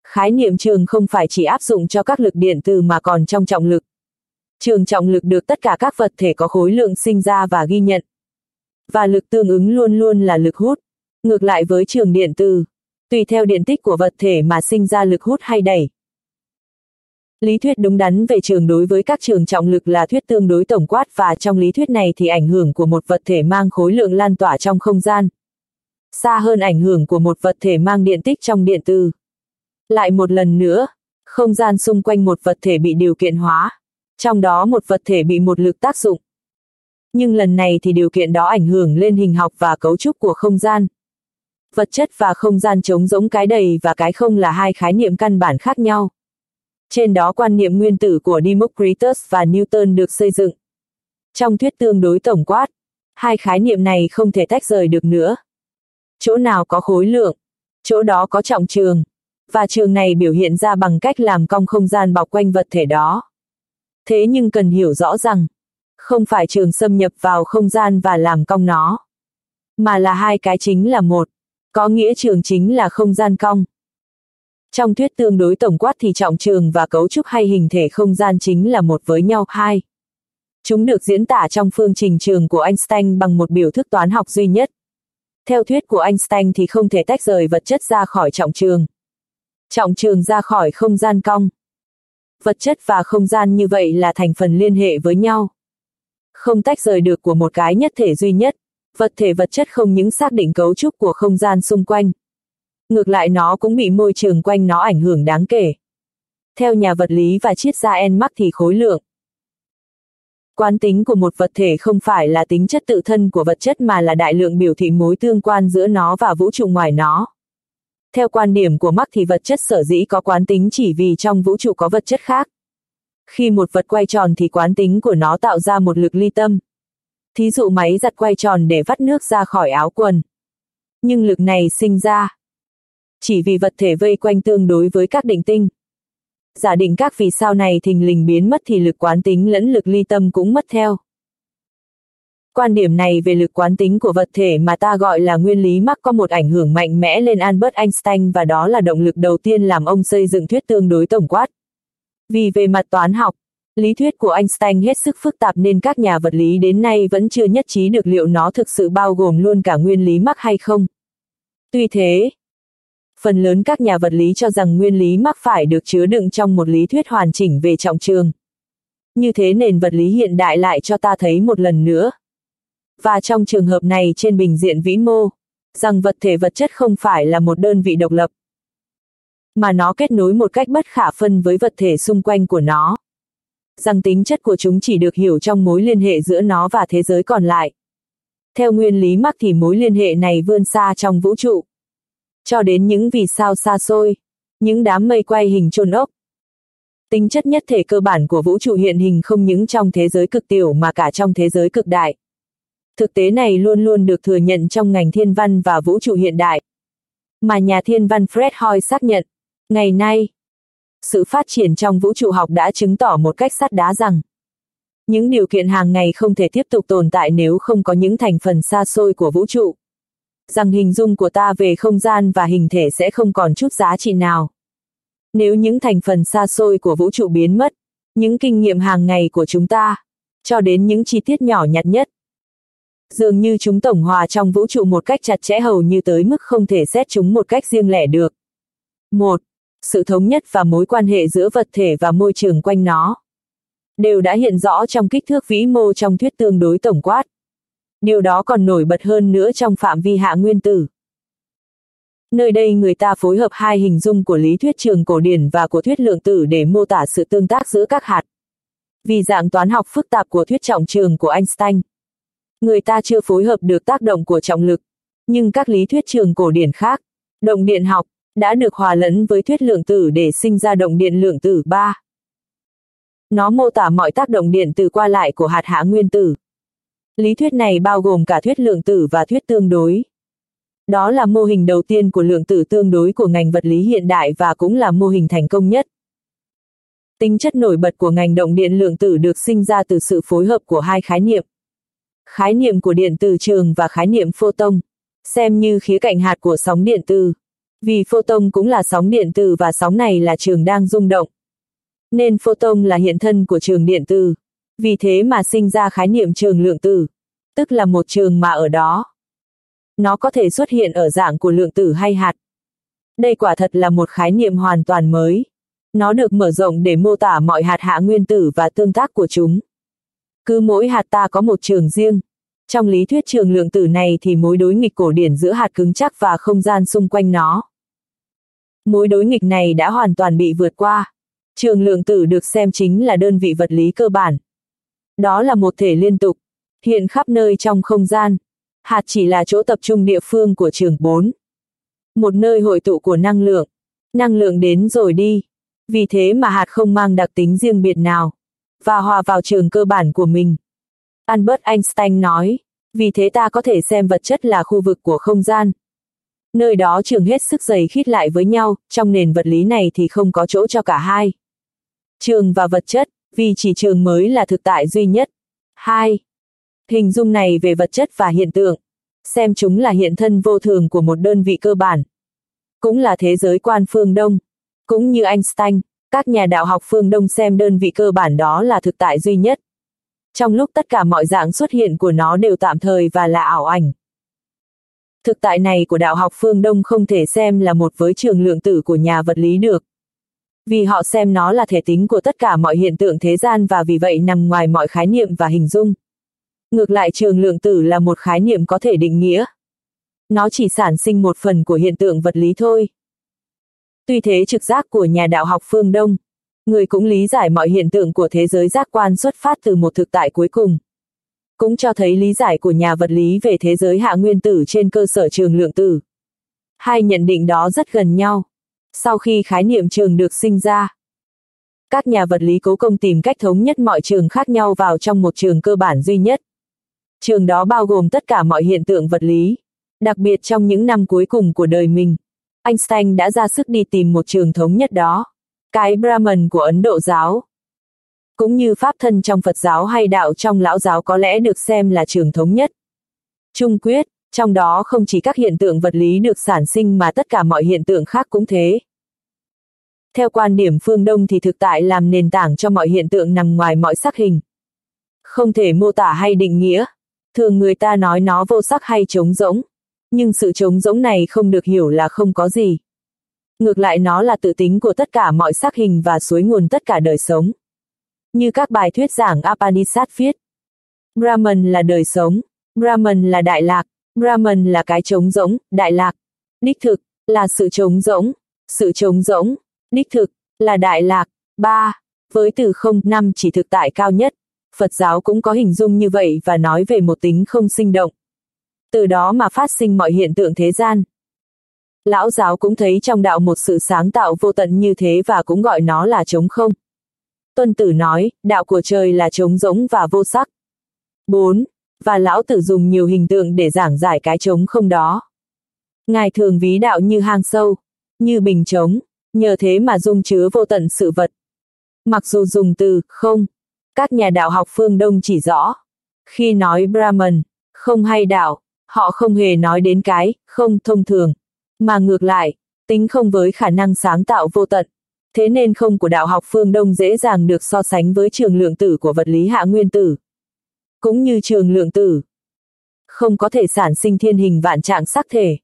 Khái niệm trường không phải chỉ áp dụng cho các lực điện tử mà còn trong trọng lực. Trường trọng lực được tất cả các vật thể có khối lượng sinh ra và ghi nhận. Và lực tương ứng luôn luôn là lực hút. Ngược lại với trường điện tử, tùy theo điện tích của vật thể mà sinh ra lực hút hay đẩy. Lý thuyết đúng đắn về trường đối với các trường trọng lực là thuyết tương đối tổng quát và trong lý thuyết này thì ảnh hưởng của một vật thể mang khối lượng lan tỏa trong không gian. Xa hơn ảnh hưởng của một vật thể mang điện tích trong điện từ. Lại một lần nữa, không gian xung quanh một vật thể bị điều kiện hóa, trong đó một vật thể bị một lực tác dụng. Nhưng lần này thì điều kiện đó ảnh hưởng lên hình học và cấu trúc của không gian. Vật chất và không gian trống giống cái đầy và cái không là hai khái niệm căn bản khác nhau. Trên đó quan niệm nguyên tử của Democritus và Newton được xây dựng. Trong thuyết tương đối tổng quát, hai khái niệm này không thể tách rời được nữa. Chỗ nào có khối lượng, chỗ đó có trọng trường, và trường này biểu hiện ra bằng cách làm cong không gian bọc quanh vật thể đó. Thế nhưng cần hiểu rõ rằng, không phải trường xâm nhập vào không gian và làm cong nó, mà là hai cái chính là một, có nghĩa trường chính là không gian cong. Trong thuyết tương đối tổng quát thì trọng trường và cấu trúc hay hình thể không gian chính là một với nhau hai. Chúng được diễn tả trong phương trình trường của Einstein bằng một biểu thức toán học duy nhất. Theo thuyết của Einstein thì không thể tách rời vật chất ra khỏi trọng trường. Trọng trường ra khỏi không gian cong. Vật chất và không gian như vậy là thành phần liên hệ với nhau. Không tách rời được của một cái nhất thể duy nhất. Vật thể vật chất không những xác định cấu trúc của không gian xung quanh, ngược lại nó cũng bị môi trường quanh nó ảnh hưởng đáng kể. Theo nhà vật lý và triết gia En thì khối lượng. Quán tính của một vật thể không phải là tính chất tự thân của vật chất mà là đại lượng biểu thị mối tương quan giữa nó và vũ trụ ngoài nó. Theo quan điểm của Mark thì vật chất sở dĩ có quán tính chỉ vì trong vũ trụ có vật chất khác. Khi một vật quay tròn thì quán tính của nó tạo ra một lực ly tâm. Thí dụ máy giặt quay tròn để vắt nước ra khỏi áo quần. Nhưng lực này sinh ra, chỉ vì vật thể vây quanh tương đối với các định tinh. Giả định các vì sao này thình lình biến mất thì lực quán tính lẫn lực ly tâm cũng mất theo. Quan điểm này về lực quán tính của vật thể mà ta gọi là nguyên lý mắc có một ảnh hưởng mạnh mẽ lên Albert Einstein và đó là động lực đầu tiên làm ông xây dựng thuyết tương đối tổng quát. Vì về mặt toán học, lý thuyết của Einstein hết sức phức tạp nên các nhà vật lý đến nay vẫn chưa nhất trí được liệu nó thực sự bao gồm luôn cả nguyên lý mắc hay không. Tuy thế, phần lớn các nhà vật lý cho rằng nguyên lý mắc phải được chứa đựng trong một lý thuyết hoàn chỉnh về trọng trường. Như thế nền vật lý hiện đại lại cho ta thấy một lần nữa. Và trong trường hợp này trên bình diện vĩ mô, rằng vật thể vật chất không phải là một đơn vị độc lập, mà nó kết nối một cách bất khả phân với vật thể xung quanh của nó. Rằng tính chất của chúng chỉ được hiểu trong mối liên hệ giữa nó và thế giới còn lại. Theo nguyên lý mắc thì mối liên hệ này vươn xa trong vũ trụ cho đến những vì sao xa xôi, những đám mây quay hình trôn ốc. Tính chất nhất thể cơ bản của vũ trụ hiện hình không những trong thế giới cực tiểu mà cả trong thế giới cực đại. Thực tế này luôn luôn được thừa nhận trong ngành thiên văn và vũ trụ hiện đại. Mà nhà thiên văn Fred Hoyle xác nhận, ngày nay, sự phát triển trong vũ trụ học đã chứng tỏ một cách sắt đá rằng những điều kiện hàng ngày không thể tiếp tục tồn tại nếu không có những thành phần xa xôi của vũ trụ rằng hình dung của ta về không gian và hình thể sẽ không còn chút giá trị nào. Nếu những thành phần xa xôi của vũ trụ biến mất, những kinh nghiệm hàng ngày của chúng ta, cho đến những chi tiết nhỏ nhặt nhất. Dường như chúng tổng hòa trong vũ trụ một cách chặt chẽ hầu như tới mức không thể xét chúng một cách riêng lẻ được. Một, Sự thống nhất và mối quan hệ giữa vật thể và môi trường quanh nó đều đã hiện rõ trong kích thước vĩ mô trong thuyết tương đối tổng quát. Điều đó còn nổi bật hơn nữa trong phạm vi hạ nguyên tử. Nơi đây người ta phối hợp hai hình dung của lý thuyết trường cổ điển và của thuyết lượng tử để mô tả sự tương tác giữa các hạt. Vì dạng toán học phức tạp của thuyết trọng trường của Einstein, người ta chưa phối hợp được tác động của trọng lực, nhưng các lý thuyết trường cổ điển khác, động điện học, đã được hòa lẫn với thuyết lượng tử để sinh ra động điện lượng tử 3. Nó mô tả mọi tác động điện từ qua lại của hạt hạ nguyên tử. Lý thuyết này bao gồm cả thuyết lượng tử và thuyết tương đối. Đó là mô hình đầu tiên của lượng tử tương đối của ngành vật lý hiện đại và cũng là mô hình thành công nhất. Tính chất nổi bật của ngành động điện lượng tử được sinh ra từ sự phối hợp của hai khái niệm. Khái niệm của điện từ trường và khái niệm photon, xem như khía cạnh hạt của sóng điện từ. Vì photon cũng là sóng điện từ và sóng này là trường đang rung động. Nên photon là hiện thân của trường điện từ. Vì thế mà sinh ra khái niệm trường lượng tử, tức là một trường mà ở đó. Nó có thể xuất hiện ở dạng của lượng tử hay hạt. Đây quả thật là một khái niệm hoàn toàn mới. Nó được mở rộng để mô tả mọi hạt hạ nguyên tử và tương tác của chúng. Cứ mỗi hạt ta có một trường riêng. Trong lý thuyết trường lượng tử này thì mối đối nghịch cổ điển giữa hạt cứng chắc và không gian xung quanh nó. Mối đối nghịch này đã hoàn toàn bị vượt qua. Trường lượng tử được xem chính là đơn vị vật lý cơ bản. Đó là một thể liên tục, hiện khắp nơi trong không gian. Hạt chỉ là chỗ tập trung địa phương của trường 4. Một nơi hội tụ của năng lượng. Năng lượng đến rồi đi. Vì thế mà hạt không mang đặc tính riêng biệt nào. Và hòa vào trường cơ bản của mình. Albert Einstein nói, vì thế ta có thể xem vật chất là khu vực của không gian. Nơi đó trường hết sức dày khít lại với nhau, trong nền vật lý này thì không có chỗ cho cả hai. Trường và vật chất, vì chỉ trường mới là thực tại duy nhất. 2. Hình dung này về vật chất và hiện tượng, xem chúng là hiện thân vô thường của một đơn vị cơ bản. Cũng là thế giới quan phương Đông, cũng như Einstein, các nhà đạo học phương Đông xem đơn vị cơ bản đó là thực tại duy nhất. Trong lúc tất cả mọi dạng xuất hiện của nó đều tạm thời và là ảo ảnh. Thực tại này của đạo học phương Đông không thể xem là một với trường lượng tử của nhà vật lý được. Vì họ xem nó là thể tính của tất cả mọi hiện tượng thế gian và vì vậy nằm ngoài mọi khái niệm và hình dung. Ngược lại trường lượng tử là một khái niệm có thể định nghĩa. Nó chỉ sản sinh một phần của hiện tượng vật lý thôi. Tuy thế trực giác của nhà đạo học phương Đông, người cũng lý giải mọi hiện tượng của thế giới giác quan xuất phát từ một thực tại cuối cùng. Cũng cho thấy lý giải của nhà vật lý về thế giới hạ nguyên tử trên cơ sở trường lượng tử. Hai nhận định đó rất gần nhau. Sau khi khái niệm trường được sinh ra, các nhà vật lý cố công tìm cách thống nhất mọi trường khác nhau vào trong một trường cơ bản duy nhất. Trường đó bao gồm tất cả mọi hiện tượng vật lý. Đặc biệt trong những năm cuối cùng của đời mình, Einstein đã ra sức đi tìm một trường thống nhất đó. Cái Brahman của Ấn Độ giáo. Cũng như Pháp thân trong Phật giáo hay đạo trong Lão giáo có lẽ được xem là trường thống nhất. Trung quyết, trong đó không chỉ các hiện tượng vật lý được sản sinh mà tất cả mọi hiện tượng khác cũng thế. Theo quan điểm phương Đông thì thực tại làm nền tảng cho mọi hiện tượng nằm ngoài mọi sắc hình. Không thể mô tả hay định nghĩa. Thường người ta nói nó vô sắc hay trống rỗng. Nhưng sự trống rỗng này không được hiểu là không có gì. Ngược lại nó là tự tính của tất cả mọi sắc hình và suối nguồn tất cả đời sống. Như các bài thuyết giảng Apanisat viết. Brahman là đời sống, Brahman là đại lạc, Brahman là cái trống rỗng, đại lạc. Đích thực, là sự trống rỗng, sự trống rỗng, đích thực, là đại lạc. ba Với từ không năm chỉ thực tại cao nhất, Phật giáo cũng có hình dung như vậy và nói về một tính không sinh động. Từ đó mà phát sinh mọi hiện tượng thế gian. Lão giáo cũng thấy trong đạo một sự sáng tạo vô tận như thế và cũng gọi nó là trống không. Tuân tử nói, đạo của trời là trống rỗng và vô sắc. 4 và lão tử dùng nhiều hình tượng để giảng giải cái trống không đó. Ngài thường ví đạo như hang sâu, như bình trống, nhờ thế mà dung chứa vô tận sự vật. Mặc dù dùng từ không, các nhà đạo học phương Đông chỉ rõ, khi nói Brahman, không hay đạo, họ không hề nói đến cái không thông thường, mà ngược lại, tính không với khả năng sáng tạo vô tận. Thế nên không của đạo học phương Đông dễ dàng được so sánh với trường lượng tử của vật lý hạ nguyên tử cũng như trường lượng tử. Không có thể sản sinh thiên hình vạn trạng sắc thể,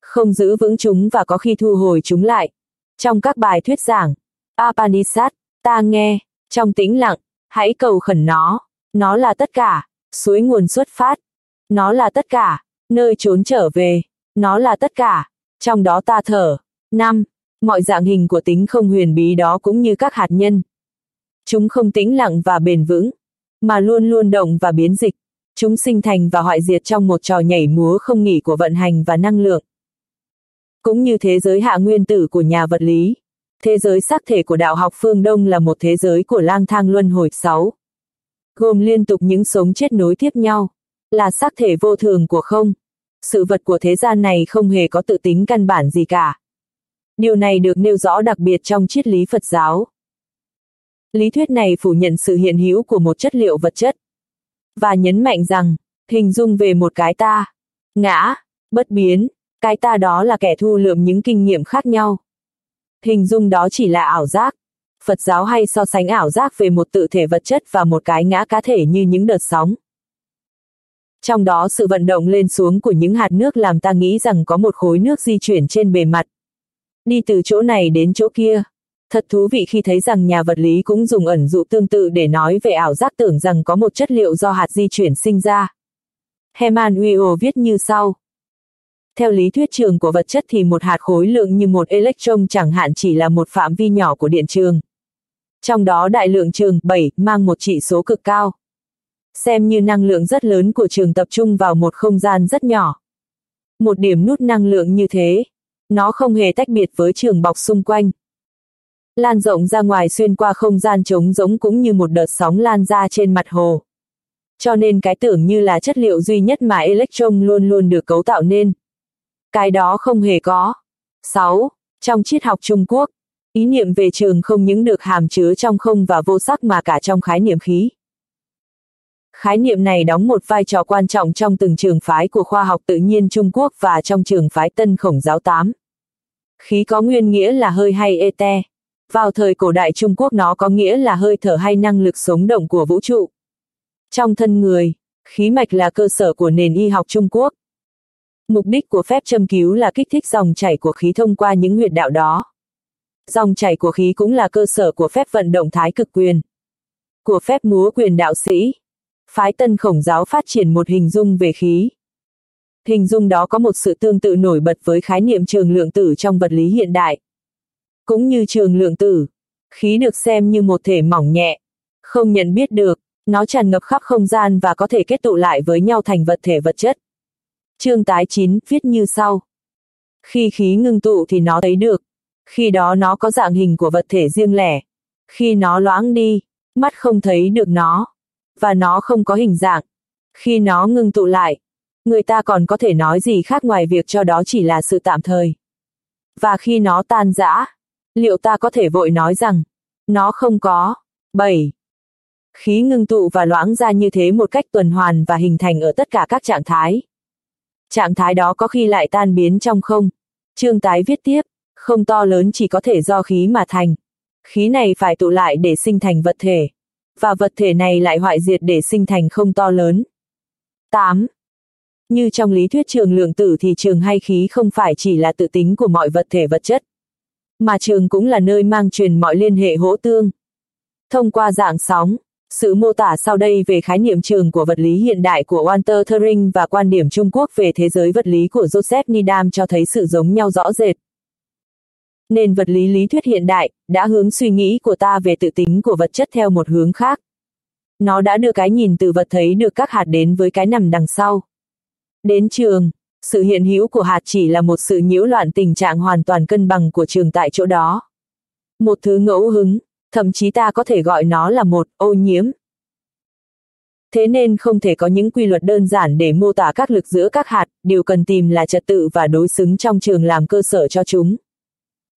không giữ vững chúng và có khi thu hồi chúng lại. Trong các bài thuyết giảng, Apanisat, ta nghe, trong tĩnh lặng, hãy cầu khẩn nó, nó là tất cả, suối nguồn xuất phát. Nó là tất cả, nơi trốn trở về, nó là tất cả, trong đó ta thở. năm Mọi dạng hình của tính không huyền bí đó cũng như các hạt nhân. Chúng không tĩnh lặng và bền vững, mà luôn luôn động và biến dịch. Chúng sinh thành và hoại diệt trong một trò nhảy múa không nghỉ của vận hành và năng lượng. Cũng như thế giới hạ nguyên tử của nhà vật lý, thế giới xác thể của đạo học phương Đông là một thế giới của lang thang luân hồi sáu, gồm liên tục những sống chết nối tiếp nhau, là xác thể vô thường của không. Sự vật của thế gian này không hề có tự tính căn bản gì cả. Điều này được nêu rõ đặc biệt trong triết lý Phật giáo. Lý thuyết này phủ nhận sự hiện hữu của một chất liệu vật chất, và nhấn mạnh rằng, hình dung về một cái ta, ngã, bất biến, cái ta đó là kẻ thu lượm những kinh nghiệm khác nhau. Hình dung đó chỉ là ảo giác. Phật giáo hay so sánh ảo giác về một tự thể vật chất và một cái ngã cá thể như những đợt sóng. Trong đó sự vận động lên xuống của những hạt nước làm ta nghĩ rằng có một khối nước di chuyển trên bề mặt. Đi từ chỗ này đến chỗ kia. Thật thú vị khi thấy rằng nhà vật lý cũng dùng ẩn dụ tương tự để nói về ảo giác tưởng rằng có một chất liệu do hạt di chuyển sinh ra. Hermann Weyl viết như sau. Theo lý thuyết trường của vật chất thì một hạt khối lượng như một electron chẳng hạn chỉ là một phạm vi nhỏ của điện trường. Trong đó đại lượng trường 7 mang một trị số cực cao. Xem như năng lượng rất lớn của trường tập trung vào một không gian rất nhỏ. Một điểm nút năng lượng như thế, nó không hề tách biệt với trường bọc xung quanh. Lan rộng ra ngoài xuyên qua không gian trống giống cũng như một đợt sóng lan ra trên mặt hồ. Cho nên cái tưởng như là chất liệu duy nhất mà electron luôn luôn được cấu tạo nên. Cái đó không hề có. 6. Trong triết học Trung Quốc, ý niệm về trường không những được hàm chứa trong không và vô sắc mà cả trong khái niệm khí. Khái niệm này đóng một vai trò quan trọng trong từng trường phái của khoa học tự nhiên Trung Quốc và trong trường phái Tân Khổng Giáo 8. Khí có nguyên nghĩa là hơi hay ete. Vào thời cổ đại Trung Quốc nó có nghĩa là hơi thở hay năng lực sống động của vũ trụ. Trong thân người, khí mạch là cơ sở của nền y học Trung Quốc. Mục đích của phép châm cứu là kích thích dòng chảy của khí thông qua những huyệt đạo đó. Dòng chảy của khí cũng là cơ sở của phép vận động thái cực quyền. Của phép múa quyền đạo sĩ. Phái tân khổng giáo phát triển một hình dung về khí. Hình dung đó có một sự tương tự nổi bật với khái niệm trường lượng tử trong vật lý hiện đại. Cũng như trường lượng tử, khí được xem như một thể mỏng nhẹ, không nhận biết được, nó tràn ngập khắp không gian và có thể kết tụ lại với nhau thành vật thể vật chất. Chương tái 9 viết như sau. Khi khí ngưng tụ thì nó thấy được. Khi đó nó có dạng hình của vật thể riêng lẻ. Khi nó loãng đi, mắt không thấy được nó. Và nó không có hình dạng. Khi nó ngưng tụ lại, người ta còn có thể nói gì khác ngoài việc cho đó chỉ là sự tạm thời. Và khi nó tan rã, liệu ta có thể vội nói rằng, nó không có. 7. Khí ngưng tụ và loãng ra như thế một cách tuần hoàn và hình thành ở tất cả các trạng thái. Trạng thái đó có khi lại tan biến trong không. Trương tái viết tiếp, không to lớn chỉ có thể do khí mà thành. Khí này phải tụ lại để sinh thành vật thể. Và vật thể này lại hoại diệt để sinh thành không to lớn. 8. Như trong lý thuyết trường lượng tử thì trường hay khí không phải chỉ là tự tính của mọi vật thể vật chất. Mà trường cũng là nơi mang truyền mọi liên hệ hỗ tương. Thông qua dạng sóng, sự mô tả sau đây về khái niệm trường của vật lý hiện đại của Walter Turing và quan điểm Trung Quốc về thế giới vật lý của Joseph Needham cho thấy sự giống nhau rõ rệt. Nền vật lý lý thuyết hiện đại đã hướng suy nghĩ của ta về tự tính của vật chất theo một hướng khác. Nó đã đưa cái nhìn từ vật thấy được các hạt đến với cái nằm đằng sau. Đến trường, sự hiện hữu của hạt chỉ là một sự nhiễu loạn tình trạng hoàn toàn cân bằng của trường tại chỗ đó. Một thứ ngẫu hứng, thậm chí ta có thể gọi nó là một ô nhiễm. Thế nên không thể có những quy luật đơn giản để mô tả các lực giữa các hạt, điều cần tìm là trật tự và đối xứng trong trường làm cơ sở cho chúng.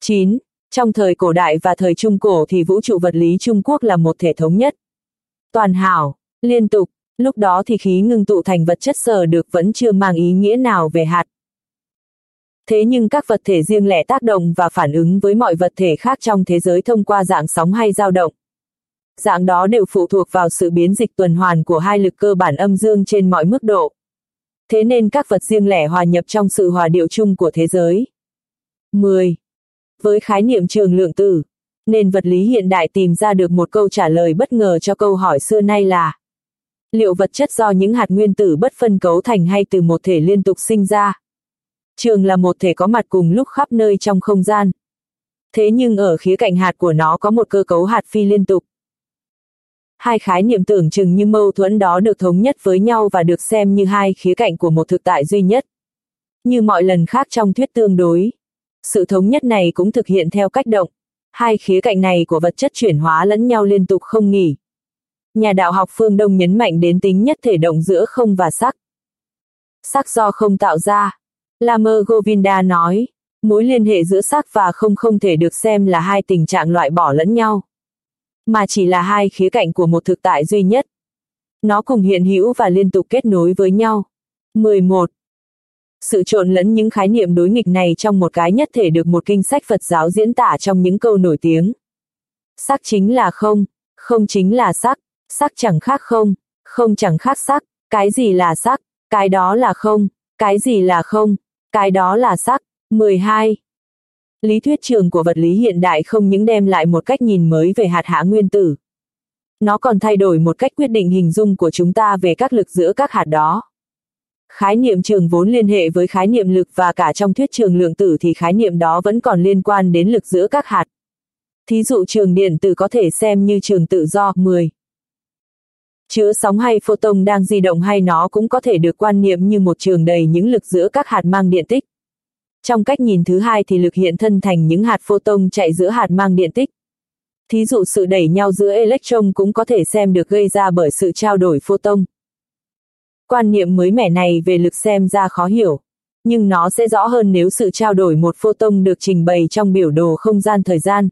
9. Trong thời cổ đại và thời trung cổ thì vũ trụ vật lý Trung Quốc là một thể thống nhất. Toàn hảo, liên tục, lúc đó thì khí ngưng tụ thành vật chất sở được vẫn chưa mang ý nghĩa nào về hạt, Thế nhưng các vật thể riêng lẻ tác động và phản ứng với mọi vật thể khác trong thế giới thông qua dạng sóng hay dao động. Dạng đó đều phụ thuộc vào sự biến dịch tuần hoàn của hai lực cơ bản âm dương trên mọi mức độ. Thế nên các vật riêng lẻ hòa nhập trong sự hòa điệu chung của thế giới. 10. Với khái niệm trường lượng tử, nền vật lý hiện đại tìm ra được một câu trả lời bất ngờ cho câu hỏi xưa nay là Liệu vật chất do những hạt nguyên tử bất phân cấu thành hay từ một thể liên tục sinh ra? Trường là một thể có mặt cùng lúc khắp nơi trong không gian. Thế nhưng ở khía cạnh hạt của nó có một cơ cấu hạt phi liên tục. Hai khái niệm tưởng chừng như mâu thuẫn đó được thống nhất với nhau và được xem như hai khía cạnh của một thực tại duy nhất. Như mọi lần khác trong thuyết tương đối, sự thống nhất này cũng thực hiện theo cách động. Hai khía cạnh này của vật chất chuyển hóa lẫn nhau liên tục không nghỉ. Nhà đạo học phương Đông nhấn mạnh đến tính nhất thể động giữa không và sắc. Sắc do không tạo ra. Lamer Govinda nói, mối liên hệ giữa sắc và không không thể được xem là hai tình trạng loại bỏ lẫn nhau mà chỉ là hai khía cạnh của một thực tại duy nhất. Nó cùng hiện hữu và liên tục kết nối với nhau. 11. Sự trộn lẫn những khái niệm đối nghịch này trong một cái nhất thể được một kinh sách Phật giáo diễn tả trong những câu nổi tiếng. Sắc chính là không, không chính là sắc, sắc chẳng khác không, không chẳng khác sắc, cái gì là sắc, cái đó là không, cái gì là không, cái đó là sắc. 12. Lý thuyết trường của vật lý hiện đại không những đem lại một cách nhìn mới về hạt hạ nguyên tử. Nó còn thay đổi một cách quyết định hình dung của chúng ta về các lực giữa các hạt đó. Khái niệm trường vốn liên hệ với khái niệm lực và cả trong thuyết trường lượng tử thì khái niệm đó vẫn còn liên quan đến lực giữa các hạt. Thí dụ trường điện tử có thể xem như trường tự do 10. Chữ sóng hay photon đang di động hay nó cũng có thể được quan niệm như một trường đầy những lực giữa các hạt mang điện tích. Trong cách nhìn thứ hai thì lực hiện thân thành những hạt photon chạy giữa hạt mang điện tích. Thí dụ sự đẩy nhau giữa electron cũng có thể xem được gây ra bởi sự trao đổi photon. Quan niệm mới mẻ này về lực xem ra khó hiểu, nhưng nó sẽ rõ hơn nếu sự trao đổi một photon được trình bày trong biểu đồ không gian thời gian.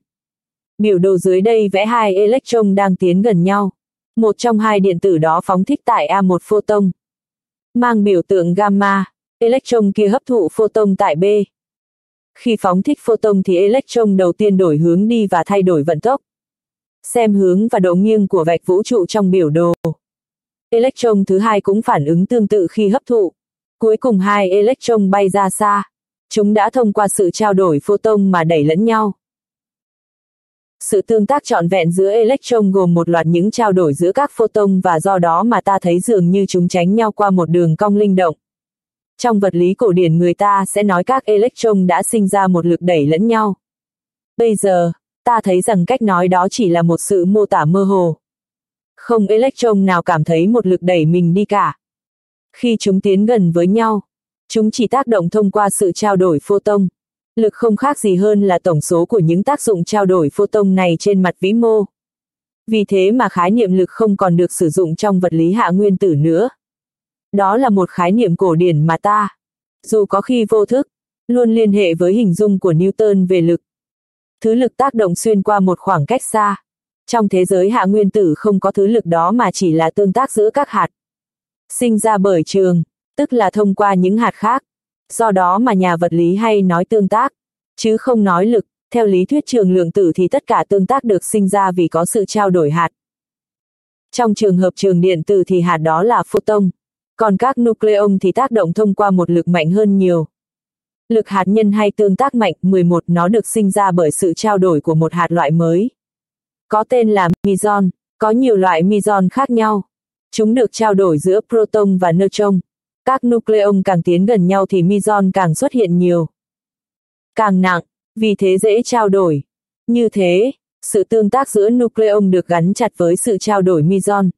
Biểu đồ dưới đây vẽ hai electron đang tiến gần nhau. Một trong hai điện tử đó phóng thích tại A1 photon. Mang biểu tượng gamma, electron kia hấp thụ photon tại B. Khi phóng thích photon thì electron đầu tiên đổi hướng đi và thay đổi vận tốc. Xem hướng và độ nghiêng của vạch vũ trụ trong biểu đồ. Electron thứ hai cũng phản ứng tương tự khi hấp thụ. Cuối cùng hai electron bay ra xa. Chúng đã thông qua sự trao đổi photon mà đẩy lẫn nhau. Sự tương tác trọn vẹn giữa electron gồm một loạt những trao đổi giữa các photon và do đó mà ta thấy dường như chúng tránh nhau qua một đường cong linh động. Trong vật lý cổ điển người ta sẽ nói các electron đã sinh ra một lực đẩy lẫn nhau. Bây giờ, ta thấy rằng cách nói đó chỉ là một sự mô tả mơ hồ. Không electron nào cảm thấy một lực đẩy mình đi cả. Khi chúng tiến gần với nhau, chúng chỉ tác động thông qua sự trao đổi photon. Lực không khác gì hơn là tổng số của những tác dụng trao đổi photon này trên mặt vĩ mô. Vì thế mà khái niệm lực không còn được sử dụng trong vật lý hạ nguyên tử nữa. Đó là một khái niệm cổ điển mà ta, dù có khi vô thức, luôn liên hệ với hình dung của Newton về lực. Thứ lực tác động xuyên qua một khoảng cách xa. Trong thế giới hạ nguyên tử không có thứ lực đó mà chỉ là tương tác giữa các hạt. Sinh ra bởi trường, tức là thông qua những hạt khác. Do đó mà nhà vật lý hay nói tương tác, chứ không nói lực. Theo lý thuyết trường lượng tử thì tất cả tương tác được sinh ra vì có sự trao đổi hạt. Trong trường hợp trường điện tử thì hạt đó là photon. Còn các nucleon thì tác động thông qua một lực mạnh hơn nhiều. Lực hạt nhân hay tương tác mạnh 11 nó được sinh ra bởi sự trao đổi của một hạt loại mới. Có tên là meson, có nhiều loại meson khác nhau. Chúng được trao đổi giữa proton và neutron. Các nucleon càng tiến gần nhau thì meson càng xuất hiện nhiều. Càng nặng, vì thế dễ trao đổi. Như thế, sự tương tác giữa nucleon được gắn chặt với sự trao đổi meson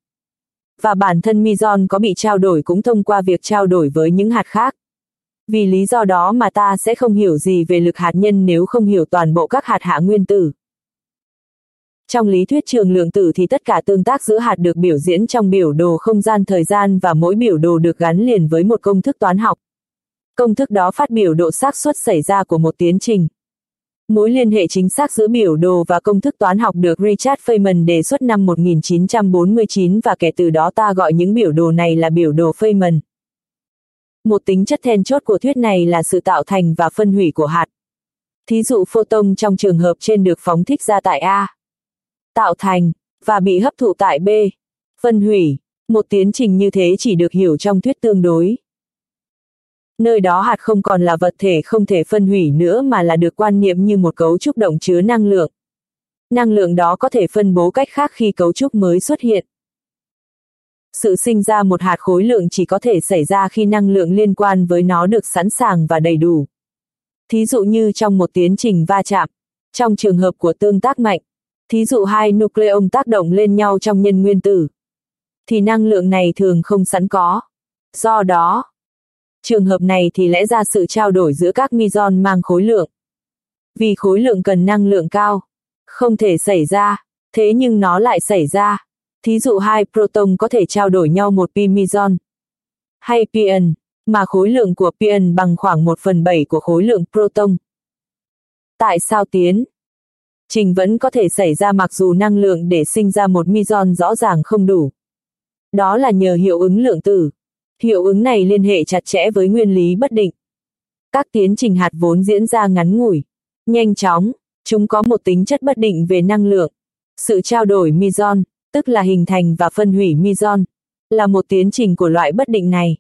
và bản thân Mizon có bị trao đổi cũng thông qua việc trao đổi với những hạt khác. Vì lý do đó mà ta sẽ không hiểu gì về lực hạt nhân nếu không hiểu toàn bộ các hạt hạ nguyên tử. Trong lý thuyết trường lượng tử thì tất cả tương tác giữa hạt được biểu diễn trong biểu đồ không gian thời gian và mỗi biểu đồ được gắn liền với một công thức toán học. Công thức đó phát biểu độ xác suất xảy ra của một tiến trình. Mối liên hệ chính xác giữa biểu đồ và công thức toán học được Richard Feynman đề xuất năm 1949 và kể từ đó ta gọi những biểu đồ này là biểu đồ Feynman. Một tính chất then chốt của thuyết này là sự tạo thành và phân hủy của hạt. Thí dụ photon trong trường hợp trên được phóng thích ra tại A. Tạo thành, và bị hấp thụ tại B. Phân hủy, một tiến trình như thế chỉ được hiểu trong thuyết tương đối. Nơi đó hạt không còn là vật thể không thể phân hủy nữa mà là được quan niệm như một cấu trúc động chứa năng lượng. Năng lượng đó có thể phân bố cách khác khi cấu trúc mới xuất hiện. Sự sinh ra một hạt khối lượng chỉ có thể xảy ra khi năng lượng liên quan với nó được sẵn sàng và đầy đủ. Thí dụ như trong một tiến trình va chạm, trong trường hợp của tương tác mạnh, thí dụ hai nucleon tác động lên nhau trong nhân nguyên tử, thì năng lượng này thường không sẵn có. Do đó, trường hợp này thì lẽ ra sự trao đổi giữa các meson mang khối lượng. Vì khối lượng cần năng lượng cao, không thể xảy ra, thế nhưng nó lại xảy ra. Thí dụ hai proton có thể trao đổi nhau một pi meson hay pion, mà khối lượng của pion bằng khoảng 1 phần 7 của khối lượng proton. Tại sao tiến? Trình vẫn có thể xảy ra mặc dù năng lượng để sinh ra một meson rõ ràng không đủ. Đó là nhờ hiệu ứng lượng tử. Hiệu ứng này liên hệ chặt chẽ với nguyên lý bất định. Các tiến trình hạt vốn diễn ra ngắn ngủi, nhanh chóng, chúng có một tính chất bất định về năng lượng. Sự trao đổi meson, tức là hình thành và phân hủy meson, là một tiến trình của loại bất định này.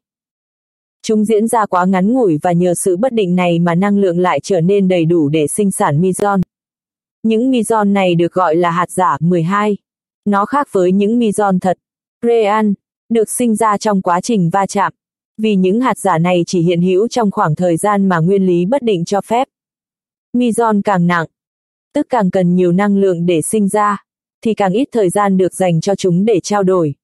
Chúng diễn ra quá ngắn ngủi và nhờ sự bất định này mà năng lượng lại trở nên đầy đủ để sinh sản meson. Những mizon này được gọi là hạt giả 12. Nó khác với những mizon thật, Rean được sinh ra trong quá trình va chạm. Vì những hạt giả này chỉ hiện hữu trong khoảng thời gian mà nguyên lý bất định cho phép. Mizon càng nặng, tức càng cần nhiều năng lượng để sinh ra, thì càng ít thời gian được dành cho chúng để trao đổi.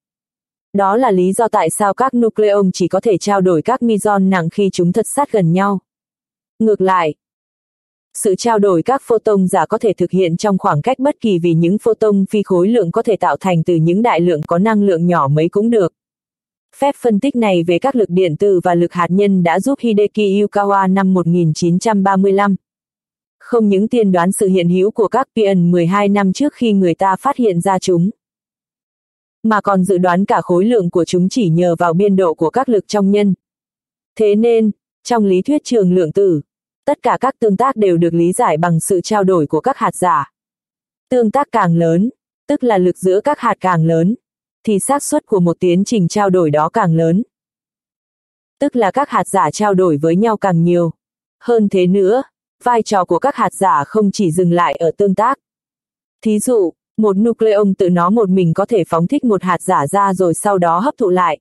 Đó là lý do tại sao các nucleon chỉ có thể trao đổi các mizon nặng khi chúng thật sát gần nhau. Ngược lại, sự trao đổi các photon giả có thể thực hiện trong khoảng cách bất kỳ vì những photon phi khối lượng có thể tạo thành từ những đại lượng có năng lượng nhỏ mấy cũng được. Phép phân tích này về các lực điện tử và lực hạt nhân đã giúp Hideki Yukawa năm 1935 không những tiên đoán sự hiện hữu của các pion 12 năm trước khi người ta phát hiện ra chúng, mà còn dự đoán cả khối lượng của chúng chỉ nhờ vào biên độ của các lực trong nhân. Thế nên, trong lý thuyết trường lượng tử, tất cả các tương tác đều được lý giải bằng sự trao đổi của các hạt giả. Tương tác càng lớn, tức là lực giữa các hạt càng lớn, thì xác suất của một tiến trình trao đổi đó càng lớn. Tức là các hạt giả trao đổi với nhau càng nhiều. Hơn thế nữa, vai trò của các hạt giả không chỉ dừng lại ở tương tác. Thí dụ, một nucleon tự nó một mình có thể phóng thích một hạt giả ra rồi sau đó hấp thụ lại.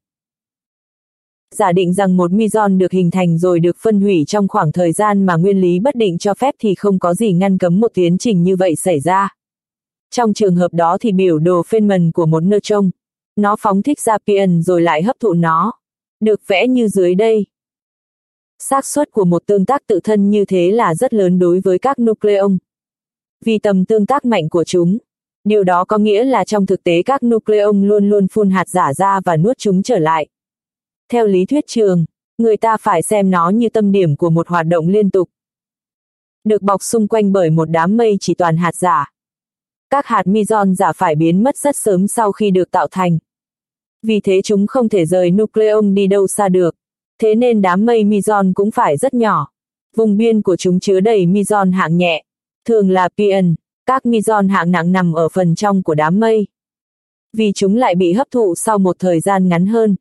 Giả định rằng một meson được hình thành rồi được phân hủy trong khoảng thời gian mà nguyên lý bất định cho phép thì không có gì ngăn cấm một tiến trình như vậy xảy ra. Trong trường hợp đó thì biểu đồ Feynman của một neutron, nó phóng thích ra pion rồi lại hấp thụ nó, được vẽ như dưới đây xác suất của một tương tác tự thân như thế là rất lớn đối với các nucleon. Vì tầm tương tác mạnh của chúng, điều đó có nghĩa là trong thực tế các nucleon luôn luôn phun hạt giả ra và nuốt chúng trở lại. Theo lý thuyết trường, người ta phải xem nó như tâm điểm của một hoạt động liên tục. Được bọc xung quanh bởi một đám mây chỉ toàn hạt giả. Các hạt mizon giả phải biến mất rất sớm sau khi được tạo thành. Vì thế chúng không thể rời nucleon đi đâu xa được thế nên đám mây Mizon cũng phải rất nhỏ. Vùng biên của chúng chứa đầy Mizon hạng nhẹ, thường là pion, các Mizon hạng nặng nằm ở phần trong của đám mây. Vì chúng lại bị hấp thụ sau một thời gian ngắn hơn.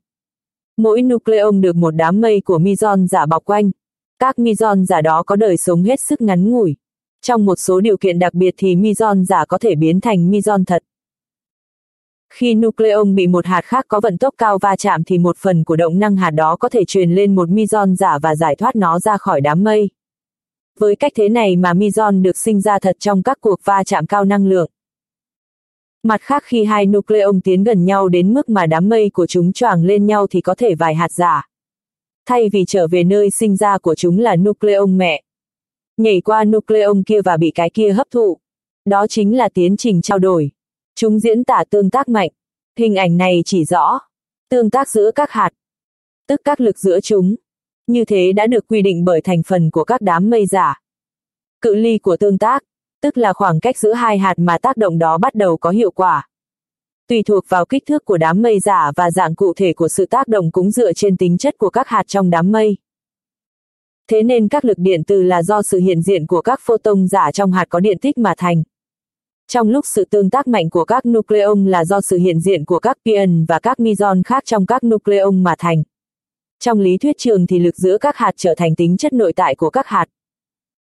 Mỗi nucleon được một đám mây của Mizon giả bọc quanh. Các Mizon giả đó có đời sống hết sức ngắn ngủi. Trong một số điều kiện đặc biệt thì Mizon giả có thể biến thành Mizon thật. Khi nucleon bị một hạt khác có vận tốc cao va chạm thì một phần của động năng hạt đó có thể truyền lên một mizon giả và giải thoát nó ra khỏi đám mây. Với cách thế này mà mizon được sinh ra thật trong các cuộc va chạm cao năng lượng. Mặt khác khi hai nucleon tiến gần nhau đến mức mà đám mây của chúng choàng lên nhau thì có thể vài hạt giả. Thay vì trở về nơi sinh ra của chúng là nucleon mẹ. Nhảy qua nucleon kia và bị cái kia hấp thụ. Đó chính là tiến trình trao đổi. Chúng diễn tả tương tác mạnh. Hình ảnh này chỉ rõ tương tác giữa các hạt, tức các lực giữa chúng. Như thế đã được quy định bởi thành phần của các đám mây giả. Cự ly của tương tác, tức là khoảng cách giữa hai hạt mà tác động đó bắt đầu có hiệu quả. Tùy thuộc vào kích thước của đám mây giả và dạng cụ thể của sự tác động cũng dựa trên tính chất của các hạt trong đám mây. Thế nên các lực điện từ là do sự hiện diện của các photon giả trong hạt có điện tích mà thành. Trong lúc sự tương tác mạnh của các nucleon là do sự hiện diện của các pion và các meson khác trong các nucleon mà thành. Trong lý thuyết trường thì lực giữa các hạt trở thành tính chất nội tại của các hạt.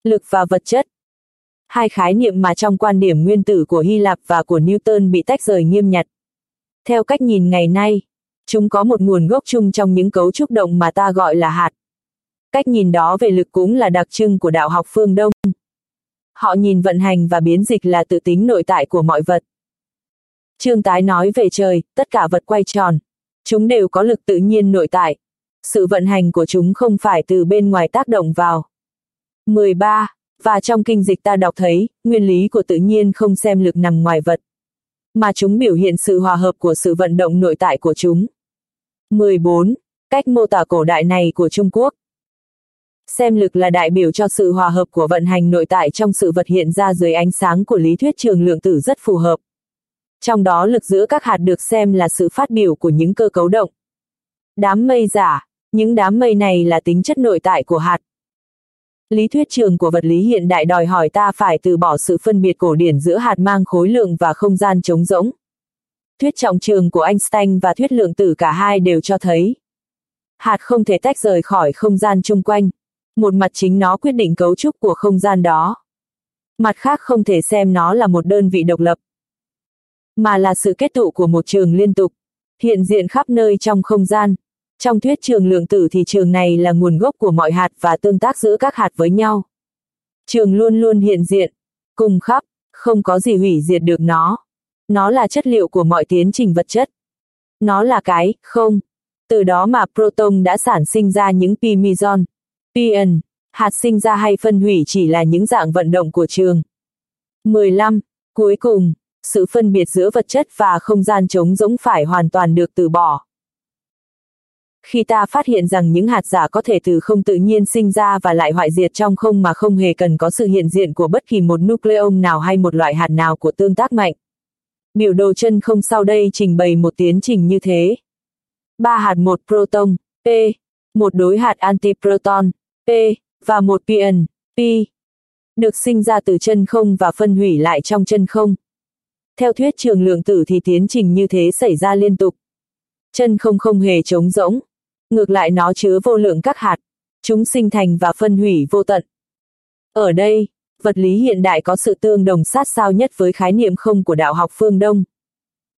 Lực và vật chất. Hai khái niệm mà trong quan điểm nguyên tử của Hy Lạp và của Newton bị tách rời nghiêm nhặt. Theo cách nhìn ngày nay, Chúng có một nguồn gốc chung trong những cấu trúc động mà ta gọi là hạt. Cách nhìn đó về lực cũng là đặc trưng của đạo học phương Đông. Họ nhìn vận hành và biến dịch là tự tính nội tại của mọi vật. Trương Tái nói về trời, tất cả vật quay tròn. Chúng đều có lực tự nhiên nội tại. Sự vận hành của chúng không phải từ bên ngoài tác động vào. 13. Và trong kinh dịch ta đọc thấy, nguyên lý của tự nhiên không xem lực nằm ngoài vật. Mà chúng biểu hiện sự hòa hợp của sự vận động nội tại của chúng. 14. Cách mô tả cổ đại này của Trung Quốc. Xem lực là đại biểu cho sự hòa hợp của vận hành nội tại trong sự vật hiện ra dưới ánh sáng của lý thuyết trường lượng tử rất phù hợp. Trong đó lực giữa các hạt được xem là sự phát biểu của những cơ cấu động. Đám mây giả, những đám mây này là tính chất nội tại của hạt. Lý thuyết trường của vật lý hiện đại đòi hỏi ta phải từ bỏ sự phân biệt cổ điển giữa hạt mang khối lượng và không gian trống rỗng. Thuyết trọng trường của Einstein và thuyết lượng tử cả hai đều cho thấy. Hạt không thể tách rời khỏi không gian chung quanh. Một mặt chính nó quyết định cấu trúc của không gian đó. Mặt khác không thể xem nó là một đơn vị độc lập. Mà là sự kết tụ của một trường liên tục, hiện diện khắp nơi trong không gian. Trong thuyết trường lượng tử thì trường này là nguồn gốc của mọi hạt và tương tác giữa các hạt với nhau. Trường luôn luôn hiện diện, cùng khắp, không có gì hủy diệt được nó. Nó là chất liệu của mọi tiến trình vật chất. Nó là cái, không. Từ đó mà proton đã sản sinh ra những pi meson, pion, hạt sinh ra hay phân hủy chỉ là những dạng vận động của trường. 15. Cuối cùng, sự phân biệt giữa vật chất và không gian trống rỗng phải hoàn toàn được từ bỏ. Khi ta phát hiện rằng những hạt giả có thể từ không tự nhiên sinh ra và lại hoại diệt trong không mà không hề cần có sự hiện diện của bất kỳ một nucleon nào hay một loại hạt nào của tương tác mạnh. Biểu đồ chân không sau đây trình bày một tiến trình như thế. Ba hạt một proton, P, một đối hạt antiproton, P, và một pion, P, được sinh ra từ chân không và phân hủy lại trong chân không. Theo thuyết trường lượng tử thì tiến trình như thế xảy ra liên tục. Chân không không hề trống rỗng. Ngược lại nó chứa vô lượng các hạt. Chúng sinh thành và phân hủy vô tận. Ở đây, vật lý hiện đại có sự tương đồng sát sao nhất với khái niệm không của đạo học phương Đông.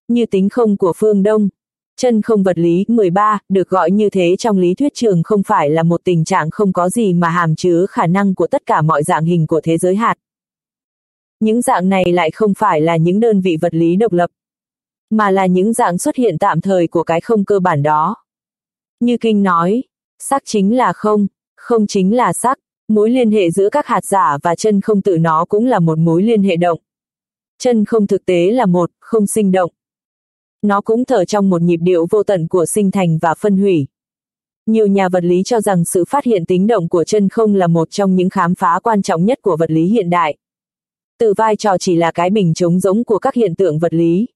Như tính không của phương Đông, chân không vật lý 13 được gọi như thế trong lý thuyết trường không phải là một tình trạng không có gì mà hàm chứa khả năng của tất cả mọi dạng hình của thế giới hạt. Những dạng này lại không phải là những đơn vị vật lý độc lập, mà là những dạng xuất hiện tạm thời của cái không cơ bản đó. Như kinh nói, sắc chính là không, không chính là sắc, mối liên hệ giữa các hạt giả và chân không tự nó cũng là một mối liên hệ động. Chân không thực tế là một, không sinh động. Nó cũng thở trong một nhịp điệu vô tận của sinh thành và phân hủy. Nhiều nhà vật lý cho rằng sự phát hiện tính động của chân không là một trong những khám phá quan trọng nhất của vật lý hiện đại. Từ vai trò chỉ là cái bình trống giống của các hiện tượng vật lý.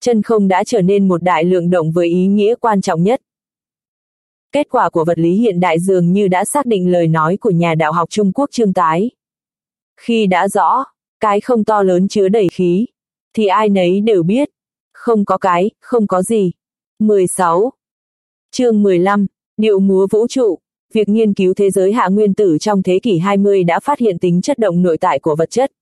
Chân không đã trở nên một đại lượng động với ý nghĩa quan trọng nhất. Kết quả của vật lý hiện đại dường như đã xác định lời nói của nhà đạo học Trung Quốc Trương Tái. Khi đã rõ, cái không to lớn chứa đầy khí, thì ai nấy đều biết, không có cái, không có gì. 16. Chương 15, Điệu múa vũ trụ, việc nghiên cứu thế giới hạ nguyên tử trong thế kỷ 20 đã phát hiện tính chất động nội tại của vật chất.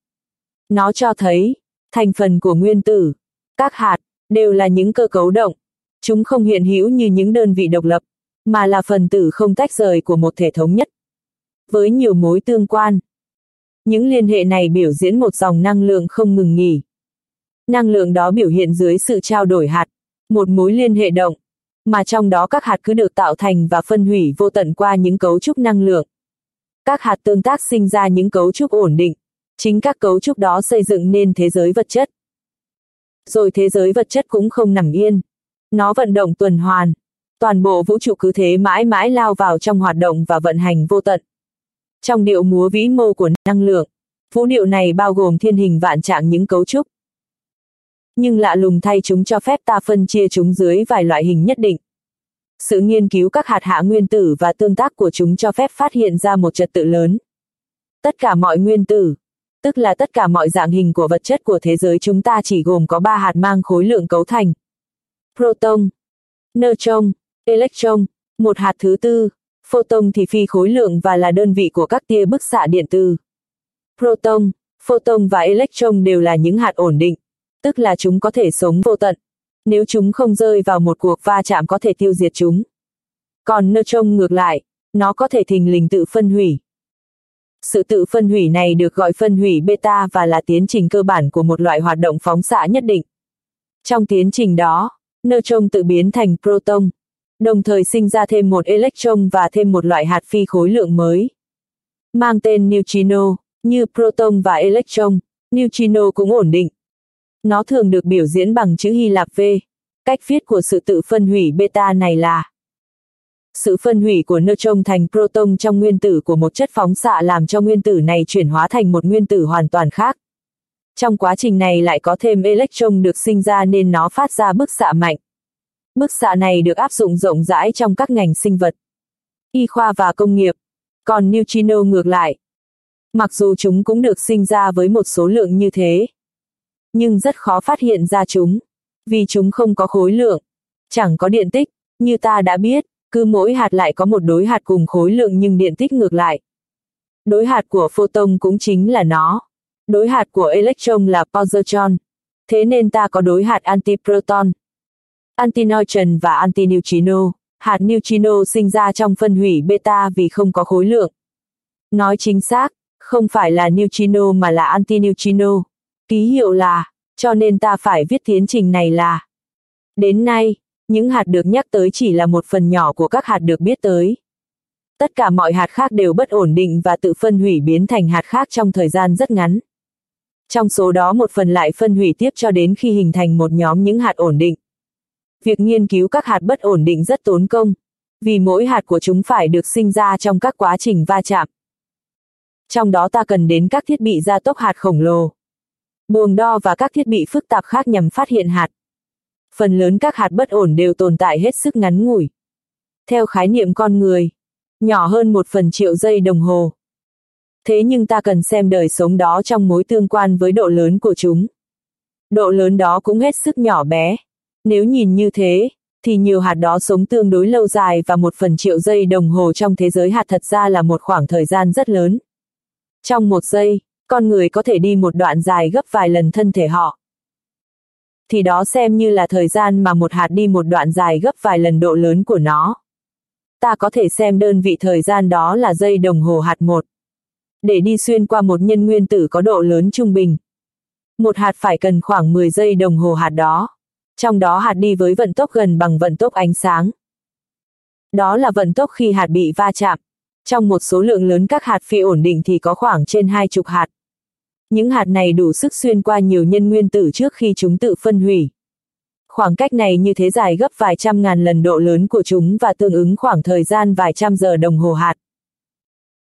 Nó cho thấy, thành phần của nguyên tử, các hạt, đều là những cơ cấu động. Chúng không hiện hữu như những đơn vị độc lập, mà là phần tử không tách rời của một thể thống nhất. Với nhiều mối tương quan. Những liên hệ này biểu diễn một dòng năng lượng không ngừng nghỉ. Năng lượng đó biểu hiện dưới sự trao đổi hạt, một mối liên hệ động, mà trong đó các hạt cứ được tạo thành và phân hủy vô tận qua những cấu trúc năng lượng. Các hạt tương tác sinh ra những cấu trúc ổn định, chính các cấu trúc đó xây dựng nên thế giới vật chất. Rồi thế giới vật chất cũng không nằm yên. Nó vận động tuần hoàn. Toàn bộ vũ trụ cứ thế mãi mãi lao vào trong hoạt động và vận hành vô tận. Trong điệu múa vĩ mô của năng lượng, vũ điệu này bao gồm thiên hình vạn trạng những cấu trúc. Nhưng lạ lùng thay chúng cho phép ta phân chia chúng dưới vài loại hình nhất định. Sự nghiên cứu các hạt hạ nguyên tử và tương tác của chúng cho phép phát hiện ra một trật tự lớn. Tất cả mọi nguyên tử, tức là tất cả mọi dạng hình của vật chất của thế giới chúng ta chỉ gồm có ba hạt mang khối lượng cấu thành. Proton, neutron, electron, một hạt thứ tư, photon thì phi khối lượng và là đơn vị của các tia bức xạ điện từ. Proton, photon và electron đều là những hạt ổn định, tức là chúng có thể sống vô tận. nếu chúng không rơi vào một cuộc va chạm có thể tiêu diệt chúng. Còn neutron ngược lại, nó có thể thình lình tự phân hủy. Sự tự phân hủy này được gọi phân hủy beta và là tiến trình cơ bản của một loại hoạt động phóng xạ nhất định. Trong tiến trình đó, neutron tự biến thành proton, đồng thời sinh ra thêm một electron và thêm một loại hạt phi khối lượng mới. Mang tên neutrino, như proton và electron, neutrino cũng ổn định. Nó thường được biểu diễn bằng chữ Hy Lạp V. Cách viết của sự tự phân hủy beta này là sự phân hủy của neutron thành proton trong nguyên tử của một chất phóng xạ làm cho nguyên tử này chuyển hóa thành một nguyên tử hoàn toàn khác. Trong quá trình này lại có thêm electron được sinh ra nên nó phát ra bức xạ mạnh. Bức xạ này được áp dụng rộng rãi trong các ngành sinh vật, y khoa và công nghiệp. Còn neutrino ngược lại. Mặc dù chúng cũng được sinh ra với một số lượng như thế, nhưng rất khó phát hiện ra chúng, vì chúng không có khối lượng, chẳng có điện tích, như ta đã biết, cứ mỗi hạt lại có một đối hạt cùng khối lượng nhưng điện tích ngược lại. Đối hạt của photon cũng chính là nó. Đối hạt của electron là positron. Thế nên ta có đối hạt antiproton, antinoitron và antineutrino. Hạt neutrino sinh ra trong phân hủy beta vì không có khối lượng. Nói chính xác, không phải là neutrino mà là antineutrino. Ký hiệu là, cho nên ta phải viết tiến trình này là. Đến nay, những hạt được nhắc tới chỉ là một phần nhỏ của các hạt được biết tới. Tất cả mọi hạt khác đều bất ổn định và tự phân hủy biến thành hạt khác trong thời gian rất ngắn. Trong số đó một phần lại phân hủy tiếp cho đến khi hình thành một nhóm những hạt ổn định. Việc nghiên cứu các hạt bất ổn định rất tốn công, vì mỗi hạt của chúng phải được sinh ra trong các quá trình va chạm. Trong đó ta cần đến các thiết bị gia tốc hạt khổng lồ, buồng đo và các thiết bị phức tạp khác nhằm phát hiện hạt phần lớn các hạt bất ổn đều tồn tại hết sức ngắn ngủi. Theo khái niệm con người, nhỏ hơn một phần triệu giây đồng hồ. Thế nhưng ta cần xem đời sống đó trong mối tương quan với độ lớn của chúng. Độ lớn đó cũng hết sức nhỏ bé. Nếu nhìn như thế, thì nhiều hạt đó sống tương đối lâu dài và một phần triệu giây đồng hồ trong thế giới hạt thật ra là một khoảng thời gian rất lớn. Trong một giây, con người có thể đi một đoạn dài gấp vài lần thân thể họ thì đó xem như là thời gian mà một hạt đi một đoạn dài gấp vài lần độ lớn của nó. Ta có thể xem đơn vị thời gian đó là giây đồng hồ hạt một. Để đi xuyên qua một nhân nguyên tử có độ lớn trung bình. Một hạt phải cần khoảng 10 giây đồng hồ hạt đó. Trong đó hạt đi với vận tốc gần bằng vận tốc ánh sáng. Đó là vận tốc khi hạt bị va chạm. Trong một số lượng lớn các hạt phi ổn định thì có khoảng trên hai chục hạt. Những hạt này đủ sức xuyên qua nhiều nhân nguyên tử trước khi chúng tự phân hủy. Khoảng cách này như thế dài gấp vài trăm ngàn lần độ lớn của chúng và tương ứng khoảng thời gian vài trăm giờ đồng hồ hạt.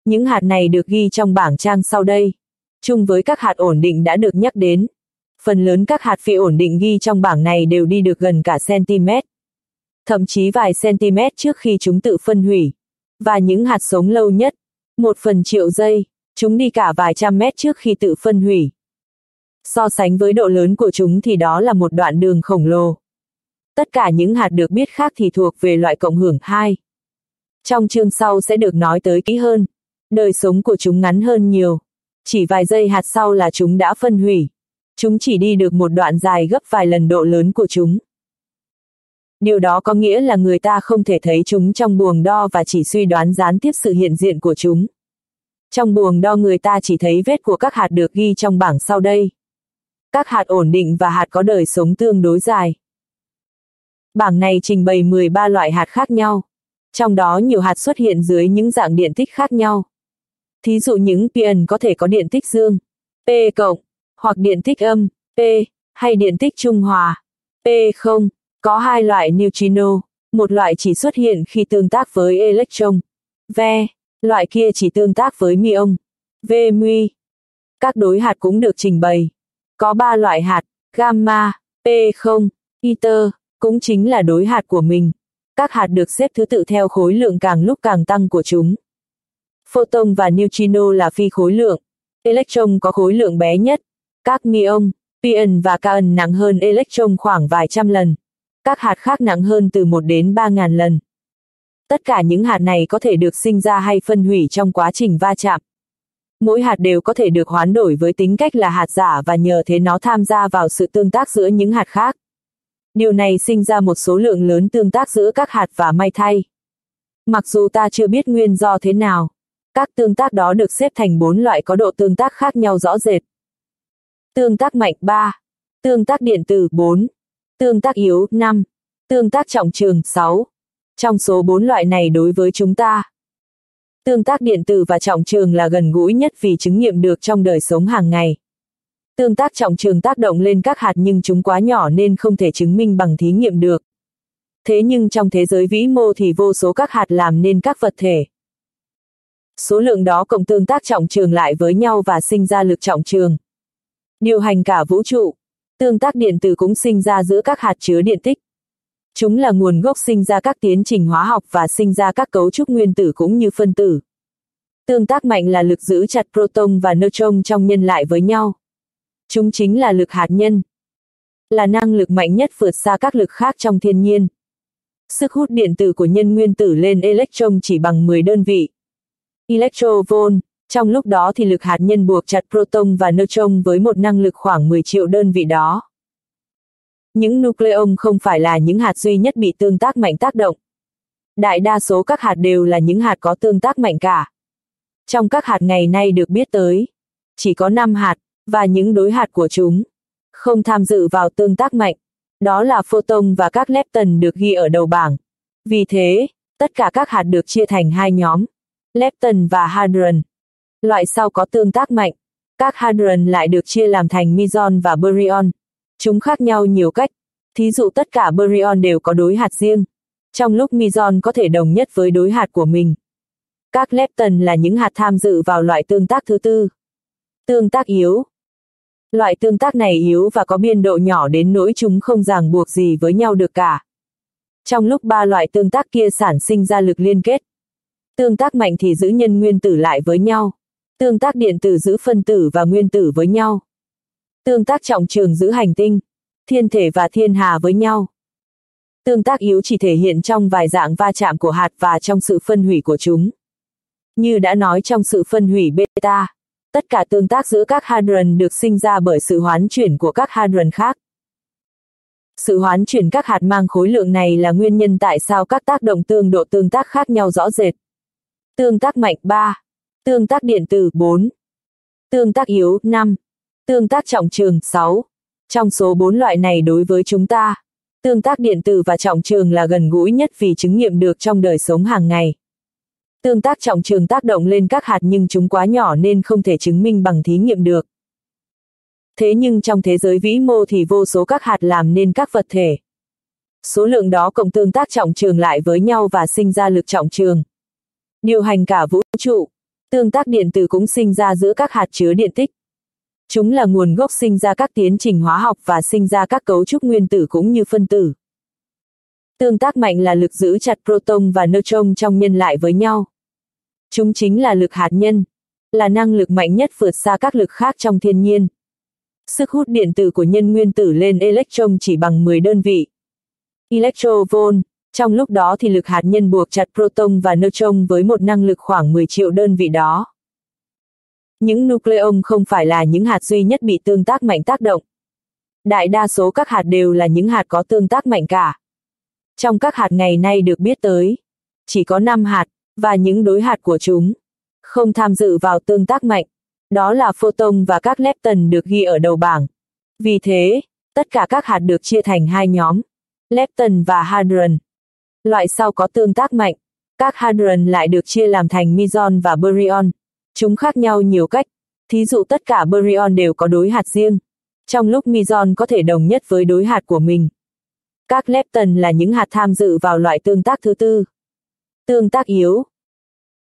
Những hạt này được ghi trong bảng trang sau đây. Chung với các hạt ổn định đã được nhắc đến. Phần lớn các hạt phi ổn định ghi trong bảng này đều đi được gần cả cm. Thậm chí vài cm trước khi chúng tự phân hủy. Và những hạt sống lâu nhất, một phần triệu giây, Chúng đi cả vài trăm mét trước khi tự phân hủy. So sánh với độ lớn của chúng thì đó là một đoạn đường khổng lồ. Tất cả những hạt được biết khác thì thuộc về loại cộng hưởng 2. Trong chương sau sẽ được nói tới kỹ hơn. Đời sống của chúng ngắn hơn nhiều. Chỉ vài giây hạt sau là chúng đã phân hủy. Chúng chỉ đi được một đoạn dài gấp vài lần độ lớn của chúng. Điều đó có nghĩa là người ta không thể thấy chúng trong buồng đo và chỉ suy đoán gián tiếp sự hiện diện của chúng. Trong buồng đo người ta chỉ thấy vết của các hạt được ghi trong bảng sau đây. Các hạt ổn định và hạt có đời sống tương đối dài. Bảng này trình bày 13 loại hạt khác nhau. Trong đó nhiều hạt xuất hiện dưới những dạng điện tích khác nhau. Thí dụ những pion có thể có điện tích dương, P cộng, hoặc điện tích âm, P, hay điện tích trung hòa, P không. Có hai loại neutrino, một loại chỉ xuất hiện khi tương tác với electron, v Loại kia chỉ tương tác với mion, V mu Các đối hạt cũng được trình bày. Có ba loại hạt, gamma, P0, iter, cũng chính là đối hạt của mình. Các hạt được xếp thứ tự theo khối lượng càng lúc càng tăng của chúng. Photon và neutrino là phi khối lượng. Electron có khối lượng bé nhất. Các mion, pion và kaon nặng hơn electron khoảng vài trăm lần. Các hạt khác nặng hơn từ 1 đến 3 ngàn lần. Tất cả những hạt này có thể được sinh ra hay phân hủy trong quá trình va chạm. Mỗi hạt đều có thể được hoán đổi với tính cách là hạt giả và nhờ thế nó tham gia vào sự tương tác giữa những hạt khác. Điều này sinh ra một số lượng lớn tương tác giữa các hạt và may thay. Mặc dù ta chưa biết nguyên do thế nào, các tương tác đó được xếp thành bốn loại có độ tương tác khác nhau rõ rệt. Tương tác mạnh 3, tương tác điện tử 4, tương tác yếu 5, tương tác trọng trường 6. Trong số bốn loại này đối với chúng ta, tương tác điện tử và trọng trường là gần gũi nhất vì chứng nghiệm được trong đời sống hàng ngày. Tương tác trọng trường tác động lên các hạt nhưng chúng quá nhỏ nên không thể chứng minh bằng thí nghiệm được. Thế nhưng trong thế giới vĩ mô thì vô số các hạt làm nên các vật thể. Số lượng đó cộng tương tác trọng trường lại với nhau và sinh ra lực trọng trường. Điều hành cả vũ trụ. Tương tác điện tử cũng sinh ra giữa các hạt chứa điện tích. Chúng là nguồn gốc sinh ra các tiến trình hóa học và sinh ra các cấu trúc nguyên tử cũng như phân tử. Tương tác mạnh là lực giữ chặt proton và neutron trong nhân lại với nhau. Chúng chính là lực hạt nhân. Là năng lực mạnh nhất vượt xa các lực khác trong thiên nhiên. Sức hút điện tử của nhân nguyên tử lên electron chỉ bằng 10 đơn vị. Electrovol, trong lúc đó thì lực hạt nhân buộc chặt proton và neutron với một năng lực khoảng 10 triệu đơn vị đó. Những nucleon không phải là những hạt duy nhất bị tương tác mạnh tác động. Đại đa số các hạt đều là những hạt có tương tác mạnh cả. Trong các hạt ngày nay được biết tới, chỉ có 5 hạt, và những đối hạt của chúng, không tham dự vào tương tác mạnh. Đó là photon và các lepton được ghi ở đầu bảng. Vì thế, tất cả các hạt được chia thành hai nhóm, lepton và hadron. Loại sau có tương tác mạnh. Các hadron lại được chia làm thành meson và baryon. Chúng khác nhau nhiều cách. Thí dụ tất cả baryon đều có đối hạt riêng. Trong lúc meson có thể đồng nhất với đối hạt của mình. Các lepton là những hạt tham dự vào loại tương tác thứ tư. Tương tác yếu. Loại tương tác này yếu và có biên độ nhỏ đến nỗi chúng không ràng buộc gì với nhau được cả. Trong lúc ba loại tương tác kia sản sinh ra lực liên kết. Tương tác mạnh thì giữ nhân nguyên tử lại với nhau. Tương tác điện tử giữ phân tử và nguyên tử với nhau. Tương tác trọng trường giữ hành tinh, thiên thể và thiên hà với nhau. Tương tác yếu chỉ thể hiện trong vài dạng va chạm của hạt và trong sự phân hủy của chúng. Như đã nói trong sự phân hủy beta, tất cả tương tác giữa các hadron được sinh ra bởi sự hoán chuyển của các hadron khác. Sự hoán chuyển các hạt mang khối lượng này là nguyên nhân tại sao các tác động tương độ tương tác khác nhau rõ rệt. Tương tác mạnh 3, tương tác điện tử 4, tương tác yếu 5, tương tác trọng trường 6. Trong số 4 loại này đối với chúng ta, tương tác điện tử và trọng trường là gần gũi nhất vì chứng nghiệm được trong đời sống hàng ngày. Tương tác trọng trường tác động lên các hạt nhưng chúng quá nhỏ nên không thể chứng minh bằng thí nghiệm được. Thế nhưng trong thế giới vĩ mô thì vô số các hạt làm nên các vật thể. Số lượng đó cộng tương tác trọng trường lại với nhau và sinh ra lực trọng trường. Điều hành cả vũ trụ. Tương tác điện tử cũng sinh ra giữa các hạt chứa điện tích. Chúng là nguồn gốc sinh ra các tiến trình hóa học và sinh ra các cấu trúc nguyên tử cũng như phân tử. Tương tác mạnh là lực giữ chặt proton và neutron trong nhân lại với nhau. Chúng chính là lực hạt nhân, là năng lực mạnh nhất vượt xa các lực khác trong thiên nhiên. Sức hút điện tử của nhân nguyên tử lên electron chỉ bằng 10 đơn vị. Electrovol, trong lúc đó thì lực hạt nhân buộc chặt proton và neutron với một năng lực khoảng 10 triệu đơn vị đó. Những nucleon không phải là những hạt duy nhất bị tương tác mạnh tác động. Đại đa số các hạt đều là những hạt có tương tác mạnh cả. Trong các hạt ngày nay được biết tới, chỉ có 5 hạt, và những đối hạt của chúng, không tham dự vào tương tác mạnh. Đó là photon và các lepton được ghi ở đầu bảng. Vì thế, tất cả các hạt được chia thành hai nhóm, lepton và hadron. Loại sau có tương tác mạnh, các hadron lại được chia làm thành meson và baryon. Chúng khác nhau nhiều cách, thí dụ tất cả baryon đều có đối hạt riêng, trong lúc meson có thể đồng nhất với đối hạt của mình. Các lepton là những hạt tham dự vào loại tương tác thứ tư. Tương tác yếu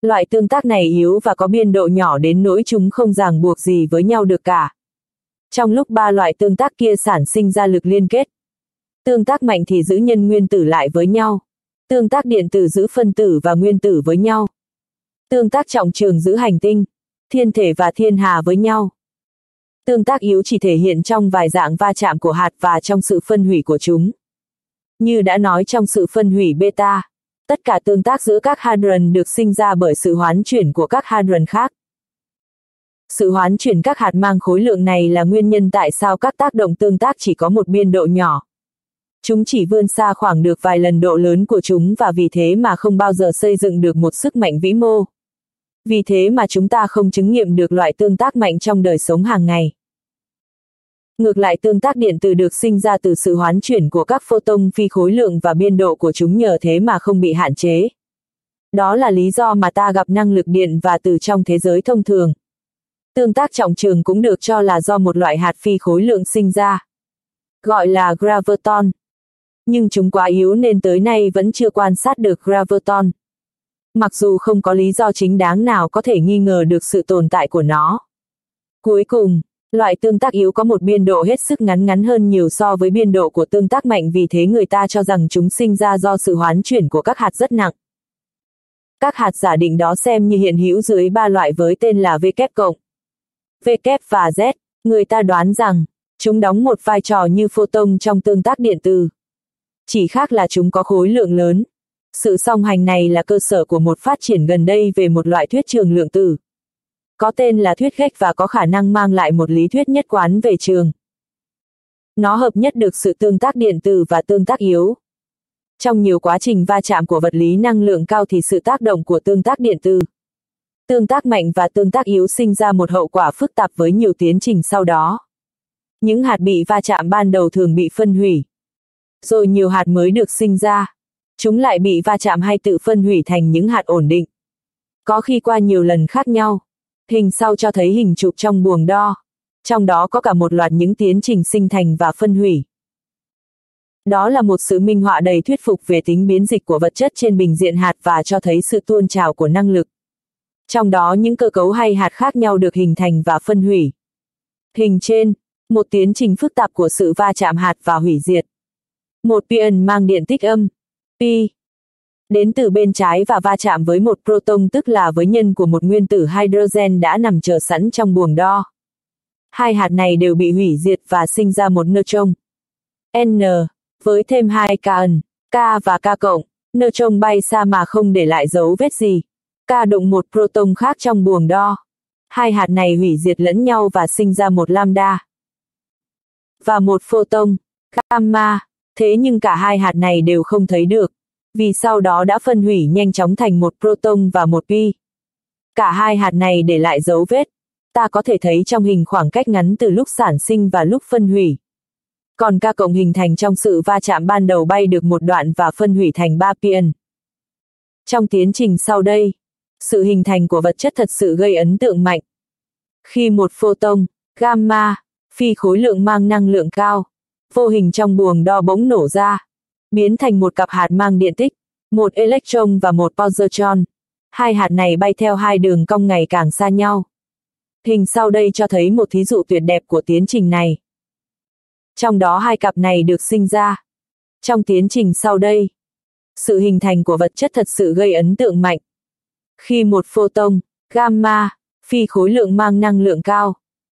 Loại tương tác này yếu và có biên độ nhỏ đến nỗi chúng không ràng buộc gì với nhau được cả. Trong lúc ba loại tương tác kia sản sinh ra lực liên kết. Tương tác mạnh thì giữ nhân nguyên tử lại với nhau. Tương tác điện tử giữ phân tử và nguyên tử với nhau. Tương tác trọng trường giữ hành tinh, thiên thể và thiên hà với nhau. Tương tác yếu chỉ thể hiện trong vài dạng va chạm của hạt và trong sự phân hủy của chúng. Như đã nói trong sự phân hủy beta, tất cả tương tác giữa các hadron được sinh ra bởi sự hoán chuyển của các hadron khác. Sự hoán chuyển các hạt mang khối lượng này là nguyên nhân tại sao các tác động tương tác chỉ có một biên độ nhỏ. Chúng chỉ vươn xa khoảng được vài lần độ lớn của chúng và vì thế mà không bao giờ xây dựng được một sức mạnh vĩ mô. Vì thế mà chúng ta không chứng nghiệm được loại tương tác mạnh trong đời sống hàng ngày. Ngược lại tương tác điện từ được sinh ra từ sự hoán chuyển của các photon phi khối lượng và biên độ của chúng nhờ thế mà không bị hạn chế. Đó là lý do mà ta gặp năng lực điện và từ trong thế giới thông thường. Tương tác trọng trường cũng được cho là do một loại hạt phi khối lượng sinh ra. Gọi là graviton. Nhưng chúng quá yếu nên tới nay vẫn chưa quan sát được graviton. Mặc dù không có lý do chính đáng nào có thể nghi ngờ được sự tồn tại của nó. Cuối cùng, loại tương tác yếu có một biên độ hết sức ngắn ngắn hơn nhiều so với biên độ của tương tác mạnh vì thế người ta cho rằng chúng sinh ra do sự hoán chuyển của các hạt rất nặng. Các hạt giả định đó xem như hiện hữu dưới ba loại với tên là V kép cộng. V kép và Z, người ta đoán rằng, chúng đóng một vai trò như photon trong tương tác điện từ. Chỉ khác là chúng có khối lượng lớn. Sự song hành này là cơ sở của một phát triển gần đây về một loại thuyết trường lượng tử. Có tên là thuyết khách và có khả năng mang lại một lý thuyết nhất quán về trường. Nó hợp nhất được sự tương tác điện tử và tương tác yếu. Trong nhiều quá trình va chạm của vật lý năng lượng cao thì sự tác động của tương tác điện tử, tương tác mạnh và tương tác yếu sinh ra một hậu quả phức tạp với nhiều tiến trình sau đó. Những hạt bị va chạm ban đầu thường bị phân hủy. Rồi nhiều hạt mới được sinh ra. Chúng lại bị va chạm hay tự phân hủy thành những hạt ổn định. Có khi qua nhiều lần khác nhau. Hình sau cho thấy hình chụp trong buồng đo. Trong đó có cả một loạt những tiến trình sinh thành và phân hủy. Đó là một sự minh họa đầy thuyết phục về tính biến dịch của vật chất trên bình diện hạt và cho thấy sự tuôn trào của năng lực. Trong đó những cơ cấu hay hạt khác nhau được hình thành và phân hủy. Hình trên, một tiến trình phức tạp của sự va chạm hạt và hủy diệt. Một pion mang điện tích âm, pi, đến từ bên trái và va chạm với một proton tức là với nhân của một nguyên tử hydrogen đã nằm chờ sẵn trong buồng đo. Hai hạt này đều bị hủy diệt và sinh ra một neutron. N, với thêm hai cation, K và K cộng, neutron bay xa mà không để lại dấu vết gì. K đụng một proton khác trong buồng đo. Hai hạt này hủy diệt lẫn nhau và sinh ra một lambda. Và một photon, gamma. Thế nhưng cả hai hạt này đều không thấy được. Vì sau đó đã phân hủy nhanh chóng thành một proton và một pi. Cả hai hạt này để lại dấu vết. Ta có thể thấy trong hình khoảng cách ngắn từ lúc sản sinh và lúc phân hủy. Còn ca cộng hình thành trong sự va chạm ban đầu bay được một đoạn và phân hủy thành ba pion. Trong tiến trình sau đây, sự hình thành của vật chất thật sự gây ấn tượng mạnh. Khi một photon, gamma, phi khối lượng mang năng lượng cao, vô hình trong buồng đo bỗng nổ ra, biến thành một cặp hạt mang điện tích, một electron và một positron. Hai hạt này bay theo hai đường cong ngày càng xa nhau. Hình sau đây cho thấy một thí dụ tuyệt đẹp của tiến trình này. Trong đó hai cặp này được sinh ra. Trong tiến trình sau đây, sự hình thành của vật chất thật sự gây ấn tượng mạnh. Khi một photon, gamma, phi khối lượng mang năng lượng cao,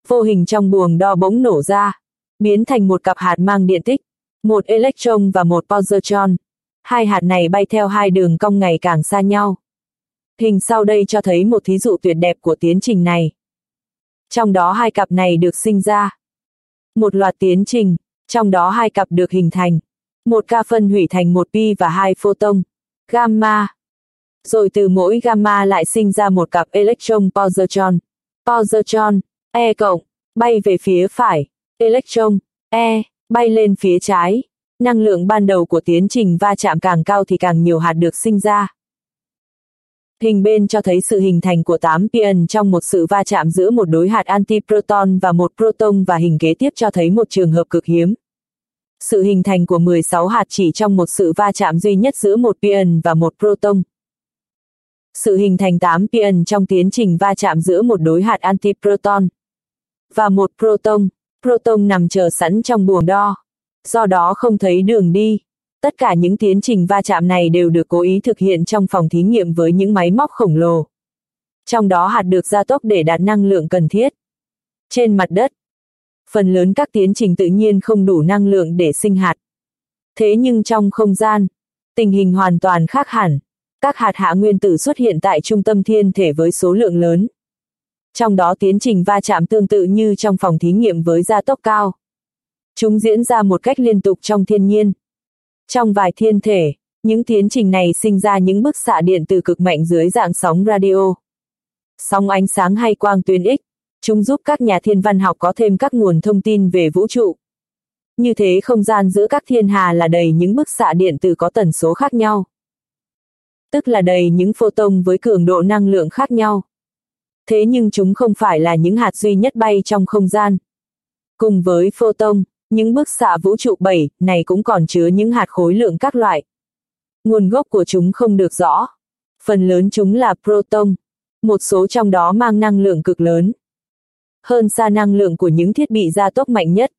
vô hình trong buồng đo bỗng nổ ra, biến thành một cặp hạt mang điện tích, một electron và một positron. Hai hạt này bay theo hai đường cong ngày càng xa nhau. Hình sau đây cho thấy một thí dụ tuyệt đẹp của tiến trình này. Trong đó hai cặp này được sinh ra. Một loạt tiến trình, trong đó hai cặp được hình thành. Một ca phân hủy thành một pi và hai photon, gamma, rồi từ mỗi gamma lại sinh ra một cặp electron positron. Positron, E cộng, bay về phía phải, electron, E, bay lên phía trái. Năng lượng ban đầu của tiến trình va chạm càng cao thì càng nhiều hạt được sinh ra. Hình bên cho thấy sự hình thành của 8 pion trong một sự va chạm giữa một đối hạt antiproton và một proton và hình kế tiếp cho thấy một trường hợp cực hiếm. Sự hình thành của 16 hạt chỉ trong một sự va chạm duy nhất giữa một pion và một proton sự hình thành 8 pion trong tiến trình va chạm giữa một đối hạt antiproton và một proton. Proton nằm chờ sẵn trong buồng đo, do đó không thấy đường đi. Tất cả những tiến trình va chạm này đều được cố ý thực hiện trong phòng thí nghiệm với những máy móc khổng lồ. Trong đó hạt được gia tốc để đạt năng lượng cần thiết. Trên mặt đất, phần lớn các tiến trình tự nhiên không đủ năng lượng để sinh hạt. Thế nhưng trong không gian, tình hình hoàn toàn khác hẳn các hạt hạ nguyên tử xuất hiện tại trung tâm thiên thể với số lượng lớn. Trong đó tiến trình va chạm tương tự như trong phòng thí nghiệm với gia tốc cao. Chúng diễn ra một cách liên tục trong thiên nhiên, Trong vài thiên thể, những tiến trình này sinh ra những bức xạ điện từ cực mạnh dưới dạng sóng radio. Sóng ánh sáng hay quang tuyến X, chúng giúp các nhà thiên văn học có thêm các nguồn thông tin về vũ trụ. Như thế không gian giữa các thiên hà là đầy những bức xạ điện từ có tần số khác nhau. Tức là đầy những photon với cường độ năng lượng khác nhau. Thế nhưng chúng không phải là những hạt duy nhất bay trong không gian. Cùng với photon, những bức xạ vũ trụ 7 này cũng còn chứa những hạt khối lượng các loại. Nguồn gốc của chúng không được rõ. Phần lớn chúng là proton, một số trong đó mang năng lượng cực lớn. Hơn xa năng lượng của những thiết bị gia tốc mạnh nhất.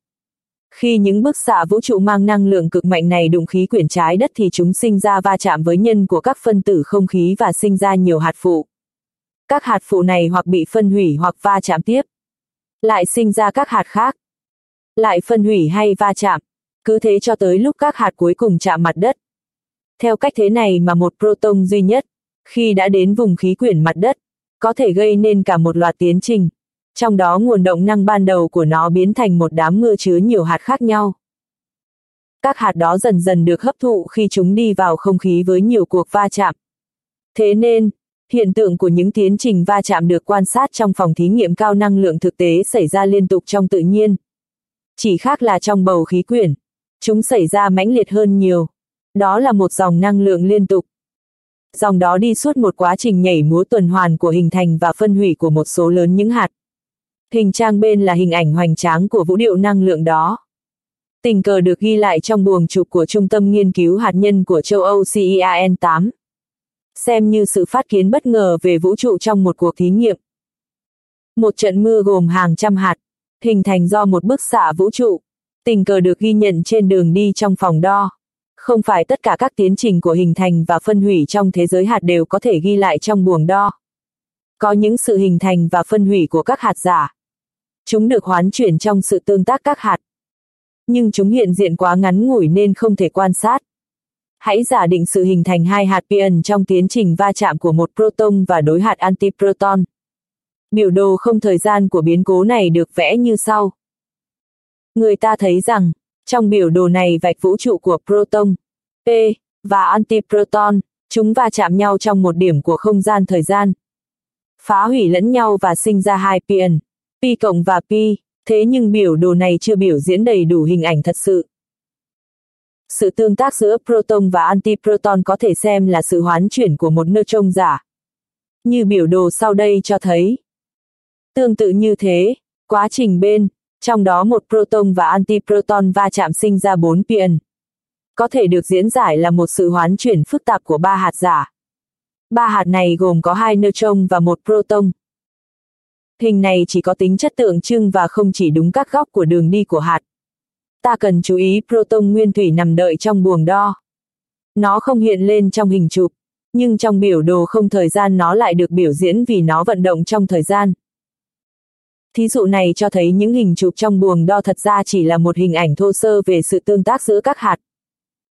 Khi những bức xạ vũ trụ mang năng lượng cực mạnh này đụng khí quyển trái đất thì chúng sinh ra va chạm với nhân của các phân tử không khí và sinh ra nhiều hạt phụ. Các hạt phụ này hoặc bị phân hủy hoặc va chạm tiếp. Lại sinh ra các hạt khác. Lại phân hủy hay va chạm. Cứ thế cho tới lúc các hạt cuối cùng chạm mặt đất. Theo cách thế này mà một proton duy nhất, khi đã đến vùng khí quyển mặt đất, có thể gây nên cả một loạt tiến trình. Trong đó nguồn động năng ban đầu của nó biến thành một đám mưa chứa nhiều hạt khác nhau. Các hạt đó dần dần được hấp thụ khi chúng đi vào không khí với nhiều cuộc va chạm. Thế nên, hiện tượng của những tiến trình va chạm được quan sát trong phòng thí nghiệm cao năng lượng thực tế xảy ra liên tục trong tự nhiên. Chỉ khác là trong bầu khí quyển, chúng xảy ra mãnh liệt hơn nhiều. Đó là một dòng năng lượng liên tục. Dòng đó đi suốt một quá trình nhảy múa tuần hoàn của hình thành và phân hủy của một số lớn những hạt. Hình trang bên là hình ảnh hoành tráng của vũ điệu năng lượng đó. Tình cờ được ghi lại trong buồng chụp của Trung tâm Nghiên cứu Hạt nhân của châu Âu CERN 8. Xem như sự phát kiến bất ngờ về vũ trụ trong một cuộc thí nghiệm. Một trận mưa gồm hàng trăm hạt, hình thành do một bức xạ vũ trụ. Tình cờ được ghi nhận trên đường đi trong phòng đo. Không phải tất cả các tiến trình của hình thành và phân hủy trong thế giới hạt đều có thể ghi lại trong buồng đo. Có những sự hình thành và phân hủy của các hạt giả. Chúng được hoán chuyển trong sự tương tác các hạt. Nhưng chúng hiện diện quá ngắn ngủi nên không thể quan sát. Hãy giả định sự hình thành hai hạt pion trong tiến trình va chạm của một proton và đối hạt antiproton. Biểu đồ không thời gian của biến cố này được vẽ như sau. Người ta thấy rằng, trong biểu đồ này vạch vũ trụ của proton, P, và antiproton, chúng va chạm nhau trong một điểm của không gian thời gian. Phá hủy lẫn nhau và sinh ra hai pion, pi cộng và pi, thế nhưng biểu đồ này chưa biểu diễn đầy đủ hình ảnh thật sự. Sự tương tác giữa proton và antiproton có thể xem là sự hoán chuyển của một neutron giả. Như biểu đồ sau đây cho thấy. Tương tự như thế, quá trình bên, trong đó một proton và antiproton va chạm sinh ra bốn pion. Có thể được diễn giải là một sự hoán chuyển phức tạp của ba hạt giả. Ba hạt này gồm có hai neutron và một proton. Hình này chỉ có tính chất tượng trưng và không chỉ đúng các góc của đường đi của hạt. Ta cần chú ý proton nguyên thủy nằm đợi trong buồng đo. Nó không hiện lên trong hình chụp, nhưng trong biểu đồ không thời gian nó lại được biểu diễn vì nó vận động trong thời gian. Thí dụ này cho thấy những hình chụp trong buồng đo thật ra chỉ là một hình ảnh thô sơ về sự tương tác giữa các hạt.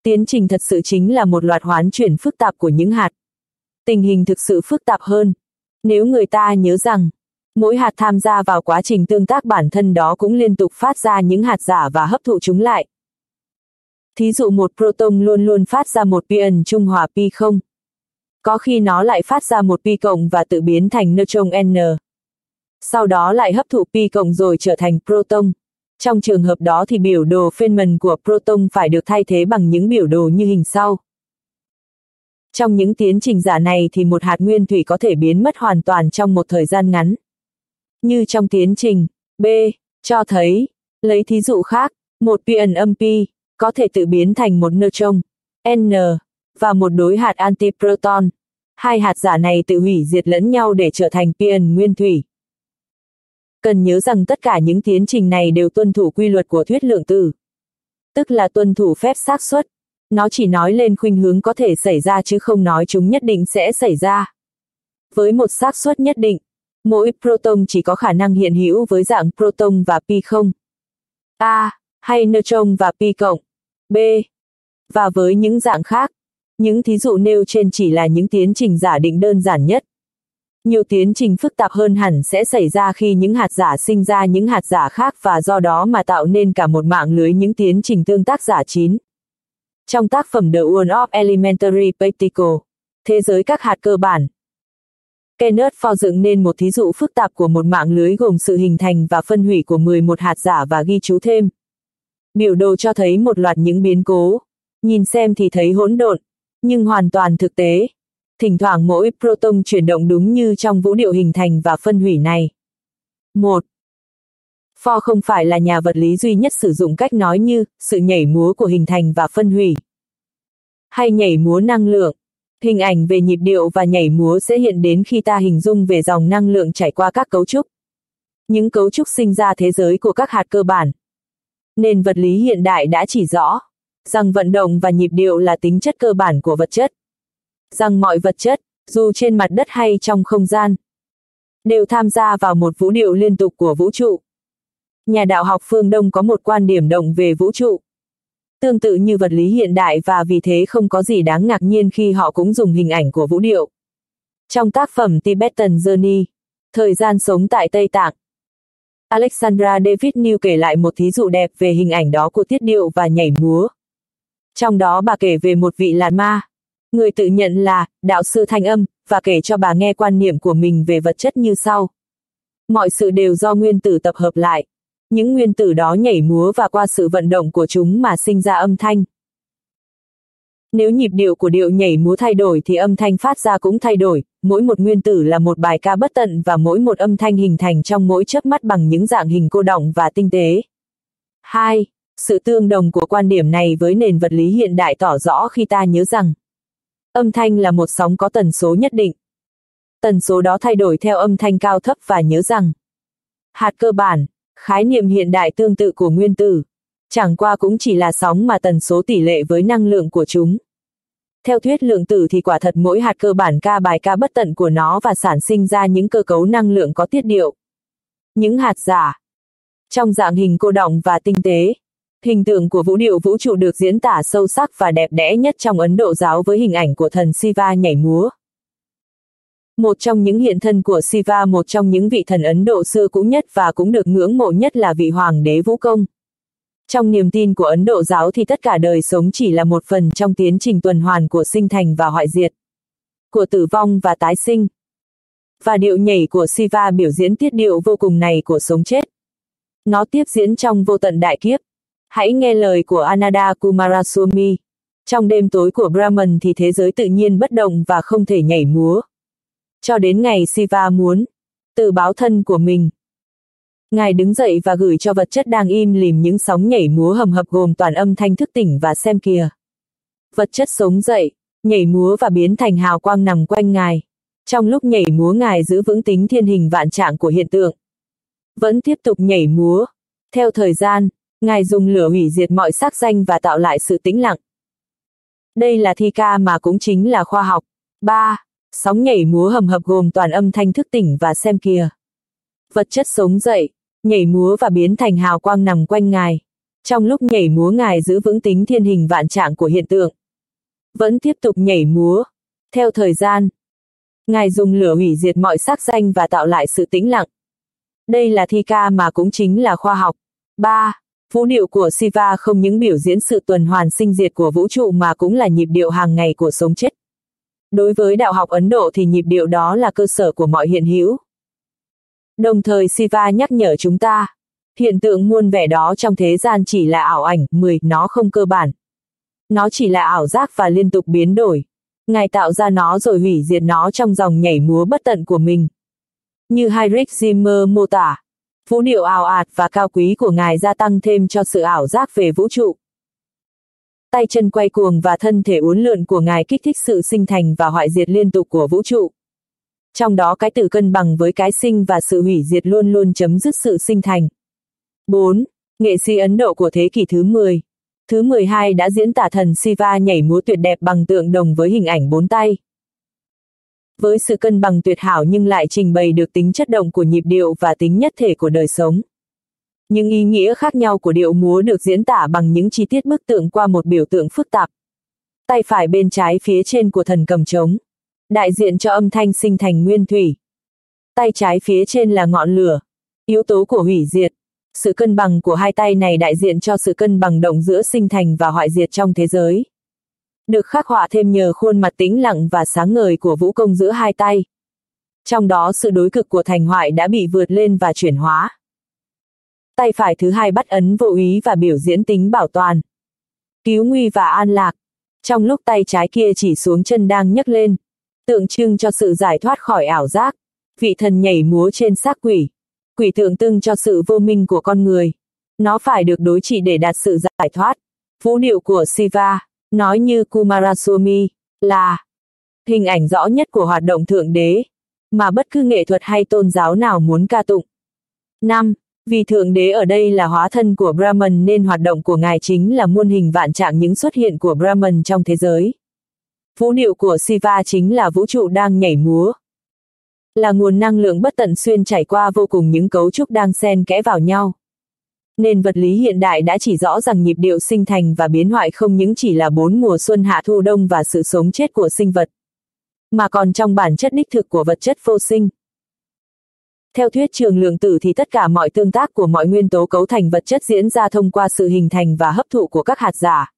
Tiến trình thật sự chính là một loạt hoán chuyển phức tạp của những hạt. Tình hình thực sự phức tạp hơn. Nếu người ta nhớ rằng, mỗi hạt tham gia vào quá trình tương tác bản thân đó cũng liên tục phát ra những hạt giả và hấp thụ chúng lại. Thí dụ một proton luôn luôn phát ra một pi ẩn trung hòa pi không. Có khi nó lại phát ra một pi cộng và tự biến thành neutron N sau đó lại hấp thụ pi cộng rồi trở thành proton. Trong trường hợp đó thì biểu đồ Feynman của proton phải được thay thế bằng những biểu đồ như hình sau. Trong những tiến trình giả này thì một hạt nguyên thủy có thể biến mất hoàn toàn trong một thời gian ngắn. Như trong tiến trình B, cho thấy, lấy thí dụ khác, một pion âm pi, có thể tự biến thành một neutron, N, và một đối hạt antiproton. Hai hạt giả này tự hủy diệt lẫn nhau để trở thành pion nguyên thủy. Cần nhớ rằng tất cả những tiến trình này đều tuân thủ quy luật của thuyết lượng tử. Tức là tuân thủ phép xác suất. Nó chỉ nói lên khuynh hướng có thể xảy ra chứ không nói chúng nhất định sẽ xảy ra. Với một xác suất nhất định, mỗi proton chỉ có khả năng hiện hữu với dạng proton và pi không. A, hay neutron và pi cộng. B. Và với những dạng khác, những thí dụ nêu trên chỉ là những tiến trình giả định đơn giản nhất. Nhiều tiến trình phức tạp hơn hẳn sẽ xảy ra khi những hạt giả sinh ra những hạt giả khác và do đó mà tạo nên cả một mạng lưới những tiến trình tương tác giả chín. Trong tác phẩm The World of Elementary Particle, Thế giới các hạt cơ bản, Kenneth Ford dựng nên một thí dụ phức tạp của một mạng lưới gồm sự hình thành và phân hủy của 11 hạt giả và ghi chú thêm. Biểu đồ cho thấy một loạt những biến cố. Nhìn xem thì thấy hỗn độn, nhưng hoàn toàn thực tế. Thỉnh thoảng mỗi proton chuyển động đúng như trong vũ điệu hình thành và phân hủy này. 1. Ford không phải là nhà vật lý duy nhất sử dụng cách nói như sự nhảy múa của hình thành và phân hủy. Hay nhảy múa năng lượng. Hình ảnh về nhịp điệu và nhảy múa sẽ hiện đến khi ta hình dung về dòng năng lượng chảy qua các cấu trúc. Những cấu trúc sinh ra thế giới của các hạt cơ bản. Nền vật lý hiện đại đã chỉ rõ rằng vận động và nhịp điệu là tính chất cơ bản của vật chất. Rằng mọi vật chất, dù trên mặt đất hay trong không gian, đều tham gia vào một vũ điệu liên tục của vũ trụ. Nhà đạo học phương Đông có một quan điểm động về vũ trụ. Tương tự như vật lý hiện đại và vì thế không có gì đáng ngạc nhiên khi họ cũng dùng hình ảnh của vũ điệu. Trong tác phẩm Tibetan Journey, Thời gian sống tại Tây Tạng, Alexandra David New kể lại một thí dụ đẹp về hình ảnh đó của tiết điệu và nhảy múa. Trong đó bà kể về một vị lạt ma, người tự nhận là đạo sư thanh âm, và kể cho bà nghe quan niệm của mình về vật chất như sau. Mọi sự đều do nguyên tử tập hợp lại. Những nguyên tử đó nhảy múa và qua sự vận động của chúng mà sinh ra âm thanh. Nếu nhịp điệu của điệu nhảy múa thay đổi thì âm thanh phát ra cũng thay đổi, mỗi một nguyên tử là một bài ca bất tận và mỗi một âm thanh hình thành trong mỗi chớp mắt bằng những dạng hình cô động và tinh tế. 2. Sự tương đồng của quan điểm này với nền vật lý hiện đại tỏ rõ khi ta nhớ rằng âm thanh là một sóng có tần số nhất định. Tần số đó thay đổi theo âm thanh cao thấp và nhớ rằng hạt cơ bản, khái niệm hiện đại tương tự của nguyên tử, chẳng qua cũng chỉ là sóng mà tần số tỷ lệ với năng lượng của chúng. Theo thuyết lượng tử thì quả thật mỗi hạt cơ bản ca bài ca bất tận của nó và sản sinh ra những cơ cấu năng lượng có tiết điệu. Những hạt giả. Trong dạng hình cô động và tinh tế, hình tượng của vũ điệu vũ trụ được diễn tả sâu sắc và đẹp đẽ nhất trong Ấn Độ giáo với hình ảnh của thần Siva nhảy múa. Một trong những hiện thân của Siva một trong những vị thần Ấn Độ xưa cũ nhất và cũng được ngưỡng mộ nhất là vị hoàng đế vũ công. Trong niềm tin của Ấn Độ giáo thì tất cả đời sống chỉ là một phần trong tiến trình tuần hoàn của sinh thành và hoại diệt, của tử vong và tái sinh. Và điệu nhảy của Siva biểu diễn tiết điệu vô cùng này của sống chết. Nó tiếp diễn trong vô tận đại kiếp. Hãy nghe lời của Anada Kumaraswamy. Trong đêm tối của Brahman thì thế giới tự nhiên bất động và không thể nhảy múa. Cho đến ngày Siva muốn, từ báo thân của mình, Ngài đứng dậy và gửi cho vật chất đang im lìm những sóng nhảy múa hầm hập gồm toàn âm thanh thức tỉnh và xem kìa. Vật chất sống dậy, nhảy múa và biến thành hào quang nằm quanh Ngài. Trong lúc nhảy múa Ngài giữ vững tính thiên hình vạn trạng của hiện tượng. Vẫn tiếp tục nhảy múa. Theo thời gian, Ngài dùng lửa hủy diệt mọi sắc danh và tạo lại sự tĩnh lặng. Đây là thi ca mà cũng chính là khoa học. 3. Sóng nhảy múa hầm hập gồm toàn âm thanh thức tỉnh và xem kia Vật chất sống dậy, nhảy múa và biến thành hào quang nằm quanh ngài. Trong lúc nhảy múa ngài giữ vững tính thiên hình vạn trạng của hiện tượng. Vẫn tiếp tục nhảy múa. Theo thời gian, ngài dùng lửa hủy diệt mọi sắc danh và tạo lại sự tĩnh lặng. Đây là thi ca mà cũng chính là khoa học. 3. Vũ điệu của Siva không những biểu diễn sự tuần hoàn sinh diệt của vũ trụ mà cũng là nhịp điệu hàng ngày của sống chết. Đối với đạo học Ấn Độ thì nhịp điệu đó là cơ sở của mọi hiện hữu. Đồng thời Siva nhắc nhở chúng ta, hiện tượng muôn vẻ đó trong thế gian chỉ là ảo ảnh, 10, nó không cơ bản. Nó chỉ là ảo giác và liên tục biến đổi. Ngài tạo ra nó rồi hủy diệt nó trong dòng nhảy múa bất tận của mình. Như Heinrich Zimmer mô tả, vũ điệu ảo ạt và cao quý của Ngài gia tăng thêm cho sự ảo giác về vũ trụ. Tay chân quay cuồng và thân thể uốn lượn của Ngài kích thích sự sinh thành và hoại diệt liên tục của vũ trụ trong đó cái tự cân bằng với cái sinh và sự hủy diệt luôn luôn chấm dứt sự sinh thành. 4. Nghệ sĩ Ấn Độ của thế kỷ thứ 10. Thứ 12 đã diễn tả thần Siva nhảy múa tuyệt đẹp bằng tượng đồng với hình ảnh bốn tay. Với sự cân bằng tuyệt hảo nhưng lại trình bày được tính chất động của nhịp điệu và tính nhất thể của đời sống. Những ý nghĩa khác nhau của điệu múa được diễn tả bằng những chi tiết bức tượng qua một biểu tượng phức tạp. Tay phải bên trái phía trên của thần cầm trống đại diện cho âm thanh sinh thành nguyên thủy. Tay trái phía trên là ngọn lửa, yếu tố của hủy diệt. Sự cân bằng của hai tay này đại diện cho sự cân bằng động giữa sinh thành và hoại diệt trong thế giới. được khắc họa thêm nhờ khuôn mặt tĩnh lặng và sáng ngời của vũ công giữa hai tay. Trong đó sự đối cực của thành hoại đã bị vượt lên và chuyển hóa. Tay phải thứ hai bắt ấn vô ý và biểu diễn tính bảo toàn. Cứu nguy và an lạc. Trong lúc tay trái kia chỉ xuống chân đang nhấc lên, tượng trưng cho sự giải thoát khỏi ảo giác. Vị thần nhảy múa trên xác quỷ. Quỷ tượng trưng cho sự vô minh của con người. Nó phải được đối trị để đạt sự giải thoát. Vũ điệu của Siva, nói như Kumaraswamy, là hình ảnh rõ nhất của hoạt động thượng đế, mà bất cứ nghệ thuật hay tôn giáo nào muốn ca tụng. 5. Vì Thượng Đế ở đây là hóa thân của Brahman nên hoạt động của Ngài chính là muôn hình vạn trạng những xuất hiện của Brahman trong thế giới. Vũ điệu của Siva chính là vũ trụ đang nhảy múa. Là nguồn năng lượng bất tận xuyên chảy qua vô cùng những cấu trúc đang xen kẽ vào nhau. Nên vật lý hiện đại đã chỉ rõ rằng nhịp điệu sinh thành và biến hoại không những chỉ là bốn mùa xuân hạ thu đông và sự sống chết của sinh vật, mà còn trong bản chất đích thực của vật chất vô sinh. Theo thuyết trường lượng tử thì tất cả mọi tương tác của mọi nguyên tố cấu thành vật chất diễn ra thông qua sự hình thành và hấp thụ của các hạt giả.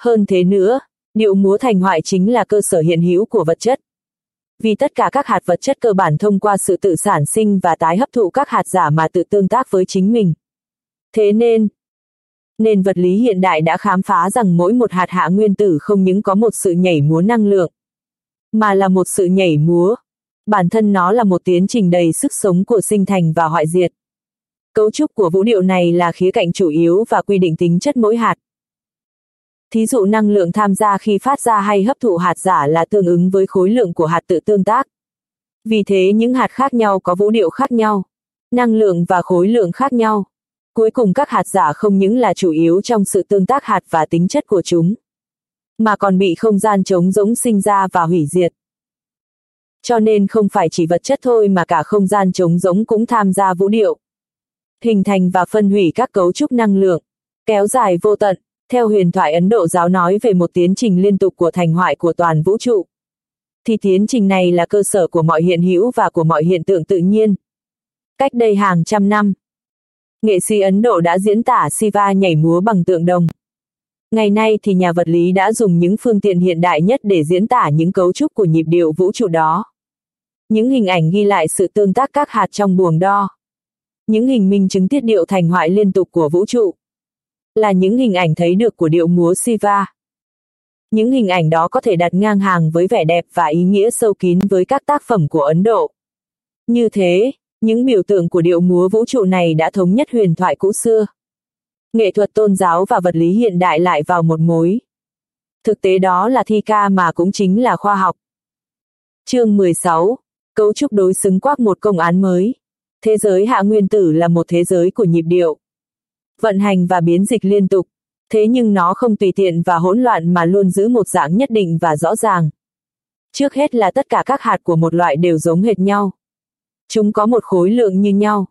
Hơn thế nữa, điệu múa thành hoại chính là cơ sở hiện hữu của vật chất. Vì tất cả các hạt vật chất cơ bản thông qua sự tự sản sinh và tái hấp thụ các hạt giả mà tự tương tác với chính mình. Thế nên, nền vật lý hiện đại đã khám phá rằng mỗi một hạt hạ nguyên tử không những có một sự nhảy múa năng lượng, mà là một sự nhảy múa, bản thân nó là một tiến trình đầy sức sống của sinh thành và hoại diệt. Cấu trúc của vũ điệu này là khía cạnh chủ yếu và quy định tính chất mỗi hạt. Thí dụ năng lượng tham gia khi phát ra hay hấp thụ hạt giả là tương ứng với khối lượng của hạt tự tương tác. Vì thế những hạt khác nhau có vũ điệu khác nhau, năng lượng và khối lượng khác nhau. Cuối cùng các hạt giả không những là chủ yếu trong sự tương tác hạt và tính chất của chúng, mà còn bị không gian trống rỗng sinh ra và hủy diệt. Cho nên không phải chỉ vật chất thôi mà cả không gian trống rỗng cũng tham gia vũ điệu. Hình thành và phân hủy các cấu trúc năng lượng, kéo dài vô tận, theo huyền thoại Ấn Độ giáo nói về một tiến trình liên tục của thành hoại của toàn vũ trụ. Thì tiến trình này là cơ sở của mọi hiện hữu và của mọi hiện tượng tự nhiên. Cách đây hàng trăm năm, nghệ sĩ Ấn Độ đã diễn tả Siva nhảy múa bằng tượng đồng. Ngày nay thì nhà vật lý đã dùng những phương tiện hiện đại nhất để diễn tả những cấu trúc của nhịp điệu vũ trụ đó. Những hình ảnh ghi lại sự tương tác các hạt trong buồng đo. Những hình minh chứng tiết điệu thành hoại liên tục của vũ trụ. Là những hình ảnh thấy được của điệu múa Siva. Những hình ảnh đó có thể đặt ngang hàng với vẻ đẹp và ý nghĩa sâu kín với các tác phẩm của Ấn Độ. Như thế, những biểu tượng của điệu múa vũ trụ này đã thống nhất huyền thoại cũ xưa. Nghệ thuật tôn giáo và vật lý hiện đại lại vào một mối. Thực tế đó là thi ca mà cũng chính là khoa học. Chương 16 Cấu trúc đối xứng quắc một công án mới. Thế giới hạ nguyên tử là một thế giới của nhịp điệu. Vận hành và biến dịch liên tục. Thế nhưng nó không tùy tiện và hỗn loạn mà luôn giữ một dạng nhất định và rõ ràng. Trước hết là tất cả các hạt của một loại đều giống hệt nhau. Chúng có một khối lượng như nhau.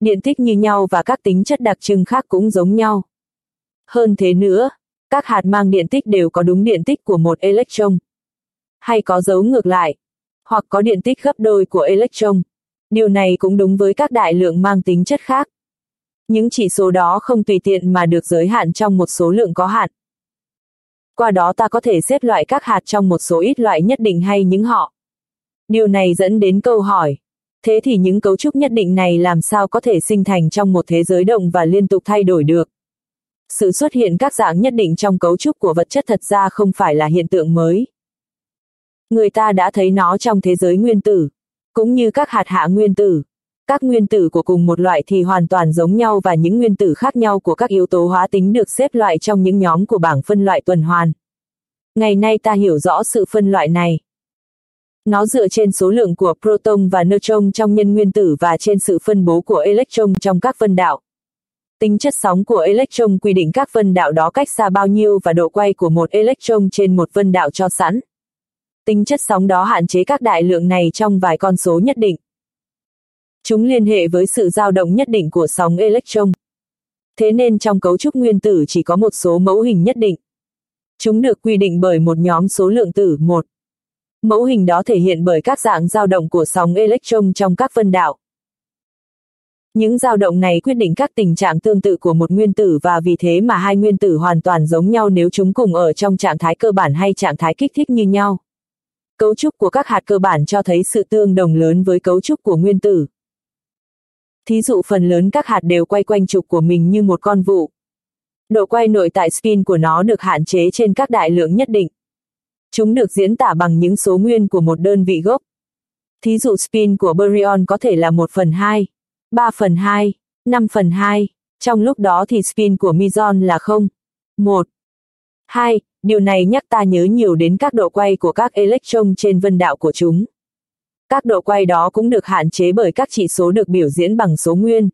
Điện tích như nhau và các tính chất đặc trưng khác cũng giống nhau. Hơn thế nữa, các hạt mang điện tích đều có đúng điện tích của một electron. Hay có dấu ngược lại, hoặc có điện tích gấp đôi của electron. Điều này cũng đúng với các đại lượng mang tính chất khác. Những chỉ số đó không tùy tiện mà được giới hạn trong một số lượng có hạn. Qua đó ta có thể xếp loại các hạt trong một số ít loại nhất định hay những họ. Điều này dẫn đến câu hỏi. Thế thì những cấu trúc nhất định này làm sao có thể sinh thành trong một thế giới động và liên tục thay đổi được? Sự xuất hiện các dạng nhất định trong cấu trúc của vật chất thật ra không phải là hiện tượng mới. Người ta đã thấy nó trong thế giới nguyên tử, cũng như các hạt hạ nguyên tử. Các nguyên tử của cùng một loại thì hoàn toàn giống nhau và những nguyên tử khác nhau của các yếu tố hóa tính được xếp loại trong những nhóm của bảng phân loại tuần hoàn. Ngày nay ta hiểu rõ sự phân loại này. Nó dựa trên số lượng của proton và neutron trong nhân nguyên tử và trên sự phân bố của electron trong các vân đạo. Tính chất sóng của electron quy định các vân đạo đó cách xa bao nhiêu và độ quay của một electron trên một vân đạo cho sẵn. Tính chất sóng đó hạn chế các đại lượng này trong vài con số nhất định. Chúng liên hệ với sự dao động nhất định của sóng electron. Thế nên trong cấu trúc nguyên tử chỉ có một số mẫu hình nhất định. Chúng được quy định bởi một nhóm số lượng tử, một. Mẫu hình đó thể hiện bởi các dạng dao động của sóng electron trong các vân đạo. Những dao động này quyết định các tình trạng tương tự của một nguyên tử và vì thế mà hai nguyên tử hoàn toàn giống nhau nếu chúng cùng ở trong trạng thái cơ bản hay trạng thái kích thích như nhau. Cấu trúc của các hạt cơ bản cho thấy sự tương đồng lớn với cấu trúc của nguyên tử. Thí dụ phần lớn các hạt đều quay quanh trục của mình như một con vụ. Độ quay nội tại spin của nó được hạn chế trên các đại lượng nhất định. Chúng được diễn tả bằng những số nguyên của một đơn vị gốc. Thí dụ spin của baryon có thể là 1 phần 2, 3 phần 2, 5 phần 2, trong lúc đó thì spin của meson là 0, 1, 2, điều này nhắc ta nhớ nhiều đến các độ quay của các electron trên vân đạo của chúng. Các độ quay đó cũng được hạn chế bởi các chỉ số được biểu diễn bằng số nguyên.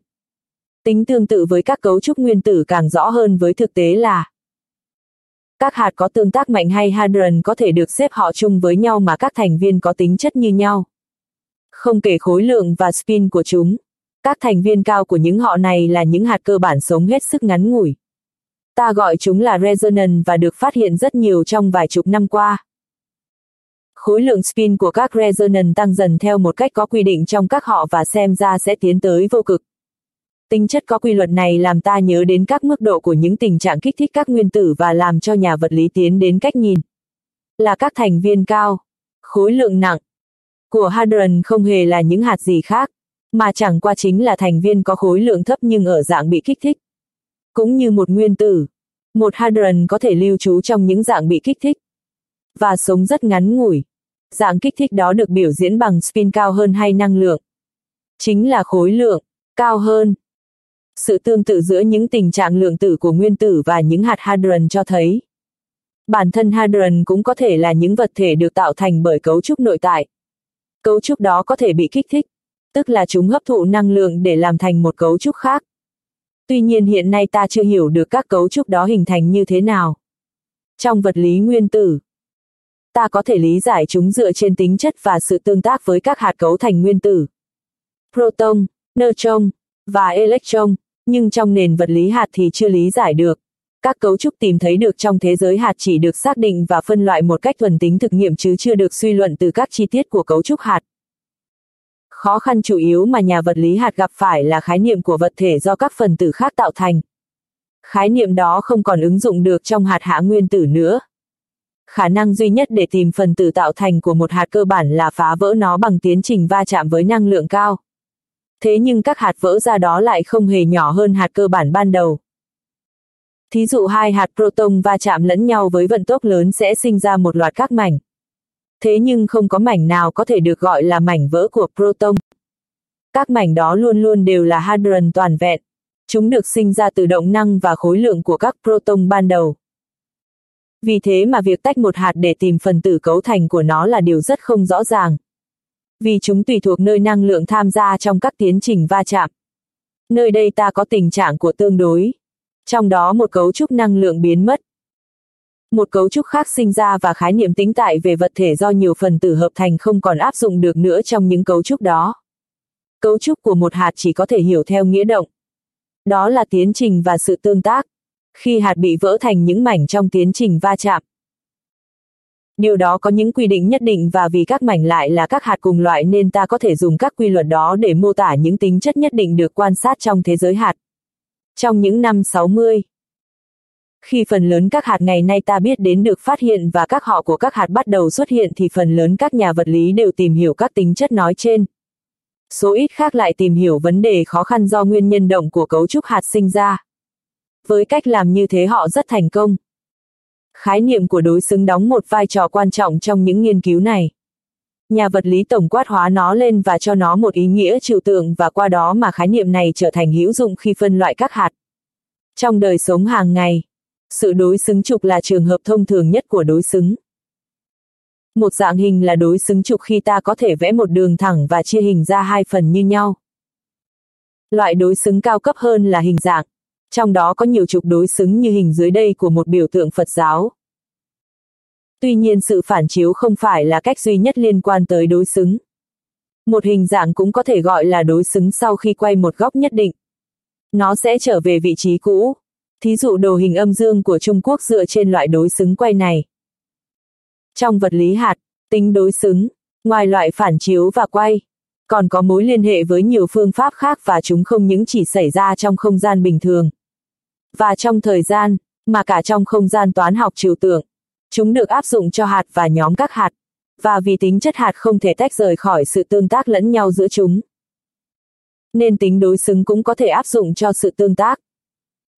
Tính tương tự với các cấu trúc nguyên tử càng rõ hơn với thực tế là các hạt có tương tác mạnh hay hadron có thể được xếp họ chung với nhau mà các thành viên có tính chất như nhau. Không kể khối lượng và spin của chúng, các thành viên cao của những họ này là những hạt cơ bản sống hết sức ngắn ngủi. Ta gọi chúng là resonant và được phát hiện rất nhiều trong vài chục năm qua. Khối lượng spin của các resonant tăng dần theo một cách có quy định trong các họ và xem ra sẽ tiến tới vô cực. Tính chất có quy luật này làm ta nhớ đến các mức độ của những tình trạng kích thích các nguyên tử và làm cho nhà vật lý tiến đến cách nhìn. Là các thành viên cao, khối lượng nặng của hadron không hề là những hạt gì khác, mà chẳng qua chính là thành viên có khối lượng thấp nhưng ở dạng bị kích thích. Cũng như một nguyên tử, một hadron có thể lưu trú trong những dạng bị kích thích và sống rất ngắn ngủi. Dạng kích thích đó được biểu diễn bằng spin cao hơn hay năng lượng. Chính là khối lượng, cao hơn. Sự tương tự giữa những tình trạng lượng tử của nguyên tử và những hạt hadron cho thấy. Bản thân hadron cũng có thể là những vật thể được tạo thành bởi cấu trúc nội tại. Cấu trúc đó có thể bị kích thích, tức là chúng hấp thụ năng lượng để làm thành một cấu trúc khác. Tuy nhiên hiện nay ta chưa hiểu được các cấu trúc đó hình thành như thế nào. Trong vật lý nguyên tử, ta có thể lý giải chúng dựa trên tính chất và sự tương tác với các hạt cấu thành nguyên tử. Proton, neutron và electron, nhưng trong nền vật lý hạt thì chưa lý giải được. Các cấu trúc tìm thấy được trong thế giới hạt chỉ được xác định và phân loại một cách thuần tính thực nghiệm chứ chưa được suy luận từ các chi tiết của cấu trúc hạt. Khó khăn chủ yếu mà nhà vật lý hạt gặp phải là khái niệm của vật thể do các phần tử khác tạo thành. Khái niệm đó không còn ứng dụng được trong hạt hạ nguyên tử nữa. Khả năng duy nhất để tìm phần tử tạo thành của một hạt cơ bản là phá vỡ nó bằng tiến trình va chạm với năng lượng cao. Thế nhưng các hạt vỡ ra đó lại không hề nhỏ hơn hạt cơ bản ban đầu. Thí dụ hai hạt proton va chạm lẫn nhau với vận tốc lớn sẽ sinh ra một loạt các mảnh. Thế nhưng không có mảnh nào có thể được gọi là mảnh vỡ của proton. Các mảnh đó luôn luôn đều là hadron toàn vẹn. Chúng được sinh ra từ động năng và khối lượng của các proton ban đầu. Vì thế mà việc tách một hạt để tìm phần tử cấu thành của nó là điều rất không rõ ràng. Vì chúng tùy thuộc nơi năng lượng tham gia trong các tiến trình va chạm. Nơi đây ta có tình trạng của tương đối. Trong đó một cấu trúc năng lượng biến mất. Một cấu trúc khác sinh ra và khái niệm tính tại về vật thể do nhiều phần tử hợp thành không còn áp dụng được nữa trong những cấu trúc đó. Cấu trúc của một hạt chỉ có thể hiểu theo nghĩa động. Đó là tiến trình và sự tương tác khi hạt bị vỡ thành những mảnh trong tiến trình va chạm. Điều đó có những quy định nhất định và vì các mảnh lại là các hạt cùng loại nên ta có thể dùng các quy luật đó để mô tả những tính chất nhất định được quan sát trong thế giới hạt. Trong những năm 60, khi phần lớn các hạt ngày nay ta biết đến được phát hiện và các họ của các hạt bắt đầu xuất hiện thì phần lớn các nhà vật lý đều tìm hiểu các tính chất nói trên. Số ít khác lại tìm hiểu vấn đề khó khăn do nguyên nhân động của cấu trúc hạt sinh ra. Với cách làm như thế họ rất thành công. Khái niệm của đối xứng đóng một vai trò quan trọng trong những nghiên cứu này. Nhà vật lý tổng quát hóa nó lên và cho nó một ý nghĩa trừu tượng và qua đó mà khái niệm này trở thành hữu dụng khi phân loại các hạt. Trong đời sống hàng ngày, sự đối xứng trục là trường hợp thông thường nhất của đối xứng. Một dạng hình là đối xứng trục khi ta có thể vẽ một đường thẳng và chia hình ra hai phần như nhau. Loại đối xứng cao cấp hơn là hình dạng trong đó có nhiều trục đối xứng như hình dưới đây của một biểu tượng Phật giáo. Tuy nhiên sự phản chiếu không phải là cách duy nhất liên quan tới đối xứng. Một hình dạng cũng có thể gọi là đối xứng sau khi quay một góc nhất định. Nó sẽ trở về vị trí cũ. Thí dụ đồ hình âm dương của Trung Quốc dựa trên loại đối xứng quay này. Trong vật lý hạt, tính đối xứng, ngoài loại phản chiếu và quay, còn có mối liên hệ với nhiều phương pháp khác và chúng không những chỉ xảy ra trong không gian bình thường. Và trong thời gian, mà cả trong không gian toán học trừu tượng. Chúng được áp dụng cho hạt và nhóm các hạt, và vì tính chất hạt không thể tách rời khỏi sự tương tác lẫn nhau giữa chúng. Nên tính đối xứng cũng có thể áp dụng cho sự tương tác.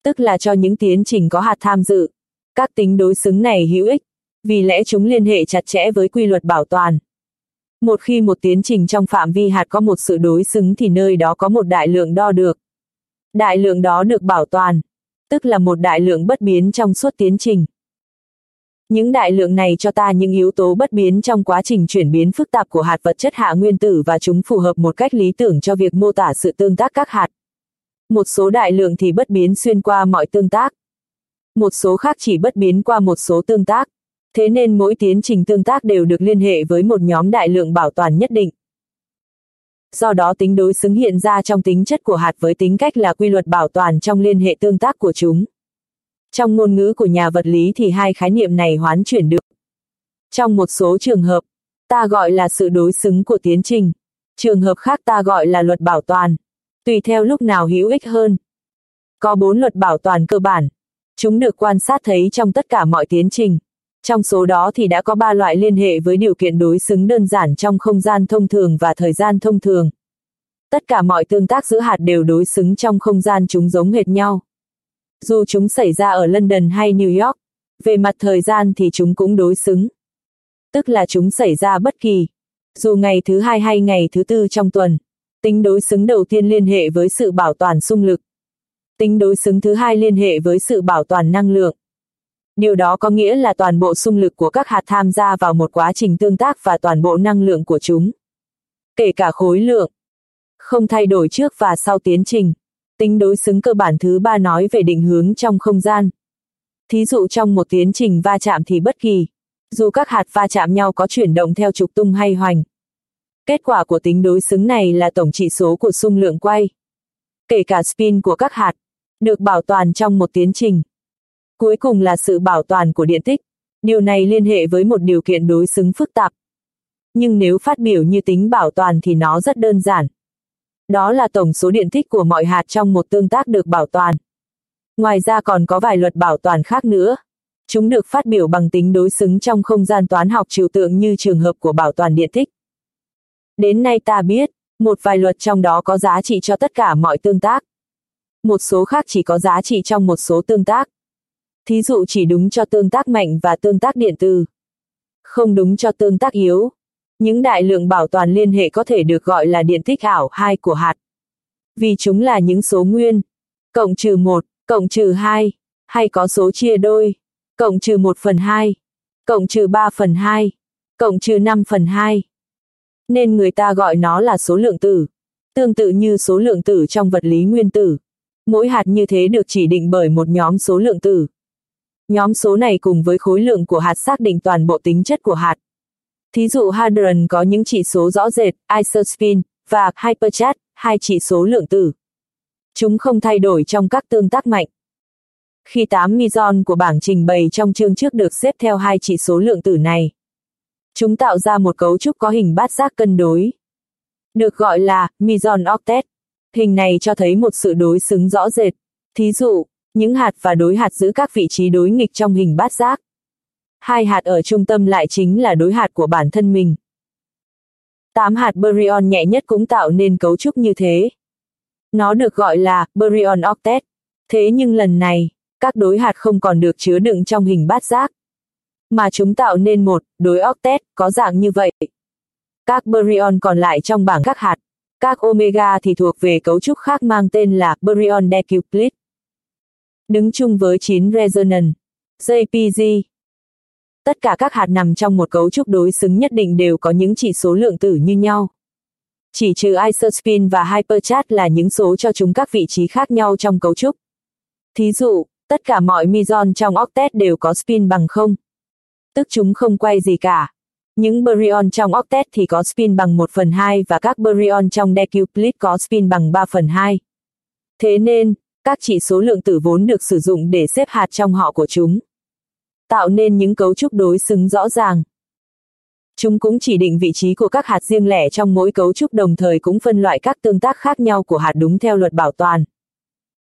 Tức là cho những tiến trình có hạt tham dự. Các tính đối xứng này hữu ích, vì lẽ chúng liên hệ chặt chẽ với quy luật bảo toàn. Một khi một tiến trình trong phạm vi hạt có một sự đối xứng thì nơi đó có một đại lượng đo được. Đại lượng đó được bảo toàn, tức là một đại lượng bất biến trong suốt tiến trình. Những đại lượng này cho ta những yếu tố bất biến trong quá trình chuyển biến phức tạp của hạt vật chất hạ nguyên tử và chúng phù hợp một cách lý tưởng cho việc mô tả sự tương tác các hạt. Một số đại lượng thì bất biến xuyên qua mọi tương tác. Một số khác chỉ bất biến qua một số tương tác. Thế nên mỗi tiến trình tương tác đều được liên hệ với một nhóm đại lượng bảo toàn nhất định. Do đó tính đối xứng hiện ra trong tính chất của hạt với tính cách là quy luật bảo toàn trong liên hệ tương tác của chúng. Trong ngôn ngữ của nhà vật lý thì hai khái niệm này hoán chuyển được. Trong một số trường hợp, ta gọi là sự đối xứng của tiến trình. Trường hợp khác ta gọi là luật bảo toàn. Tùy theo lúc nào hữu ích hơn. Có bốn luật bảo toàn cơ bản. Chúng được quan sát thấy trong tất cả mọi tiến trình. Trong số đó thì đã có ba loại liên hệ với điều kiện đối xứng đơn giản trong không gian thông thường và thời gian thông thường. Tất cả mọi tương tác giữa hạt đều đối xứng trong không gian chúng giống hệt nhau. Dù chúng xảy ra ở London hay New York, về mặt thời gian thì chúng cũng đối xứng. Tức là chúng xảy ra bất kỳ, dù ngày thứ hai hay ngày thứ tư trong tuần. Tính đối xứng đầu tiên liên hệ với sự bảo toàn xung lực. Tính đối xứng thứ hai liên hệ với sự bảo toàn năng lượng. Điều đó có nghĩa là toàn bộ xung lực của các hạt tham gia vào một quá trình tương tác và toàn bộ năng lượng của chúng. Kể cả khối lượng. Không thay đổi trước và sau tiến trình. Tính đối xứng cơ bản thứ ba nói về định hướng trong không gian. Thí dụ trong một tiến trình va chạm thì bất kỳ, dù các hạt va chạm nhau có chuyển động theo trục tung hay hoành. Kết quả của tính đối xứng này là tổng trị số của xung lượng quay. Kể cả spin của các hạt, được bảo toàn trong một tiến trình. Cuối cùng là sự bảo toàn của điện tích. Điều này liên hệ với một điều kiện đối xứng phức tạp. Nhưng nếu phát biểu như tính bảo toàn thì nó rất đơn giản. Đó là tổng số điện tích của mọi hạt trong một tương tác được bảo toàn. Ngoài ra còn có vài luật bảo toàn khác nữa. Chúng được phát biểu bằng tính đối xứng trong không gian toán học trừu tượng như trường hợp của bảo toàn điện tích. Đến nay ta biết, một vài luật trong đó có giá trị cho tất cả mọi tương tác. Một số khác chỉ có giá trị trong một số tương tác. Thí dụ chỉ đúng cho tương tác mạnh và tương tác điện từ. Không đúng cho tương tác yếu. Những đại lượng bảo toàn liên hệ có thể được gọi là điện tích ảo 2 của hạt. Vì chúng là những số nguyên, cộng trừ 1, cộng trừ 2, hay có số chia đôi, cộng trừ 1 phần 2, cộng trừ 3 phần 2, cộng trừ 5 phần 2. Nên người ta gọi nó là số lượng tử. Tương tự như số lượng tử trong vật lý nguyên tử. Mỗi hạt như thế được chỉ định bởi một nhóm số lượng tử. Nhóm số này cùng với khối lượng của hạt xác định toàn bộ tính chất của hạt. Thí dụ hadron có những chỉ số rõ rệt, isospin, và hypercharge, hai chỉ số lượng tử. Chúng không thay đổi trong các tương tác mạnh. Khi 8 meson của bảng trình bày trong chương trước được xếp theo hai chỉ số lượng tử này, chúng tạo ra một cấu trúc có hình bát giác cân đối. Được gọi là meson octet. Hình này cho thấy một sự đối xứng rõ rệt. Thí dụ, những hạt và đối hạt giữ các vị trí đối nghịch trong hình bát giác. Hai hạt ở trung tâm lại chính là đối hạt của bản thân mình. Tám hạt baryon nhẹ nhất cũng tạo nên cấu trúc như thế. Nó được gọi là baryon octet. Thế nhưng lần này, các đối hạt không còn được chứa đựng trong hình bát giác. Mà chúng tạo nên một đối octet có dạng như vậy. Các baryon còn lại trong bảng các hạt. Các omega thì thuộc về cấu trúc khác mang tên là baryon decuplet. Đứng chung với 9 resonant, JPG, Tất cả các hạt nằm trong một cấu trúc đối xứng nhất định đều có những chỉ số lượng tử như nhau. Chỉ trừ isospin và hypercharge là những số cho chúng các vị trí khác nhau trong cấu trúc. Thí dụ, tất cả mọi meson trong octet đều có spin bằng không. Tức chúng không quay gì cả. Những baryon trong octet thì có spin bằng 1 phần 2 và các baryon trong decuplet có spin bằng 3 phần 2. Thế nên, các chỉ số lượng tử vốn được sử dụng để xếp hạt trong họ của chúng tạo nên những cấu trúc đối xứng rõ ràng. Chúng cũng chỉ định vị trí của các hạt riêng lẻ trong mỗi cấu trúc đồng thời cũng phân loại các tương tác khác nhau của hạt đúng theo luật bảo toàn.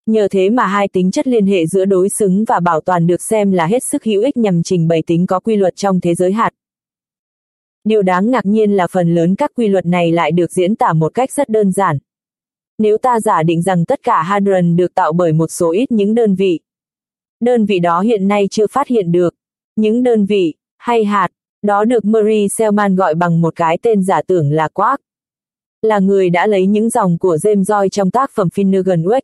Nhờ thế mà hai tính chất liên hệ giữa đối xứng và bảo toàn được xem là hết sức hữu ích nhằm trình bày tính có quy luật trong thế giới hạt. Điều đáng ngạc nhiên là phần lớn các quy luật này lại được diễn tả một cách rất đơn giản. Nếu ta giả định rằng tất cả hadron được tạo bởi một số ít những đơn vị. Đơn vị đó hiện nay chưa phát hiện được. Những đơn vị, hay hạt, đó được Murray Selman gọi bằng một cái tên giả tưởng là quark. Là người đã lấy những dòng của James Joyce trong tác phẩm Finnegan Wake.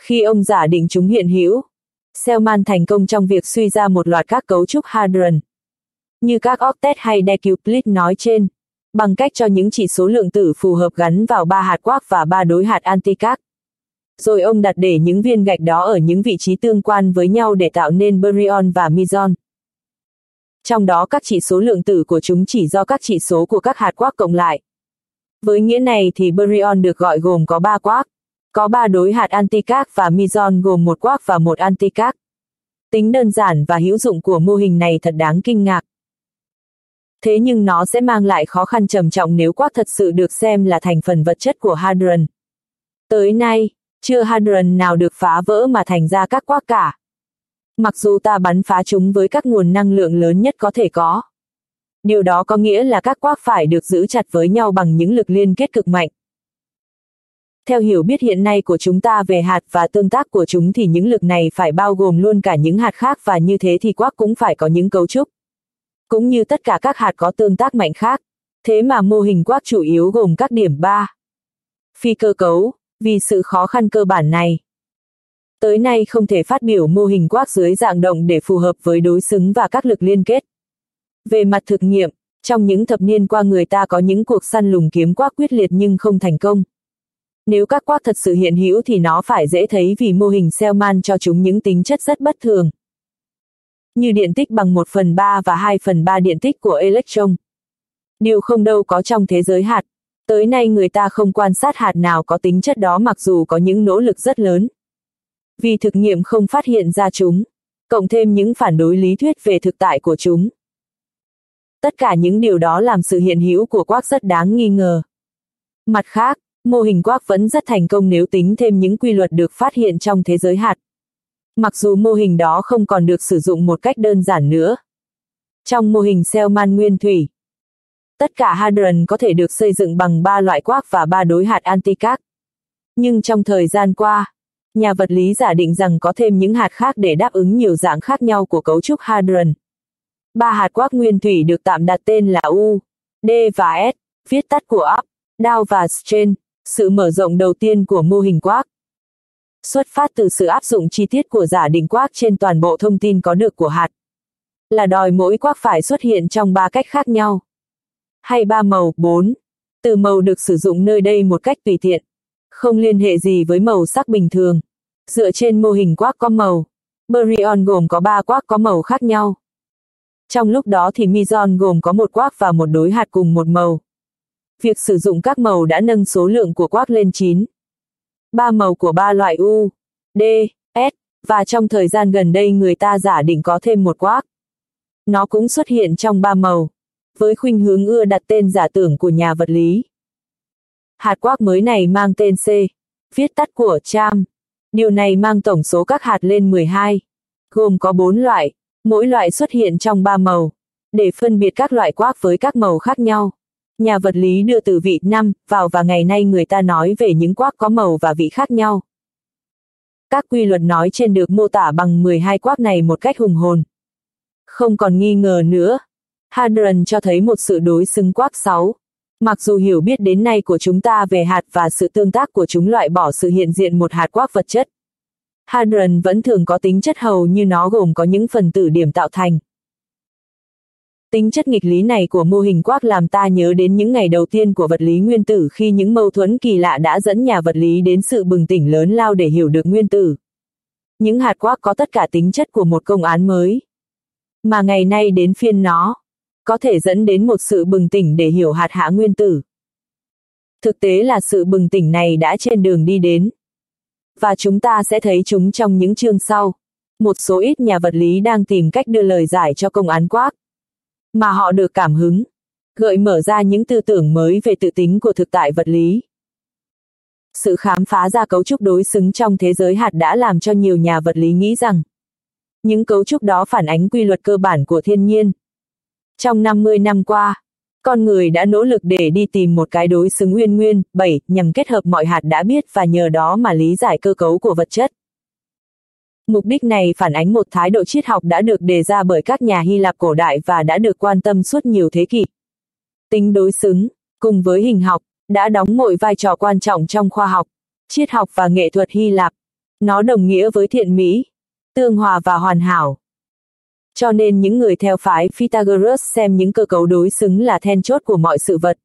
Khi ông giả định chúng hiện hữu, Selman thành công trong việc suy ra một loạt các cấu trúc hadron. Như các octet hay decuplet nói trên, bằng cách cho những chỉ số lượng tử phù hợp gắn vào ba hạt quark và ba đối hạt antiquark. Rồi ông đặt để những viên gạch đó ở những vị trí tương quan với nhau để tạo nên baryon và meson. Trong đó các chỉ số lượng tử của chúng chỉ do các chỉ số của các hạt quark cộng lại. Với nghĩa này thì baryon được gọi gồm có 3 quark, có 3 đối hạt anticac và mizon gồm một quark và một anticac. Tính đơn giản và hữu dụng của mô hình này thật đáng kinh ngạc. Thế nhưng nó sẽ mang lại khó khăn trầm trọng nếu quark thật sự được xem là thành phần vật chất của hadron. Tới nay, chưa hadron nào được phá vỡ mà thành ra các quark cả mặc dù ta bắn phá chúng với các nguồn năng lượng lớn nhất có thể có. Điều đó có nghĩa là các quắc phải được giữ chặt với nhau bằng những lực liên kết cực mạnh. Theo hiểu biết hiện nay của chúng ta về hạt và tương tác của chúng thì những lực này phải bao gồm luôn cả những hạt khác và như thế thì quắc cũng phải có những cấu trúc. Cũng như tất cả các hạt có tương tác mạnh khác. Thế mà mô hình quắc chủ yếu gồm các điểm 3. Phi cơ cấu, vì sự khó khăn cơ bản này, tới nay không thể phát biểu mô hình quắc dưới dạng động để phù hợp với đối xứng và các lực liên kết. Về mặt thực nghiệm, trong những thập niên qua người ta có những cuộc săn lùng kiếm quắc quyết liệt nhưng không thành công. Nếu các quát thật sự hiện hữu thì nó phải dễ thấy vì mô hình Selman cho chúng những tính chất rất bất thường. Như điện tích bằng 1 phần 3 và 2 phần 3 điện tích của electron. Điều không đâu có trong thế giới hạt. Tới nay người ta không quan sát hạt nào có tính chất đó mặc dù có những nỗ lực rất lớn vì thực nghiệm không phát hiện ra chúng, cộng thêm những phản đối lý thuyết về thực tại của chúng. Tất cả những điều đó làm sự hiện hữu của quark rất đáng nghi ngờ. Mặt khác, mô hình quark vẫn rất thành công nếu tính thêm những quy luật được phát hiện trong thế giới hạt. Mặc dù mô hình đó không còn được sử dụng một cách đơn giản nữa. Trong mô hình Selman nguyên thủy, tất cả hadron có thể được xây dựng bằng ba loại quark và ba đối hạt antiquark. Nhưng trong thời gian qua, Nhà vật lý giả định rằng có thêm những hạt khác để đáp ứng nhiều dạng khác nhau của cấu trúc hadron. Ba hạt quark nguyên thủy được tạm đặt tên là U, D và S, viết tắt của up, down và strain, sự mở rộng đầu tiên của mô hình quark. Xuất phát từ sự áp dụng chi tiết của giả định quark trên toàn bộ thông tin có được của hạt. Là đòi mỗi quark phải xuất hiện trong ba cách khác nhau. Hay ba màu, bốn. Từ màu được sử dụng nơi đây một cách tùy tiện không liên hệ gì với màu sắc bình thường. Dựa trên mô hình quark có màu, Baryon gồm có 3 quark có màu khác nhau. Trong lúc đó thì Mizon gồm có một quark và một đối hạt cùng một màu. Việc sử dụng các màu đã nâng số lượng của quark lên 9. Ba màu của ba loại U, D, S, và trong thời gian gần đây người ta giả định có thêm một quark. Nó cũng xuất hiện trong ba màu, với khuynh hướng ưa đặt tên giả tưởng của nhà vật lý. Hạt quark mới này mang tên C, viết tắt của Cham. Điều này mang tổng số các hạt lên 12, gồm có 4 loại, mỗi loại xuất hiện trong 3 màu. Để phân biệt các loại quark với các màu khác nhau, nhà vật lý đưa từ vị năm vào và ngày nay người ta nói về những quác có màu và vị khác nhau. Các quy luật nói trên được mô tả bằng 12 quác này một cách hùng hồn. Không còn nghi ngờ nữa. Hadron cho thấy một sự đối xứng quác 6, Mặc dù hiểu biết đến nay của chúng ta về hạt và sự tương tác của chúng loại bỏ sự hiện diện một hạt quác vật chất. Hadron vẫn thường có tính chất hầu như nó gồm có những phần tử điểm tạo thành. Tính chất nghịch lý này của mô hình quác làm ta nhớ đến những ngày đầu tiên của vật lý nguyên tử khi những mâu thuẫn kỳ lạ đã dẫn nhà vật lý đến sự bừng tỉnh lớn lao để hiểu được nguyên tử. Những hạt quác có tất cả tính chất của một công án mới. Mà ngày nay đến phiên nó, có thể dẫn đến một sự bừng tỉnh để hiểu hạt hạ nguyên tử. Thực tế là sự bừng tỉnh này đã trên đường đi đến. Và chúng ta sẽ thấy chúng trong những chương sau. Một số ít nhà vật lý đang tìm cách đưa lời giải cho công án quác. Mà họ được cảm hứng, gợi mở ra những tư tưởng mới về tự tính của thực tại vật lý. Sự khám phá ra cấu trúc đối xứng trong thế giới hạt đã làm cho nhiều nhà vật lý nghĩ rằng những cấu trúc đó phản ánh quy luật cơ bản của thiên nhiên. Trong 50 năm qua, con người đã nỗ lực để đi tìm một cái đối xứng nguyên nguyên, bảy, nhằm kết hợp mọi hạt đã biết và nhờ đó mà lý giải cơ cấu của vật chất. Mục đích này phản ánh một thái độ triết học đã được đề ra bởi các nhà Hy Lạp cổ đại và đã được quan tâm suốt nhiều thế kỷ. Tính đối xứng, cùng với hình học, đã đóng mọi vai trò quan trọng trong khoa học, triết học và nghệ thuật Hy Lạp. Nó đồng nghĩa với thiện mỹ, tương hòa và hoàn hảo. Cho nên những người theo phái Pythagoras xem những cơ cấu đối xứng là then chốt của mọi sự vật.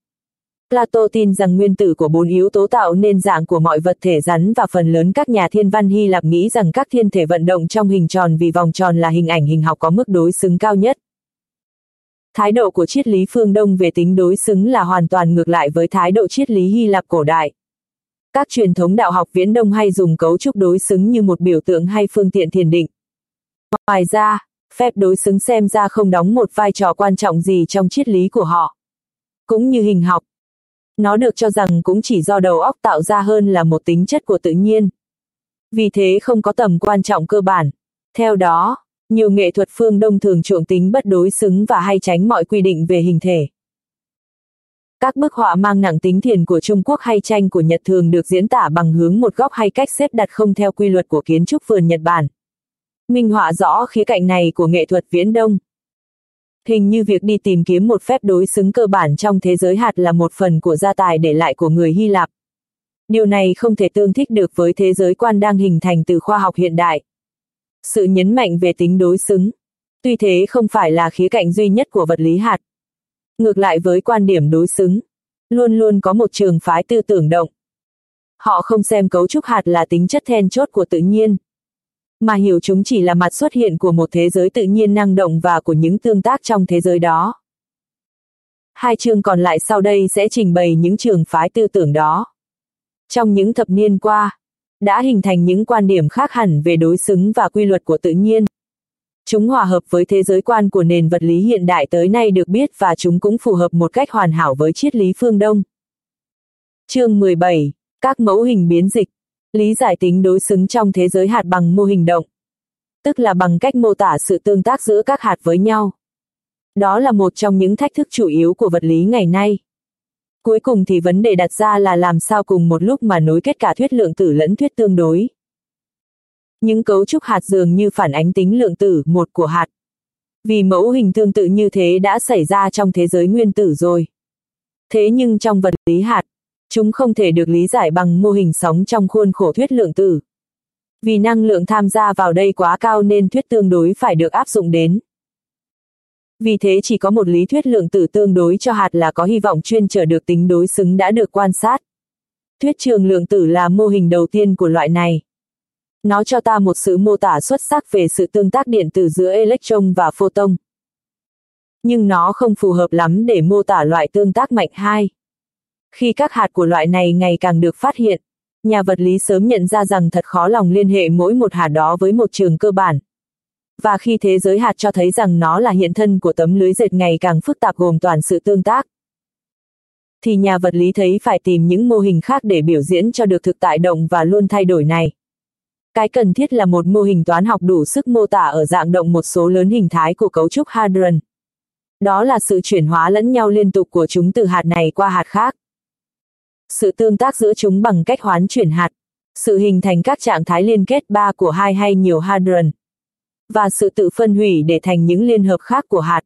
Plato tin rằng nguyên tử của bốn yếu tố tạo nên dạng của mọi vật thể rắn và phần lớn các nhà thiên văn Hy Lạp nghĩ rằng các thiên thể vận động trong hình tròn vì vòng tròn là hình ảnh hình học có mức đối xứng cao nhất. Thái độ của triết lý phương Đông về tính đối xứng là hoàn toàn ngược lại với thái độ triết lý Hy Lạp cổ đại. Các truyền thống đạo học viễn Đông hay dùng cấu trúc đối xứng như một biểu tượng hay phương tiện thiền định. Ngoài ra, phép đối xứng xem ra không đóng một vai trò quan trọng gì trong triết lý của họ. Cũng như hình học. Nó được cho rằng cũng chỉ do đầu óc tạo ra hơn là một tính chất của tự nhiên. Vì thế không có tầm quan trọng cơ bản. Theo đó, nhiều nghệ thuật phương Đông thường chuộng tính bất đối xứng và hay tránh mọi quy định về hình thể. Các bức họa mang nặng tính thiền của Trung Quốc hay tranh của Nhật thường được diễn tả bằng hướng một góc hay cách xếp đặt không theo quy luật của kiến trúc vườn Nhật Bản. Minh họa rõ khía cạnh này của nghệ thuật viễn đông. Hình như việc đi tìm kiếm một phép đối xứng cơ bản trong thế giới hạt là một phần của gia tài để lại của người Hy Lạp. Điều này không thể tương thích được với thế giới quan đang hình thành từ khoa học hiện đại. Sự nhấn mạnh về tính đối xứng, tuy thế không phải là khía cạnh duy nhất của vật lý hạt. Ngược lại với quan điểm đối xứng, luôn luôn có một trường phái tư tưởng động. Họ không xem cấu trúc hạt là tính chất then chốt của tự nhiên, mà hiểu chúng chỉ là mặt xuất hiện của một thế giới tự nhiên năng động và của những tương tác trong thế giới đó. Hai chương còn lại sau đây sẽ trình bày những trường phái tư tưởng đó. Trong những thập niên qua, đã hình thành những quan điểm khác hẳn về đối xứng và quy luật của tự nhiên. Chúng hòa hợp với thế giới quan của nền vật lý hiện đại tới nay được biết và chúng cũng phù hợp một cách hoàn hảo với triết lý phương Đông. Chương 17. Các mẫu hình biến dịch Lý giải tính đối xứng trong thế giới hạt bằng mô hình động. Tức là bằng cách mô tả sự tương tác giữa các hạt với nhau. Đó là một trong những thách thức chủ yếu của vật lý ngày nay. Cuối cùng thì vấn đề đặt ra là làm sao cùng một lúc mà nối kết cả thuyết lượng tử lẫn thuyết tương đối. Những cấu trúc hạt dường như phản ánh tính lượng tử một của hạt. Vì mẫu hình tương tự như thế đã xảy ra trong thế giới nguyên tử rồi. Thế nhưng trong vật lý hạt, chúng không thể được lý giải bằng mô hình sóng trong khuôn khổ thuyết lượng tử. Vì năng lượng tham gia vào đây quá cao nên thuyết tương đối phải được áp dụng đến. Vì thế chỉ có một lý thuyết lượng tử tương đối cho hạt là có hy vọng chuyên trở được tính đối xứng đã được quan sát. Thuyết trường lượng tử là mô hình đầu tiên của loại này. Nó cho ta một sự mô tả xuất sắc về sự tương tác điện tử giữa electron và photon. Nhưng nó không phù hợp lắm để mô tả loại tương tác mạnh hai. Khi các hạt của loại này ngày càng được phát hiện, nhà vật lý sớm nhận ra rằng thật khó lòng liên hệ mỗi một hạt đó với một trường cơ bản. Và khi thế giới hạt cho thấy rằng nó là hiện thân của tấm lưới dệt ngày càng phức tạp gồm toàn sự tương tác, thì nhà vật lý thấy phải tìm những mô hình khác để biểu diễn cho được thực tại động và luôn thay đổi này. Cái cần thiết là một mô hình toán học đủ sức mô tả ở dạng động một số lớn hình thái của cấu trúc hadron. Đó là sự chuyển hóa lẫn nhau liên tục của chúng từ hạt này qua hạt khác sự tương tác giữa chúng bằng cách hoán chuyển hạt, sự hình thành các trạng thái liên kết ba của hai hay nhiều hadron, và sự tự phân hủy để thành những liên hợp khác của hạt.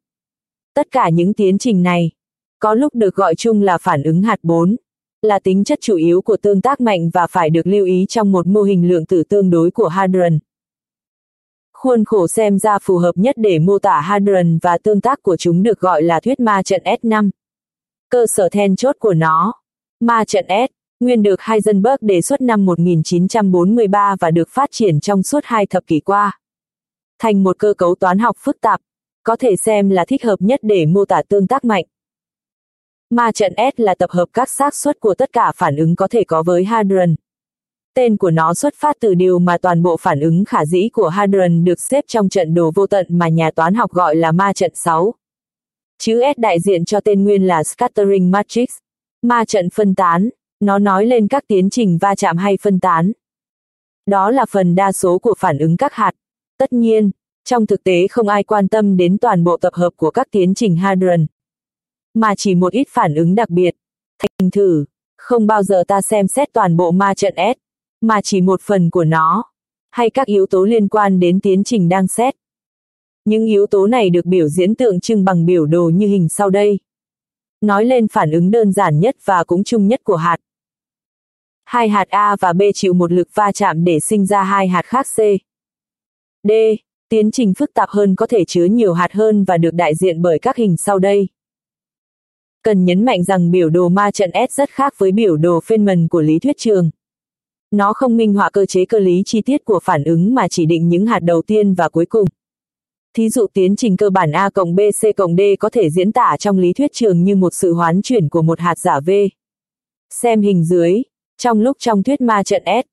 Tất cả những tiến trình này, có lúc được gọi chung là phản ứng hạt 4, là tính chất chủ yếu của tương tác mạnh và phải được lưu ý trong một mô hình lượng tử tương đối của hadron. Khuôn khổ xem ra phù hợp nhất để mô tả hadron và tương tác của chúng được gọi là thuyết ma trận S5. Cơ sở then chốt của nó Ma trận S, nguyên được Heisenberg đề xuất năm 1943 và được phát triển trong suốt hai thập kỷ qua. Thành một cơ cấu toán học phức tạp, có thể xem là thích hợp nhất để mô tả tương tác mạnh. Ma trận S là tập hợp các xác suất của tất cả phản ứng có thể có với hadron. Tên của nó xuất phát từ điều mà toàn bộ phản ứng khả dĩ của hadron được xếp trong trận đồ vô tận mà nhà toán học gọi là ma trận 6. Chữ S đại diện cho tên nguyên là scattering matrix, ma trận phân tán, nó nói lên các tiến trình va chạm hay phân tán. Đó là phần đa số của phản ứng các hạt. Tất nhiên, trong thực tế không ai quan tâm đến toàn bộ tập hợp của các tiến trình hadron, mà chỉ một ít phản ứng đặc biệt. Thành thử, không bao giờ ta xem xét toàn bộ ma trận S, mà chỉ một phần của nó, hay các yếu tố liên quan đến tiến trình đang xét. Những yếu tố này được biểu diễn tượng trưng bằng biểu đồ như hình sau đây. Nói lên phản ứng đơn giản nhất và cũng chung nhất của hạt. Hai hạt A và B chịu một lực va chạm để sinh ra hai hạt khác C. D. Tiến trình phức tạp hơn có thể chứa nhiều hạt hơn và được đại diện bởi các hình sau đây. Cần nhấn mạnh rằng biểu đồ ma trận S rất khác với biểu đồ Feynman của lý thuyết trường. Nó không minh họa cơ chế cơ lý chi tiết của phản ứng mà chỉ định những hạt đầu tiên và cuối cùng. Thí dụ tiến trình cơ bản A cộng B C cộng D có thể diễn tả trong lý thuyết trường như một sự hoán chuyển của một hạt giả V. Xem hình dưới, trong lúc trong thuyết ma trận S.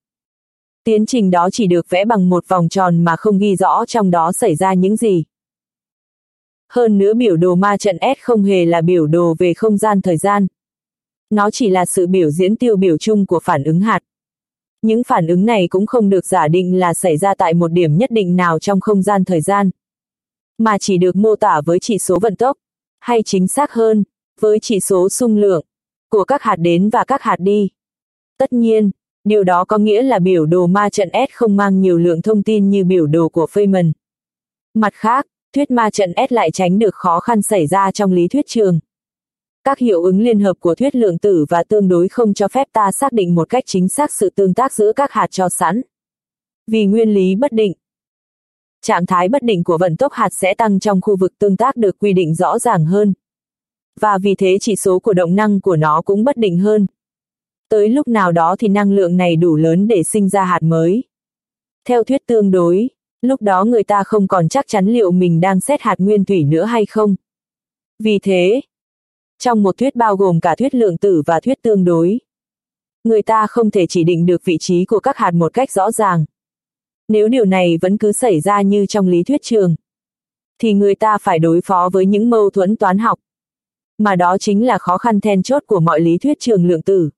Tiến trình đó chỉ được vẽ bằng một vòng tròn mà không ghi rõ trong đó xảy ra những gì. Hơn nữa biểu đồ ma trận S không hề là biểu đồ về không gian thời gian. Nó chỉ là sự biểu diễn tiêu biểu chung của phản ứng hạt. Những phản ứng này cũng không được giả định là xảy ra tại một điểm nhất định nào trong không gian thời gian, mà chỉ được mô tả với chỉ số vận tốc, hay chính xác hơn, với chỉ số xung lượng của các hạt đến và các hạt đi. Tất nhiên, điều đó có nghĩa là biểu đồ ma trận S không mang nhiều lượng thông tin như biểu đồ của Feynman. Mặt khác, thuyết ma trận S lại tránh được khó khăn xảy ra trong lý thuyết trường. Các hiệu ứng liên hợp của thuyết lượng tử và tương đối không cho phép ta xác định một cách chính xác sự tương tác giữa các hạt cho sẵn. Vì nguyên lý bất định. Trạng thái bất định của vận tốc hạt sẽ tăng trong khu vực tương tác được quy định rõ ràng hơn. Và vì thế chỉ số của động năng của nó cũng bất định hơn. Tới lúc nào đó thì năng lượng này đủ lớn để sinh ra hạt mới. Theo thuyết tương đối, lúc đó người ta không còn chắc chắn liệu mình đang xét hạt nguyên thủy nữa hay không. Vì thế, trong một thuyết bao gồm cả thuyết lượng tử và thuyết tương đối, người ta không thể chỉ định được vị trí của các hạt một cách rõ ràng. Nếu điều này vẫn cứ xảy ra như trong lý thuyết trường, thì người ta phải đối phó với những mâu thuẫn toán học. Mà đó chính là khó khăn then chốt của mọi lý thuyết trường lượng tử.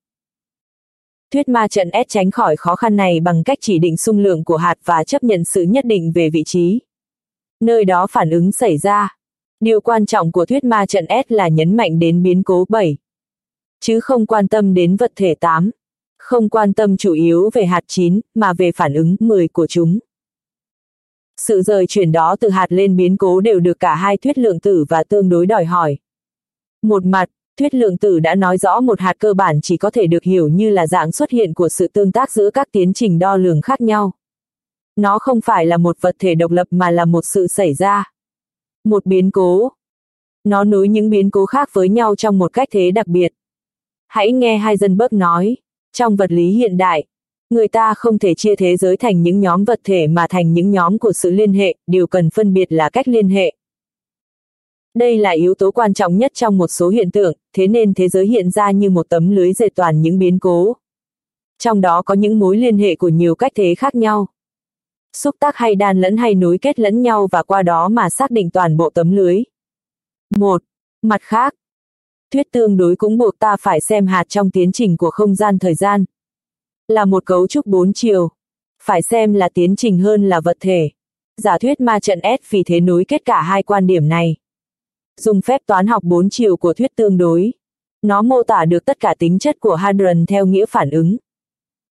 Thuyết ma trận S tránh khỏi khó khăn này bằng cách chỉ định xung lượng của hạt và chấp nhận sự nhất định về vị trí. Nơi đó phản ứng xảy ra. Điều quan trọng của thuyết ma trận S là nhấn mạnh đến biến cố 7. Chứ không quan tâm đến vật thể 8. Không quan tâm chủ yếu về hạt chín mà về phản ứng 10 của chúng. Sự rời chuyển đó từ hạt lên biến cố đều được cả hai thuyết lượng tử và tương đối đòi hỏi. Một mặt, thuyết lượng tử đã nói rõ một hạt cơ bản chỉ có thể được hiểu như là dạng xuất hiện của sự tương tác giữa các tiến trình đo lường khác nhau. Nó không phải là một vật thể độc lập mà là một sự xảy ra. Một biến cố. Nó nối những biến cố khác với nhau trong một cách thế đặc biệt. Hãy nghe Heisenberg nói, trong vật lý hiện đại, người ta không thể chia thế giới thành những nhóm vật thể mà thành những nhóm của sự liên hệ, điều cần phân biệt là cách liên hệ. Đây là yếu tố quan trọng nhất trong một số hiện tượng, thế nên thế giới hiện ra như một tấm lưới dệt toàn những biến cố. Trong đó có những mối liên hệ của nhiều cách thế khác nhau. Xúc tác hay đan lẫn hay nối kết lẫn nhau và qua đó mà xác định toàn bộ tấm lưới. Một, Mặt khác, thuyết tương đối cũng buộc ta phải xem hạt trong tiến trình của không gian thời gian. Là một cấu trúc bốn chiều. Phải xem là tiến trình hơn là vật thể. Giả thuyết ma trận S vì thế nối kết cả hai quan điểm này dùng phép toán học bốn chiều của thuyết tương đối. Nó mô tả được tất cả tính chất của hadron theo nghĩa phản ứng.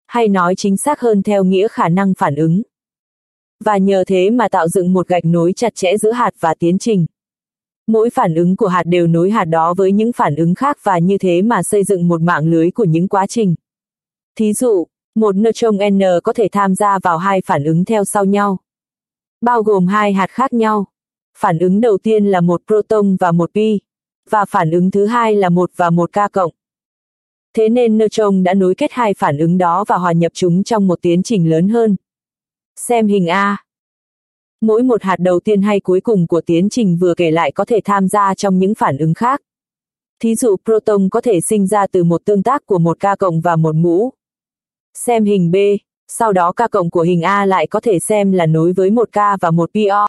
Hay nói chính xác hơn theo nghĩa khả năng phản ứng. Và nhờ thế mà tạo dựng một gạch nối chặt chẽ giữa hạt và tiến trình. Mỗi phản ứng của hạt đều nối hạt đó với những phản ứng khác và như thế mà xây dựng một mạng lưới của những quá trình. Thí dụ, một neutron N có thể tham gia vào hai phản ứng theo sau nhau. Bao gồm hai hạt khác nhau. Phản ứng đầu tiên là một proton và một pi, và phản ứng thứ hai là một và một k cộng. Thế nên neutron đã nối kết hai phản ứng đó và hòa nhập chúng trong một tiến trình lớn hơn. Xem hình A. Mỗi một hạt đầu tiên hay cuối cùng của tiến trình vừa kể lại có thể tham gia trong những phản ứng khác. Thí dụ proton có thể sinh ra từ một tương tác của một ca cộng và một mũ. Xem hình B, sau đó ca cộng của hình A lại có thể xem là nối với một ca và một pi o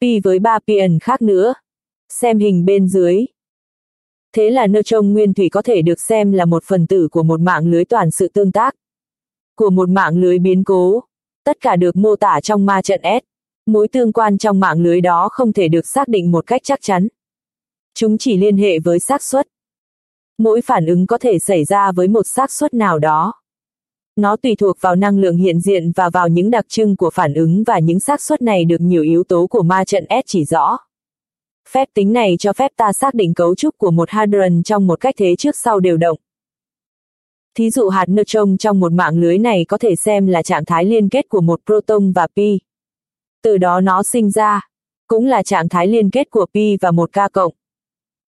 pi với ba pion khác nữa. Xem hình bên dưới. Thế là neutron nguyên thủy có thể được xem là một phần tử của một mạng lưới toàn sự tương tác. Của một mạng lưới biến cố. Tất cả được mô tả trong ma trận S. Mối tương quan trong mạng lưới đó không thể được xác định một cách chắc chắn. Chúng chỉ liên hệ với xác suất. Mỗi phản ứng có thể xảy ra với một xác suất nào đó. Nó tùy thuộc vào năng lượng hiện diện và vào những đặc trưng của phản ứng và những xác suất này được nhiều yếu tố của ma trận S chỉ rõ. Phép tính này cho phép ta xác định cấu trúc của một hadron trong một cách thế trước sau đều động. Thí dụ hạt neutron trong một mạng lưới này có thể xem là trạng thái liên kết của một proton và pi. Từ đó nó sinh ra, cũng là trạng thái liên kết của pi và một k cộng.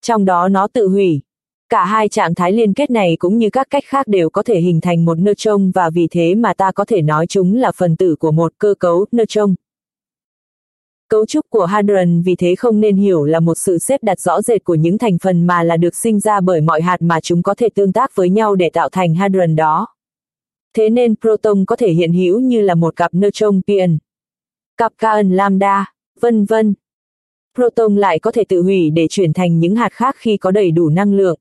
Trong đó nó tự hủy. Cả hai trạng thái liên kết này cũng như các cách khác đều có thể hình thành một neutron và vì thế mà ta có thể nói chúng là phần tử của một cơ cấu neutron. Cấu trúc của hadron vì thế không nên hiểu là một sự xếp đặt rõ rệt của những thành phần mà là được sinh ra bởi mọi hạt mà chúng có thể tương tác với nhau để tạo thành hadron đó. Thế nên proton có thể hiện hữu như là một cặp neutron pion, cặp kaon lambda, vân vân. Proton lại có thể tự hủy để chuyển thành những hạt khác khi có đầy đủ năng lượng.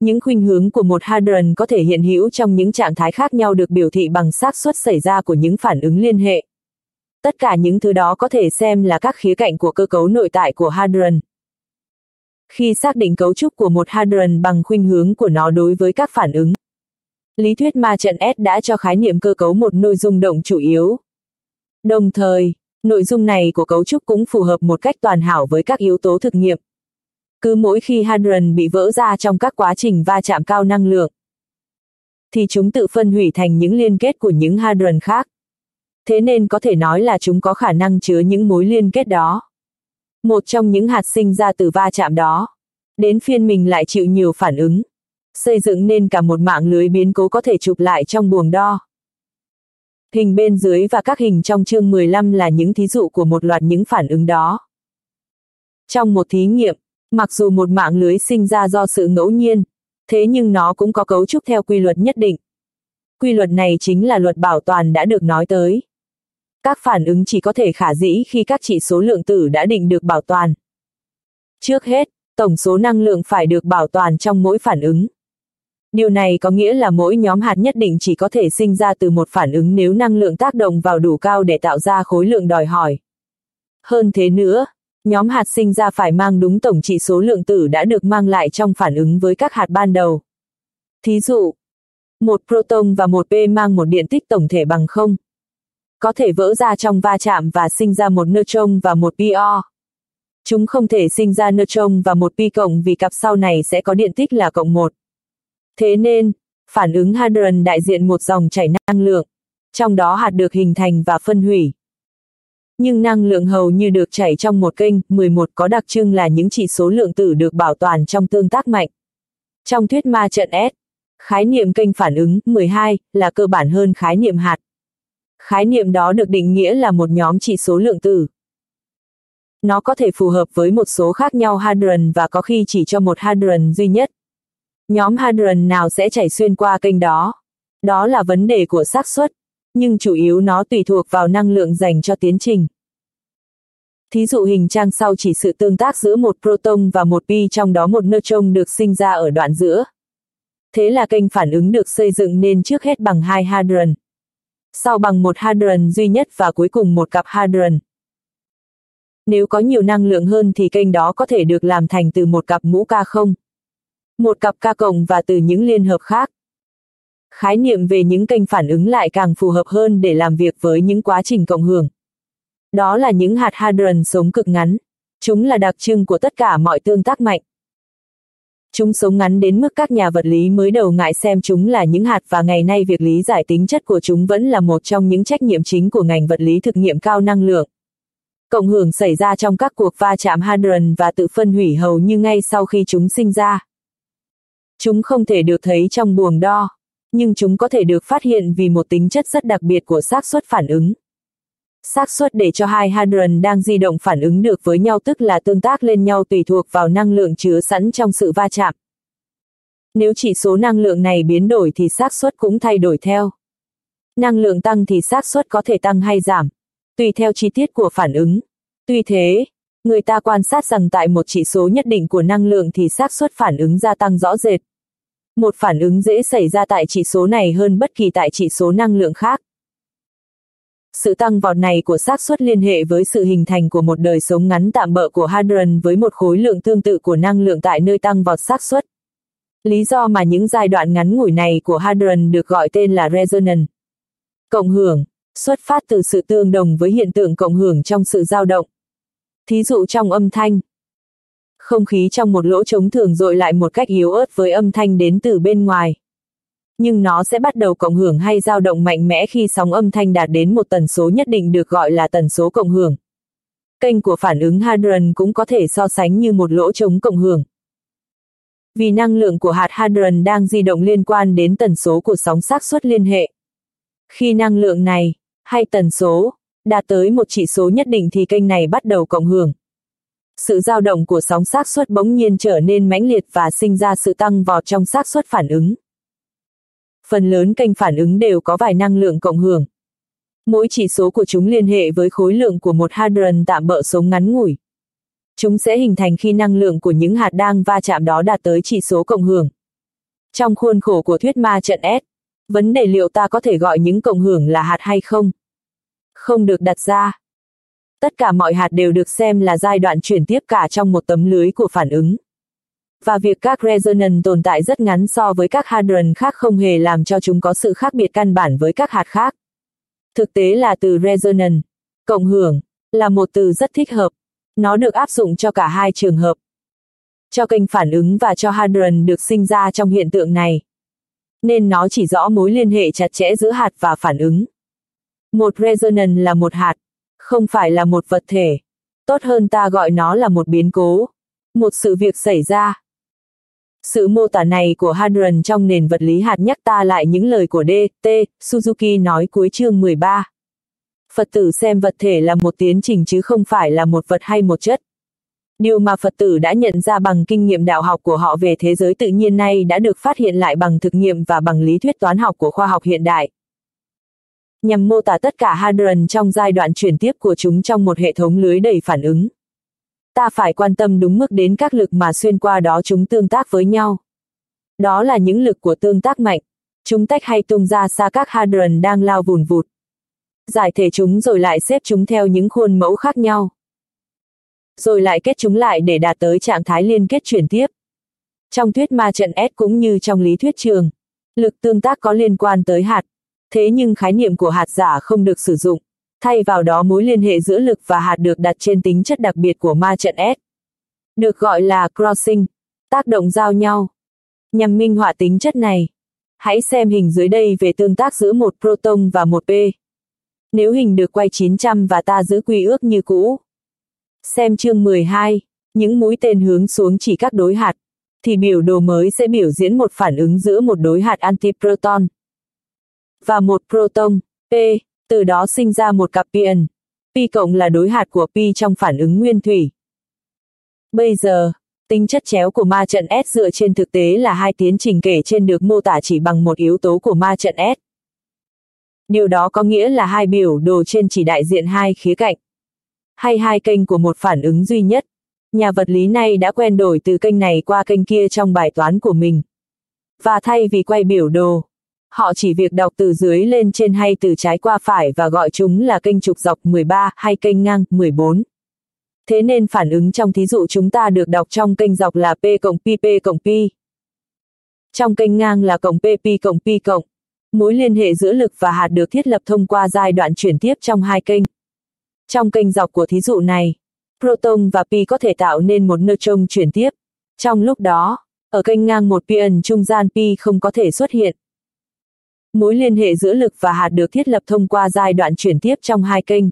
Những khuynh hướng của một hadron có thể hiện hữu trong những trạng thái khác nhau được biểu thị bằng xác suất xảy ra của những phản ứng liên hệ. Tất cả những thứ đó có thể xem là các khía cạnh của cơ cấu nội tại của hadron. Khi xác định cấu trúc của một hadron bằng khuynh hướng của nó đối với các phản ứng, lý thuyết ma trận S đã cho khái niệm cơ cấu một nội dung động chủ yếu. Đồng thời, nội dung này của cấu trúc cũng phù hợp một cách toàn hảo với các yếu tố thực nghiệm. Cứ mỗi khi hadron bị vỡ ra trong các quá trình va chạm cao năng lượng, thì chúng tự phân hủy thành những liên kết của những hadron khác thế nên có thể nói là chúng có khả năng chứa những mối liên kết đó. Một trong những hạt sinh ra từ va chạm đó, đến phiên mình lại chịu nhiều phản ứng, xây dựng nên cả một mạng lưới biến cố có thể chụp lại trong buồng đo. Hình bên dưới và các hình trong chương 15 là những thí dụ của một loạt những phản ứng đó. Trong một thí nghiệm, mặc dù một mạng lưới sinh ra do sự ngẫu nhiên, thế nhưng nó cũng có cấu trúc theo quy luật nhất định. Quy luật này chính là luật bảo toàn đã được nói tới. Các phản ứng chỉ có thể khả dĩ khi các chỉ số lượng tử đã định được bảo toàn. Trước hết, tổng số năng lượng phải được bảo toàn trong mỗi phản ứng. Điều này có nghĩa là mỗi nhóm hạt nhất định chỉ có thể sinh ra từ một phản ứng nếu năng lượng tác động vào đủ cao để tạo ra khối lượng đòi hỏi. Hơn thế nữa, nhóm hạt sinh ra phải mang đúng tổng trị số lượng tử đã được mang lại trong phản ứng với các hạt ban đầu. Thí dụ, một proton và một p mang một điện tích tổng thể bằng không có thể vỡ ra trong va chạm và sinh ra một neutron và một PO. Chúng không thể sinh ra neutron và một pi cộng vì cặp sau này sẽ có điện tích là cộng một. Thế nên, phản ứng hadron đại diện một dòng chảy năng lượng, trong đó hạt được hình thành và phân hủy. Nhưng năng lượng hầu như được chảy trong một kênh, 11 có đặc trưng là những chỉ số lượng tử được bảo toàn trong tương tác mạnh. Trong thuyết ma trận S, khái niệm kênh phản ứng 12 là cơ bản hơn khái niệm hạt. Khái niệm đó được định nghĩa là một nhóm chỉ số lượng tử. Nó có thể phù hợp với một số khác nhau hadron và có khi chỉ cho một hadron duy nhất. Nhóm hadron nào sẽ chảy xuyên qua kênh đó? Đó là vấn đề của xác suất, nhưng chủ yếu nó tùy thuộc vào năng lượng dành cho tiến trình. Thí dụ hình trang sau chỉ sự tương tác giữa một proton và một pi trong đó một neutron được sinh ra ở đoạn giữa. Thế là kênh phản ứng được xây dựng nên trước hết bằng hai hadron sau bằng một hadron duy nhất và cuối cùng một cặp hadron. Nếu có nhiều năng lượng hơn thì kênh đó có thể được làm thành từ một cặp mũ K không, một cặp ca cộng và từ những liên hợp khác. Khái niệm về những kênh phản ứng lại càng phù hợp hơn để làm việc với những quá trình cộng hưởng. Đó là những hạt hadron sống cực ngắn. Chúng là đặc trưng của tất cả mọi tương tác mạnh. Chúng sống ngắn đến mức các nhà vật lý mới đầu ngại xem chúng là những hạt và ngày nay việc lý giải tính chất của chúng vẫn là một trong những trách nhiệm chính của ngành vật lý thực nghiệm cao năng lượng. Cộng hưởng xảy ra trong các cuộc va chạm hadron và tự phân hủy hầu như ngay sau khi chúng sinh ra. Chúng không thể được thấy trong buồng đo, nhưng chúng có thể được phát hiện vì một tính chất rất đặc biệt của xác suất phản ứng xác suất để cho hai hadron đang di động phản ứng được với nhau tức là tương tác lên nhau tùy thuộc vào năng lượng chứa sẵn trong sự va chạm. Nếu chỉ số năng lượng này biến đổi thì xác suất cũng thay đổi theo. Năng lượng tăng thì xác suất có thể tăng hay giảm, tùy theo chi tiết của phản ứng. Tuy thế, Người ta quan sát rằng tại một chỉ số nhất định của năng lượng thì xác suất phản ứng gia tăng rõ rệt. Một phản ứng dễ xảy ra tại chỉ số này hơn bất kỳ tại chỉ số năng lượng khác. Sự tăng vọt này của xác suất liên hệ với sự hình thành của một đời sống ngắn tạm bợ của hadron với một khối lượng tương tự của năng lượng tại nơi tăng vọt xác suất. Lý do mà những giai đoạn ngắn ngủi này của hadron được gọi tên là resonance. Cộng hưởng, xuất phát từ sự tương đồng với hiện tượng cộng hưởng trong sự dao động. Thí dụ trong âm thanh. Không khí trong một lỗ trống thường dội lại một cách yếu ớt với âm thanh đến từ bên ngoài. Nhưng nó sẽ bắt đầu cộng hưởng hay dao động mạnh mẽ khi sóng âm thanh đạt đến một tần số nhất định được gọi là tần số cộng hưởng. Kênh của phản ứng hadron cũng có thể so sánh như một lỗ trống cộng hưởng. Vì năng lượng của hạt hadron đang di động liên quan đến tần số của sóng xác suất liên hệ. Khi năng lượng này, hay tần số, đạt tới một chỉ số nhất định thì kênh này bắt đầu cộng hưởng. Sự dao động của sóng xác suất bỗng nhiên trở nên mãnh liệt và sinh ra sự tăng vọt trong xác suất phản ứng. Phần lớn kênh phản ứng đều có vài năng lượng cộng hưởng. Mỗi chỉ số của chúng liên hệ với khối lượng của một hadron tạm bỡ sống ngắn ngủi. Chúng sẽ hình thành khi năng lượng của những hạt đang va chạm đó đạt tới chỉ số cộng hưởng. Trong khuôn khổ của thuyết ma trận S, vấn đề liệu ta có thể gọi những cộng hưởng là hạt hay không? Không được đặt ra. Tất cả mọi hạt đều được xem là giai đoạn chuyển tiếp cả trong một tấm lưới của phản ứng. Và việc các resonant tồn tại rất ngắn so với các hadron khác không hề làm cho chúng có sự khác biệt căn bản với các hạt khác. Thực tế là từ resonant cộng hưởng, là một từ rất thích hợp. Nó được áp dụng cho cả hai trường hợp. Cho kênh phản ứng và cho hadron được sinh ra trong hiện tượng này. Nên nó chỉ rõ mối liên hệ chặt chẽ giữa hạt và phản ứng. Một resonance là một hạt, không phải là một vật thể. Tốt hơn ta gọi nó là một biến cố. Một sự việc xảy ra. Sự mô tả này của Hadron trong nền vật lý hạt nhắc ta lại những lời của D.T. Suzuki nói cuối chương 13. Phật tử xem vật thể là một tiến trình chứ không phải là một vật hay một chất. Điều mà Phật tử đã nhận ra bằng kinh nghiệm đạo học của họ về thế giới tự nhiên này đã được phát hiện lại bằng thực nghiệm và bằng lý thuyết toán học của khoa học hiện đại. Nhằm mô tả tất cả hadron trong giai đoạn chuyển tiếp của chúng trong một hệ thống lưới đầy phản ứng. Ta phải quan tâm đúng mức đến các lực mà xuyên qua đó chúng tương tác với nhau. Đó là những lực của tương tác mạnh. Chúng tách hay tung ra xa các hadron đang lao vùn vụt. Giải thể chúng rồi lại xếp chúng theo những khuôn mẫu khác nhau rồi lại kết chúng lại để đạt tới trạng thái liên kết chuyển tiếp. Trong thuyết ma trận S cũng như trong lý thuyết trường, lực tương tác có liên quan tới hạt, thế nhưng khái niệm của hạt giả không được sử dụng, thay vào đó mối liên hệ giữa lực và hạt được đặt trên tính chất đặc biệt của ma trận S. Được gọi là crossing, tác động giao nhau. Nhằm minh họa tính chất này, hãy xem hình dưới đây về tương tác giữa một proton và một p. Nếu hình được quay 900 và ta giữ quy ước như cũ, Xem chương 12, những mũi tên hướng xuống chỉ các đối hạt, thì biểu đồ mới sẽ biểu diễn một phản ứng giữa một đối hạt antiproton và một proton, P, từ đó sinh ra một cặp pion. Pi cộng là đối hạt của pi trong phản ứng nguyên thủy. Bây giờ, tính chất chéo của ma trận S dựa trên thực tế là hai tiến trình kể trên được mô tả chỉ bằng một yếu tố của ma trận S. Điều đó có nghĩa là hai biểu đồ trên chỉ đại diện hai khía cạnh hay hai kênh của một phản ứng duy nhất. Nhà vật lý này đã quen đổi từ kênh này qua kênh kia trong bài toán của mình. Và thay vì quay biểu đồ, họ chỉ việc đọc từ dưới lên trên hay từ trái qua phải và gọi chúng là kênh trục dọc 13 hay kênh ngang 14. Thế nên phản ứng trong thí dụ chúng ta được đọc trong kênh dọc là P cộng Pi P cộng Pi. Trong kênh ngang là cộng P Pi cộng Pi cộng. Mối liên hệ giữa lực và hạt được thiết lập thông qua giai đoạn chuyển tiếp trong hai kênh. Trong kênh dọc của thí dụ này, proton và pi có thể tạo nên một neutron chuyển tiếp. Trong lúc đó, ở kênh ngang một pion trung gian pi không có thể xuất hiện. Mối liên hệ giữa lực và hạt được thiết lập thông qua giai đoạn chuyển tiếp trong hai kênh.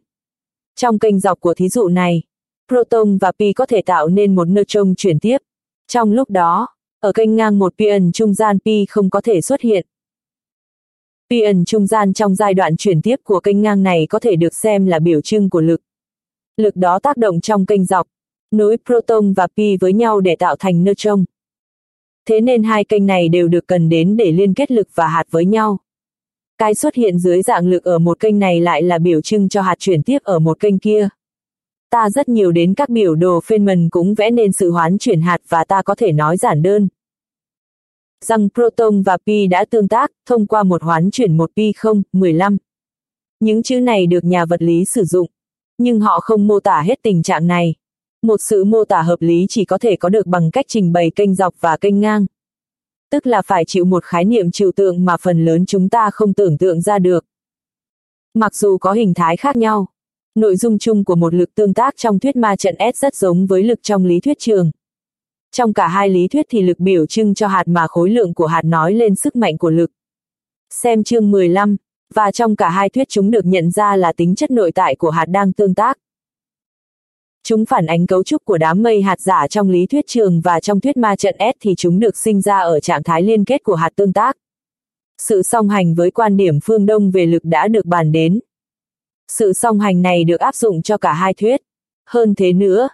Trong kênh dọc của thí dụ này, proton và pi có thể tạo nên một neutron chuyển tiếp. Trong lúc đó, ở kênh ngang một pion trung gian pi không có thể xuất hiện. Pion trung gian trong giai đoạn chuyển tiếp của kênh ngang này có thể được xem là biểu trưng của lực. Lực đó tác động trong kênh dọc, nối proton và pi với nhau để tạo thành neutron. Thế nên hai kênh này đều được cần đến để liên kết lực và hạt với nhau. Cái xuất hiện dưới dạng lực ở một kênh này lại là biểu trưng cho hạt chuyển tiếp ở một kênh kia. Ta rất nhiều đến các biểu đồ Feynman cũng vẽ nên sự hoán chuyển hạt và ta có thể nói giản đơn. Rằng proton và pi đã tương tác thông qua một hoán chuyển một pi không, 15. Những chữ này được nhà vật lý sử dụng, nhưng họ không mô tả hết tình trạng này. Một sự mô tả hợp lý chỉ có thể có được bằng cách trình bày kênh dọc và kênh ngang. Tức là phải chịu một khái niệm trừu tượng mà phần lớn chúng ta không tưởng tượng ra được. Mặc dù có hình thái khác nhau, nội dung chung của một lực tương tác trong thuyết ma trận S rất giống với lực trong lý thuyết trường. Trong cả hai lý thuyết thì lực biểu trưng cho hạt mà khối lượng của hạt nói lên sức mạnh của lực. Xem chương 15, và trong cả hai thuyết chúng được nhận ra là tính chất nội tại của hạt đang tương tác. Chúng phản ánh cấu trúc của đám mây hạt giả trong lý thuyết trường và trong thuyết ma trận S thì chúng được sinh ra ở trạng thái liên kết của hạt tương tác. Sự song hành với quan điểm phương Đông về lực đã được bàn đến. Sự song hành này được áp dụng cho cả hai thuyết. Hơn thế nữa,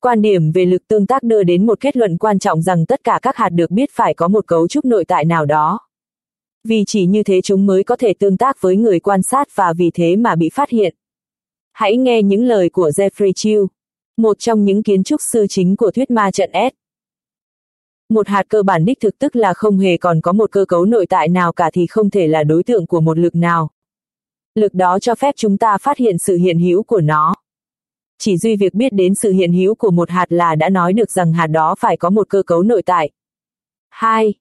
quan điểm về lực tương tác đưa đến một kết luận quan trọng rằng tất cả các hạt được biết phải có một cấu trúc nội tại nào đó. Vì chỉ như thế chúng mới có thể tương tác với người quan sát và vì thế mà bị phát hiện. Hãy nghe những lời của Jeffrey Chiu, một trong những kiến trúc sư chính của thuyết ma trận S. Một hạt cơ bản đích thực tức là không hề còn có một cơ cấu nội tại nào cả thì không thể là đối tượng của một lực nào. Lực đó cho phép chúng ta phát hiện sự hiện hữu của nó. Chỉ duy việc biết đến sự hiện hữu của một hạt là đã nói được rằng hạt đó phải có một cơ cấu nội tại. 2.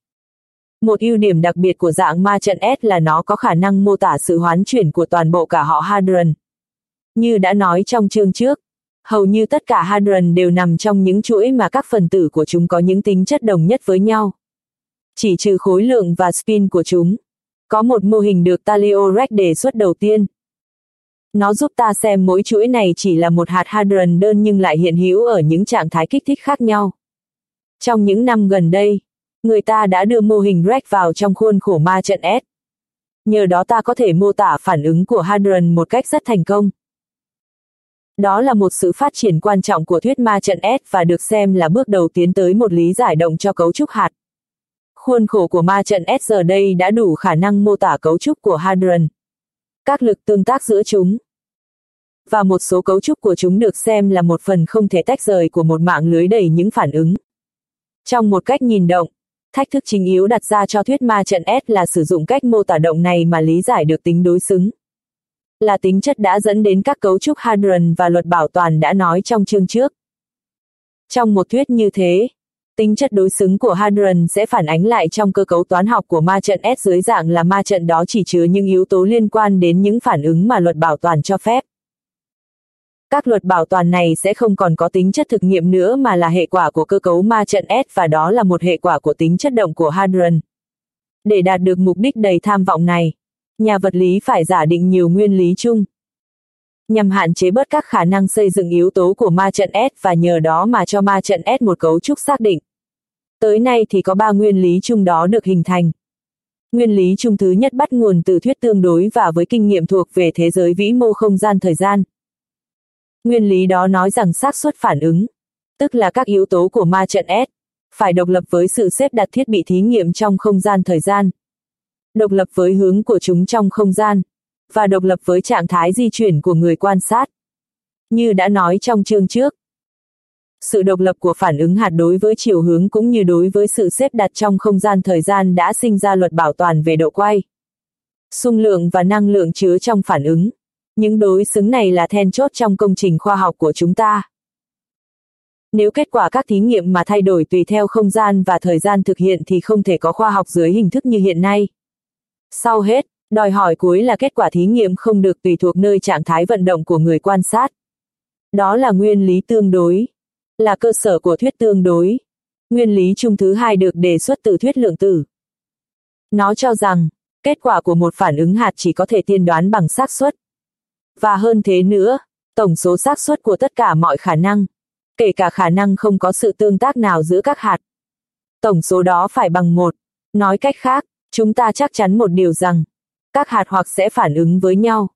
Một ưu điểm đặc biệt của dạng ma trận S là nó có khả năng mô tả sự hoán chuyển của toàn bộ cả họ Hadron. Như đã nói trong chương trước, hầu như tất cả hadron đều nằm trong những chuỗi mà các phần tử của chúng có những tính chất đồng nhất với nhau. Chỉ trừ khối lượng và spin của chúng. Có một mô hình được Talio Rex đề xuất đầu tiên. Nó giúp ta xem mỗi chuỗi này chỉ là một hạt hadron đơn nhưng lại hiện hữu ở những trạng thái kích thích khác nhau. Trong những năm gần đây, người ta đã đưa mô hình Rex vào trong khuôn khổ ma trận S. Nhờ đó ta có thể mô tả phản ứng của hadron một cách rất thành công. Đó là một sự phát triển quan trọng của thuyết ma trận S và được xem là bước đầu tiến tới một lý giải động cho cấu trúc hạt. Khuôn khổ của ma trận S giờ đây đã đủ khả năng mô tả cấu trúc của hadron. Các lực tương tác giữa chúng. Và một số cấu trúc của chúng được xem là một phần không thể tách rời của một mạng lưới đầy những phản ứng. Trong một cách nhìn động, thách thức chính yếu đặt ra cho thuyết ma trận S là sử dụng cách mô tả động này mà lý giải được tính đối xứng là tính chất đã dẫn đến các cấu trúc hadron và luật bảo toàn đã nói trong chương trước. Trong một thuyết như thế, tính chất đối xứng của hadron sẽ phản ánh lại trong cơ cấu toán học của ma trận S dưới dạng là ma trận đó chỉ chứa những yếu tố liên quan đến những phản ứng mà luật bảo toàn cho phép. Các luật bảo toàn này sẽ không còn có tính chất thực nghiệm nữa mà là hệ quả của cơ cấu ma trận S và đó là một hệ quả của tính chất động của hadron. Để đạt được mục đích đầy tham vọng này, nhà vật lý phải giả định nhiều nguyên lý chung. Nhằm hạn chế bớt các khả năng xây dựng yếu tố của ma trận S và nhờ đó mà cho ma trận S một cấu trúc xác định. Tới nay thì có ba nguyên lý chung đó được hình thành. Nguyên lý chung thứ nhất bắt nguồn từ thuyết tương đối và với kinh nghiệm thuộc về thế giới vĩ mô không gian thời gian. Nguyên lý đó nói rằng xác suất phản ứng, tức là các yếu tố của ma trận S, phải độc lập với sự xếp đặt thiết bị thí nghiệm trong không gian thời gian độc lập với hướng của chúng trong không gian, và độc lập với trạng thái di chuyển của người quan sát. Như đã nói trong chương trước, sự độc lập của phản ứng hạt đối với chiều hướng cũng như đối với sự xếp đặt trong không gian thời gian đã sinh ra luật bảo toàn về độ quay. Xung lượng và năng lượng chứa trong phản ứng. Những đối xứng này là then chốt trong công trình khoa học của chúng ta. Nếu kết quả các thí nghiệm mà thay đổi tùy theo không gian và thời gian thực hiện thì không thể có khoa học dưới hình thức như hiện nay. Sau hết, đòi hỏi cuối là kết quả thí nghiệm không được tùy thuộc nơi trạng thái vận động của người quan sát. Đó là nguyên lý tương đối, là cơ sở của thuyết tương đối. Nguyên lý chung thứ hai được đề xuất từ thuyết lượng tử. Nó cho rằng, kết quả của một phản ứng hạt chỉ có thể tiên đoán bằng xác suất. Và hơn thế nữa, tổng số xác suất của tất cả mọi khả năng, kể cả khả năng không có sự tương tác nào giữa các hạt. Tổng số đó phải bằng một. Nói cách khác, Chúng ta chắc chắn một điều rằng, các hạt hoặc sẽ phản ứng với nhau,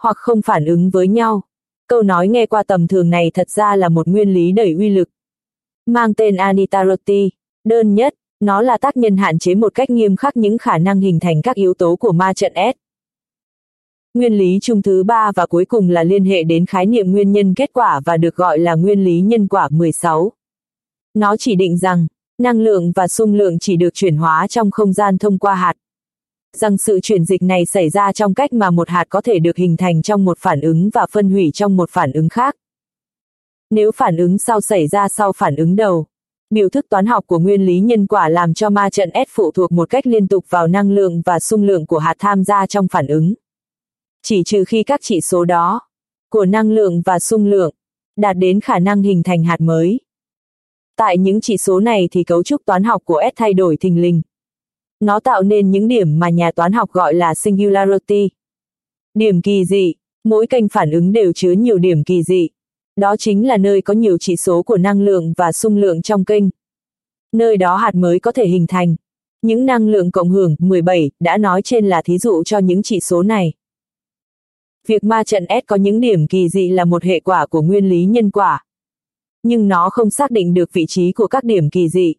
hoặc không phản ứng với nhau. Câu nói nghe qua tầm thường này thật ra là một nguyên lý đầy uy lực. Mang tên Anitarotti, đơn nhất, nó là tác nhân hạn chế một cách nghiêm khắc những khả năng hình thành các yếu tố của ma trận S. Nguyên lý chung thứ ba và cuối cùng là liên hệ đến khái niệm nguyên nhân kết quả và được gọi là nguyên lý nhân quả 16. Nó chỉ định rằng, năng lượng và xung lượng chỉ được chuyển hóa trong không gian thông qua hạt. Rằng sự chuyển dịch này xảy ra trong cách mà một hạt có thể được hình thành trong một phản ứng và phân hủy trong một phản ứng khác. Nếu phản ứng sau xảy ra sau phản ứng đầu, biểu thức toán học của nguyên lý nhân quả làm cho ma trận S phụ thuộc một cách liên tục vào năng lượng và xung lượng của hạt tham gia trong phản ứng. Chỉ trừ khi các chỉ số đó, của năng lượng và xung lượng, đạt đến khả năng hình thành hạt mới. Tại những chỉ số này thì cấu trúc toán học của S thay đổi thình lình. Nó tạo nên những điểm mà nhà toán học gọi là singularity. Điểm kỳ dị, mỗi kênh phản ứng đều chứa nhiều điểm kỳ dị. Đó chính là nơi có nhiều chỉ số của năng lượng và xung lượng trong kênh. Nơi đó hạt mới có thể hình thành. Những năng lượng cộng hưởng 17 đã nói trên là thí dụ cho những chỉ số này. Việc ma trận S có những điểm kỳ dị là một hệ quả của nguyên lý nhân quả. Nhưng nó không xác định được vị trí của các điểm kỳ dị.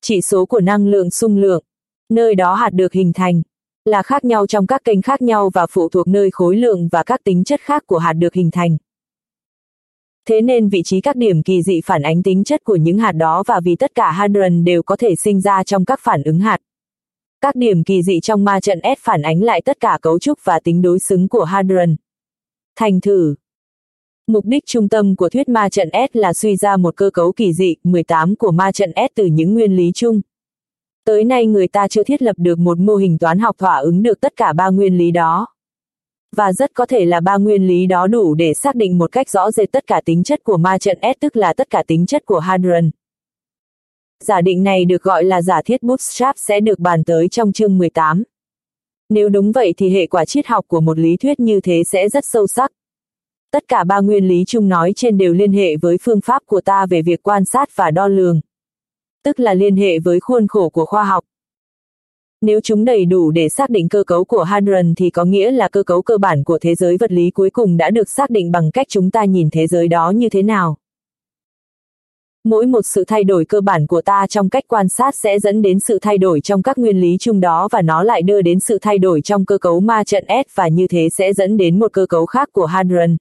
Chỉ số của năng lượng xung lượng, nơi đó hạt được hình thành, là khác nhau trong các kênh khác nhau và phụ thuộc nơi khối lượng và các tính chất khác của hạt được hình thành. Thế nên vị trí các điểm kỳ dị phản ánh tính chất của những hạt đó và vì tất cả hadron đều có thể sinh ra trong các phản ứng hạt. Các điểm kỳ dị trong ma trận S phản ánh lại tất cả cấu trúc và tính đối xứng của hadron. Thành thử Mục đích trung tâm của thuyết ma trận S là suy ra một cơ cấu kỳ dị 18 của ma trận S từ những nguyên lý chung. Tới nay người ta chưa thiết lập được một mô hình toán học thỏa ứng được tất cả ba nguyên lý đó. Và rất có thể là ba nguyên lý đó đủ để xác định một cách rõ rệt tất cả tính chất của ma trận S, tức là tất cả tính chất của hadron. Giả định này được gọi là giả thiết bootstrap sẽ được bàn tới trong chương 18. Nếu đúng vậy thì hệ quả triết học của một lý thuyết như thế sẽ rất sâu sắc. Tất cả ba nguyên lý chung nói trên đều liên hệ với phương pháp của ta về việc quan sát và đo lường. Tức là liên hệ với khuôn khổ của khoa học. Nếu chúng đầy đủ để xác định cơ cấu của Hadron thì có nghĩa là cơ cấu cơ bản của thế giới vật lý cuối cùng đã được xác định bằng cách chúng ta nhìn thế giới đó như thế nào. Mỗi một sự thay đổi cơ bản của ta trong cách quan sát sẽ dẫn đến sự thay đổi trong các nguyên lý chung đó và nó lại đưa đến sự thay đổi trong cơ cấu ma trận S và như thế sẽ dẫn đến một cơ cấu khác của Hadron.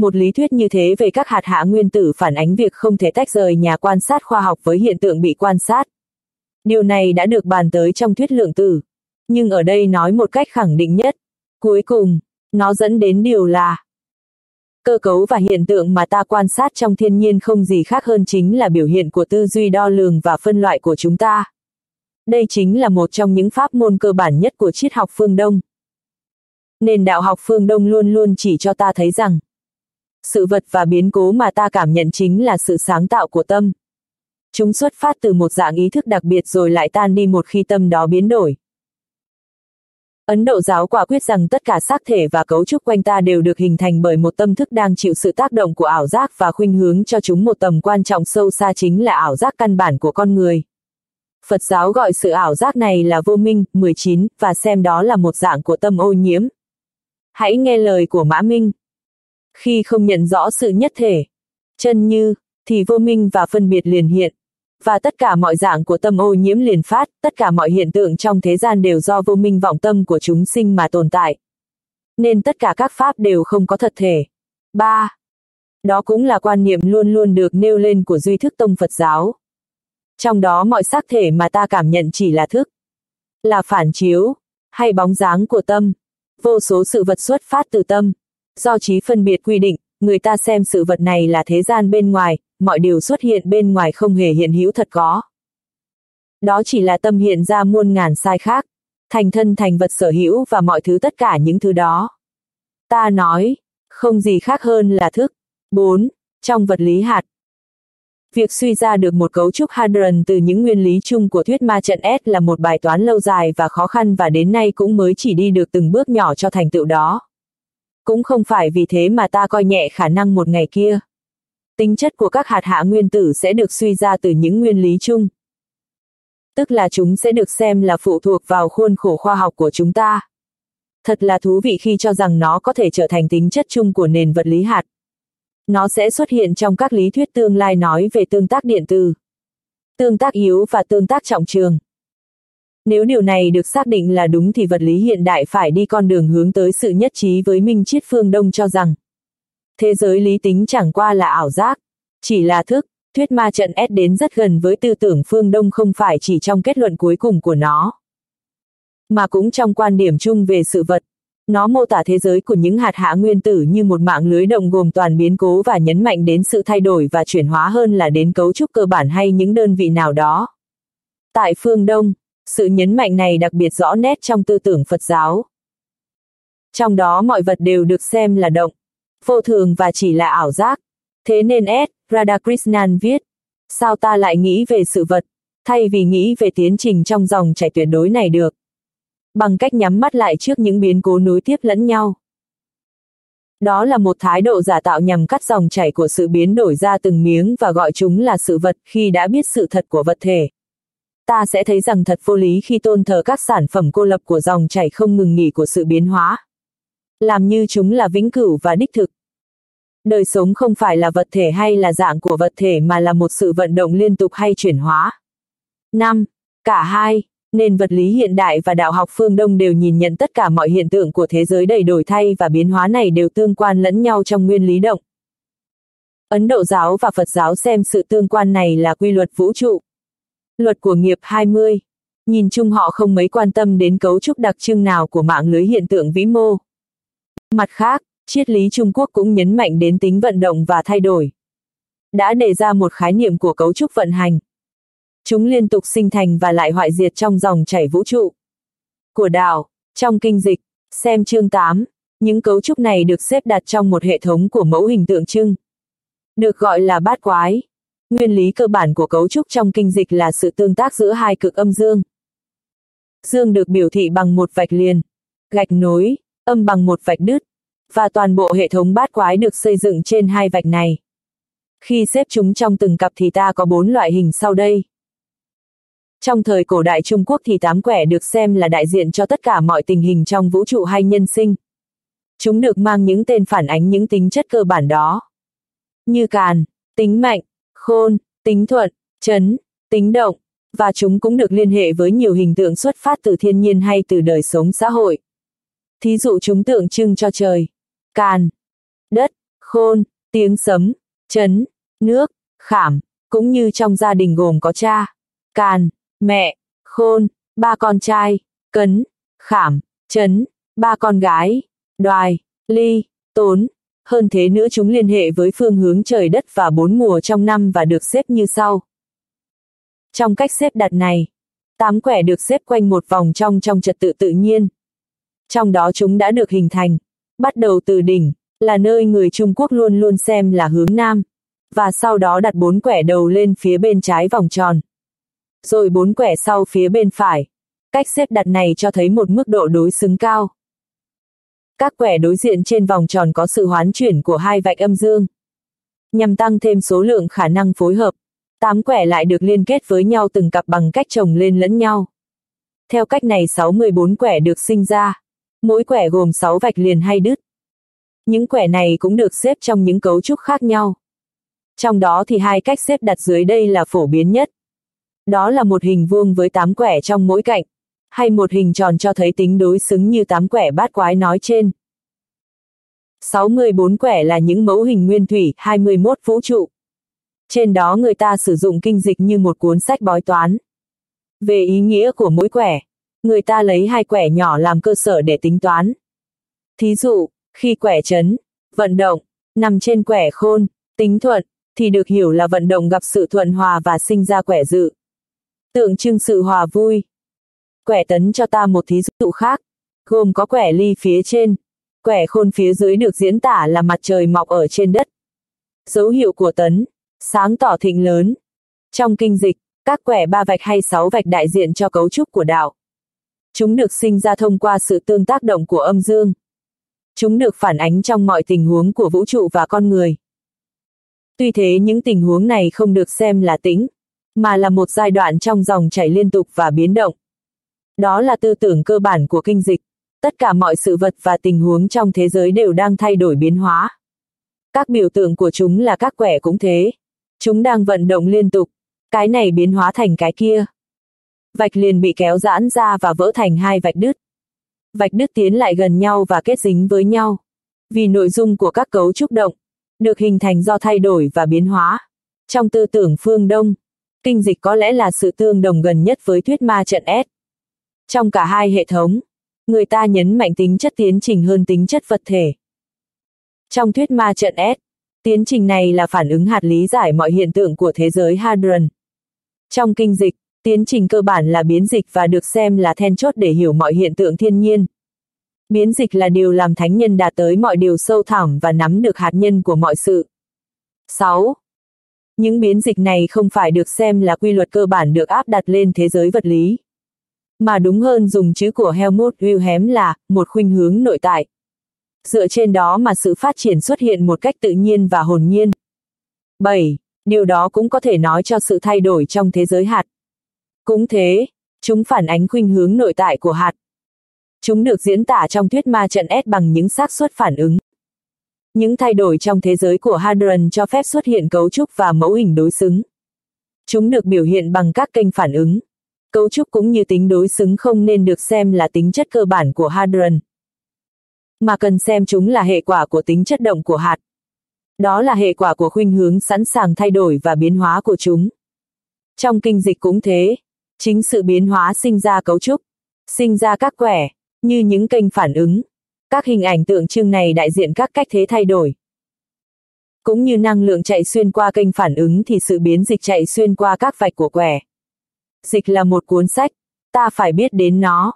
Một lý thuyết như thế về các hạt hạ nguyên tử phản ánh việc không thể tách rời nhà quan sát khoa học với hiện tượng bị quan sát. Điều này đã được bàn tới trong thuyết lượng tử. Nhưng ở đây nói một cách khẳng định nhất. Cuối cùng, nó dẫn đến điều là Cơ cấu và hiện tượng mà ta quan sát trong thiên nhiên không gì khác hơn chính là biểu hiện của tư duy đo lường và phân loại của chúng ta. Đây chính là một trong những pháp môn cơ bản nhất của triết học phương Đông. Nền đạo học phương Đông luôn luôn chỉ cho ta thấy rằng sự vật và biến cố mà ta cảm nhận chính là sự sáng tạo của tâm. Chúng xuất phát từ một dạng ý thức đặc biệt rồi lại tan đi một khi tâm đó biến đổi. Ấn Độ giáo quả quyết rằng tất cả xác thể và cấu trúc quanh ta đều được hình thành bởi một tâm thức đang chịu sự tác động của ảo giác và khuynh hướng cho chúng một tầm quan trọng sâu xa chính là ảo giác căn bản của con người. Phật giáo gọi sự ảo giác này là vô minh, 19, và xem đó là một dạng của tâm ô nhiễm. Hãy nghe lời của Mã Minh. Khi không nhận rõ sự nhất thể, chân như, thì vô minh và phân biệt liền hiện, và tất cả mọi dạng của tâm ô nhiễm liền phát, tất cả mọi hiện tượng trong thế gian đều do vô minh vọng tâm của chúng sinh mà tồn tại. Nên tất cả các pháp đều không có thật thể. 3. Đó cũng là quan niệm luôn luôn được nêu lên của duy thức tông Phật giáo. Trong đó mọi xác thể mà ta cảm nhận chỉ là thức, là phản chiếu, hay bóng dáng của tâm. Vô số sự vật xuất phát từ tâm. Do trí phân biệt quy định, người ta xem sự vật này là thế gian bên ngoài, mọi điều xuất hiện bên ngoài không hề hiện hữu thật có. Đó chỉ là tâm hiện ra muôn ngàn sai khác, thành thân thành vật sở hữu và mọi thứ tất cả những thứ đó. Ta nói, không gì khác hơn là thức. 4. Trong vật lý hạt. Việc suy ra được một cấu trúc hadron từ những nguyên lý chung của thuyết ma trận S là một bài toán lâu dài và khó khăn và đến nay cũng mới chỉ đi được từng bước nhỏ cho thành tựu đó. Cũng không phải vì thế mà ta coi nhẹ khả năng một ngày kia tính chất của các hạt hạ nguyên tử sẽ được suy ra từ những nguyên lý chung. Tức là chúng sẽ được xem là phụ thuộc vào khuôn khổ khoa học của chúng ta. Thật là thú vị khi cho rằng nó có thể trở thành tính chất chung của nền vật lý hạt. Nó sẽ xuất hiện trong các lý thuyết tương lai nói về tương tác điện từ, tương tác yếu và tương tác trọng trường. Nếu điều này được xác định là đúng thì vật lý hiện đại phải đi con đường hướng tới sự nhất trí với Minh chiết Phương Đông cho rằng thế giới lý tính chẳng qua là ảo giác, chỉ là thức, thuyết ma trận S đến rất gần với tư tưởng phương Đông không phải chỉ trong kết luận cuối cùng của nó, mà cũng trong quan điểm chung về sự vật. Nó mô tả thế giới của những hạt hạ nguyên tử như một mạng lưới động gồm toàn biến cố và nhấn mạnh đến sự thay đổi và chuyển hóa hơn là đến cấu trúc cơ bản hay những đơn vị nào đó. Tại phương Đông, sự nhấn mạnh này đặc biệt rõ nét trong tư tưởng Phật giáo. Trong đó mọi vật đều được xem là động, vô thường và chỉ là ảo giác. Thế nên S. Radhakrishnan viết, sao ta lại nghĩ về sự vật, thay vì nghĩ về tiến trình trong dòng chảy tuyệt đối này được. Bằng cách nhắm mắt lại trước những biến cố nối tiếp lẫn nhau. Đó là một thái độ giả tạo nhằm cắt dòng chảy của sự biến đổi ra từng miếng và gọi chúng là sự vật khi đã biết sự thật của vật thể. Ta sẽ thấy rằng thật vô lý khi tôn thờ các sản phẩm cô lập của dòng chảy không ngừng nghỉ của sự biến hóa. Làm như chúng là vĩnh cửu và đích thực. Đời sống không phải là vật thể hay là dạng của vật thể mà là một sự vận động liên tục hay chuyển hóa. 5. Cả hai, nền vật lý hiện đại và đạo học phương Đông đều nhìn nhận tất cả mọi hiện tượng của thế giới đầy đổi thay và biến hóa này đều tương quan lẫn nhau trong nguyên lý động. Ấn Độ giáo và Phật giáo xem sự tương quan này là quy luật vũ trụ. Luật của nghiệp 20. Nhìn chung họ không mấy quan tâm đến cấu trúc đặc trưng nào của mạng lưới hiện tượng vĩ mô. Mặt khác, triết lý Trung Quốc cũng nhấn mạnh đến tính vận động và thay đổi. Đã đề ra một khái niệm của cấu trúc vận hành. Chúng liên tục sinh thành và lại hoại diệt trong dòng chảy vũ trụ. Của đạo, trong kinh dịch, xem chương 8, những cấu trúc này được xếp đặt trong một hệ thống của mẫu hình tượng trưng. Được gọi là bát quái. Nguyên lý cơ bản của cấu trúc trong kinh dịch là sự tương tác giữa hai cực âm dương. Dương được biểu thị bằng một vạch liền, gạch nối, âm bằng một vạch đứt, và toàn bộ hệ thống bát quái được xây dựng trên hai vạch này. Khi xếp chúng trong từng cặp thì ta có bốn loại hình sau đây. Trong thời cổ đại Trung Quốc thì tám quẻ được xem là đại diện cho tất cả mọi tình hình trong vũ trụ hay nhân sinh. Chúng được mang những tên phản ánh những tính chất cơ bản đó. Như càn, tính mạnh, khôn, tính thuận, chấn, tính động, và chúng cũng được liên hệ với nhiều hình tượng xuất phát từ thiên nhiên hay từ đời sống xã hội. Thí dụ chúng tượng trưng cho trời, càn, đất, khôn, tiếng sấm, chấn, nước, khảm, cũng như trong gia đình gồm có cha, càn, mẹ, khôn, ba con trai, cấn, khảm, chấn, ba con gái, đoài, ly, tốn. Hơn thế nữa chúng liên hệ với phương hướng trời đất và bốn mùa trong năm và được xếp như sau. Trong cách xếp đặt này, tám quẻ được xếp quanh một vòng trong trong trật tự tự nhiên. Trong đó chúng đã được hình thành, bắt đầu từ đỉnh, là nơi người Trung Quốc luôn luôn xem là hướng Nam, và sau đó đặt bốn quẻ đầu lên phía bên trái vòng tròn. Rồi bốn quẻ sau phía bên phải. Cách xếp đặt này cho thấy một mức độ đối xứng cao. Các quẻ đối diện trên vòng tròn có sự hoán chuyển của hai vạch âm dương. Nhằm tăng thêm số lượng khả năng phối hợp, tám quẻ lại được liên kết với nhau từng cặp bằng cách chồng lên lẫn nhau. Theo cách này 64 quẻ được sinh ra. Mỗi quẻ gồm 6 vạch liền hay đứt. Những quẻ này cũng được xếp trong những cấu trúc khác nhau. Trong đó thì hai cách xếp đặt dưới đây là phổ biến nhất. Đó là một hình vuông với 8 quẻ trong mỗi cạnh, hay một hình tròn cho thấy tính đối xứng như tám quẻ bát quái nói trên. 64 quẻ là những mẫu hình nguyên thủy, 21 vũ trụ. Trên đó người ta sử dụng kinh dịch như một cuốn sách bói toán. Về ý nghĩa của mỗi quẻ, người ta lấy hai quẻ nhỏ làm cơ sở để tính toán. Thí dụ, khi quẻ chấn, vận động, nằm trên quẻ khôn, tính thuận, thì được hiểu là vận động gặp sự thuận hòa và sinh ra quẻ dự. Tượng trưng sự hòa vui. Quẻ tấn cho ta một thí dụ khác, gồm có quẻ ly phía trên, quẻ khôn phía dưới được diễn tả là mặt trời mọc ở trên đất. Dấu hiệu của tấn, sáng tỏ thịnh lớn. Trong kinh dịch, các quẻ ba vạch hay sáu vạch đại diện cho cấu trúc của đạo. Chúng được sinh ra thông qua sự tương tác động của âm dương. Chúng được phản ánh trong mọi tình huống của vũ trụ và con người. Tuy thế những tình huống này không được xem là tính, mà là một giai đoạn trong dòng chảy liên tục và biến động. Đó là tư tưởng cơ bản của kinh dịch. Tất cả mọi sự vật và tình huống trong thế giới đều đang thay đổi biến hóa. Các biểu tượng của chúng là các quẻ cũng thế. Chúng đang vận động liên tục. Cái này biến hóa thành cái kia. vạch liền bị kéo giãn ra và vỡ thành hai vạch đứt. Vạch đứt tiến lại gần nhau và kết dính với nhau. Vì nội dung của các cấu trúc động, được hình thành do thay đổi và biến hóa. Trong tư tưởng phương Đông, kinh dịch có lẽ là sự tương đồng gần nhất với thuyết ma trận S. Trong cả hai hệ thống, người ta nhấn mạnh tính chất tiến trình hơn tính chất vật thể. Trong thuyết ma trận S, tiến trình này là phản ứng hạt lý giải mọi hiện tượng của thế giới Hadron. Trong kinh dịch, tiến trình cơ bản là biến dịch và được xem là then chốt để hiểu mọi hiện tượng thiên nhiên. Biến dịch là điều làm thánh nhân đạt tới mọi điều sâu thẳm và nắm được hạt nhân của mọi sự. 6. Những biến dịch này không phải được xem là quy luật cơ bản được áp đặt lên thế giới vật lý. Mà đúng hơn dùng chữ của Helmut Wilhelm là một khuynh hướng nội tại. Dựa trên đó mà sự phát triển xuất hiện một cách tự nhiên và hồn nhiên. 7. Điều đó cũng có thể nói cho sự thay đổi trong thế giới hạt. Cũng thế, chúng phản ánh khuynh hướng nội tại của hạt. Chúng được diễn tả trong thuyết ma trận S bằng những xác suất phản ứng. Những thay đổi trong thế giới của Hadron cho phép xuất hiện cấu trúc và mẫu hình đối xứng. Chúng được biểu hiện bằng các kênh phản ứng. Cấu trúc cũng như tính đối xứng không nên được xem là tính chất cơ bản của Hadron. Mà cần xem chúng là hệ quả của tính chất động của hạt. Đó là hệ quả của khuynh hướng sẵn sàng thay đổi và biến hóa của chúng. Trong kinh dịch cũng thế, chính sự biến hóa sinh ra cấu trúc, sinh ra các quẻ, như những kênh phản ứng. Các hình ảnh tượng trưng này đại diện các cách thế thay đổi. Cũng như năng lượng chạy xuyên qua kênh phản ứng thì sự biến dịch chạy xuyên qua các vạch của quẻ. Dịch là một cuốn sách, ta phải biết đến nó.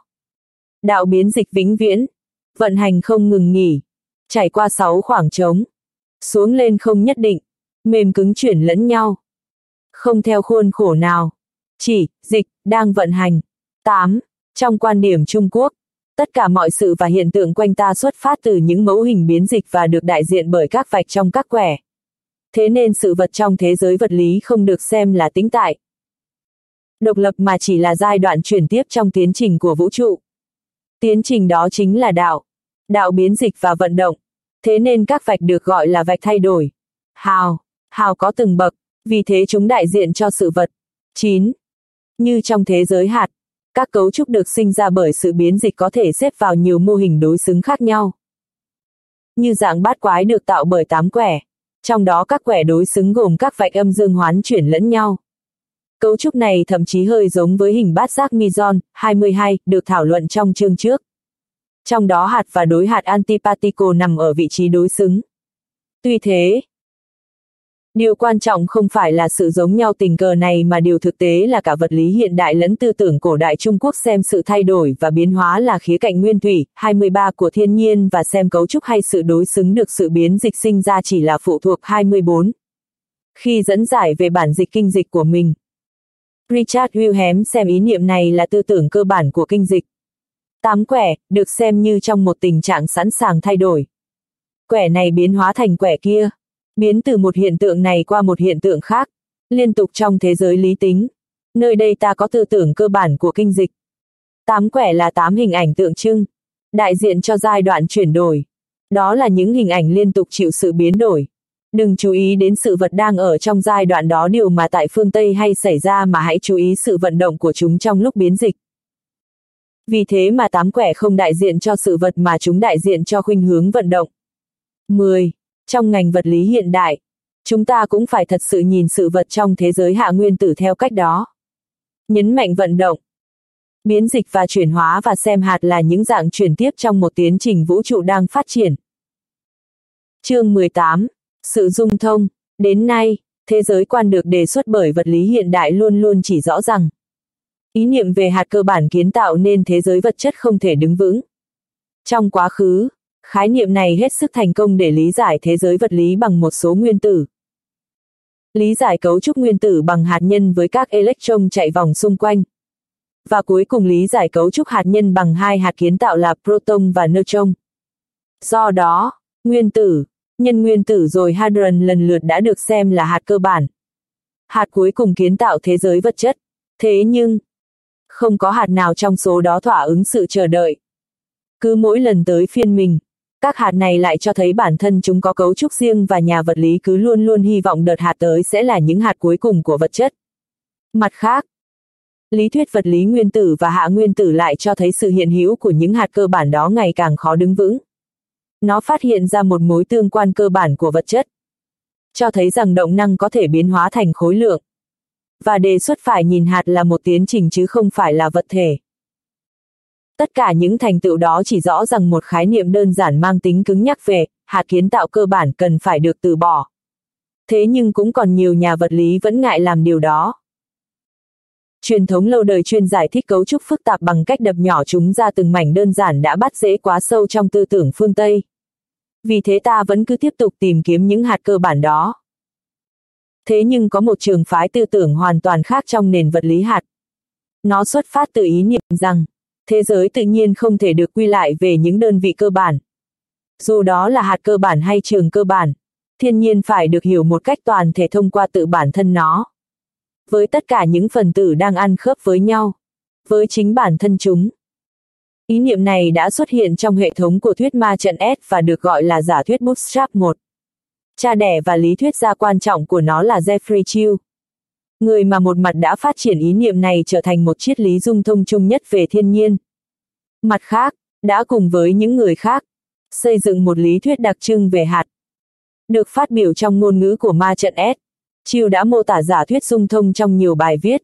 Đạo biến dịch vĩnh viễn, vận hành không ngừng nghỉ, trải qua sáu khoảng trống, xuống lên không nhất định, mềm cứng chuyển lẫn nhau. Không theo khuôn khổ nào, chỉ, dịch, đang vận hành. 8. Trong quan điểm Trung Quốc, tất cả mọi sự và hiện tượng quanh ta xuất phát từ những mẫu hình biến dịch và được đại diện bởi các vạch trong các quẻ. Thế nên sự vật trong thế giới vật lý không được xem là tĩnh tại. Độc lập mà chỉ là giai đoạn chuyển tiếp trong tiến trình của vũ trụ. Tiến trình đó chính là đạo. Đạo biến dịch và vận động. Thế nên các vạch được gọi là vạch thay đổi. Hào. Hào có từng bậc, vì thế chúng đại diện cho sự vật. 9. Như trong thế giới hạt, các cấu trúc được sinh ra bởi sự biến dịch có thể xếp vào nhiều mô hình đối xứng khác nhau. Như dạng bát quái được tạo bởi tám quẻ, trong đó các quẻ đối xứng gồm các vạch âm dương hoán chuyển lẫn nhau. Cấu trúc này thậm chí hơi giống với hình bát giác Mizon, 22, được thảo luận trong chương trước. Trong đó hạt và đối hạt antipatico nằm ở vị trí đối xứng. Tuy thế, Điều quan trọng không phải là sự giống nhau tình cờ này mà điều thực tế là cả vật lý hiện đại lẫn tư tưởng cổ đại Trung Quốc xem sự thay đổi và biến hóa là khía cạnh nguyên thủy, 23 của thiên nhiên và xem cấu trúc hay sự đối xứng được sự biến dịch sinh ra chỉ là phụ thuộc 24. Khi dẫn giải về bản dịch kinh dịch của mình, Richard Wilhelm xem ý niệm này là tư tưởng cơ bản của kinh dịch. Tám quẻ, được xem như trong một tình trạng sẵn sàng thay đổi. Quẻ này biến hóa thành quẻ kia, biến từ một hiện tượng này qua một hiện tượng khác, liên tục trong thế giới lý tính. Nơi đây ta có tư tưởng cơ bản của kinh dịch. Tám quẻ là tám hình ảnh tượng trưng, đại diện cho giai đoạn chuyển đổi. Đó là những hình ảnh liên tục chịu sự biến đổi. Đừng chú ý đến sự vật đang ở trong giai đoạn đó điều mà tại phương Tây hay xảy ra mà hãy chú ý sự vận động của chúng trong lúc biến dịch. Vì thế mà tám quẻ không đại diện cho sự vật mà chúng đại diện cho khuynh hướng vận động. 10. Trong ngành vật lý hiện đại, chúng ta cũng phải thật sự nhìn sự vật trong thế giới hạ nguyên tử theo cách đó. Nhấn mạnh vận động, biến dịch và chuyển hóa và xem hạt là những dạng chuyển tiếp trong một tiến trình vũ trụ đang phát triển. Chương 18. Sự dung thông. Đến nay, thế giới quan được đề xuất bởi vật lý hiện đại luôn luôn chỉ rõ rằng ý niệm về hạt cơ bản kiến tạo nên thế giới vật chất không thể đứng vững. Trong quá khứ, Khái niệm này hết sức thành công để lý giải thế giới vật lý bằng một số nguyên tử. Lý giải cấu trúc nguyên tử bằng hạt nhân với các electron chạy vòng xung quanh. Và cuối cùng lý giải cấu trúc hạt nhân bằng hai hạt kiến tạo là proton và neutron. Do đó, nguyên tử, nhân nguyên tử rồi hadron lần lượt đã được xem là hạt cơ bản. Hạt cuối cùng kiến tạo thế giới vật chất. Thế nhưng, không có hạt nào trong số đó thỏa ứng sự chờ đợi. Cứ mỗi lần tới phiên mình, các hạt này lại cho thấy bản thân chúng có cấu trúc riêng và nhà vật lý cứ luôn luôn hy vọng đợt hạt tới sẽ là những hạt cuối cùng của vật chất. Mặt khác, Lý thuyết vật lý nguyên tử và hạ nguyên tử lại cho thấy sự hiện hữu của những hạt cơ bản đó ngày càng khó đứng vững. Nó phát hiện ra một mối tương quan cơ bản của vật chất. Cho thấy rằng động năng có thể biến hóa thành khối lượng. Và đề xuất phải nhìn hạt là một tiến trình chứ không phải là vật thể. Tất cả những thành tựu đó chỉ rõ rằng một khái niệm đơn giản mang tính cứng nhắc về hạt kiến tạo cơ bản cần phải được từ bỏ. Thế nhưng cũng còn nhiều nhà vật lý vẫn ngại làm điều đó. Truyền thống lâu đời chuyên giải thích cấu trúc phức tạp bằng cách đập nhỏ chúng ra từng mảnh đơn giản đã bắt dễ quá sâu trong tư tưởng phương Tây. Vì thế ta vẫn cứ tiếp tục tìm kiếm những hạt cơ bản đó. Thế nhưng có một trường phái tư tưởng hoàn toàn khác trong nền vật lý hạt. Nó xuất phát từ ý niệm rằng, thế giới tự nhiên không thể được quy lại về những đơn vị cơ bản. Dù đó là hạt cơ bản hay trường cơ bản, thiên nhiên phải được hiểu một cách toàn thể thông qua tự bản thân nó. Với tất cả những phần tử đang ăn khớp với nhau, với chính bản thân chúng. Ý niệm này đã xuất hiện trong hệ thống của thuyết ma trận S và được gọi là giả thuyết Bootstrap 1. Cha đẻ và lý thuyết gia quan trọng của nó là Jeffrey Chiu. Người mà một mặt đã phát triển ý niệm này trở thành một triết lý dung thông chung nhất về thiên nhiên. Mặt khác, đã cùng với những người khác, xây dựng một lý thuyết đặc trưng về hạt. Được phát biểu trong ngôn ngữ của ma trận S, Chiu đã mô tả giả thuyết dung thông trong nhiều bài viết.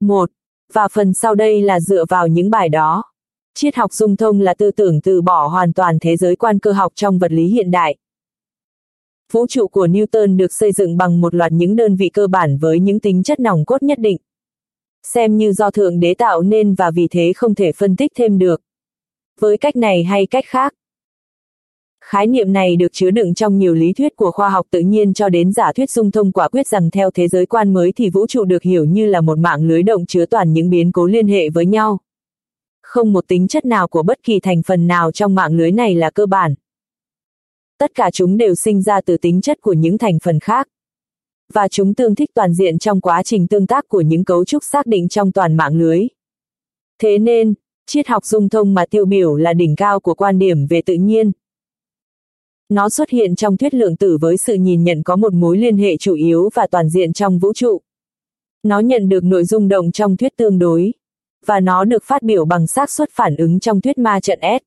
Một, Và phần sau đây là dựa vào những bài đó. Triết học dung thông là tư tưởng từ bỏ hoàn toàn thế giới quan cơ học trong vật lý hiện đại. Vũ trụ của Newton được xây dựng bằng một loạt những đơn vị cơ bản với những tính chất nòng cốt nhất định. Xem như do Thượng Đế tạo nên và vì thế không thể phân tích thêm được. Với cách này hay cách khác. Khái niệm này được chứa đựng trong nhiều lý thuyết của khoa học tự nhiên cho đến giả thuyết dung thông quả quyết rằng theo thế giới quan mới thì vũ trụ được hiểu như là một mạng lưới động chứa toàn những biến cố liên hệ với nhau. Không một tính chất nào của bất kỳ thành phần nào trong mạng lưới này là cơ bản tất cả chúng đều sinh ra từ tính chất của những thành phần khác. Và chúng tương thích toàn diện trong quá trình tương tác của những cấu trúc xác định trong toàn mạng lưới. Thế nên, triết học dung thông mà tiêu biểu là đỉnh cao của quan điểm về tự nhiên. Nó xuất hiện trong thuyết lượng tử với sự nhìn nhận có một mối liên hệ chủ yếu và toàn diện trong vũ trụ. Nó nhận được nội dung động trong thuyết tương đối, và nó được phát biểu bằng xác suất phản ứng trong thuyết ma trận S.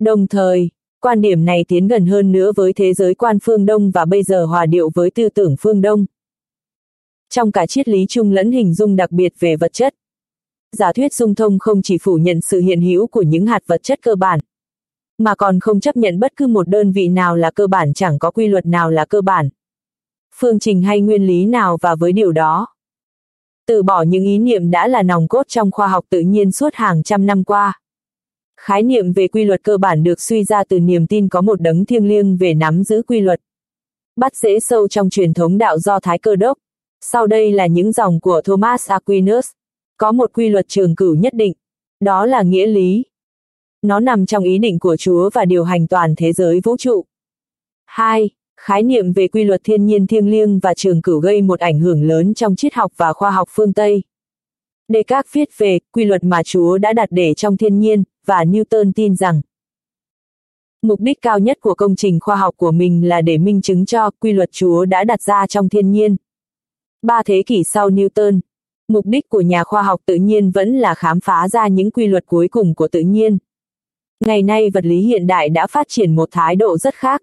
Đồng thời, quan điểm này tiến gần hơn nữa với thế giới quan phương Đông và bây giờ hòa điệu với tư tưởng phương Đông. Trong cả triết lý chung lẫn hình dung đặc biệt về vật chất, giả thuyết dung thông không chỉ phủ nhận sự hiện hữu của những hạt vật chất cơ bản, mà còn không chấp nhận bất cứ một đơn vị nào là cơ bản chẳng có quy luật nào là cơ bản. Phương trình hay nguyên lý nào và với điều đó. Từ bỏ những ý niệm đã là nòng cốt trong khoa học tự nhiên suốt hàng trăm năm qua khái niệm về quy luật cơ bản được suy ra từ niềm tin có một đấng thiêng liêng về nắm giữ quy luật. Bắt dễ sâu trong truyền thống đạo do Thái cơ đốc. Sau đây là những dòng của Thomas Aquinas. Có một quy luật trường cửu nhất định. Đó là nghĩa lý. Nó nằm trong ý định của Chúa và điều hành toàn thế giới vũ trụ. 2. Khái niệm về quy luật thiên nhiên thiêng liêng và trường cửu gây một ảnh hưởng lớn trong triết học và khoa học phương Tây. Descartes viết về quy luật mà Chúa đã đặt để trong thiên nhiên, và Newton tin rằng mục đích cao nhất của công trình khoa học của mình là để minh chứng cho quy luật Chúa đã đặt ra trong thiên nhiên. Ba thế kỷ sau Newton, mục đích của nhà khoa học tự nhiên vẫn là khám phá ra những quy luật cuối cùng của tự nhiên. Ngày nay vật lý hiện đại đã phát triển một thái độ rất khác.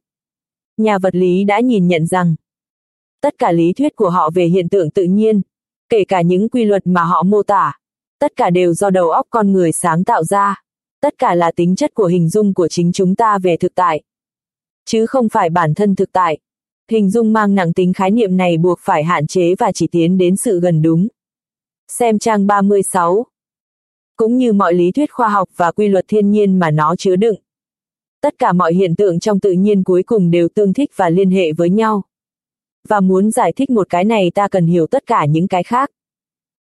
Nhà vật lý đã nhìn nhận rằng tất cả lý thuyết của họ về hiện tượng tự nhiên, kể cả những quy luật mà họ mô tả, tất cả đều do đầu óc con người sáng tạo ra tất cả là tính chất của hình dung của chính chúng ta về thực tại. Chứ không phải bản thân thực tại. Hình dung mang nặng tính khái niệm này buộc phải hạn chế và chỉ tiến đến sự gần đúng. Xem trang 36. Cũng như mọi lý thuyết khoa học và quy luật thiên nhiên mà nó chứa đựng. Tất cả mọi hiện tượng trong tự nhiên cuối cùng đều tương thích và liên hệ với nhau. Và muốn giải thích một cái này ta cần hiểu tất cả những cái khác.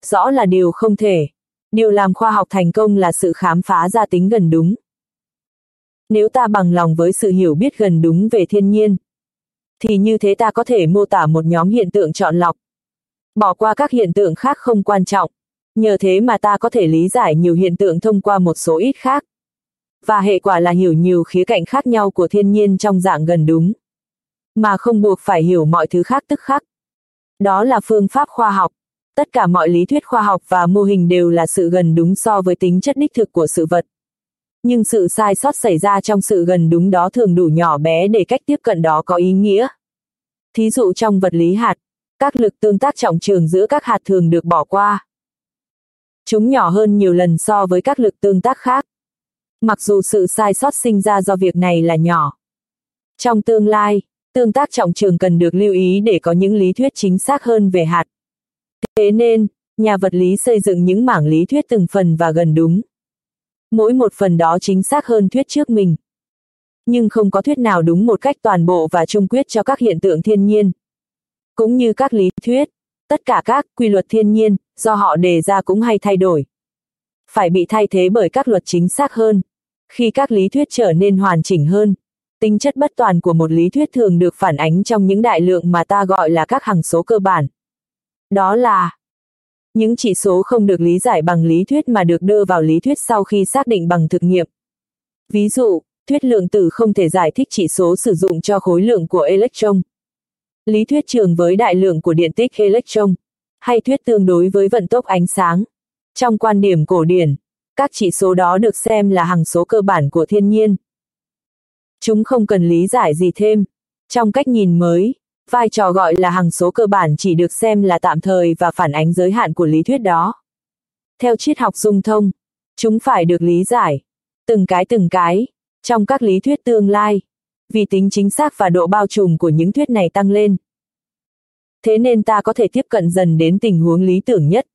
Rõ là điều không thể. Điều làm khoa học thành công là sự khám phá ra tính gần đúng. Nếu ta bằng lòng với sự hiểu biết gần đúng về thiên nhiên, thì như thế ta có thể mô tả một nhóm hiện tượng chọn lọc. Bỏ qua các hiện tượng khác không quan trọng. Nhờ thế mà ta có thể lý giải nhiều hiện tượng thông qua một số ít khác. Và hệ quả là hiểu nhiều khía cạnh khác nhau của thiên nhiên trong dạng gần đúng. Mà không buộc phải hiểu mọi thứ khác tức khắc. Đó là phương pháp khoa học. Tất cả mọi lý thuyết khoa học và mô hình đều là sự gần đúng so với tính chất đích thực của sự vật. Nhưng sự sai sót xảy ra trong sự gần đúng đó thường đủ nhỏ bé để cách tiếp cận đó có ý nghĩa. Thí dụ trong vật lý hạt, các lực tương tác trọng trường giữa các hạt thường được bỏ qua. Chúng nhỏ hơn nhiều lần so với các lực tương tác khác. Mặc dù sự sai sót sinh ra do việc này là nhỏ. Trong tương lai, tương tác trọng trường cần được lưu ý để có những lý thuyết chính xác hơn về hạt. Thế nên, nhà vật lý xây dựng những mảng lý thuyết từng phần và gần đúng. Mỗi một phần đó chính xác hơn thuyết trước mình. Nhưng không có thuyết nào đúng một cách toàn bộ và trung quyết cho các hiện tượng thiên nhiên. Cũng như các lý thuyết, tất cả các quy luật thiên nhiên, do họ đề ra cũng hay thay đổi. Phải bị thay thế bởi các luật chính xác hơn. Khi các lý thuyết trở nên hoàn chỉnh hơn, tính chất bất toàn của một lý thuyết thường được phản ánh trong những đại lượng mà ta gọi là các hằng số cơ bản. Đó là những chỉ số không được lý giải bằng lý thuyết mà được đưa vào lý thuyết sau khi xác định bằng thực nghiệm. Ví dụ, thuyết lượng tử không thể giải thích chỉ số sử dụng cho khối lượng của electron. Lý thuyết trường với đại lượng của điện tích electron, hay thuyết tương đối với vận tốc ánh sáng. Trong quan điểm cổ điển, các chỉ số đó được xem là hằng số cơ bản của thiên nhiên. Chúng không cần lý giải gì thêm. Trong cách nhìn mới, vai trò gọi là hằng số cơ bản chỉ được xem là tạm thời và phản ánh giới hạn của lý thuyết đó. Theo triết học dung thông, chúng phải được lý giải, từng cái từng cái, trong các lý thuyết tương lai, vì tính chính xác và độ bao trùm của những thuyết này tăng lên. Thế nên ta có thể tiếp cận dần đến tình huống lý tưởng nhất.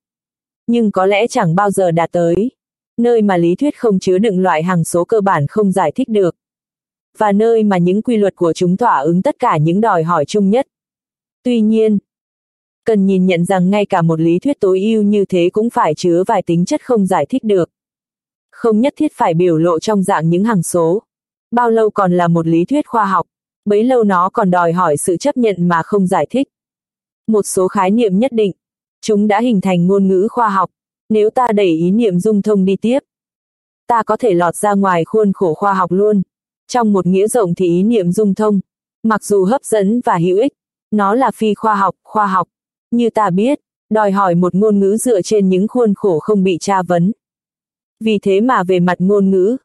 Nhưng có lẽ chẳng bao giờ đạt tới, nơi mà lý thuyết không chứa đựng loại hằng số cơ bản không giải thích được và nơi mà những quy luật của chúng thỏa ứng tất cả những đòi hỏi chung nhất. Tuy nhiên, cần nhìn nhận rằng ngay cả một lý thuyết tối ưu như thế cũng phải chứa vài tính chất không giải thích được. Không nhất thiết phải biểu lộ trong dạng những hằng số. Bao lâu còn là một lý thuyết khoa học, bấy lâu nó còn đòi hỏi sự chấp nhận mà không giải thích. Một số khái niệm nhất định, chúng đã hình thành ngôn ngữ khoa học, nếu ta đẩy ý niệm dung thông đi tiếp. Ta có thể lọt ra ngoài khuôn khổ khoa học luôn. Trong một nghĩa rộng thì ý niệm dung thông, mặc dù hấp dẫn và hữu ích, nó là phi khoa học, khoa học. Như ta biết, đòi hỏi một ngôn ngữ dựa trên những khuôn khổ không bị tra vấn. Vì thế mà về mặt ngôn ngữ,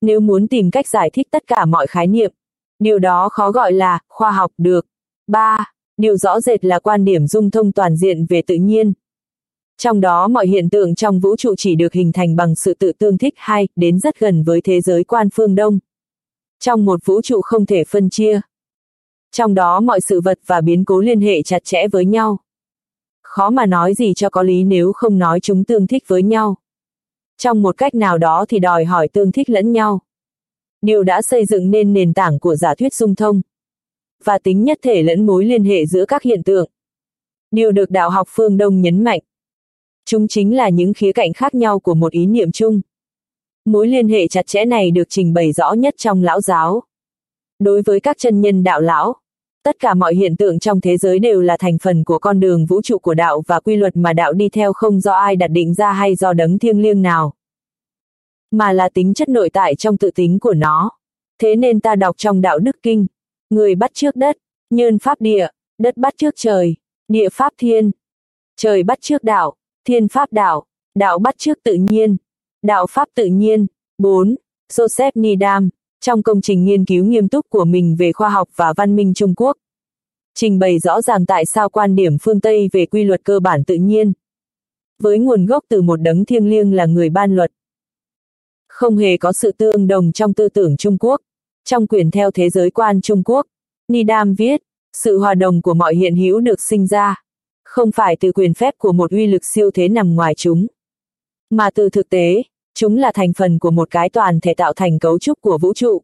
nếu muốn tìm cách giải thích tất cả mọi khái niệm, điều đó khó gọi là khoa học được. 3. Điều rõ rệt là quan điểm dung thông toàn diện về tự nhiên. Trong đó mọi hiện tượng trong vũ trụ chỉ được hình thành bằng sự tự tương thích hay đến rất gần với thế giới quan phương Đông trong một vũ trụ không thể phân chia. Trong đó mọi sự vật và biến cố liên hệ chặt chẽ với nhau. Khó mà nói gì cho có lý nếu không nói chúng tương thích với nhau. Trong một cách nào đó thì đòi hỏi tương thích lẫn nhau. Điều đã xây dựng nên nền tảng của giả thuyết dung thông. Và tính nhất thể lẫn mối liên hệ giữa các hiện tượng. Điều được đạo học phương Đông nhấn mạnh. Chúng chính là những khía cạnh khác nhau của một ý niệm chung. Mối liên hệ chặt chẽ này được trình bày rõ nhất trong lão giáo. Đối với các chân nhân đạo lão, tất cả mọi hiện tượng trong thế giới đều là thành phần của con đường vũ trụ của đạo và quy luật mà đạo đi theo không do ai đặt định ra hay do đấng thiêng liêng nào. Mà là tính chất nội tại trong tự tính của nó. Thế nên ta đọc trong đạo đức kinh, người bắt trước đất, nhân pháp địa, đất bắt trước trời, địa pháp thiên, trời bắt trước đạo, thiên pháp đạo, đạo bắt trước tự nhiên, Đạo Pháp tự nhiên. 4. Joseph Nidam, trong công trình nghiên cứu nghiêm túc của mình về khoa học và văn minh Trung Quốc, trình bày rõ ràng tại sao quan điểm phương Tây về quy luật cơ bản tự nhiên, với nguồn gốc từ một đấng thiêng liêng là người ban luật. Không hề có sự tương đồng trong tư tưởng Trung Quốc. Trong quyền theo thế giới quan Trung Quốc, Nidam viết, sự hòa đồng của mọi hiện hữu được sinh ra, không phải từ quyền phép của một uy lực siêu thế nằm ngoài chúng, mà từ thực tế, chúng là thành phần của một cái toàn thể tạo thành cấu trúc của vũ trụ.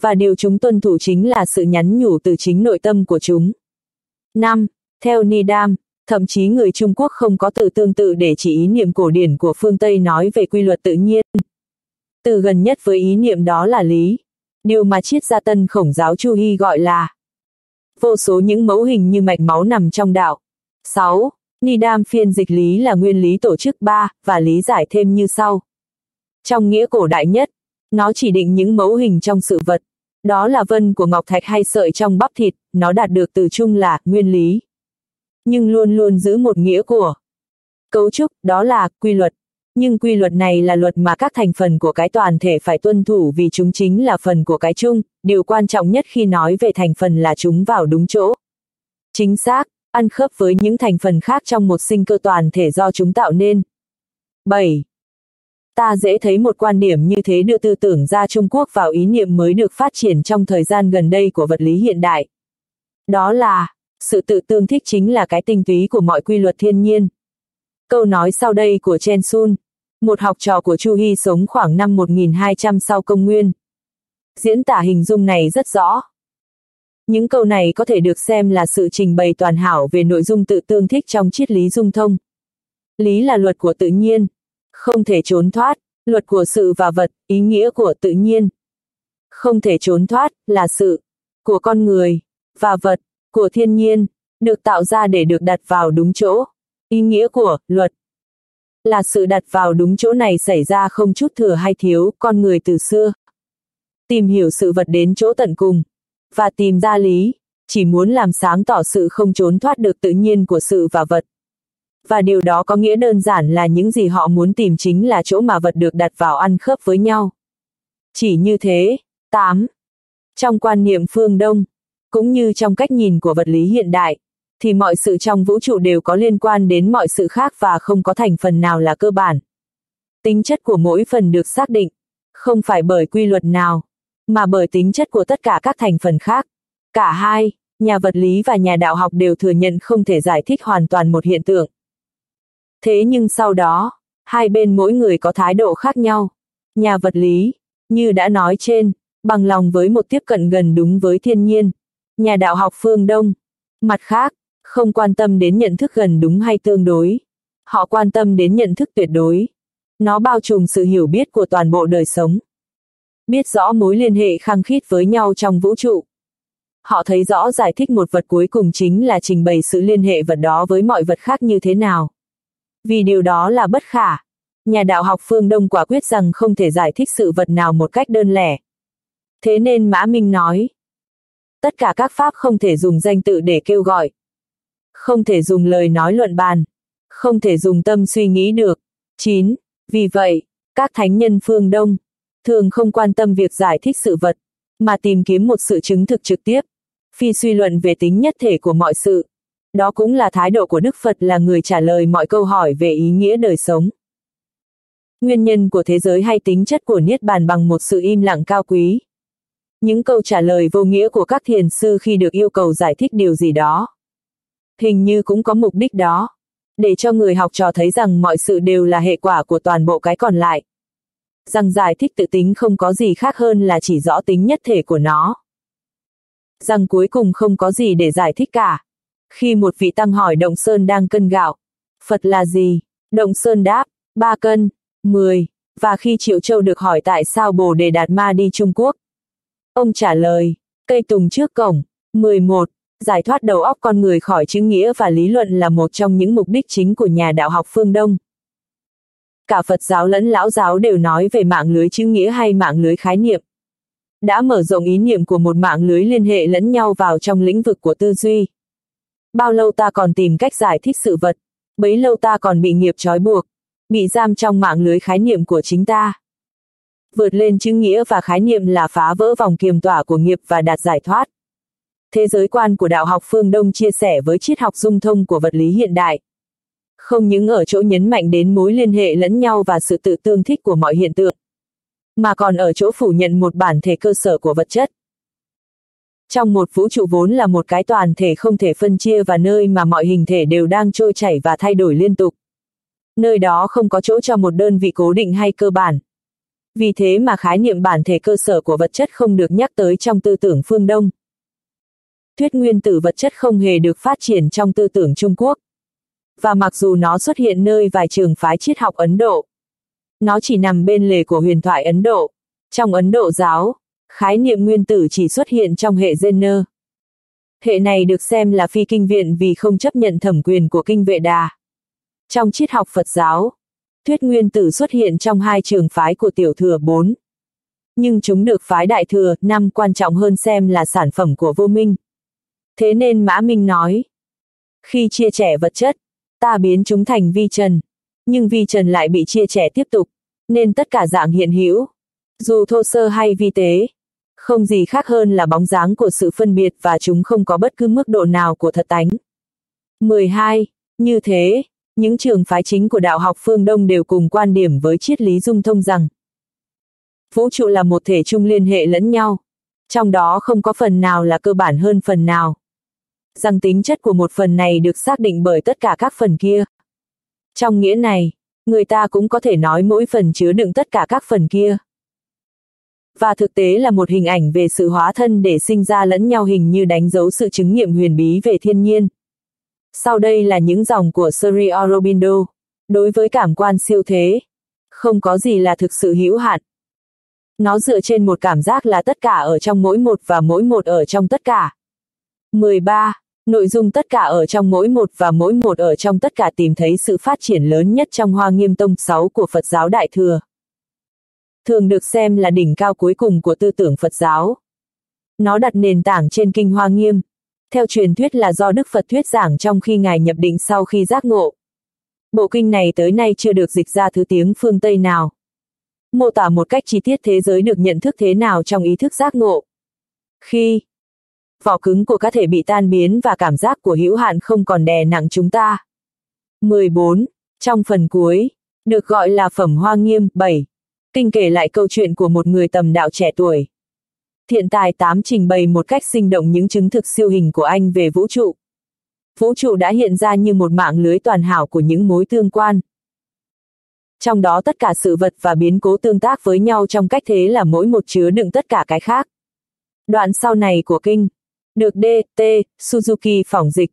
Và điều chúng tuân thủ chính là sự nhắn nhủ từ chính nội tâm của chúng. 5. Theo Nidam, thậm chí người Trung Quốc không có từ tương tự để chỉ ý niệm cổ điển của phương Tây nói về quy luật tự nhiên. Từ gần nhất với ý niệm đó là lý. Điều mà triết gia tân khổng giáo Chu Hy gọi là vô số những mẫu hình như mạch máu nằm trong đạo. 6. Nidam phiên dịch lý là nguyên lý tổ chức 3, và lý giải thêm như sau. Trong nghĩa cổ đại nhất, nó chỉ định những mẫu hình trong sự vật. Đó là vân của ngọc thạch hay sợi trong bắp thịt, nó đạt được từ chung là nguyên lý. nhưng luôn luôn giữ một nghĩa của cấu trúc, đó là quy luật. Nhưng quy luật này là luật mà các thành phần của cái toàn thể phải tuân thủ vì chúng chính là phần của cái chung, điều quan trọng nhất khi nói về thành phần là chúng vào đúng chỗ. Chính xác, ăn khớp với những thành phần khác trong một sinh cơ toàn thể do chúng tạo nên. 7. Ta dễ thấy một quan điểm như thế đưa tư tưởng ra Trung Quốc vào ý niệm mới được phát triển trong thời gian gần đây của vật lý hiện đại. Đó là, sự tự tương thích chính là cái tinh túy của mọi quy luật thiên nhiên. Câu nói sau đây của Chen Sun, một học trò của Chu Hy sống khoảng năm 1200 sau công nguyên. Diễn tả hình dung này rất rõ. Những câu này có thể được xem là sự trình bày toàn hảo về nội dung tự tương thích trong triết lý dung thông. Lý là luật của tự nhiên, không thể trốn thoát, luật của sự và vật, ý nghĩa của tự nhiên. Không thể trốn thoát, là sự, của con người, và vật, của thiên nhiên, được tạo ra để được đặt vào đúng chỗ. Ý nghĩa của luật là sự đặt vào đúng chỗ này xảy ra không chút thừa hay thiếu, con người từ xưa. Tìm hiểu sự vật đến chỗ tận cùng, và tìm ra lý, chỉ muốn làm sáng tỏ sự không trốn thoát được tự nhiên của sự và vật. Và điều đó có nghĩa đơn giản là những gì họ muốn tìm chính là chỗ mà vật được đặt vào ăn khớp với nhau. Chỉ như thế, 8. Trong quan niệm phương Đông, cũng như trong cách nhìn của vật lý hiện đại, thì mọi sự trong vũ trụ đều có liên quan đến mọi sự khác và không có thành phần nào là cơ bản. Tính chất của mỗi phần được xác định, không phải bởi quy luật nào, mà bởi tính chất của tất cả các thành phần khác. Cả hai, nhà vật lý và nhà đạo học đều thừa nhận không thể giải thích hoàn toàn một hiện tượng. Thế nhưng sau đó, hai bên mỗi người có thái độ khác nhau. Nhà vật lý, như đã nói trên, bằng lòng với một tiếp cận gần đúng với thiên nhiên. Nhà đạo học phương Đông, mặt khác, không quan tâm đến nhận thức gần đúng hay tương đối. Họ quan tâm đến nhận thức tuyệt đối. Nó bao trùm sự hiểu biết của toàn bộ đời sống. Biết rõ mối liên hệ khăng khít với nhau trong vũ trụ. Họ thấy rõ giải thích một vật cuối cùng chính là trình bày sự liên hệ vật đó với mọi vật khác như thế nào. Vì điều đó là bất khả. Nhà đạo học phương Đông quả quyết rằng không thể giải thích sự vật nào một cách đơn lẻ. Thế nên Mã Minh nói, tất cả các pháp không thể dùng danh tự để kêu gọi, không thể dùng lời nói luận bàn, không thể dùng tâm suy nghĩ được. 9. Vì vậy, các thánh nhân phương Đông thường không quan tâm việc giải thích sự vật, mà tìm kiếm một sự chứng thực trực tiếp, phi suy luận về tính nhất thể của mọi sự. Đó cũng là thái độ của Đức Phật là người trả lời mọi câu hỏi về ý nghĩa đời sống. Nguyên nhân của thế giới hay tính chất của Niết Bàn bằng một sự im lặng cao quý. Những câu trả lời vô nghĩa của các thiền sư khi được yêu cầu giải thích điều gì đó hình như cũng có mục đích đó. Để cho người học trò thấy rằng mọi sự đều là hệ quả của toàn bộ cái còn lại. Rằng giải thích tự tính không có gì khác hơn là chỉ rõ tính nhất thể của nó. Rằng cuối cùng không có gì để giải thích cả. Khi một vị tăng hỏi Động Sơn đang cân gạo, Phật là gì? Động Sơn đáp, ba cân, mười. Và khi Triệu Châu được hỏi tại sao Bồ Đề Đạt Ma đi Trung Quốc, ông trả lời, cây tùng trước cổng, 11 giải thoát đầu óc con người khỏi chữ nghĩa và lý luận là một trong những mục đích chính của nhà đạo học phương Đông. Cả Phật giáo lẫn lão giáo đều nói về mạng lưới chữ nghĩa hay mạng lưới khái niệm. Đã mở rộng ý niệm của một mạng lưới liên hệ lẫn nhau vào trong lĩnh vực của tư duy. Bao lâu ta còn tìm cách giải thích sự vật, bấy lâu ta còn bị nghiệp trói buộc, bị giam trong mạng lưới khái niệm của chính ta. Vượt lên chữ nghĩa và khái niệm là phá vỡ vòng kiềm tỏa của nghiệp và đạt giải thoát. Thế giới quan của đạo học phương Đông chia sẻ với triết học dung thông của vật lý hiện đại. Không những ở chỗ nhấn mạnh đến mối liên hệ lẫn nhau và sự tự tương thích của mọi hiện tượng, mà còn ở chỗ phủ nhận một bản thể cơ sở của vật chất. Trong một vũ trụ vốn là một cái toàn thể không thể phân chia và nơi mà mọi hình thể đều đang trôi chảy và thay đổi liên tục. Nơi đó không có chỗ cho một đơn vị cố định hay cơ bản. Vì thế mà khái niệm bản thể cơ sở của vật chất không được nhắc tới trong tư tưởng phương Đông thuyết nguyên tử vật chất không hề được phát triển trong tư tưởng Trung Quốc. Và mặc dù nó xuất hiện nơi vài trường phái triết học Ấn Độ, nó chỉ nằm bên lề của huyền thoại Ấn Độ. Trong Ấn Độ giáo, khái niệm nguyên tử chỉ xuất hiện trong hệ Jenner. Hệ này được xem là phi kinh viện vì không chấp nhận thẩm quyền của kinh vệ đà. Trong triết học Phật giáo, thuyết nguyên tử xuất hiện trong hai trường phái của tiểu thừa 4. Nhưng chúng được phái đại thừa 5 quan trọng hơn xem là sản phẩm của vô minh. Thế nên Mã Minh nói, Khi chia trẻ vật chất, ta biến chúng thành vi trần, nhưng vi trần lại bị chia trẻ tiếp tục, nên tất cả dạng hiện hữu, dù thô sơ hay vi tế, không gì khác hơn là bóng dáng của sự phân biệt và chúng không có bất cứ mức độ nào của thật tánh. 12. Như thế, những trường phái chính của đạo học phương Đông đều cùng quan điểm với triết lý dung thông rằng vũ trụ là một thể chung liên hệ lẫn nhau, trong đó không có phần nào là cơ bản hơn phần nào. Rằng tính chất của một phần này được xác định bởi tất cả các phần kia. Trong nghĩa này, người ta cũng có thể nói mỗi phần chứa đựng tất cả các phần kia. Và thực tế là một hình ảnh về sự hóa thân để sinh ra lẫn nhau hình như đánh dấu sự chứng nghiệm huyền bí về thiên nhiên. Sau đây là những dòng của Sri Aurobindo. Đối với cảm quan siêu thế, không có gì là thực sự hữu hạn. Nó dựa trên một cảm giác là tất cả ở trong mỗi một và mỗi một ở trong tất cả. 13. Nội dung tất cả ở trong mỗi một và mỗi một ở trong tất cả tìm thấy sự phát triển lớn nhất trong Hoa Nghiêm Tông 6 của Phật giáo Đại Thừa. Thường được xem là đỉnh cao cuối cùng của tư tưởng Phật giáo. Nó đặt nền tảng trên Kinh Hoa Nghiêm. Theo truyền thuyết là do Đức Phật thuyết giảng trong khi Ngài nhập định sau khi giác ngộ. Bộ kinh này tới nay chưa được dịch ra thứ tiếng phương Tây nào. Mô tả một cách chi tiết thế giới được nhận thức thế nào trong ý thức giác ngộ. Khi vỏ cứng của các thể bị tan biến và cảm giác của hữu hạn không còn đè nặng chúng ta. 14. Trong phần cuối, được gọi là phẩm hoa nghiêm 7. Kinh kể lại câu chuyện của một người tầm đạo trẻ tuổi. Thiện tài 8 trình bày một cách sinh động những chứng thực siêu hình của anh về vũ trụ. Vũ trụ đã hiện ra như một mạng lưới toàn hảo của những mối tương quan. Trong đó tất cả sự vật và biến cố tương tác với nhau trong cách thế là mỗi một chứa đựng tất cả cái khác. Đoạn sau này của kinh, được D.T. Suzuki phỏng dịch,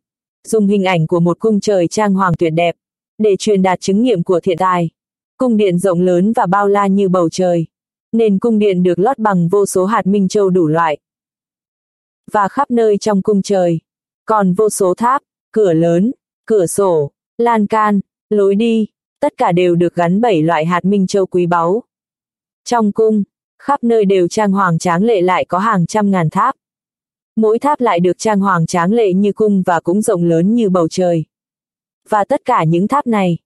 dùng hình ảnh của một cung trời trang hoàng tuyệt đẹp, để truyền đạt chứng nghiệm của thiện tài. Cung điện rộng lớn và bao la như bầu trời. Nền cung điện được lót bằng vô số hạt minh châu đủ loại. Và khắp nơi trong cung trời, còn vô số tháp, cửa lớn, cửa sổ, lan can, lối đi, tất cả đều được gắn bảy loại hạt minh châu quý báu. Trong cung, khắp nơi đều trang hoàng tráng lệ lại có hàng trăm ngàn tháp. Mỗi tháp lại được trang hoàng tráng lệ như cung và cũng rộng lớn như bầu trời. Và tất cả những tháp này,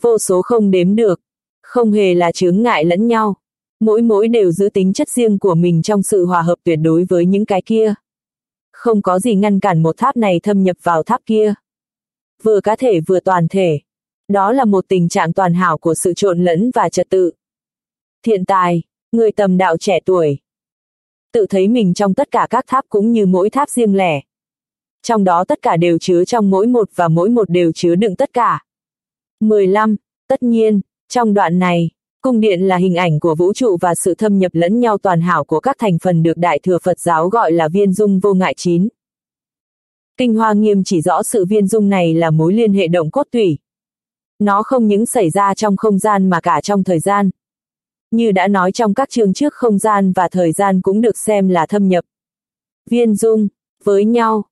vô số không đếm được, không hề là chướng ngại lẫn nhau. Mỗi mỗi đều giữ tính chất riêng của mình trong sự hòa hợp tuyệt đối với những cái kia. Không có gì ngăn cản một tháp này thâm nhập vào tháp kia. Vừa cá thể vừa toàn thể. Đó là một tình trạng toàn hảo của sự trộn lẫn và trật tự. Thiện tài, người tầm đạo trẻ tuổi. Tự thấy mình trong tất cả các tháp cũng như mỗi tháp riêng lẻ. Trong đó tất cả đều chứa trong mỗi một và mỗi một đều chứa đựng tất cả. 15. Tất nhiên, trong đoạn này, cung điện là hình ảnh của vũ trụ và sự thâm nhập lẫn nhau toàn hảo của các thành phần được Đại Thừa Phật giáo gọi là viên dung vô ngại chín. Kinh Hoa Nghiêm chỉ rõ sự viên dung này là mối liên hệ động cốt tủy. Nó không những xảy ra trong không gian mà cả trong thời gian. Như đã nói trong các chương trước không gian và thời gian cũng được xem là thâm nhập. Viên dung, với nhau,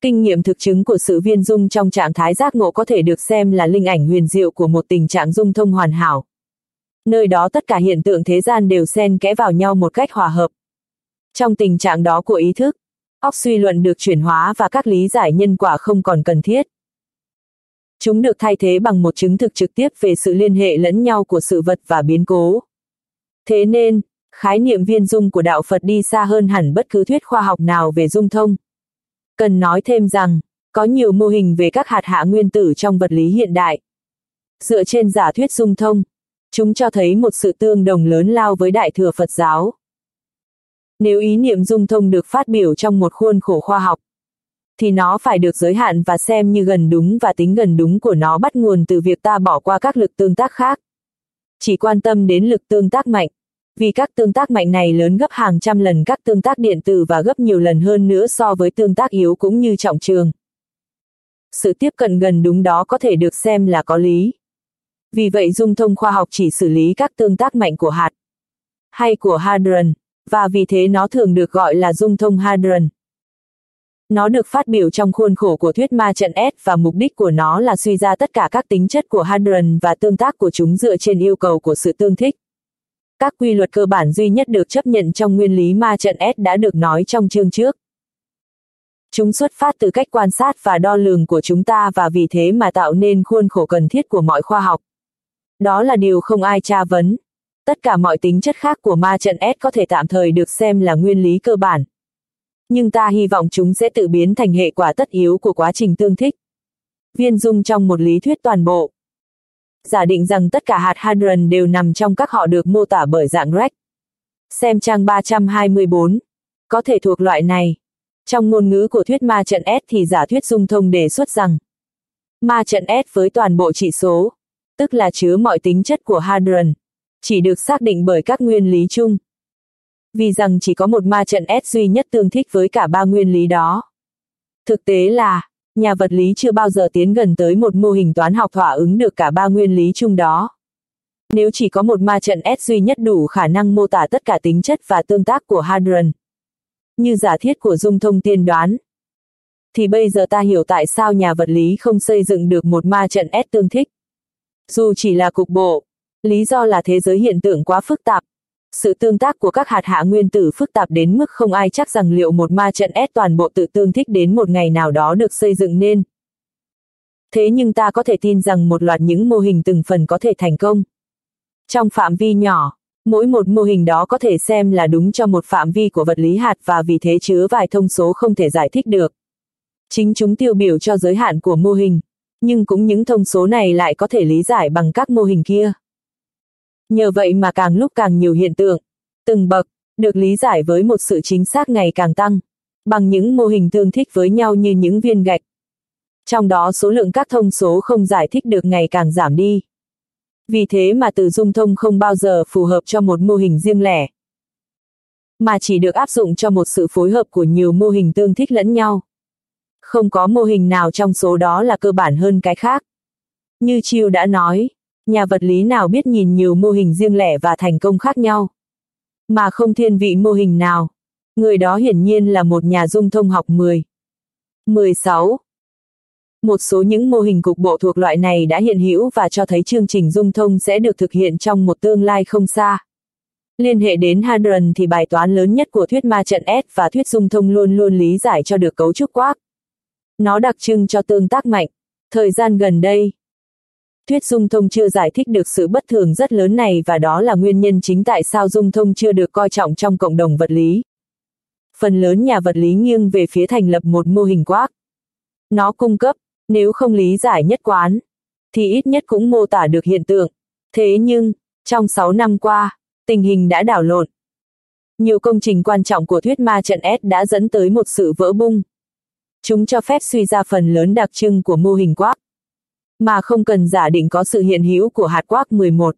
Kinh nghiệm thực chứng của sự viên dung trong trạng thái giác ngộ có thể được xem là linh ảnh huyền diệu của một tình trạng dung thông hoàn hảo. Nơi đó tất cả hiện tượng thế gian đều xen kẽ vào nhau một cách hòa hợp. Trong tình trạng đó của ý thức, óc suy luận được chuyển hóa và các lý giải nhân quả không còn cần thiết. Chúng được thay thế bằng một chứng thực trực tiếp về sự liên hệ lẫn nhau của sự vật và biến cố. Thế nên, khái niệm viên dung của đạo Phật đi xa hơn hẳn bất cứ thuyết khoa học nào về dung thông. Cần nói thêm rằng, có nhiều mô hình về các hạt hạ nguyên tử trong vật lý hiện đại. Dựa trên giả thuyết dung thông, chúng cho thấy một sự tương đồng lớn lao với Đại thừa Phật giáo. Nếu ý niệm dung thông được phát biểu trong một khuôn khổ khoa học, thì nó phải được giới hạn và xem như gần đúng và tính gần đúng của nó bắt nguồn từ việc ta bỏ qua các lực tương tác khác. Chỉ quan tâm đến lực tương tác mạnh, vì các tương tác mạnh này lớn gấp hàng trăm lần các tương tác điện tử và gấp nhiều lần hơn nữa so với tương tác yếu cũng như trọng trường. Sự tiếp cận gần đúng đó có thể được xem là có lý. Vì vậy dung thông khoa học chỉ xử lý các tương tác mạnh của hạt hay của hadron, và vì thế nó thường được gọi là dung thông hadron. Nó được phát biểu trong khuôn khổ của thuyết ma trận S và mục đích của nó là suy ra tất cả các tính chất của hadron và tương tác của chúng dựa trên yêu cầu của sự tương thích. Các quy luật cơ bản duy nhất được chấp nhận trong nguyên lý ma trận S đã được nói trong chương trước. Chúng xuất phát từ cách quan sát và đo lường của chúng ta và vì thế mà tạo nên khuôn khổ cần thiết của mọi khoa học. Đó là điều không ai tra vấn. Tất cả mọi tính chất khác của ma trận S có thể tạm thời được xem là nguyên lý cơ bản. Nhưng ta hy vọng chúng sẽ tự biến thành hệ quả tất yếu của quá trình tương thích. Viên dung trong một lý thuyết toàn bộ. Giả định rằng tất cả hạt hadron đều nằm trong các họ được mô tả bởi dạng rect. Xem trang 324. Có thể thuộc loại này. Trong ngôn ngữ của thuyết ma trận S thì giả thuyết dung thông đề xuất rằng ma trận S với toàn bộ trị số, tức là chứa mọi tính chất của hadron, chỉ được xác định bởi các nguyên lý chung. Vì rằng chỉ có một ma trận S duy nhất tương thích với cả ba nguyên lý đó. Thực tế là, nhà vật lý chưa bao giờ tiến gần tới một mô hình toán học thỏa ứng được cả ba nguyên lý chung đó. Nếu chỉ có một ma trận S duy nhất đủ khả năng mô tả tất cả tính chất và tương tác của hadron, như giả thiết của dung thông tiên đoán, thì bây giờ ta hiểu tại sao nhà vật lý không xây dựng được một ma trận S tương thích. Dù chỉ là cục bộ, lý do là thế giới hiện tượng quá phức tạp. Sự tương tác của các hạt hạ nguyên tử phức tạp đến mức không ai chắc rằng liệu một ma trận S toàn bộ tự tương thích đến một ngày nào đó được xây dựng nên. Thế nhưng ta có thể tin rằng một loạt những mô hình từng phần có thể thành công. Trong phạm vi nhỏ, mỗi một mô hình đó có thể xem là đúng cho một phạm vi của vật lý hạt và vì thế chứa vài thông số không thể giải thích được. Chính chúng tiêu biểu cho giới hạn của mô hình, nhưng cũng những thông số này lại có thể lý giải bằng các mô hình kia. Nhờ vậy mà càng lúc càng nhiều hiện tượng, từng bậc, được lý giải với một sự chính xác ngày càng tăng, bằng những mô hình tương thích với nhau như những viên gạch. Trong đó số lượng các thông số không giải thích được ngày càng giảm đi. Vì thế mà từ dung thông không bao giờ phù hợp cho một mô hình riêng lẻ, mà chỉ được áp dụng cho một sự phối hợp của nhiều mô hình tương thích lẫn nhau. Không có mô hình nào trong số đó là cơ bản hơn cái khác. Như Chiêu đã nói, nhà vật lý nào biết nhìn nhiều mô hình riêng lẻ và thành công khác nhau, mà không thiên vị mô hình nào. Người đó hiển nhiên là một nhà dung thông học 10. 16. Một số những mô hình cục bộ thuộc loại này đã hiện hữu và cho thấy chương trình dung thông sẽ được thực hiện trong một tương lai không xa. Liên hệ đến Hadron thì bài toán lớn nhất của thuyết ma trận S và thuyết dung thông luôn luôn lý giải cho được cấu trúc quát. Nó đặc trưng cho tương tác mạnh. Thời gian gần đây, thuyết dung thông chưa giải thích được sự bất thường rất lớn này và đó là nguyên nhân chính tại sao dung thông chưa được coi trọng trong cộng đồng vật lý. Phần lớn nhà vật lý nghiêng về phía thành lập một mô hình quác. Nó cung cấp nếu không lý giải nhất quán, thì ít nhất cũng mô tả được hiện tượng. Thế nhưng, trong 6 năm qua, tình hình đã đảo lộn. Nhiều công trình quan trọng của thuyết ma trận S đã dẫn tới một sự vỡ bung. Chúng cho phép suy ra phần lớn đặc trưng của mô hình quác mà không cần giả định có sự hiện hữu của hạt quark 11.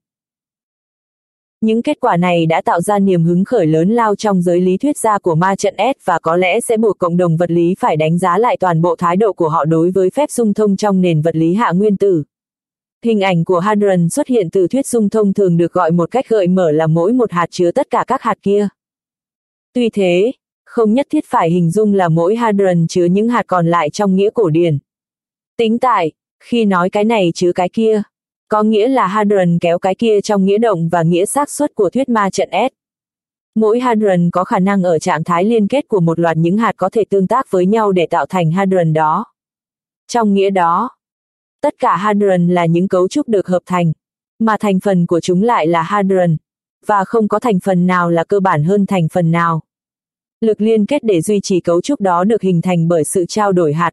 Những kết quả này đã tạo ra niềm hứng khởi lớn lao trong giới lý thuyết gia của ma trận S và có lẽ sẽ buộc cộng đồng vật lý phải đánh giá lại toàn bộ thái độ của họ đối với phép dung thông trong nền vật lý hạ nguyên tử. Hình ảnh của hadron xuất hiện từ thuyết dung thông thường được gọi một cách gợi mở là mỗi một hạt chứa tất cả các hạt kia. Tuy thế, không nhất thiết phải hình dung là mỗi hadron chứa những hạt còn lại trong nghĩa cổ điển. Tính tại, khi nói cái này chứ cái kia, có nghĩa là hadron kéo cái kia trong nghĩa động và nghĩa xác suất của thuyết ma trận S. Mỗi hadron có khả năng ở trạng thái liên kết của một loạt những hạt có thể tương tác với nhau để tạo thành hadron đó. Trong nghĩa đó, tất cả hadron là những cấu trúc được hợp thành, mà thành phần của chúng lại là hadron, và không có thành phần nào là cơ bản hơn thành phần nào. Lực liên kết để duy trì cấu trúc đó được hình thành bởi sự trao đổi hạt.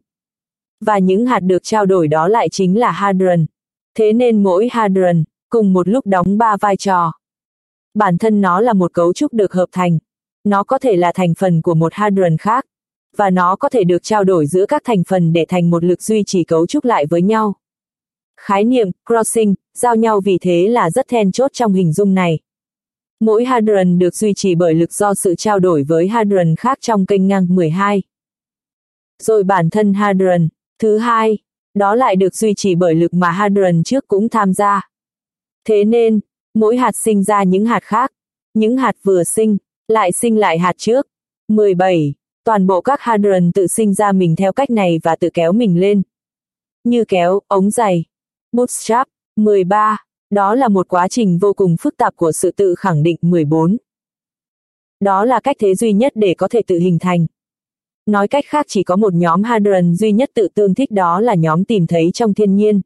Và những hạt được trao đổi đó lại chính là hadron. Thế nên mỗi hadron, cùng một lúc đóng ba vai trò. Bản thân nó là một cấu trúc được hợp thành. Nó có thể là thành phần của một hadron khác. Và nó có thể được trao đổi giữa các thành phần để thành một lực duy trì cấu trúc lại với nhau. Khái niệm, crossing, giao nhau vì thế là rất then chốt trong hình dung này. Mỗi hadron được duy trì bởi lực do sự trao đổi với hadron khác trong kênh ngang 12. Rồi bản thân hadron, thứ hai, đó lại được duy trì bởi lực mà hadron trước cũng tham gia. Thế nên, mỗi hạt sinh ra những hạt khác, những hạt vừa sinh, lại sinh lại hạt trước. 17. Toàn bộ các hadron tự sinh ra mình theo cách này và tự kéo mình lên. Như kéo, ống giày. Bootstrap. 13. Đó là một quá trình vô cùng phức tạp của sự tự khẳng định 14. Đó là cách thế duy nhất để có thể tự hình thành. Nói cách khác chỉ có một nhóm hadron duy nhất tự tương thích đó là nhóm tìm thấy trong thiên nhiên.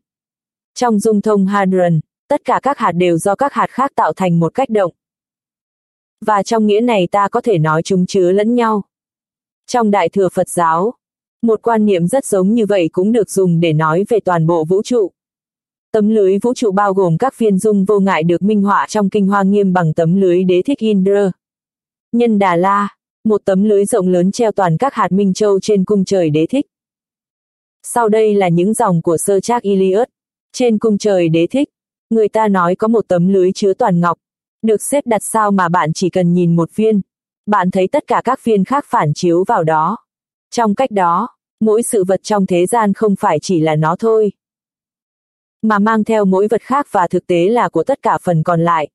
Trong dung thông hadron, tất cả các hạt đều do các hạt khác tạo thành một cách động. Và trong nghĩa này ta có thể nói chúng chứa lẫn nhau. Trong Đại Thừa Phật giáo, một quan niệm rất giống như vậy cũng được dùng để nói về toàn bộ vũ trụ. Tấm lưới vũ trụ bao gồm các phiên dung vô ngại được minh họa trong kinh hoa nghiêm bằng tấm lưới đế thích Indra. Nhân Đà La, một tấm lưới rộng lớn treo toàn các hạt minh châu trên cung trời đế thích. Sau đây là những dòng của sơ trác Iliad. Trên cung trời đế thích, người ta nói có một tấm lưới chứa toàn ngọc, được xếp đặt sao mà bạn chỉ cần nhìn một viên. Bạn thấy tất cả các viên khác phản chiếu vào đó. Trong cách đó, mỗi sự vật trong thế gian không phải chỉ là nó thôi. Mà mang theo mỗi vật khác và thực tế là của tất cả phần còn lại.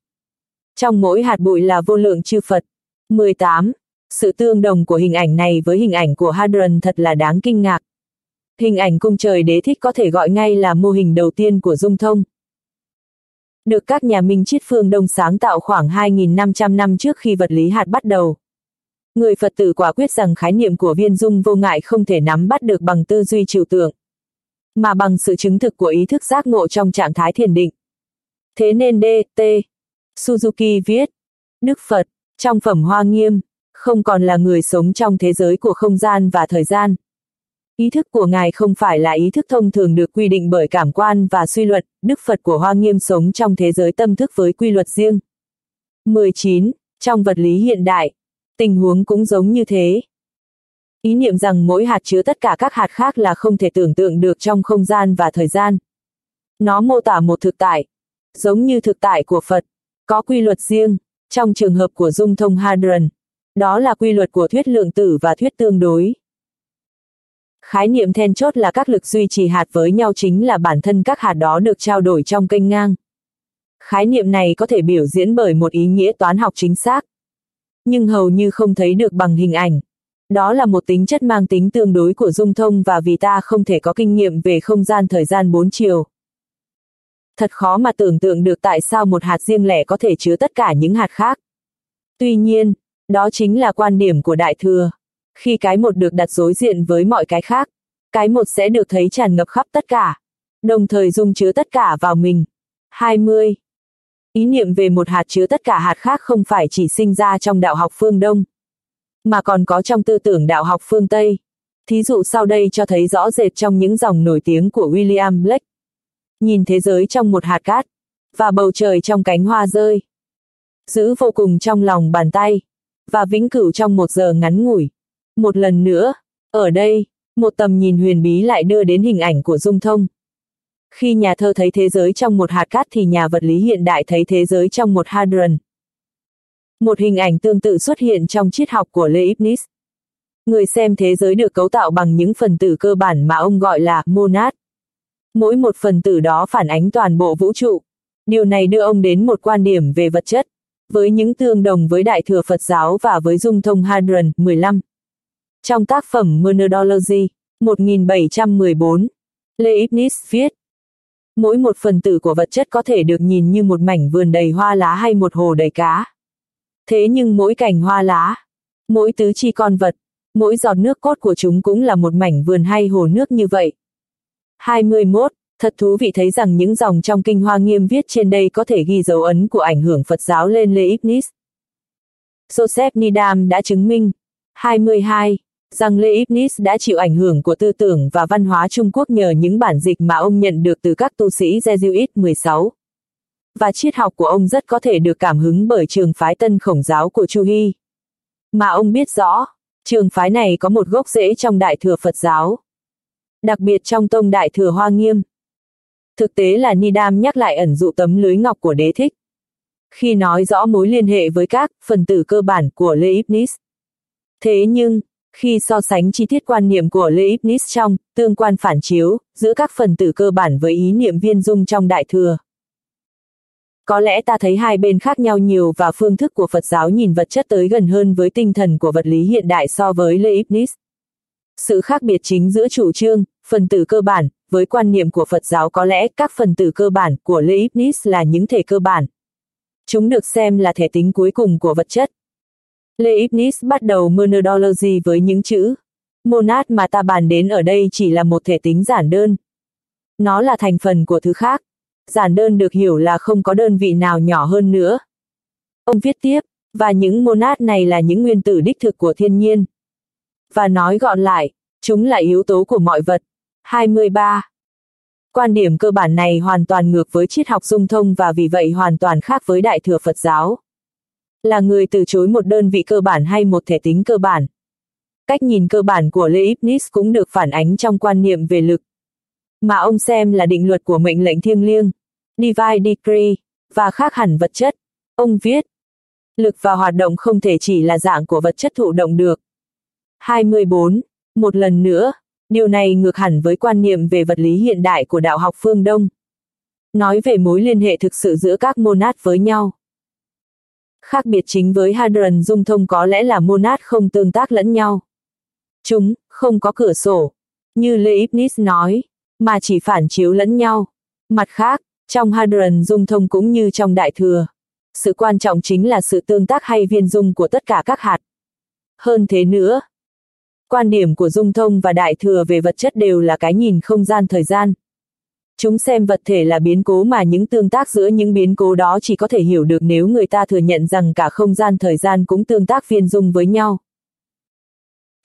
Trong mỗi hạt bụi là vô lượng chư Phật. 18. Sự tương đồng của hình ảnh này với hình ảnh của Hadron thật là đáng kinh ngạc. Hình ảnh cung trời đế thích có thể gọi ngay là mô hình đầu tiên của dung thông. Được các nhà minh triết phương Đông sáng tạo khoảng 2.500 năm trước khi vật lý hạt bắt đầu. Người Phật tử quả quyết rằng khái niệm của viên dung vô ngại không thể nắm bắt được bằng tư duy trừu tượng, mà bằng sự chứng thực của ý thức giác ngộ trong trạng thái thiền định. Thế nên D. T. Suzuki viết, Đức Phật, trong phẩm Hoa Nghiêm, không còn là người sống trong thế giới của không gian và thời gian. Ý thức của Ngài không phải là ý thức thông thường được quy định bởi cảm quan và suy luận, Đức Phật của Hoa Nghiêm sống trong thế giới tâm thức với quy luật riêng. 19. Trong vật lý hiện đại, tình huống cũng giống như thế. Ý niệm rằng mỗi hạt chứa tất cả các hạt khác là không thể tưởng tượng được trong không gian và thời gian. Nó mô tả một thực tại, giống như thực tại của Phật, có quy luật riêng, trong trường hợp của dung thông hadron. Đó là quy luật của thuyết lượng tử và thuyết tương đối. Khái niệm then chốt là các lực duy trì hạt với nhau chính là bản thân các hạt đó được trao đổi trong kênh ngang. Khái niệm này có thể biểu diễn bởi một ý nghĩa toán học chính xác, nhưng hầu như không thấy được bằng hình ảnh. Đó là một tính chất mang tính tương đối của dung thông và vì ta không thể có kinh nghiệm về không gian thời gian bốn chiều. Thật khó mà tưởng tượng được tại sao một hạt riêng lẻ có thể chứa tất cả những hạt khác. Tuy nhiên, đó chính là quan điểm của Đại Thừa. Khi cái một được đặt đối diện với mọi cái khác, cái một sẽ được thấy tràn ngập khắp tất cả, đồng thời dung chứa tất cả vào mình. 20. Ý niệm về một hạt chứa tất cả hạt khác không phải chỉ sinh ra trong đạo học phương Đông, mà còn có trong tư tưởng đạo học phương Tây. Thí dụ sau đây cho thấy rõ rệt trong những dòng nổi tiếng của William Blake. Nhìn thế giới trong một hạt cát, và bầu trời trong cánh hoa rơi. Giữ vô cùng trong lòng bàn tay, và vĩnh cửu trong một giờ ngắn ngủi. Một lần nữa, ở đây, một tầm nhìn huyền bí lại đưa đến hình ảnh của dung thông. Khi nhà thơ thấy thế giới trong một hạt cát thì nhà vật lý hiện đại thấy thế giới trong một hadron. Một hình ảnh tương tự xuất hiện trong triết học của Leibniz. Người xem thế giới được cấu tạo bằng những phần tử cơ bản mà ông gọi là monad. Mỗi một phần tử đó phản ánh toàn bộ vũ trụ. Điều này đưa ông đến một quan điểm về vật chất, với những tương đồng với Đại thừa Phật giáo và với dung thông Hadron 15. Trong tác phẩm Monodology 1714, Leibniz viết, Mỗi một phần tử của vật chất có thể được nhìn như một mảnh vườn đầy hoa lá hay một hồ đầy cá. Thế nhưng mỗi cành hoa lá, mỗi tứ chi con vật, mỗi giọt nước cốt của chúng cũng là một mảnh vườn hay hồ nước như vậy. 21. Thật thú vị thấy rằng những dòng trong kinh hoa nghiêm viết trên đây có thể ghi dấu ấn của ảnh hưởng Phật giáo lên Leibniz. Joseph Needham đã chứng minh. 22 rằng Leibniz đã chịu ảnh hưởng của tư tưởng và văn hóa Trung Quốc nhờ những bản dịch mà ông nhận được từ các tu sĩ Jesuit 16. Và triết học của ông rất có thể được cảm hứng bởi trường phái tân khổng giáo của Chu Hy. Mà ông biết rõ, trường phái này có một gốc rễ trong Đại Thừa Phật giáo. Đặc biệt trong tông Đại Thừa Hoa Nghiêm. Thực tế là Nidam nhắc lại ẩn dụ tấm lưới ngọc của đế thích. Khi nói rõ mối liên hệ với các phần tử cơ bản của Leibniz. Thế nhưng, khi so sánh chi tiết quan niệm của Leibniz trong tương quan phản chiếu giữa các phần tử cơ bản với ý niệm viên dung trong Đại Thừa. Có lẽ ta thấy hai bên khác nhau nhiều và phương thức của Phật giáo nhìn vật chất tới gần hơn với tinh thần của vật lý hiện đại so với Leibniz. Sự khác biệt chính giữa chủ trương, phần tử cơ bản, với quan niệm của Phật giáo có lẽ các phần tử cơ bản của Leibniz là những thể cơ bản. Chúng được xem là thể tính cuối cùng của vật chất. Leibniz bắt đầu Monadology với những chữ Monad mà ta bàn đến ở đây chỉ là một thể tính giản đơn. Nó là thành phần của thứ khác. Giản đơn được hiểu là không có đơn vị nào nhỏ hơn nữa. Ông viết tiếp, và những monad này là những nguyên tử đích thực của thiên nhiên. Và nói gọn lại, chúng là yếu tố của mọi vật. 23. Quan điểm cơ bản này hoàn toàn ngược với triết học dung thông và vì vậy hoàn toàn khác với Đại thừa Phật giáo. Là người từ chối một đơn vị cơ bản hay một thể tính cơ bản. Cách nhìn cơ bản của Leibniz cũng được phản ánh trong quan niệm về lực. Mà ông xem là định luật của mệnh lệnh thiêng liêng, divine decree, và khác hẳn vật chất. Ông viết, lực và hoạt động không thể chỉ là dạng của vật chất thụ động được. 24. Một lần nữa, điều này ngược hẳn với quan niệm về vật lý hiện đại của đạo học phương Đông. Nói về mối liên hệ thực sự giữa các monad với nhau. Khác biệt chính với hadron dung thông có lẽ là monad không tương tác lẫn nhau. Chúng, không có cửa sổ, như Leibniz nói, mà chỉ phản chiếu lẫn nhau. Mặt khác, trong hadron dung thông cũng như trong đại thừa, sự quan trọng chính là sự tương tác hay viên dung của tất cả các hạt. Hơn thế nữa, quan điểm của dung thông và đại thừa về vật chất đều là cái nhìn không gian thời gian. Chúng xem vật thể là biến cố mà những tương tác giữa những biến cố đó chỉ có thể hiểu được nếu người ta thừa nhận rằng cả không gian thời gian cũng tương tác viên dung với nhau.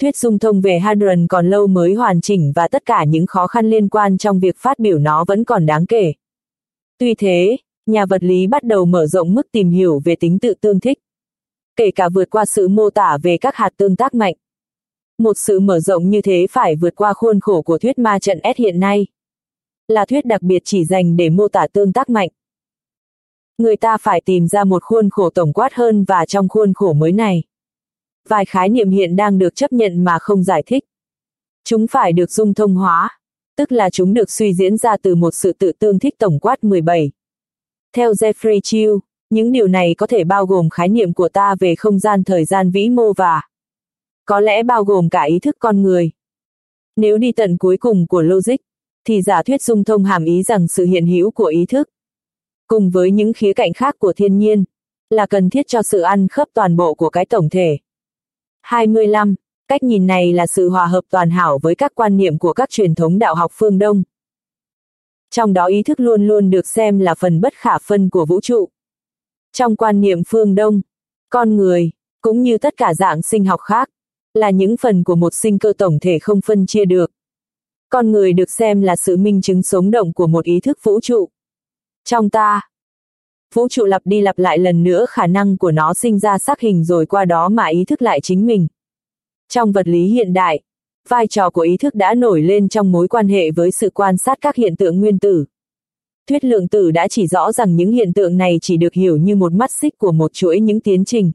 Thuyết dung thông về Hadron còn lâu mới hoàn chỉnh và tất cả những khó khăn liên quan trong việc phát biểu nó vẫn còn đáng kể. Tuy thế, nhà vật lý bắt đầu mở rộng mức tìm hiểu về tính tự tương thích. Kể cả vượt qua sự mô tả về các hạt tương tác mạnh. Một sự mở rộng như thế phải vượt qua khuôn khổ của thuyết ma trận S hiện nay. Là thuyết đặc biệt chỉ dành để mô tả tương tác mạnh. Người ta phải tìm ra một khuôn khổ tổng quát hơn và trong khuôn khổ mới này. Vài khái niệm hiện đang được chấp nhận mà không giải thích. Chúng phải được dung thông hóa, tức là chúng được suy diễn ra từ một sự tự tương thích tổng quát 17. Theo Jeffrey Chiu, những điều này có thể bao gồm khái niệm của ta về không gian thời gian vĩ mô và có lẽ bao gồm cả ý thức con người. Nếu đi tận cuối cùng của logic, thì giả thuyết dung thông hàm ý rằng sự hiện hữu của ý thức, cùng với những khía cạnh khác của thiên nhiên, là cần thiết cho sự ăn khớp toàn bộ của cái tổng thể. 25. Cách nhìn này là sự hòa hợp toàn hảo với các quan niệm của các truyền thống đạo học phương Đông. Trong đó ý thức luôn luôn được xem là phần bất khả phân của vũ trụ. Trong quan niệm phương Đông, con người, cũng như tất cả dạng sinh học khác, là những phần của một sinh cơ tổng thể không phân chia được. Con người được xem là sự minh chứng sống động của một ý thức vũ trụ. Trong ta, vũ trụ lặp đi lặp lại lần nữa khả năng của nó sinh ra sắc hình rồi qua đó mà ý thức lại chính mình. Trong vật lý hiện đại, vai trò của ý thức đã nổi lên trong mối quan hệ với sự quan sát các hiện tượng nguyên tử. Thuyết lượng tử đã chỉ rõ rằng những hiện tượng này chỉ được hiểu như một mắt xích của một chuỗi những tiến trình.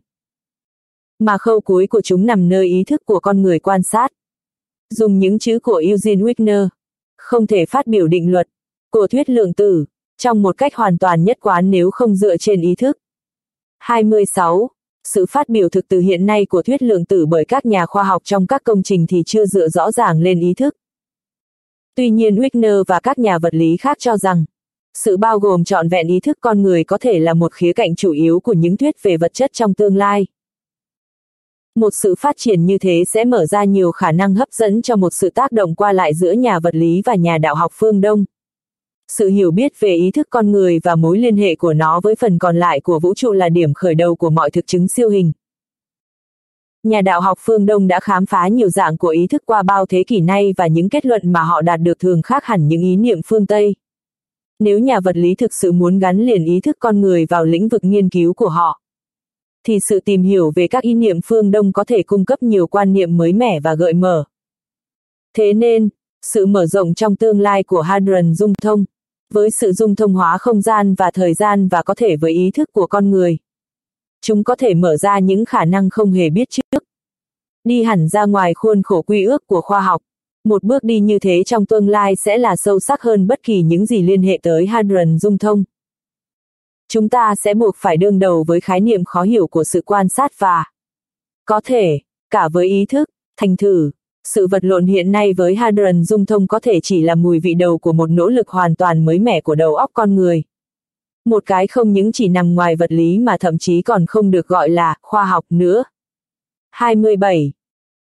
Mà khâu cuối của chúng nằm nơi ý thức của con người quan sát. Dùng những chữ của Eugene Wigner, không thể phát biểu định luật, của thuyết lượng tử, trong một cách hoàn toàn nhất quán nếu không dựa trên ý thức. 26. Sự phát biểu thực từ hiện nay của thuyết lượng tử bởi các nhà khoa học trong các công trình thì chưa dựa rõ ràng lên ý thức. Tuy nhiên Wigner và các nhà vật lý khác cho rằng, sự bao gồm trọn vẹn ý thức con người có thể là một khía cạnh chủ yếu của những thuyết về vật chất trong tương lai. Một sự phát triển như thế sẽ mở ra nhiều khả năng hấp dẫn cho một sự tác động qua lại giữa nhà vật lý và nhà đạo học phương Đông. Sự hiểu biết về ý thức con người và mối liên hệ của nó với phần còn lại của vũ trụ là điểm khởi đầu của mọi thực chứng siêu hình. Nhà đạo học phương Đông đã khám phá nhiều dạng của ý thức qua bao thế kỷ nay và những kết luận mà họ đạt được thường khác hẳn những ý niệm phương Tây. Nếu nhà vật lý thực sự muốn gắn liền ý thức con người vào lĩnh vực nghiên cứu của họ, thì sự tìm hiểu về các ý niệm phương Đông có thể cung cấp nhiều quan niệm mới mẻ và gợi mở. Thế nên, sự mở rộng trong tương lai của Hadron dung thông, với sự dung thông hóa không gian và thời gian và có thể với ý thức của con người. Chúng có thể mở ra những khả năng không hề biết trước. Đi hẳn ra ngoài khuôn khổ quy ước của khoa học. Một bước đi như thế trong tương lai sẽ là sâu sắc hơn bất kỳ những gì liên hệ tới Hadron dung thông. Chúng ta sẽ buộc phải đương đầu với khái niệm khó hiểu của sự quan sát và có thể, cả với ý thức, thành thử, sự vật lộn hiện nay với Hadron dung thông có thể chỉ là mùi vị đầu của một nỗ lực hoàn toàn mới mẻ của đầu óc con người. Một cái không những chỉ nằm ngoài vật lý mà thậm chí còn không được gọi là khoa học nữa. 27.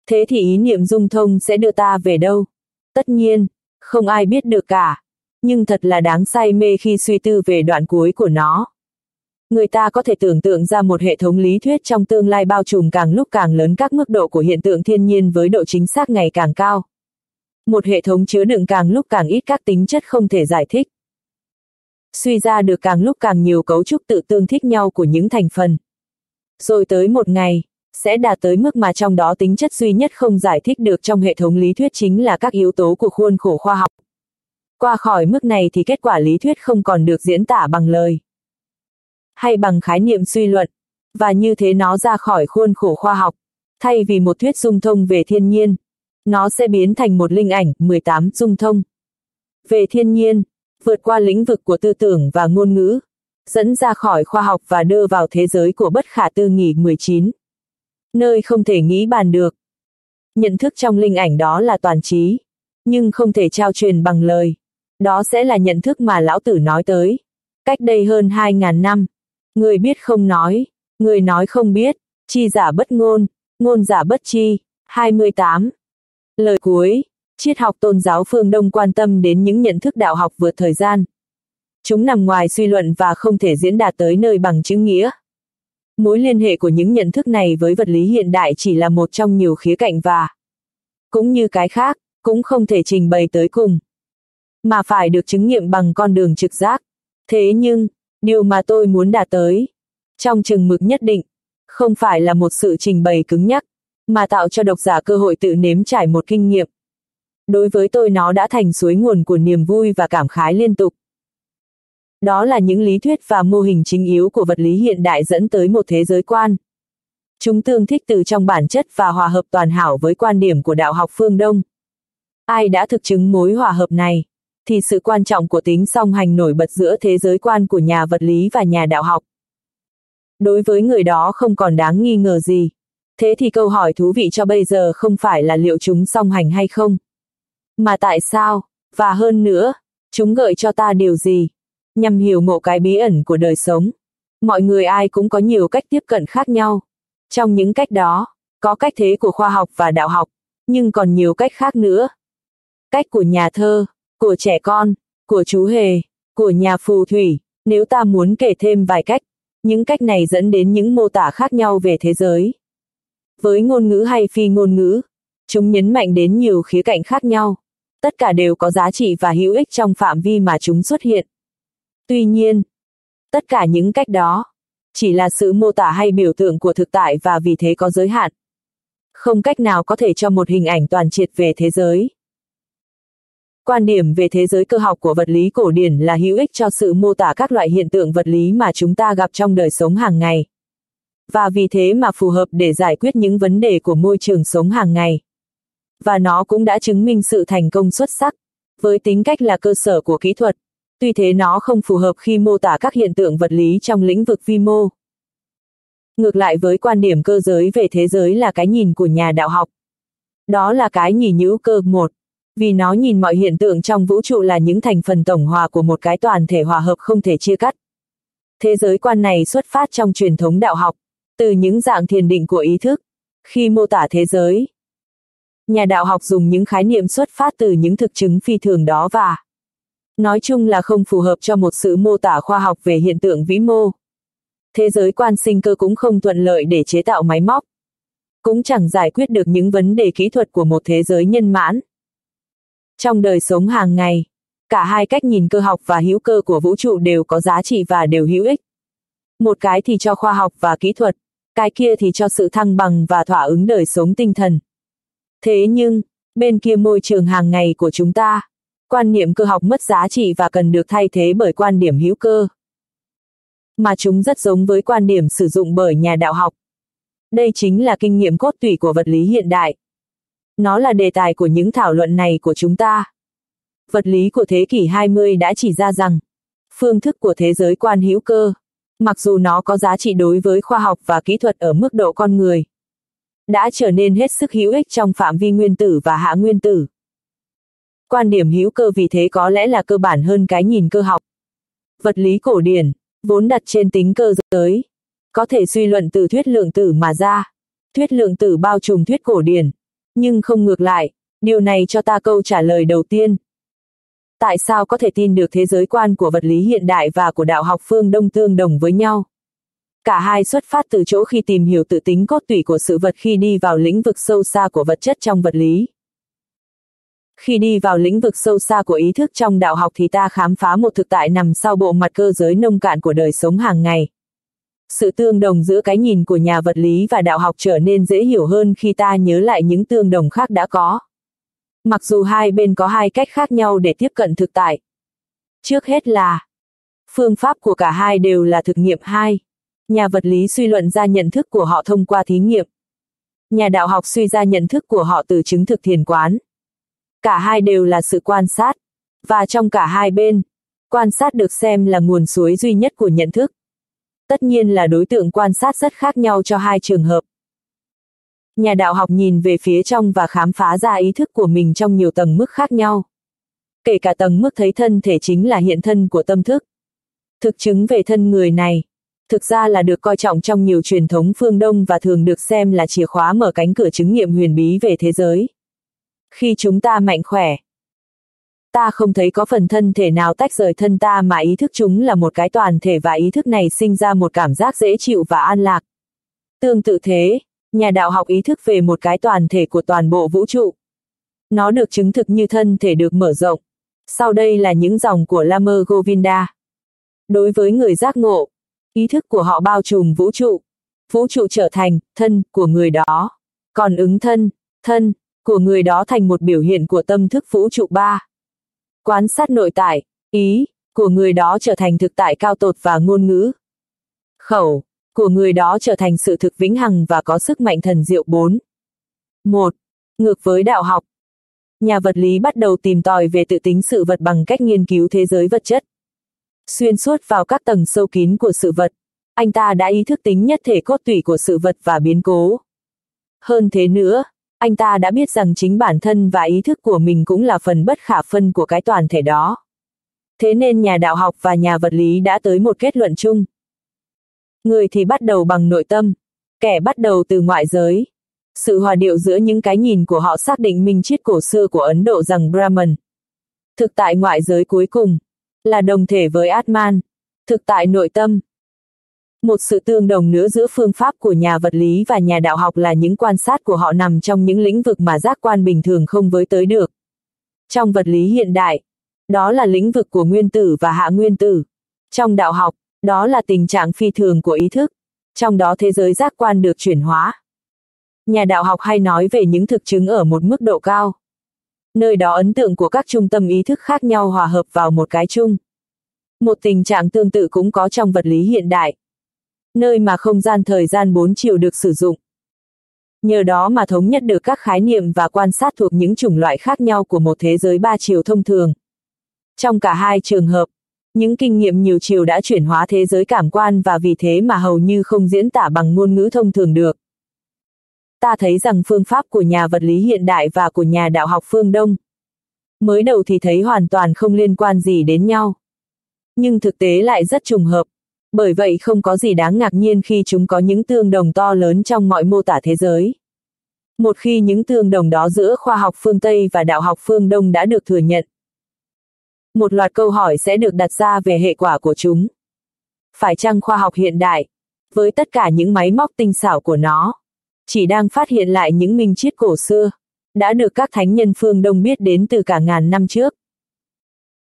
Thế thì ý niệm dung thông sẽ đưa ta về đâu? Tất nhiên, không ai biết được cả. Nhưng thật là đáng say mê khi suy tư về đoạn cuối của nó. Người ta có thể tưởng tượng ra một hệ thống lý thuyết trong tương lai bao trùm càng lúc càng lớn các mức độ của hiện tượng thiên nhiên với độ chính xác ngày càng cao. Một hệ thống chứa đựng càng lúc càng ít các tính chất không thể giải thích. Suy ra được càng lúc càng nhiều cấu trúc tự tương thích nhau của những thành phần. Rồi tới một ngày, sẽ đạt tới mức mà trong đó tính chất duy nhất không giải thích được trong hệ thống lý thuyết chính là các yếu tố của khuôn khổ khoa học. Qua khỏi mức này thì kết quả lý thuyết không còn được diễn tả bằng lời hay bằng khái niệm suy luận, và như thế nó ra khỏi khuôn khổ khoa học, thay vì một thuyết dung thông về thiên nhiên, nó sẽ biến thành một linh ảnh 18 dung thông. Về thiên nhiên, vượt qua lĩnh vực của tư tưởng và ngôn ngữ, dẫn ra khỏi khoa học và đưa vào thế giới của bất khả tư nghỉ 19. Nơi không thể nghĩ bàn được. Nhận thức trong linh ảnh đó là toàn trí, nhưng không thể trao truyền bằng lời. Đó sẽ là nhận thức mà lão tử nói tới. Cách đây hơn 2.000 năm, Người biết không nói, người nói không biết, chi giả bất ngôn, ngôn giả bất chi. 28. Lời cuối, triết học tôn giáo phương Đông quan tâm đến những nhận thức đạo học vượt thời gian. Chúng nằm ngoài suy luận và không thể diễn đạt tới nơi bằng chứng nghĩa. Mối liên hệ của những nhận thức này với vật lý hiện đại chỉ là một trong nhiều khía cạnh và cũng như cái khác, cũng không thể trình bày tới cùng. Mà phải được chứng nghiệm bằng con đường trực giác. Thế nhưng, Điều mà tôi muốn đạt tới, trong chừng mực nhất định, không phải là một sự trình bày cứng nhắc, mà tạo cho độc giả cơ hội tự nếm trải một kinh nghiệm. Đối với tôi nó đã thành suối nguồn của niềm vui và cảm khái liên tục. Đó là những lý thuyết và mô hình chính yếu của vật lý hiện đại dẫn tới một thế giới quan. Chúng tương thích từ trong bản chất và hòa hợp toàn hảo với quan điểm của đạo học phương Đông. Ai đã thực chứng mối hòa hợp này? Thì sự quan trọng của tính song hành nổi bật giữa thế giới quan của nhà vật lý và nhà đạo học. Đối với người đó không còn đáng nghi ngờ gì. Thế thì câu hỏi thú vị cho bây giờ không phải là liệu chúng song hành hay không, mà tại sao, và hơn nữa, chúng gợi cho ta điều gì, nhằm hiểu ngộ cái bí ẩn của đời sống. Mọi người ai cũng có nhiều cách tiếp cận khác nhau. Trong những cách đó, có cách thế của khoa học và đạo học, nhưng còn nhiều cách khác nữa. Cách của nhà thơ, của trẻ con, của chú hề, của nhà phù thủy, nếu ta muốn kể thêm vài cách, những cách này dẫn đến những mô tả khác nhau về thế giới. Với ngôn ngữ hay phi ngôn ngữ, chúng nhấn mạnh đến nhiều khía cạnh khác nhau, tất cả đều có giá trị và hữu ích trong phạm vi mà chúng xuất hiện. Tuy nhiên, tất cả những cách đó, chỉ là sự mô tả hay biểu tượng của thực tại và vì thế có giới hạn. Không cách nào có thể cho một hình ảnh toàn triệt về thế giới. Quan điểm về thế giới cơ học của vật lý cổ điển là hữu ích cho sự mô tả các loại hiện tượng vật lý mà chúng ta gặp trong đời sống hàng ngày. Và vì thế mà phù hợp để giải quyết những vấn đề của môi trường sống hàng ngày. Và nó cũng đã chứng minh sự thành công xuất sắc, với tính cách là cơ sở của kỹ thuật. Tuy thế nó không phù hợp khi mô tả các hiện tượng vật lý trong lĩnh vực vi mô. Ngược lại với quan điểm cơ giới về thế giới là cái nhìn của nhà đạo học. Đó là cái nhìn hữu cơ một vì nó nhìn mọi hiện tượng trong vũ trụ là những thành phần tổng hòa của một cái toàn thể hòa hợp không thể chia cắt. Thế giới quan này xuất phát trong truyền thống đạo học, từ những dạng thiền định của ý thức, khi mô tả thế giới. Nhà đạo học dùng những khái niệm xuất phát từ những thực chứng phi thường đó và nói chung là không phù hợp cho một sự mô tả khoa học về hiện tượng vĩ mô. Thế giới quan sinh cơ cũng không thuận lợi để chế tạo máy móc. Cũng chẳng giải quyết được những vấn đề kỹ thuật của một thế giới nhân mãn. Trong đời sống hàng ngày, cả hai cách nhìn cơ học và hữu cơ của vũ trụ đều có giá trị và đều hữu ích. Một cái thì cho khoa học và kỹ thuật, cái kia thì cho sự thăng bằng và thỏa ứng đời sống tinh thần. Thế nhưng, bên kia môi trường hàng ngày của chúng ta, quan niệm cơ học mất giá trị và cần được thay thế bởi quan điểm hữu cơ. Mà chúng rất giống với quan điểm sử dụng bởi nhà đạo học. Đây chính là kinh nghiệm cốt tủy của vật lý hiện đại. Nó là đề tài của những thảo luận này của chúng ta. Vật lý của thế kỷ 20 đã chỉ ra rằng, phương thức của thế giới quan hữu cơ, mặc dù nó có giá trị đối với khoa học và kỹ thuật ở mức độ con người, đã trở nên hết sức hữu ích trong phạm vi nguyên tử và hạ nguyên tử. Quan điểm hữu cơ vì thế có lẽ là cơ bản hơn cái nhìn cơ học. Vật lý cổ điển, vốn đặt trên tính cơ giới, có thể suy luận từ thuyết lượng tử mà ra. Thuyết lượng tử bao trùm thuyết cổ điển, nhưng không ngược lại, điều này cho ta câu trả lời đầu tiên. Tại sao có thể tin được thế giới quan của vật lý hiện đại và của đạo học phương Đông tương đồng với nhau? Cả hai xuất phát từ chỗ khi tìm hiểu tự tính cốt tủy của sự vật khi đi vào lĩnh vực sâu xa của vật chất trong vật lý. Khi đi vào lĩnh vực sâu xa của ý thức trong đạo học thì ta khám phá một thực tại nằm sau bộ mặt cơ giới nông cạn của đời sống hàng ngày. Sự tương đồng giữa cái nhìn của nhà vật lý và đạo học trở nên dễ hiểu hơn khi ta nhớ lại những tương đồng khác đã có. Mặc dù hai bên có hai cách khác nhau để tiếp cận thực tại. Trước hết là phương pháp của cả hai đều là thực nghiệm hai. Nhà vật lý suy luận ra nhận thức của họ thông qua thí nghiệm. Nhà đạo học suy ra nhận thức của họ từ chứng thực thiền quán. Cả hai đều là sự quan sát. Và trong cả hai bên, quan sát được xem là nguồn suối duy nhất của nhận thức. Tất nhiên là đối tượng quan sát rất khác nhau cho hai trường hợp. Nhà đạo học nhìn về phía trong và khám phá ra ý thức của mình trong nhiều tầng mức khác nhau. Kể cả tầng mức thấy thân thể chính là hiện thân của tâm thức. Thực chứng về thân người này, thực ra là được coi trọng trong nhiều truyền thống phương Đông và thường được xem là chìa khóa mở cánh cửa chứng nghiệm huyền bí về thế giới. Khi chúng ta mạnh khỏe, ta không thấy có phần thân thể nào tách rời thân ta mà ý thức chúng là một cái toàn thể và ý thức này sinh ra một cảm giác dễ chịu và an lạc. Tương tự thế, nhà đạo học ý thức về một cái toàn thể của toàn bộ vũ trụ. Nó được chứng thực như thân thể được mở rộng. Sau đây là những dòng của Lamer Govinda. Đối với người giác ngộ, ý thức của họ bao trùm vũ trụ. Vũ trụ trở thành thân của người đó. Còn ứng thân, thân của người đó thành một biểu hiện của tâm thức vũ trụ ba. Quan sát nội tại, ý của người đó trở thành thực tại cao tột và ngôn ngữ. Khẩu của người đó trở thành sự thực vĩnh hằng và có sức mạnh thần diệu 4. 1. Ngược với đạo học. Nhà vật lý bắt đầu tìm tòi về tự tính sự vật bằng cách nghiên cứu thế giới vật chất. Xuyên suốt vào các tầng sâu kín của sự vật, anh ta đã ý thức tính nhất thể cốt tủy của sự vật và biến cố. Hơn thế nữa, anh ta đã biết rằng chính bản thân và ý thức của mình cũng là phần bất khả phân của cái toàn thể đó. Thế nên nhà đạo học và nhà vật lý đã tới một kết luận chung. Người thì bắt đầu bằng nội tâm, kẻ bắt đầu từ ngoại giới. Sự hòa điệu giữa những cái nhìn của họ xác định minh triết cổ xưa của Ấn Độ rằng Brahman. Thực tại ngoại giới cuối cùng, là đồng thể với Atman, thực tại nội tâm. Một sự tương đồng nữa giữa phương pháp của nhà vật lý và nhà đạo học là những quan sát của họ nằm trong những lĩnh vực mà giác quan bình thường không với tới được. Trong vật lý hiện đại, đó là lĩnh vực của nguyên tử và hạ nguyên tử. Trong đạo học, đó là tình trạng phi thường của ý thức, trong đó thế giới giác quan được chuyển hóa. Nhà đạo học hay nói về những thực chứng ở một mức độ cao. Nơi đó ấn tượng của các trung tâm ý thức khác nhau hòa hợp vào một cái chung. Một tình trạng tương tự cũng có trong vật lý hiện đại. Nơi mà không gian thời gian bốn chiều được sử dụng. Nhờ đó mà thống nhất được các khái niệm và quan sát thuộc những chủng loại khác nhau của một thế giới ba chiều thông thường. Trong cả hai trường hợp, những kinh nghiệm nhiều chiều đã chuyển hóa thế giới cảm quan và vì thế mà hầu như không diễn tả bằng ngôn ngữ thông thường được. Ta thấy rằng phương pháp của nhà vật lý hiện đại và của nhà đạo học phương Đông mới đầu thì thấy hoàn toàn không liên quan gì đến nhau. Nhưng thực tế lại rất trùng hợp. Bởi vậy không có gì đáng ngạc nhiên khi chúng có những tương đồng to lớn trong mọi mô tả thế giới. Một khi những tương đồng đó giữa khoa học phương Tây và đạo học phương Đông đã được thừa nhận, một loạt câu hỏi sẽ được đặt ra về hệ quả của chúng. Phải chăng khoa học hiện đại, với tất cả những máy móc tinh xảo của nó, chỉ đang phát hiện lại những minh triết cổ xưa, đã được các thánh nhân phương Đông biết đến từ cả ngàn năm trước.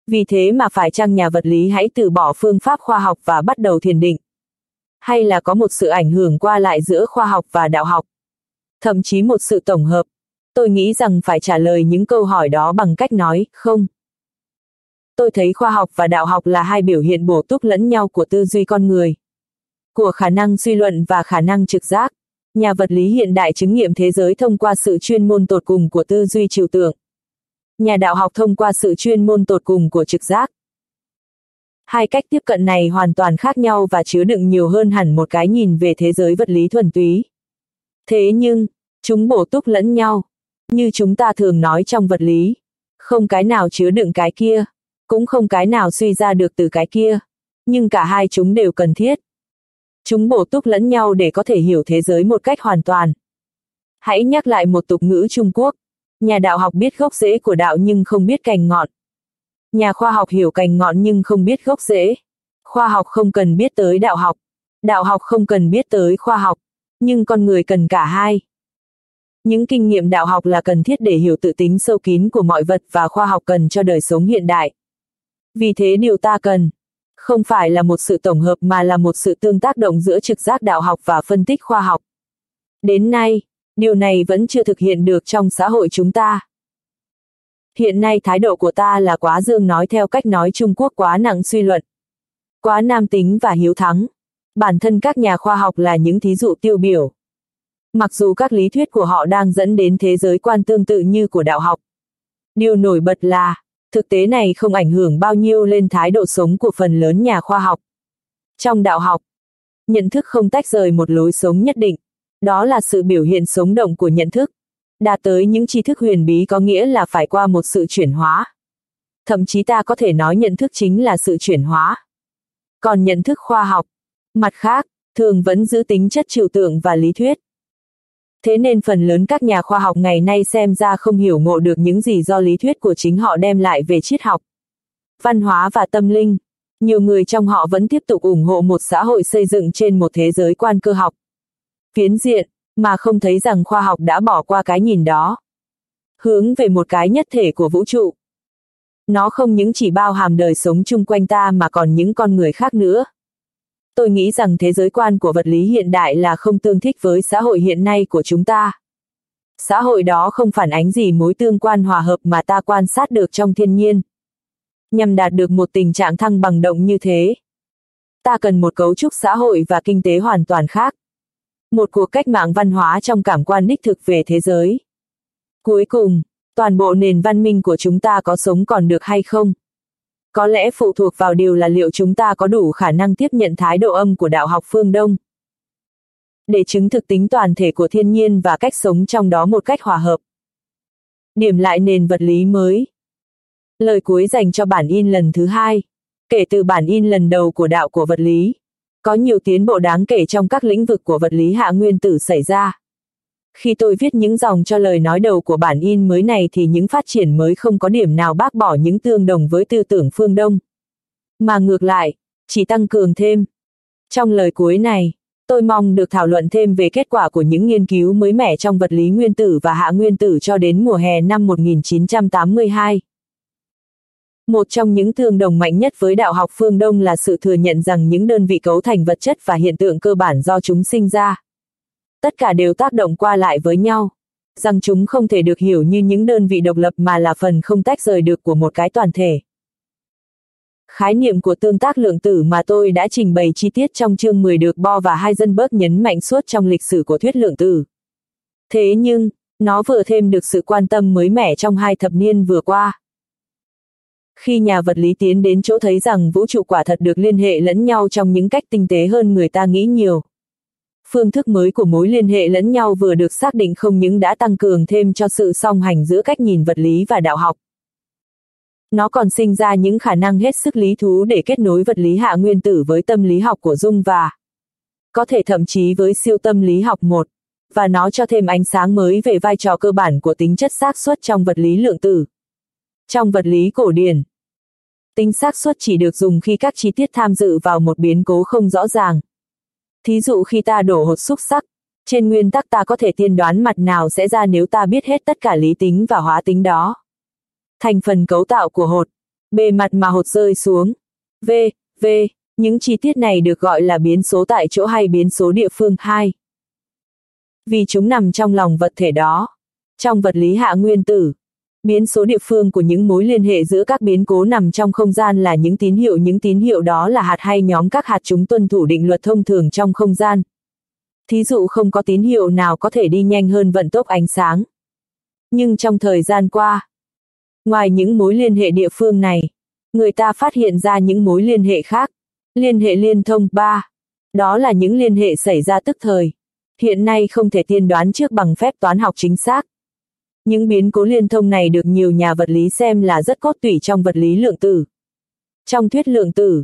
Vì thế mà phải chăng nhà vật lý hãy từ bỏ phương pháp khoa học và bắt đầu thiền định? Hay là có một sự ảnh hưởng qua lại giữa khoa học và đạo học? Thậm chí một sự tổng hợp? Tôi nghĩ rằng phải trả lời những câu hỏi đó bằng cách nói, không tôi thấy khoa học và đạo học là hai biểu hiện bổ túc lẫn nhau của tư duy con người. Của khả năng suy luận và khả năng trực giác. Nhà vật lý hiện đại chứng nghiệm thế giới thông qua sự chuyên môn tột cùng của tư duy trừu tượng. Nhà đạo học thông qua sự chuyên môn tột cùng của trực giác. Hai cách tiếp cận này hoàn toàn khác nhau và chứa đựng nhiều hơn hẳn một cái nhìn về thế giới vật lý thuần túy. Thế nhưng, chúng bổ túc lẫn nhau. Như chúng ta thường nói trong vật lý. Không cái nào chứa đựng cái kia cũng không cái nào suy ra được từ cái kia. Nhưng cả hai chúng đều cần thiết. Chúng bổ túc lẫn nhau để có thể hiểu thế giới một cách hoàn toàn. Hãy nhắc lại một tục ngữ Trung Quốc. Nhà đạo học biết gốc rễ của đạo nhưng không biết cành ngọn. Nhà khoa học hiểu cành ngọn nhưng không biết gốc rễ. Khoa học không cần biết tới đạo học. Đạo học không cần biết tới khoa học. Nhưng con người cần cả hai. Những kinh nghiệm đạo học là cần thiết để hiểu tự tính sâu kín của mọi vật và khoa học cần cho đời sống hiện đại. Vì thế điều ta cần, không phải là một sự tổng hợp mà là một sự tương tác động giữa trực giác đạo học và phân tích khoa học. Đến nay, điều này vẫn chưa thực hiện được trong xã hội chúng ta. Hiện nay thái độ của ta là quá dương nói theo cách nói Trung Quốc quá nặng suy luận, quá nam tính và hiếu thắng. Bản thân các nhà khoa học là những thí dụ tiêu biểu. Mặc dù các lý thuyết của họ đang dẫn đến thế giới quan tương tự như của đạo học. Điều nổi bật là, thực tế này không ảnh hưởng bao nhiêu lên thái độ sống của phần lớn nhà khoa học. Trong đạo học, nhận thức không tách rời một lối sống nhất định, đó là sự biểu hiện sống động của nhận thức. Đạt tới những tri thức huyền bí có nghĩa là phải qua một sự chuyển hóa. Thậm chí ta có thể nói nhận thức chính là sự chuyển hóa. Còn nhận thức khoa học, mặt khác, thường vẫn giữ tính chất trừu tượng và lý thuyết. Thế nên phần lớn các nhà khoa học ngày nay xem ra không hiểu ngộ được những gì do lý thuyết của chính họ đem lại về triết học, văn hóa và tâm linh. Nhiều người trong họ vẫn tiếp tục ủng hộ một xã hội xây dựng trên một thế giới quan cơ học. Phiến diện, mà không thấy rằng khoa học đã bỏ qua cái nhìn đó. Hướng về một cái nhất thể của vũ trụ. Nó không những chỉ bao hàm đời sống chung quanh ta mà còn những con người khác nữa tôi nghĩ rằng thế giới quan của vật lý hiện đại là không tương thích với xã hội hiện nay của chúng ta. Xã hội đó không phản ánh gì mối tương quan hòa hợp mà ta quan sát được trong thiên nhiên. Nhằm đạt được một tình trạng thăng bằng động như thế, ta cần một cấu trúc xã hội và kinh tế hoàn toàn khác. Một cuộc cách mạng văn hóa trong cảm quan đích thực về thế giới. Cuối cùng, toàn bộ nền văn minh của chúng ta có sống còn được hay không? có lẽ phụ thuộc vào điều là liệu chúng ta có đủ khả năng tiếp nhận thái độ âm của đạo học phương Đông. Để chứng thực tính toàn thể của thiên nhiên và cách sống trong đó một cách hòa hợp. Điểm lại nền vật lý mới. Lời cuối dành cho bản in lần thứ hai. Kể từ bản in lần đầu của đạo của vật lý, có nhiều tiến bộ đáng kể trong các lĩnh vực của vật lý hạ nguyên tử xảy ra. Khi tôi viết những dòng cho lời nói đầu của bản in mới này thì những phát triển mới không có điểm nào bác bỏ những tương đồng với tư tưởng phương Đông. Mà ngược lại, chỉ tăng cường thêm. Trong lời cuối này, tôi mong được thảo luận thêm về kết quả của những nghiên cứu mới mẻ trong vật lý nguyên tử và hạ nguyên tử cho đến mùa hè năm 1982. Một trong những tương đồng mạnh nhất với đạo học phương Đông là sự thừa nhận rằng những đơn vị cấu thành vật chất và hiện tượng cơ bản do chúng sinh ra tất cả đều tác động qua lại với nhau, rằng chúng không thể được hiểu như những đơn vị độc lập mà là phần không tách rời được của một cái toàn thể. Khái niệm của tương tác lượng tử mà tôi đã trình bày chi tiết trong chương 10 được Bo và Heisenberg nhấn mạnh suốt trong lịch sử của thuyết lượng tử. Thế nhưng, nó vừa thêm được sự quan tâm mới mẻ trong hai thập niên vừa qua. Khi nhà vật lý tiến đến chỗ thấy rằng vũ trụ quả thật được liên hệ lẫn nhau trong những cách tinh tế hơn người ta nghĩ nhiều phương thức mới của mối liên hệ lẫn nhau vừa được xác định không những đã tăng cường thêm cho sự song hành giữa cách nhìn vật lý và đạo học. Nó còn sinh ra những khả năng hết sức lý thú để kết nối vật lý hạ nguyên tử với tâm lý học của Dung và có thể thậm chí với siêu tâm lý học một, và nó cho thêm ánh sáng mới về vai trò cơ bản của tính chất xác suất trong vật lý lượng tử. Trong vật lý cổ điển, tính xác suất chỉ được dùng khi các chi tiết tham dự vào một biến cố không rõ ràng, Thí dụ khi ta đổ hột xúc sắc, trên nguyên tắc ta có thể tiên đoán mặt nào sẽ ra nếu ta biết hết tất cả lý tính và hóa tính đó. Thành phần cấu tạo của hột, bề mặt mà hột rơi xuống, V, V, những chi tiết này được gọi là biến số tại chỗ hay biến số địa phương 2. Vì chúng nằm trong lòng vật thể đó. Trong vật lý hạ nguyên tử, biến số địa phương của những mối liên hệ giữa các biến cố nằm trong không gian là những tín hiệu những tín hiệu đó là hạt hay nhóm các hạt chúng tuân thủ định luật thông thường trong không gian. Thí dụ không có tín hiệu nào có thể đi nhanh hơn vận tốc ánh sáng. Nhưng trong thời gian qua, ngoài những mối liên hệ địa phương này, người ta phát hiện ra những mối liên hệ khác. Liên hệ liên thông 3. Đó là những liên hệ xảy ra tức thời. Hiện nay không thể tiên đoán trước bằng phép toán học chính xác. Những biến cố liên thông này được nhiều nhà vật lý xem là rất cốt tủy trong vật lý lượng tử. Trong thuyết lượng tử,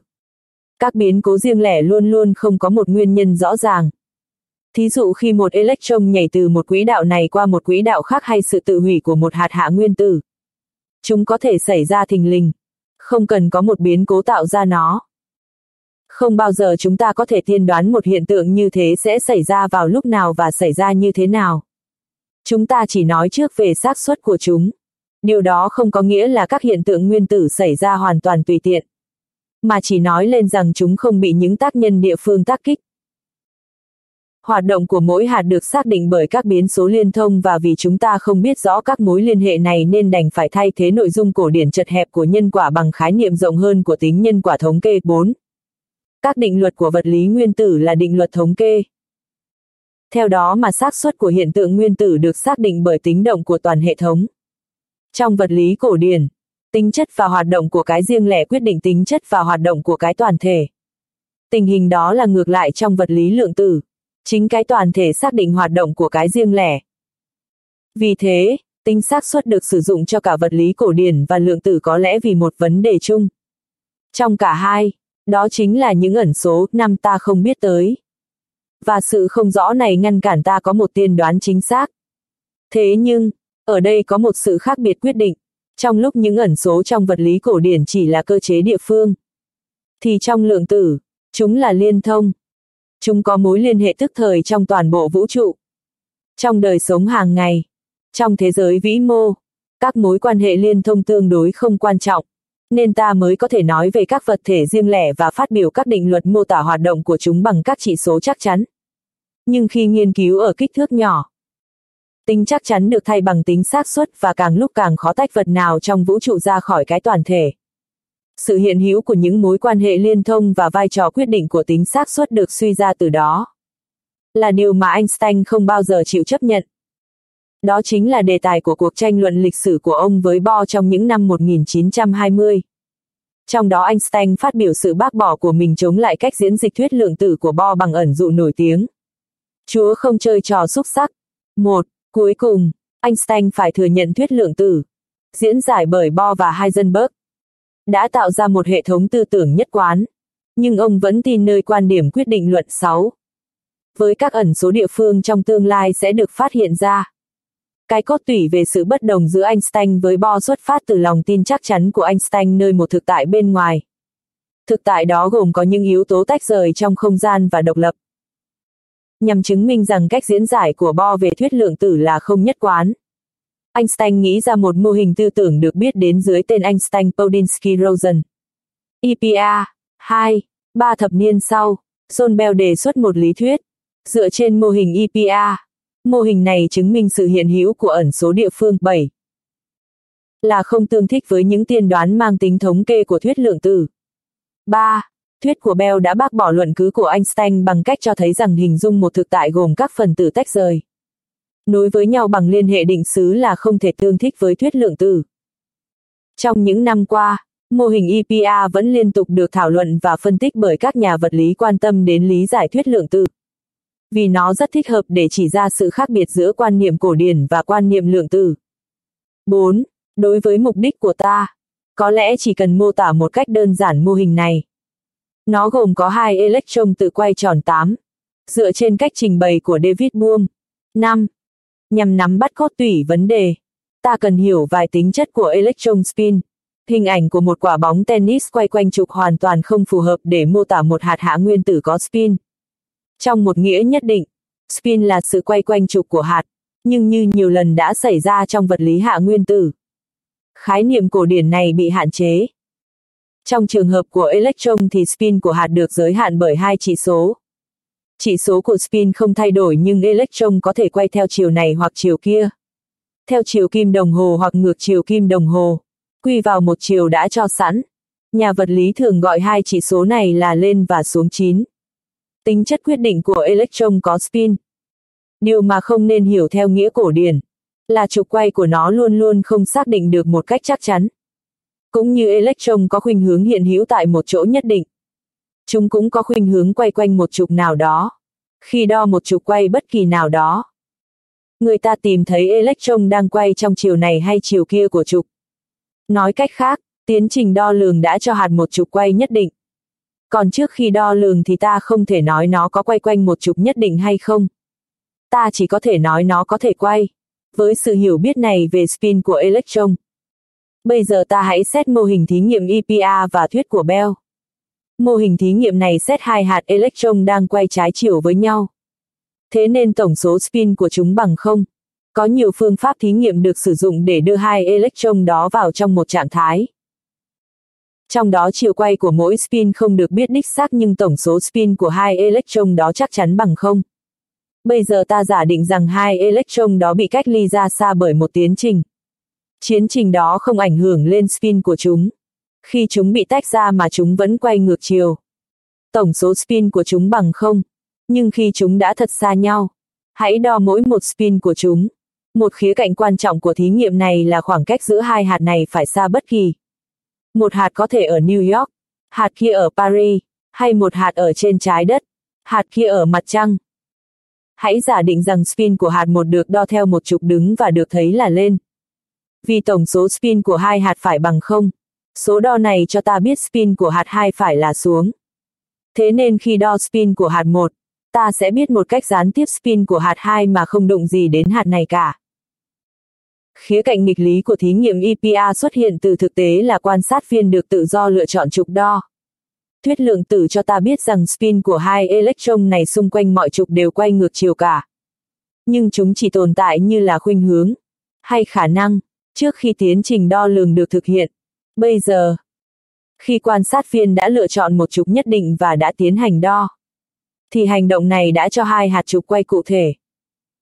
các biến cố riêng lẻ luôn luôn không có một nguyên nhân rõ ràng. Thí dụ khi một electron nhảy từ một quỹ đạo này qua một quỹ đạo khác hay sự tự hủy của một hạt hạ nguyên tử. Chúng có thể xảy ra thình lình. Không cần có một biến cố tạo ra nó. Không bao giờ chúng ta có thể tiên đoán một hiện tượng như thế sẽ xảy ra vào lúc nào và xảy ra như thế nào. Chúng ta chỉ nói trước về xác suất của chúng. Điều đó không có nghĩa là các hiện tượng nguyên tử xảy ra hoàn toàn tùy tiện. Mà chỉ nói lên rằng chúng không bị những tác nhân địa phương tác kích. Hoạt động của mỗi hạt được xác định bởi các biến số liên thông và vì chúng ta không biết rõ các mối liên hệ này nên đành phải thay thế nội dung cổ điển chật hẹp của nhân quả bằng khái niệm rộng hơn của tính nhân quả thống kê 4. Các định luật của vật lý nguyên tử là định luật thống kê. Theo đó mà xác suất của hiện tượng nguyên tử được xác định bởi tính động của toàn hệ thống. Trong vật lý cổ điển, tính chất và hoạt động của cái riêng lẻ quyết định tính chất và hoạt động của cái toàn thể. Tình hình đó là ngược lại trong vật lý lượng tử. Chính cái toàn thể xác định hoạt động của cái riêng lẻ. Vì thế, tính xác suất được sử dụng cho cả vật lý cổ điển và lượng tử có lẽ vì một vấn đề chung. Trong cả hai, đó chính là những ẩn số năm ta không biết tới. Và sự không rõ này ngăn cản ta có một tiên đoán chính xác. Thế nhưng, ở đây có một sự khác biệt quyết định. Trong lúc những ẩn số trong vật lý cổ điển chỉ là cơ chế địa phương, thì trong lượng tử, chúng là liên thông. Chúng có mối liên hệ tức thời trong toàn bộ vũ trụ. Trong đời sống hàng ngày, trong thế giới vĩ mô, các mối quan hệ liên thông tương đối không quan trọng, nên ta mới có thể nói về các vật thể riêng lẻ và phát biểu các định luật mô tả hoạt động của chúng bằng các chỉ số chắc chắn. Nhưng khi nghiên cứu ở kích thước nhỏ, tính chắc chắn được thay bằng tính xác suất và càng lúc càng khó tách vật nào trong vũ trụ ra khỏi cái toàn thể. Sự hiện hữu của những mối quan hệ liên thông và vai trò quyết định của tính xác suất được suy ra từ đó. Là điều mà Einstein không bao giờ chịu chấp nhận. Đó chính là đề tài của cuộc tranh luận lịch sử của ông với Bohr trong những năm 1920. Trong đó Einstein phát biểu sự bác bỏ của mình chống lại cách diễn dịch thuyết lượng tử của Bohr bằng ẩn dụ nổi tiếng. Chúa không chơi trò xúc sắc. Một, Cuối cùng, Einstein phải thừa nhận thuyết lượng tử, diễn giải bởi Bohr và Heisenberg, đã tạo ra một hệ thống tư tưởng nhất quán. Nhưng ông vẫn tin nơi quan điểm quyết định luận 6. Với các ẩn số địa phương trong tương lai sẽ được phát hiện ra. Cái cốt tủy về sự bất đồng giữa Einstein với Bohr xuất phát từ lòng tin chắc chắn của Einstein nơi một thực tại bên ngoài. Thực tại đó gồm có những yếu tố tách rời trong không gian và độc lập. Nhằm chứng minh rằng cách diễn giải của Bohr về thuyết lượng tử là không nhất quán. Einstein nghĩ ra một mô hình tư tưởng được biết đến dưới tên Einstein-Podinsky-Rosen. EPA 2. Ba thập niên sau, John Bell đề xuất một lý thuyết. Dựa trên mô hình EPA, mô hình này chứng minh sự hiện hữu của ẩn số địa phương 7 là không tương thích với những tiên đoán mang tính thống kê của thuyết lượng tử. 3. Thuyết của Bell đã bác bỏ luận cứ của Einstein bằng cách cho thấy rằng hình dung một thực tại gồm các phần tử tách rời nối với nhau bằng liên hệ định xứ là không thể tương thích với thuyết lượng tử. Trong những năm qua, mô hình EPR vẫn liên tục được thảo luận và phân tích bởi các nhà vật lý quan tâm đến lý giải thuyết lượng tử. Vì nó rất thích hợp để chỉ ra sự khác biệt giữa quan niệm cổ điển và quan niệm lượng tử. 4. Đối với mục đích của ta, có lẽ chỉ cần mô tả một cách đơn giản mô hình này. Nó gồm có hai electron tự quay tròn 8, dựa trên cách trình bày của David Bohm. 5 nhằm nắm bắt cốt tủy vấn đề. Ta cần hiểu vài tính chất của electron spin. Hình ảnh của một quả bóng tennis quay quanh trục hoàn toàn không phù hợp để mô tả một hạt hạ nguyên tử có spin. Trong một nghĩa nhất định, spin là sự quay quanh trục của hạt, nhưng như nhiều lần đã xảy ra trong vật lý hạ nguyên tử. Khái niệm cổ điển này bị hạn chế. Trong trường hợp của electron thì spin của hạt được giới hạn bởi hai chỉ số, chỉ số của spin không thay đổi nhưng electron có thể quay theo chiều này hoặc chiều kia. Theo chiều kim đồng hồ hoặc ngược chiều kim đồng hồ. Quy vào một chiều đã cho sẵn. Nhà vật lý thường gọi hai chỉ số này là lên và xuống 9. Tính chất quyết định của electron có spin. Điều mà không nên hiểu theo nghĩa cổ điển là trục quay của nó luôn luôn không xác định được một cách chắc chắn. Cũng như electron có khuynh hướng hiện hữu tại một chỗ nhất định. Chúng cũng có khuynh hướng quay quanh một trục nào đó. Khi đo một trục quay bất kỳ nào đó, người ta tìm thấy electron đang quay trong chiều này hay chiều kia của trục. Nói cách khác, tiến trình đo lường đã cho hạt một trục quay nhất định. Còn trước khi đo lường thì ta không thể nói nó có quay quanh một trục nhất định hay không. ta chỉ có thể nói nó có thể quay. Với sự hiểu biết này về spin của electron. Bây giờ ta hãy xét mô hình thí nghiệm EPA và thuyết của Bell. Mô hình thí nghiệm này xét hai hạt electron đang quay trái chiều với nhau. Thế nên tổng số spin của chúng bằng không. Có nhiều phương pháp thí nghiệm được sử dụng để đưa hai electron đó vào trong một trạng thái. Trong đó chiều quay của mỗi spin không được biết đích xác nhưng tổng số spin của hai electron đó chắc chắn bằng không. Bây giờ ta giả định rằng hai electron đó bị cách ly ra xa bởi một tiến trình. Chiến trình đó không ảnh hưởng lên spin của chúng. Khi chúng bị tách ra mà chúng vẫn quay ngược chiều. Tổng số spin của chúng bằng không. Nhưng khi chúng đã thật xa nhau, hãy đo mỗi một spin của chúng. Một khía cạnh quan trọng của thí nghiệm này là khoảng cách giữa hai hạt này phải xa bất kỳ. Một hạt có thể ở New York, hạt kia ở Paris, hay một hạt ở trên trái đất, hạt kia ở mặt trăng. Hãy giả định rằng spin của hạt một được đo theo một trục đứng và được thấy là lên. Vì tổng số spin của hai hạt phải bằng không, số đo này cho ta biết spin của hạt hai phải là xuống. Thế nên khi đo spin của hạt một, ta sẽ biết một cách gián tiếp spin của hạt hai mà không đụng gì đến hạt này cả. Khía cạnh nghịch lý của thí nghiệm EPA xuất hiện từ thực tế là quan sát viên được tự do lựa chọn trục đo. Thuyết lượng tử cho ta biết rằng spin của hai electron này xung quanh mọi trục đều quay ngược chiều cả. Nhưng chúng chỉ tồn tại như là khuynh hướng, hay khả năng, trước khi tiến trình đo lường được thực hiện. Bây giờ, khi quan sát viên đã lựa chọn một trục nhất định và đã tiến hành đo, thì hành động này đã cho hai hạt trục quay cụ thể.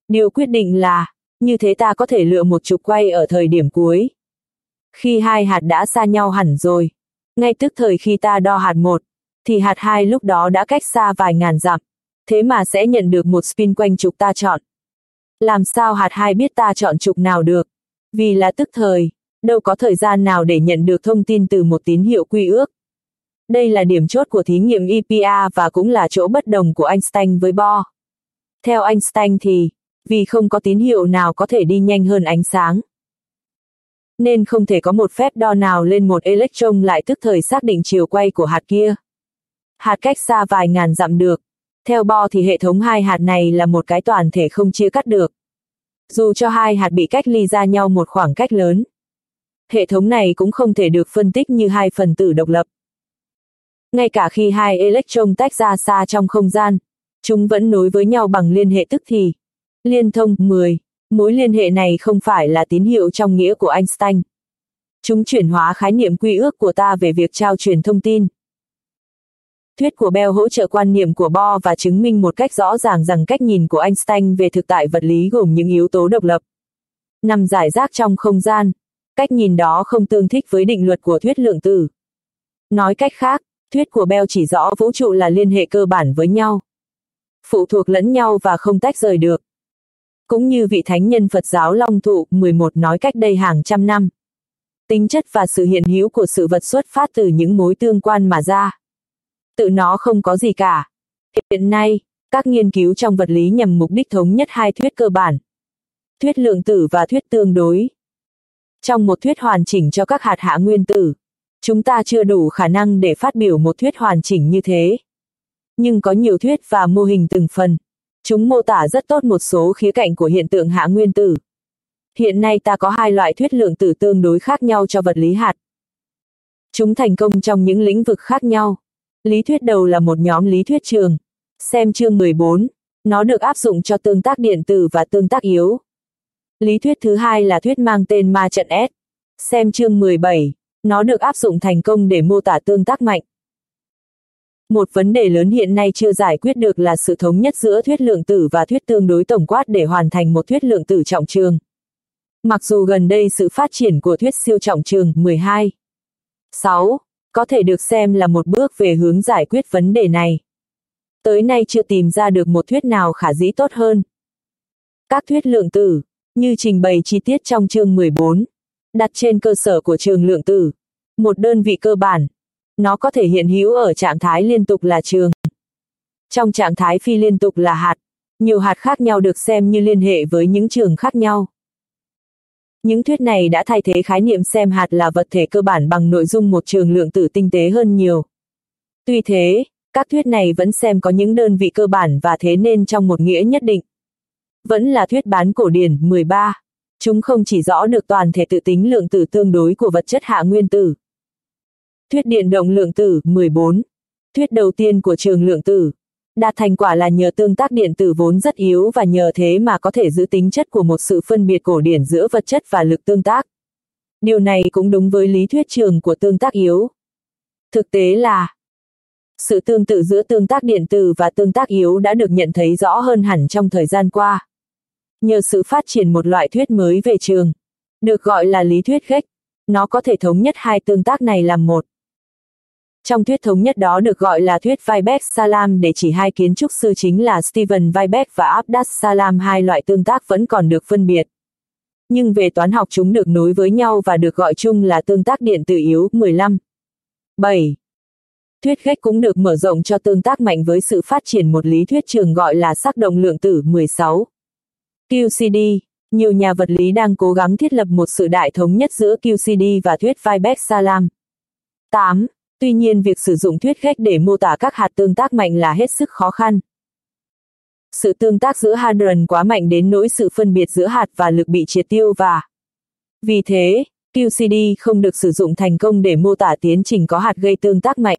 Điều quyết định là, như thế ta có thể lựa một trục quay ở thời điểm cuối. Khi hai hạt đã xa nhau hẳn rồi, ngay tức thời khi ta đo hạt một, thì hạt hai lúc đó đã cách xa vài ngàn dặm, thế mà sẽ nhận được một spin quanh trục ta chọn. Làm sao hạt hai biết ta chọn trục nào được? Vì là tức thời, đâu có thời gian nào để nhận được thông tin từ một tín hiệu quy ước. Đây là điểm chốt của thí nghiệm EPA và cũng là chỗ bất đồng của Einstein với Bohr. Theo Einstein thì, vì không có tín hiệu nào có thể đi nhanh hơn ánh sáng. Nên không thể có một phép đo nào lên một electron lại tức thời xác định chiều quay của hạt kia. Hạt cách xa vài ngàn dặm được. Theo bo thì hệ thống hai hạt này là một cái toàn thể không chia cắt được. Dù cho hai hạt bị cách ly ra nhau một khoảng cách lớn. Hệ thống này cũng không thể được phân tích như hai phần tử độc lập. Ngay cả khi hai electron tách ra xa trong không gian, chúng vẫn nối với nhau bằng liên hệ tức thì. Liên thông 10. Mối liên hệ này không phải là tín hiệu trong nghĩa của Einstein. Chúng chuyển hóa khái niệm quy ước của ta về việc trao truyền thông tin. Thuyết của Bell hỗ trợ quan niệm của Bohr và chứng minh một cách rõ ràng rằng cách nhìn của Einstein về thực tại vật lý gồm những yếu tố độc lập. Nằm giải rác trong không gian. Cách nhìn đó không tương thích với định luật của thuyết lượng tử. Nói cách khác, thuyết của Bell chỉ rõ vũ trụ là liên hệ cơ bản với nhau. Phụ thuộc lẫn nhau và không tách rời được cũng như vị thánh nhân Phật giáo Long Thụ 11 nói cách đây hàng trăm năm. Tính chất và sự hiện hữu của sự vật xuất phát từ những mối tương quan mà ra. Tự nó không có gì cả. Hiện nay, các nghiên cứu trong vật lý nhằm mục đích thống nhất hai thuyết cơ bản. Thuyết lượng tử và thuyết tương đối. Trong một thuyết hoàn chỉnh cho các hạt hạ nguyên tử, chúng ta chưa đủ khả năng để phát biểu một thuyết hoàn chỉnh như thế. Nhưng có nhiều thuyết và mô hình từng phần. Chúng mô tả rất tốt một số khía cạnh của hiện tượng hạ nguyên tử. Hiện nay ta có hai loại thuyết lượng tử tương đối khác nhau cho vật lý hạt. Chúng thành công trong những lĩnh vực khác nhau. Lý thuyết đầu là một nhóm lý thuyết trường. Xem chương 14. Nó được áp dụng cho tương tác điện tử và tương tác yếu. Lý thuyết thứ hai là thuyết mang tên ma trận S. Xem chương 17. Nó được áp dụng thành công để mô tả tương tác mạnh. Một vấn đề lớn hiện nay chưa giải quyết được là sự thống nhất giữa thuyết lượng tử và thuyết tương đối tổng quát để hoàn thành một thuyết lượng tử trọng trường. Mặc dù gần đây sự phát triển của thuyết siêu trọng trường 12. 6. có thể được xem là một bước về hướng giải quyết vấn đề này. Tới nay chưa tìm ra được một thuyết nào khả dĩ tốt hơn. Các thuyết lượng tử, như trình bày chi tiết trong chương 14, đặt trên cơ sở của trường lượng tử, một đơn vị cơ bản, nó có thể hiện hữu ở trạng thái liên tục là trường. Trong trạng thái phi liên tục là hạt, nhiều hạt khác nhau được xem như liên hệ với những trường khác nhau. Những thuyết này đã thay thế khái niệm xem hạt là vật thể cơ bản bằng nội dung một trường lượng tử tinh tế hơn nhiều. Tuy thế, các thuyết này vẫn xem có những đơn vị cơ bản và thế nên trong một nghĩa nhất định. vẫn là thuyết bán cổ điển 13. Chúng không chỉ rõ được toàn thể tự tính lượng tử tương đối của vật chất hạ nguyên tử. Thuyết điện động lượng tử 14. Thuyết đầu tiên của trường lượng tử. Đạt thành quả là nhờ tương tác điện tử vốn rất yếu và nhờ thế mà có thể giữ tính chất của một sự phân biệt cổ điển giữa vật chất và lực tương tác. Điều này cũng đúng với lý thuyết trường của tương tác yếu. Thực tế là, sự tương tự giữa tương tác điện tử và tương tác yếu đã được nhận thấy rõ hơn hẳn trong thời gian qua. Nhờ sự phát triển một loại thuyết mới về trường, được gọi là lý thuyết khách nó có thể thống nhất hai tương tác này làm một. Trong thuyết thống nhất đó được gọi là thuyết Weibach-Salam để chỉ hai kiến trúc sư chính là Steven Weibach và Abdas Salam hai loại tương tác vẫn còn được phân biệt. Nhưng về toán học chúng được nối với nhau và được gọi chung là tương tác điện tử yếu 15. 7. Thuyết khách cũng được mở rộng cho tương tác mạnh với sự phát triển một lý thuyết trường gọi là sắc động lượng tử 16. QCD, nhiều nhà vật lý đang cố gắng thiết lập một sự đại thống nhất giữa QCD và thuyết Weibach-Salam. 8. Tuy nhiên việc sử dụng thuyết khách để mô tả các hạt tương tác mạnh là hết sức khó khăn. Sự tương tác giữa hadron quá mạnh đến nỗi sự phân biệt giữa hạt và lực bị triệt tiêu và vì thế, QCD không được sử dụng thành công để mô tả tiến trình có hạt gây tương tác mạnh.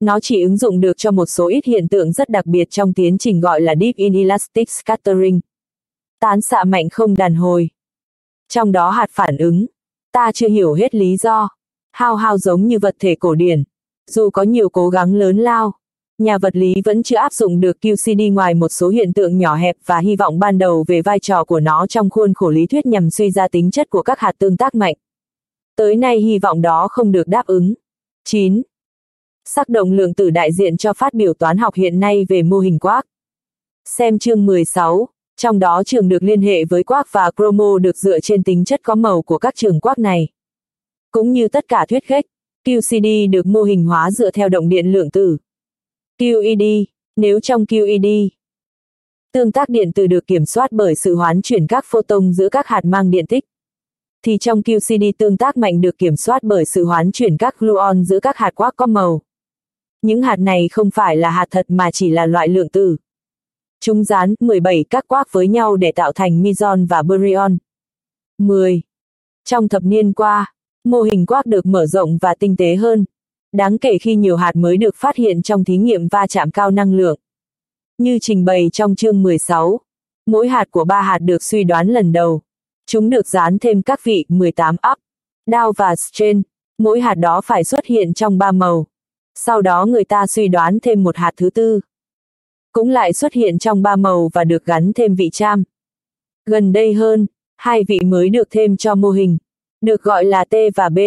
Nó chỉ ứng dụng được cho một số ít hiện tượng rất đặc biệt trong tiến trình gọi là Deep Inelastic Scattering. Tán xạ mạnh không đàn hồi. Trong đó hạt phản ứng. Ta chưa hiểu hết lý do. Hao hao giống như vật thể cổ điển. Dù có nhiều cố gắng lớn lao, nhà vật lý vẫn chưa áp dụng được QCD ngoài một số hiện tượng nhỏ hẹp và hy vọng ban đầu về vai trò của nó trong khuôn khổ lý thuyết nhằm suy ra tính chất của các hạt tương tác mạnh. Tới nay hy vọng đó không được đáp ứng. 9. Sắc động lượng tử đại diện cho phát biểu toán học hiện nay về mô hình quark. Xem chương 16, trong đó trường được liên hệ với quark và chromo được dựa trên tính chất có màu của các trường quark này. Cũng như tất cả thuyết khách, QCD được mô hình hóa dựa theo động điện lượng tử. QED, nếu trong QED, tương tác điện tử được kiểm soát bởi sự hoán chuyển các photon giữa các hạt mang điện tích, thì trong QCD tương tác mạnh được kiểm soát bởi sự hoán chuyển các gluon giữa các hạt quark có màu. Những hạt này không phải là hạt thật mà chỉ là loại lượng tử. Chúng dán 17 các quark với nhau để tạo thành meson và baryon. 10. Trong thập niên qua, mô hình quát được mở rộng và tinh tế hơn. Đáng kể khi nhiều hạt mới được phát hiện trong thí nghiệm va chạm cao năng lượng. Như trình bày trong chương 16, mỗi hạt của ba hạt được suy đoán lần đầu. Chúng được dán thêm các vị 18 up, down và strain, mỗi hạt đó phải xuất hiện trong ba màu. Sau đó người ta suy đoán thêm một hạt thứ tư. Cũng lại xuất hiện trong ba màu và được gắn thêm vị cham. Gần đây hơn, hai vị mới được thêm cho mô hình, được gọi là T và B,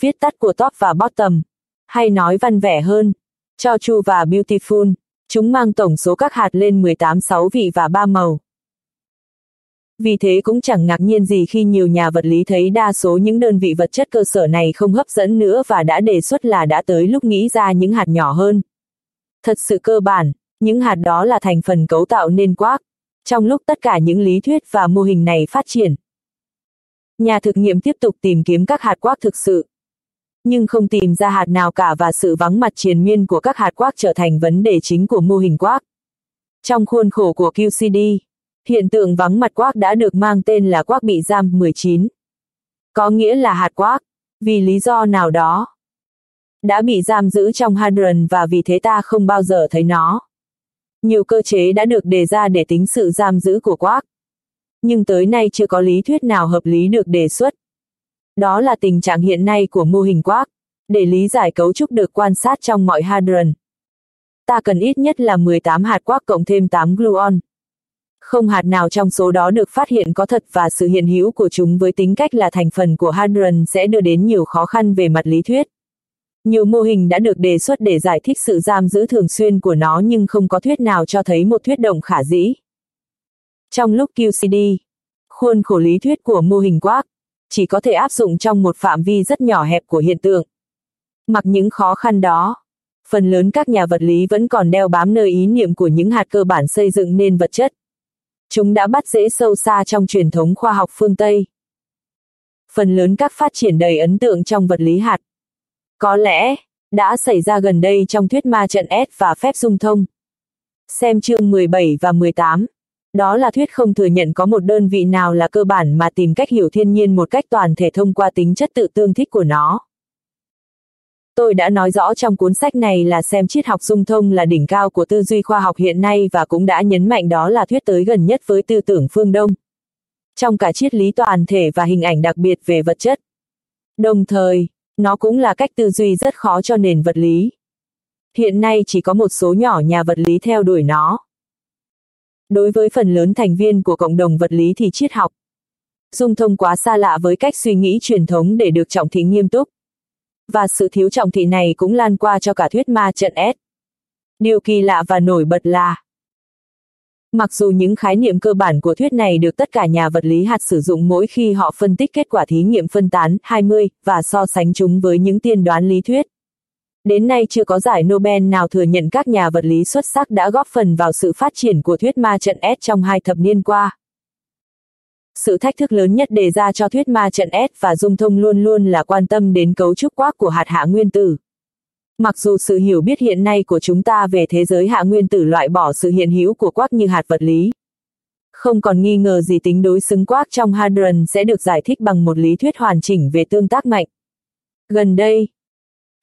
viết tắt của top và bottom, hay nói văn vẻ hơn, cho chu và beautiful, chúng mang tổng số các hạt lên 18 6 vị và ba màu. Vì thế cũng chẳng ngạc nhiên gì khi nhiều nhà vật lý thấy đa số những đơn vị vật chất cơ sở này không hấp dẫn nữa và đã đề xuất là đã tới lúc nghĩ ra những hạt nhỏ hơn. Thật sự cơ bản, những hạt đó là thành phần cấu tạo nên quark, trong lúc tất cả những lý thuyết và mô hình này phát triển. Nhà thực nghiệm tiếp tục tìm kiếm các hạt quark thực sự. Nhưng không tìm ra hạt nào cả và sự vắng mặt triền miên của các hạt quark trở thành vấn đề chính của mô hình quark. Trong khuôn khổ của QCD, Hiện tượng vắng mặt quark đã được mang tên là quark bị giam 19. Có nghĩa là hạt quark, vì lý do nào đó. Đã bị giam giữ trong hadron và vì thế ta không bao giờ thấy nó. Nhiều cơ chế đã được đề ra để tính sự giam giữ của quark. Nhưng tới nay chưa có lý thuyết nào hợp lý được đề xuất. Đó là tình trạng hiện nay của mô hình quark, để lý giải cấu trúc được quan sát trong mọi hadron. Ta cần ít nhất là 18 hạt quark cộng thêm 8 gluon. Không hạt nào trong số đó được phát hiện có thật và sự hiện hữu của chúng với tính cách là thành phần của hadron sẽ đưa đến nhiều khó khăn về mặt lý thuyết. Nhiều mô hình đã được đề xuất để giải thích sự giam giữ thường xuyên của nó nhưng không có thuyết nào cho thấy một thuyết động khả dĩ. Trong lúc QCD, khuôn khổ lý thuyết của mô hình quark chỉ có thể áp dụng trong một phạm vi rất nhỏ hẹp của hiện tượng. Mặc những khó khăn đó, phần lớn các nhà vật lý vẫn còn đeo bám nơi ý niệm của những hạt cơ bản xây dựng nên vật chất. Chúng đã bắt dễ sâu xa trong truyền thống khoa học phương Tây. Phần lớn các phát triển đầy ấn tượng trong vật lý hạt. Có lẽ, đã xảy ra gần đây trong thuyết ma trận S và phép dung thông. Xem chương 17 và 18. Đó là thuyết không thừa nhận có một đơn vị nào là cơ bản mà tìm cách hiểu thiên nhiên một cách toàn thể thông qua tính chất tự tương thích của nó. Tôi đã nói rõ trong cuốn sách này là xem triết học dung thông là đỉnh cao của tư duy khoa học hiện nay và cũng đã nhấn mạnh đó là thuyết tới gần nhất với tư tưởng phương Đông. Trong cả triết lý toàn thể và hình ảnh đặc biệt về vật chất. Đồng thời, nó cũng là cách tư duy rất khó cho nền vật lý. Hiện nay chỉ có một số nhỏ nhà vật lý theo đuổi nó. Đối với phần lớn thành viên của cộng đồng vật lý thì triết học, dung thông quá xa lạ với cách suy nghĩ truyền thống để được trọng thị nghiêm túc. Và sự thiếu trọng thị này cũng lan qua cho cả thuyết ma trận S. Điều kỳ lạ và nổi bật là Mặc dù những khái niệm cơ bản của thuyết này được tất cả nhà vật lý hạt sử dụng mỗi khi họ phân tích kết quả thí nghiệm phân tán 20 và so sánh chúng với những tiên đoán lý thuyết. Đến nay chưa có giải Nobel nào thừa nhận các nhà vật lý xuất sắc đã góp phần vào sự phát triển của thuyết ma trận S trong hai thập niên qua. Sự thách thức lớn nhất đề ra cho thuyết ma trận S và dung thông luôn luôn là quan tâm đến cấu trúc quác của hạt hạ nguyên tử. Mặc dù sự hiểu biết hiện nay của chúng ta về thế giới hạ nguyên tử loại bỏ sự hiện hữu của quác như hạt vật lý. Không còn nghi ngờ gì tính đối xứng quác trong hadron sẽ được giải thích bằng một lý thuyết hoàn chỉnh về tương tác mạnh. Gần đây,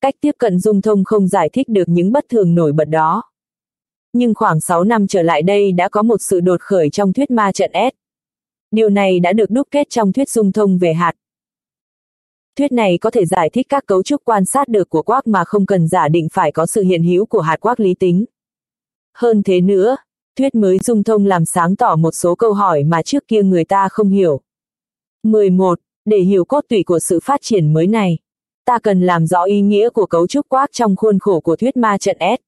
cách tiếp cận dung thông không giải thích được những bất thường nổi bật đó. Nhưng khoảng 6 năm trở lại đây đã có một sự đột khởi trong thuyết ma trận S. Điều này đã được đúc kết trong thuyết dung thông về hạt. Thuyết này có thể giải thích các cấu trúc quan sát được của quark mà không cần giả định phải có sự hiện hữu của hạt quark lý tính. Hơn thế nữa, thuyết mới dung thông làm sáng tỏ một số câu hỏi mà trước kia người ta không hiểu. 11. Để hiểu cốt tủy của sự phát triển mới này, ta cần làm rõ ý nghĩa của cấu trúc quát trong khuôn khổ của thuyết ma trận S.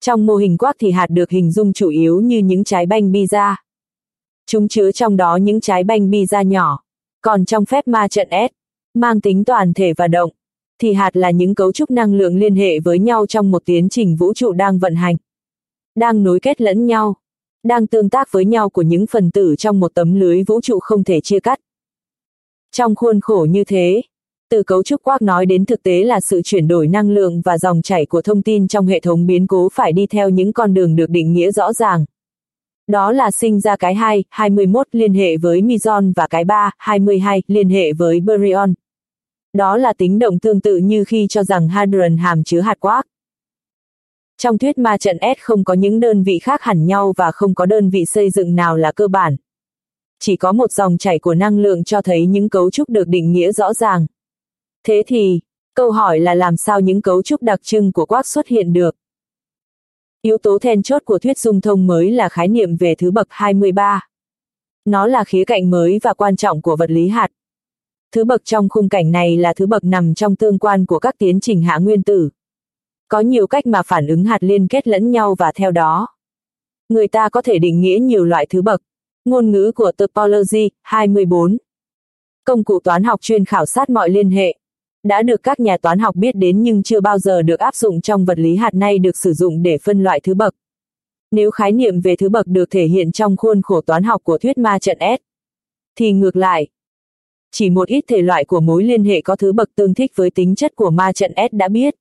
Trong mô hình quát thì hạt được hình dung chủ yếu như những trái banh pizza. Chúng chứa trong đó những trái banh pizza nhỏ. Còn trong phép ma trận S, mang tính toàn thể và động, thì hạt là những cấu trúc năng lượng liên hệ với nhau trong một tiến trình vũ trụ đang vận hành. Đang nối kết lẫn nhau, đang tương tác với nhau của những phần tử trong một tấm lưới vũ trụ không thể chia cắt. Trong khuôn khổ như thế, từ cấu trúc quác nói đến thực tế là sự chuyển đổi năng lượng và dòng chảy của thông tin trong hệ thống biến cố phải đi theo những con đường được định nghĩa rõ ràng. Đó là sinh ra cái 2, 21 liên hệ với Mizon và cái 3, 22 liên hệ với Baryon. Đó là tính động tương tự như khi cho rằng hadron hàm chứa hạt quark. Trong thuyết ma trận S không có những đơn vị khác hẳn nhau và không có đơn vị xây dựng nào là cơ bản. Chỉ có một dòng chảy của năng lượng cho thấy những cấu trúc được định nghĩa rõ ràng. Thế thì, câu hỏi là làm sao những cấu trúc đặc trưng của quark xuất hiện được? Yếu tố then chốt của thuyết dung thông mới là khái niệm về thứ bậc 23. Nó là khía cạnh mới và quan trọng của vật lý hạt. Thứ bậc trong khung cảnh này là thứ bậc nằm trong tương quan của các tiến trình hạ nguyên tử. Có nhiều cách mà phản ứng hạt liên kết lẫn nhau và theo đó. Người ta có thể định nghĩa nhiều loại thứ bậc. Ngôn ngữ của Topology 24. Công cụ toán học chuyên khảo sát mọi liên hệ. Đã được các nhà toán học biết đến nhưng chưa bao giờ được áp dụng trong vật lý hạt nay được sử dụng để phân loại thứ bậc. Nếu khái niệm về thứ bậc được thể hiện trong khuôn khổ toán học của thuyết ma trận S, thì ngược lại, chỉ một ít thể loại của mối liên hệ có thứ bậc tương thích với tính chất của ma trận S đã biết.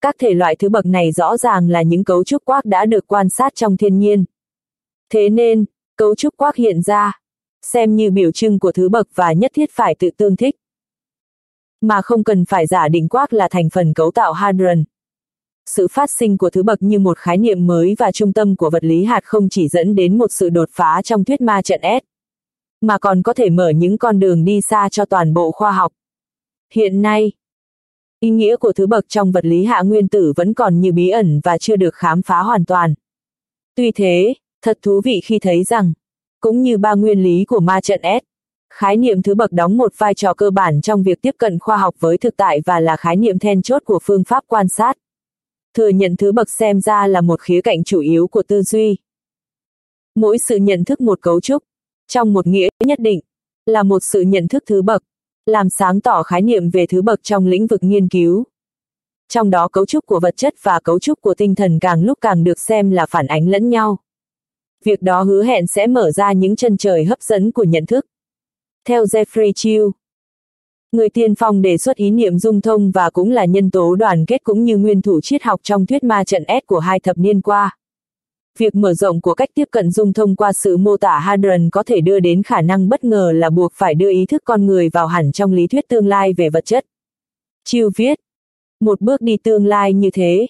Các thể loại thứ bậc này rõ ràng là những cấu trúc quác đã được quan sát trong thiên nhiên. Thế nên, cấu trúc quác hiện ra, xem như biểu trưng của thứ bậc và nhất thiết phải tự tương thích. Mà không cần phải giả định quác là thành phần cấu tạo hadron. Sự phát sinh của thứ bậc như một khái niệm mới và trung tâm của vật lý hạt không chỉ dẫn đến một sự đột phá trong thuyết ma trận S mà còn có thể mở những con đường đi xa cho toàn bộ khoa học. Hiện nay, ý nghĩa của thứ bậc trong vật lý hạ nguyên tử vẫn còn như bí ẩn và chưa được khám phá hoàn toàn. Tuy thế, thật thú vị khi thấy rằng, cũng như ba nguyên lý của ma trận S, khái niệm thứ bậc đóng một vai trò cơ bản trong việc tiếp cận khoa học với thực tại và là khái niệm then chốt của phương pháp quan sát. Thừa nhận thứ bậc xem ra là một khía cạnh chủ yếu của tư duy. Mỗi sự nhận thức một cấu trúc, trong một nghĩa nhất định, là một sự nhận thức thứ bậc, làm sáng tỏ khái niệm về thứ bậc trong lĩnh vực nghiên cứu. Trong đó cấu trúc của vật chất và cấu trúc của tinh thần càng lúc càng được xem là phản ánh lẫn nhau. Việc đó hứa hẹn sẽ mở ra những chân trời hấp dẫn của nhận thức. Theo Jeffrey Chu, người tiên phong đề xuất ý niệm dung thông và cũng là nhân tố đoàn kết cũng như nguyên thủ triết học trong thuyết ma trận S của hai thập niên qua. Việc mở rộng của cách tiếp cận dung thông qua sự mô tả Hadron có thể đưa đến khả năng bất ngờ là buộc phải đưa ý thức con người vào hẳn trong lý thuyết tương lai về vật chất. Chiêu viết, một bước đi tương lai như thế,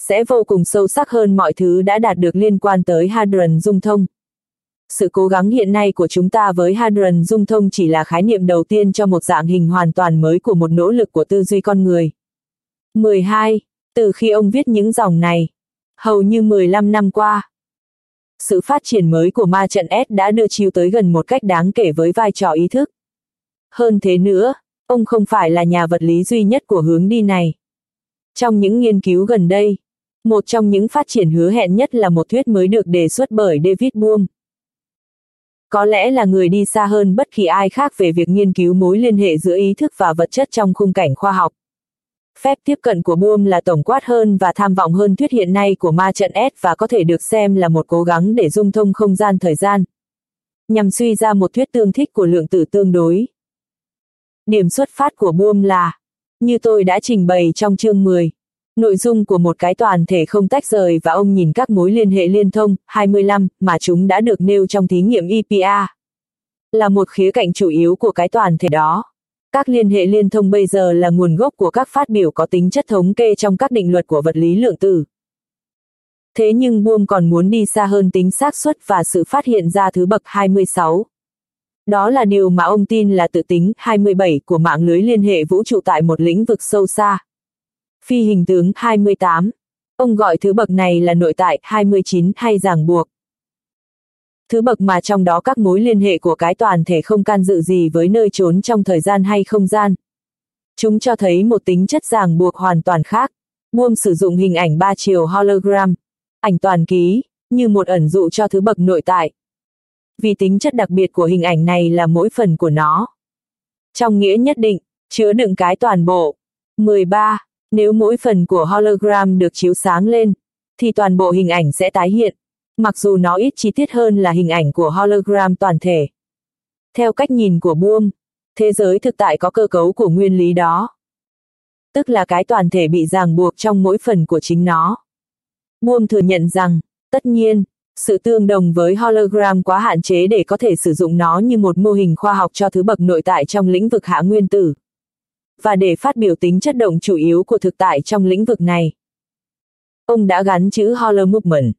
sẽ vô cùng sâu sắc hơn mọi thứ đã đạt được liên quan tới Hadron dung thông. Sự cố gắng hiện nay của chúng ta với Hadron dung thông chỉ là khái niệm đầu tiên cho một dạng hình hoàn toàn mới của một nỗ lực của tư duy con người. 12. Từ khi ông viết những dòng này, hầu như 15 năm qua, sự phát triển mới của ma trận S đã đưa chiêu tới gần một cách đáng kể với vai trò ý thức. Hơn thế nữa, ông không phải là nhà vật lý duy nhất của hướng đi này. Trong những nghiên cứu gần đây, một trong những phát triển hứa hẹn nhất là một thuyết mới được đề xuất bởi David Bohm. Có lẽ là người đi xa hơn bất kỳ ai khác về việc nghiên cứu mối liên hệ giữa ý thức và vật chất trong khung cảnh khoa học. Phép tiếp cận của Bohm là tổng quát hơn và tham vọng hơn thuyết hiện nay của ma trận S và có thể được xem là một cố gắng để dung thông không gian thời gian. Nhằm suy ra một thuyết tương thích của lượng tử tương đối. Điểm xuất phát của Bohm là, như tôi đã trình bày trong chương 10, nội dung của một cái toàn thể không tách rời và ông nhìn các mối liên hệ liên thông, 25, mà chúng đã được nêu trong thí nghiệm EPA. Là một khía cạnh chủ yếu của cái toàn thể đó. Các liên hệ liên thông bây giờ là nguồn gốc của các phát biểu có tính chất thống kê trong các định luật của vật lý lượng tử. Thế nhưng Bohm còn muốn đi xa hơn tính xác suất và sự phát hiện ra thứ bậc 26. Đó là điều mà ông tin là tự tính 27 của mạng lưới liên hệ vũ trụ tại một lĩnh vực sâu xa. Phi hình tướng 28. Ông gọi thứ bậc này là nội tại 29 hay ràng buộc thứ bậc mà trong đó các mối liên hệ của cái toàn thể không can dự gì với nơi trốn trong thời gian hay không gian. Chúng cho thấy một tính chất ràng buộc hoàn toàn khác. buông sử dụng hình ảnh ba chiều hologram, ảnh toàn ký, như một ẩn dụ cho thứ bậc nội tại. Vì tính chất đặc biệt của hình ảnh này là mỗi phần của nó. Trong nghĩa nhất định, chứa đựng cái toàn bộ. 13. Nếu mỗi phần của hologram được chiếu sáng lên, thì toàn bộ hình ảnh sẽ tái hiện. Mặc dù nó ít chi tiết hơn là hình ảnh của hologram toàn thể. Theo cách nhìn của Boom, thế giới thực tại có cơ cấu của nguyên lý đó. Tức là cái toàn thể bị ràng buộc trong mỗi phần của chính nó. Boom thừa nhận rằng, tất nhiên, sự tương đồng với hologram quá hạn chế để có thể sử dụng nó như một mô hình khoa học cho thứ bậc nội tại trong lĩnh vực hạ nguyên tử. Và để phát biểu tính chất động chủ yếu của thực tại trong lĩnh vực này. Ông đã gắn chữ Hollow Movement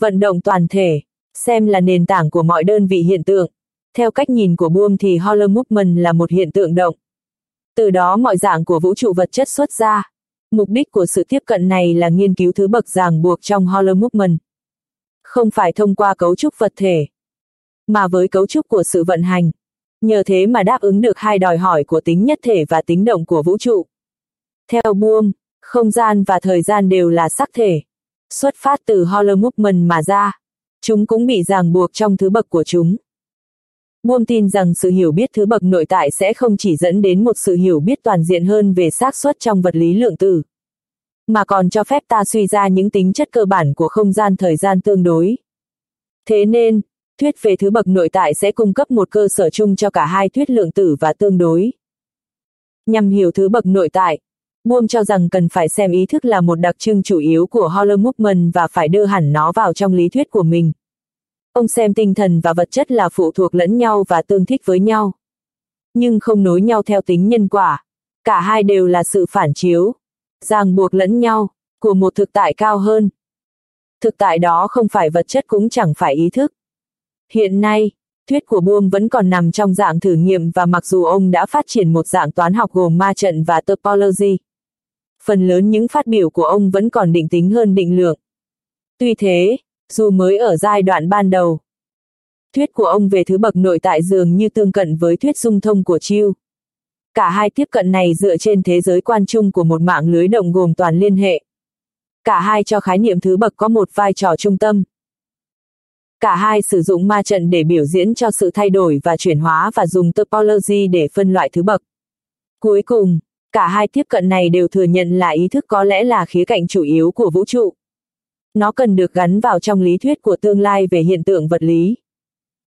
vận động toàn thể, xem là nền tảng của mọi đơn vị hiện tượng. Theo cách nhìn của Bohm thì Hollow Movement là một hiện tượng động. Từ đó mọi dạng của vũ trụ vật chất xuất ra. Mục đích của sự tiếp cận này là nghiên cứu thứ bậc ràng buộc trong Hollow Movement. Không phải thông qua cấu trúc vật thể, mà với cấu trúc của sự vận hành. Nhờ thế mà đáp ứng được hai đòi hỏi của tính nhất thể và tính động của vũ trụ. Theo Bohm, không gian và thời gian đều là sắc thể xuất phát từ Hollow Movement mà ra. Chúng cũng bị ràng buộc trong thứ bậc của chúng. Buông tin rằng sự hiểu biết thứ bậc nội tại sẽ không chỉ dẫn đến một sự hiểu biết toàn diện hơn về xác suất trong vật lý lượng tử, mà còn cho phép ta suy ra những tính chất cơ bản của không gian thời gian tương đối. Thế nên, thuyết về thứ bậc nội tại sẽ cung cấp một cơ sở chung cho cả hai thuyết lượng tử và tương đối. Nhằm hiểu thứ bậc nội tại, Bohm cho rằng cần phải xem ý thức là một đặc trưng chủ yếu của Hollow Movement và phải đưa hẳn nó vào trong lý thuyết của mình. Ông xem tinh thần và vật chất là phụ thuộc lẫn nhau và tương thích với nhau. Nhưng không nối nhau theo tính nhân quả. Cả hai đều là sự phản chiếu, ràng buộc lẫn nhau, của một thực tại cao hơn. Thực tại đó không phải vật chất cũng chẳng phải ý thức. Hiện nay, thuyết của Bohm vẫn còn nằm trong dạng thử nghiệm và mặc dù ông đã phát triển một dạng toán học gồm ma trận và topology, phần lớn những phát biểu của ông vẫn còn định tính hơn định lượng. Tuy thế, dù mới ở giai đoạn ban đầu, thuyết của ông về thứ bậc nội tại dường như tương cận với thuyết dung thông của Chiêu. Cả hai tiếp cận này dựa trên thế giới quan chung của một mạng lưới động gồm toàn liên hệ. Cả hai cho khái niệm thứ bậc có một vai trò trung tâm. Cả hai sử dụng ma trận để biểu diễn cho sự thay đổi và chuyển hóa và dùng topology để phân loại thứ bậc. Cuối cùng, Cả hai tiếp cận này đều thừa nhận là ý thức có lẽ là khía cạnh chủ yếu của vũ trụ. Nó cần được gắn vào trong lý thuyết của tương lai về hiện tượng vật lý.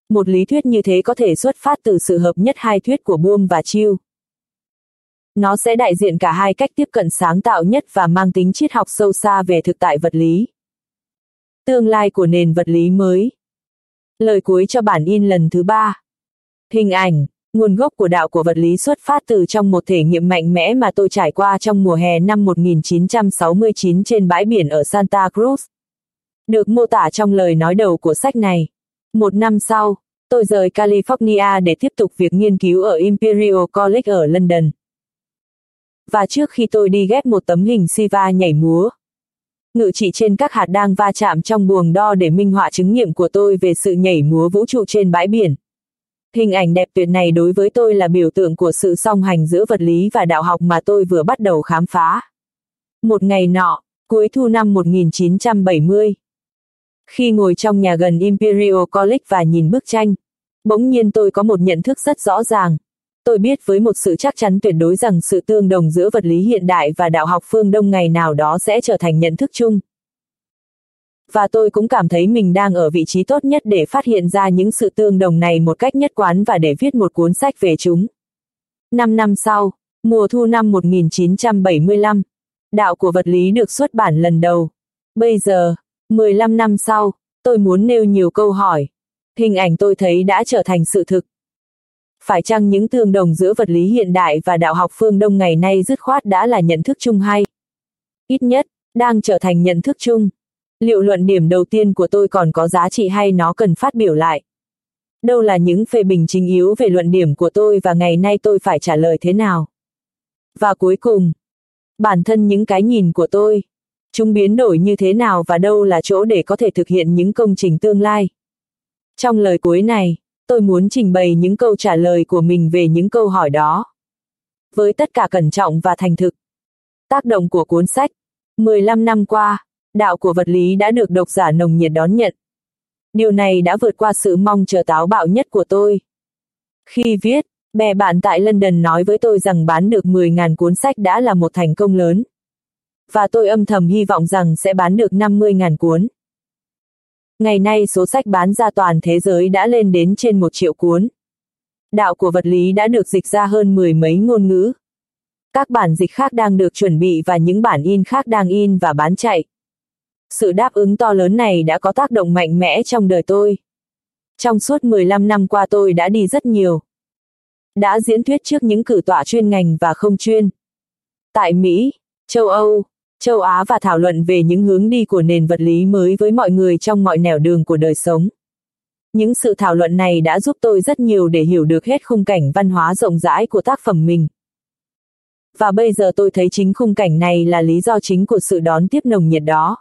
Một lý thuyết như thế có thể xuất phát từ sự hợp nhất hai thuyết của Bohm và Chiu. Nó sẽ đại diện cả hai cách tiếp cận sáng tạo nhất và mang tính triết học sâu xa về thực tại vật lý. Tương lai của nền vật lý mới. Lời cuối cho bản in lần thứ ba. Hình ảnh, nguồn gốc của đạo của vật lý xuất phát từ trong một thể nghiệm mạnh mẽ mà tôi trải qua trong mùa hè năm 1969 trên bãi biển ở Santa Cruz. Được mô tả trong lời nói đầu của sách này. Một năm sau, tôi rời California để tiếp tục việc nghiên cứu ở Imperial College ở London. Và trước khi tôi đi ghép một tấm hình Siva nhảy múa, ngự trị trên các hạt đang va chạm trong buồng đo để minh họa chứng nghiệm của tôi về sự nhảy múa vũ trụ trên bãi biển. Hình ảnh đẹp tuyệt này đối với tôi là biểu tượng của sự song hành giữa vật lý và đạo học mà tôi vừa bắt đầu khám phá. Một ngày nọ, cuối thu năm 1970, khi ngồi trong nhà gần Imperial College và nhìn bức tranh, bỗng nhiên tôi có một nhận thức rất rõ ràng. Tôi biết với một sự chắc chắn tuyệt đối rằng sự tương đồng giữa vật lý hiện đại và đạo học phương Đông ngày nào đó sẽ trở thành nhận thức chung. Và tôi cũng cảm thấy mình đang ở vị trí tốt nhất để phát hiện ra những sự tương đồng này một cách nhất quán và để viết một cuốn sách về chúng. Năm năm sau, mùa thu năm 1975, đạo của vật lý được xuất bản lần đầu. Bây giờ, 15 năm sau, tôi muốn nêu nhiều câu hỏi. Hình ảnh tôi thấy đã trở thành sự thực. Phải chăng những tương đồng giữa vật lý hiện đại và đạo học phương Đông ngày nay dứt khoát đã là nhận thức chung hay? Ít nhất, đang trở thành nhận thức chung. Liệu luận điểm đầu tiên của tôi còn có giá trị hay nó cần phát biểu lại? Đâu là những phê bình chính yếu về luận điểm của tôi và ngày nay tôi phải trả lời thế nào? Và cuối cùng, bản thân những cái nhìn của tôi, chúng biến đổi như thế nào và đâu là chỗ để có thể thực hiện những công trình tương lai. Trong lời cuối này, tôi muốn trình bày những câu trả lời của mình về những câu hỏi đó. Với tất cả cẩn trọng và thành thực. Tác động của cuốn sách 15 năm qua, đạo của vật lý đã được độc giả nồng nhiệt đón nhận. Điều này đã vượt qua sự mong chờ táo bạo nhất của tôi. Khi viết, bè bạn tại London nói với tôi rằng bán được 10.000 cuốn sách đã là một thành công lớn và tôi âm thầm hy vọng rằng sẽ bán được 50.000 cuốn. Ngày nay số sách bán ra toàn thế giới đã lên đến trên một triệu cuốn. Đạo của vật lý đã được dịch ra hơn mười mấy ngôn ngữ. Các bản dịch khác đang được chuẩn bị và những bản in khác đang in và bán chạy. Sự đáp ứng to lớn này đã có tác động mạnh mẽ trong đời tôi. Trong suốt 15 năm qua tôi đã đi rất nhiều. Đã diễn thuyết trước những cử tọa chuyên ngành và không chuyên. Tại Mỹ, châu Âu, châu Á và thảo luận về những hướng đi của nền vật lý mới với mọi người trong mọi nẻo đường của đời sống. Những sự thảo luận này đã giúp tôi rất nhiều để hiểu được hết khung cảnh văn hóa rộng rãi của tác phẩm mình. Và bây giờ tôi thấy chính khung cảnh này là lý do chính của sự đón tiếp nồng nhiệt đó.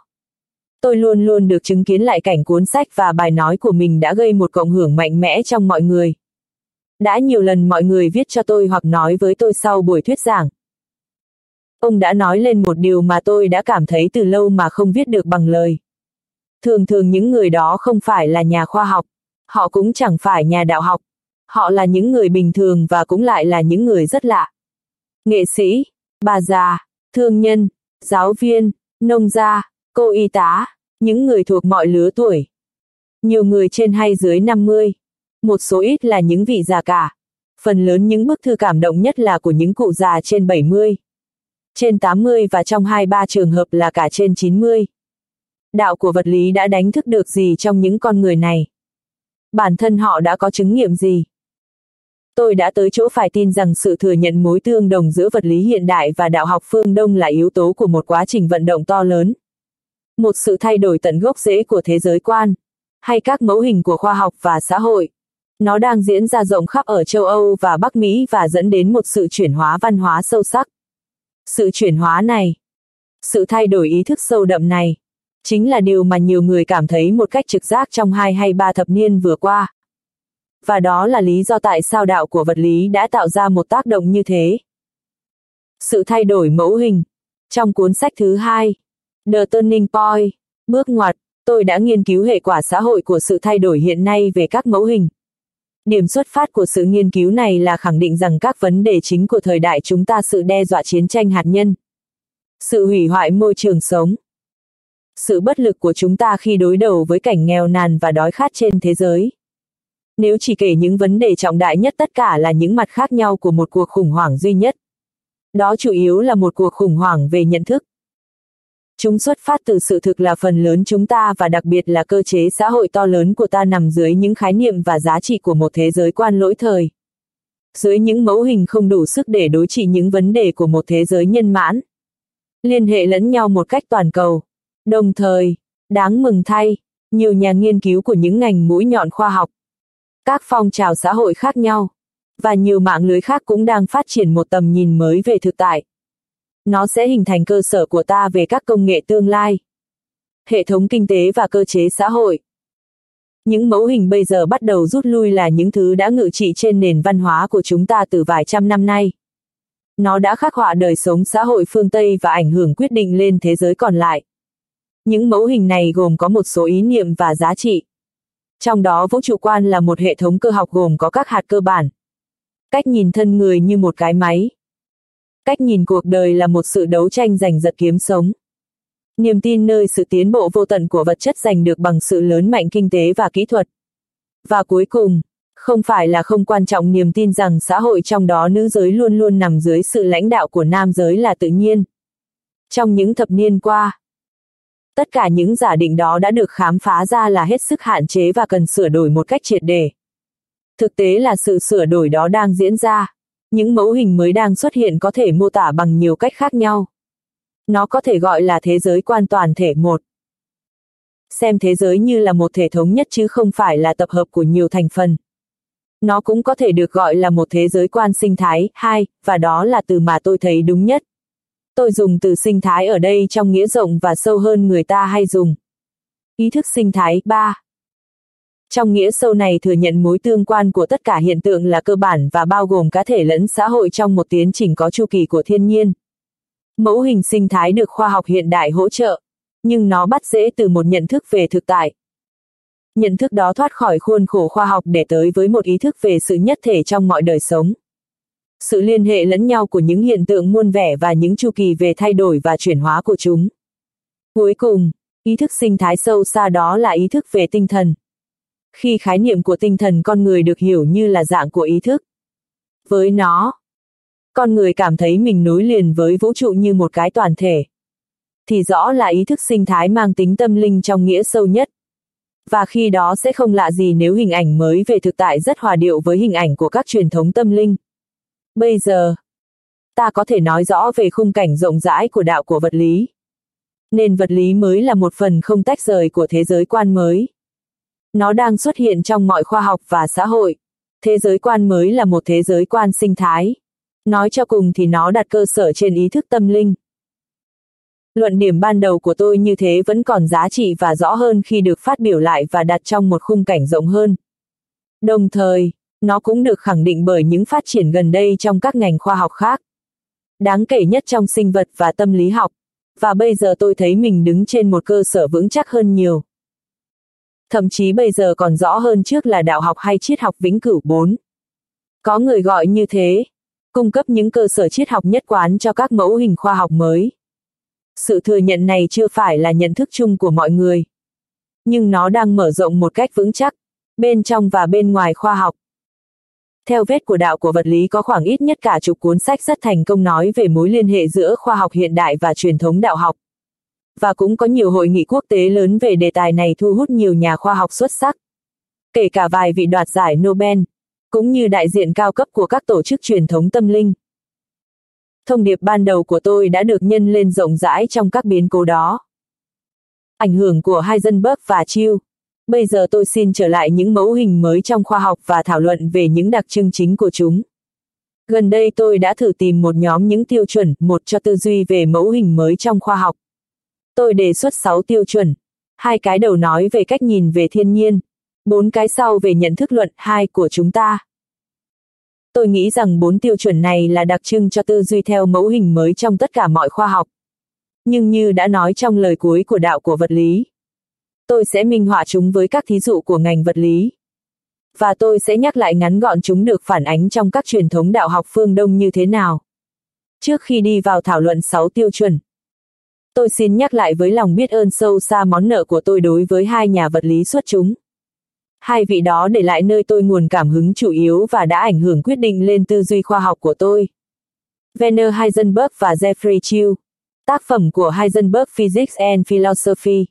Tôi luôn luôn được chứng kiến lại cảnh cuốn sách và bài nói của mình đã gây một cộng hưởng mạnh mẽ trong mọi người. Đã nhiều lần mọi người viết cho tôi hoặc nói với tôi sau buổi thuyết giảng. Ông đã nói lên một điều mà tôi đã cảm thấy từ lâu mà không viết được bằng lời. Thường thường những người đó không phải là nhà khoa học, họ cũng chẳng phải nhà đạo học, họ là những người bình thường và cũng lại là những người rất lạ. Nghệ sĩ, bà già, thương nhân, giáo viên, nông gia, cô y tá, những người thuộc mọi lứa tuổi. Nhiều người trên hay dưới 50, một số ít là những vị già cả. Phần lớn những bức thư cảm động nhất là của những cụ già trên 70 trên 80 và trong 2-3 trường hợp là cả trên 90. Đạo của vật lý đã đánh thức được gì trong những con người này? Bản thân họ đã có chứng nghiệm gì? Tôi đã tới chỗ phải tin rằng sự thừa nhận mối tương đồng giữa vật lý hiện đại và đạo học phương Đông là yếu tố của một quá trình vận động to lớn. Một sự thay đổi tận gốc rễ của thế giới quan, hay các mẫu hình của khoa học và xã hội. Nó đang diễn ra rộng khắp ở châu Âu và Bắc Mỹ và dẫn đến một sự chuyển hóa văn hóa sâu sắc. Sự chuyển hóa này, sự thay đổi ý thức sâu đậm này, chính là điều mà nhiều người cảm thấy một cách trực giác trong hai hay ba thập niên vừa qua. Và đó là lý do tại sao đạo của vật lý đã tạo ra một tác động như thế. Sự thay đổi mẫu hình. Trong cuốn sách thứ hai, The Turning Point, bước ngoặt, tôi đã nghiên cứu hệ quả xã hội của sự thay đổi hiện nay về các mẫu hình. Điểm xuất phát của sự nghiên cứu này là khẳng định rằng các vấn đề chính của thời đại chúng ta sự đe dọa chiến tranh hạt nhân, sự hủy hoại môi trường sống, sự bất lực của chúng ta khi đối đầu với cảnh nghèo nàn và đói khát trên thế giới. Nếu chỉ kể những vấn đề trọng đại nhất tất cả là những mặt khác nhau của một cuộc khủng hoảng duy nhất. Đó chủ yếu là một cuộc khủng hoảng về nhận thức. Chúng xuất phát từ sự thực là phần lớn chúng ta và đặc biệt là cơ chế xã hội to lớn của ta nằm dưới những khái niệm và giá trị của một thế giới quan lỗi thời. Dưới những mẫu hình không đủ sức để đối trị những vấn đề của một thế giới nhân mãn. Liên hệ lẫn nhau một cách toàn cầu. Đồng thời, đáng mừng thay, nhiều nhà nghiên cứu của những ngành mũi nhọn khoa học, các phong trào xã hội khác nhau, và nhiều mạng lưới khác cũng đang phát triển một tầm nhìn mới về thực tại. Nó sẽ hình thành cơ sở của ta về các công nghệ tương lai, hệ thống kinh tế và cơ chế xã hội. Những mẫu hình bây giờ bắt đầu rút lui là những thứ đã ngự trị trên nền văn hóa của chúng ta từ vài trăm năm nay. Nó đã khắc họa đời sống xã hội phương Tây và ảnh hưởng quyết định lên thế giới còn lại. Những mẫu hình này gồm có một số ý niệm và giá trị. Trong đó vũ trụ quan là một hệ thống cơ học gồm có các hạt cơ bản. Cách nhìn thân người như một cái máy. Cách nhìn cuộc đời là một sự đấu tranh giành giật kiếm sống. Niềm tin nơi sự tiến bộ vô tận của vật chất giành được bằng sự lớn mạnh kinh tế và kỹ thuật. Và cuối cùng, không phải là không quan trọng niềm tin rằng xã hội trong đó nữ giới luôn luôn nằm dưới sự lãnh đạo của nam giới là tự nhiên. Trong những thập niên qua, tất cả những giả định đó đã được khám phá ra là hết sức hạn chế và cần sửa đổi một cách triệt để. Thực tế là sự sửa đổi đó đang diễn ra. Những mẫu hình mới đang xuất hiện có thể mô tả bằng nhiều cách khác nhau. Nó có thể gọi là thế giới quan toàn thể một. Xem thế giới như là một thể thống nhất chứ không phải là tập hợp của nhiều thành phần. Nó cũng có thể được gọi là một thế giới quan sinh thái, hai, và đó là từ mà tôi thấy đúng nhất. Tôi dùng từ sinh thái ở đây trong nghĩa rộng và sâu hơn người ta hay dùng. Ý thức sinh thái, ba. Trong nghĩa sâu này thừa nhận mối tương quan của tất cả hiện tượng là cơ bản và bao gồm cá thể lẫn xã hội trong một tiến trình có chu kỳ của thiên nhiên. Mẫu hình sinh thái được khoa học hiện đại hỗ trợ, nhưng nó bắt dễ từ một nhận thức về thực tại. Nhận thức đó thoát khỏi khuôn khổ khoa học để tới với một ý thức về sự nhất thể trong mọi đời sống. Sự liên hệ lẫn nhau của những hiện tượng muôn vẻ và những chu kỳ về thay đổi và chuyển hóa của chúng. Cuối cùng, ý thức sinh thái sâu xa đó là ý thức về tinh thần. Khi khái niệm của tinh thần con người được hiểu như là dạng của ý thức. Với nó, con người cảm thấy mình nối liền với vũ trụ như một cái toàn thể. Thì rõ là ý thức sinh thái mang tính tâm linh trong nghĩa sâu nhất. Và khi đó sẽ không lạ gì nếu hình ảnh mới về thực tại rất hòa điệu với hình ảnh của các truyền thống tâm linh. Bây giờ, ta có thể nói rõ về khung cảnh rộng rãi của đạo của vật lý. Nền vật lý mới là một phần không tách rời của thế giới quan mới. Nó đang xuất hiện trong mọi khoa học và xã hội. Thế giới quan mới là một thế giới quan sinh thái. Nói cho cùng thì nó đặt cơ sở trên ý thức tâm linh. Luận điểm ban đầu của tôi như thế vẫn còn giá trị và rõ hơn khi được phát biểu lại và đặt trong một khung cảnh rộng hơn. Đồng thời, nó cũng được khẳng định bởi những phát triển gần đây trong các ngành khoa học khác. Đáng kể nhất trong sinh vật và tâm lý học. Và bây giờ tôi thấy mình đứng trên một cơ sở vững chắc hơn nhiều. Thậm chí bây giờ còn rõ hơn trước là đạo học hay triết học vĩnh cửu 4. Có người gọi như thế, cung cấp những cơ sở triết học nhất quán cho các mẫu hình khoa học mới. Sự thừa nhận này chưa phải là nhận thức chung của mọi người. Nhưng nó đang mở rộng một cách vững chắc, bên trong và bên ngoài khoa học. Theo vết của đạo của vật lý có khoảng ít nhất cả chục cuốn sách rất thành công nói về mối liên hệ giữa khoa học hiện đại và truyền thống đạo học. Và cũng có nhiều hội nghị quốc tế lớn về đề tài này thu hút nhiều nhà khoa học xuất sắc. Kể cả vài vị đoạt giải Nobel, cũng như đại diện cao cấp của các tổ chức truyền thống tâm linh. Thông điệp ban đầu của tôi đã được nhân lên rộng rãi trong các biến cố đó. Ảnh hưởng của Heisenberg và Chiu. Bây giờ tôi xin trở lại những mẫu hình mới trong khoa học và thảo luận về những đặc trưng chính của chúng. Gần đây tôi đã thử tìm một nhóm những tiêu chuẩn, một cho tư duy về mẫu hình mới trong khoa học. Tôi đề xuất 6 tiêu chuẩn. Hai cái đầu nói về cách nhìn về thiên nhiên, bốn cái sau về nhận thức luận hai của chúng ta. Tôi nghĩ rằng bốn tiêu chuẩn này là đặc trưng cho tư duy theo mẫu hình mới trong tất cả mọi khoa học. Nhưng như đã nói trong lời cuối của đạo của vật lý, tôi sẽ minh họa chúng với các thí dụ của ngành vật lý. Và tôi sẽ nhắc lại ngắn gọn chúng được phản ánh trong các truyền thống đạo học phương Đông như thế nào. Trước khi đi vào thảo luận 6 tiêu chuẩn, tôi xin nhắc lại với lòng biết ơn sâu xa món nợ của tôi đối với hai nhà vật lý xuất chúng. Hai vị đó để lại nơi tôi nguồn cảm hứng chủ yếu và đã ảnh hưởng quyết định lên tư duy khoa học của tôi. Werner Heisenberg và Jeffrey Chew. Tác phẩm của Heisenberg Physics and Philosophy,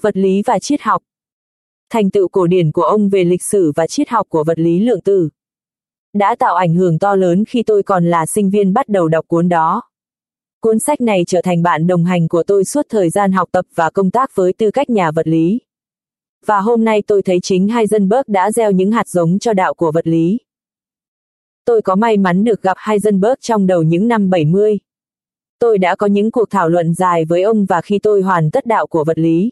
vật lý và triết học. Thành tựu cổ điển của ông về lịch sử và triết học của vật lý lượng tử đã tạo ảnh hưởng to lớn khi tôi còn là sinh viên bắt đầu đọc cuốn đó. Cuốn sách này trở thành bạn đồng hành của tôi suốt thời gian học tập và công tác với tư cách nhà vật lý. Và hôm nay tôi thấy chính Heisenberg đã gieo những hạt giống cho đạo của vật lý. Tôi có may mắn được gặp Heisenberg trong đầu những năm 70. Tôi đã có những cuộc thảo luận dài với ông và khi tôi hoàn tất đạo của vật lý.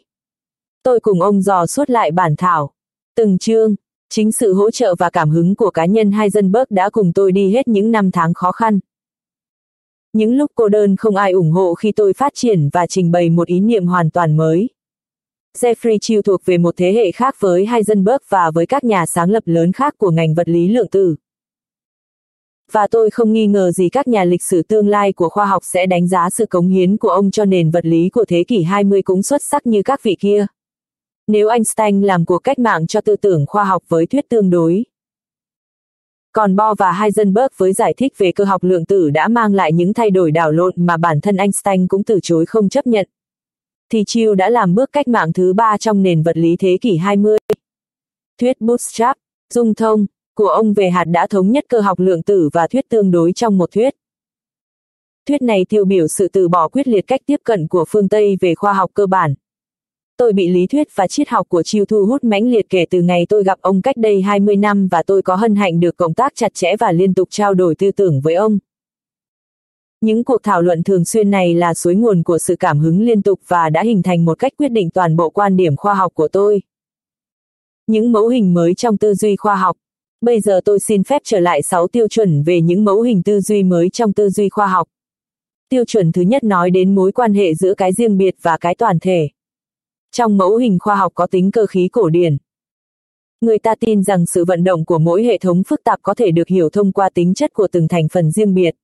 Tôi cùng ông dò suốt lại bản thảo. Từng chương, chính sự hỗ trợ và cảm hứng của cá nhân Heisenberg đã cùng tôi đi hết những năm tháng khó khăn. Những lúc cô đơn không ai ủng hộ khi tôi phát triển và trình bày một ý niệm hoàn toàn mới. Jeffrey Chiu thuộc về một thế hệ khác với Heisenberg và với các nhà sáng lập lớn khác của ngành vật lý lượng tử. Và tôi không nghi ngờ gì các nhà lịch sử tương lai của khoa học sẽ đánh giá sự cống hiến của ông cho nền vật lý của thế kỷ 20 cũng xuất sắc như các vị kia. Nếu Einstein làm cuộc cách mạng cho tư tưởng khoa học với thuyết tương đối. Còn Bohr và Heisenberg với giải thích về cơ học lượng tử đã mang lại những thay đổi đảo lộn mà bản thân Einstein cũng từ chối không chấp nhận. Thì Chiu đã làm bước cách mạng thứ ba trong nền vật lý thế kỷ 20. Thuyết Bootstrap, dung thông, của ông về hạt đã thống nhất cơ học lượng tử và thuyết tương đối trong một thuyết. Thuyết này tiêu biểu sự từ bỏ quyết liệt cách tiếp cận của phương Tây về khoa học cơ bản. Tôi bị lý thuyết và triết học của Chiêu thu hút mãnh liệt kể từ ngày tôi gặp ông cách đây 20 năm và tôi có hân hạnh được cộng tác chặt chẽ và liên tục trao đổi tư tưởng với ông. Những cuộc thảo luận thường xuyên này là suối nguồn của sự cảm hứng liên tục và đã hình thành một cách quyết định toàn bộ quan điểm khoa học của tôi. Những mẫu hình mới trong tư duy khoa học. Bây giờ tôi xin phép trở lại 6 tiêu chuẩn về những mẫu hình tư duy mới trong tư duy khoa học. Tiêu chuẩn thứ nhất nói đến mối quan hệ giữa cái riêng biệt và cái toàn thể. Trong mẫu hình khoa học có tính cơ khí cổ điển. Người ta tin rằng sự vận động của mỗi hệ thống phức tạp có thể được hiểu thông qua tính chất của từng thành phần riêng biệt.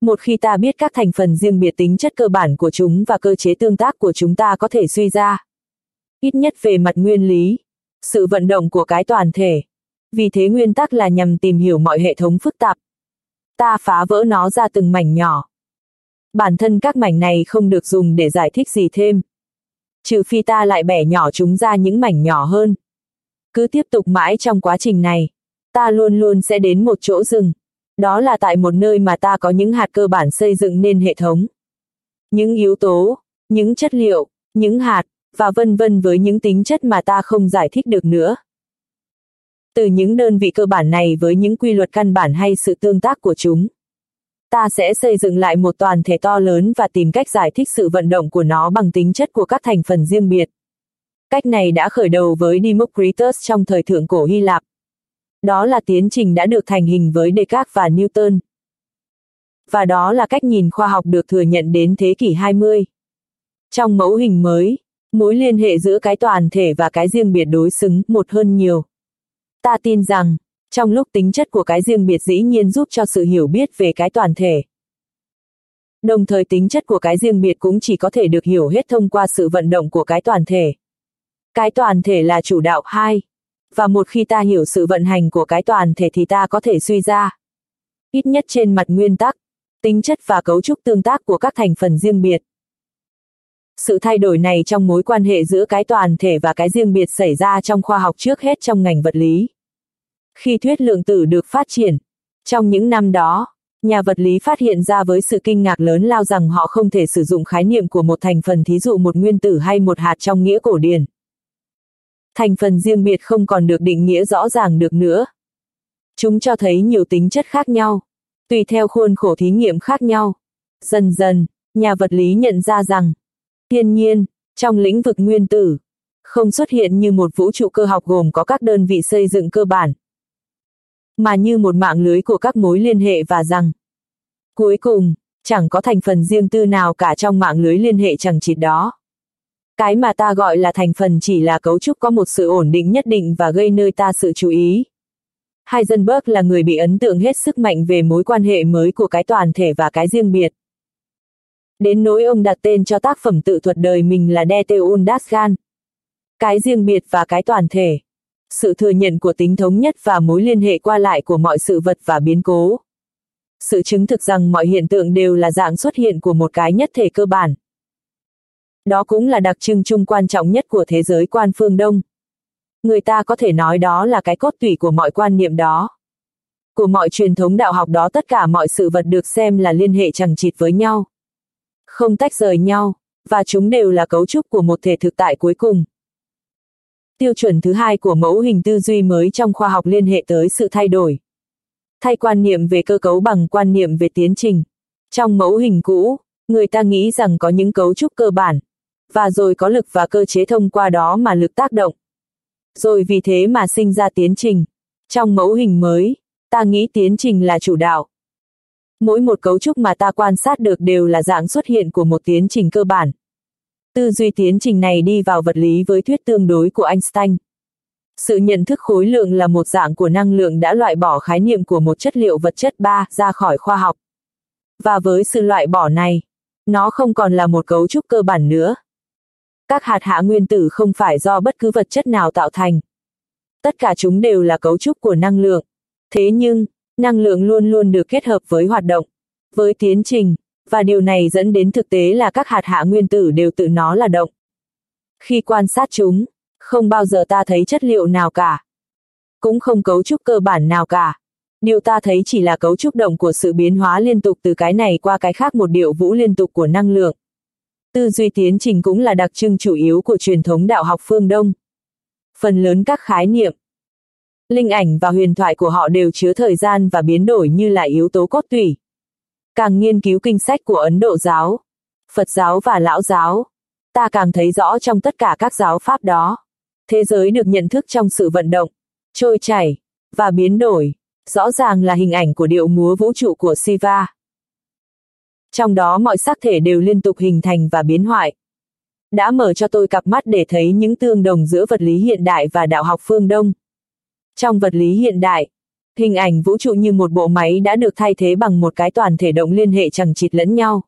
Một khi ta biết các thành phần riêng biệt tính chất cơ bản của chúng và cơ chế tương tác của chúng ta có thể suy ra. Ít nhất về mặt nguyên lý, sự vận động của cái toàn thể. Vì thế nguyên tắc là nhằm tìm hiểu mọi hệ thống phức tạp. Ta phá vỡ nó ra từng mảnh nhỏ. Bản thân các mảnh này không được dùng để giải thích gì thêm. Trừ phi ta lại bẻ nhỏ chúng ra những mảnh nhỏ hơn. Cứ tiếp tục mãi trong quá trình này, ta luôn luôn sẽ đến một chỗ dừng. Đó là tại một nơi mà ta có những hạt cơ bản xây dựng nên hệ thống. Những yếu tố, những chất liệu, những hạt, và vân vân với những tính chất mà ta không giải thích được nữa. Từ những đơn vị cơ bản này với những quy luật căn bản hay sự tương tác của chúng, ta sẽ xây dựng lại một toàn thể to lớn và tìm cách giải thích sự vận động của nó bằng tính chất của các thành phần riêng biệt. Cách này đã khởi đầu với Democritus trong thời thượng cổ Hy Lạp. Đó là tiến trình đã được thành hình với Descartes và Newton. Và đó là cách nhìn khoa học được thừa nhận đến thế kỷ 20. Trong mẫu hình mới, mối liên hệ giữa cái toàn thể và cái riêng biệt đối xứng một hơn nhiều. Ta tin rằng, trong lúc tính chất của cái riêng biệt dĩ nhiên giúp cho sự hiểu biết về cái toàn thể. Đồng thời tính chất của cái riêng biệt cũng chỉ có thể được hiểu hết thông qua sự vận động của cái toàn thể. Cái toàn thể là chủ đạo hai. Và một khi ta hiểu sự vận hành của cái toàn thể thì ta có thể suy ra. Ít nhất trên mặt nguyên tắc, tính chất và cấu trúc tương tác của các thành phần riêng biệt. Sự thay đổi này trong mối quan hệ giữa cái toàn thể và cái riêng biệt xảy ra trong khoa học trước hết trong ngành vật lý. Khi thuyết lượng tử được phát triển, trong những năm đó, nhà vật lý phát hiện ra với sự kinh ngạc lớn lao rằng họ không thể sử dụng khái niệm của một thành phần thí dụ một nguyên tử hay một hạt trong nghĩa cổ điển. Thành phần riêng biệt không còn được định nghĩa rõ ràng được nữa. Chúng cho thấy nhiều tính chất khác nhau, tùy theo khuôn khổ thí nghiệm khác nhau. Dần dần, nhà vật lý nhận ra rằng, thiên nhiên, trong lĩnh vực nguyên tử, không xuất hiện như một vũ trụ cơ học gồm có các đơn vị xây dựng cơ bản, mà như một mạng lưới của các mối liên hệ và rằng, cuối cùng, chẳng có thành phần riêng tư nào cả trong mạng lưới liên hệ chẳng chịt đó. Cái mà ta gọi là thành phần chỉ là cấu trúc có một sự ổn định nhất định và gây nơi ta sự chú ý. Heisenberg là người bị ấn tượng hết sức mạnh về mối quan hệ mới của cái toàn thể và cái riêng biệt. Đến nỗi ông đặt tên cho tác phẩm tự thuật đời mình là deteundasgan Cái riêng biệt và cái toàn thể sự thừa nhận của tính thống nhất và mối liên hệ qua lại của mọi sự vật và biến cố. sự chứng thực rằng mọi hiện tượng đều là dạng xuất hiện của một cái nhất thể cơ bản. Đó cũng là đặc trưng chung quan trọng nhất của thế giới quan phương Đông. Người ta có thể nói đó là cái cốt tủy của mọi quan niệm đó. Của mọi truyền thống đạo học đó tất cả mọi sự vật được xem là liên hệ chẳng chịt với nhau. Không tách rời nhau, và chúng đều là cấu trúc của một thể thực tại cuối cùng. Tiêu chuẩn thứ hai của mẫu hình tư duy mới trong khoa học liên hệ tới sự thay đổi. Thay quan niệm về cơ cấu bằng quan niệm về tiến trình. Trong mẫu hình cũ, người ta nghĩ rằng có những cấu trúc cơ bản, và rồi có lực và cơ chế thông qua đó mà lực tác động. Rồi vì thế mà sinh ra tiến trình. Trong mẫu hình mới, ta nghĩ tiến trình là chủ đạo. Mỗi một cấu trúc mà ta quan sát được đều là dạng xuất hiện của một tiến trình cơ bản. Tư duy tiến trình này đi vào vật lý với thuyết tương đối của Einstein. Sự nhận thức khối lượng là một dạng của năng lượng đã loại bỏ khái niệm của một chất liệu vật chất ba ra khỏi khoa học. Và với sự loại bỏ này, nó không còn là một cấu trúc cơ bản nữa. Các hạt hạ nguyên tử không phải do bất cứ vật chất nào tạo thành. Tất cả chúng đều là cấu trúc của năng lượng. Thế nhưng, năng lượng luôn luôn được kết hợp với hoạt động, với tiến trình, và điều này dẫn đến thực tế là các hạt hạ nguyên tử đều tự nó là động. Khi quan sát chúng, không bao giờ ta thấy chất liệu nào cả. Cũng không cấu trúc cơ bản nào cả. Điều ta thấy chỉ là cấu trúc động của sự biến hóa liên tục từ cái này qua cái khác một điệu vũ liên tục của năng lượng. Tư duy tiến trình cũng là đặc trưng chủ yếu của truyền thống đạo học phương Đông. Phần lớn các khái niệm, linh ảnh và huyền thoại của họ đều chứa thời gian và biến đổi như là yếu tố cốt tủy. Càng nghiên cứu kinh sách của Ấn Độ giáo, Phật giáo và Lão giáo, ta càng thấy rõ trong tất cả các giáo pháp đó. Thế giới được nhận thức trong sự vận động, trôi chảy, và biến đổi, rõ ràng là hình ảnh của điệu múa vũ trụ của Siva. Trong đó mọi sắc thể đều liên tục hình thành và biến hoại. Đã mở cho tôi cặp mắt để thấy những tương đồng giữa vật lý hiện đại và đạo học phương Đông. Trong vật lý hiện đại, hình ảnh vũ trụ như một bộ máy đã được thay thế bằng một cái toàn thể động liên hệ chẳng chịt lẫn nhau.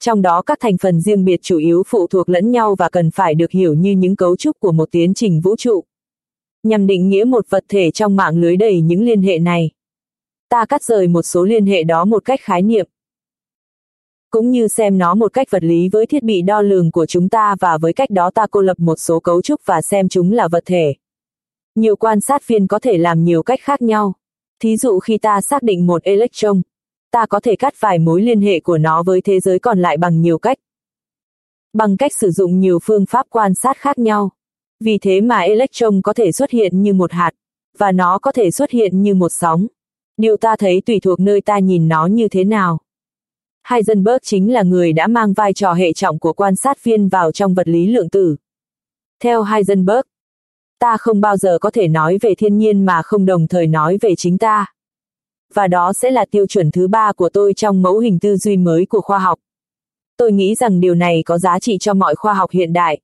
Trong đó các thành phần riêng biệt chủ yếu phụ thuộc lẫn nhau và cần phải được hiểu như những cấu trúc của một tiến trình vũ trụ. Nhằm định nghĩa một vật thể trong mạng lưới đầy những liên hệ này. Ta cắt rời một số liên hệ đó một cách khái niệm. Cũng như xem nó một cách vật lý với thiết bị đo lường của chúng ta và với cách đó ta cô lập một số cấu trúc và xem chúng là vật thể. Nhiều quan sát viên có thể làm nhiều cách khác nhau. Thí dụ khi ta xác định một electron, ta có thể cắt vài mối liên hệ của nó với thế giới còn lại bằng nhiều cách. Bằng cách sử dụng nhiều phương pháp quan sát khác nhau. Vì thế mà electron có thể xuất hiện như một hạt, và nó có thể xuất hiện như một sóng. Điều ta thấy tùy thuộc nơi ta nhìn nó như thế nào. Heisenberg chính là người đã mang vai trò hệ trọng của quan sát viên vào trong vật lý lượng tử. Theo Heisenberg, ta không bao giờ có thể nói về thiên nhiên mà không đồng thời nói về chính ta. Và đó sẽ là tiêu chuẩn thứ ba của tôi trong mẫu hình tư duy mới của khoa học. Tôi nghĩ rằng điều này có giá trị cho mọi khoa học hiện đại.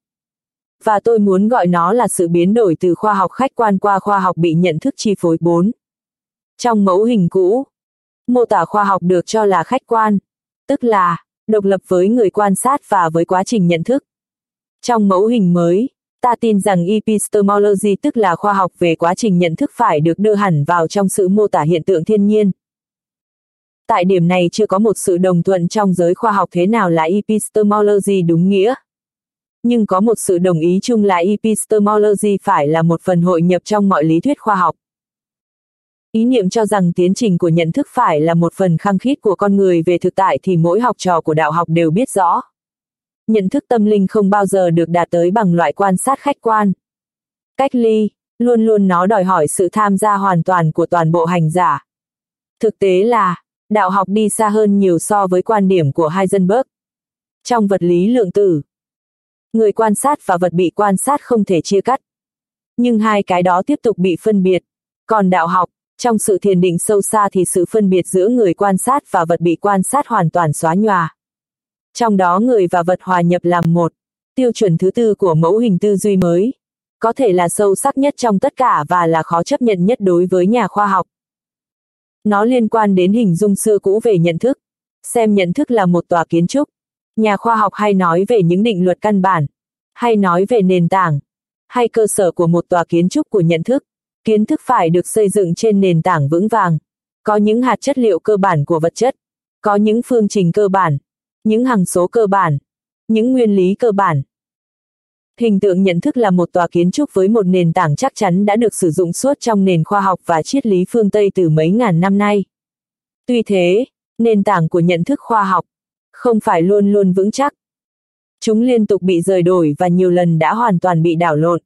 Và tôi muốn gọi nó là sự biến đổi từ khoa học khách quan qua khoa học bị nhận thức chi phối 4. Trong mẫu hình cũ, mô tả khoa học được cho là khách quan, tức là độc lập với người quan sát và với quá trình nhận thức. Trong mẫu hình mới, Ta tin rằng epistemology tức là khoa học về quá trình nhận thức phải được đưa hẳn vào trong sự mô tả hiện tượng thiên nhiên. Tại điểm này chưa có một sự đồng thuận trong giới khoa học thế nào là epistemology đúng nghĩa. Nhưng có một sự đồng ý chung là epistemology phải là một phần hội nhập trong mọi lý thuyết khoa học. Ý niệm cho rằng tiến trình của nhận thức phải là một phần khăng khít của con người về thực tại thì mỗi học trò của đạo học đều biết rõ nhận thức tâm linh không bao giờ được đạt tới bằng loại quan sát khách quan. Cách ly, luôn luôn nó đòi hỏi sự tham gia hoàn toàn của toàn bộ hành giả. Thực tế là, đạo học đi xa hơn nhiều so với quan điểm của Heisenberg. Trong vật lý lượng tử, người quan sát và vật bị quan sát không thể chia cắt. Nhưng hai cái đó tiếp tục bị phân biệt. Còn đạo học, trong sự thiền định sâu xa thì sự phân biệt giữa người quan sát và vật bị quan sát hoàn toàn xóa nhòa trong đó người và vật hòa nhập làm một. Tiêu chuẩn thứ tư của mẫu hình tư duy mới, có thể là sâu sắc nhất trong tất cả và là khó chấp nhận nhất đối với nhà khoa học. Nó liên quan đến hình dung xưa cũ về nhận thức, xem nhận thức là một tòa kiến trúc. Nhà khoa học hay nói về những định luật căn bản, hay nói về nền tảng, hay cơ sở của một tòa kiến trúc của nhận thức. Kiến thức phải được xây dựng trên nền tảng vững vàng. Có những hạt chất liệu cơ bản của vật chất, có những phương trình cơ bản, những hằng số cơ bản, những nguyên lý cơ bản. Hình tượng nhận thức là một tòa kiến trúc với một nền tảng chắc chắn đã được sử dụng suốt trong nền khoa học và triết lý phương Tây từ mấy ngàn năm nay. Tuy thế, nền tảng của nhận thức khoa học không phải luôn luôn vững chắc. Chúng liên tục bị rời đổi và nhiều lần đã hoàn toàn bị đảo lộn.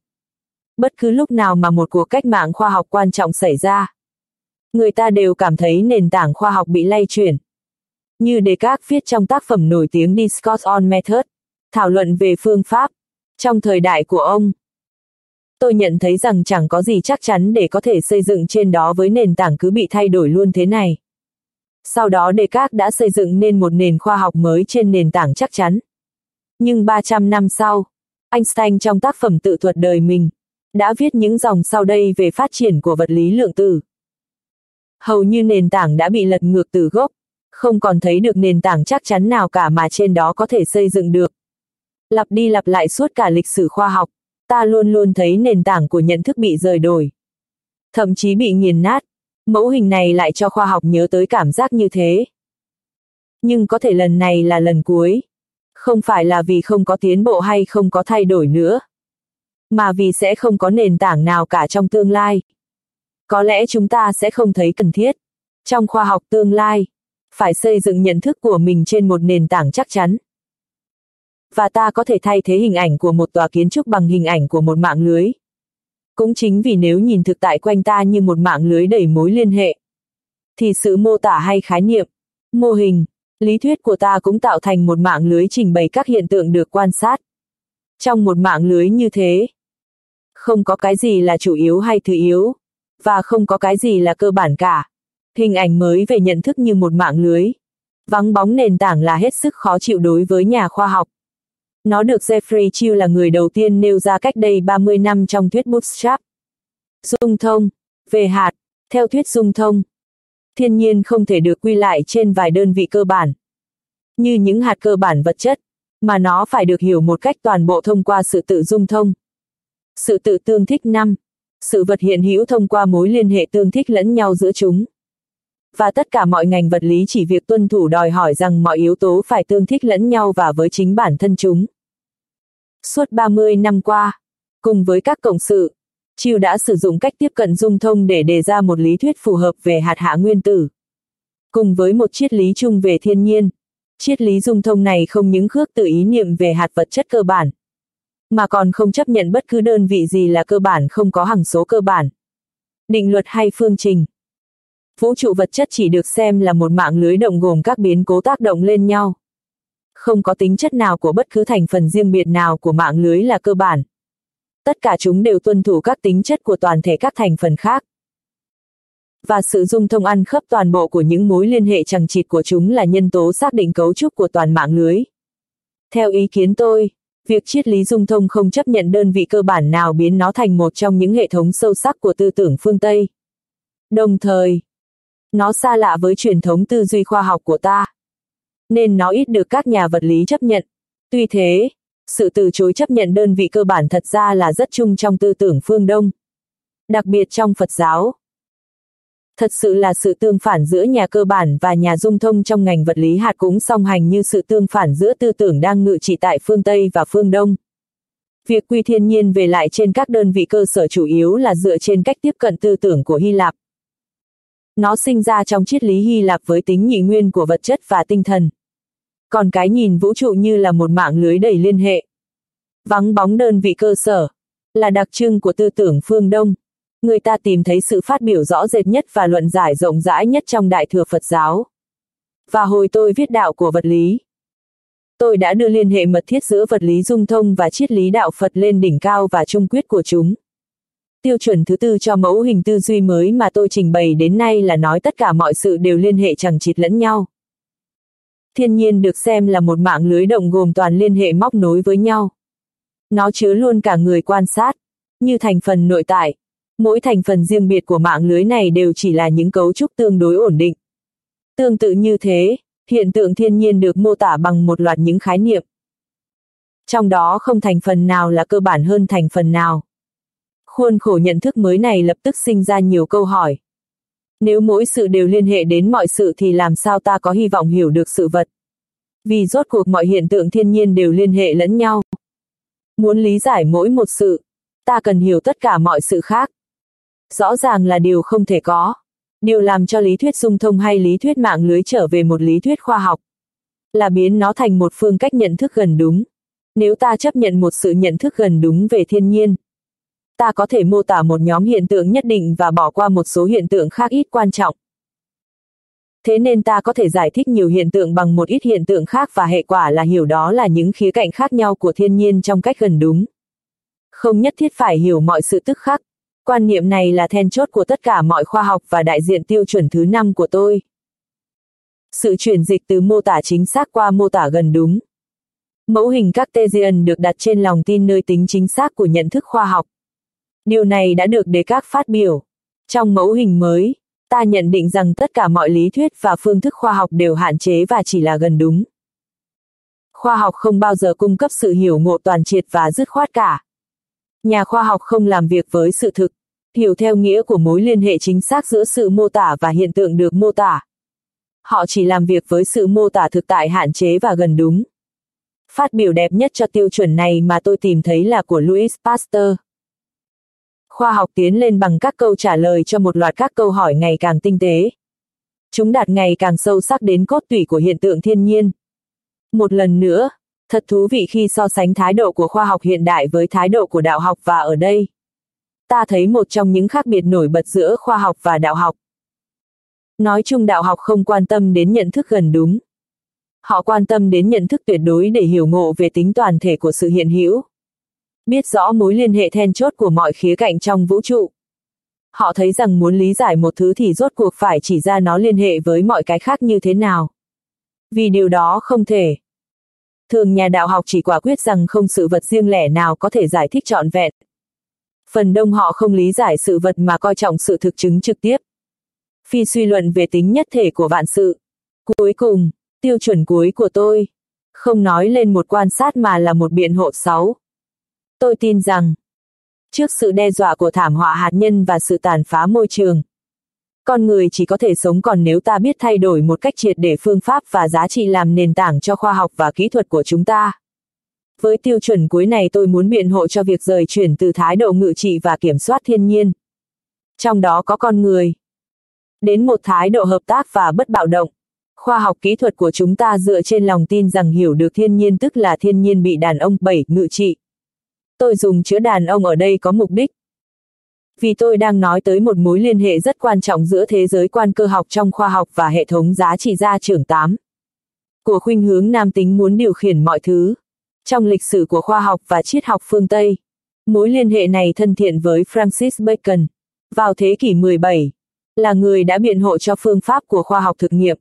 Bất cứ lúc nào mà một cuộc cách mạng khoa học quan trọng xảy ra, người ta đều cảm thấy nền tảng khoa học bị lay chuyển. Như Descartes viết trong tác phẩm nổi tiếng Discourse on Method, thảo luận về phương pháp, trong thời đại của ông. Tôi nhận thấy rằng chẳng có gì chắc chắn để có thể xây dựng trên đó với nền tảng cứ bị thay đổi luôn thế này. Sau đó Descartes đã xây dựng nên một nền khoa học mới trên nền tảng chắc chắn. Nhưng 300 năm sau, Einstein trong tác phẩm tự thuật đời mình, đã viết những dòng sau đây về phát triển của vật lý lượng tử. Hầu như nền tảng đã bị lật ngược từ gốc, không còn thấy được nền tảng chắc chắn nào cả mà trên đó có thể xây dựng được. Lặp đi lặp lại suốt cả lịch sử khoa học, ta luôn luôn thấy nền tảng của nhận thức bị rời đổi. Thậm chí bị nghiền nát, mẫu hình này lại cho khoa học nhớ tới cảm giác như thế. Nhưng có thể lần này là lần cuối. Không phải là vì không có tiến bộ hay không có thay đổi nữa. Mà vì sẽ không có nền tảng nào cả trong tương lai. Có lẽ chúng ta sẽ không thấy cần thiết. Trong khoa học tương lai, phải xây dựng nhận thức của mình trên một nền tảng chắc chắn. Và ta có thể thay thế hình ảnh của một tòa kiến trúc bằng hình ảnh của một mạng lưới. Cũng chính vì nếu nhìn thực tại quanh ta như một mạng lưới đầy mối liên hệ, thì sự mô tả hay khái niệm, mô hình, lý thuyết của ta cũng tạo thành một mạng lưới trình bày các hiện tượng được quan sát. Trong một mạng lưới như thế, không có cái gì là chủ yếu hay thứ yếu, và không có cái gì là cơ bản cả. Hình ảnh mới về nhận thức như một mạng lưới. Vắng bóng nền tảng là hết sức khó chịu đối với nhà khoa học. Nó được Jeffrey Chiu là người đầu tiên nêu ra cách đây 30 năm trong thuyết Bootstrap. Dung thông, về hạt, theo thuyết dung thông. Thiên nhiên không thể được quy lại trên vài đơn vị cơ bản. Như những hạt cơ bản vật chất, mà nó phải được hiểu một cách toàn bộ thông qua sự tự dung thông. Sự tự tương thích năm, sự vật hiện hữu thông qua mối liên hệ tương thích lẫn nhau giữa chúng. Và tất cả mọi ngành vật lý chỉ việc tuân thủ đòi hỏi rằng mọi yếu tố phải tương thích lẫn nhau và với chính bản thân chúng. Suốt 30 năm qua, cùng với các cộng sự, Chiêu đã sử dụng cách tiếp cận dung thông để đề ra một lý thuyết phù hợp về hạt hạ nguyên tử. Cùng với một triết lý chung về thiên nhiên, triết lý dung thông này không những khước từ ý niệm về hạt vật chất cơ bản, mà còn không chấp nhận bất cứ đơn vị gì là cơ bản không có hằng số cơ bản. Định luật hay phương trình. Vũ trụ vật chất chỉ được xem là một mạng lưới động gồm các biến cố tác động lên nhau. Không có tính chất nào của bất cứ thành phần riêng biệt nào của mạng lưới là cơ bản. Tất cả chúng đều tuân thủ các tính chất của toàn thể các thành phần khác. Và sự dung thông ăn khớp toàn bộ của những mối liên hệ chẳng chịt của chúng là nhân tố xác định cấu trúc của toàn mạng lưới. Theo ý kiến tôi, việc triết lý dung thông không chấp nhận đơn vị cơ bản nào biến nó thành một trong những hệ thống sâu sắc của tư tưởng phương Tây. Đồng thời, nó xa lạ với truyền thống tư duy khoa học của ta. Nên nó ít được các nhà vật lý chấp nhận. Tuy thế, sự từ chối chấp nhận đơn vị cơ bản thật ra là rất chung trong tư tưởng phương Đông. Đặc biệt trong Phật giáo. Thật sự là sự tương phản giữa nhà cơ bản và nhà dung thông trong ngành vật lý hạt cũng song hành như sự tương phản giữa tư tưởng đang ngự trị tại phương Tây và phương Đông. Việc quy thiên nhiên về lại trên các đơn vị cơ sở chủ yếu là dựa trên cách tiếp cận tư tưởng của Hy Lạp. Nó sinh ra trong triết lý Hy Lạp với tính nhị nguyên của vật chất và tinh thần. Còn cái nhìn vũ trụ như là một mạng lưới đầy liên hệ. Vắng bóng đơn vị cơ sở, là đặc trưng của tư tưởng phương Đông. Người ta tìm thấy sự phát biểu rõ rệt nhất và luận giải rộng rãi nhất trong Đại thừa Phật giáo. Và hồi tôi viết đạo của vật lý, tôi đã đưa liên hệ mật thiết giữa vật lý dung thông và triết lý đạo Phật lên đỉnh cao và trung quyết của chúng. Tiêu chuẩn thứ tư cho mẫu hình tư duy mới mà tôi trình bày đến nay là nói tất cả mọi sự đều liên hệ chẳng chịt lẫn nhau. Thiên nhiên được xem là một mạng lưới động gồm toàn liên hệ móc nối với nhau. Nó chứa luôn cả người quan sát, như thành phần nội tại. Mỗi thành phần riêng biệt của mạng lưới này đều chỉ là những cấu trúc tương đối ổn định. Tương tự như thế, hiện tượng thiên nhiên được mô tả bằng một loạt những khái niệm. Trong đó không thành phần nào là cơ bản hơn thành phần nào. Khuôn khổ nhận thức mới này lập tức sinh ra nhiều câu hỏi. Nếu mỗi sự đều liên hệ đến mọi sự thì làm sao ta có hy vọng hiểu được sự vật. Vì rốt cuộc mọi hiện tượng thiên nhiên đều liên hệ lẫn nhau. Muốn lý giải mỗi một sự, ta cần hiểu tất cả mọi sự khác. Rõ ràng là điều không thể có. Điều làm cho lý thuyết dung thông hay lý thuyết mạng lưới trở về một lý thuyết khoa học. Là biến nó thành một phương cách nhận thức gần đúng. Nếu ta chấp nhận một sự nhận thức gần đúng về thiên nhiên, ta có thể mô tả một nhóm hiện tượng nhất định và bỏ qua một số hiện tượng khác ít quan trọng. Thế nên ta có thể giải thích nhiều hiện tượng bằng một ít hiện tượng khác và hệ quả là hiểu đó là những khía cạnh khác nhau của thiên nhiên trong cách gần đúng. Không nhất thiết phải hiểu mọi sự tức khắc. Quan niệm này là then chốt của tất cả mọi khoa học và đại diện tiêu chuẩn thứ năm của tôi. Sự chuyển dịch từ mô tả chính xác qua mô tả gần đúng. Mẫu hình Cartesian được đặt trên lòng tin nơi tính chính xác của nhận thức khoa học. Điều này đã được đề các phát biểu. Trong mẫu hình mới, ta nhận định rằng tất cả mọi lý thuyết và phương thức khoa học đều hạn chế và chỉ là gần đúng. Khoa học không bao giờ cung cấp sự hiểu ngộ toàn triệt và dứt khoát cả. Nhà khoa học không làm việc với sự thực, hiểu theo nghĩa của mối liên hệ chính xác giữa sự mô tả và hiện tượng được mô tả. Họ chỉ làm việc với sự mô tả thực tại hạn chế và gần đúng. Phát biểu đẹp nhất cho tiêu chuẩn này mà tôi tìm thấy là của Louis Pasteur. Khoa học tiến lên bằng các câu trả lời cho một loạt các câu hỏi ngày càng tinh tế. Chúng đạt ngày càng sâu sắc đến cốt tủy của hiện tượng thiên nhiên. Một lần nữa, thật thú vị khi so sánh thái độ của khoa học hiện đại với thái độ của đạo học và ở đây. Ta thấy một trong những khác biệt nổi bật giữa khoa học và đạo học. Nói chung đạo học không quan tâm đến nhận thức gần đúng. Họ quan tâm đến nhận thức tuyệt đối để hiểu ngộ về tính toàn thể của sự hiện hữu biết rõ mối liên hệ then chốt của mọi khía cạnh trong vũ trụ. Họ thấy rằng muốn lý giải một thứ thì rốt cuộc phải chỉ ra nó liên hệ với mọi cái khác như thế nào. Vì điều đó không thể. Thường nhà đạo học chỉ quả quyết rằng không sự vật riêng lẻ nào có thể giải thích trọn vẹn. Phần đông họ không lý giải sự vật mà coi trọng sự thực chứng trực tiếp. Phi suy luận về tính nhất thể của vạn sự. Cuối cùng, tiêu chuẩn cuối của tôi, không nói lên một quan sát mà là một biện hộ sáu. Tôi tin rằng, trước sự đe dọa của thảm họa hạt nhân và sự tàn phá môi trường, con người chỉ có thể sống còn nếu ta biết thay đổi một cách triệt để phương pháp và giá trị làm nền tảng cho khoa học và kỹ thuật của chúng ta. Với tiêu chuẩn cuối này tôi muốn biện hộ cho việc rời chuyển từ thái độ ngự trị và kiểm soát thiên nhiên. Trong đó có con người. Đến một thái độ hợp tác và bất bạo động. Khoa học kỹ thuật của chúng ta dựa trên lòng tin rằng hiểu được thiên nhiên tức là thiên nhiên bị đàn ông bảy ngự trị. Tôi dùng chữ đàn ông ở đây có mục đích. Vì tôi đang nói tới một mối liên hệ rất quan trọng giữa thế giới quan cơ học trong khoa học và hệ thống giá trị gia trưởng 8. Của khuynh hướng nam tính muốn điều khiển mọi thứ. Trong lịch sử của khoa học và triết học phương Tây, mối liên hệ này thân thiện với Francis Bacon. Vào thế kỷ 17, là người đã biện hộ cho phương pháp của khoa học thực nghiệm.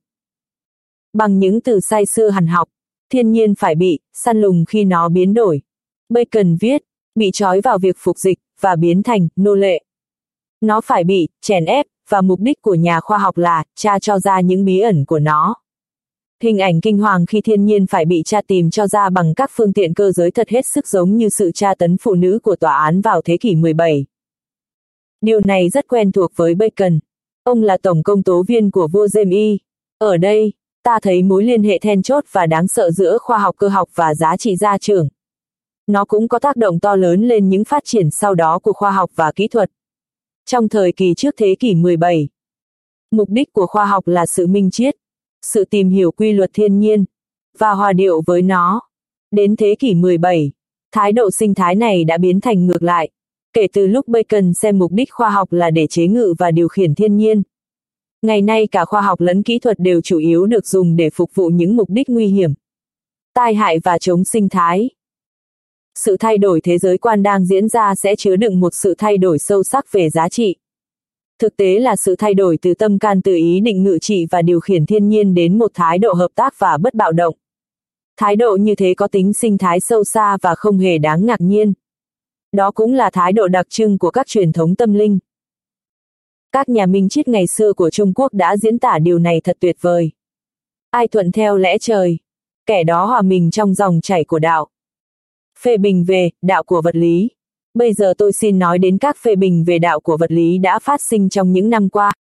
Bằng những từ say xưa hằn học, thiên nhiên phải bị săn lùng khi nó biến đổi. Bacon viết, bị trói vào việc phục dịch, và biến thành nô lệ. Nó phải bị chèn ép, và mục đích của nhà khoa học là tra cho ra những bí ẩn của nó. Hình ảnh kinh hoàng khi thiên nhiên phải bị tra tìm cho ra bằng các phương tiện cơ giới thật hết sức giống như sự tra tấn phụ nữ của tòa án vào thế kỷ 17. Điều này rất quen thuộc với Bacon. Ông là tổng công tố viên của vua James E. Ở đây, ta thấy mối liên hệ then chốt và đáng sợ giữa khoa học cơ học và giá trị gia trưởng nó cũng có tác động to lớn lên những phát triển sau đó của khoa học và kỹ thuật. Trong thời kỳ trước thế kỷ 17, mục đích của khoa học là sự minh triết, sự tìm hiểu quy luật thiên nhiên, và hòa điệu với nó. Đến thế kỷ 17, thái độ sinh thái này đã biến thành ngược lại. Kể từ lúc Bacon xem mục đích khoa học là để chế ngự và điều khiển thiên nhiên. Ngày nay cả khoa học lẫn kỹ thuật đều chủ yếu được dùng để phục vụ những mục đích nguy hiểm, tai hại và chống sinh thái sự thay đổi thế giới quan đang diễn ra sẽ chứa đựng một sự thay đổi sâu sắc về giá trị. Thực tế là sự thay đổi từ tâm can tự ý định ngự trị và điều khiển thiên nhiên đến một thái độ hợp tác và bất bạo động. Thái độ như thế có tính sinh thái sâu xa và không hề đáng ngạc nhiên. Đó cũng là thái độ đặc trưng của các truyền thống tâm linh. Các nhà minh triết ngày xưa của Trung Quốc đã diễn tả điều này thật tuyệt vời. Ai thuận theo lẽ trời, kẻ đó hòa mình trong dòng chảy của đạo phê bình về đạo của vật lý. Bây giờ tôi xin nói đến các phê bình về đạo của vật lý đã phát sinh trong những năm qua.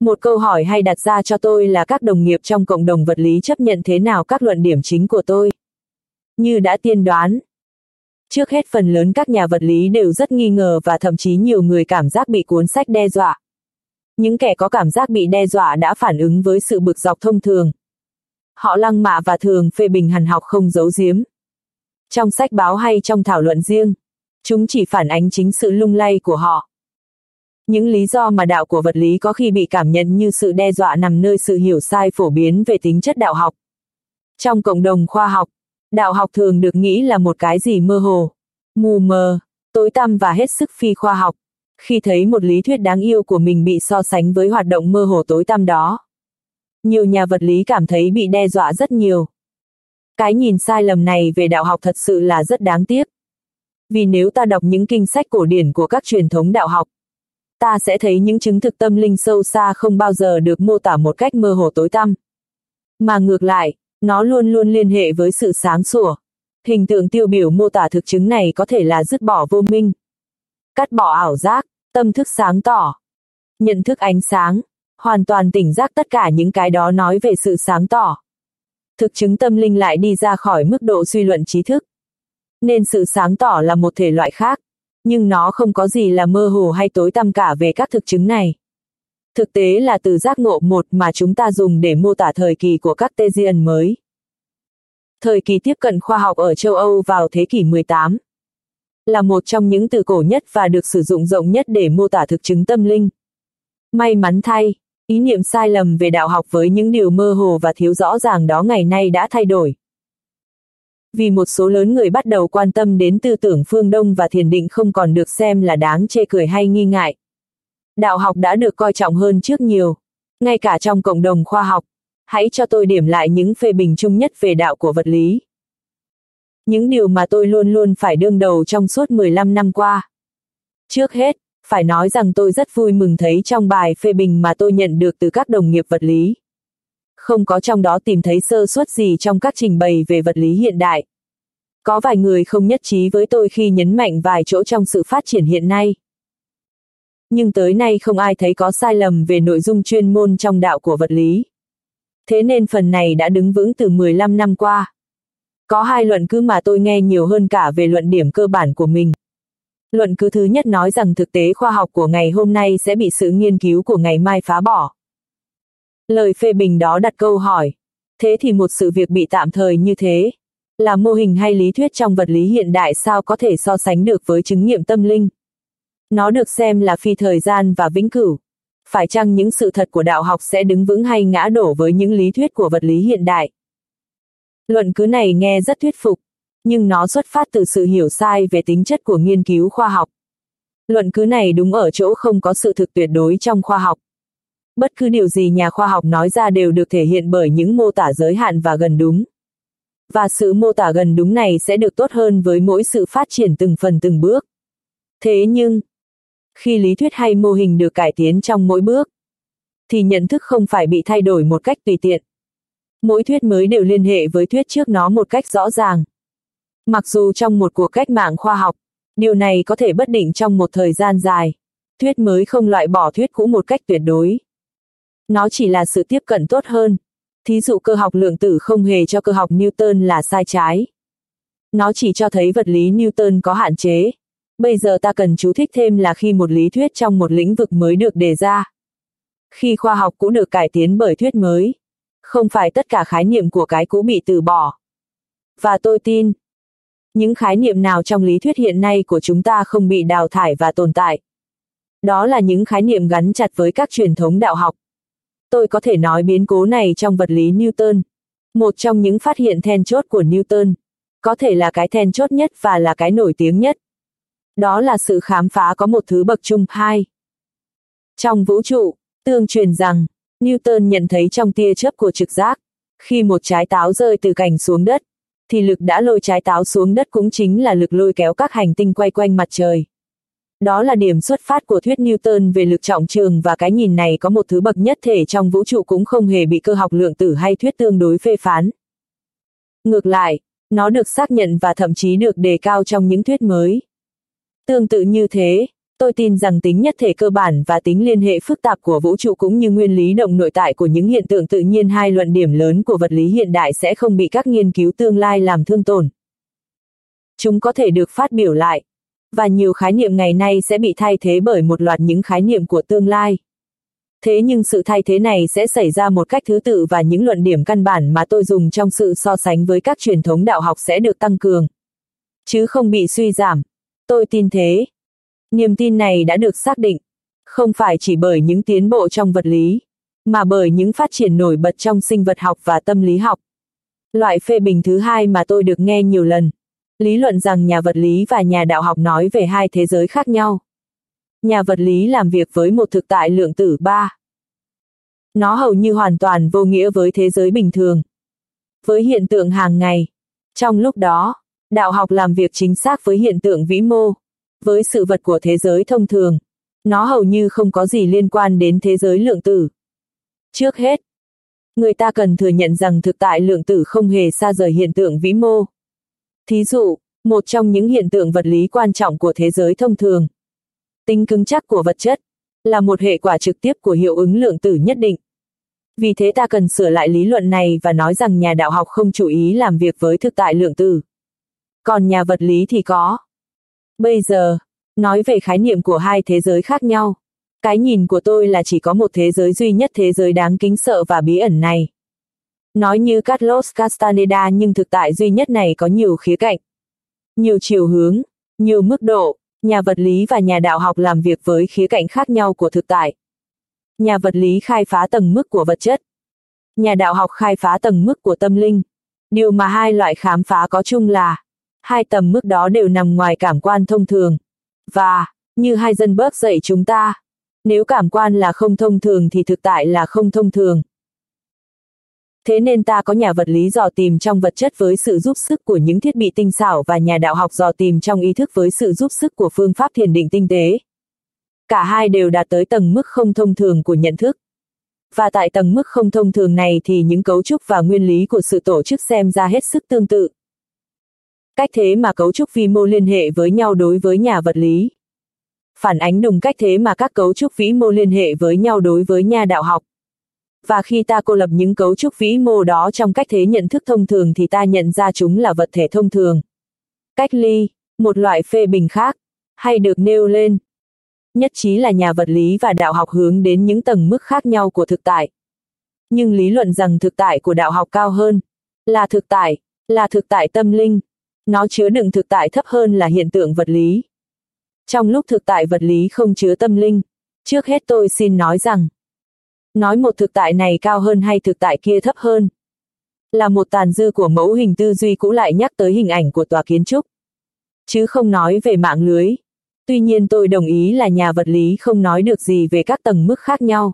Một câu hỏi hay đặt ra cho tôi là các đồng nghiệp trong cộng đồng vật lý chấp nhận thế nào các luận điểm chính của tôi. Như đã tiên đoán. Trước hết phần lớn các nhà vật lý đều rất nghi ngờ và thậm chí nhiều người cảm giác bị cuốn sách đe dọa. Những kẻ có cảm giác bị đe dọa đã phản ứng với sự bực dọc thông thường. Họ lăng mạ và thường phê bình hàn học không giấu giếm. Trong sách báo hay trong thảo luận riêng, chúng chỉ phản ánh chính sự lung lay của họ. Những lý do mà đạo của vật lý có khi bị cảm nhận như sự đe dọa nằm nơi sự hiểu sai phổ biến về tính chất đạo học. Trong cộng đồng khoa học, đạo học thường được nghĩ là một cái gì mơ hồ, mù mờ, tối tăm và hết sức phi khoa học. Khi thấy một lý thuyết đáng yêu của mình bị so sánh với hoạt động mơ hồ tối tăm đó, nhiều nhà vật lý cảm thấy bị đe dọa rất nhiều. Cái nhìn sai lầm này về đạo học thật sự là rất đáng tiếc. Vì nếu ta đọc những kinh sách cổ điển của các truyền thống đạo học, ta sẽ thấy những chứng thực tâm linh sâu xa không bao giờ được mô tả một cách mơ hồ tối tăm. Mà ngược lại, nó luôn luôn liên hệ với sự sáng sủa. Hình tượng tiêu biểu mô tả thực chứng này có thể là dứt bỏ vô minh, cắt bỏ ảo giác, tâm thức sáng tỏ, nhận thức ánh sáng, hoàn toàn tỉnh giác tất cả những cái đó nói về sự sáng tỏ. Thực chứng tâm linh lại đi ra khỏi mức độ suy luận trí thức. Nên sự sáng tỏ là một thể loại khác, nhưng nó không có gì là mơ hồ hay tối tăm cả về các thực chứng này. Thực tế là từ giác ngộ một mà chúng ta dùng để mô tả thời kỳ của các Tesian mới. Thời kỳ tiếp cận khoa học ở châu Âu vào thế kỷ 18 là một trong những từ cổ nhất và được sử dụng rộng nhất để mô tả thực chứng tâm linh. May mắn thay, ý niệm sai lầm về đạo học với những điều mơ hồ và thiếu rõ ràng đó ngày nay đã thay đổi. Vì một số lớn người bắt đầu quan tâm đến tư tưởng phương Đông và thiền định không còn được xem là đáng chê cười hay nghi ngại. Đạo học đã được coi trọng hơn trước nhiều, ngay cả trong cộng đồng khoa học. Hãy cho tôi điểm lại những phê bình chung nhất về đạo của vật lý. Những điều mà tôi luôn luôn phải đương đầu trong suốt 15 năm qua. Trước hết, phải nói rằng tôi rất vui mừng thấy trong bài phê bình mà tôi nhận được từ các đồng nghiệp vật lý. Không có trong đó tìm thấy sơ suất gì trong các trình bày về vật lý hiện đại. Có vài người không nhất trí với tôi khi nhấn mạnh vài chỗ trong sự phát triển hiện nay. Nhưng tới nay không ai thấy có sai lầm về nội dung chuyên môn trong đạo của vật lý. Thế nên phần này đã đứng vững từ 15 năm qua. Có hai luận cứ mà tôi nghe nhiều hơn cả về luận điểm cơ bản của mình. Luận cứ thứ nhất nói rằng thực tế khoa học của ngày hôm nay sẽ bị sự nghiên cứu của ngày mai phá bỏ. Lời phê bình đó đặt câu hỏi, thế thì một sự việc bị tạm thời như thế, là mô hình hay lý thuyết trong vật lý hiện đại sao có thể so sánh được với chứng nghiệm tâm linh? Nó được xem là phi thời gian và vĩnh cửu. Phải chăng những sự thật của đạo học sẽ đứng vững hay ngã đổ với những lý thuyết của vật lý hiện đại? Luận cứ này nghe rất thuyết phục, nhưng nó xuất phát từ sự hiểu sai về tính chất của nghiên cứu khoa học. Luận cứ này đúng ở chỗ không có sự thực tuyệt đối trong khoa học. Bất cứ điều gì nhà khoa học nói ra đều được thể hiện bởi những mô tả giới hạn và gần đúng. Và sự mô tả gần đúng này sẽ được tốt hơn với mỗi sự phát triển từng phần từng bước. Thế nhưng, khi lý thuyết hay mô hình được cải tiến trong mỗi bước, thì nhận thức không phải bị thay đổi một cách tùy tiện. Mỗi thuyết mới đều liên hệ với thuyết trước nó một cách rõ ràng. Mặc dù trong một cuộc cách mạng khoa học, điều này có thể bất định trong một thời gian dài. Thuyết mới không loại bỏ thuyết cũ một cách tuyệt đối. Nó chỉ là sự tiếp cận tốt hơn. Thí dụ cơ học lượng tử không hề cho cơ học Newton là sai trái. Nó chỉ cho thấy vật lý Newton có hạn chế. Bây giờ ta cần chú thích thêm là khi một lý thuyết trong một lĩnh vực mới được đề ra. Khi khoa học cũng được cải tiến bởi thuyết mới. Không phải tất cả khái niệm của cái cũ bị từ bỏ. Và tôi tin, những khái niệm nào trong lý thuyết hiện nay của chúng ta không bị đào thải và tồn tại. Đó là những khái niệm gắn chặt với các truyền thống đạo học. Tôi có thể nói biến cố này trong vật lý Newton. Một trong những phát hiện then chốt của Newton, có thể là cái then chốt nhất và là cái nổi tiếng nhất. Đó là sự khám phá có một thứ bậc chung hai. Trong vũ trụ, tương truyền rằng, Newton nhận thấy trong tia chớp của trực giác, khi một trái táo rơi từ cành xuống đất, thì lực đã lôi trái táo xuống đất cũng chính là lực lôi kéo các hành tinh quay quanh mặt trời. Đó là điểm xuất phát của thuyết Newton về lực trọng trường và cái nhìn này có một thứ bậc nhất thể trong vũ trụ cũng không hề bị cơ học lượng tử hay thuyết tương đối phê phán. Ngược lại, nó được xác nhận và thậm chí được đề cao trong những thuyết mới. Tương tự như thế, Tôi tin rằng tính nhất thể cơ bản và tính liên hệ phức tạp của vũ trụ cũng như nguyên lý động nội tại của những hiện tượng tự nhiên hai luận điểm lớn của vật lý hiện đại sẽ không bị các nghiên cứu tương lai làm thương tổn. Chúng có thể được phát biểu lại, và nhiều khái niệm ngày nay sẽ bị thay thế bởi một loạt những khái niệm của tương lai. Thế nhưng sự thay thế này sẽ xảy ra một cách thứ tự và những luận điểm căn bản mà tôi dùng trong sự so sánh với các truyền thống đạo học sẽ được tăng cường, chứ không bị suy giảm. Tôi tin thế. Niềm tin này đã được xác định, không phải chỉ bởi những tiến bộ trong vật lý, mà bởi những phát triển nổi bật trong sinh vật học và tâm lý học. Loại phê bình thứ hai mà tôi được nghe nhiều lần, lý luận rằng nhà vật lý và nhà đạo học nói về hai thế giới khác nhau. Nhà vật lý làm việc với một thực tại lượng tử ba. Nó hầu như hoàn toàn vô nghĩa với thế giới bình thường. Với hiện tượng hàng ngày. Trong lúc đó, đạo học làm việc chính xác với hiện tượng vĩ mô với sự vật của thế giới thông thường. Nó hầu như không có gì liên quan đến thế giới lượng tử. Trước hết, người ta cần thừa nhận rằng thực tại lượng tử không hề xa rời hiện tượng vĩ mô. Thí dụ, một trong những hiện tượng vật lý quan trọng của thế giới thông thường, tính cứng chắc của vật chất, là một hệ quả trực tiếp của hiệu ứng lượng tử nhất định. Vì thế ta cần sửa lại lý luận này và nói rằng nhà đạo học không chú ý làm việc với thực tại lượng tử. Còn nhà vật lý thì có. Bây giờ, nói về khái niệm của hai thế giới khác nhau. Cái nhìn của tôi là chỉ có một thế giới duy nhất thế giới đáng kính sợ và bí ẩn này. Nói như Carlos Castaneda nhưng thực tại duy nhất này có nhiều khía cạnh, nhiều chiều hướng, nhiều mức độ, nhà vật lý và nhà đạo học làm việc với khía cạnh khác nhau của thực tại. Nhà vật lý khai phá tầng mức của vật chất. Nhà đạo học khai phá tầng mức của tâm linh. Điều mà hai loại khám phá có chung là hai tầm mức đó đều nằm ngoài cảm quan thông thường. Và, như hai dân bớt dạy chúng ta, nếu cảm quan là không thông thường thì thực tại là không thông thường. Thế nên ta có nhà vật lý dò tìm trong vật chất với sự giúp sức của những thiết bị tinh xảo và nhà đạo học dò tìm trong ý thức với sự giúp sức của phương pháp thiền định tinh tế. Cả hai đều đạt tới tầng mức không thông thường của nhận thức. Và tại tầng mức không thông thường này thì những cấu trúc và nguyên lý của sự tổ chức xem ra hết sức tương tự cách thế mà cấu trúc vi mô liên hệ với nhau đối với nhà vật lý. Phản ánh đúng cách thế mà các cấu trúc vĩ mô liên hệ với nhau đối với nhà đạo học. Và khi ta cô lập những cấu trúc vĩ mô đó trong cách thế nhận thức thông thường thì ta nhận ra chúng là vật thể thông thường. Cách ly, một loại phê bình khác, hay được nêu lên. Nhất trí là nhà vật lý và đạo học hướng đến những tầng mức khác nhau của thực tại. Nhưng lý luận rằng thực tại của đạo học cao hơn, là thực tại, là thực tại tâm linh, nó chứa đựng thực tại thấp hơn là hiện tượng vật lý. Trong lúc thực tại vật lý không chứa tâm linh, trước hết tôi xin nói rằng, nói một thực tại này cao hơn hay thực tại kia thấp hơn, là một tàn dư của mẫu hình tư duy cũ lại nhắc tới hình ảnh của tòa kiến trúc, chứ không nói về mạng lưới. Tuy nhiên tôi đồng ý là nhà vật lý không nói được gì về các tầng mức khác nhau,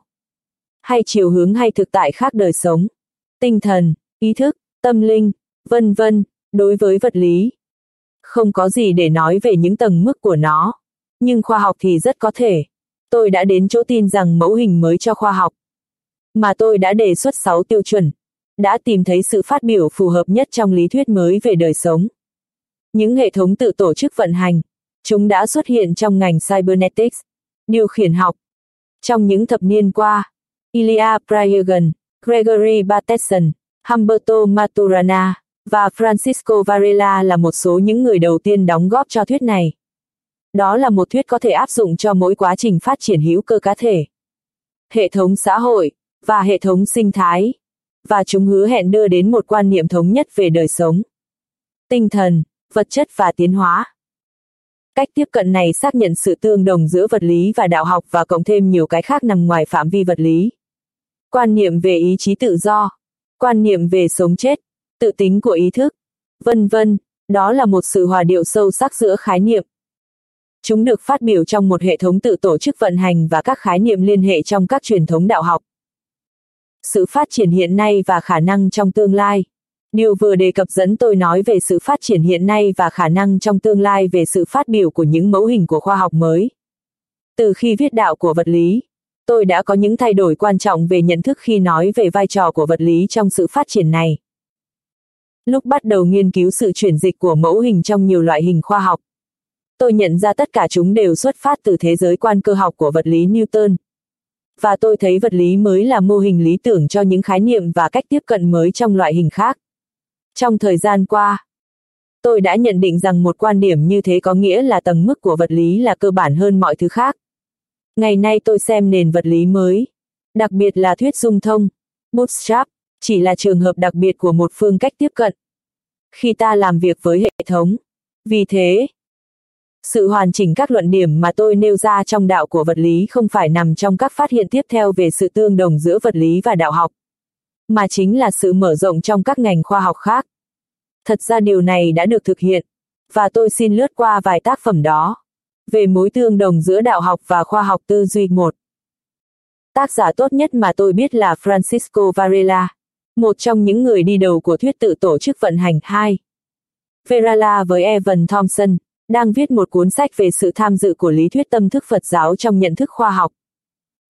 hay chiều hướng hay thực tại khác đời sống, tinh thần, ý thức, tâm linh, vân vân, Đối với vật lý, không có gì để nói về những tầng mức của nó, nhưng khoa học thì rất có thể. Tôi đã đến chỗ tin rằng mẫu hình mới cho khoa học, mà tôi đã đề xuất 6 tiêu chuẩn, đã tìm thấy sự phát biểu phù hợp nhất trong lý thuyết mới về đời sống. Những hệ thống tự tổ chức vận hành, chúng đã xuất hiện trong ngành cybernetics, điều khiển học. Trong những thập niên qua, Ilya Pryagan, Gregory Bateson, Humberto Maturana, và Francisco Varela là một số những người đầu tiên đóng góp cho thuyết này. Đó là một thuyết có thể áp dụng cho mỗi quá trình phát triển hữu cơ cá thể, hệ thống xã hội, và hệ thống sinh thái, và chúng hứa hẹn đưa đến một quan niệm thống nhất về đời sống, tinh thần, vật chất và tiến hóa. Cách tiếp cận này xác nhận sự tương đồng giữa vật lý và đạo học và cộng thêm nhiều cái khác nằm ngoài phạm vi vật lý. Quan niệm về ý chí tự do, quan niệm về sống chết, tự tính của ý thức, vân vân, đó là một sự hòa điệu sâu sắc giữa khái niệm. Chúng được phát biểu trong một hệ thống tự tổ chức vận hành và các khái niệm liên hệ trong các truyền thống đạo học. Sự phát triển hiện nay và khả năng trong tương lai. Điều vừa đề cập dẫn tôi nói về sự phát triển hiện nay và khả năng trong tương lai về sự phát biểu của những mẫu hình của khoa học mới. Từ khi viết đạo của vật lý, tôi đã có những thay đổi quan trọng về nhận thức khi nói về vai trò của vật lý trong sự phát triển này. Lúc bắt đầu nghiên cứu sự chuyển dịch của mẫu hình trong nhiều loại hình khoa học, Tôi nhận ra tất cả chúng đều xuất phát từ thế giới quan cơ học của vật lý Newton. Và tôi thấy vật lý mới là mô hình lý tưởng cho những khái niệm và cách tiếp cận mới trong loại hình khác. Trong thời gian qua, tôi đã nhận định rằng một quan điểm như thế có nghĩa là tầng mức của vật lý là cơ bản hơn mọi thứ khác. Ngày nay tôi xem nền vật lý mới, đặc biệt là thuyết dung thông, bootstrap, chỉ là trường hợp đặc biệt của một phương cách tiếp cận. Khi ta làm việc với hệ thống, vì thế, sự hoàn chỉnh các luận điểm mà tôi nêu ra trong đạo của vật lý không phải nằm trong các phát hiện tiếp theo về sự tương đồng giữa vật lý và đạo học, mà chính là sự mở rộng trong các ngành khoa học khác. Thật ra điều này đã được thực hiện, và tôi xin lướt qua vài tác phẩm đó. Về mối tương đồng giữa đạo học và khoa học tư duy một. Tác giả tốt nhất mà tôi biết là Francisco Varela, một trong những người đi đầu của thuyết tự tổ chức vận hành 2. Verala với Evan Thompson, đang viết một cuốn sách về sự tham dự của lý thuyết tâm thức Phật giáo trong nhận thức khoa học.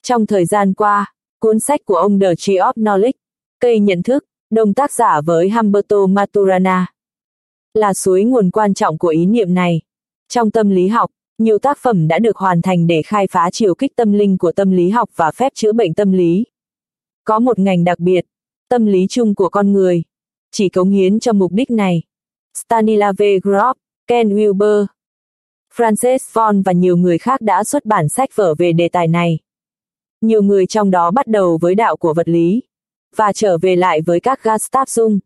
Trong thời gian qua, cuốn sách của ông The Tree of Knowledge, cây nhận thức, đồng tác giả với Humberto Maturana, là suối nguồn quan trọng của ý niệm này. Trong tâm lý học, nhiều tác phẩm đã được hoàn thành để khai phá chiều kích tâm linh của tâm lý học và phép chữa bệnh tâm lý. Có một ngành đặc biệt, tâm lý chung của con người, chỉ cống hiến cho mục đích này. Stanislav Grof, Ken Wilber, Frances Von và nhiều người khác đã xuất bản sách vở về đề tài này. Nhiều người trong đó bắt đầu với đạo của vật lý, và trở về lại với các Gustav Jung.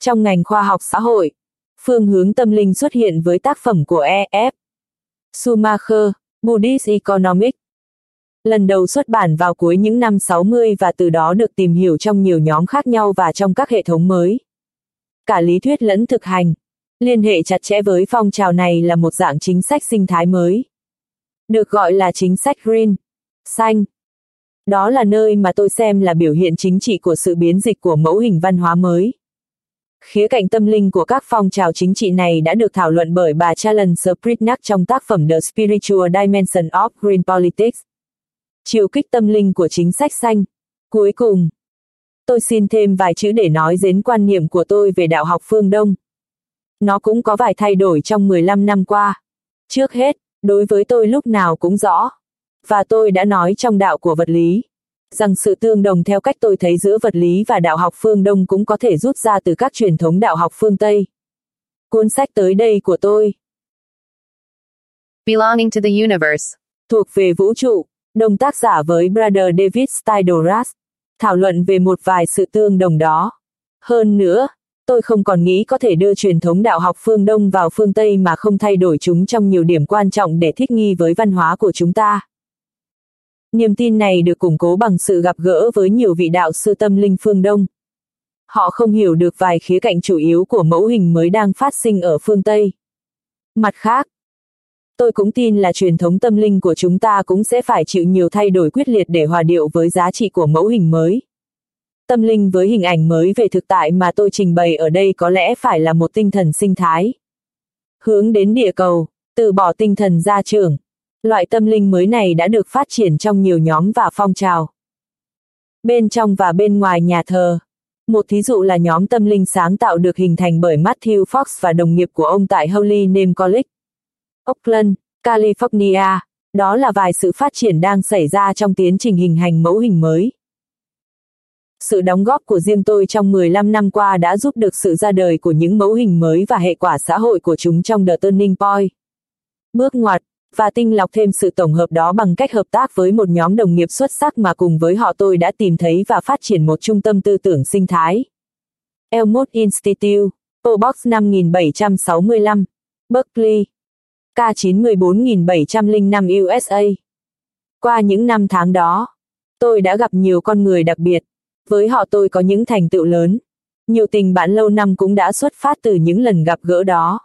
Trong ngành khoa học xã hội, phương hướng tâm linh xuất hiện với tác phẩm của E.F. Schumacher, Buddhist Economics. Lần đầu xuất bản vào cuối những năm 60 và từ đó được tìm hiểu trong nhiều nhóm khác nhau và trong các hệ thống mới. Cả lý thuyết lẫn thực hành. Liên hệ chặt chẽ với phong trào này là một dạng chính sách sinh thái mới. Được gọi là chính sách green, xanh. Đó là nơi mà tôi xem là biểu hiện chính trị của sự biến dịch của mẫu hình văn hóa mới. Khía cạnh tâm linh của các phong trào chính trị này đã được thảo luận bởi bà Challenger Spritnak trong tác phẩm The Spiritual Dimension of Green Politics. Chiều kích tâm linh của chính sách xanh. Cuối cùng, tôi xin thêm vài chữ để nói đến quan niệm của tôi về đạo học phương Đông. Nó cũng có vài thay đổi trong 15 năm qua. Trước hết, đối với tôi lúc nào cũng rõ. Và tôi đã nói trong đạo của vật lý. Rằng sự tương đồng theo cách tôi thấy giữa vật lý và đạo học phương Đông cũng có thể rút ra từ các truyền thống đạo học phương Tây. Cuốn sách tới đây của tôi. Belonging to the Universe. Thuộc về vũ trụ, đồng tác giả với Brother David Steindl-Rast. Thảo luận về một vài sự tương đồng đó. Hơn nữa, tôi không còn nghĩ có thể đưa truyền thống đạo học phương Đông vào phương Tây mà không thay đổi chúng trong nhiều điểm quan trọng để thích nghi với văn hóa của chúng ta. Niềm tin này được củng cố bằng sự gặp gỡ với nhiều vị đạo sư tâm linh phương Đông. Họ không hiểu được vài khía cạnh chủ yếu của mẫu hình mới đang phát sinh ở phương Tây. Mặt khác, tôi cũng tin là truyền thống tâm linh của chúng ta cũng sẽ phải chịu nhiều thay đổi quyết liệt để hòa điệu với giá trị của mẫu hình mới. Tâm linh với hình ảnh mới về thực tại mà tôi trình bày ở đây có lẽ phải là một tinh thần sinh thái. Hướng đến địa cầu, từ bỏ tinh thần gia trưởng. Loại tâm linh mới này đã được phát triển trong nhiều nhóm và phong trào. Bên trong và bên ngoài nhà thờ. Một thí dụ là nhóm tâm linh sáng tạo được hình thành bởi Matthew Fox và đồng nghiệp của ông tại Holy Name College. Oakland, California. Đó là vài sự phát triển đang xảy ra trong tiến trình hình hành mẫu hình mới. Sự đóng góp của riêng tôi trong 15 năm qua đã giúp được sự ra đời của những mẫu hình mới và hệ quả xã hội của chúng trong The Turning Point. Bước ngoặt, và tinh lọc thêm sự tổng hợp đó bằng cách hợp tác với một nhóm đồng nghiệp xuất sắc mà cùng với họ tôi đã tìm thấy và phát triển một trung tâm tư tưởng sinh thái. Elmwood Institute, PO Box 5765, Berkeley, K914705 USA. Qua những năm tháng đó, tôi đã gặp nhiều con người đặc biệt, với họ tôi có những thành tựu lớn. Nhiều tình bạn lâu năm cũng đã xuất phát từ những lần gặp gỡ đó.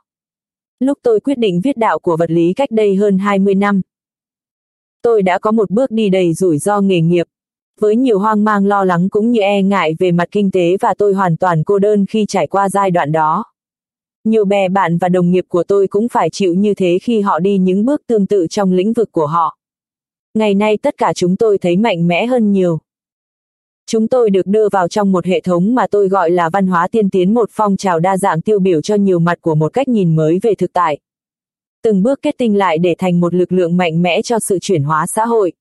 Lúc tôi quyết định viết đạo của vật lý cách đây hơn 20 năm. Tôi đã có một bước đi đầy rủi ro nghề nghiệp, với nhiều hoang mang lo lắng cũng như e ngại về mặt kinh tế và tôi hoàn toàn cô đơn khi trải qua giai đoạn đó. Nhiều bè bạn và đồng nghiệp của tôi cũng phải chịu như thế khi họ đi những bước tương tự trong lĩnh vực của họ. Ngày nay tất cả chúng tôi thấy mạnh mẽ hơn nhiều. Chúng tôi được đưa vào trong một hệ thống mà tôi gọi là văn hóa tiên tiến, một phong trào đa dạng tiêu biểu cho nhiều mặt của một cách nhìn mới về thực tại. từng bước kết tinh lại để thành một lực lượng mạnh mẽ cho sự chuyển hóa xã hội.